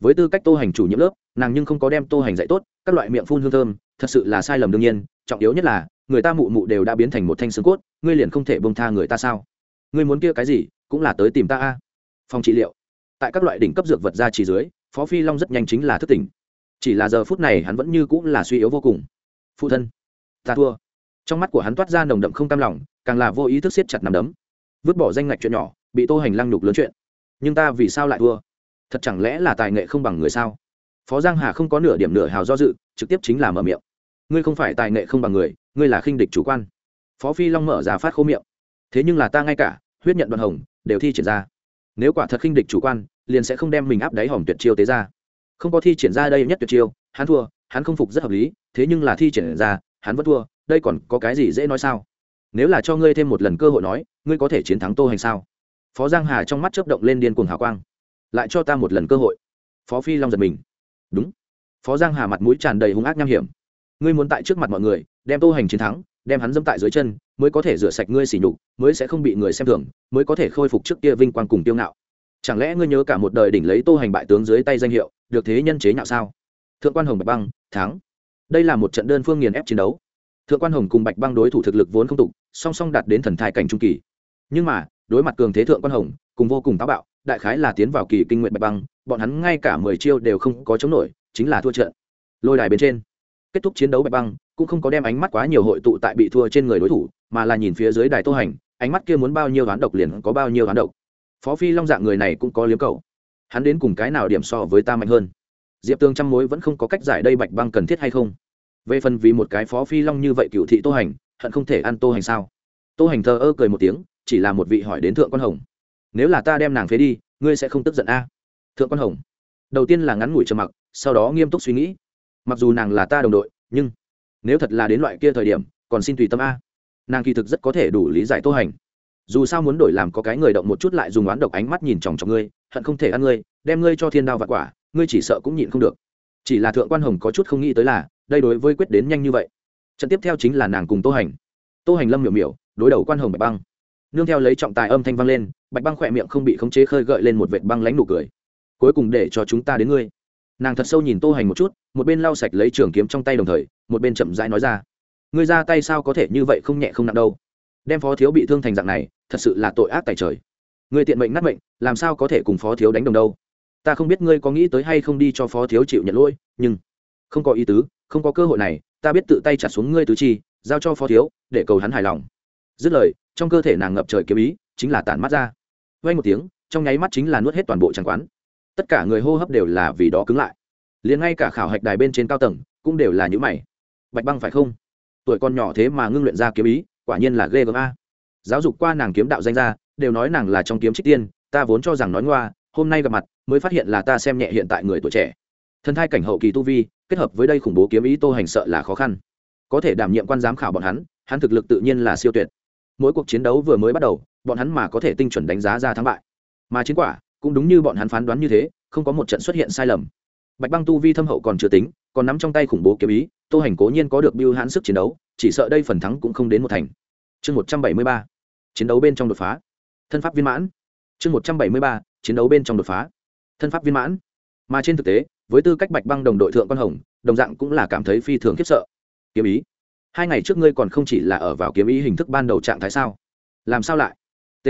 Với tư cách tô hành chủ nhiệm lớp, nàng nhưng không có đem tô hành dạy tốt, các loại miệng phun hương thơm, thật sự là sai lầm đương nhiên, trọng yếu nhất là, người ta mụ mụ đều đã biến thành một thanh xương cốt, ngươi liền không thể bông tha người ta sao? Ngươi muốn kia cái gì, cũng là tới tìm ta a. Phòng trị liệu. Tại các loại đỉnh cấp dược vật ra chỉ dưới, phó phi long rất nhanh chính là thức tỉnh chỉ là giờ phút này hắn vẫn như cũng là suy yếu vô cùng. Phụ thân, ta thua. Trong mắt của hắn toát ra nồng đậm không cam lòng, càng là vô ý thức siết chặt nằm đấm. Vứt bỏ danh ngạch chuyện nhỏ, bị tô hành lăng nhục lớn chuyện. Nhưng ta vì sao lại thua? Thật chẳng lẽ là tài nghệ không bằng người sao? Phó giang hà không có nửa điểm nửa hào do dự, trực tiếp chính là mở miệng. Ngươi không phải tài nghệ không bằng người, ngươi là khinh địch chủ quan. Phó phi long mở ra phát khô miệng. Thế nhưng là ta ngay cả, huyết nhận đoàn hồng, đều thi triển ra. Nếu quả thật khinh địch chủ quan, liền sẽ không đem mình áp đáy hỏng tuyệt chiêu tế ra không có thi triển ra đây nhất tuyệt chiêu, hắn thua, hắn không phục rất hợp lý, thế nhưng là thi triển ra, hắn vẫn thua, đây còn có cái gì dễ nói sao? Nếu là cho ngươi thêm một lần cơ hội nói, ngươi có thể chiến thắng tô hành sao? Phó giang hà trong mắt chớp động lên điên cuồng hào quang. Lại cho ta một lần cơ hội. Phó phi long giật mình. Đúng. Phó giang hà mặt mũi tràn đầy hung ác nham hiểm. Ngươi muốn tại trước mặt mọi người, đem tô hành chiến thắng, đem hắn dẫm tại dưới chân, mới có thể rửa sạch ngươi xỉ nhục, mới sẽ không bị người xem thường, mới có thể khôi phục trước kia vinh quang cùng tiêu ngạo chẳng lẽ ngươi nhớ cả một đời đỉnh lấy tô hành bại tướng dưới tay danh hiệu, được thế nhân chế nhạo sao? Thượng quan hồng bạch băng, thắng. Đây là một trận đơn phương nghiền ép chiến đấu. Thượng quan hồng cùng bạch băng đối thủ thực lực vốn không tục song song đạt đến thần thai cảnh trung kỳ. Nhưng mà, đối mặt cường thế thượng quan hồng, cùng vô cùng táo bạo, đại khái là tiến vào kỳ kinh nguyện bạch băng, bọn hắn ngay cả mười chiêu đều không có chống nổi, chính là thua trận. Lôi đài bên trên, kết thúc chiến đấu bạch băng, cũng không có đem ánh mắt quá nhiều hội tụ tại bị thua trên người đối thủ, mà là nhìn phía dưới đài tô hành, ánh mắt kia muốn bao nhiêu đoán độc liền có bao nhiêu đoán độc phó phi long dạng người này cũng có liếm cầu. Hắn đến cùng cái nào điểm so với ta mạnh hơn? Diệp tương trăm mối vẫn không có cách giải đây bạch băng cần thiết hay không? Về phần vì một cái phó phi long như vậy cựu thị tô hành, hận không thể ăn tô hành sao? Tô hành thờ ơ cười một tiếng, chỉ là một vị hỏi đến thượng quan hồng. Nếu là ta đem nàng phế đi, ngươi sẽ không tức giận a? Thượng quan hồng. Đầu tiên là ngắn ngủi trầm mặc, sau đó nghiêm túc suy nghĩ. Mặc dù nàng là ta đồng đội, nhưng nếu thật là đến loại kia thời điểm, còn xin tùy tâm a. Nàng kỳ thực rất có thể đủ lý giải tô hành dù sao muốn đổi làm có cái người động một chút lại dùng oán độc ánh mắt nhìn chòng chọc ngươi, hận không thể ăn ngươi, đem ngươi cho thiên đao và quả, ngươi chỉ sợ cũng nhịn không được. Chỉ là thượng quan hồng có chút không nghĩ tới là, đây đối với quyết đến nhanh như vậy. Trận tiếp theo chính là nàng cùng tô hành. Tô hành lâm miểu miểu, đối đầu quan hồng bạch băng. Nương theo lấy trọng tài âm thanh vang lên, bạch băng khỏe miệng không bị khống chế khơi gợi lên một vệt băng lánh nụ cười. Cuối cùng để cho chúng ta đến ngươi. Nàng thật sâu nhìn tô hành một chút, một bên lau sạch lấy trường kiếm trong tay đồng thời, một bên chậm rãi nói ra. Ngươi ra tay sao có thể như vậy không nhẹ không nặng đâu? Đem phó thiếu bị thương thành dạng này, thật sự là tội ác tại trời. Người tiện mệnh nát mệnh, làm sao có thể cùng phó thiếu đánh đồng đâu? Ta không biết ngươi có nghĩ tới hay không đi cho phó thiếu chịu nhận lỗi, nhưng không có ý tứ, không có cơ hội này, ta biết tự tay trả xuống ngươi tứ chi, giao cho phó thiếu, để cầu hắn hài lòng. Dứt lời, trong cơ thể nàng ngập trời kiếm ý, chính là tản mắt ra. Vay một tiếng, trong nháy mắt chính là nuốt hết toàn bộ tràng quán. Tất cả người hô hấp đều là vì đó cứng lại. Liền ngay cả khảo hạch đài bên trên cao tầng cũng đều là những mày. Bạch băng phải không? Tuổi con nhỏ thế mà ngưng luyện ra kiếm ý quả nhiên là ghê gớm a. Giáo dục qua nàng kiếm đạo danh ra đều nói nàng là trong kiếm trích tiên, ta vốn cho rằng nói ngoa, hôm nay gặp mặt, mới phát hiện là ta xem nhẹ hiện tại người tuổi trẻ. Thần thai cảnh hậu kỳ tu vi, kết hợp với đây khủng bố kiếm ý tô hành sợ là khó khăn. Có thể đảm nhiệm quan giám khảo bọn hắn hắn thực lực tự nhiên là siêu tuyệt. Mỗi cuộc chiến đấu vừa mới bắt đầu, bọn hắn mà có thể tinh chuẩn đánh giá ra thắng bại. Mà chiến quả, cũng đúng như bọn hắn phán đoán như thế, không có một trận xuất hiện sai lầm. Bạch băng tu vi thâm hậu còn chưa tính, còn nắm trong tay khủng bố kiếm ý, tô hành cố nhiên có được biêu hãn sức chiến đấu chỉ sợ đây phần thắng cũng không đến một thành. Chương một trăm bảy mươi ba, chiến đấu bên trong đột phá. Thân pháp viên mãn. Chương một trăm bảy mươi ba, chiến đấu bên trong đột phá. Thân pháp viên mãn. Mà trên thực tế, với tư cách bạch băng đồng đội thượng quan hồng, đồng dạng cũng là cảm thấy phi thường khiếp sợ. Kiếm ý. Hai ngày trước ngươi còn không chỉ là ở vào kiếm ý hình thức ban đầu trạng thái sao? Làm sao lại? T.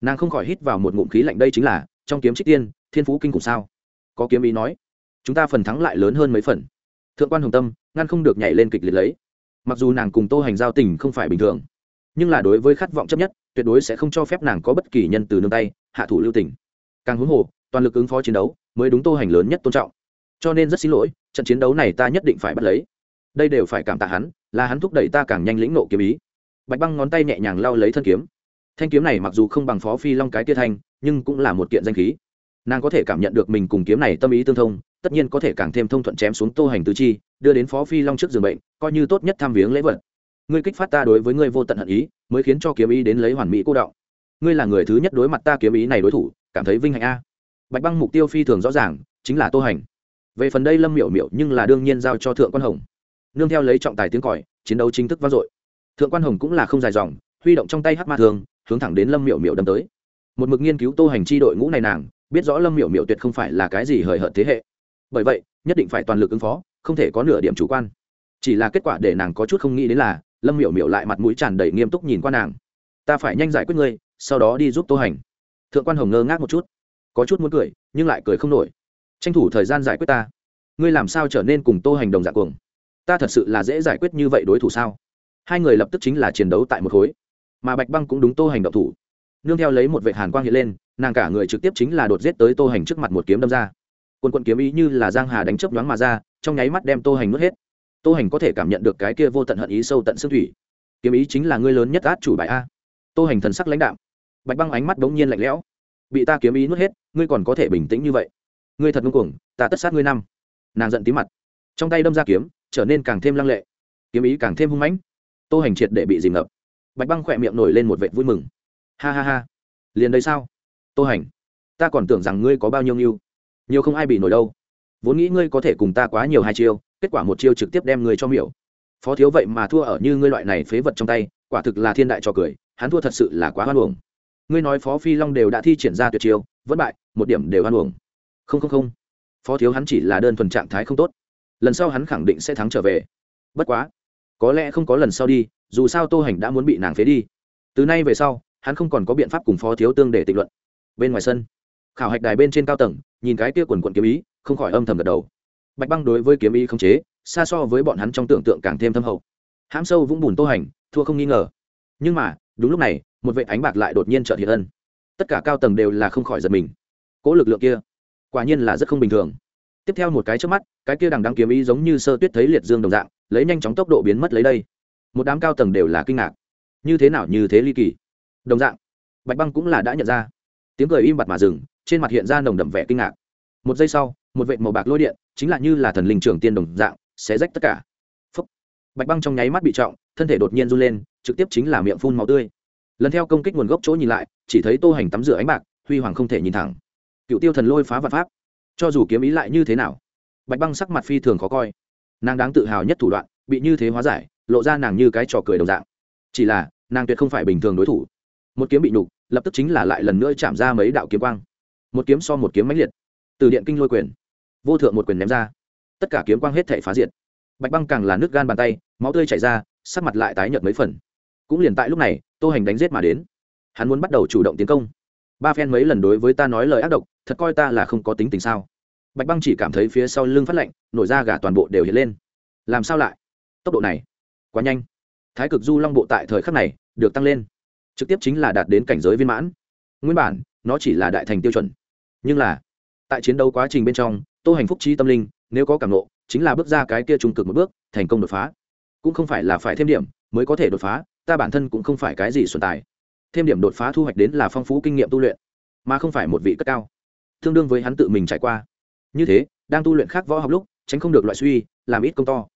Nàng không khỏi hít vào một ngụm khí lạnh đây chính là, trong kiếm trích tiên, thiên phú kinh cùng sao? Có kiếm ý nói, chúng ta phần thắng lại lớn hơn mấy phần. Thượng quan hồng tâm, ngăn không được nhảy lên kịch liệt lấy mặc dù nàng cùng tô hành giao tình không phải bình thường, nhưng là đối với khát vọng chấp nhất, tuyệt đối sẽ không cho phép nàng có bất kỳ nhân từ nương tay, hạ thủ lưu tình. Càng huống hồ, toàn lực ứng phó chiến đấu mới đúng tô hành lớn nhất tôn trọng. Cho nên rất xin lỗi, trận chiến đấu này ta nhất định phải bắt lấy. Đây đều phải cảm tạ hắn, là hắn thúc đẩy ta càng nhanh lĩnh nộ kiếm ý. Bạch băng ngón tay nhẹ nhàng lao lấy thân kiếm. Thanh kiếm này mặc dù không bằng phó phi long cái tia thanh, nhưng cũng là một kiện danh khí. Nàng có thể cảm nhận được mình cùng kiếm này tâm ý tương thông tất nhiên có thể càng thêm thông thuận chém xuống tô hành tứ chi, đưa đến phó phi long trước giường bệnh, coi như tốt nhất tham viếng lễ vật. Ngươi kích phát ta đối với ngươi vô tận hận ý, mới khiến cho kiếm ý đến lấy hoàn mỹ cô đạo ngươi là người thứ nhất đối mặt ta kiếm ý này đối thủ, cảm thấy vinh hạnh a. Bạch băng mục tiêu phi thường rõ ràng, chính là tô hành. Về phần đây lâm miểu miểu nhưng là đương nhiên giao cho thượng quan hồng. Nương theo lấy trọng tài tiếng còi, chiến đấu chính thức vang dội. Thượng quan hồng cũng là không dài dòng, huy động trong tay hát ma thường hướng thẳng đến lâm miểu miểu đâm tới. Một mực nghiên cứu tô hành chi đội ngũ này nàng, biết rõ lâm miểu miểu tuyệt không phải là cái gì hời hợt thế hệ bởi vậy, nhất định phải toàn lực ứng phó, không thể có nửa điểm chủ quan. Chỉ là kết quả để nàng có chút không nghĩ đến là, lâm miểu miểu lại mặt mũi tràn đầy nghiêm túc nhìn qua nàng. Ta phải nhanh giải quyết ngươi, sau đó đi giúp tô hành. Thượng quan hồng ngơ ngác một chút. Có chút muốn cười, nhưng lại cười không nổi. Tranh thủ thời gian giải quyết ta. Ngươi làm sao trở nên cùng tô hành đồng dạng cuồng? Ta thật sự là dễ giải quyết như vậy đối thủ sao? Hai người lập tức chính là chiến đấu tại một khối. Mà bạch băng cũng đúng tô hành động thủ. Nương theo lấy một vệ hàn quang hiện lên, nàng cả người trực tiếp chính là đột giết tới tô hành trước mặt một kiếm đâm ra quần quân kiếm ý như là giang hà đánh chớp nhoáng mà ra, trong nháy mắt đem tô hành nuốt hết. Tô hành có thể cảm nhận được cái kia vô tận hận ý sâu tận xương thủy. Kiếm ý chính là ngươi lớn nhất át chủ bài a. Tô hành thần sắc lãnh đạm. Bạch băng ánh mắt bỗng nhiên lạnh lẽo. Bị ta kiếm ý nuốt hết, ngươi còn có thể bình tĩnh như vậy. Ngươi thật ngông cuồng, ta tất sát ngươi năm. Nàng giận tí mặt. Trong tay đâm ra kiếm, trở nên càng thêm lăng lệ. Kiếm ý càng thêm hung mãnh. Tô hành triệt để bị dìm ngập. Bạch băng khỏe miệng nổi lên một vệ vui mừng. Ha ha ha. Liền đây sao? Tô hành, ta còn tưởng rằng ngươi có bao nhiêu nghiêu nhiều không ai bị nổi đâu. Vốn nghĩ ngươi có thể cùng ta quá nhiều hai chiêu, kết quả một chiêu trực tiếp đem ngươi cho miểu. Phó thiếu vậy mà thua ở như ngươi loại này phế vật trong tay, quả thực là thiên đại cho cười, hắn thua thật sự là quá hoan hồng ngươi nói phó phi long đều đã thi triển ra tuyệt chiêu, vẫn bại, một điểm đều hoan hồng không không không. Phó thiếu hắn chỉ là đơn thuần trạng thái không tốt. Lần sau hắn khẳng định sẽ thắng trở về. Bất quá, có lẽ không có lần sau đi, dù sao tô hành đã muốn bị nàng phế đi. Từ nay về sau, hắn không còn có biện pháp cùng phó thiếu tương để tịch luận. Bên ngoài sân khảo hạch đài bên trên cao tầng, nhìn cái kia quần quận kiếm ý, không khỏi âm thầm gật đầu. Bạch băng đối với kiếm ý không chế, xa so với bọn hắn trong tưởng tượng càng thêm thâm hậu. Hãm sâu vũng bùn tô hành, thua không nghi ngờ. Nhưng mà, đúng lúc này, một vệ ánh bạc lại đột nhiên trợ hiện ân. Tất cả cao tầng đều là không khỏi giật mình. Cỗ lực lượng kia, quả nhiên là rất không bình thường. Tiếp theo một cái trước mắt, cái kia đằng đăng kiếm ý giống như sơ tuyết thấy liệt dương đồng dạng, lấy nhanh chóng tốc độ biến mất lấy đây. Một đám cao tầng đều là kinh ngạc. Như thế nào như thế ly kỳ. Đồng dạng, bạch băng cũng là đã nhận ra. Tiếng cười im bặt mà dừng trên mặt hiện ra nồng đậm vẻ kinh ngạc. Một giây sau, một vệt màu bạc lôi điện, chính là như là thần linh trưởng tiên đồng dạng sẽ rách tất cả. Phúc. bạch băng trong nháy mắt bị trọng, thân thể đột nhiên run lên, trực tiếp chính là miệng phun màu tươi. Lần theo công kích nguồn gốc chỗ nhìn lại, chỉ thấy tô hành tắm rửa ánh bạc, huy hoàng không thể nhìn thẳng. Cựu tiêu thần lôi phá vật pháp. Cho dù kiếm ý lại như thế nào, bạch băng sắc mặt phi thường khó coi. Nàng đáng tự hào nhất thủ đoạn, bị như thế hóa giải, lộ ra nàng như cái trò cười đồng dạng. Chỉ là, nàng tuyệt không phải bình thường đối thủ. Một kiếm bị nhục, lập tức chính là lại lần nữa chạm ra mấy đạo kiếm quang một kiếm so một kiếm mãnh liệt. Từ điện kinh lôi quyền, vô thượng một quyền ném ra. Tất cả kiếm quang hết thể phá diệt. Bạch băng càng là nước gan bàn tay, máu tươi chảy ra, sắc mặt lại tái nhợt mấy phần. Cũng liền tại lúc này, tô hành đánh giết mà đến. Hắn muốn bắt đầu chủ động tiến công. Ba phen mấy lần đối với ta nói lời ác độc, thật coi ta là không có tính tình sao. Bạch băng chỉ cảm thấy phía sau lưng phát lạnh, nổi ra gà toàn bộ đều hiện lên. Làm sao lại? Tốc độ này, quá nhanh. Thái cực du long bộ tại thời khắc này, được tăng lên. Trực tiếp chính là đạt đến cảnh giới viên mãn. Nguyên bản, nó chỉ là đại thành tiêu chuẩn nhưng là, tại chiến đấu quá trình bên trong, tô hành phúc trí tâm linh, nếu có cảm nộ chính là bước ra cái kia trung cực một bước, thành công đột phá. Cũng không phải là phải thêm điểm mới có thể đột phá, ta bản thân cũng không phải cái gì xuân tài. Thêm điểm đột phá thu hoạch đến là phong phú kinh nghiệm tu luyện, mà không phải một vị cất cao. Tương đương với hắn tự mình trải qua. Như thế, đang tu luyện khác võ học lúc, tránh không được loại suy, làm ít công to.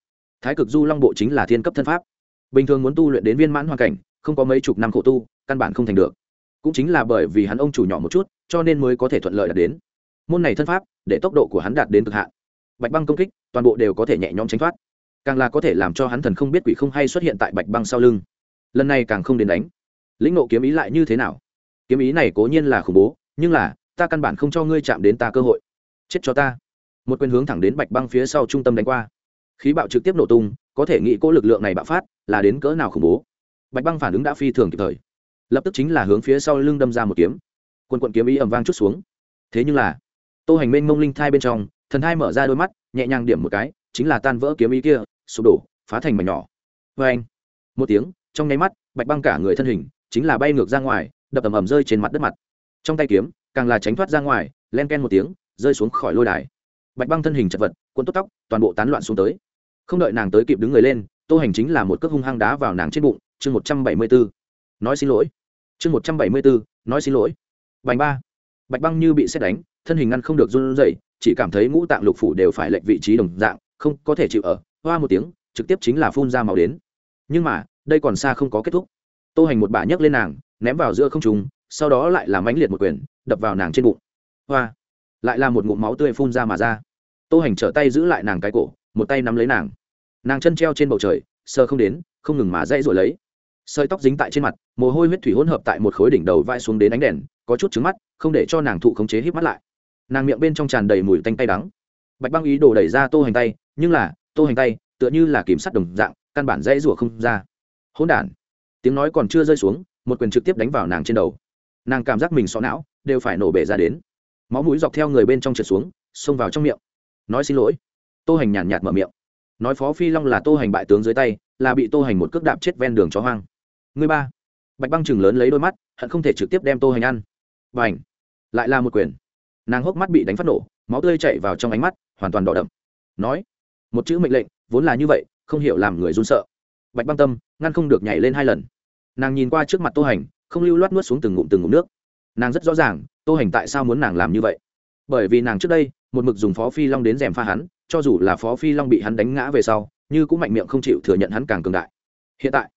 Thái cực du long bộ chính là thiên cấp thân pháp. Bình thường muốn tu luyện đến viên mãn hoàn cảnh, không có mấy chục năm khổ tu, căn bản không thành được cũng chính là bởi vì hắn ông chủ nhỏ một chút, cho nên mới có thể thuận lợi đạt đến. Môn này thân pháp, để tốc độ của hắn đạt đến cực hạn. Bạch băng công kích, toàn bộ đều có thể nhẹ nhõm tránh thoát. Càng là có thể làm cho hắn thần không biết quỷ không hay xuất hiện tại bạch băng sau lưng. Lần này càng không đến đánh. Lĩnh nộ kiếm ý lại như thế nào? Kiếm ý này cố nhiên là khủng bố, nhưng là, ta căn bản không cho ngươi chạm đến ta cơ hội. Chết cho ta. Một quyền hướng thẳng đến bạch băng phía sau trung tâm đánh qua. Khí bạo trực tiếp nổ tung, có thể nghĩ cố lực lượng này bạo phát, là đến cỡ nào khủng bố. Bạch băng phản ứng đã phi thường kịp thời lập tức chính là hướng phía sau lưng đâm ra một kiếm. Quần quận kiếm ý ẩm vang chút xuống. Thế nhưng là, tô hành mênh mông linh thai bên trong, thần thai mở ra đôi mắt, nhẹ nhàng điểm một cái, chính là tan vỡ kiếm ý kia, sụp đổ, phá thành mảnh nhỏ. Vê anh, một tiếng, trong nháy mắt, bạch băng cả người thân hình, chính là bay ngược ra ngoài, đập ầm ầm rơi trên mặt đất mặt. Trong tay kiếm, càng là tránh thoát ra ngoài, len ken một tiếng, rơi xuống khỏi lôi đài. Bạch băng thân hình chật vật, cuốn tốt tóc, toàn bộ tán loạn xuống tới. Không đợi nàng tới kịp đứng người lên, tô hành chính là một cước hung hăng đá vào nàng trên bụng, chương một trăm bảy mươi bốn nói xin lỗi chương một trăm bảy mươi bốn nói xin lỗi. Bành ba. Bạch băng như bị xét đánh, thân hình ngăn không được run rẩy, chỉ cảm thấy ngũ tạng lục phủ đều phải lệnh vị trí đồng dạng, không có thể chịu ở, hoa một tiếng, trực tiếp chính là phun ra màu đến. Nhưng mà, đây còn xa không có kết thúc. Tô hành một bà nhấc lên nàng, ném vào giữa không trùng sau đó lại làm mãnh liệt một quyền, đập vào nàng trên bụng. Hoa. Lại là một ngụm máu tươi phun ra mà ra. Tô hành trở tay giữ lại nàng cái cổ, một tay nắm lấy nàng. Nàng chân treo trên bầu trời sơ không đến, không ngừng mà dãy rồi lấy sợi tóc dính tại trên mặt, mồ hôi huyết thủy hỗn hợp tại một khối đỉnh đầu vai xuống đến ánh đèn, có chút trứng mắt, không để cho nàng thụ khống chế hít mắt lại. Nàng miệng bên trong tràn đầy mùi tanh tay đắng. Bạch băng ý đổ đẩy ra tô hành tay, nhưng là, tô hành tay, tựa như là kìm sắt đồng dạng, căn bản dãy rủa không ra. Hỗn đản. Tiếng nói còn chưa rơi xuống, một quyền trực tiếp đánh vào nàng trên đầu. Nàng cảm giác mình xó não, đều phải nổ bể ra đến. Máu mũi dọc theo người bên trong trượt xuống, xông vào trong miệng. Nói xin lỗi. Tô hành nhàn nhạt mở miệng. Nói phó phi long là tô hành bại tướng dưới tay, là bị tô hành một cước đạp chết ven đường chó hoang ngươi ba. Bạch băng chừng lớn lấy đôi mắt, hận không thể trực tiếp đem tô hành ăn. Và ảnh lại là một quyền. Nàng hốc mắt bị đánh phát nổ, máu tươi chạy vào trong ánh mắt, hoàn toàn đỏ đậm. Nói, một chữ mệnh lệnh, vốn là như vậy, không hiểu làm người run sợ. Bạch băng tâm, ngăn không được nhảy lên hai lần. Nàng nhìn qua trước mặt tô hành, không lưu loát nuốt xuống từng ngụm từng ngụm nước. Nàng rất rõ ràng, tô hành tại sao muốn nàng làm như vậy. Bởi vì nàng trước đây, một mực dùng phó phi long đến rèm pha hắn, cho dù là phó phi long bị hắn đánh ngã về sau, như cũng mạnh miệng không chịu thừa nhận hắn càng cường đại. Hiện tại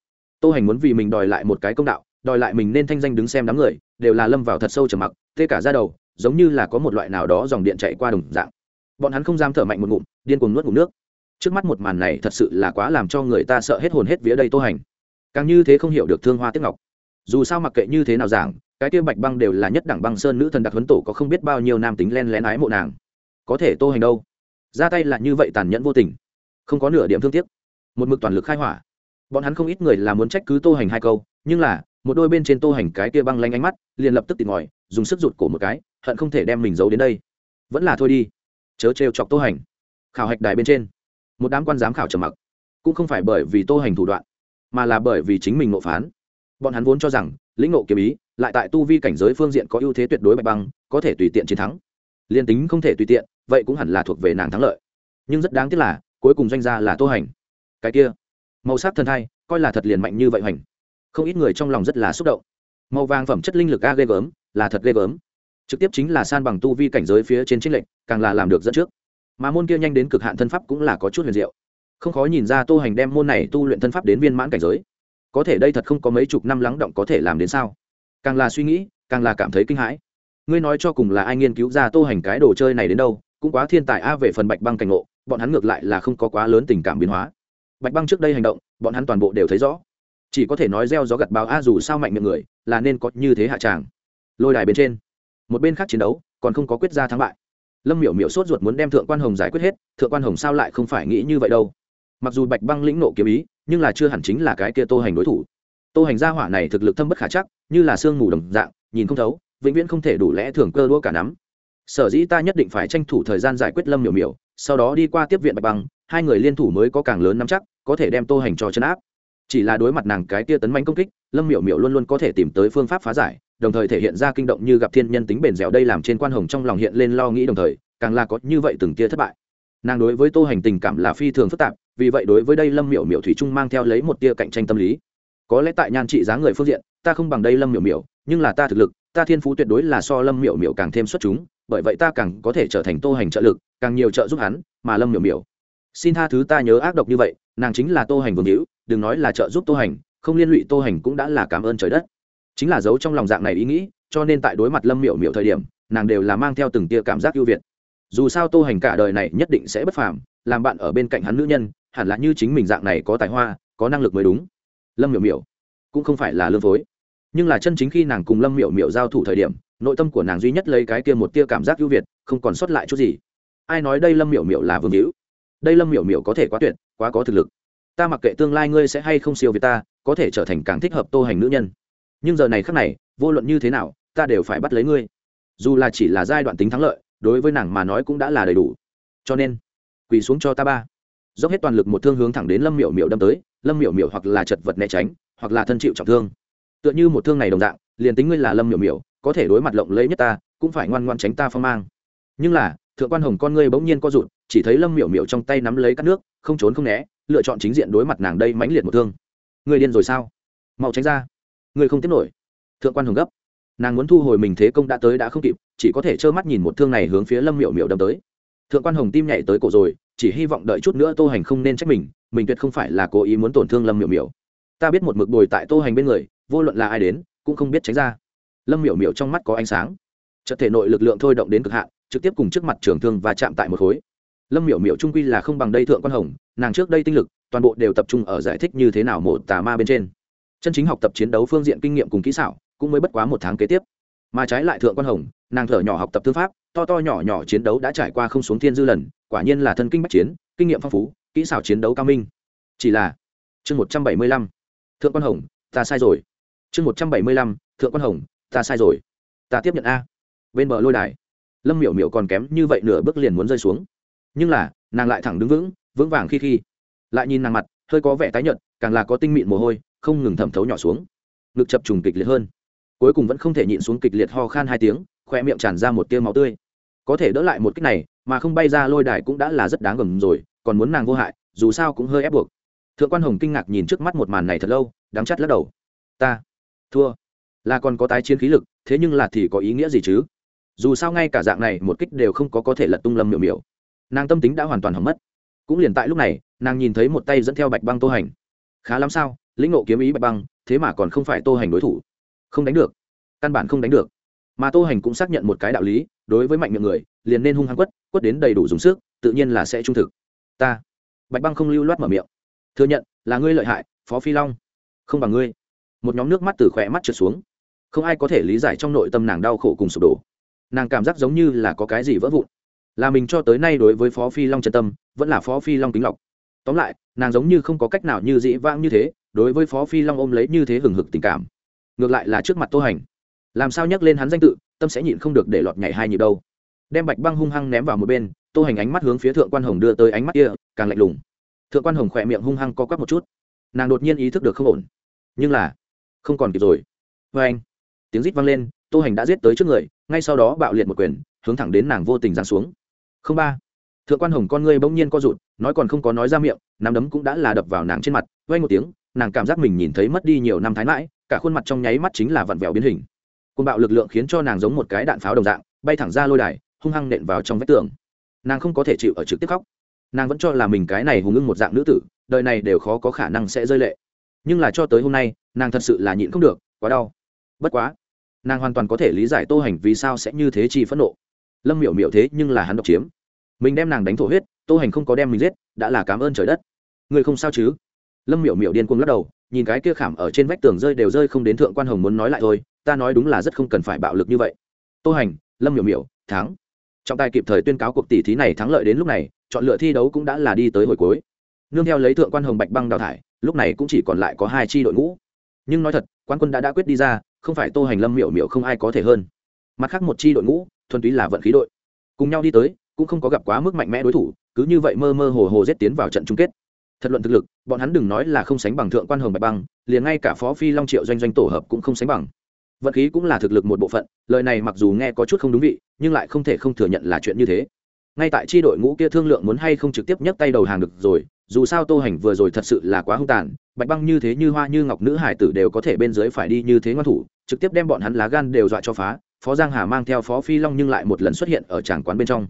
tô hành muốn vì mình đòi lại một cái công đạo, đòi lại mình nên thanh danh đứng xem đám người, đều là lâm vào thật sâu trầm mặc tê cả ra đầu, giống như là có một loại nào đó dòng điện chạy qua đồng dạng. Bọn hắn không dám thở mạnh một ngụm, điên cuồng nuốt ngụm nước. Trước mắt một màn này thật sự là quá làm cho người ta sợ hết hồn hết vía đây tô hành. Càng như thế không hiểu được thương hoa tiếc ngọc. Dù sao mặc kệ như thế nào giảng, cái kia bạch băng đều là nhất đẳng băng sơn nữ thần đặc huấn tổ có không biết bao nhiêu nam tính len lén ái mộ nàng. Có thể tô hành đâu? Ra tay là như vậy tàn nhẫn vô tình. Không có nửa điểm thương tiếc. Một mực toàn lực khai hỏa bọn hắn không ít người là muốn trách cứ tô hành hai câu, nhưng là, một đôi bên trên tô hành cái kia băng lanh ánh mắt, liền lập tức tìm ngòi dùng sức rụt cổ một cái, hận không thể đem mình giấu đến đây. Vẫn là thôi đi. Chớ trêu chọc tô hành. Khảo hạch đài bên trên, một đám quan giám khảo trầm mặc. Cũng không phải bởi vì tô hành thủ đoạn, mà là bởi vì chính mình nộ phán. Bọn hắn vốn cho rằng, lĩnh nộ kiếm ý, lại tại tu vi cảnh giới phương diện có ưu thế tuyệt đối bạch băng, có thể tùy tiện chiến thắng. Liên tính không thể tùy tiện, vậy cũng hẳn là thuộc về nàng thắng lợi. Nhưng rất đáng tiếc là, cuối cùng doanh gia là tô hành. Cái kia màu sắc thần thai, coi là thật liền mạnh như vậy hoành. Không ít người trong lòng rất là xúc động. Màu vàng phẩm chất linh lực a ghê gớm, là thật ghê gớm. Trực tiếp chính là san bằng tu vi cảnh giới phía trên trích lệnh càng là làm được dẫn trước. Mà môn kia nhanh đến cực hạn thân pháp cũng là có chút huyền diệu. Không khó nhìn ra tô hành đem môn này tu luyện thân pháp đến viên mãn cảnh giới. Có thể đây thật không có mấy chục năm lắng động có thể làm đến sao? Càng là suy nghĩ, càng là cảm thấy kinh hãi. Ngươi nói cho cùng là ai nghiên cứu ra tô hành cái đồ chơi này đến đâu, cũng quá thiên tài a về phần bạch băng cảnh ngộ, bọn hắn ngược lại là không có quá lớn tình cảm biến hóa bạch băng trước đây hành động, bọn hắn toàn bộ đều thấy rõ. Chỉ có thể nói gieo gió gặt báo a, dù sao mạnh miệng người, là nên có như thế hạ tràng. Lôi đài bên trên, một bên khác chiến đấu, còn không có quyết ra thắng bại. Lâm miểu miểu sốt ruột muốn đem thượng quan hồng giải quyết hết, thượng quan hồng sao lại không phải nghĩ như vậy đâu. Mặc dù bạch băng lĩnh nộ kiếm ý, nhưng là chưa hẳn chính là cái kia tô hành đối thủ. Tô hành gia hỏa này thực lực thâm bất khả chắc, như là sương mù đồng dạng, nhìn không thấu, vĩnh viễn không thể đủ lẽ thường cơ đua cả nắm. Sở dĩ ta nhất định phải tranh thủ thời gian giải quyết lâm miểu miểu sau đó đi qua tiếp viện bạch băng, hai người liên thủ mới có càng lớn nắm chắc, có thể đem tô hành cho chấn áp. Chỉ là đối mặt nàng cái tia tấn manh công kích, lâm miểu miểu luôn luôn có thể tìm tới phương pháp phá giải, đồng thời thể hiện ra kinh động như gặp thiên nhân tính bền dẻo đây làm trên quan hồng trong lòng hiện lên lo nghĩ đồng thời, càng là có như vậy từng tia thất bại. Nàng đối với tô hành tình cảm là phi thường phức tạp, vì vậy đối với đây lâm miểu miểu thủy trung mang theo lấy một tia cạnh tranh tâm lý. Có lẽ tại nhan trị giá người phương diện, ta không bằng đây lâm miểu miểu, nhưng là ta thực lực, ta thiên phú tuyệt đối là so lâm miểu miểu càng thêm xuất chúng bởi vậy ta càng có thể trở thành tô hành trợ lực, càng nhiều trợ giúp hắn, mà lâm miểu miểu. Xin tha thứ ta nhớ ác độc như vậy, nàng chính là tô hành vương hữu, đừng nói là trợ giúp tô hành, không liên lụy tô hành cũng đã là cảm ơn trời đất. Chính là giấu trong lòng dạng này ý nghĩ, cho nên tại đối mặt lâm miểu miểu thời điểm, nàng đều là mang theo từng tia cảm giác ưu việt. Dù sao tô hành cả đời này nhất định sẽ bất phàm, làm bạn ở bên cạnh hắn nữ nhân, hẳn là như chính mình dạng này có tài hoa, có năng lực mới đúng. Lâm miểu miểu cũng không phải là lương phối, nhưng là chân chính khi nàng cùng lâm miểu miểu giao thủ thời điểm nội tâm của nàng duy nhất lấy cái kia một tia cảm giác ưu việt, không còn sót lại chút gì. Ai nói đây lâm miểu miểu là vương hữu? Đây lâm miểu miểu có thể quá tuyệt, quá có thực lực. Ta mặc kệ tương lai ngươi sẽ hay không siêu việt ta, có thể trở thành càng thích hợp tô hành nữ nhân. Nhưng giờ này khác này, vô luận như thế nào, ta đều phải bắt lấy ngươi. Dù là chỉ là giai đoạn tính thắng lợi, đối với nàng mà nói cũng đã là đầy đủ. Cho nên, quỳ xuống cho ta ba. Dốc hết toàn lực một thương hướng thẳng đến lâm miểu miểu đâm tới, lâm miểu miểu hoặc là chật vật né tránh, hoặc là thân chịu trọng thương. Tựa như một thương này đồng dạng, liền tính ngươi là lâm miểu miểu có thể đối mặt lộng lẫy nhất ta, cũng phải ngoan ngoan tránh ta phong mang. Nhưng là, thượng quan hồng con ngươi bỗng nhiên co rụt, chỉ thấy lâm miểu miểu trong tay nắm lấy cắt nước, không trốn không né, lựa chọn chính diện đối mặt nàng đây mãnh liệt một thương. Người điên rồi sao? Mau tránh ra. Người không tiếp nổi. Thượng quan hồng gấp. Nàng muốn thu hồi mình thế công đã tới đã không kịp, chỉ có thể trơ mắt nhìn một thương này hướng phía lâm miểu miểu đâm tới. Thượng quan hồng tim nhảy tới cổ rồi, chỉ hy vọng đợi chút nữa tô hành không nên trách mình mình tuyệt không phải là cố ý muốn tổn thương lâm miểu miểu. Ta biết một mực bồi tại tô hành bên người, vô luận là ai đến, cũng không biết tránh ra lâm miểu miểu trong mắt có ánh sáng. Trận thể nội lực lượng thôi động đến cực hạn, trực tiếp cùng trước mặt trường thương và chạm tại một khối. Lâm miểu miểu trung quy là không bằng đây thượng quan hồng, nàng trước đây tinh lực, toàn bộ đều tập trung ở giải thích như thế nào một tà ma bên trên. Chân chính học tập chiến đấu phương diện kinh nghiệm cùng kỹ xảo, cũng mới bất quá một tháng kế tiếp. Mà trái lại thượng quan hồng, nàng thở nhỏ học tập thư pháp, to to nhỏ nhỏ chiến đấu đã trải qua không xuống thiên dư lần, quả nhiên là thân kinh bách chiến, kinh nghiệm phong phú, kỹ xảo chiến đấu cao minh. Chỉ là, chương một trăm bảy mươi lăm, thượng quan hồng, ta sai rồi. Chương một trăm bảy mươi lăm, thượng quan hồng ta sai rồi. Ta tiếp nhận a. Bên bờ lôi đài, lâm miểu miểu còn kém như vậy nửa bước liền muốn rơi xuống. Nhưng là, nàng lại thẳng đứng vững vững vàng khi khi. Lại nhìn nàng mặt, hơi có vẻ tái nhợt, càng là có tinh mịn mồ hôi, không ngừng thẩm thấu nhỏ xuống. Ngực chập trùng kịch liệt hơn. Cuối cùng vẫn không thể nhịn xuống kịch liệt ho khan hai tiếng khoe miệng tràn ra một tia máu tươi. Có thể đỡ lại một cách này, mà không bay ra lôi đài cũng đã là rất đáng gầm rồi, còn muốn nàng vô hại, dù sao cũng hơi ép buộc. Thượng quan hồng kinh ngạc nhìn trước mắt một màn này thật lâu đáng chắt lắc đầu. Ta, thua là còn có tái chiến khí lực, thế nhưng là thì có ý nghĩa gì chứ? Dù sao ngay cả dạng này một kích đều không có có thể lật tung lâm miểu miểu. Nàng tâm tính đã hoàn toàn hỏng mất. Cũng liền tại lúc này, nàng nhìn thấy một tay dẫn theo bạch băng tô hành. Khá lắm sao? Lĩnh ngộ kiếm ý bạch băng, thế mà còn không phải tô hành đối thủ. Không đánh được. Căn bản không đánh được. Mà tô hành cũng xác nhận một cái đạo lý, đối với mạnh miệng người, liền nên hung hăng quất quất đến đầy đủ dùng sức, tự nhiên là sẽ trung thực. Ta. Bạch băng không lưu loát mở miệng. Thừa nhận, là ngươi lợi hại, phó phi long. Không bằng ngươi. Một nhóm nước mắt từ khỏe mắt trượt xuống không ai có thể lý giải trong nội tâm nàng đau khổ cùng sụp đổ. Nàng cảm giác giống như là có cái gì vỡ vụn. Là mình cho tới nay đối với phó phi long chân tâm, vẫn là phó phi long kính lọc. Tóm lại, nàng giống như không có cách nào như dĩ vãng như thế, đối với phó phi long ôm lấy như thế hừng hực tình cảm. Ngược lại là trước mặt tô hành. Làm sao nhắc lên hắn danh tự, tâm sẽ nhịn không được để lọt nhảy hai nhịp đâu. Đem bạch băng hung hăng ném vào một bên, tô hành ánh mắt hướng phía thượng quan hồng đưa tới ánh mắt kia, càng lạnh lùng. Thượng quan hồng khỏe miệng hung hăng co quắp một chút. Nàng đột nhiên ý thức được không ổn. Nhưng là, không còn kịp rồi. Vê anh tiếng rít vang lên, tô hành đã giết tới trước người, ngay sau đó bạo liệt một quyền, hướng thẳng đến nàng vô tình giáng xuống. Không ba. Thượng quan hồng con ngươi bỗng nhiên co rụt, nói còn không có nói ra miệng, nắm đấm cũng đã là đập vào nàng trên mặt vay một tiếng, nàng cảm giác mình nhìn thấy mất đi nhiều năm thái mãi, cả khuôn mặt trong nháy mắt chính là vặn vẹo biến hình. Côn bạo lực lượng khiến cho nàng giống một cái đạn pháo đồng dạng, bay thẳng ra lôi đài, hung hăng nện vào trong vách tường. Nàng không có thể chịu ở trực tiếp khóc. Nàng vẫn cho là mình cái này hùng ưng một dạng nữ tử, đời này đều khó có khả năng sẽ rơi lệ. Nhưng là cho tới hôm nay, nàng thật sự là nhịn không được, quá đau. Bất quá nàng hoàn toàn có thể lý giải tô hành vì sao sẽ như thế chi phẫn nộ. Lâm miểu miểu thế nhưng là hắn độc chiếm. Mình đem nàng đánh thổ huyết, tô hành không có đem mình giết, đã là cảm ơn trời đất. Người không sao chứ? Lâm miểu miểu điên cuồng lắc đầu, nhìn cái kia khảm ở trên vách tường rơi đều rơi không đến thượng quan hồng muốn nói lại thôi, ta nói đúng là rất không cần phải bạo lực như vậy. Tô hành, lâm miểu miểu, thắng. Trọng tài kịp thời tuyên cáo cuộc tỷ thí này thắng lợi đến lúc này, chọn lựa thi đấu cũng đã là đi tới hồi cuối. Nương theo lấy thượng quan hồng bạch băng đào thải, lúc này cũng chỉ còn lại có hai chi đội ngũ nhưng nói thật quan quân đã đã quyết đi ra, không phải tô hành lâm miểu miểu không ai có thể hơn. Mặt khác một chi đội ngũ, thuần túy là vận khí đội. Cùng nhau đi tới, cũng không có gặp quá mức mạnh mẽ đối thủ, cứ như vậy mơ mơ hồ hồ rét tiến vào trận chung kết. Thật luận thực lực, bọn hắn đừng nói là không sánh bằng thượng quan hồng bạch băng, liền ngay cả phó phi long triệu doanh doanh tổ hợp cũng không sánh bằng. Vận khí cũng là thực lực một bộ phận, lời này mặc dù nghe có chút không đúng vị, nhưng lại không thể không thừa nhận là chuyện như thế ngay tại tri đội ngũ kia thương lượng muốn hay không trực tiếp nhấc tay đầu hàng được rồi, dù sao tô hành vừa rồi thật sự là quá hung tàn, bạch băng như thế như hoa như ngọc nữ hải tử đều có thể bên dưới phải đi như thế ngoan thủ, trực tiếp đem bọn hắn lá gan đều dọa cho phá, phó giang hà mang theo phó phi long nhưng lại một lần xuất hiện ở tràng quán bên trong.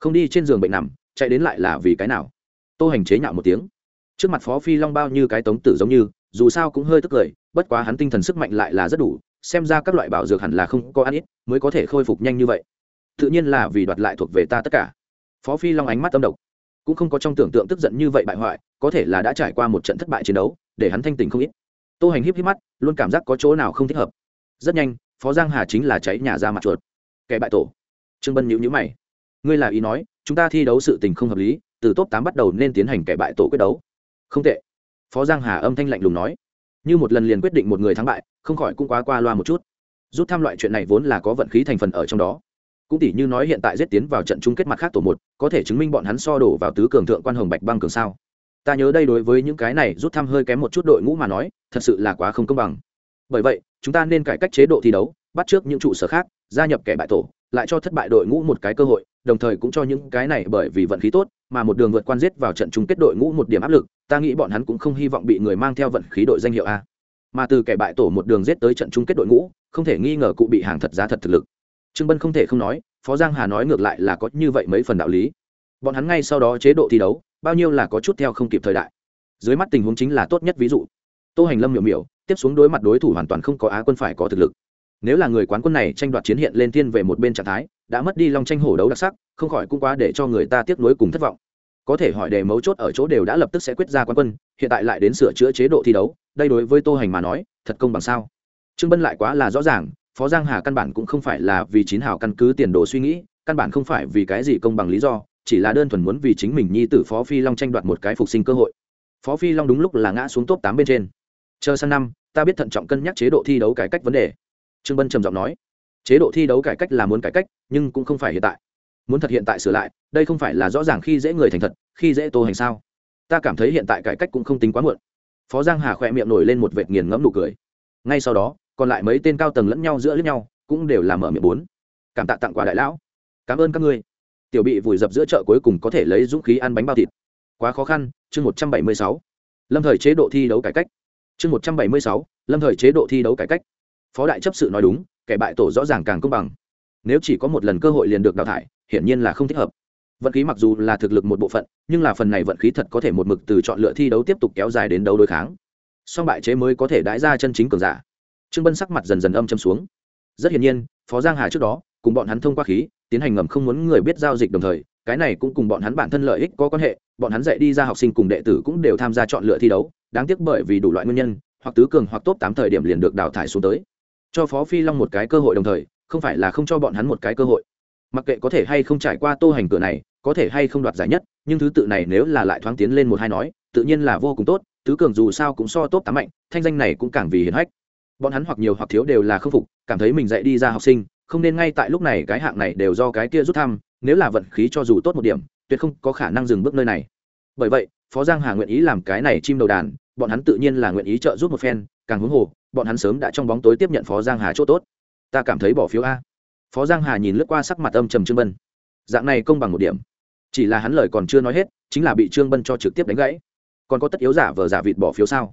Không đi trên giường bệnh nằm, chạy đến lại là vì cái nào? Tô hành chế nhạo một tiếng. Trước mặt phó phi long bao như cái tống tử giống như, dù sao cũng hơi tức cười, bất quá hắn tinh thần sức mạnh lại là rất đủ, xem ra các loại bảo dược hẳn là không có ăn ít, mới có thể khôi phục nhanh như vậy. Tự nhiên là vì đoạt lại thuộc về ta tất cả phó phi long ánh mắt tâm độc. Cũng không có trong tưởng tượng tức giận như vậy bại hoại, có thể là đã trải qua một trận thất bại chiến đấu, để hắn thanh tình không ít. Tô hành híp híp mắt, luôn cảm giác có chỗ nào không thích hợp. Rất nhanh, phó giang hà chính là cháy nhà ra mặt chuột. Kẻ bại tổ. Trương bân nhữ nhữ mày. Ngươi là ý nói, chúng ta thi đấu sự tình không hợp lý, từ top tám bắt đầu nên tiến hành kẻ bại tổ quyết đấu. Không tệ. Phó giang hà âm thanh lạnh lùng nói. Như một lần liền quyết định một người thắng bại, không khỏi cũng quá qua loa một chút. Rút thăm loại chuyện này vốn là có vận khí thành phần ở trong đó cũng tỷ như nói hiện tại giết tiến vào trận chung kết mặt khác tổ một, có thể chứng minh bọn hắn so đổ vào tứ cường thượng quan hồng bạch băng cường sao? Ta nhớ đây đối với những cái này rút thăm hơi kém một chút đội ngũ mà nói, thật sự là quá không công bằng. Bởi vậy, chúng ta nên cải cách chế độ thi đấu, bắt trước những trụ sở khác, gia nhập kẻ bại tổ, lại cho thất bại đội ngũ một cái cơ hội, đồng thời cũng cho những cái này bởi vì vận khí tốt, mà một đường vượt quan giết vào trận chung kết đội ngũ một điểm áp lực, ta nghĩ bọn hắn cũng không hy vọng bị người mang theo vận khí đội danh hiệu a. Mà từ kẻ bại tổ một đường giết tới trận chung kết đội ngũ, không thể nghi ngờ cụ bị hàng thật giá thật thực lực trương bân không thể không nói, phó giang hà nói ngược lại là có như vậy mấy phần đạo lý. Bọn hắn ngay sau đó chế độ thi đấu, bao nhiêu là có chút theo không kịp thời đại. Dưới mắt tình huống chính là tốt nhất ví dụ. Tô hành lâm miểu miểu, tiếp xuống đối mặt đối thủ hoàn toàn không có á quân phải có thực lực. Nếu là người quán quân này tranh đoạt chiến hiện lên thiên về một bên trạng thái, đã mất đi long tranh hổ đấu đặc sắc, không khỏi cũng quá để cho người ta tiếc nuối cùng thất vọng. Có thể hỏi đề mấu chốt ở chỗ đều đã lập tức sẽ quyết ra quán quân, hiện tại lại đến sửa chữa chế độ thi đấu, đây đối với tô hành mà nói, thật công bằng sao? Trương bân lại quá là rõ ràng phó giang hà căn bản cũng không phải là vì chín hào căn cứ tiền đồ suy nghĩ, căn bản không phải vì cái gì công bằng lý do, chỉ là đơn thuần muốn vì chính mình nhi tử phó phi long tranh đoạt một cái phục sinh cơ hội. Phó phi long đúng lúc là ngã xuống top tám bên trên. Chờ sang năm, ta biết thận trọng cân nhắc chế độ thi đấu cải cách vấn đề. Trương bân trầm giọng nói, chế độ thi đấu cải cách là muốn cải cách, nhưng cũng không phải hiện tại. Muốn thật hiện tại sửa lại, đây không phải là rõ ràng khi dễ người thành thật, khi dễ tô hành sao? Ta cảm thấy hiện tại cải cách cũng không tính quá muộn. Phó giang hà khỏe miệng nổi lên một vệt nghiền ngẫm nụ cười. Ngay sau đó còn lại mấy tên cao tầng lẫn nhau giữa lẫn nhau, cũng đều làm mở miệng bốn. Cảm tạ tặng quà đại lão. Cảm ơn các ngươi. Tiểu bị vùi dập giữa chợ cuối cùng có thể lấy dũng khí ăn bánh bao thịt. Quá khó khăn, chương một trăm bảy mươi sáu. Lâm thời chế độ thi đấu cải cách. Chương một trăm bảy mươi sáu, lâm thời chế độ thi đấu cải cách. Phó đại chấp sự nói đúng, kẻ bại tổ rõ ràng càng công bằng. Nếu chỉ có một lần cơ hội liền được đào thải, hiển nhiên là không thích hợp. Vận khí mặc dù là thực lực một bộ phận, nhưng là phần này vận khí thật có thể một mực từ chọn lựa thi đấu tiếp tục kéo dài đến đấu đối kháng. Song bại chế mới có thể đãi ra chân chính cường giả trương bân sắc mặt dần dần âm châm xuống. Rất hiển nhiên, phó giang hà trước đó, cùng bọn hắn thông qua khí, tiến hành ngầm không muốn người biết giao dịch đồng thời, cái này cũng cùng bọn hắn bản thân lợi ích có quan hệ, bọn hắn dạy đi ra học sinh cùng đệ tử cũng đều tham gia chọn lựa thi đấu, đáng tiếc bởi vì đủ loại nguyên nhân, hoặc tứ cường hoặc top tám thời điểm liền được đào thải xuống tới. Cho phó phi long một cái cơ hội đồng thời, không phải là không cho bọn hắn một cái cơ hội. Mặc kệ có thể hay không trải qua tô hành cửa này, có thể hay không đoạt giải nhất, nhưng thứ tự này nếu là lại thoáng tiến lên một hai nói, tự nhiên là vô cùng tốt, tứ cường dù sao cũng so tốt tám mạnh, thanh danh này cũng càng vì hiển hách bọn hắn hoặc nhiều hoặc thiếu đều là khâm phục, cảm thấy mình dạy đi ra học sinh, không nên ngay tại lúc này cái hạng này đều do cái kia rút thăm, nếu là vận khí cho dù tốt một điểm, tuyệt không có khả năng dừng bước nơi này. Bởi vậy, phó giang hà nguyện ý làm cái này chim đầu đàn, bọn hắn tự nhiên là nguyện ý trợ giúp một phen, càng huống hồ, bọn hắn sớm đã trong bóng tối tiếp nhận phó giang hà chỗ tốt. Ta cảm thấy bỏ phiếu a. Phó giang hà nhìn lướt qua sắc mặt âm trầm trương bân. Dạng này công bằng một điểm. Chỉ là hắn lời còn chưa nói hết, chính là bị trương bân cho trực tiếp đánh gãy. Còn có tất yếu giả vờ giả vịt bỏ phiếu sao?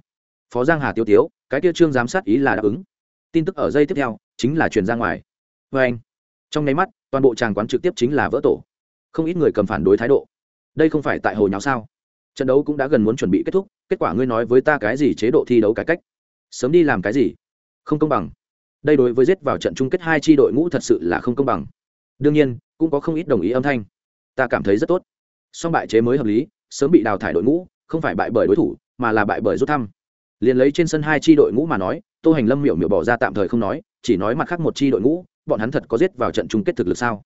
Phó giang hà tiêu tiếu cái kia trương giám sát ý là đáp ứng. Tin tức ở dây tiếp theo, chính là truyền ra ngoài. Vê anh, trong nháy mắt, toàn bộ tràng quán trực tiếp chính là vỡ tổ. Không ít người cầm phản đối thái độ. Đây không phải tại hồ nháo sao? Trận đấu cũng đã gần muốn chuẩn bị kết thúc, kết quả ngươi nói với ta cái gì chế độ thi đấu cải cách? Sớm đi làm cái gì? Không công bằng. Đây đối với giết vào trận chung kết hai tri đội ngũ thật sự là không công bằng. Đương nhiên, cũng có không ít đồng ý âm thanh. Ta cảm thấy rất tốt. Song bại chế mới hợp lý, sớm bị đào thải đội ngũ, không phải bại bởi đối thủ, mà là bại bởi rút thăm liền lấy trên sân hai tri đội ngũ mà nói, tô hành lâm miểu miểu bỏ ra tạm thời không nói, chỉ nói mặt khác một tri đội ngũ, bọn hắn thật có giết vào trận chung kết thực lực sao?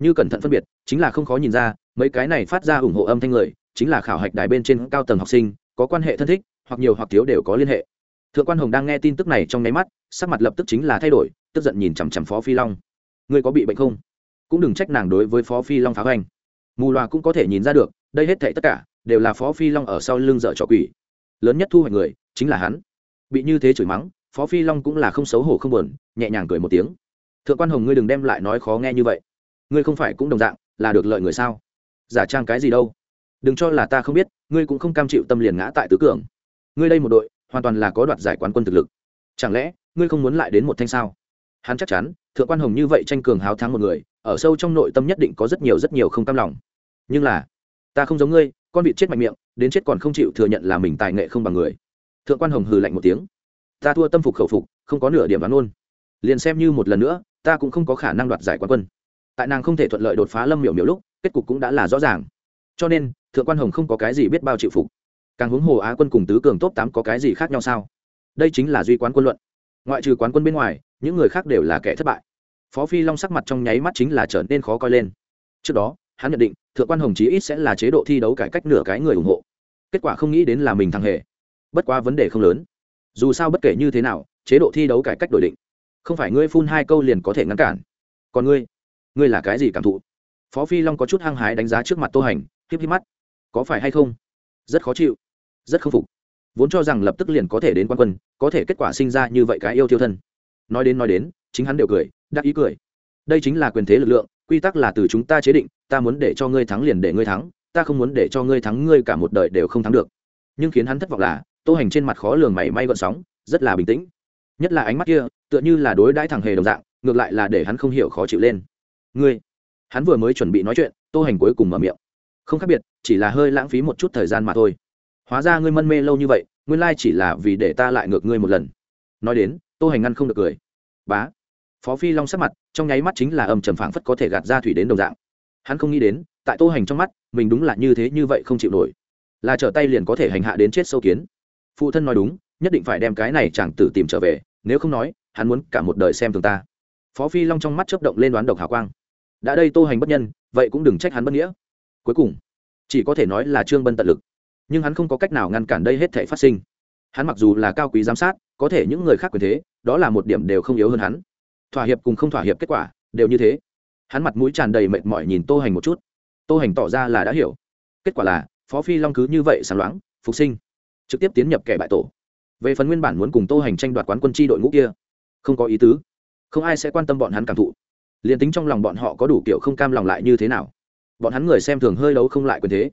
Như cẩn thận phân biệt, chính là không khó nhìn ra, mấy cái này phát ra ủng hộ âm thanh người, chính là khảo hạch đài bên trên cao tầng học sinh, có quan hệ thân thích, hoặc nhiều hoặc thiếu đều có liên hệ. Thượng quan hồng đang nghe tin tức này trong nháy mắt, sắc mặt lập tức chính là thay đổi, tức giận nhìn chằm chằm phó phi long. Ngươi có bị bệnh không? Cũng đừng trách nàng đối với phó phi long phá hoành. Mù loà cũng có thể nhìn ra được, đây hết thảy tất cả, đều là phó phi long ở sau lưng dở trò quỷ lớn nhất thu hoạch người chính là hắn. Bị như thế chửi mắng, phó phi long cũng là không xấu hổ không buồn, nhẹ nhàng cười một tiếng. Thượng quan hồng ngươi đừng đem lại nói khó nghe như vậy. Ngươi không phải cũng đồng dạng, là được lợi người sao? Giả trang cái gì đâu? Đừng cho là ta không biết, ngươi cũng không cam chịu tâm liền ngã tại tứ cường. Ngươi đây một đội, hoàn toàn là có đoạt giải quán quân thực lực. Chẳng lẽ, ngươi không muốn lại đến một thanh sao? Hắn chắc chắn, thượng quan hồng như vậy tranh cường háo thắng một người, ở sâu trong nội tâm nhất định có rất nhiều rất nhiều không cam lòng. Nhưng là, ta không giống ngươi con vịt chết mạnh miệng, đến chết còn không chịu thừa nhận là mình tài nghệ không bằng người. Thượng quan hồng hừ lạnh một tiếng. Ta thua tâm phục khẩu phục, không có nửa điểm bán ôn. Liền xem như một lần nữa, ta cũng không có khả năng đoạt giải quán quân. Tại nàng không thể thuận lợi đột phá lâm miểu miểu lúc, kết cục cũng đã là rõ ràng. Cho nên, thượng quan hồng không có cái gì biết bao chịu phục. Càng huống hồ á quân cùng tứ cường top tám có cái gì khác nhau sao? Đây chính là duy quán quân luận. Ngoại trừ quán quân bên ngoài, những người khác đều là kẻ thất bại. Phó phi long sắc mặt trong nháy mắt chính là trở nên khó coi lên. Trước đó hắn nhận định, thượng quan hồng chí ít sẽ là chế độ thi đấu cải cách nửa cái người ủng hộ. Kết quả không nghĩ đến là mình thằng hề. Bất quá vấn đề không lớn. Dù sao bất kể như thế nào, chế độ thi đấu cải cách đổi định, không phải ngươi phun hai câu liền có thể ngăn cản. Còn ngươi ngươi là cái gì cảm thụ? Phó phi long có chút hăng hái đánh giá trước mặt tô hành, híp híp mắt. Có phải hay không? Rất khó chịu, rất k phục. Vốn cho rằng lập tức liền có thể đến quan quân, có thể kết quả sinh ra như vậy cái yêu thiêu thân. Nói đến nói đến, chính hắn đều cười, đắc ý cười. Đây chính là quyền thế lực lượng quy tắc là từ chúng ta chế định, ta muốn để cho ngươi thắng liền để ngươi thắng, ta không muốn để cho ngươi thắng, ngươi cả một đời đều không thắng được. Nhưng khiến hắn thất vọng là, tô hành trên mặt khó lường mảy may gọn sóng, rất là bình tĩnh. Nhất là ánh mắt kia, tựa như là đối đãi thằng hề đồng dạng, ngược lại là để hắn không hiểu khó chịu lên. Ngươi, hắn vừa mới chuẩn bị nói chuyện, tô hành cuối cùng mở miệng. Không khác biệt, chỉ là hơi lãng phí một chút thời gian mà thôi. Hóa ra ngươi mân mê lâu như vậy, nguyên lai chỉ là vì để ta lại ngược ngươi một lần. Nói đến, tô hành ngăn không được cười. Bá phó phi long sắc mặt, trong nháy mắt chính là âm trầm phảng phất có thể gạt ra thủy đến đồng dạng. Hắn không nghĩ đến, tại tô hành trong mắt, mình đúng là như thế như vậy không chịu nổi. Là trở tay liền có thể hành hạ đến chết sâu kiến. Phụ thân nói đúng, nhất định phải đem cái này chẳng tử tìm trở về, nếu không nói, hắn muốn cả một đời xem thường ta. Phó phi long trong mắt chấp động lên đoán độc hào quang. Đã đây tô hành bất nhân, vậy cũng đừng trách hắn bất nghĩa. Cuối cùng, chỉ có thể nói là trương bân tận lực. Nhưng hắn không có cách nào ngăn cản đây hết thể phát sinh. Hắn mặc dù là cao quý giám sát, có thể những người khác quyền thế, đó là một điểm đều không yếu hơn hắn thỏa hiệp cùng không thỏa hiệp kết quả, đều như thế. Hắn mặt mũi tràn đầy mệt mỏi nhìn tô hành một chút. Tô hành tỏ ra là đã hiểu. Kết quả là, phó phi long cứ như vậy sáng loáng, phục sinh, trực tiếp tiến nhập kẻ bại tổ. Về phần nguyên bản muốn cùng tô hành tranh đoạt quán quân tri đội ngũ kia, không có ý tứ. Không ai sẽ quan tâm bọn hắn cảm thụ. Liền tính trong lòng bọn họ có đủ kiểu không cam lòng lại như thế nào. Bọn hắn người xem thường hơi đấu không lại quyền thế.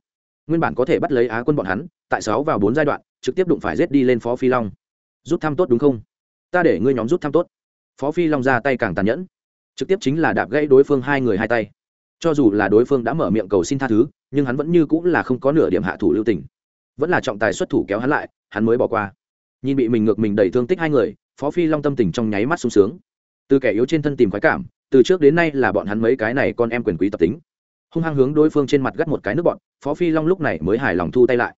Nguyên bản có thể bắt lấy á quân bọn hắn, tại sáu vào bốn giai đoạn, trực tiếp đụng phải rết đi lên phó phi long. Rút thăm tốt đúng không? Ta để ngươi nhóm rút thăm tốt phó phi long ra tay càng tàn nhẫn. Trực tiếp chính là đạp gãy đối phương hai người hai tay. Cho dù là đối phương đã mở miệng cầu xin tha thứ, nhưng hắn vẫn như cũng là không có nửa điểm hạ thủ lưu tình. Vẫn là trọng tài xuất thủ kéo hắn lại, hắn mới bỏ qua. Nhìn bị mình ngược mình đẩy thương tích hai người, phó phi long tâm tình trong nháy mắt sung sướng. Từ kẻ yếu trên thân tìm khoái cảm, từ trước đến nay là bọn hắn mấy cái này con em quyền quý tập tính. Hung hăng hướng đối phương trên mặt gắt một cái nước bọn, phó phi long lúc này mới hài lòng thu tay lại.